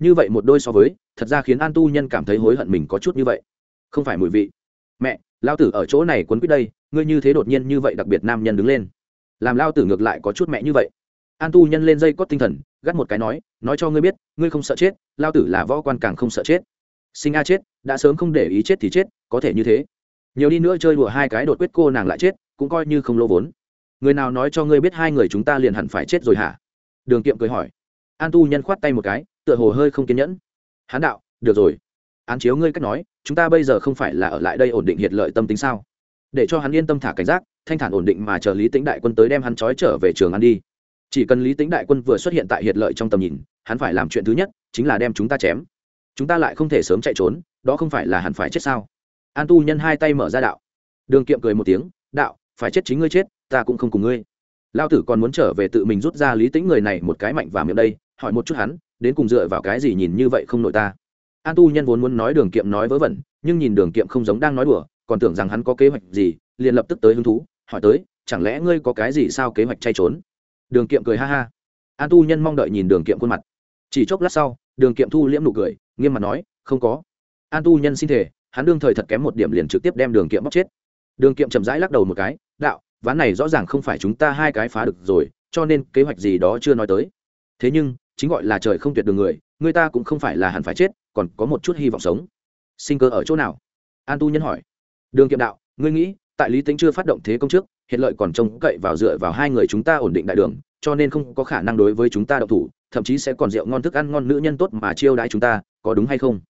như vậy một đôi so với, thật ra khiến an tu nhân cảm thấy hối hận mình có chút như vậy. Không phải mùi vị. Mẹ lao tử ở chỗ này quấn quýt đây, ngươi như thế đột nhiên như vậy đặc biệt nam nhân đứng lên. Làm lao tử ngược lại có chút mẹ như vậy. An tu nhân lên dây cót tinh thần, gắt một cái nói nói cho ngươi biết, ngươi không sợ chết lao tử là võ quan càng không sợ chết. Sinh a chết, đã sớm không để ý chết thì chết, có thể như thế. Nhiều đi nữa chơi đùa hai cái đột quyết cô nàng lại chết, cũng coi như không lỗ vốn. Người nào nói cho ngươi biết hai người chúng ta liền hẳn phải chết rồi hả? Đường kiệm cười hỏi. An tu nhân khoát tay một cái tựa hồ hơi không kiên nhẫn. Hán đạo, được rồi. Án chiếu ngươi cách nói, chúng ta bây giờ không phải là ở lại đây ổn định hiện lợi tâm tính sao? Để cho hắn yên tâm thả cảnh giác, thanh thản ổn định mà chờ lý tính đại quân tới đem hắn trói trở về trường ăn đi. Chỉ cần lý tính đại quân vừa xuất hiện tại hiện lợi trong tầm nhìn, hắn phải làm chuyện thứ nhất, chính là đem chúng ta chém. Chúng ta lại không thể sớm chạy trốn, đó không phải là hắn phải chết sao? An tu nhân hai tay mở ra đạo. Đường kiệm cười một tiếng, đạo, phải chết chính ngươi chết, ta cũng không cùng ngươi. Lao tử còn muốn trở về tự mình rút ra lý tính người này một cái mạnh và miệng đây, hỏi một chút hắn đến cùng dựa vào cái gì nhìn như vậy không nội ta? An tu nhân vốn muốn nói đường kiệm nói vớ vẩn, nhưng nhìn đường kiệm không giống đang nói đùa, còn tưởng rằng hắn có kế hoạch gì, liền lập tức tới hứng thú, hỏi tới, chẳng lẽ ngươi có cái gì sao kế hoạch chay trốn? Đường kiệm cười ha ha. An tu nhân mong đợi nhìn đường kiệm khuôn mặt. Chỉ chốc lát sau, đường kiệm thu liễm nụ cười, nghiêm mặt nói, không có. An tu nhân xin thể hắn đương thời thật kém một điểm liền trực tiếp đem đường kiệm bóc chết. Đường kiệm chậm rãi lắc đầu một cái, đạo, ván này rõ ràng không phải chúng ta hai cái phá được rồi, cho nên kế hoạch gì đó chưa nói tới. Thế nhưng chính gọi là trời không tuyệt đường người người ta cũng không phải là hẳn phải chết, còn có một chút hy vọng sống. Sinh cơ ở chỗ nào? An tu nhân hỏi. Đường kiệm đạo, ngươi nghĩ, tại lý tính chưa phát động thế công trước, hiện lợi còn trông cậy vào dựa vào hai người chúng ta ổn định đại đường, cho nên không có khả năng đối với chúng ta đậu thủ, thậm chí sẽ còn rượu ngon thức ăn ngon nữ nhân tốt mà chiêu đãi chúng ta, có đúng hay không?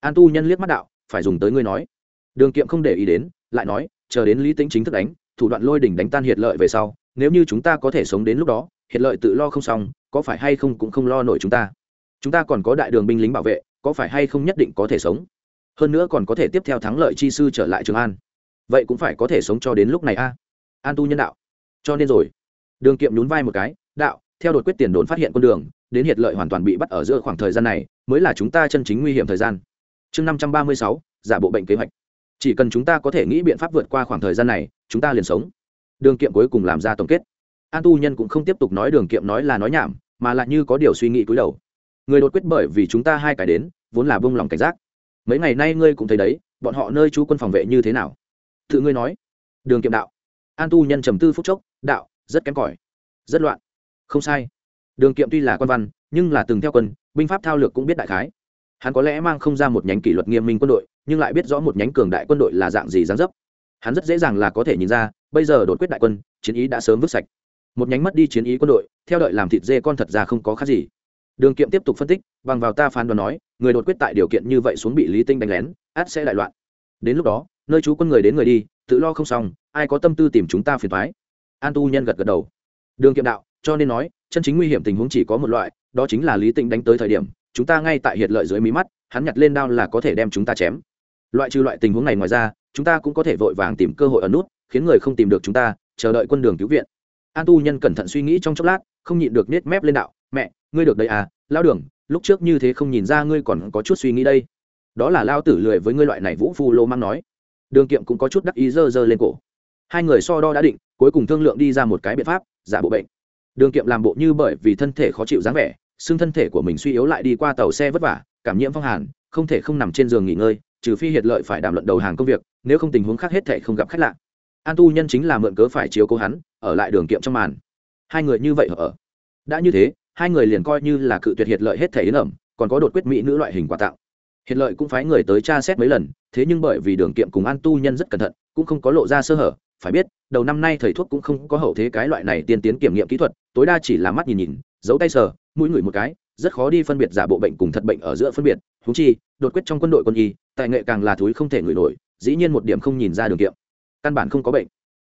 An tu nhân liếc mắt đạo, phải dùng tới ngươi nói. Đường kiệm không để ý đến, lại nói, chờ đến lý tính chính thức đánh, thủ đoạn lôi đỉnh đánh tan hiệt lợi về sau, nếu như chúng ta có thể sống đến lúc đó Hiện lợi tự lo không xong, có phải hay không cũng không lo nổi chúng ta. Chúng ta còn có đại đường binh lính bảo vệ, có phải hay không nhất định có thể sống? Hơn nữa còn có thể tiếp theo thắng lợi chi sư trở lại trường an. Vậy cũng phải có thể sống cho đến lúc này a. An tu nhân đạo. Cho nên rồi. Đường kiệm nhún vai một cái, đạo, theo đột quyết tiền đồn phát hiện con đường, đến hiện lợi hoàn toàn bị bắt ở giữa khoảng thời gian này, mới là chúng ta chân chính nguy hiểm thời gian. Chương năm trăm ba mươi sáu, giả bộ bệnh kế hoạch. Chỉ cần chúng ta có thể nghĩ biện pháp vượt qua khoảng thời gian này, chúng ta liền sống. Đường kiệm cuối cùng làm ra tổng kết an tu nhân cũng không tiếp tục nói đường kiệm nói là nói nhảm, mà lại như có điều suy nghĩ cúi đầu. Người đột quyết bởi vì chúng ta hai cái đến, vốn là bông lòng cảnh giác. Mấy ngày nay ngươi cũng thấy đấy, bọn họ nơi chú quân phòng vệ như thế nào? Tự ngươi nói. Đường kiệm đạo. An tu nhân trầm tư phúc chốc, đạo, rất kém cỏi, rất loạn. Không sai. Đường kiệm tuy là quan văn, nhưng là từng theo quân, binh pháp thao lược cũng biết đại khái. Hắn có lẽ mang không ra một nhánh kỷ luật nghiêm minh quân đội, nhưng lại biết rõ một nhánh cường đại quân đội là dạng gì dáng dấp. Hắn rất dễ dàng là có thể nhìn ra, bây giờ đột quyết đại quân, chiến ý đã sớm vứt sạch một nhánh mất đi chiến ý quân đội, theo đợi làm thịt dê con thật ra không có khác gì. Đường kiệm tiếp tục phân tích, bằng vào ta phán đoán nói, người đột quyết tại điều kiện như vậy xuống bị lý tinh đánh lén át sẽ đại loạn. Đến lúc đó, nơi chú quân người đến người đi, tự lo không xong, ai có tâm tư tìm chúng ta phiền thoái an tu nhân gật gật đầu. Đường kiệm đạo, cho nên nói, chân chính nguy hiểm tình huống chỉ có một loại, đó chính là lý tinh đánh tới thời điểm, chúng ta ngay tại hiện lợi dưới mí mắt, hắn nhặt lên đao là có thể đem chúng ta chém. Loại trừ loại tình huống này ngoài ra, chúng ta cũng có thể vội vàng tìm cơ hội ở nút, khiến người không tìm được chúng ta, chờ đợi quân đường cứu viện an tu nhân cẩn thận suy nghĩ trong chốc lát, không nhịn được nết mép lên đạo, mẹ, ngươi được đây à lao đường, lúc trước như thế không nhìn ra ngươi còn có chút suy nghĩ đây. Đó là lao tử lười với ngươi loại này vũ phu lô mang nói. Đường kiệm cũng có chút đắc ý dơ dơ lên cổ. Hai người so đo đã định, cuối cùng thương lượng đi ra một cái biện pháp, giả bộ bệnh. Đường kiệm làm bộ như bởi vì thân thể khó chịu dáng vẻ, xương thân thể của mình suy yếu lại đi qua tàu xe vất vả, cảm nhiễm phong hàn, không thể không nằm trên giường nghỉ ngơi, trừ phi hiệt lợi phải đàm luận đầu hàng công việc, nếu không tình huống khác hết thể không gặp khách lạ an tu nhân chính là mượn cớ phải chiếu cố hắn, ở lại đường kiệm trong màn. Hai người như vậy ở. Đã như thế, hai người liền coi như là cự tuyệt hiệt lợi hết thể yến ẩm, còn có đột quyết mỹ nữ loại hình quà tặng. Hiệt lợi cũng phái người tới tra xét mấy lần, thế nhưng bởi vì đường kiệm cùng an tu nhân rất cẩn thận, cũng không có lộ ra sơ hở. Phải biết, đầu năm nay thầy thuốc cũng không có hậu thế cái loại này tiên tiến kiểm nghiệm kỹ thuật, tối đa chỉ là mắt nhìn nhìn, giấu tay sờ, mũi ngửi một cái, rất khó đi phân biệt giả bộ bệnh cùng thật bệnh ở giữa phân biệt. Thú chi, đột quyết trong quân đội quân y, tài nghệ càng là thúi không thể ngửi nổi, dĩ nhiên một điểm không nhìn ra đường kiệm căn bản không có bệnh.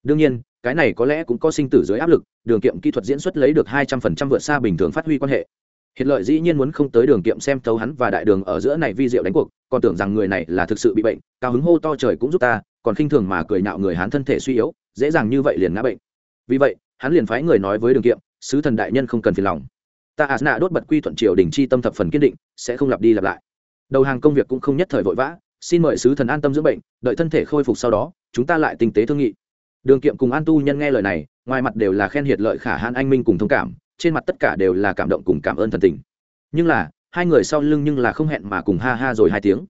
Đương nhiên, cái này có lẽ cũng có sinh tử dưới áp lực, đường kiệm kỹ thuật diễn xuất lấy được hai trăm phần trăm vượt xa bình thường phát huy quan hệ. Hiện lợi dĩ nhiên muốn không tới đường kiệm xem thấu hắn và đại đường ở giữa này vi diệu đánh cuộc, còn tưởng rằng người này là thực sự bị bệnh, cao hứng hô to trời cũng giúp ta, còn khinh thường mà cười nạo người hắn thân thể suy yếu, dễ dàng như vậy liền ngã bệnh. Vì vậy, hắn liền phái người nói với đường kiệm, sứ thần đại nhân không cần phiền lòng. Ta asna đốt bật quy thuận triều đình chi tâm thập phần kiên định, sẽ không lặp đi lặp lại. Đầu hàng công việc cũng không nhất thời vội vã, xin mời sứ thần an tâm dưỡng bệnh, đợi thân thể khôi phục sau đó chúng ta lại tinh tế thương nghị. Đường kiệm cùng an tu nhân nghe lời này, ngoài mặt đều là khen hiệt lợi khả hãn anh minh cùng thông cảm, trên mặt tất cả đều là cảm động cùng cảm ơn thần tình. Nhưng là, hai người sau lưng nhưng là không hẹn mà cùng ha ha rồi hai tiếng.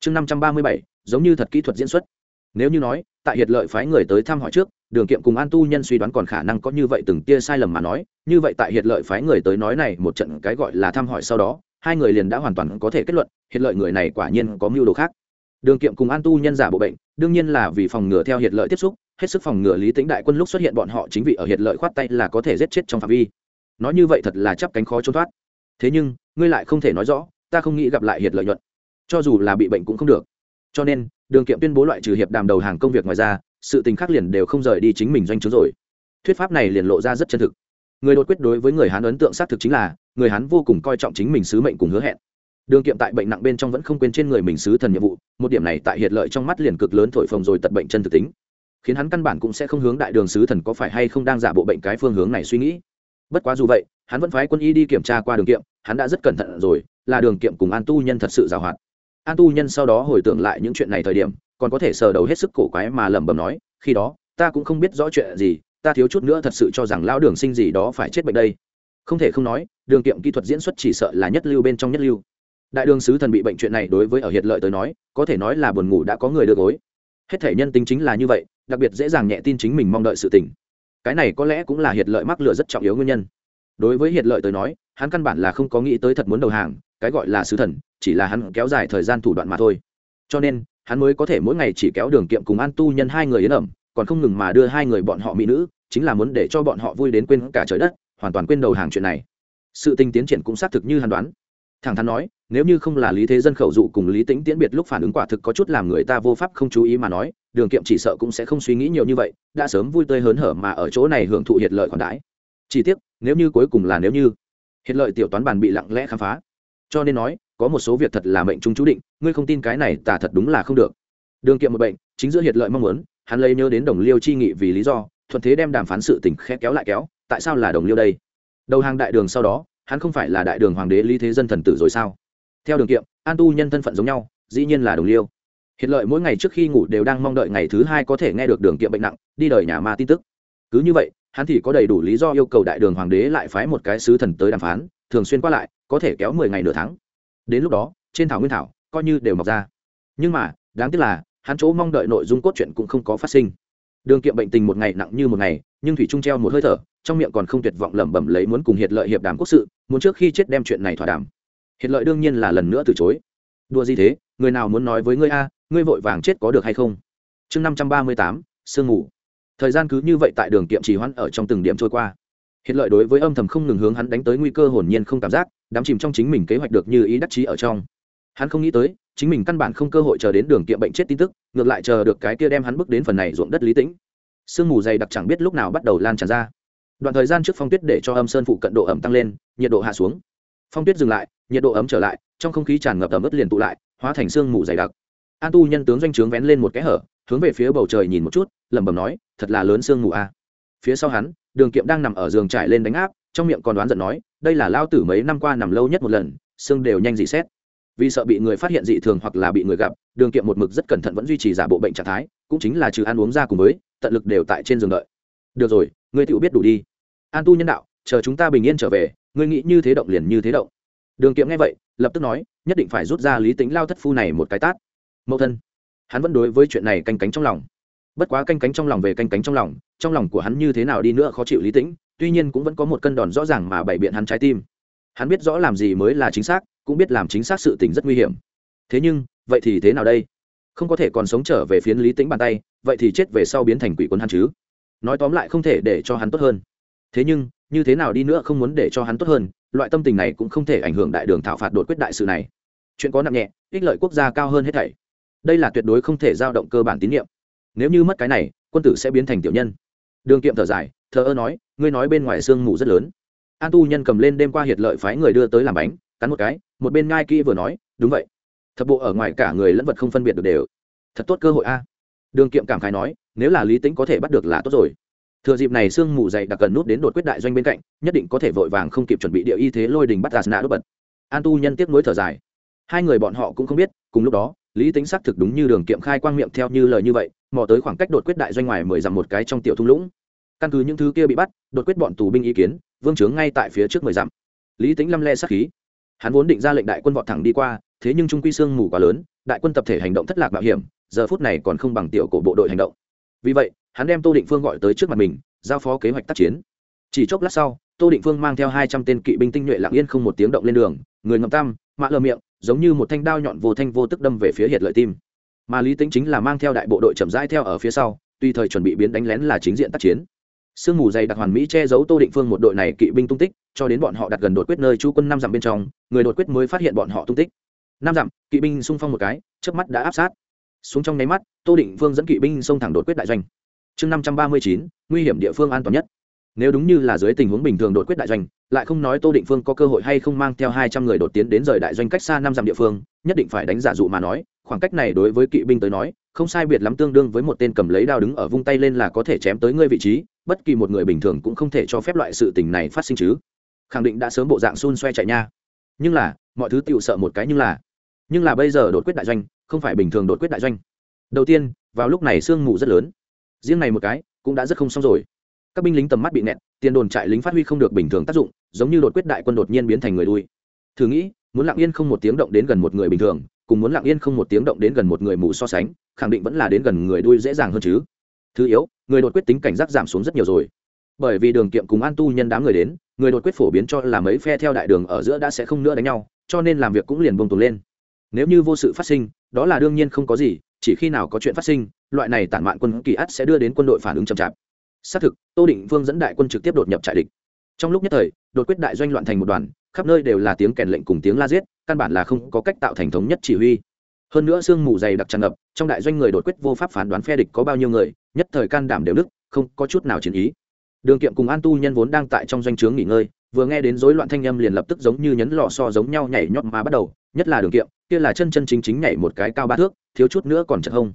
Chương năm trăm ba mươi bảy, giống như thật kỹ thuật diễn xuất. Nếu như nói, tại hiệt lợi phái người tới thăm hỏi trước, đường kiệm cùng an tu nhân suy đoán còn khả năng có như vậy từng tia sai lầm mà nói, như vậy tại hiệt lợi phái người tới nói này một trận cái gọi là thăm hỏi sau đó, hai người liền đã hoàn toàn có thể kết luận, hiệt lợi người này quả nhiên có mưu đồ khác đường kiệm cùng an tu nhân giả bộ bệnh, đương nhiên là vì phòng ngừa theo hiệt lợi tiếp xúc, hết sức phòng ngừa lý tính đại quân lúc xuất hiện bọn họ chính vì ở hiệt lợi khoát tay là có thể giết chết trong phạm vi. Nói như vậy thật là chắp cánh khó trốn thoát. Thế nhưng, ngươi lại không thể nói rõ, ta không nghĩ gặp lại hiệt lợi nhuận. Cho dù là bị bệnh cũng không được. Cho nên, đường kiệm tuyên bố loại trừ hiệp đàm đầu hàng công việc ngoài ra, sự tình khác liền đều không rời đi chính mình doanh chứng rồi. Thuyết pháp này liền lộ ra rất chân thực. Người đột quyết đối với người hán ấn tượng xác thực chính là, người hán vô cùng coi trọng chính mình sứ mệnh cùng hứa hẹn đường kiệm tại bệnh nặng bên trong vẫn không quên trên người mình sứ thần nhiệm vụ, một điểm này tại hiệt lợi trong mắt liền cực lớn thổi phồng rồi tật bệnh chân thực tính. Khiến hắn căn bản cũng sẽ không hướng đại đường sứ thần có phải hay không đang giả bộ bệnh cái phương hướng này suy nghĩ. Bất quá dù vậy, hắn vẫn phái quân y đi kiểm tra qua đường kiệm, hắn đã rất cẩn thận rồi, là đường kiệm cùng an tu nhân thật sự giàu hoạt an tu nhân sau đó hồi tưởng lại những chuyện này thời điểm, còn có thể sờ đầu hết sức cổ quái mà lẩm bẩm nói, khi đó, ta cũng không biết rõ chuyện gì, ta thiếu chút nữa thật sự cho rằng lão đường sinh gì đó phải chết bệnh đây. Không thể không nói, đường kiệm kỹ thuật diễn xuất chỉ sợ là nhất lưu bên trong nhất lưu đại đường sứ thần bị bệnh chuyện này đối với ở hiệt lợi tới nói, có thể nói là buồn ngủ đã có người đưa gối. Hết thể nhân tính chính là như vậy, đặc biệt dễ dàng nhẹ tin chính mình mong đợi sự tình. Cái này có lẽ cũng là hiệt lợi mắc lửa rất trọng yếu nguyên nhân. Đối với hiệt lợi tới nói, hắn căn bản là không có nghĩ tới thật muốn đầu hàng, cái gọi là sứ thần, chỉ là hắn kéo dài thời gian thủ đoạn mà thôi. Cho nên, hắn mới có thể mỗi ngày chỉ kéo đường kiệm cùng an tu nhân hai người yến ẩm, còn không ngừng mà đưa hai người bọn họ mỹ nữ, chính là muốn để cho bọn họ vui đến quên cả trời đất, hoàn toàn quên đầu hàng chuyện này. Sự tình tiến triển cũng xác thực như hắn đoán. Thẳng thắn nói nếu như không là lý thế dân khẩu dụ cùng lý tính tiễn biệt lúc phản ứng quả thực có chút làm người ta vô pháp không chú ý mà nói, đường kiệm chỉ sợ cũng sẽ không suy nghĩ nhiều như vậy, đã sớm vui tươi hớn hở mà ở chỗ này hưởng thụ hiệt lợi còn đãi. Chỉ tiếc, nếu như cuối cùng là nếu như, hiệt lợi tiểu toán bàn bị lặng lẽ khám phá. Cho nên nói, có một số việc thật là mệnh trung chú định, ngươi không tin cái này tả thật đúng là không được. Đường kiệm một bệnh, chính giữa hiệt lợi mong muốn, hắn lấy nhớ đến đồng liêu chi nghị vì lý do, thuận thế đem đàm phán sự tình khẽ kéo lại kéo, tại sao là đồng liêu đây? Đầu hàng đại đường sau đó, hắn không phải là đại đường hoàng đế lý thế dân thần tử rồi sao? Theo đường kiệm, an tu nhân thân phận giống nhau, dĩ nhiên là đồng liêu. Hiện lợi mỗi ngày trước khi ngủ đều đang mong đợi ngày thứ hai có thể nghe được đường kiệm bệnh nặng, đi đời nhà ma tin tức. Cứ như vậy, hắn thì có đầy đủ lý do yêu cầu đại đường hoàng đế lại phái một cái sứ thần tới đàm phán, thường xuyên qua lại, có thể kéo mười ngày nửa tháng. Đến lúc đó, trên thảo nguyên thảo, coi như đều mọc ra. Nhưng mà, đáng tiếc là, hắn chỗ mong đợi nội dung cốt truyện cũng không có phát sinh. Đường kiệm bệnh tình một ngày nặng như một ngày, nhưng thủy trung treo một hơi thở, trong miệng còn không tuyệt vọng lẩm bẩm lấy muốn cùng hiệt lợi hiệp đàm quốc sự, muốn trước khi chết đem chuyện này thỏa đàm hiệt lợi đương nhiên là lần nữa từ chối. Đua gì thế? Người nào muốn nói với ngươi a? Ngươi vội vàng chết có được hay không? Chương năm trăm ba mươi tám, sương ngủ thời gian cứ như vậy tại đường kiệm trì hoãn ở trong từng điểm trôi qua. Hiện lợi đối với âm thầm không ngừng hướng hắn đánh tới nguy cơ hồn nhiên không cảm giác, đắm chìm trong chính mình kế hoạch được như ý đắc chí ở trong. Hắn không nghĩ tới, chính mình căn bản không cơ hội chờ đến đường kiệm bệnh chết tin tức, ngược lại chờ được cái kia đem hắn bước đến phần này ruộng đất lý tĩnh. Sương mù dày đặc chẳng biết lúc nào bắt đầu lan tràn ra. Đoạn thời gian trước phong tuyết để cho âm sơn phụ cận độ ẩm tăng lên, nhiệt độ hạ xuống. Phong tuyết dừng lại nhiệt độ ấm trở lại, trong không khí tràn ngập ẩm ướt liền tụ lại, hóa thành sương mù dày đặc. An tu nhân tướng doanh trướng vén lên một cái hở, hướng về phía bầu trời nhìn một chút, lẩm bẩm nói, thật là lớn sương mù a. Phía sau hắn, đường kiệm đang nằm ở giường trải lên đánh áp, trong miệng còn đoán giận nói, đây là lao tử mấy năm qua nằm lâu nhất một lần xương đều nhanh dị xét. Vì sợ bị người phát hiện dị thường hoặc là bị người gặp, đường kiệm một mực rất cẩn thận vẫn duy trì giả bộ bệnh trạng thái, cũng chính là trừ ăn uống ra cùng với, tận lực đều tại trên giường đợi. Được rồi, ngươi tự biết đủ đi. An tu nhân đạo, chờ chúng ta bình yên trở về, ngươi nghĩ như thế động liền như thế động đường kiệm nghe vậy, lập tức nói, nhất định phải rút ra lý tính lao thất phu này một cái tát. Mẫu thân, hắn vẫn đối với chuyện này canh cánh trong lòng. Bất quá canh cánh trong lòng về canh cánh trong lòng trong lòng của hắn như thế nào đi nữa khó chịu lý tĩnh, tuy nhiên cũng vẫn có một cân đòn rõ ràng mà bày biện hắn trái tim. Hắn biết rõ làm gì mới là chính xác, cũng biết làm chính xác sự tình rất nguy hiểm. Thế nhưng, vậy thì thế nào đây? Không có thể còn sống trở về phiến lý tĩnh bàn tay, vậy thì chết về sau biến thành quỷ quân hắn chứ? Nói tóm lại không thể để cho hắn tốt hơn. Thế nhưng, như thế nào đi nữa không muốn để cho hắn tốt hơn loại tâm tình này cũng không thể ảnh hưởng đại đường thảo phạt đột quyết đại sự này. Chuyện có nặng nhẹ, ích lợi quốc gia cao hơn hết thảy. Đây là tuyệt đối không thể giao động cơ bản tín nhiệm. Nếu như mất cái này, quân tử sẽ biến thành tiểu nhân. Đường kiệm thở dài, thờ ơ nói, ngươi nói bên ngoài sương mù rất lớn. An tu nhân cầm lên đêm qua hiệt lợi phái người đưa tới làm bánh, cắn một cái, một bên ngai kỹ vừa nói, đúng vậy. Thập bộ ở ngoài cả người lẫn vật không phân biệt được đều. Thật tốt cơ hội a. Đường kiệm cảm khái nói, nếu là lý tính có thể bắt được là tốt rồi thừa dịp này sương mù dày đặc cần nút đến đột quyết đại doanh bên cạnh, nhất định có thể vội vàng không kịp chuẩn bị địa y thế lôi đình bắt gà sna đốt bật. An tu nhân tiếp nối thở dài. Hai người bọn họ cũng không biết, cùng lúc đó, lý tính xác thực đúng như đường kiệm khai quang miệng theo như lời như vậy, mò tới khoảng cách đột quyết đại doanh ngoài mười dặm một cái trong tiểu thung lũng. Căn cứ những thứ kia bị bắt, đột quyết bọn tù binh ý kiến, vương trướng ngay tại phía trước mười dặm. Lý tính lăm le sát khí. Hắn vốn định ra lệnh đại quân vọt thẳng đi qua, thế nhưng trung quy sương mù quá lớn, đại quân tập thể hành động thất lạc mạo hiểm, giờ phút này còn không bằng tiểu cổ bộ đội hành động. Vì vậy hắn đem tô định phương gọi tới trước mặt mình, giao phó kế hoạch tác chiến. Chỉ chốc lát sau, tô định phương mang theo hai trăm tên kỵ binh tinh nhuệ lạng yên không một tiếng động lên đường, người ngậm tam mạ lờ miệng, giống như một thanh đao nhọn vô thanh vô tức đâm về phía hiệt lợi tim. Mà lý tính chính là mang theo đại bộ đội chậm rãi theo ở phía sau tùy thời chuẩn bị biến đánh lén là chính diện tác chiến. Sương mù dày đặc hoàn mỹ che giấu tô định phương một đội này kỵ binh tung tích, cho đến bọn họ đặt gần đột quyết nơi chú quân năm dặm bên trong, người đột quyết mới phát hiện bọn họ tung tích. Năm dặm, kỵ binh xung phong một cái trước mắt đã áp sát. Xuống trong nháy mắt, tô định phương dẫn kỵ binh xông thẳng đột quyết đại doanh chương năm trăm ba mươi chín, nguy hiểm địa phương an toàn nhất. Nếu đúng như là dưới tình huống bình thường đột quyết đại doanh, lại không nói tô định phương có cơ hội hay không mang theo hai trăm người đột tiến đến rời đại doanh cách xa năm dặm địa phương, nhất định phải đánh giả dụ mà nói, khoảng cách này đối với kỵ binh tới nói, không sai biệt lắm tương đương với một tên cầm lấy đao đứng ở vung tay lên là có thể chém tới ngươi vị trí, bất kỳ một người bình thường cũng không thể cho phép loại sự tình này phát sinh chứ. Khẳng định đã sớm bộ dạng xun xoe chạy nha. Nhưng là, mọi thứ tựu sợ một cái nhưng là nhưng là bây giờ đột quyết đại doanh, không phải bình thường đột quyết đại doanh. Đầu tiên, vào lúc này sương mù rất lớn riêng này một cái, cũng đã rất không xong rồi. Các binh lính tầm mắt bị nẹt tiền đồn trại lính phát huy không được bình thường tác dụng, giống như đột quyết đại quân đột nhiên biến thành người đuôi thử nghĩ, muốn lặng yên không một tiếng động đến gần một người bình thường, cùng muốn lặng yên không một tiếng động đến gần một người mù so sánh, khẳng định vẫn là đến gần người đuôi dễ dàng hơn chứ. Thứ yếu, người đột quyết tính cảnh giác giảm xuống rất nhiều rồi. Bởi vì đường kiệm cùng an tu nhân đám người đến, người đột quyết phổ biến cho là mấy phe theo đại đường ở giữa đã sẽ không nữa đánh nhau, cho nên làm việc cũng liền bông tồn lên. Nếu như vô sự phát sinh, đó là đương nhiên không có gì chỉ khi nào có chuyện phát sinh, loại này tản mạn quân kỳ ắt sẽ đưa đến quân đội phản ứng chậm chạp. Xác thực, tô định vương dẫn đại quân trực tiếp đột nhập trại địch. Trong lúc nhất thời, đột quyết đại doanh loạn thành một đoàn, khắp nơi đều là tiếng kèn lệnh cùng tiếng la giết, căn bản là không có cách tạo thành thống nhất chỉ huy. Hơn nữa sương mù dày đặc tràn ngập, trong đại doanh người đột quyết vô pháp phán đoán phe địch có bao nhiêu người, nhất thời can đảm đều đức không có chút nào chiến ý. Đường kiệm cùng an tu nhân vốn đang tại trong doanh trướng nghỉ ngơi vừa nghe đến rối loạn thanh âm liền lập tức giống như nhấn lò so giống nhau nhảy nhót mà bắt đầu, nhất là đường kiệm, kia là chân chân chính chính nhảy một cái cao ba thước, thiếu chút nữa còn chật hông.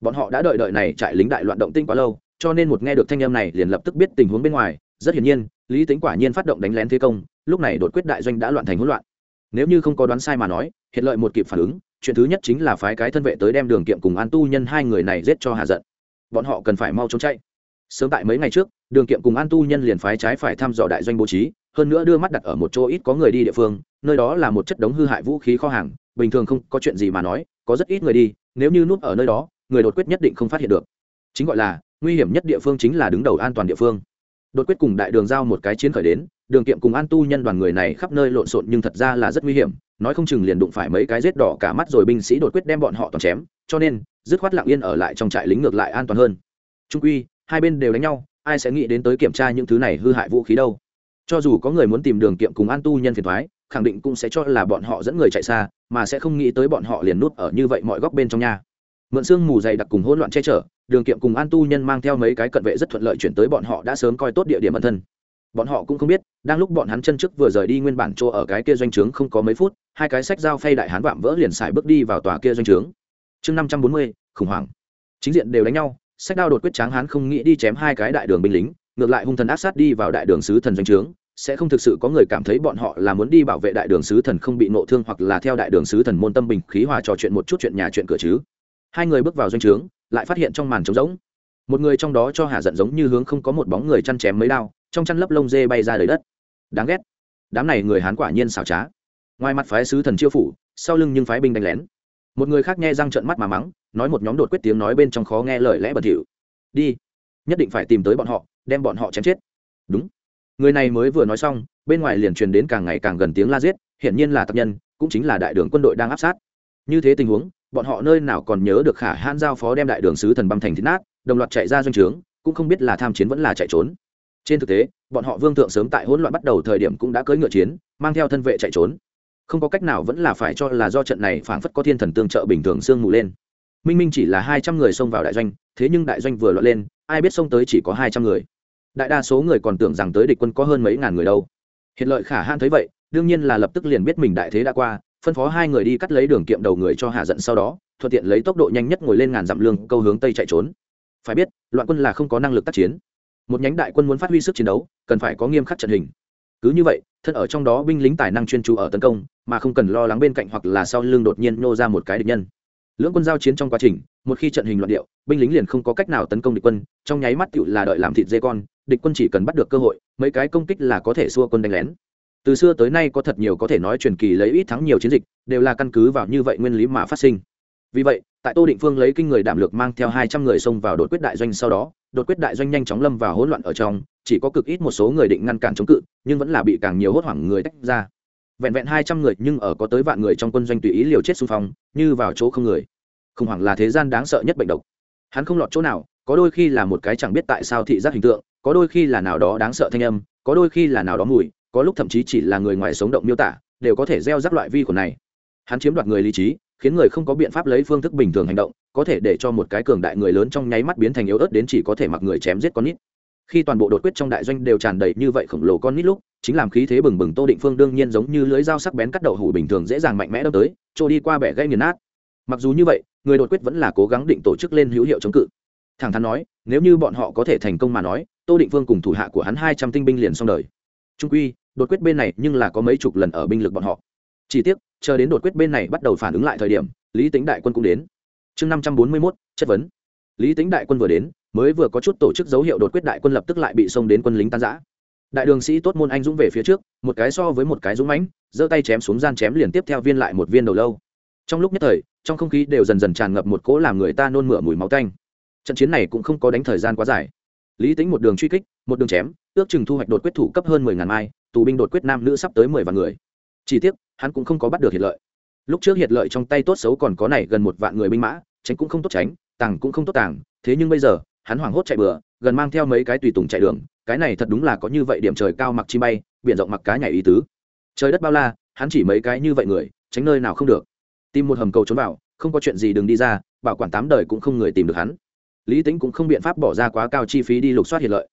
Bọn họ đã đợi đợi này trại lính đại loạn động tinh quá lâu, cho nên một nghe được thanh âm này liền lập tức biết tình huống bên ngoài, rất hiển nhiên, lý tính quả nhiên phát động đánh lén thế công, lúc này đột quyết đại doanh đã loạn thành hỗn loạn. Nếu như không có đoán sai mà nói, hiện lợi một kịp phản ứng, chuyện thứ nhất chính là phái cái thân vệ tới đem đường kiệm cùng an tu nhân hai người này giết cho hạ giận. Bọn họ cần phải mau trốn chạy. Sớm tại mấy ngày trước, đường kiệm cùng an tu nhân liền phái trái phải thăm dò đại doanh bố trí hơn nữa đưa mắt đặt ở một chỗ ít có người đi địa phương, nơi đó là một chất đống hư hại vũ khí kho hàng, bình thường không có chuyện gì mà nói, có rất ít người đi, nếu như núp ở nơi đó, người đột quyết nhất định không phát hiện được. Chính gọi là, nguy hiểm nhất địa phương chính là đứng đầu an toàn địa phương. Đột quyết cùng đại đường giao một cái chiến khởi đến, đường kiệm cùng an tu nhân đoàn người này khắp nơi lộn xộn nhưng thật ra là rất nguy hiểm, nói không chừng liền đụng phải mấy cái rết đỏ cả mắt rồi binh sĩ đột quyết đem bọn họ toàn chém, cho nên, dứt khoát lặng yên ở lại trong trại lính ngược lại an toàn hơn. Trung quy, hai bên đều đánh nhau, ai sẽ nghĩ đến tới kiểm tra những thứ này hư hại vũ khí đâu? Cho dù có người muốn tìm đường kiệm cùng an tu nhân phiền thoái, khẳng định cũng sẽ cho là bọn họ dẫn người chạy xa, mà sẽ không nghĩ tới bọn họ liền nút ở như vậy mọi góc bên trong nhà mượn sương mù dày đặc cùng hỗn loạn che chở, đường kiệm cùng an tu nhân mang theo mấy cái cận vệ rất thuận lợi chuyển tới bọn họ đã sớm coi tốt địa điểm ẩn thân. Bọn họ cũng không biết, đang lúc bọn hắn chân trước vừa rời đi nguyên bản chỗ ở cái kia doanh trướng không có mấy phút, hai cái sách dao phay đại hán vạm vỡ liền xài bước đi vào tòa kia doanh trướng. Chương năm trăm bốn mươi, khủng hoảng. Chính diện đều đánh nhau, sách đao đột quyết tráng hán không nghĩ đi chém hai cái đại đường binh lính ngược lại hung thần ác sát đi vào đại đường sứ thần doanh trướng, sẽ không thực sự có người cảm thấy bọn họ là muốn đi bảo vệ đại đường sứ thần không bị nộ thương hoặc là theo đại đường sứ thần môn tâm bình khí hòa trò chuyện một chút chuyện nhà chuyện cửa chứ. Hai người bước vào doanh trướng, lại phát hiện trong màn trống rỗng. Một người trong đó cho hạ giận giống như hướng không có một bóng người chăn chém mấy đao, trong chăn lấp lông dê bay ra đời đất. Đáng ghét. Đám này người hán quả nhiên xảo trá. Ngoài mặt phái sứ thần chiêu phủ, sau lưng nhưng phái binh đánh lén. Một người khác nghe răng trợn mắt mà mắng, nói một nhóm đột quyết tiếng nói bên trong khó nghe lời lẽ bẩn thỉu. Đi, nhất định phải tìm tới bọn họ đem bọn họ chém chết. Đúng. Người này mới vừa nói xong, bên ngoài liền truyền đến càng ngày càng gần tiếng la giết, hiển nhiên là tập nhân, cũng chính là đại đường quân đội đang áp sát. Như thế tình huống, bọn họ nơi nào còn nhớ được khả hãn giao phó đem đại đường sứ thần băm thành thịt nát, đồng loạt chạy ra doanh trướng, cũng không biết là tham chiến vẫn là chạy trốn. Trên thực tế, bọn họ vương thượng sớm tại hỗn loạn bắt đầu thời điểm cũng đã cưỡi ngựa chiến, mang theo thân vệ chạy trốn. Không có cách nào vẫn là phải cho là do trận này phảng phất có thiên thần tương trợ bình thường sương mù lên. Minh minh chỉ là hai trăm người xông vào đại doanh, thế nhưng đại doanh vừa loạn lên, ai biết xông tới chỉ có hai trăm người đại đa số người còn tưởng rằng tới địch quân có hơn mấy ngàn người đâu. Hiện lợi khả hãn thấy vậy, đương nhiên là lập tức liền biết mình đại thế đã qua, phân phó hai người đi cắt lấy đường kiệm đầu người cho hạ giận sau đó, thuận tiện lấy tốc độ nhanh nhất ngồi lên ngàn dặm lương câu hướng tây chạy trốn. Phải biết, loạn quân là không có năng lực tác chiến. Một nhánh đại quân muốn phát huy sức chiến đấu, cần phải có nghiêm khắc trận hình. Cứ như vậy, thân ở trong đó binh lính tài năng chuyên chú ở tấn công, mà không cần lo lắng bên cạnh hoặc là sau lưng đột nhiên nô ra một cái địch nhân lưỡng quân giao chiến trong quá trình, một khi trận hình loạn điệu, binh lính liền không có cách nào tấn công địch quân, trong nháy mắt tựu là đợi làm thịt dê con, địch quân chỉ cần bắt được cơ hội, mấy cái công kích là có thể xua quân đánh lén. Từ xưa tới nay có thật nhiều có thể nói truyền kỳ lấy ít thắng nhiều chiến dịch, đều là căn cứ vào như vậy nguyên lý mà phát sinh. Vì vậy, tại tô định phương lấy kinh người đảm lược mang theo hai trăm người xông vào đột quyết đại doanh sau đó, đột quyết đại doanh nhanh chóng lâm vào hỗn loạn ở trong, chỉ có cực ít một số người định ngăn cản chống cự, nhưng vẫn là bị càng nhiều hốt hoảng người tách ra vẹn vẹn hai trăm người nhưng ở có tới vạn người trong quân doanh tùy ý liều chết xung phong, như vào chỗ không người. Khủng hoảng là thế gian đáng sợ nhất bệnh độc. Hắn không lọt chỗ nào, có đôi khi là một cái chẳng biết tại sao thị giác hình tượng, có đôi khi là nào đó đáng sợ thanh âm, có đôi khi là nào đó mùi, có lúc thậm chí chỉ là người ngoài sống động miêu tả, đều có thể gieo rắc loại vi khuẩn này. Hắn chiếm đoạt người lý trí, khiến người không có biện pháp lấy phương thức bình thường hành động, có thể để cho một cái cường đại người lớn trong nháy mắt biến thành yếu ớt đến chỉ có thể mặc người chém giết con nít khi toàn bộ đột quyết trong đại doanh đều tràn đầy như vậy khổng lồ con nít lúc, chính làm khí thế bừng bừng tô định phương đương nhiên giống như lưới dao sắc bén cắt đậu hủ bình thường dễ dàng mạnh mẽ đâm tới trôi đi qua bẻ gây nghiền nát. Mặc dù như vậy, người đột quyết vẫn là cố gắng định tổ chức lên hữu hiệu chống cự. Thẳng thắn nói, nếu như bọn họ có thể thành công mà nói, tô định phương cùng thủ hạ của hắn hai trăm tinh binh liền xong đời. Trung quy, đột quyết bên này nhưng là có mấy chục lần ở binh lực bọn họ. Chỉ tiếc, chờ đến đột quyết bên này bắt đầu phản ứng lại thời điểm, lý tính đại quân cũng đến. Chương năm trăm bốn mươi mốt, chất vấn. Lý tính đại quân vừa đến mới vừa có chút tổ chức dấu hiệu đột quyết đại quân lập tức lại bị xông đến quân lính tan giã đại đường sĩ tốt môn anh dũng về phía trước, một cái so với một cái dũng mãnh, giơ tay chém xuống gian chém liền tiếp theo viên lại một viên đầu lâu. Trong lúc nhất thời, trong không khí đều dần dần tràn ngập một cỗ làm người ta nôn mửa mùi máu tanh. Trận chiến này cũng không có đánh thời gian quá dài. Lý tính một đường truy kích, một đường chém, ước chừng thu hoạch đột quyết thủ cấp hơn mười ngàn mai, tù binh đột quyết nam nữ sắp tới mười vạn người. Chỉ tiếc, hắn cũng không có bắt được hiệt lợi. Lúc trước hiệt lợi trong tay tốt xấu còn có này gần một vạn người binh mã, tránh cũng không tốt tránh, tàng cũng không tốt tàng, thế nhưng bây giờ hắn hoảng hốt chạy bừa, gần mang theo mấy cái tùy tùng chạy đường, cái này thật đúng là có như vậy điểm trời cao mặc chi bay, biển rộng mặc cá nhảy ý tứ. Trời đất bao la, hắn chỉ mấy cái như vậy người, tránh nơi nào không được. Tìm một hầm cầu trốn vào, không có chuyện gì đừng đi ra, bảo quản tám đời cũng không người tìm được hắn. Lý tính cũng không biện pháp bỏ ra quá cao chi phí đi lục soát hiện lợi.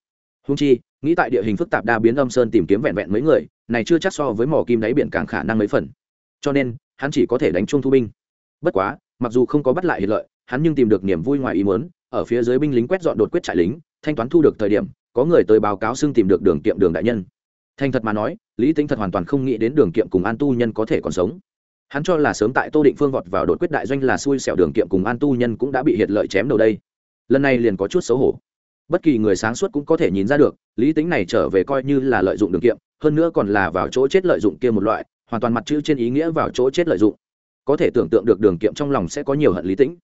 Hung chi, nghĩ tại địa hình phức tạp đa biến âm sơn tìm kiếm vẹn vẹn mấy người, này chưa chắc so với mỏ kim đáy biển càng khả năng mấy phần. Cho nên, hắn chỉ có thể đánh chung thu binh. Bất quá, mặc dù không có bắt lại hiện lợi, hắn nhưng tìm được niềm vui ngoài ý muốn ở phía dưới binh lính quét dọn đột quyết trại lính, thanh toán thu được thời điểm, có người tới báo cáo xưng tìm được đường kiệm đường đại nhân. Thành thật mà nói, lý tính thật hoàn toàn không nghĩ đến đường kiệm cùng an tu nhân có thể còn sống. Hắn cho là sớm tại tô định phương vọt vào đột quyết đại doanh là xui xẻo đường kiệm cùng an tu nhân cũng đã bị hiệt lợi chém đầu đây. Lần này liền có chút xấu hổ. Bất kỳ người sáng suốt cũng có thể nhìn ra được, lý tính này trở về coi như là lợi dụng đường kiệm, hơn nữa còn là vào chỗ chết lợi dụng kia một loại, hoàn toàn mặt chữ trên ý nghĩa vào chỗ chết lợi dụng. Có thể tưởng tượng được đường kiệm trong lòng sẽ có nhiều hận lý tĩnh.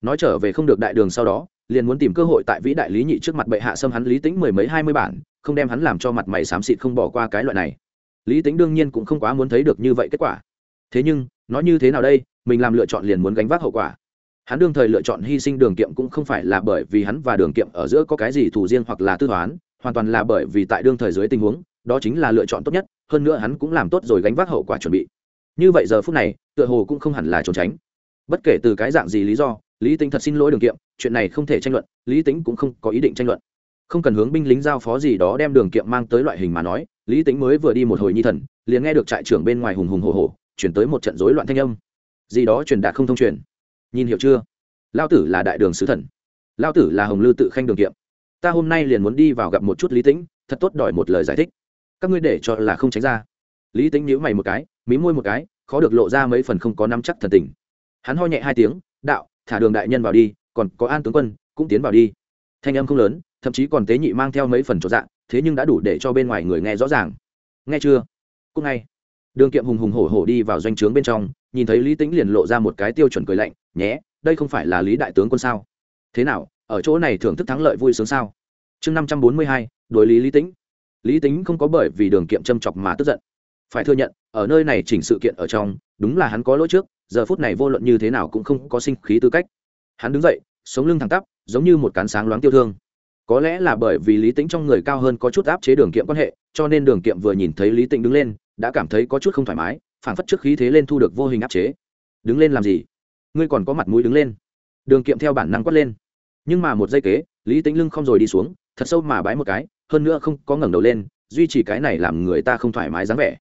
Nói trở về không được đại đường sau đó liền muốn tìm cơ hội tại vĩ đại lý nhị trước mặt bệ hạ xâm hắn lý tĩnh mười mấy hai mươi bản, không đem hắn làm cho mặt mày xám xịt không bỏ qua cái loại này. Lý tĩnh đương nhiên cũng không quá muốn thấy được như vậy kết quả. Thế nhưng nói như thế nào đây, mình làm lựa chọn liền muốn gánh vác hậu quả. Hắn đương thời lựa chọn hy sinh đường kiệm cũng không phải là bởi vì hắn và đường kiệm ở giữa có cái gì thù riêng hoặc là tư toán, hoàn toàn là bởi vì tại đương thời dưới tình huống, đó chính là lựa chọn tốt nhất, hơn nữa hắn cũng làm tốt rồi gánh vác hậu quả chuẩn bị. Như vậy giờ phút này, tựa hồ cũng không hẳn là trốn tránh. Bất kể từ cái dạng gì lý do lý tính thật xin lỗi đường kiệm, chuyện này không thể tranh luận, lý tính cũng không có ý định tranh luận. Không cần hướng binh lính giao phó gì đó đem đường kiệm mang tới loại hình mà nói, lý tính mới vừa đi một hồi nhi thần, liền nghe được trại trưởng bên ngoài hùng hùng hồ hồ chuyển tới một trận rối loạn thanh âm. Gì đó truyền đạt không thông truyền. Nhìn hiểu chưa? Lao tử là đại đường sứ thần. Lao tử là hồng lư tự khanh đường kiệm. Ta hôm nay liền muốn đi vào gặp một chút lý tĩnh thật tốt đòi một lời giải thích. Các ngươi để cho là không tránh ra. Lý tĩnh nhíu mày một cái, mí môi một cái, khó được lộ ra mấy phần không có nắm chắc thần tình. Hắn ho nhẹ hai tiếng, đạo thả đường đại nhân vào đi, còn có an tướng quân cũng tiến vào đi. Thanh âm không lớn, thậm chí còn tế nhị mang theo mấy phần trọn dạng thế nhưng đã đủ để cho bên ngoài người nghe rõ ràng. Nghe chưa? Cúc ngay. Đường kiệm hùng hùng hổ hổ đi vào doanh trướng bên trong, nhìn thấy lý tĩnh liền lộ ra một cái tiêu chuẩn cười lạnh, nhé, đây không phải là lý đại tướng quân sao? Thế nào, ở chỗ này thưởng thức thắng lợi vui sướng sao? Chương năm trăm bốn mươi hai, đối lý lý tĩnh. Lý tính không có bởi vì đường kiệm châm chọc mà tức giận. Phải thừa nhận, ở nơi này chỉnh sự kiện ở trong, đúng là hắn có lỗi trước giờ phút này vô luận như thế nào cũng không có sinh khí tư cách. Hắn đứng dậy, sống lưng thẳng tắp, giống như một cán sáng loáng tiêu thương. Có lẽ là bởi vì lý tính trong người cao hơn có chút áp chế đường kiệm quan hệ, cho nên đường kiệm vừa nhìn thấy lý tĩnh đứng lên, đã cảm thấy có chút không thoải mái phản phất trước khí thế lên thu được vô hình áp chế. Đứng lên làm gì? Ngươi còn có mặt mũi đứng lên. Đường kiệm theo bản năng quát lên. Nhưng mà một giây kế, lý tính lưng không rồi đi xuống, thật sâu mà bái một cái, hơn nữa không có ngẩng đầu lên, duy trì cái này làm người ta không thoải mái dáng vẻ.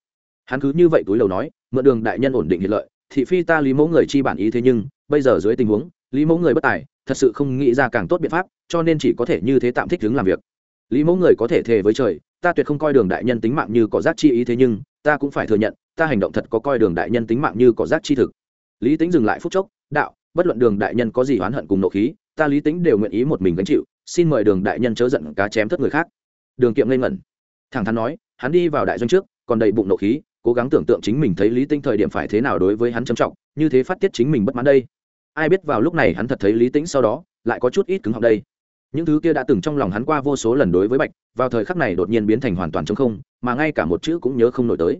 Hắn cứ như vậy túi lầu nói, mượn đường đại nhân ổn định hiện lợi thị phi ta lý mẫu người chi bản ý thế nhưng, bây giờ dưới tình huống, lý mẫu người bất tài, thật sự không nghĩ ra càng tốt biện pháp, cho nên chỉ có thể như thế tạm thích đứng làm việc. Lý mẫu người có thể thề với trời, ta tuyệt không coi đường đại nhân tính mạng như có giác chi ý thế nhưng, ta cũng phải thừa nhận, ta hành động thật có coi đường đại nhân tính mạng như có giác chi thực. Lý tính dừng lại phút chốc, đạo, bất luận đường đại nhân có gì oán hận cùng nộ khí, ta lý tính đều nguyện ý một mình gánh chịu, xin mời đường đại nhân chớ giận cá chém thất người khác. Đường kiệm lên ngẩn. Thẳng thắn nói, hắn đi vào đại doanh trước, còn đầy bụng nộ khí cố gắng tưởng tượng chính mình thấy lý tĩnh thời điểm phải thế nào đối với hắn trầm trọng, như thế phát tiết chính mình bất mãn đây. Ai biết vào lúc này hắn thật thấy lý tĩnh sau đó, lại có chút ít cứng họng đây. Những thứ kia đã từng trong lòng hắn qua vô số lần đối với bạch, vào thời khắc này đột nhiên biến thành hoàn toàn chống không, mà ngay cả một chữ cũng nhớ không nổi tới.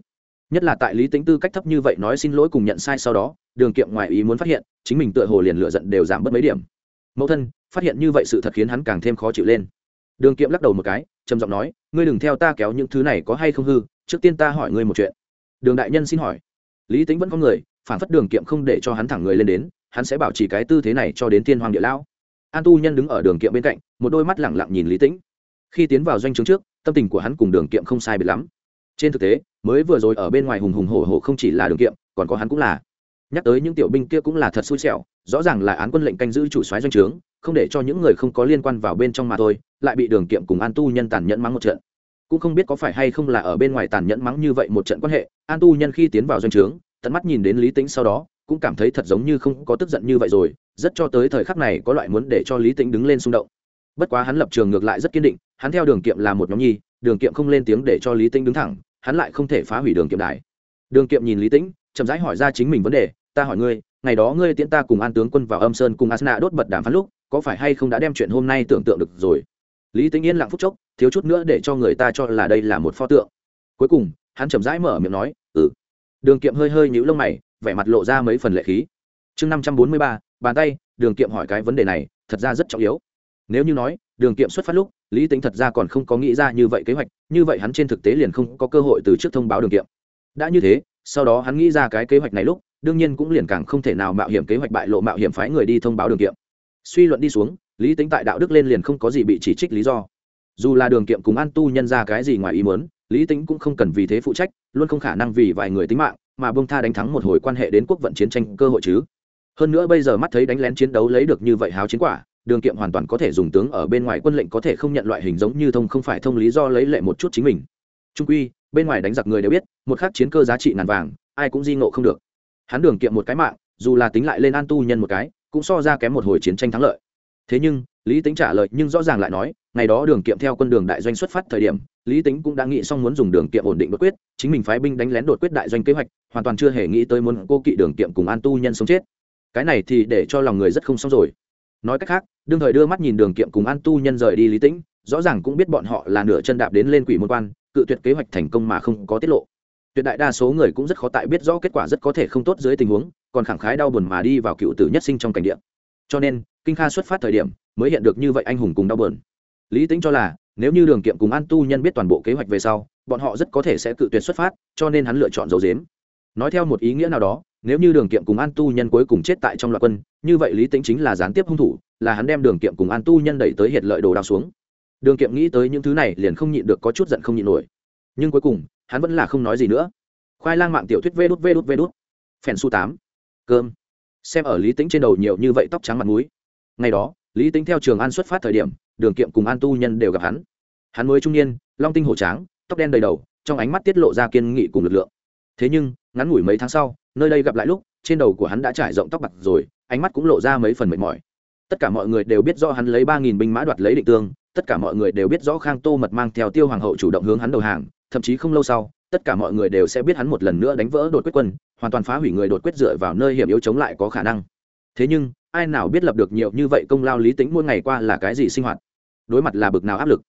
Nhất là tại lý tính tư cách thấp như vậy nói xin lỗi cùng nhận sai sau đó, đường kiệm ngoài ý muốn phát hiện, chính mình tựa hồ liền lựa giận đều giảm bớt mấy điểm. Mẫu thân, phát hiện như vậy sự thật khiến hắn càng thêm khó chịu lên. Đường kiệm lắc đầu một cái, trầm giọng nói, ngươi đừng theo ta kéo những thứ này có hay không hư, trước tiên ta hỏi ngươi một chuyện đường đại nhân xin hỏi. Lý tính vẫn có người, phản phất đường kiệm không để cho hắn thẳng người lên đến, hắn sẽ bảo trì cái tư thế này cho đến thiên hoàng địa lão an tu nhân đứng ở đường kiệm bên cạnh, một đôi mắt lẳng lặng nhìn lý tĩnh. Khi tiến vào doanh trướng trước, tâm tình của hắn cùng đường kiệm không sai biệt lắm. Trên thực tế, mới vừa rồi ở bên ngoài hùng hùng hổ hổ không chỉ là đường kiệm, còn có hắn cũng là. Nhắc tới những tiểu binh kia cũng là thật xui xẻo, rõ ràng là án quân lệnh canh giữ chủ soái doanh trướng, không để cho những người không có liên quan vào bên trong mà thôi, lại bị đường kiệm cùng an tu nhân tàn nhẫn mắng một trận cũng không biết có phải hay không là ở bên ngoài tàn nhẫn mắng như vậy một trận quan hệ, an tu nhân khi tiến vào doanh trướng, tận mắt nhìn đến lý tính sau đó, cũng cảm thấy thật giống như không có tức giận như vậy rồi, rất cho tới thời khắc này có loại muốn để cho lý tĩnh đứng lên xung động. Bất quá hắn lập trường ngược lại rất kiên định, hắn theo đường kiệm là một nhóm nhi, đường kiệm không lên tiếng để cho lý tĩnh đứng thẳng, hắn lại không thể phá hủy đường kiệm đài. Đường kiệm nhìn lý tĩnh, chậm rãi hỏi ra chính mình vấn đề, ta hỏi ngươi, ngày đó ngươi tiễn ta cùng an tướng quân vào âm sơn cùng asna đốt bật đàm phán lúc, có phải hay không đã đem chuyện hôm nay tưởng tượng được rồi? Lý tĩnh yên lặng phút chốc thiếu chút nữa để cho người ta cho là đây là một pho tượng. Cuối cùng, hắn chậm rãi mở miệng nói ừ. Đường kiệm hơi hơi nhíu lông mày, vẻ mặt lộ ra mấy phần lệ khí. Chương năm trăm bốn mươi ba, bàn tay, đường kiệm hỏi cái vấn đề này, thật ra rất trọng yếu. Nếu như nói, đường kiệm xuất phát lúc, lý tính thật ra còn không có nghĩ ra như vậy kế hoạch, như vậy hắn trên thực tế liền không có cơ hội từ trước thông báo đường kiệm. Đã như thế, sau đó hắn nghĩ ra cái kế hoạch này lúc, đương nhiên cũng liền càng không thể nào mạo hiểm kế hoạch bại lộ mạo hiểm phái người đi thông báo đường kiệm. Suy luận đi xuống, lý tính tại đạo đức lên liền không có gì bị chỉ trích lý do dù là đường kiệm cùng an tu nhân ra cái gì ngoài ý muốn, lý tính cũng không cần vì thế phụ trách, luôn không khả năng vì vài người tính mạng, mà bông tha đánh thắng một hồi quan hệ đến quốc vận chiến tranh cơ hội chứ. Hơn nữa bây giờ mắt thấy đánh lén chiến đấu lấy được như vậy háo chiến quả, đường kiệm hoàn toàn có thể dùng tướng ở bên ngoài quân lệnh có thể không nhận loại hình giống như thông không phải thông lý do lấy lệ một chút chính mình. Trung quy, bên ngoài đánh giặc người đều biết, một khắc chiến cơ giá trị ngàn vàng, ai cũng di ngộ không được. Hắn đường kiệm một cái mạng, dù là tính lại lên an tu nhân một cái, cũng so ra kém một hồi chiến tranh thắng lợi. Thế nhưng, lý tính trả lời nhưng rõ ràng lại nói ngày đó đường kiệm theo quân đường đại doanh xuất phát thời điểm, lý tính cũng đã nghĩ xong muốn dùng đường kiệm ổn định đột quyết, chính mình phái binh đánh lén đột quyết đại doanh kế hoạch, hoàn toàn chưa hề nghĩ tới muốn cô kỵ đường kiệm cùng an tu nhân sống chết. Cái này thì để cho lòng người rất không xong rồi. Nói cách khác, đương thời đưa mắt nhìn đường kiệm cùng an tu nhân rời đi lý tĩnh, rõ ràng cũng biết bọn họ là nửa chân đạp đến lên quỷ môn quan, cự tuyệt kế hoạch thành công mà không có tiết lộ. Tuyệt đại đa số người cũng rất khó tại biết rõ kết quả rất có thể không tốt dưới tình huống, còn khẳng khái đau buồn mà đi vào cựu tử nhất sinh trong cảnh địa. Cho nên, kinh kha xuất phát thời điểm, mới hiện được như vậy anh hùng cùng đau buồn lý tính cho là, nếu như đường kiệm cùng an tu nhân biết toàn bộ kế hoạch về sau, bọn họ rất có thể sẽ cự tuyệt xuất phát, cho nên hắn lựa chọn dấu dếm nói theo một ý nghĩa nào đó, nếu như đường kiệm cùng an tu nhân cuối cùng chết tại trong loạt quân, như vậy lý tính chính là gián tiếp hung thủ, là hắn đem đường kiệm cùng an tu nhân đẩy tới hiện lợi đồ đao xuống. Đường kiệm nghĩ tới những thứ này liền không nhịn được có chút giận không nhịn nổi. Nhưng cuối cùng, hắn vẫn là không nói gì nữa. Khoai lang mạng tiểu thuyết vê đút vê đút vê đút. Phèn su tám. Cơm. Xem ở lý tính trên đầu nhiều như vậy tóc trắng mặt mũi. Ngày đó, lý tính theo trường an xuất phát thời điểm đường kiệm cùng an tu nhân đều gặp hắn. Hắn mới trung niên, long tinh hổ tráng, tóc đen đầy đầu, trong ánh mắt tiết lộ ra kiên nghị cùng lực lượng. Thế nhưng, ngắn ngủi mấy tháng sau, nơi đây gặp lại lúc, trên đầu của hắn đã trải rộng tóc bạc rồi, ánh mắt cũng lộ ra mấy phần mệt mỏi. Tất cả mọi người đều biết rõ hắn lấy ba nghìn binh mã đoạt lấy định tương, tất cả mọi người đều biết rõ khang tô mật mang theo tiêu hoàng hậu chủ động hướng hắn đầu hàng, thậm chí không lâu sau, tất cả mọi người đều sẽ biết hắn một lần nữa đánh vỡ đột quyết quân, hoàn toàn phá hủy người đột quyết dựa vào nơi hiểm yếu chống lại có khả năng. Thế nhưng, ai nào biết lập được nhiều như vậy công lao lý tính mỗi ngày qua là cái gì sinh hoạt? Đối mặt là bực nào áp lực.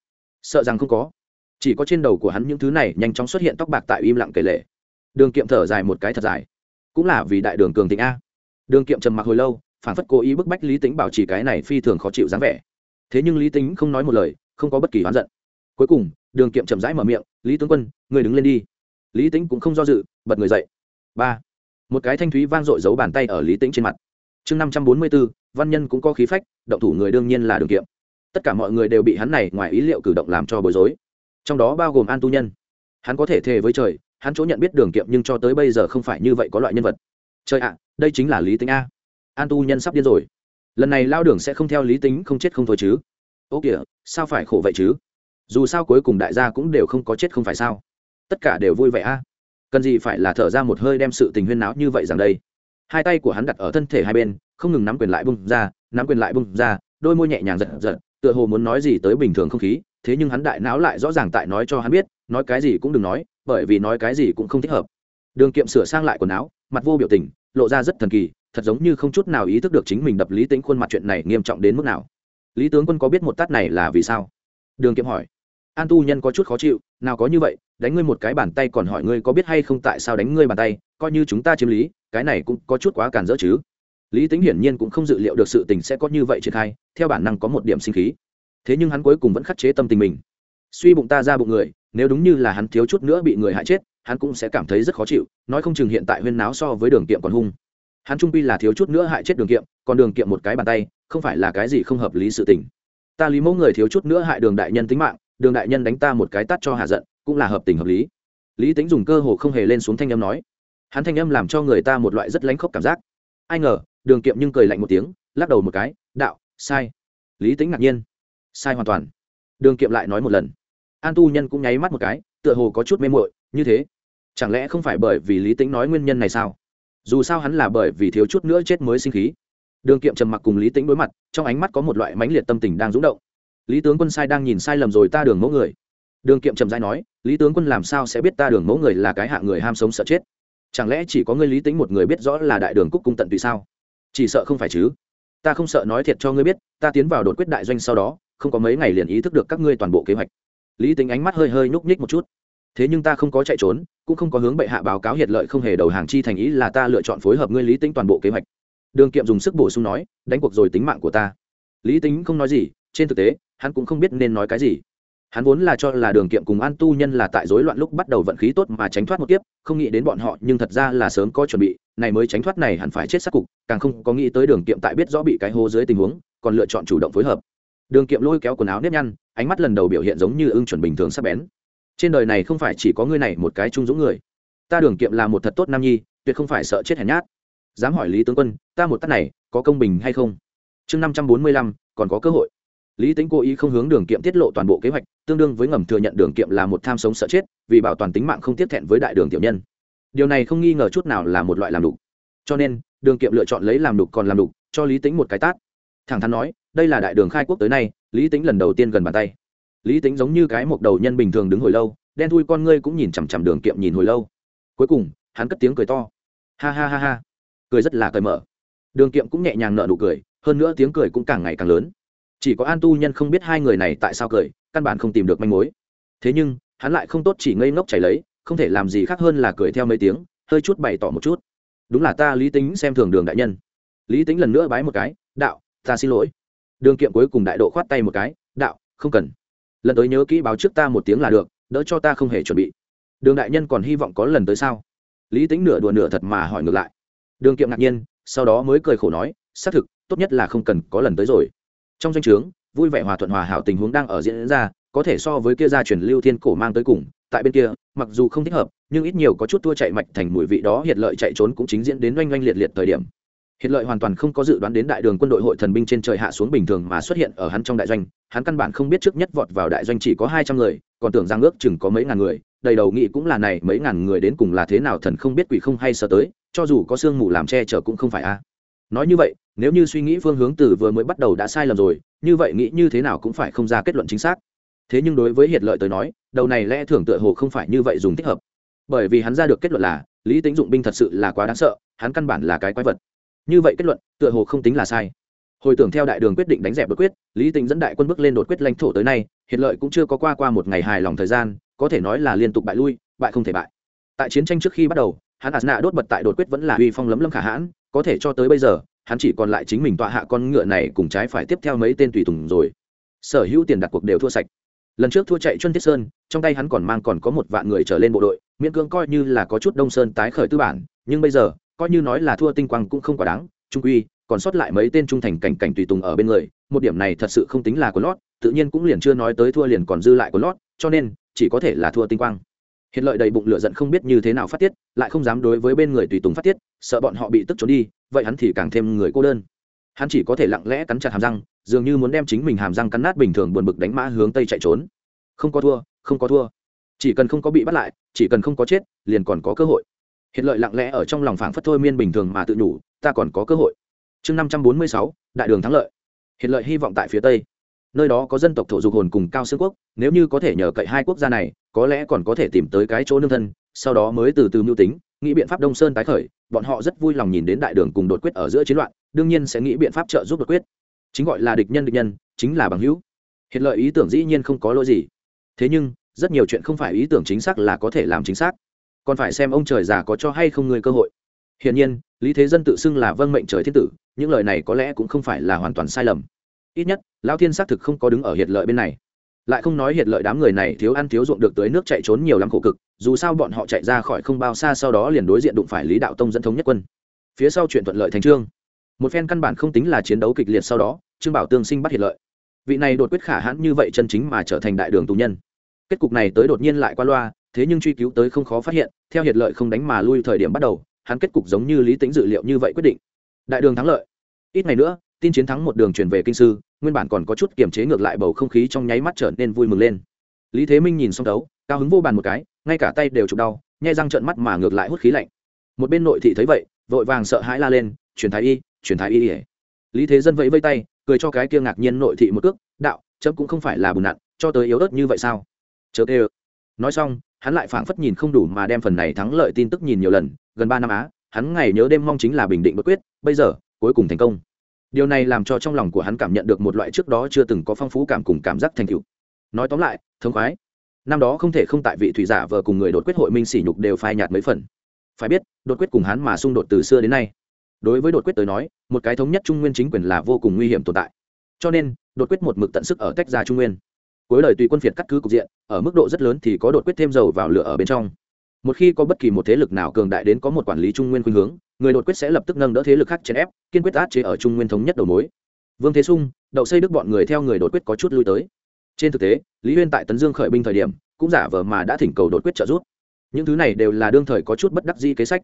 Sợ rằng không có. Chỉ có trên đầu của hắn những thứ này nhanh chóng xuất hiện tóc bạc tại im lặng kể lệ đường kiệm thở dài một cái thật dài. Cũng là vì đại đường cường thịnh a. Đường kiệm trầm mặc hồi lâu, phản phất cố ý bức bách lý tính bảo trì cái này phi thường khó chịu dáng vẻ. Thế nhưng lý tính không nói một lời, không có bất kỳ oán giận. Cuối cùng, đường kiệm chậm rãi mở miệng, lý tướng quân, người đứng lên đi. Lý tính cũng không do dự, bật người dậy. Ba. Một cái thanh thúy vang dội giấu bàn tay ở lý tính trên mặt. Chương năm trăm bốn mươi bốn, văn nhân cũng có khí phách, động thủ người đương nhiên là đường kiệm tất cả mọi người đều bị hắn này ngoài ý liệu cử động làm cho bối rối. Trong đó bao gồm an tu nhân. Hắn có thể thề với trời, hắn chỗ nhận biết đường kiệm nhưng cho tới bây giờ không phải như vậy có loại nhân vật. Trời ạ, đây chính là lý tính a. An tu nhân sắp điên rồi. Lần này lao đường sẽ không theo lý tính không chết không thôi chứ. Ô kìa, sao phải khổ vậy chứ? Dù sao cuối cùng đại gia cũng đều không có chết không phải sao? Tất cả đều vui vẻ a. Cần gì phải là thở ra một hơi đem sự tình huyên náo như vậy rằng đây? Hai tay của hắn đặt ở thân thể hai bên, không ngừng nắm quyền lại bung ra, nắm quyền lại bung ra, đôi môi nhẹ nhàng giật giật tựa hồ muốn nói gì tới bình thường không khí, thế nhưng hắn đại não lại rõ ràng tại nói cho hắn biết, nói cái gì cũng đừng nói, bởi vì nói cái gì cũng không thích hợp. Đường kiệm sửa sang lại quần áo, mặt vô biểu tình, lộ ra rất thần kỳ, thật giống như không chút nào ý thức được chính mình đập lý tính khuôn mặt chuyện này nghiêm trọng đến mức nào. Lý tướng quân có biết một tát này là vì sao? Đường kiệm hỏi. An tu nhân có chút khó chịu, nào có như vậy, đánh ngươi một cái bàn tay còn hỏi ngươi có biết hay không tại sao đánh ngươi bàn tay, coi như chúng ta chiếm lý, cái này cũng có chút quá cản rỡ chứ. Lý tính hiển nhiên cũng không dự liệu được sự tình sẽ có như vậy triển khai theo bản năng có một điểm sinh khí. Thế nhưng hắn cuối cùng vẫn khắc chế tâm tình mình. Suy bụng ta ra bụng người, nếu đúng như là hắn thiếu chút nữa bị người hại chết, hắn cũng sẽ cảm thấy rất khó chịu, nói không chừng hiện tại huyên náo so với đường kiệm còn hung. Hắn trung pi là thiếu chút nữa hại chết đường kiệm, còn đường kiệm một cái bàn tay, không phải là cái gì không hợp lý sự tình. Ta lý mẫu người thiếu chút nữa hại đường đại nhân tính mạng, đường đại nhân đánh ta một cái tắt cho hạ giận, cũng là hợp tình hợp lý. Lý tính dùng cơ hồ không hề lên xuống thanh âm nói. Hắn thanh âm làm cho người ta một loại rất lánh khóc cảm giác. Ai ngờ, đường kiệm nhưng cười lạnh một tiếng, lắc đầu một cái, đạo sai. Lý tính ngạc nhiên. Sai hoàn toàn. Đường kiệm lại nói một lần. An tu nhân cũng nháy mắt một cái, tựa hồ có chút mê mội như thế. Chẳng lẽ không phải bởi vì lý tính nói nguyên nhân này sao? Dù sao hắn là bởi vì thiếu chút nữa chết mới sinh khí. Đường kiệm trầm mặc cùng lý tính đối mặt, trong ánh mắt có một loại mãnh liệt tâm tình đang rúng động. Lý tướng quân sai đang nhìn sai lầm rồi ta đường mẫu người. Đường kiệm trầm dai nói, lý tướng quân làm sao sẽ biết ta đường mẫu người là cái hạ người ham sống sợ chết? Chẳng lẽ chỉ có ngươi lý tính một người biết rõ là đại đường cúc cung tận tùy sao? Chỉ sợ không phải chứ ta không sợ nói thiệt cho ngươi biết, ta tiến vào đột quyết đại doanh sau đó, không có mấy ngày liền ý thức được các ngươi toàn bộ kế hoạch. Lý tính ánh mắt hơi hơi nhúc nhích một chút. Thế nhưng ta không có chạy trốn, cũng không có hướng bệ hạ báo cáo hiệt lợi không hề đầu hàng chi thành ý là ta lựa chọn phối hợp ngươi lý tính toàn bộ kế hoạch. Đường kiệm dùng sức bổ sung nói, đánh cuộc rồi tính mạng của ta. Lý tính không nói gì, trên thực tế, hắn cũng không biết nên nói cái gì. Hắn vốn là cho là đường kiệm cùng an tu nhân là tại rối loạn lúc bắt đầu vận khí tốt mà tránh thoát một kiếp không nghĩ đến bọn họ nhưng thật ra là sớm có chuẩn bị, này mới tránh thoát này hẳn phải chết sắc cục, càng không có nghĩ tới đường kiệm tại biết rõ bị cái hố dưới tình huống, còn lựa chọn chủ động phối hợp. Đường kiệm lôi kéo quần áo nếp nhăn, ánh mắt lần đầu biểu hiện giống như ưng chuẩn bình thường sắp bén. Trên đời này không phải chỉ có ngươi này một cái trung dũng người. Ta đường kiệm là một thật tốt nam nhi, tuyệt không phải sợ chết hèn nhát. Dám hỏi lý tướng quân, ta một tắt này có công bình hay không? Chương năm trăm bốn mươi lăm, còn có cơ hội. Lý tính cố ý không hướng đường kiệm tiết lộ toàn bộ kế hoạch, tương đương với ngầm thừa nhận đường kiệm là một tham sống sợ chết vì bảo toàn tính mạng không tiếp thẹn với đại đường tiểu nhân. Điều này không nghi ngờ chút nào là một loại làm đục. Cho nên, đường kiệm lựa chọn lấy làm đục còn làm đục, cho lý tính một cái tát. Thẳng thắn nói, đây là đại đường khai quốc tới nay, lý tính lần đầu tiên gần bàn tay. Lý tính giống như cái mộc đầu nhân bình thường đứng hồi lâu, đen thui con ngươi cũng nhìn chằm chằm đường kiệm nhìn hồi lâu. Cuối cùng, hắn cất tiếng cười to. Ha ha ha ha. Cười rất là cởi mở. Đường kiệm cũng nhẹ nhàng nợ nụ cười, hơn nữa tiếng cười cũng càng ngày càng lớn. Chỉ có an tu nhân không biết hai người này tại sao cười, căn bản không tìm được manh mối. Thế nhưng hắn lại không tốt chỉ ngây ngốc chảy lấy, không thể làm gì khác hơn là cười theo mấy tiếng, hơi chút bày tỏ một chút. Đúng là ta lý tính xem thường đường đại nhân. Lý tính lần nữa bái một cái, đạo, ta xin lỗi. Đường kiệm cuối cùng đại độ khoát tay một cái, đạo, không cần. Lần tới nhớ kỹ báo trước ta một tiếng là được, đỡ cho ta không hề chuẩn bị. Đường đại nhân còn hy vọng có lần tới sao? Lý tính nửa đùa nửa thật mà hỏi ngược lại. Đường kiệm ngạc nhiên, sau đó mới cười khổ nói, xác thực, tốt nhất là không cần có lần tới rồi. Trong danh o trướng, vui vẻ hòa thuận hòa hảo tình huống đang ở diễn ra có thể so với kia gia truyền lưu thiên cổ mang tới cùng, tại bên kia, mặc dù không thích hợp, nhưng ít nhiều có chút tua chạy mạch thành mùi vị đó hiện lợi chạy trốn cũng chính diễn đến oanh oanh liệt liệt thời điểm. Hiện lợi hoàn toàn không có dự đoán đến đại đường quân đội hội thần binh trên trời hạ xuống bình thường mà xuất hiện ở hắn trong đại doanh, hắn căn bản không biết trước nhất vọt vào đại doanh chỉ có hai trăm người, còn tưởng rằng ước chừng có mấy ngàn người, đầy đầu nghĩ cũng là này, mấy ngàn người đến cùng là thế nào thần không biết quỷ không hay sợ tới, cho dù có sương mù làm che chở cũng không phải a. Nói như vậy, nếu như suy nghĩ phương hướng từ vừa mới bắt đầu đã sai lầm rồi, như vậy nghĩ như thế nào cũng phải không ra kết luận chính xác thế nhưng đối với hiệt lợi tới nói, đầu này lẽ thường tựa hồ không phải như vậy dùng thích hợp. Bởi vì hắn ra được kết luận là, lý tính dụng binh thật sự là quá đáng sợ, hắn căn bản là cái quái vật. Như vậy kết luận, tựa hồ không tính là sai. Hồi tưởng theo đại đường quyết định đánh dẹp đột quyết, lý tính dẫn đại quân bước lên đột quyết lãnh thổ tới nay hiện lợi cũng chưa có qua qua một ngày hài lòng thời gian, có thể nói là liên tục bại lui, bại không thể bại. Tại chiến tranh trước khi bắt đầu, hắn asna đốt bật tại đột quyết vẫn là uy phong lấm lâm khả hãn, có thể cho tới bây giờ, hắn chỉ còn lại chính mình tọa hạ con ngựa này cùng trái phải tiếp theo mấy tên tùy tùng rồi. Sở hữu tiền đặt cuộc đều thua sạch lần trước thua chạy chuân thiết sơn, trong tay hắn còn mang còn có một vạn người trở lên bộ đội, miễn cưỡng coi như là có chút đông sơn tái khởi tư bản, nhưng bây giờ, coi như nói là thua tinh quang cũng không quá đáng. Trung quy, còn sót lại mấy tên trung thành cảnh cảnh tùy tùng ở bên người, một điểm này thật sự không tính là của lót, tự nhiên cũng liền chưa nói tới thua liền còn dư lại của lót, cho nên, chỉ có thể là thua tinh quang. Hiện lợi đầy bụng lửa giận không biết như thế nào phát tiết, lại không dám đối với bên người tùy tùng phát tiết, sợ bọn họ bị tức trốn đi, vậy hắn thì càng thêm người cô đơn. Hắn chỉ có thể lặng lẽ cắn chặt hàm răng dường như muốn đem chính mình hàm răng cắn nát bình thường buồn bực đánh mã hướng tây chạy trốn. Không có thua, không có thua. Chỉ cần không có bị bắt lại, chỉ cần không có chết, liền còn có cơ hội. Hiện lợi lặng lẽ ở trong lòng phảng phất thôi miên bình thường mà tự nhủ, ta còn có cơ hội. Chương năm trăm bốn mươi sáu, đại đường thắng lợi. Hiện lợi hy vọng tại phía tây. Nơi đó có dân tộc thổ dục hồn cùng cao xương quốc, nếu như có thể nhờ cậy hai quốc gia này, có lẽ còn có thể tìm tới cái chỗ nương thân, sau đó mới từ từ mưu tính, nghĩ biện pháp đông sơn tái khởi, bọn họ rất vui lòng nhìn đến đại đường cùng đột quyết ở giữa chiến loạn, đương nhiên sẽ nghĩ biện pháp trợ giúp đột quyết chính gọi là địch nhân địch nhân, chính là bằng hữu. Hiện lợi ý tưởng dĩ nhiên không có lỗi gì. Thế nhưng, rất nhiều chuyện không phải ý tưởng chính xác là có thể làm chính xác. Còn phải xem ông trời già có cho hay không người cơ hội. Hiển nhiên, lý thế dân tự xưng là vâng mệnh trời thiên tử, những lời này có lẽ cũng không phải là hoàn toàn sai lầm. Ít nhất, lão thiên xác thực không có đứng ở hiện lợi bên này. Lại không nói hiện lợi đám người này thiếu ăn thiếu ruộng được tới nước chạy trốn nhiều lắm khổ cực, dù sao bọn họ chạy ra khỏi không bao xa sau đó liền đối diện đụng phải lý đạo tông dẫn thống nhất quân. Phía sau chuyện thuận lợi thành trương. Một phen căn bản không tính là chiến đấu kịch liệt sau đó trương bảo tương sinh bắt Hiệt lợi. Vị này đột quyết khả hãn như vậy chân chính mà trở thành đại đường tù nhân. Kết cục này tới đột nhiên lại qua loa, thế nhưng truy cứu tới không khó phát hiện, theo Hiệt lợi không đánh mà lui thời điểm bắt đầu, hắn kết cục giống như lý tính dự liệu như vậy quyết định. Đại đường thắng lợi. Ít ngày nữa, tin chiến thắng một đường truyền về kinh sư, nguyên bản còn có chút kiềm chế ngược lại bầu không khí trong nháy mắt trở nên vui mừng lên. Lý thế minh nhìn xong đấu, cao hứng vô bàn một cái, ngay cả tay đều chụp đau, nhai răng trợn mắt mà ngược lại hút khí lạnh. Một bên nội thị thấy vậy, vội vàng sợ hãi la lên truyền thái y truyền thái y ỉa lý thế dân vẫy vây tay cười cho cái kia ngạc nhiên nội thị một cước, đạo, chấm cũng không phải là bùn nặn, cho tới yếu ớt như vậy sao? Chớ tê nói xong, hắn lại phảng phất nhìn không đủ mà đem phần này thắng lợi tin tức nhìn nhiều lần, gần ba năm á, hắn ngày nhớ đêm mong chính là bình định bất quyết, bây giờ, cuối cùng thành công. Điều này làm cho trong lòng của hắn cảm nhận được một loại trước đó chưa từng có phong phú cảm cùng cảm giác thành tựu. Nói tóm lại thống khoái. Năm đó không thể không tại vị thủy giả vờ cùng người đột quyết hội minh sỉ nhục đều phai nhạt mấy phần. Phải biết, đột quyết cùng hắn mà xung đột từ xưa đến nay đối với đột quyết tới nói, một cái thống nhất trung nguyên chính quyền là vô cùng nguy hiểm tồn tại. Cho nên, đột quyết một mực tận sức ở tách ra trung nguyên. Cuối lời tùy quân phiệt cắt cứ cục diện, ở mức độ rất lớn thì có đột quyết thêm dầu vào lửa ở bên trong. Một khi có bất kỳ một thế lực nào cường đại đến có một quản lý trung nguyên khuynh hướng, người đột quyết sẽ lập tức nâng đỡ thế lực khác chèn ép, kiên quyết át chế ở trung nguyên thống nhất đầu mối. Vương thế sung, đậu xây đức bọn người theo người đột quyết có chút lui tới. Trên thực tế, lý huyên tại tấn dương khởi binh thời điểm, cũng giả vờ mà đã thỉnh cầu đột quyết trợ giúp. Những thứ này đều là đương thời có chút bất đắc di kế sách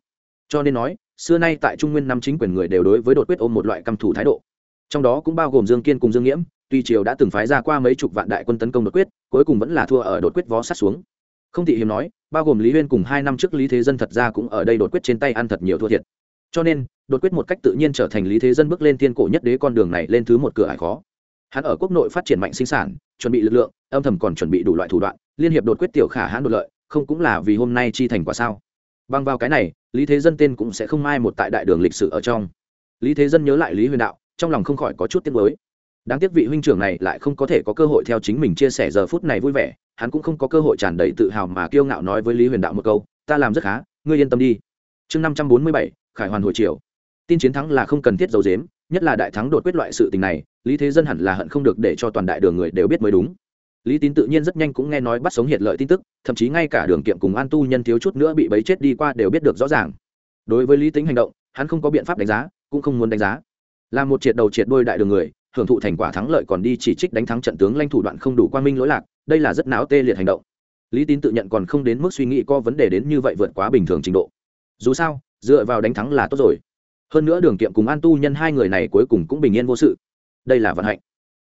cho nên nói, xưa nay tại trung nguyên năm chính quyền người đều đối với đột quyết ôm một loại căm thủ thái độ. Trong đó cũng bao gồm dương kiên cùng dương nghiễm, tuy triều đã từng phái ra qua mấy chục vạn đại quân tấn công đột quyết, cuối cùng vẫn là thua ở đột quyết vó sát xuống. Không thị hiếm nói, bao gồm lý huyên cùng hai năm trước lý thế dân thật ra cũng ở đây đột quyết trên tay ăn thật nhiều thua thiệt. Cho nên, đột quyết một cách tự nhiên trở thành lý thế dân bước lên thiên cổ nhất đế con đường này lên thứ một cửa ải khó. Hắn ở quốc nội phát triển mạnh sinh sản, chuẩn bị lực lượng, âm thầm còn chuẩn bị đủ loại thủ đoạn, liên hiệp đột quyết tiểu khả hãn đột lợi, không cũng là vì hôm nay chi thành quả sao? Bằng vào cái này lý thế dân tên cũng sẽ không mai một tại đại đường lịch sử ở trong. Lý thế dân nhớ lại lý huyền đạo, trong lòng không khỏi có chút tiếc mới đáng tiếc vị huynh trưởng này lại không có thể có cơ hội theo chính mình chia sẻ giờ phút này vui vẻ, hắn cũng không có cơ hội tràn đầy tự hào mà kiêu ngạo nói với lý huyền đạo một câu, ta làm rất khá, ngươi yên tâm đi. Chương năm trăm bốn mươi bảy, khải hoàn hồi chiều tin chiến thắng là không cần thiết dầu dếm nhất là đại thắng đột quyết loại sự tình này, lý thế dân hẳn là hận không được để cho toàn đại đường người đều biết mới đúng lý tín tự nhiên rất nhanh cũng nghe nói bắt sống hiện lợi tin tức, thậm chí ngay cả đường kiệm cùng an tu nhân thiếu chút nữa bị bấy chết đi qua đều biết được rõ ràng. Đối với lý tính hành động, hắn không có biện pháp đánh giá, cũng không muốn đánh giá. Là một triệt đầu triệt đôi đại đường người, hưởng thụ thành quả thắng lợi còn đi chỉ trích đánh thắng trận tướng lanh thủ đoạn không đủ quan minh lỗi lạc, đây là rất não tê liệt hành động. Lý tín tự nhận còn không đến mức suy nghĩ có vấn đề đến như vậy vượt quá bình thường trình độ. Dù sao, dựa vào đánh thắng là tốt rồi. Hơn nữa đường kiệm cùng an tu nhân hai người này cuối cùng cũng bình yên vô sự. Đây là vận hạnh.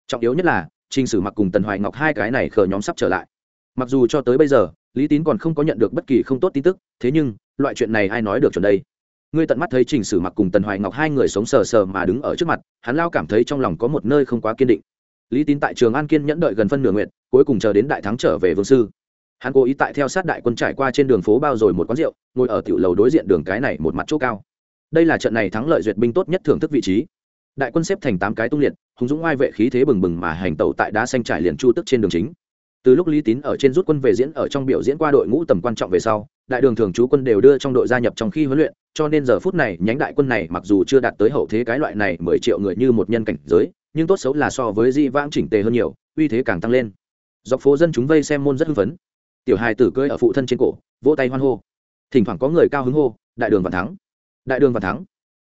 Trọng yếu nhất là trình sử mặc cùng tần hoài ngọc hai cái này khờ nhóm sắp trở lại. Mặc dù cho tới bây giờ, lý tín còn không có nhận được bất kỳ không tốt tin tức, thế nhưng, loại chuyện này ai nói được chuẩn đây? Ngươi tận mắt thấy trình sử mặc cùng tần hoài ngọc hai người sống sờ sờ mà đứng ở trước mặt, hắn lao cảm thấy trong lòng có một nơi không quá kiên định. Lý tín tại trường an kiên nhẫn đợi gần phân nửa nguyện cuối cùng chờ đến đại thắng trở về vương sư. Hắn cố ý tại theo sát đại quân trải qua trên đường phố bao rồi một quán rượu, ngồi ở tiểu lầu đối diện đường cái này một mặt chỗ cao. Đây là trận này thắng lợi duyệt binh tốt nhất thưởng thức vị trí đại quân xếp thành tám cái tung liệt, hùng dũng oai vệ khí thế bừng bừng mà hành tẩu tại đá xanh trải liền chu tức trên đường chính. Từ lúc lý tín ở trên rút quân về diễn ở trong biểu diễn qua đội ngũ tầm quan trọng về sau, đại đường thường trú quân đều đưa trong đội gia nhập trong khi huấn luyện, cho nên giờ phút này nhánh đại quân này mặc dù chưa đạt tới hậu thế cái loại này mười triệu người như một nhân cảnh giới, nhưng tốt xấu là so với di vãng chỉnh tề hơn nhiều, uy thế càng tăng lên. Dọc phố dân chúng vây xem môn rất hưng phấn. Tiểu hài tử cưỡi ở phụ thân trên cổ, vỗ tay hoan hô. Thỉnh thoảng có người cao hứng hô, đại đường và thắng! Đại đường và thắng!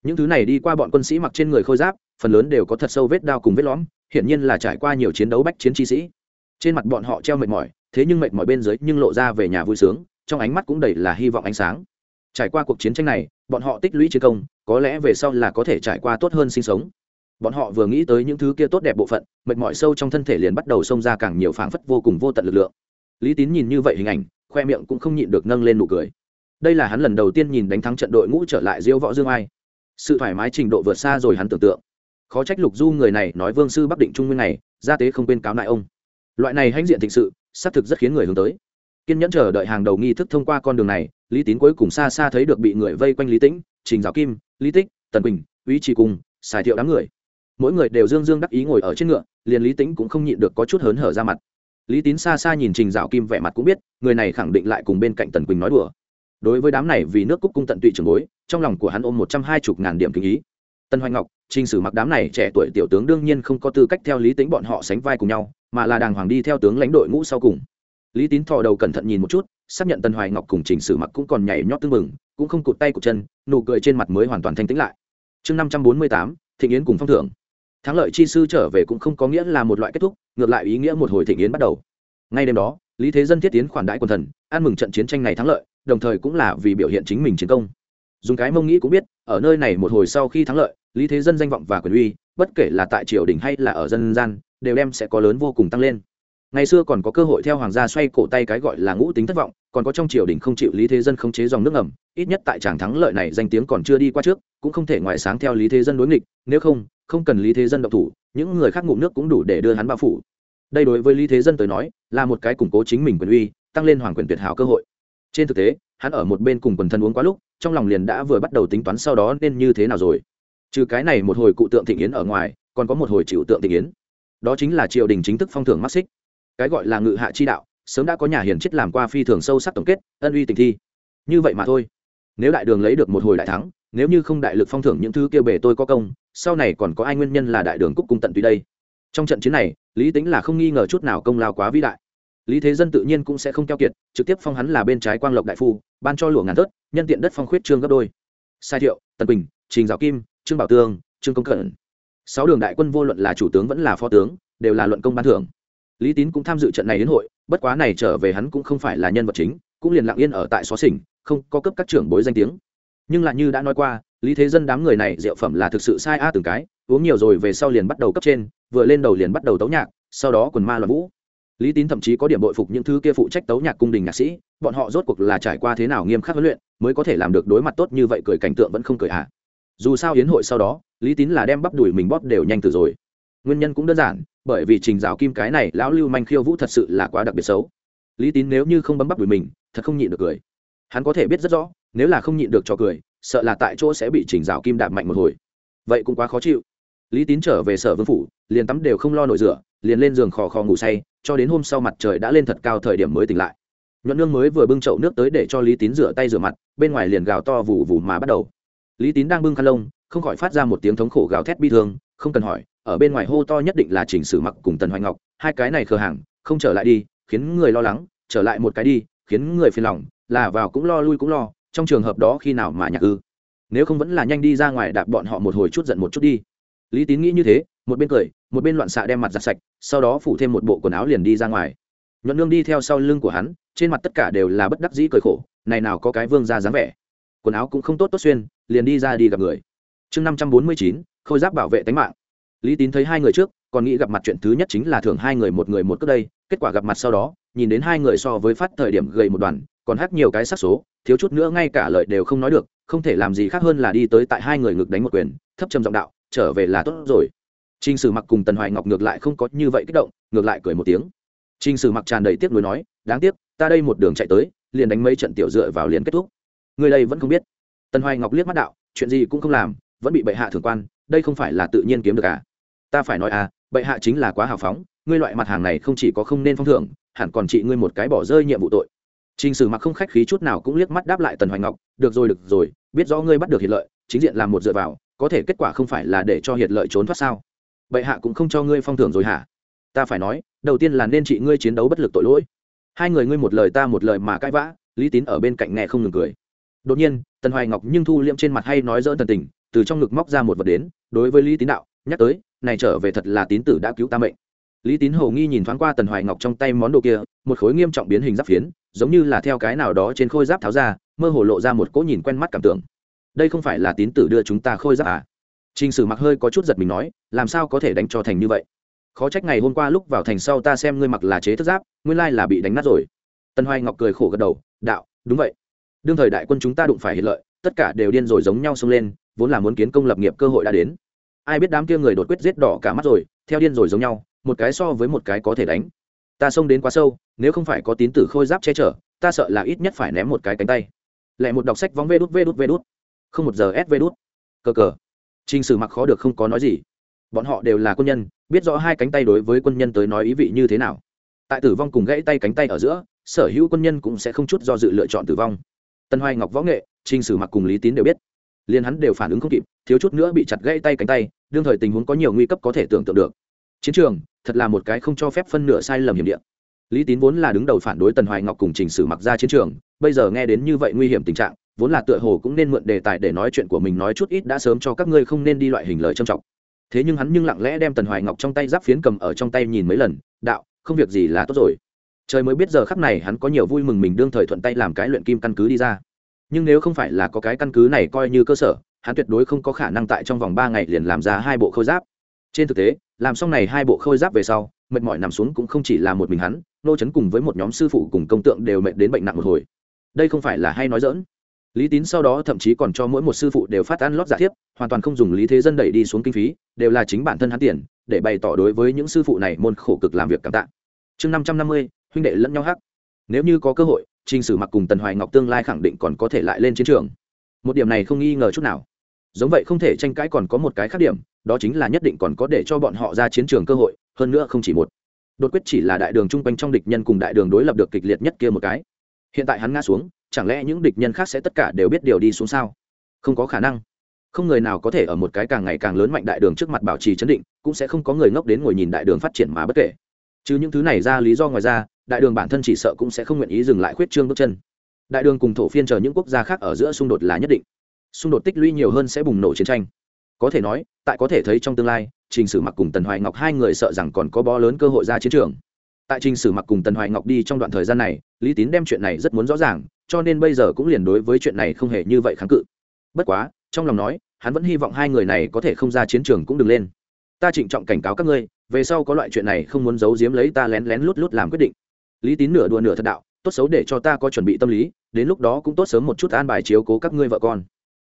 Những thứ này đi qua bọn quân sĩ mặc trên người khôi giáp, phần lớn đều có thật sâu vết đao cùng vết lõm, hiển nhiên là trải qua nhiều chiến đấu bách chiến chi sĩ. Trên mặt bọn họ treo mệt mỏi, thế nhưng mệt mỏi bên dưới nhưng lộ ra về nhà vui sướng, trong ánh mắt cũng đầy là hy vọng ánh sáng. Trải qua cuộc chiến tranh này, bọn họ tích lũy chiến công, có lẽ về sau là có thể trải qua tốt hơn sinh sống. Bọn họ vừa nghĩ tới những thứ kia tốt đẹp bộ phận, mệt mỏi sâu trong thân thể liền bắt đầu xông ra càng nhiều phảng phất vô cùng vô tận lực lượng. Lý tín nhìn như vậy hình ảnh, khoe miệng cũng không nhịn được nâng lên nụ cười. Đây là hắn lần đầu tiên nhìn đánh thắng trận đội ngũ trở lại diêu võ dương ai sự thoải mái trình độ vượt xa rồi hắn tưởng tượng. Khó trách lục du người này nói vương sư bắc định trung nguyên này gia tế không quên cáo nại ông. Loại này hãnh diện thịnh sự xác thực rất khiến người hướng tới. Kiên nhẫn chờ đợi hàng đầu nghi thức thông qua con đường này lý tín cuối cùng xa xa thấy được bị người vây quanh lý tĩnh trình giáo kim lý tích tần bình, uy trì cùng xài thiệu đám người. Mỗi người đều dương dương đắc ý ngồi ở trên ngựa liền lý tĩnh cũng không nhịn được có chút hớn hở ra mặt. Lý tín xa xa nhìn trình dạo kim vẻ mặt cũng biết người này khẳng định lại cùng bên cạnh tần quỳnh nói đùa đối với đám này vì nước cúc cung tận tụy trường bối, trong lòng của hắn ôm một trăm hai mươi ngàn điểm kinh ý. Tân hoành ngọc, trình sử mặc đám này trẻ tuổi tiểu tướng đương nhiên không có tư cách theo lý tính bọn họ sánh vai cùng nhau, mà là đàng hoàng đi theo tướng lãnh đội ngũ sau cùng. Lý tín thò đầu cẩn thận nhìn một chút, xác nhận tân hoài ngọc cùng trình sử mặc cũng còn nhảy nhót tưng bừng, cũng không cụt tay cụt chân, nụ cười trên mặt mới hoàn toàn thanh tĩnh lại. Chương năm trăm bốn mươi tám, thịnh yến cùng phong thưởng. Thắng lợi chi sư trở về cũng không có nghĩa là một loại kết thúc, ngược lại ý nghĩa một hồi thịnh yến bắt đầu. Ngay đêm đó, lý thế dân thiết tiến khoản đãi quần thần, ăn mừng trận chiến tranh này thắng lợi đồng thời cũng là vì biểu hiện chính mình chiến công. Dùng cái mông nghĩ cũng biết, ở nơi này một hồi sau khi thắng lợi, lý thế dân danh vọng và quyền uy, bất kể là tại triều đình hay là ở dân gian, đều đem sẽ có lớn vô cùng tăng lên. Ngày xưa còn có cơ hội theo hoàng gia xoay cổ tay cái gọi là ngũ tính thất vọng, còn có trong triều đình không chịu lý thế dân khống chế dòng nước ngầm, ít nhất tại tràng thắng lợi này danh tiếng còn chưa đi qua trước, cũng không thể ngoại sáng theo lý thế dân đối nghịch, nếu không không cần lý thế dân độc thủ, những người khác ngụm nước cũng đủ để đưa hắn bao phủ. Đây đối với lý thế dân tới nói, là một cái củng cố chính mình quyền uy, tăng lên hoàng quyền tuyệt hảo cơ hội trên thực tế, hắn ở một bên cùng quần thân uống quá lúc, trong lòng liền đã vừa bắt đầu tính toán sau đó nên như thế nào rồi. Trừ cái này một hồi cụ tượng thị yến ở ngoài, còn có một hồi chịu tượng thị yến. Đó chính là triều đình chính thức phong thưởng mắt xích. Cái gọi là ngự hạ chi đạo, sớm đã có nhà hiền chết làm qua phi thường sâu sắc tổng kết, ân uy tình thi. Như vậy mà thôi. Nếu đại đường lấy được một hồi đại thắng, nếu như không đại lực phong thưởng những thứ kia bề tôi có công, sau này còn có ai nguyên nhân là đại đường cúc cung tận tùy đây? Trong trận chiến này, lý tính là không nghi ngờ chút nào công lao quá vĩ đại lý thế dân tự nhiên cũng sẽ không keo kiệt, trực tiếp phong hắn là bên trái quang lộc đại phu, ban cho lụa ngàn tớt nhân tiện đất phong khuyết trương gấp đôi. Sai thiệu, tần bình trình giáo kim, trương bảo tương trương công cẩn. Sáu đường đại quân vô luận là chủ tướng vẫn là phó tướng, đều là luận công ban thưởng. Lý tín cũng tham dự trận này đến hội, bất quá này trở về hắn cũng không phải là nhân vật chính, cũng liền lặng yên ở tại xó xỉnh, không có cấp các trưởng bối danh tiếng. Nhưng lại như đã nói qua, lý thế dân đám người này rượu phẩm là thực sự sai a từng cái, uống nhiều rồi về sau liền bắt đầu cấp trên, vừa lên đầu liền bắt đầu tấu nhạc, sau đó quần ma loạn vũ lý tín thậm chí có điểm bội phục những thứ kia phụ trách tấu nhạc cung đình nhạc sĩ, bọn họ rốt cuộc là trải qua thế nào nghiêm khắc huấn luyện, mới có thể làm được đối mặt tốt như vậy cười cảnh tượng vẫn không cười hạ dù sao hiến hội sau đó, lý tín là đem bắp đùi mình bóp đều nhanh từ rồi. Nguyên nhân cũng đơn giản, bởi vì trình rào kim cái này lão lưu manh khiêu vũ thật sự là quá đặc biệt xấu. Lý tín nếu như không bấm bắp đùi mình, thật không nhịn được cười. Hắn có thể biết rất rõ, nếu là không nhịn được cho cười, sợ là tại chỗ sẽ bị trình rào kim đạp mạnh một hồi. Vậy cũng quá khó chịu. Lý tín trở về sở vương phủ, liền tắm đều không lo nổi rửa liền lên giường khò khò ngủ say, cho đến hôm sau mặt trời đã lên thật cao thời điểm mới tỉnh lại. Nhuận nương mới vừa bưng chậu nước tới để cho lý tín rửa tay rửa mặt, bên ngoài liền gào to vù vù mà bắt đầu. Lý tín đang bưng khăn lông, không khỏi phát ra một tiếng thống khổ gào thét bi thương, không cần hỏi, ở bên ngoài hô to nhất định là chỉnh sử mặc cùng tần hoành ngọc, hai cái này khờ hàng, không trở lại đi, khiến người lo lắng, trở lại một cái đi, khiến người phiền lòng, là vào cũng lo lui cũng lo, trong trường hợp đó khi nào mà nhạc ư. Nếu không vẫn là nhanh đi ra ngoài đạp bọn họ một hồi chút giận một chút đi. Lý tín nghĩ như thế một bên cười, một bên loạn xạ đem mặt giặt sạch, sau đó phủ thêm một bộ quần áo liền đi ra ngoài. Nhuận nương đi theo sau lưng của hắn, trên mặt tất cả đều là bất đắc dĩ cười khổ, này nào có cái vương ra dáng vẻ. Quần áo cũng không tốt tốt xuyên, liền đi ra đi gặp người. Chương năm trăm bốn mươi chín, khôi giáp bảo vệ tính mạng. Lý tín thấy hai người trước, còn nghĩ gặp mặt chuyện thứ nhất chính là thường hai người một người một cước đây, kết quả gặp mặt sau đó, nhìn đến hai người so với phát thời điểm gầy một đoàn, còn hát nhiều cái sắc số, thiếu chút nữa ngay cả lời đều không nói được, không thể làm gì khác hơn là đi tới tại hai người ngực đánh một quyền, thấp trầm giọng đạo, trở về là tốt rồi. Trình Sử Mặc cùng Tần Hoài Ngọc ngược lại không có như vậy kích động, ngược lại cười một tiếng. Trình Sử Mặc tràn đầy tiếc nuối nói, đáng tiếc, ta đây một đường chạy tới, liền đánh mấy trận tiểu dựa vào liền kết thúc. Người đây vẫn không biết. Tần Hoài Ngọc liếc mắt đạo, chuyện gì cũng không làm, vẫn bị bệ hạ thưởng quan, đây không phải là tự nhiên kiếm được à? Ta phải nói à, bệ hạ chính là quá hào phóng, ngươi loại mặt hàng này không chỉ có không nên phong thưởng, hẳn còn trị ngươi một cái bỏ rơi nhiệm vụ tội. Trình Sử Mặc không khách khí chút nào cũng liếc mắt đáp lại Tần Hoài Ngọc, được rồi được rồi, biết rõ ngươi bắt được hiệt lợi, chính diện làm một dựa vào, có thể kết quả không phải là để cho hiệt lợi trốn thoát sao? Bệ hạ cũng không cho ngươi phong thưởng rồi hả? Ta phải nói, đầu tiên là nên trị ngươi chiến đấu bất lực tội lỗi. Hai người ngươi một lời ta một lời mà cãi vã, lý tín ở bên cạnh nghe không ngừng cười. Đột nhiên, tần hoài ngọc nhưng thu liệm trên mặt hay nói dỡn tần tình, từ trong ngực móc ra một vật đến, đối với lý tín đạo, nhắc tới, này trở về thật là tín tử đã cứu ta mệnh. Lý tín hầu nghi nhìn thoáng qua tần hoài ngọc trong tay món đồ kia, một khối nghiêm trọng biến hình giáp phiến, giống như là theo cái nào đó trên khôi giáp tháo ra, mơ hồ lộ ra một cỗ nhìn quen mắt cảm tưởng. Đây không phải là tín tử đưa chúng ta khôi giáp à? Trình Sử Mặc hơi có chút giật mình nói, làm sao có thể đánh cho thành như vậy? Khó trách ngày hôm qua lúc vào thành sau ta xem ngươi mặc là chế thức giáp, nguyên lai là bị đánh nát rồi. Tân Hoài Ngọc cười khổ gật đầu, đạo, đúng vậy. Đương thời đại quân chúng ta đụng phải hiện lợi, tất cả đều điên rồi giống nhau xông lên, vốn là muốn kiến công lập nghiệp cơ hội đã đến. Ai biết đám kia người đột quyết giết đỏ cả mắt rồi, theo điên rồi giống nhau, một cái so với một cái có thể đánh. ta xông đến quá sâu nếu không phải có tín tử khôi giáp che chở ta sợ là ít nhất phải ném một cái cánh tay lại một đọc sách vóng vê đút vê đút vê đút không một giờ s vê đút cờ cờ trình sử mặc khó được không có nói gì. Bọn họ đều là quân nhân, biết rõ hai cánh tay đối với quân nhân tới nói ý vị như thế nào. Tại tử vong cùng gãy tay cánh tay ở giữa, sở hữu quân nhân cũng sẽ không chút do dự lựa chọn tử vong. Tân hoài ngọc võ nghệ, trình sử mặc cùng lý tín đều biết. Liền hắn đều phản ứng không kịp, thiếu chút nữa bị chặt gãy tay cánh tay, đương thời tình huống có nhiều nguy cấp có thể tưởng tượng được. Chiến trường, thật là một cái không cho phép phân nửa sai lầm hiểm địa. Lý tín vốn là đứng đầu phản đối tần hoài ngọc cùng trình sử mặc ra chiến trường, bây giờ nghe đến như vậy nguy hiểm tình trạng vốn là tựa hồ cũng nên mượn đề tài để nói chuyện của mình nói chút ít đã sớm cho các ngươi không nên đi loại hình lời trầm trọng. Thế nhưng hắn nhưng lặng lẽ đem tần hoài ngọc trong tay giáp phiến cầm ở trong tay nhìn mấy lần, đạo, không việc gì là tốt rồi. Trời mới biết giờ khắc này hắn có nhiều vui mừng mình đương thời thuận tay làm cái luyện kim căn cứ đi ra. Nhưng nếu không phải là có cái căn cứ này coi như cơ sở, hắn tuyệt đối không có khả năng tại trong vòng ba ngày liền làm ra hai bộ khôi giáp. Trên thực tế, làm xong này hai bộ khôi giáp về sau, mệt mỏi nằm xuống cũng không chỉ là một mình hắn, nô chấn cùng với một nhóm sư phụ cùng công tượng đều mệt đến bệnh nặng một hồi. Đây không phải là hay nói dỡn lý tín sau đó thậm chí còn cho mỗi một sư phụ đều phát ăn lót giả thiếp, hoàn toàn không dùng lý thế dân đẩy đi xuống kinh phí, đều là chính bản thân hắn tiền, để bày tỏ đối với những sư phụ này môn khổ cực làm việc cảm tạ. Chương năm trăm năm mươi, huynh đệ lẫn nhau hắc. Nếu như có cơ hội, trình sử mặc cùng tần hoài ngọc tương lai khẳng định còn có thể lại lên chiến trường. Một điểm này không nghi ngờ chút nào. Giống vậy không thể tranh cãi còn có một cái khác điểm, đó chính là nhất định còn có để cho bọn họ ra chiến trường cơ hội, hơn nữa không chỉ một. Đột quyết chỉ là đại đường chung quanh trong địch nhân cùng đại đường đối lập được kịch liệt nhất kia một cái. Hiện tại hắn ngã xuống chẳng lẽ những địch nhân khác sẽ tất cả đều biết điều đi xuống sao? Không có khả năng. Không người nào có thể ở một cái càng ngày càng lớn mạnh đại đường trước mặt bảo trì chấn định, cũng sẽ không có người ngốc đến ngồi nhìn đại đường phát triển mà bất kể. Chứ những thứ này ra lý do ngoài ra, đại đường bản thân chỉ sợ cũng sẽ không nguyện ý dừng lại khuyết trương bước chân. Đại đường cùng thổ phiên chờ những quốc gia khác ở giữa xung đột là nhất định. Xung đột tích lũy nhiều hơn sẽ bùng nổ chiến tranh. Có thể nói, tại có thể thấy trong tương lai, trình sử mặc cùng tần hoài ngọc hai người sợ rằng còn có bó lớn cơ hội ra chiến trường. Tại trình sử mặc cùng tần hoài ngọc đi trong đoạn thời gian này, lý tín đem chuyện này rất muốn rõ ràng cho nên bây giờ cũng liền đối với chuyện này không hề như vậy kháng cự bất quá trong lòng nói hắn vẫn hy vọng hai người này có thể không ra chiến trường cũng đừng lên ta trịnh trọng cảnh cáo các ngươi về sau có loại chuyện này không muốn giấu giếm lấy ta lén lén lút lút làm quyết định lý tín nửa đùa nửa thật đạo tốt xấu để cho ta có chuẩn bị tâm lý đến lúc đó cũng tốt sớm một chút an bài chiếu cố các ngươi vợ con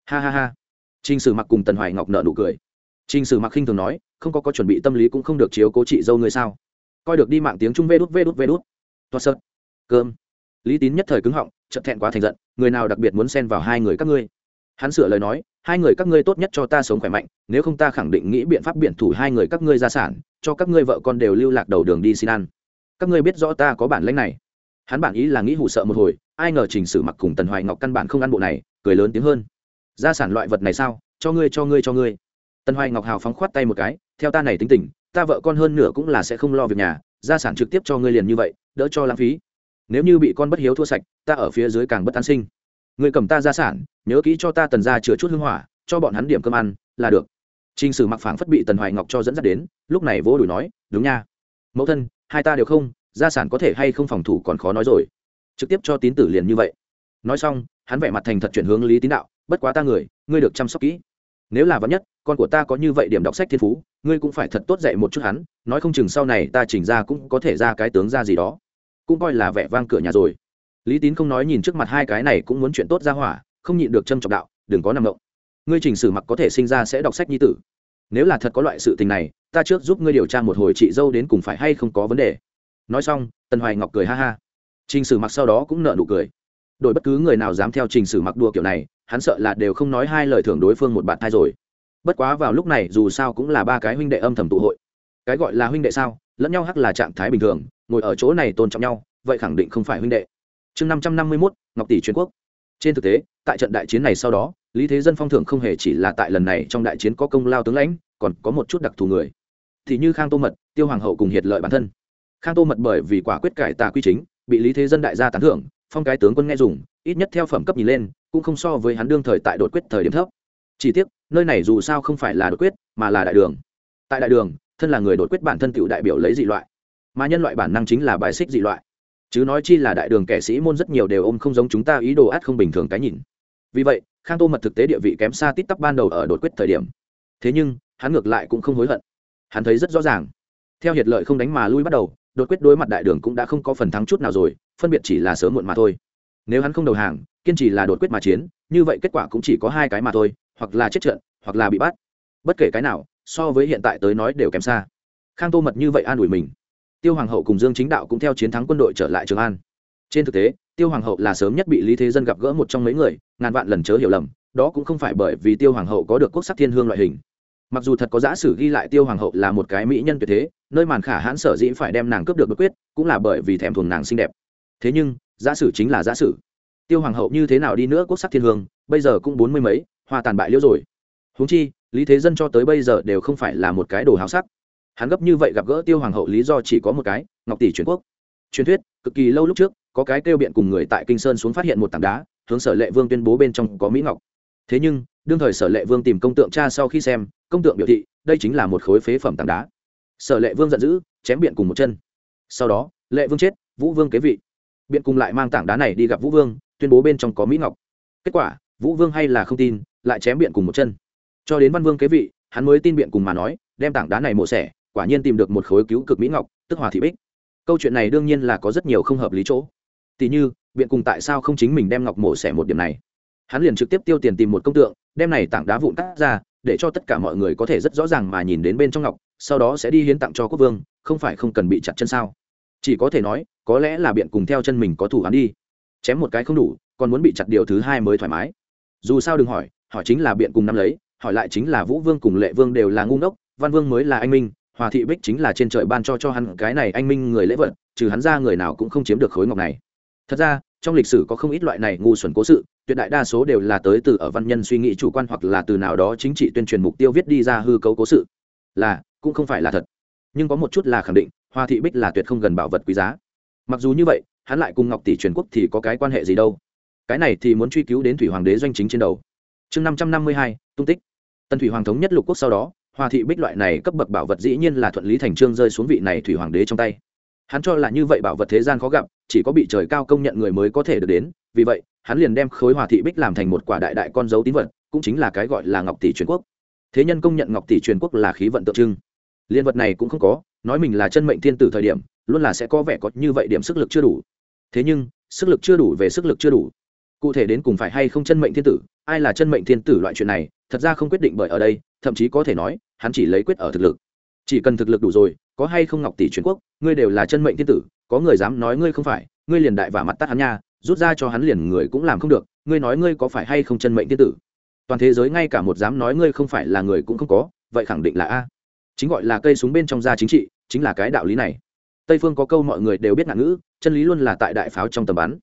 ha ha ha Trình Sử Mặc cùng Tần Hoài Ngọc nở nụ cười. Trình Sử Mặc khinh thường nói, không có có chuẩn bị tâm lý cũng không được chiếu cố chị dâu người sao? Coi được đi mạng tiếng Trung vê đút vê đút vê đút. Toa sơn. Cơm. Lý Tín nhất thời cứng họng, chậm thẹn quá thành giận, người nào đặc biệt muốn xen vào hai người các ngươi? Hắn sửa lời nói, hai người các ngươi tốt nhất cho ta sống khỏe mạnh, nếu không ta khẳng định nghĩ biện pháp biện thủ hai người các ngươi gia sản, cho các ngươi vợ con đều lưu lạc đầu đường đi xin ăn. Các ngươi biết rõ ta có bản lĩnh này. Hắn bản ý là nghĩ hụ sợ một hồi, ai ngờ Trình Sử Mặc cùng Tần Hoài Ngọc căn bản không ăn bộ này, cười lớn tiếng hơn gia sản loại vật này sao cho ngươi cho ngươi cho ngươi Tần hoài ngọc hào phóng khoát tay một cái theo ta này tính tình ta vợ con hơn nửa cũng là sẽ không lo việc nhà gia sản trực tiếp cho ngươi liền như vậy đỡ cho lãng phí nếu như bị con bất hiếu thua sạch, ta ở phía dưới càng bất an sinh. Người cầm ta gia sản, nhớ kỹ cho ta tần ra chứa chút hưng hỏa, cho bọn hắn điểm cơm ăn, là được. T r ì n h sử mặc phảng phất bị tần hoài ngọc cho dẫn dắt đến, lúc này vỗ đùi nói, đúng nha. Mẫu thân, hai ta đều không, gia sản có thể hay không phòng thủ còn khó nói rồi. Trực tiếp cho tín tử liền như vậy. Nói xong, hắn vẻ mặt thành thật chuyển hướng lý tín đạo, bất quá ta người, ngươi được chăm sóc kỹ. Nếu là vắn nhất, con của ta có như vậy điểm đọc sách thiên phú, ngươi cũng phải thật tốt dạy một chút hắn, nói không chừng sau này ta chỉnh ra cũng có thể ra cái tướng ra gì đó cũng coi là vẻ vang cửa nhà rồi. Lý tín không nói nhìn trước mặt hai cái này cũng muốn chuyện tốt ra hỏa, không nhịn được châm trọng đạo, đừng có nằm động. Ngươi chỉnh sử mặc có thể sinh ra sẽ đọc sách nhi tử. Nếu là thật có loại sự tình này, ta trước giúp ngươi điều tra một hồi chị dâu đến cùng phải hay không có vấn đề. Nói xong, tần hoài ngọc cười ha ha. Trình sử mặc sau đó cũng nợ nụ cười. Đổi bất cứ người nào dám theo trình sử mặc đua kiểu này, hắn sợ là đều không nói hai lời thưởng đối phương một bạn thai rồi. Bất quá vào lúc này dù sao cũng là ba cái huynh đệ âm thầm tụ hội. Cái gọi là huynh đệ sao? Lẫn nhau hắc là trạng thái bình thường ngồi ở chỗ này tôn trọng nhau, vậy khẳng định không phải huynh đệ. Chương năm trăm năm mươi mốt, ngọc tỷ truyền quốc. Trên thực tế, tại trận đại chiến này sau đó, lý thế dân phong thưởng không hề chỉ là tại lần này trong đại chiến có công lao tướng lãnh, còn có một chút đặc thù người. Thì như khang tô mật, tiêu hoàng hậu cùng hiệt lợi bản thân. Khang tô mật bởi vì quả quyết cải tà quy chính, bị lý thế dân đại gia tán thưởng, phong cái tướng quân nghe dùng, ít nhất theo phẩm cấp nhìn lên, cũng không so với hắn đương thời tại đột quyết thời điểm thấp. Chỉ tiếc, nơi này dù sao không phải là đột quyết, mà là đại đường. Tại đại đường, thân là người đột quyết bản thân tựu đại biểu lấy dị loại mà nhân loại bản năng chính là bài xích dị loại. Chứ nói chi là đại đường kẻ sĩ môn rất nhiều đều ôm không giống chúng ta ý đồ át không bình thường cái nhìn. Vì vậy, khang tô mật thực tế địa vị kém xa tít tắp ban đầu ở đột quyết thời điểm. Thế nhưng, hắn ngược lại cũng không hối hận. Hắn thấy rất rõ ràng. Theo hiệt lợi không đánh mà lui bắt đầu, đột quyết đối mặt đại đường cũng đã không có phần thắng chút nào rồi, phân biệt chỉ là sớm muộn mà thôi. Nếu hắn không đầu hàng, kiên trì là đột quyết mà chiến, như vậy kết quả cũng chỉ có hai cái mà thôi, hoặc là chết trận, hoặc là bị bắt. Bất kể cái nào, so với hiện tại tới nói đều kém xa. Khang tô mật như vậy an ủi mình tiêu hoàng hậu cùng dương chính đạo cũng theo chiến thắng quân đội trở lại trường an. Trên thực tế, tiêu hoàng hậu là sớm nhất bị lý thế dân gặp gỡ một trong mấy người, ngàn vạn lần chớ hiểu lầm, đó cũng không phải bởi vì tiêu hoàng hậu có được quốc sắc thiên hương loại hình. Mặc dù thật có giả sử ghi lại tiêu hoàng hậu là một cái mỹ nhân tuyệt thế, nơi màn khả hãn sở dĩ phải đem nàng cướp được bất quyết, cũng là bởi vì thèm thuồng nàng xinh đẹp. Thế nhưng, giả sử chính là giả sử. Tiêu hoàng hậu như thế nào đi nữa quốc sắc thiên hương, bây giờ cũng bốn mươi mấy, hoa tàn bại liễu rồi. Huống chi, lý thế dân cho tới bây giờ đều không phải là một cái đồ háo sắc hắn gấp như vậy gặp gỡ tiêu hoàng hậu lý do chỉ có một cái, ngọc tỷ truyền quốc. Truyền thuyết, cực kỳ lâu lúc trước, có cái kêu biện cùng người tại kinh sơn xuống phát hiện một tảng đá, hướng sở lệ vương tuyên bố bên trong có mỹ ngọc. Thế nhưng, đương thời sở lệ vương tìm công tượng cha sau khi xem, công tượng biểu thị, đây chính là một khối phế phẩm tảng đá. Sở lệ vương giận dữ, chém biện cùng một chân. Sau đó, lệ vương chết, vũ vương kế vị. Biện cùng lại mang tảng đá này đi gặp vũ vương, tuyên bố bên trong có mỹ ngọc. Kết quả, vũ vương hay là không tin, lại chém biện cùng một chân. Cho đến văn vương kế vị, hắn mới tin biện cùng mà nói, đem tảng đá này mổ xẻ quả nhiên tìm được một khối cứu cực mỹ ngọc, tức hòa thị bích. Câu chuyện này đương nhiên là có rất nhiều không hợp lý chỗ. Tỉ như biện cùng tại sao không chính mình đem ngọc mổ xẻ một điểm này? Hắn liền trực tiếp tiêu tiền tìm một công tượng, đem này tảng đá vụn cắt ra, để cho tất cả mọi người có thể rất rõ ràng mà nhìn đến bên trong ngọc, sau đó sẽ đi hiến tặng cho quốc vương, không phải không cần bị chặt chân sao? Chỉ có thể nói, có lẽ là biện cùng theo chân mình có thủ hắn đi. Chém một cái không đủ, còn muốn bị chặt điều thứ hai mới thoải mái. Dù sao đừng hỏi hỏi chính là biện cùng năm lấy, hỏi lại chính là vũ vương cùng lệ vương đều là ngu ngốc, văn vương mới là anh minh hòa thị bích chính là trên trời ban cho cho hắn cái này anh minh người lễ vật, trừ hắn ra người nào cũng không chiếm được khối ngọc này. Thật ra, trong lịch sử có không ít loại này ngu xuẩn cố sự, tuyệt đại đa số đều là tới từ ở văn nhân suy nghĩ chủ quan hoặc là từ nào đó chính trị tuyên truyền mục tiêu viết đi ra hư cấu cố sự. Là, cũng không phải là thật. Nhưng có một chút là khẳng định hoa thị bích là tuyệt không gần bảo vật quý giá. Mặc dù như vậy, hắn lại cùng ngọc tỷ truyền quốc thì có cái quan hệ gì đâu? Cái này thì muốn truy cứu đến thủy hoàng đế doanh chính trên đầu. Chương năm trăm năm mươi hai, tung tích. Tần thủy hoàng thống nhất lục quốc sau đó hòa thị bích loại này cấp bậc bảo vật dĩ nhiên là thuận lý thành trương rơi xuống vị này thủy hoàng đế trong tay. Hắn cho là như vậy bảo vật thế gian khó gặp, chỉ có bị trời cao công nhận người mới có thể được đến. Vì vậy, hắn liền đem khối hòa thị bích làm thành một quả đại đại con dấu tín vật, cũng chính là cái gọi là ngọc tỷ truyền quốc. Thế nhân công nhận ngọc tỷ truyền quốc là khí vận tượng trưng. Liên vật này cũng không có, nói mình là chân mệnh thiên tử thời điểm, luôn là sẽ có vẻ có như vậy điểm sức lực chưa đủ. Thế nhưng, sức lực chưa đủ về sức lực chưa đủ cụ thể đến cùng phải hay không chân mệnh thiên tử, ai là chân mệnh thiên tử loại chuyện này, thật ra không quyết định bởi ở đây, thậm chí có thể nói, hắn chỉ lấy quyết ở thực lực. Chỉ cần thực lực đủ rồi, có hay không ngọc tỷ truyền quốc, ngươi đều là chân mệnh thiên tử, có người dám nói ngươi không phải, ngươi liền đại vả mặt tắt hắn nha, rút ra cho hắn liền người cũng làm không được, ngươi nói ngươi có phải hay không chân mệnh thiên tử? Toàn thế giới ngay cả một dám nói ngươi không phải là người cũng không có, vậy khẳng định là a. Chính gọi là cây súng bên trong gia chính trị, chính là cái đạo lý này. Tây phương có câu mọi người đều biết ngạn ngữ, chân lý luôn là tại đại pháo trong tầm bắn.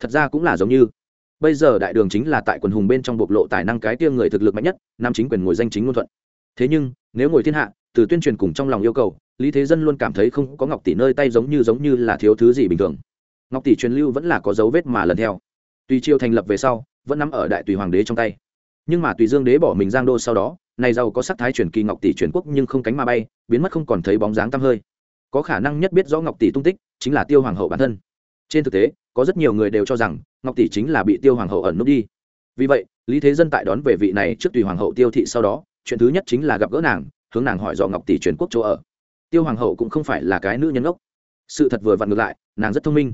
Thật ra cũng là giống như bây giờ đại đường chính là tại quần hùng bên trong bộc lộ tài năng cái tiêng người thực lực mạnh nhất, nam chính quyền ngồi danh chính ngôn thuận. Thế nhưng, nếu ngồi thiên hạ, từ tuyên truyền cùng trong lòng yêu cầu, lý thế dân luôn cảm thấy không có ngọc tỷ nơi tay giống như giống như là thiếu thứ gì bình thường. Ngọc tỷ truyền lưu vẫn là có dấu vết mà lần theo. Tùy chiêu thành lập về sau, vẫn nằm ở đại tùy hoàng đế trong tay. Nhưng mà tùy dương đế bỏ mình giang đô sau đó, này giàu có sắc thái truyền kỳ ngọc tỷ truyền quốc nhưng không cánh mà bay, biến mất không còn thấy bóng dáng tăm hơi. Có khả năng nhất biết rõ ngọc tỷ tung tích, chính là tiêu hoàng hậu bản thân. Trên thực tế có rất nhiều người đều cho rằng ngọc tỷ chính là bị tiêu hoàng hậu ẩn nút đi. Vì vậy, lý thế dân tại đón về vị này trước tùy hoàng hậu tiêu thị sau đó, chuyện thứ nhất chính là gặp gỡ nàng, hướng nàng hỏi dò ngọc tỷ truyền quốc chỗ ở. Tiêu hoàng hậu cũng không phải là cái nữ nhân ngốc. Sự thật vừa vặn ngược lại, nàng rất thông minh.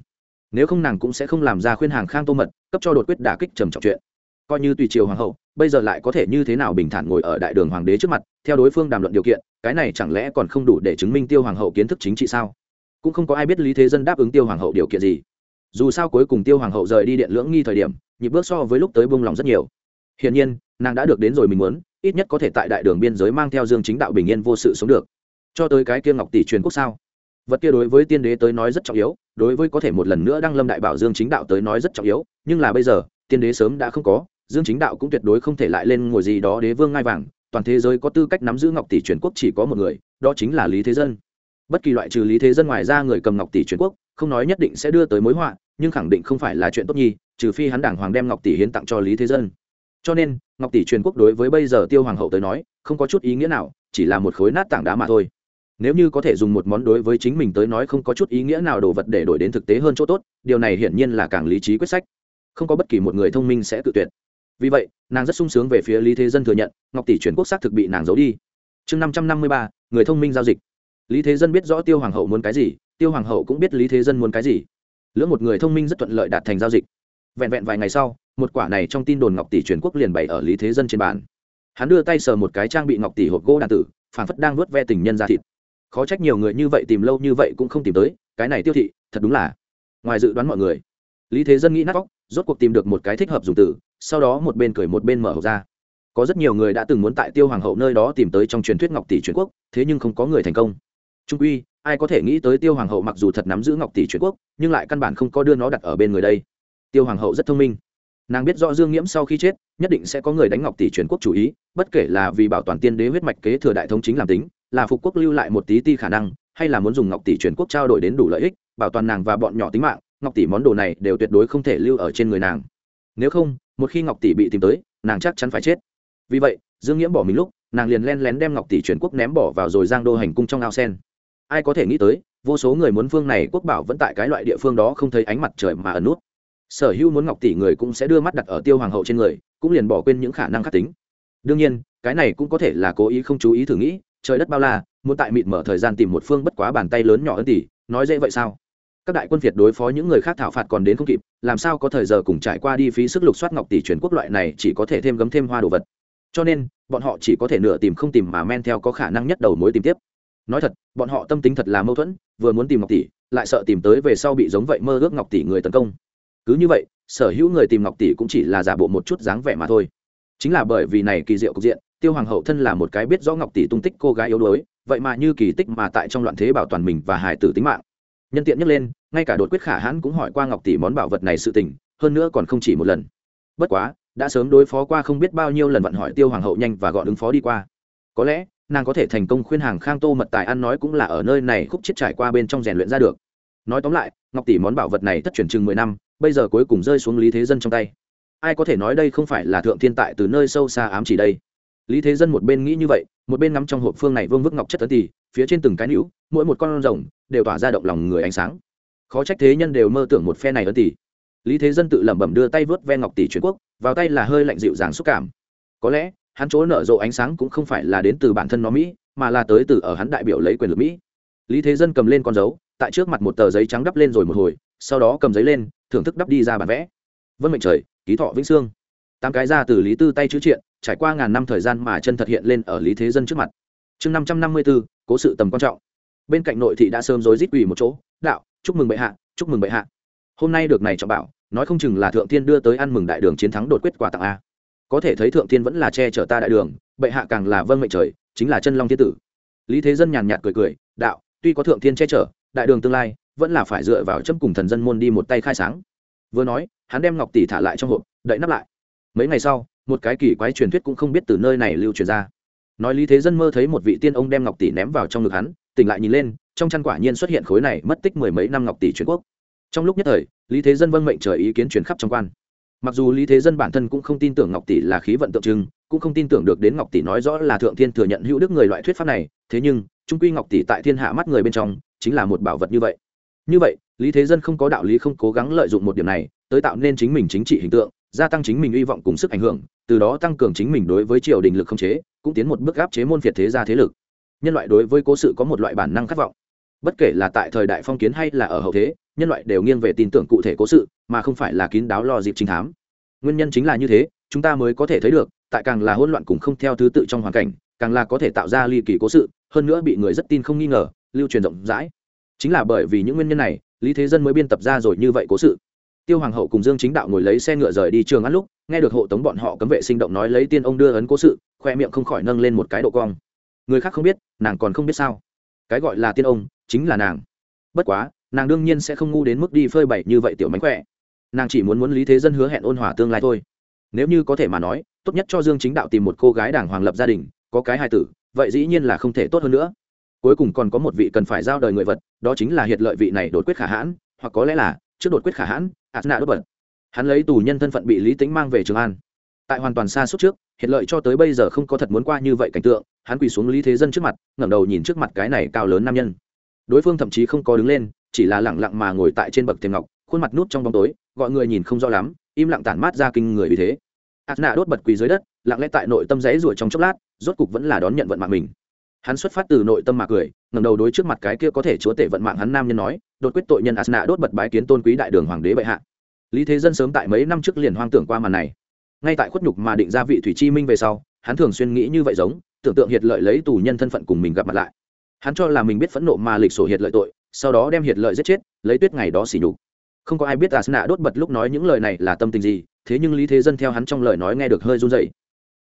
Nếu không nàng cũng sẽ không làm ra khuyên hàng khang tô mật, cấp cho đột quyết đả kích trầm trọng chuyện. Coi như tùy triều hoàng hậu, bây giờ lại có thể như thế nào bình thản ngồi ở đại đường hoàng đế trước mặt, theo đối phương đàm luận điều kiện, cái này chẳng lẽ còn không đủ để chứng minh tiêu hoàng hậu kiến thức chính trị sao? Cũng không có ai biết lý thế dân đáp ứng tiêu hoàng hậu điều kiện gì dù sao cuối cùng tiêu hoàng hậu rời đi điện lưỡng nghi thời điểm, nhịp bước so với lúc tới buông lòng rất nhiều. Hiển nhiên, nàng đã được đến rồi mình muốn, ít nhất có thể tại đại đường biên giới mang theo dương chính đạo bình yên vô sự sống được. Cho tới cái kia ngọc tỷ truyền quốc sao? Vật kia đối với tiên đế tới nói rất trọng yếu, đối với có thể một lần nữa đăng lâm đại bảo dương chính đạo tới nói rất trọng yếu, nhưng là bây giờ, tiên đế sớm đã không có, dương chính đạo cũng tuyệt đối không thể lại lên ngồi gì đó đế vương ngai vàng, toàn thế giới có tư cách nắm giữ ngọc tỷ truyền quốc chỉ có một người, đó chính là lý thế dân bất kỳ loại trừ lý thế dân ngoài ra người cầm ngọc tỷ truyền quốc, không nói nhất định sẽ đưa tới mối họa, nhưng khẳng định không phải là chuyện tốt nhi trừ phi hắn đảng hoàng đem ngọc tỷ hiến tặng cho lý thế dân. Cho nên, ngọc tỷ truyền quốc đối với bây giờ tiêu hoàng hậu tới nói, không có chút ý nghĩa nào, chỉ là một khối nát tảng đá mà thôi. Nếu như có thể dùng một món đối với chính mình tới nói không có chút ý nghĩa nào đồ vật để đổi đến thực tế hơn chỗ tốt, điều này hiển nhiên là càng lý trí quyết sách. Không có bất kỳ một người thông minh sẽ tự tuyệt. Vì vậy, nàng rất sung sướng về phía lý thế dân thừa nhận, ngọc tỷ truyền quốc xác thực bị nàng giấu đi. Chương năm trăm năm mươi ba, người thông minh giao dịch lý thế dân biết rõ tiêu hoàng hậu muốn cái gì, tiêu hoàng hậu cũng biết lý thế dân muốn cái gì. Lưỡng một người thông minh rất thuận lợi đạt thành giao dịch. Vẹn vẹn vài ngày sau, một quả này trong tin đồn ngọc tỷ truyền quốc liền bày ở lý thế dân trên bàn. Hắn đưa tay sờ một cái trang bị ngọc tỷ hộp gỗ đàn tử phản phất đang vớt ve tình nhân ra thịt. Khó trách nhiều người như vậy tìm lâu như vậy cũng không tìm tới, cái này tiêu thị, thật đúng là. Ngoài dự đoán mọi người, lý thế dân nghĩ nát vóc rốt cuộc tìm được một cái thích hợp dùng từ sau đó một bên cười một bên mở hộp ra. Có rất nhiều người đã từng muốn tại tiêu hoàng hậu nơi đó tìm tới trong truyền thuyết ngọc tỷ truyền quốc, thế nhưng không có người thành công trung uy ai có thể nghĩ tới tiêu hoàng hậu mặc dù thật nắm giữ ngọc tỷ truyền quốc, nhưng lại căn bản không có đưa nó đặt ở bên người đây. Tiêu hoàng hậu rất thông minh. Nàng biết rõ dương nghiễm sau khi chết, nhất định sẽ có người đánh ngọc tỷ truyền quốc chủ ý, bất kể là vì bảo toàn tiên đế huyết mạch kế thừa đại thống chính làm tính, là phục quốc lưu lại một tí ti khả năng, hay là muốn dùng ngọc tỷ truyền quốc trao đổi đến đủ lợi ích, bảo toàn nàng và bọn nhỏ tính mạng, ngọc tỷ món đồ này đều tuyệt đối không thể lưu ở trên người nàng. Nếu không, một khi ngọc tỷ bị tìm tới, nàng chắc chắn phải chết. Vì vậy, dương nghiễm bỏ mình lúc, nàng liền len lén đem ngọc tỷ truyền quốc ném bỏ vào rồi giang đô hành cung trong ao sen ai có thể nghĩ tới, vô số người muốn phương này quốc bảo vẫn tại cái loại địa phương đó không thấy ánh mặt trời mà ẩn nút. Sở hữu muốn ngọc tỷ người cũng sẽ đưa mắt đặt ở tiêu hoàng hậu trên người, cũng liền bỏ quên những khả năng khắc tính. Đương nhiên, cái này cũng có thể là cố ý không chú ý thử nghĩ, trời đất bao la, muốn tại mịt mở thời gian tìm một phương bất quá bàn tay lớn nhỏ ân tỷ, nói dễ vậy sao? Các đại quân việt đối phó những người khác thảo phạt còn đến không kịp, làm sao có thời giờ cùng trải qua đi phí sức lục soát ngọc tỷ truyền quốc loại này chỉ có thể thêm gấm thêm hoa đồ vật. Cho nên, bọn họ chỉ có thể nửa tìm không tìm mà men theo có khả năng nhất đầu mối tìm tiếp nói thật, bọn họ tâm tính thật là mâu thuẫn, vừa muốn tìm ngọc tỷ, lại sợ tìm tới về sau bị giống vậy mơ ước ngọc tỷ người tấn công. Cứ như vậy, sở hữu người tìm ngọc tỷ cũng chỉ là giả bộ một chút dáng vẻ mà thôi. Chính là bởi vì này kỳ diệu cục diện, tiêu hoàng hậu thân là một cái biết rõ ngọc tỷ tung tích cô gái yếu đuối, vậy mà như kỳ tích mà tại trong loạn thế bảo toàn mình và hài tử tính mạng. Nhân tiện nhắc lên, ngay cả đột quyết khả hãn cũng hỏi qua ngọc tỷ món bảo vật này sự tình, hơn nữa còn không chỉ một lần. Bất quá, đã sớm đối phó qua không biết bao nhiêu lần vận hỏi tiêu hoàng hậu nhanh và gọn ứng phó đi qua. Có lẽ nàng có thể thành công khuyên hàng khang tô mật tài ăn nói cũng là ở nơi này khúc chết trải qua bên trong rèn luyện ra được. Nói tóm lại, ngọc tỷ món bảo vật này thất truyền chừng mười năm, bây giờ cuối cùng rơi xuống lý thế dân trong tay. Ai có thể nói đây không phải là thượng thiên tại từ nơi sâu xa ám chỉ đây? Lý thế dân một bên nghĩ như vậy, một bên ngắm trong hộp phương này vương vức ngọc chất tấn tỷ phía trên từng cái nữ mỗi một con rồng đều tỏa ra động lòng người ánh sáng. Khó trách thế nhân đều mơ tưởng một phe này ấn tỷ lý thế dân tự lẩm bẩm đưa tay vớt ven ngọc tỷ truyền quốc, vào tay là hơi lạnh dịu dàng xúc cảm. Có lẽ hắn chỗ nở rộ ánh sáng cũng không phải là đến từ bản thân nó mỹ, mà là tới từ ở hắn đại biểu lấy quyền lực mỹ. Lý thế dân cầm lên con dấu, tại trước mặt một tờ giấy trắng đắp lên rồi một hồi, sau đó cầm giấy lên, thưởng thức đắp đi ra bản vẽ. Vân mệnh trời, ký thọ vĩnh sương. Tám cái ra từ lý tư tay chữ triện, trải qua ngàn năm thời gian mà chân thật hiện lên ở lý thế dân trước mặt. Chương năm trăm năm mươi b ố cố sự tầm quan trọng. Bên cạnh nội thị đã sớm rối rít quỳ một chỗ, đạo, chúc mừng bệ hạ, chúc mừng bệ hạ. Hôm nay được này trọng bảo, nói không chừng là thượng thiên đưa tới ăn mừng đại đường chiến thắng đột quyết quà tặng a có thể thấy thượng thiên vẫn là che chở ta đại đường, bệ hạ càng là vâng mệnh trời, chính là chân long thiên tử. Lý thế dân nhàn nhạt cười cười, đạo, tuy có thượng thiên che chở, đại đường tương lai, vẫn là phải dựa vào chấm cùng thần dân môn đi một tay khai sáng. Vừa nói, hắn đem ngọc tỷ thả lại trong hộp, đậy nắp lại. Mấy ngày sau, một cái kỳ quái truyền thuyết cũng không biết từ nơi này lưu truyền ra. Nói lý thế dân mơ thấy một vị tiên ông đem ngọc tỷ ném vào trong ngực hắn, tỉnh lại nhìn lên, trong chăn quả nhiên xuất hiện khối này mất tích mười mấy năm ngọc tỷ truyền quốc. Trong lúc nhất thời, lý thế dân vâng mệnh trời ý kiến truyền khắp trong quan mặc dù lý thế dân bản thân cũng không tin tưởng ngọc tỷ là khí vận tượng trưng, cũng không tin tưởng được đến ngọc tỷ nói rõ là thượng thiên thừa nhận hữu đức người loại thuyết pháp này, thế nhưng, trung quy ngọc tỷ tại thiên hạ mắt người bên trong, chính là một bảo vật như vậy. Như vậy, lý thế dân không có đạo lý không cố gắng lợi dụng một điểm này, tới tạo nên chính mình chính trị hình tượng, gia tăng chính mình hy vọng cùng sức ảnh hưởng, từ đó tăng cường chính mình đối với triều đình lực không chế, cũng tiến một bước áp chế môn phiệt thế gia thế lực. Nhân loại đối với cố sự có một loại bản năng khát vọng. Bất kể là tại thời đại phong kiến hay là ở hậu thế nhân loại đều nghiêng về tin tưởng cụ thể cố sự, mà không phải là kín đáo lo dịp trinh thám. Nguyên nhân chính là như thế, chúng ta mới có thể thấy được, tại càng là hỗn loạn cùng không theo thứ tự trong hoàn cảnh, càng là có thể tạo ra ly kỳ cố sự, hơn nữa bị người rất tin không nghi ngờ, lưu truyền rộng rãi. Chính là bởi vì những nguyên nhân này, lý thế dân mới biên tập ra rồi như vậy cố sự. Tiêu hoàng hậu cùng dương chính đạo ngồi lấy xe ngựa rời đi trường ăn lúc, nghe được hộ tống bọn họ cấm vệ sinh động nói lấy tiên ông đưa ấn cố sự, khoe miệng không khỏi nâng lên một cái độ cong. Người khác không biết, nàng còn không biết sao. Cái gọi là tiên ông, chính là nàng. Bất quá nàng đương nhiên sẽ không ngu đến mức đi phơi bày như vậy tiểu mánh khỏe. Nàng chỉ muốn muốn lý thế dân hứa hẹn ôn hòa tương lai thôi. Nếu như có thể mà nói, tốt nhất cho dương chính đạo tìm một cô gái đảng hoàng lập gia đình, có cái hài tử, vậy dĩ nhiên là không thể tốt hơn nữa. Cuối cùng còn có một vị cần phải giao đời người vật, đó chính là hiệt lợi vị này đột quyết khả hãn, hoặc có lẽ là trước đột quyết khả hãn ạt đốt bật hắn lấy tù nhân thân phận bị lý tính mang về trường an. Tại hoàn toàn xa suốt trước hiện lợi cho tới bây giờ không có thật muốn qua như vậy cảnh tượng, hắn quỳ xuống lý thế dân trước mặt, ngẩng đầu nhìn trước mặt cái này cao lớn nam nhân. Đối phương thậm chí không có đứng lên chỉ là lẳng lặng mà ngồi tại trên bậc thềm ngọc, khuôn mặt nút trong bóng tối, gọi người nhìn không rõ lắm, im lặng tản mát ra kinh người vì thế. Ạt nạ đốt bật quỳ dưới đất, lặng lẽ tại nội tâm rẽ ruổi trong chốc lát, rốt cục vẫn là đón nhận vận mạng mình. Hắn xuất phát từ nội tâm mà cười, ngẩng đầu đối trước mặt cái kia có thể chúa tể vận mạng hắn nam nhân nói, đột quyết tội nhân asna đốt bật bái kiến tôn quý đại đường hoàng đế bệ hạ. Lý thế dân sớm tại mấy năm trước liền hoang tưởng qua màn này. Ngay tại khuất nhục mà định ra vị thủy chi minh về sau, hắn thường xuyên nghĩ như vậy giống, tưởng tượng hiệt lợi lấy tù nhân thân phận cùng mình gặp mặt lại. Hắn cho là mình biết phẫn nộ mà lịch sổ hiệt lợi tội sau đó đem hiệt lợi giết chết, lấy tuyết ngày đó xỉ nhục. Không có ai biết asna đốt bật lúc nói những lời này là tâm tình gì, thế nhưng lý thế dân theo hắn trong lời nói nghe được hơi run dậy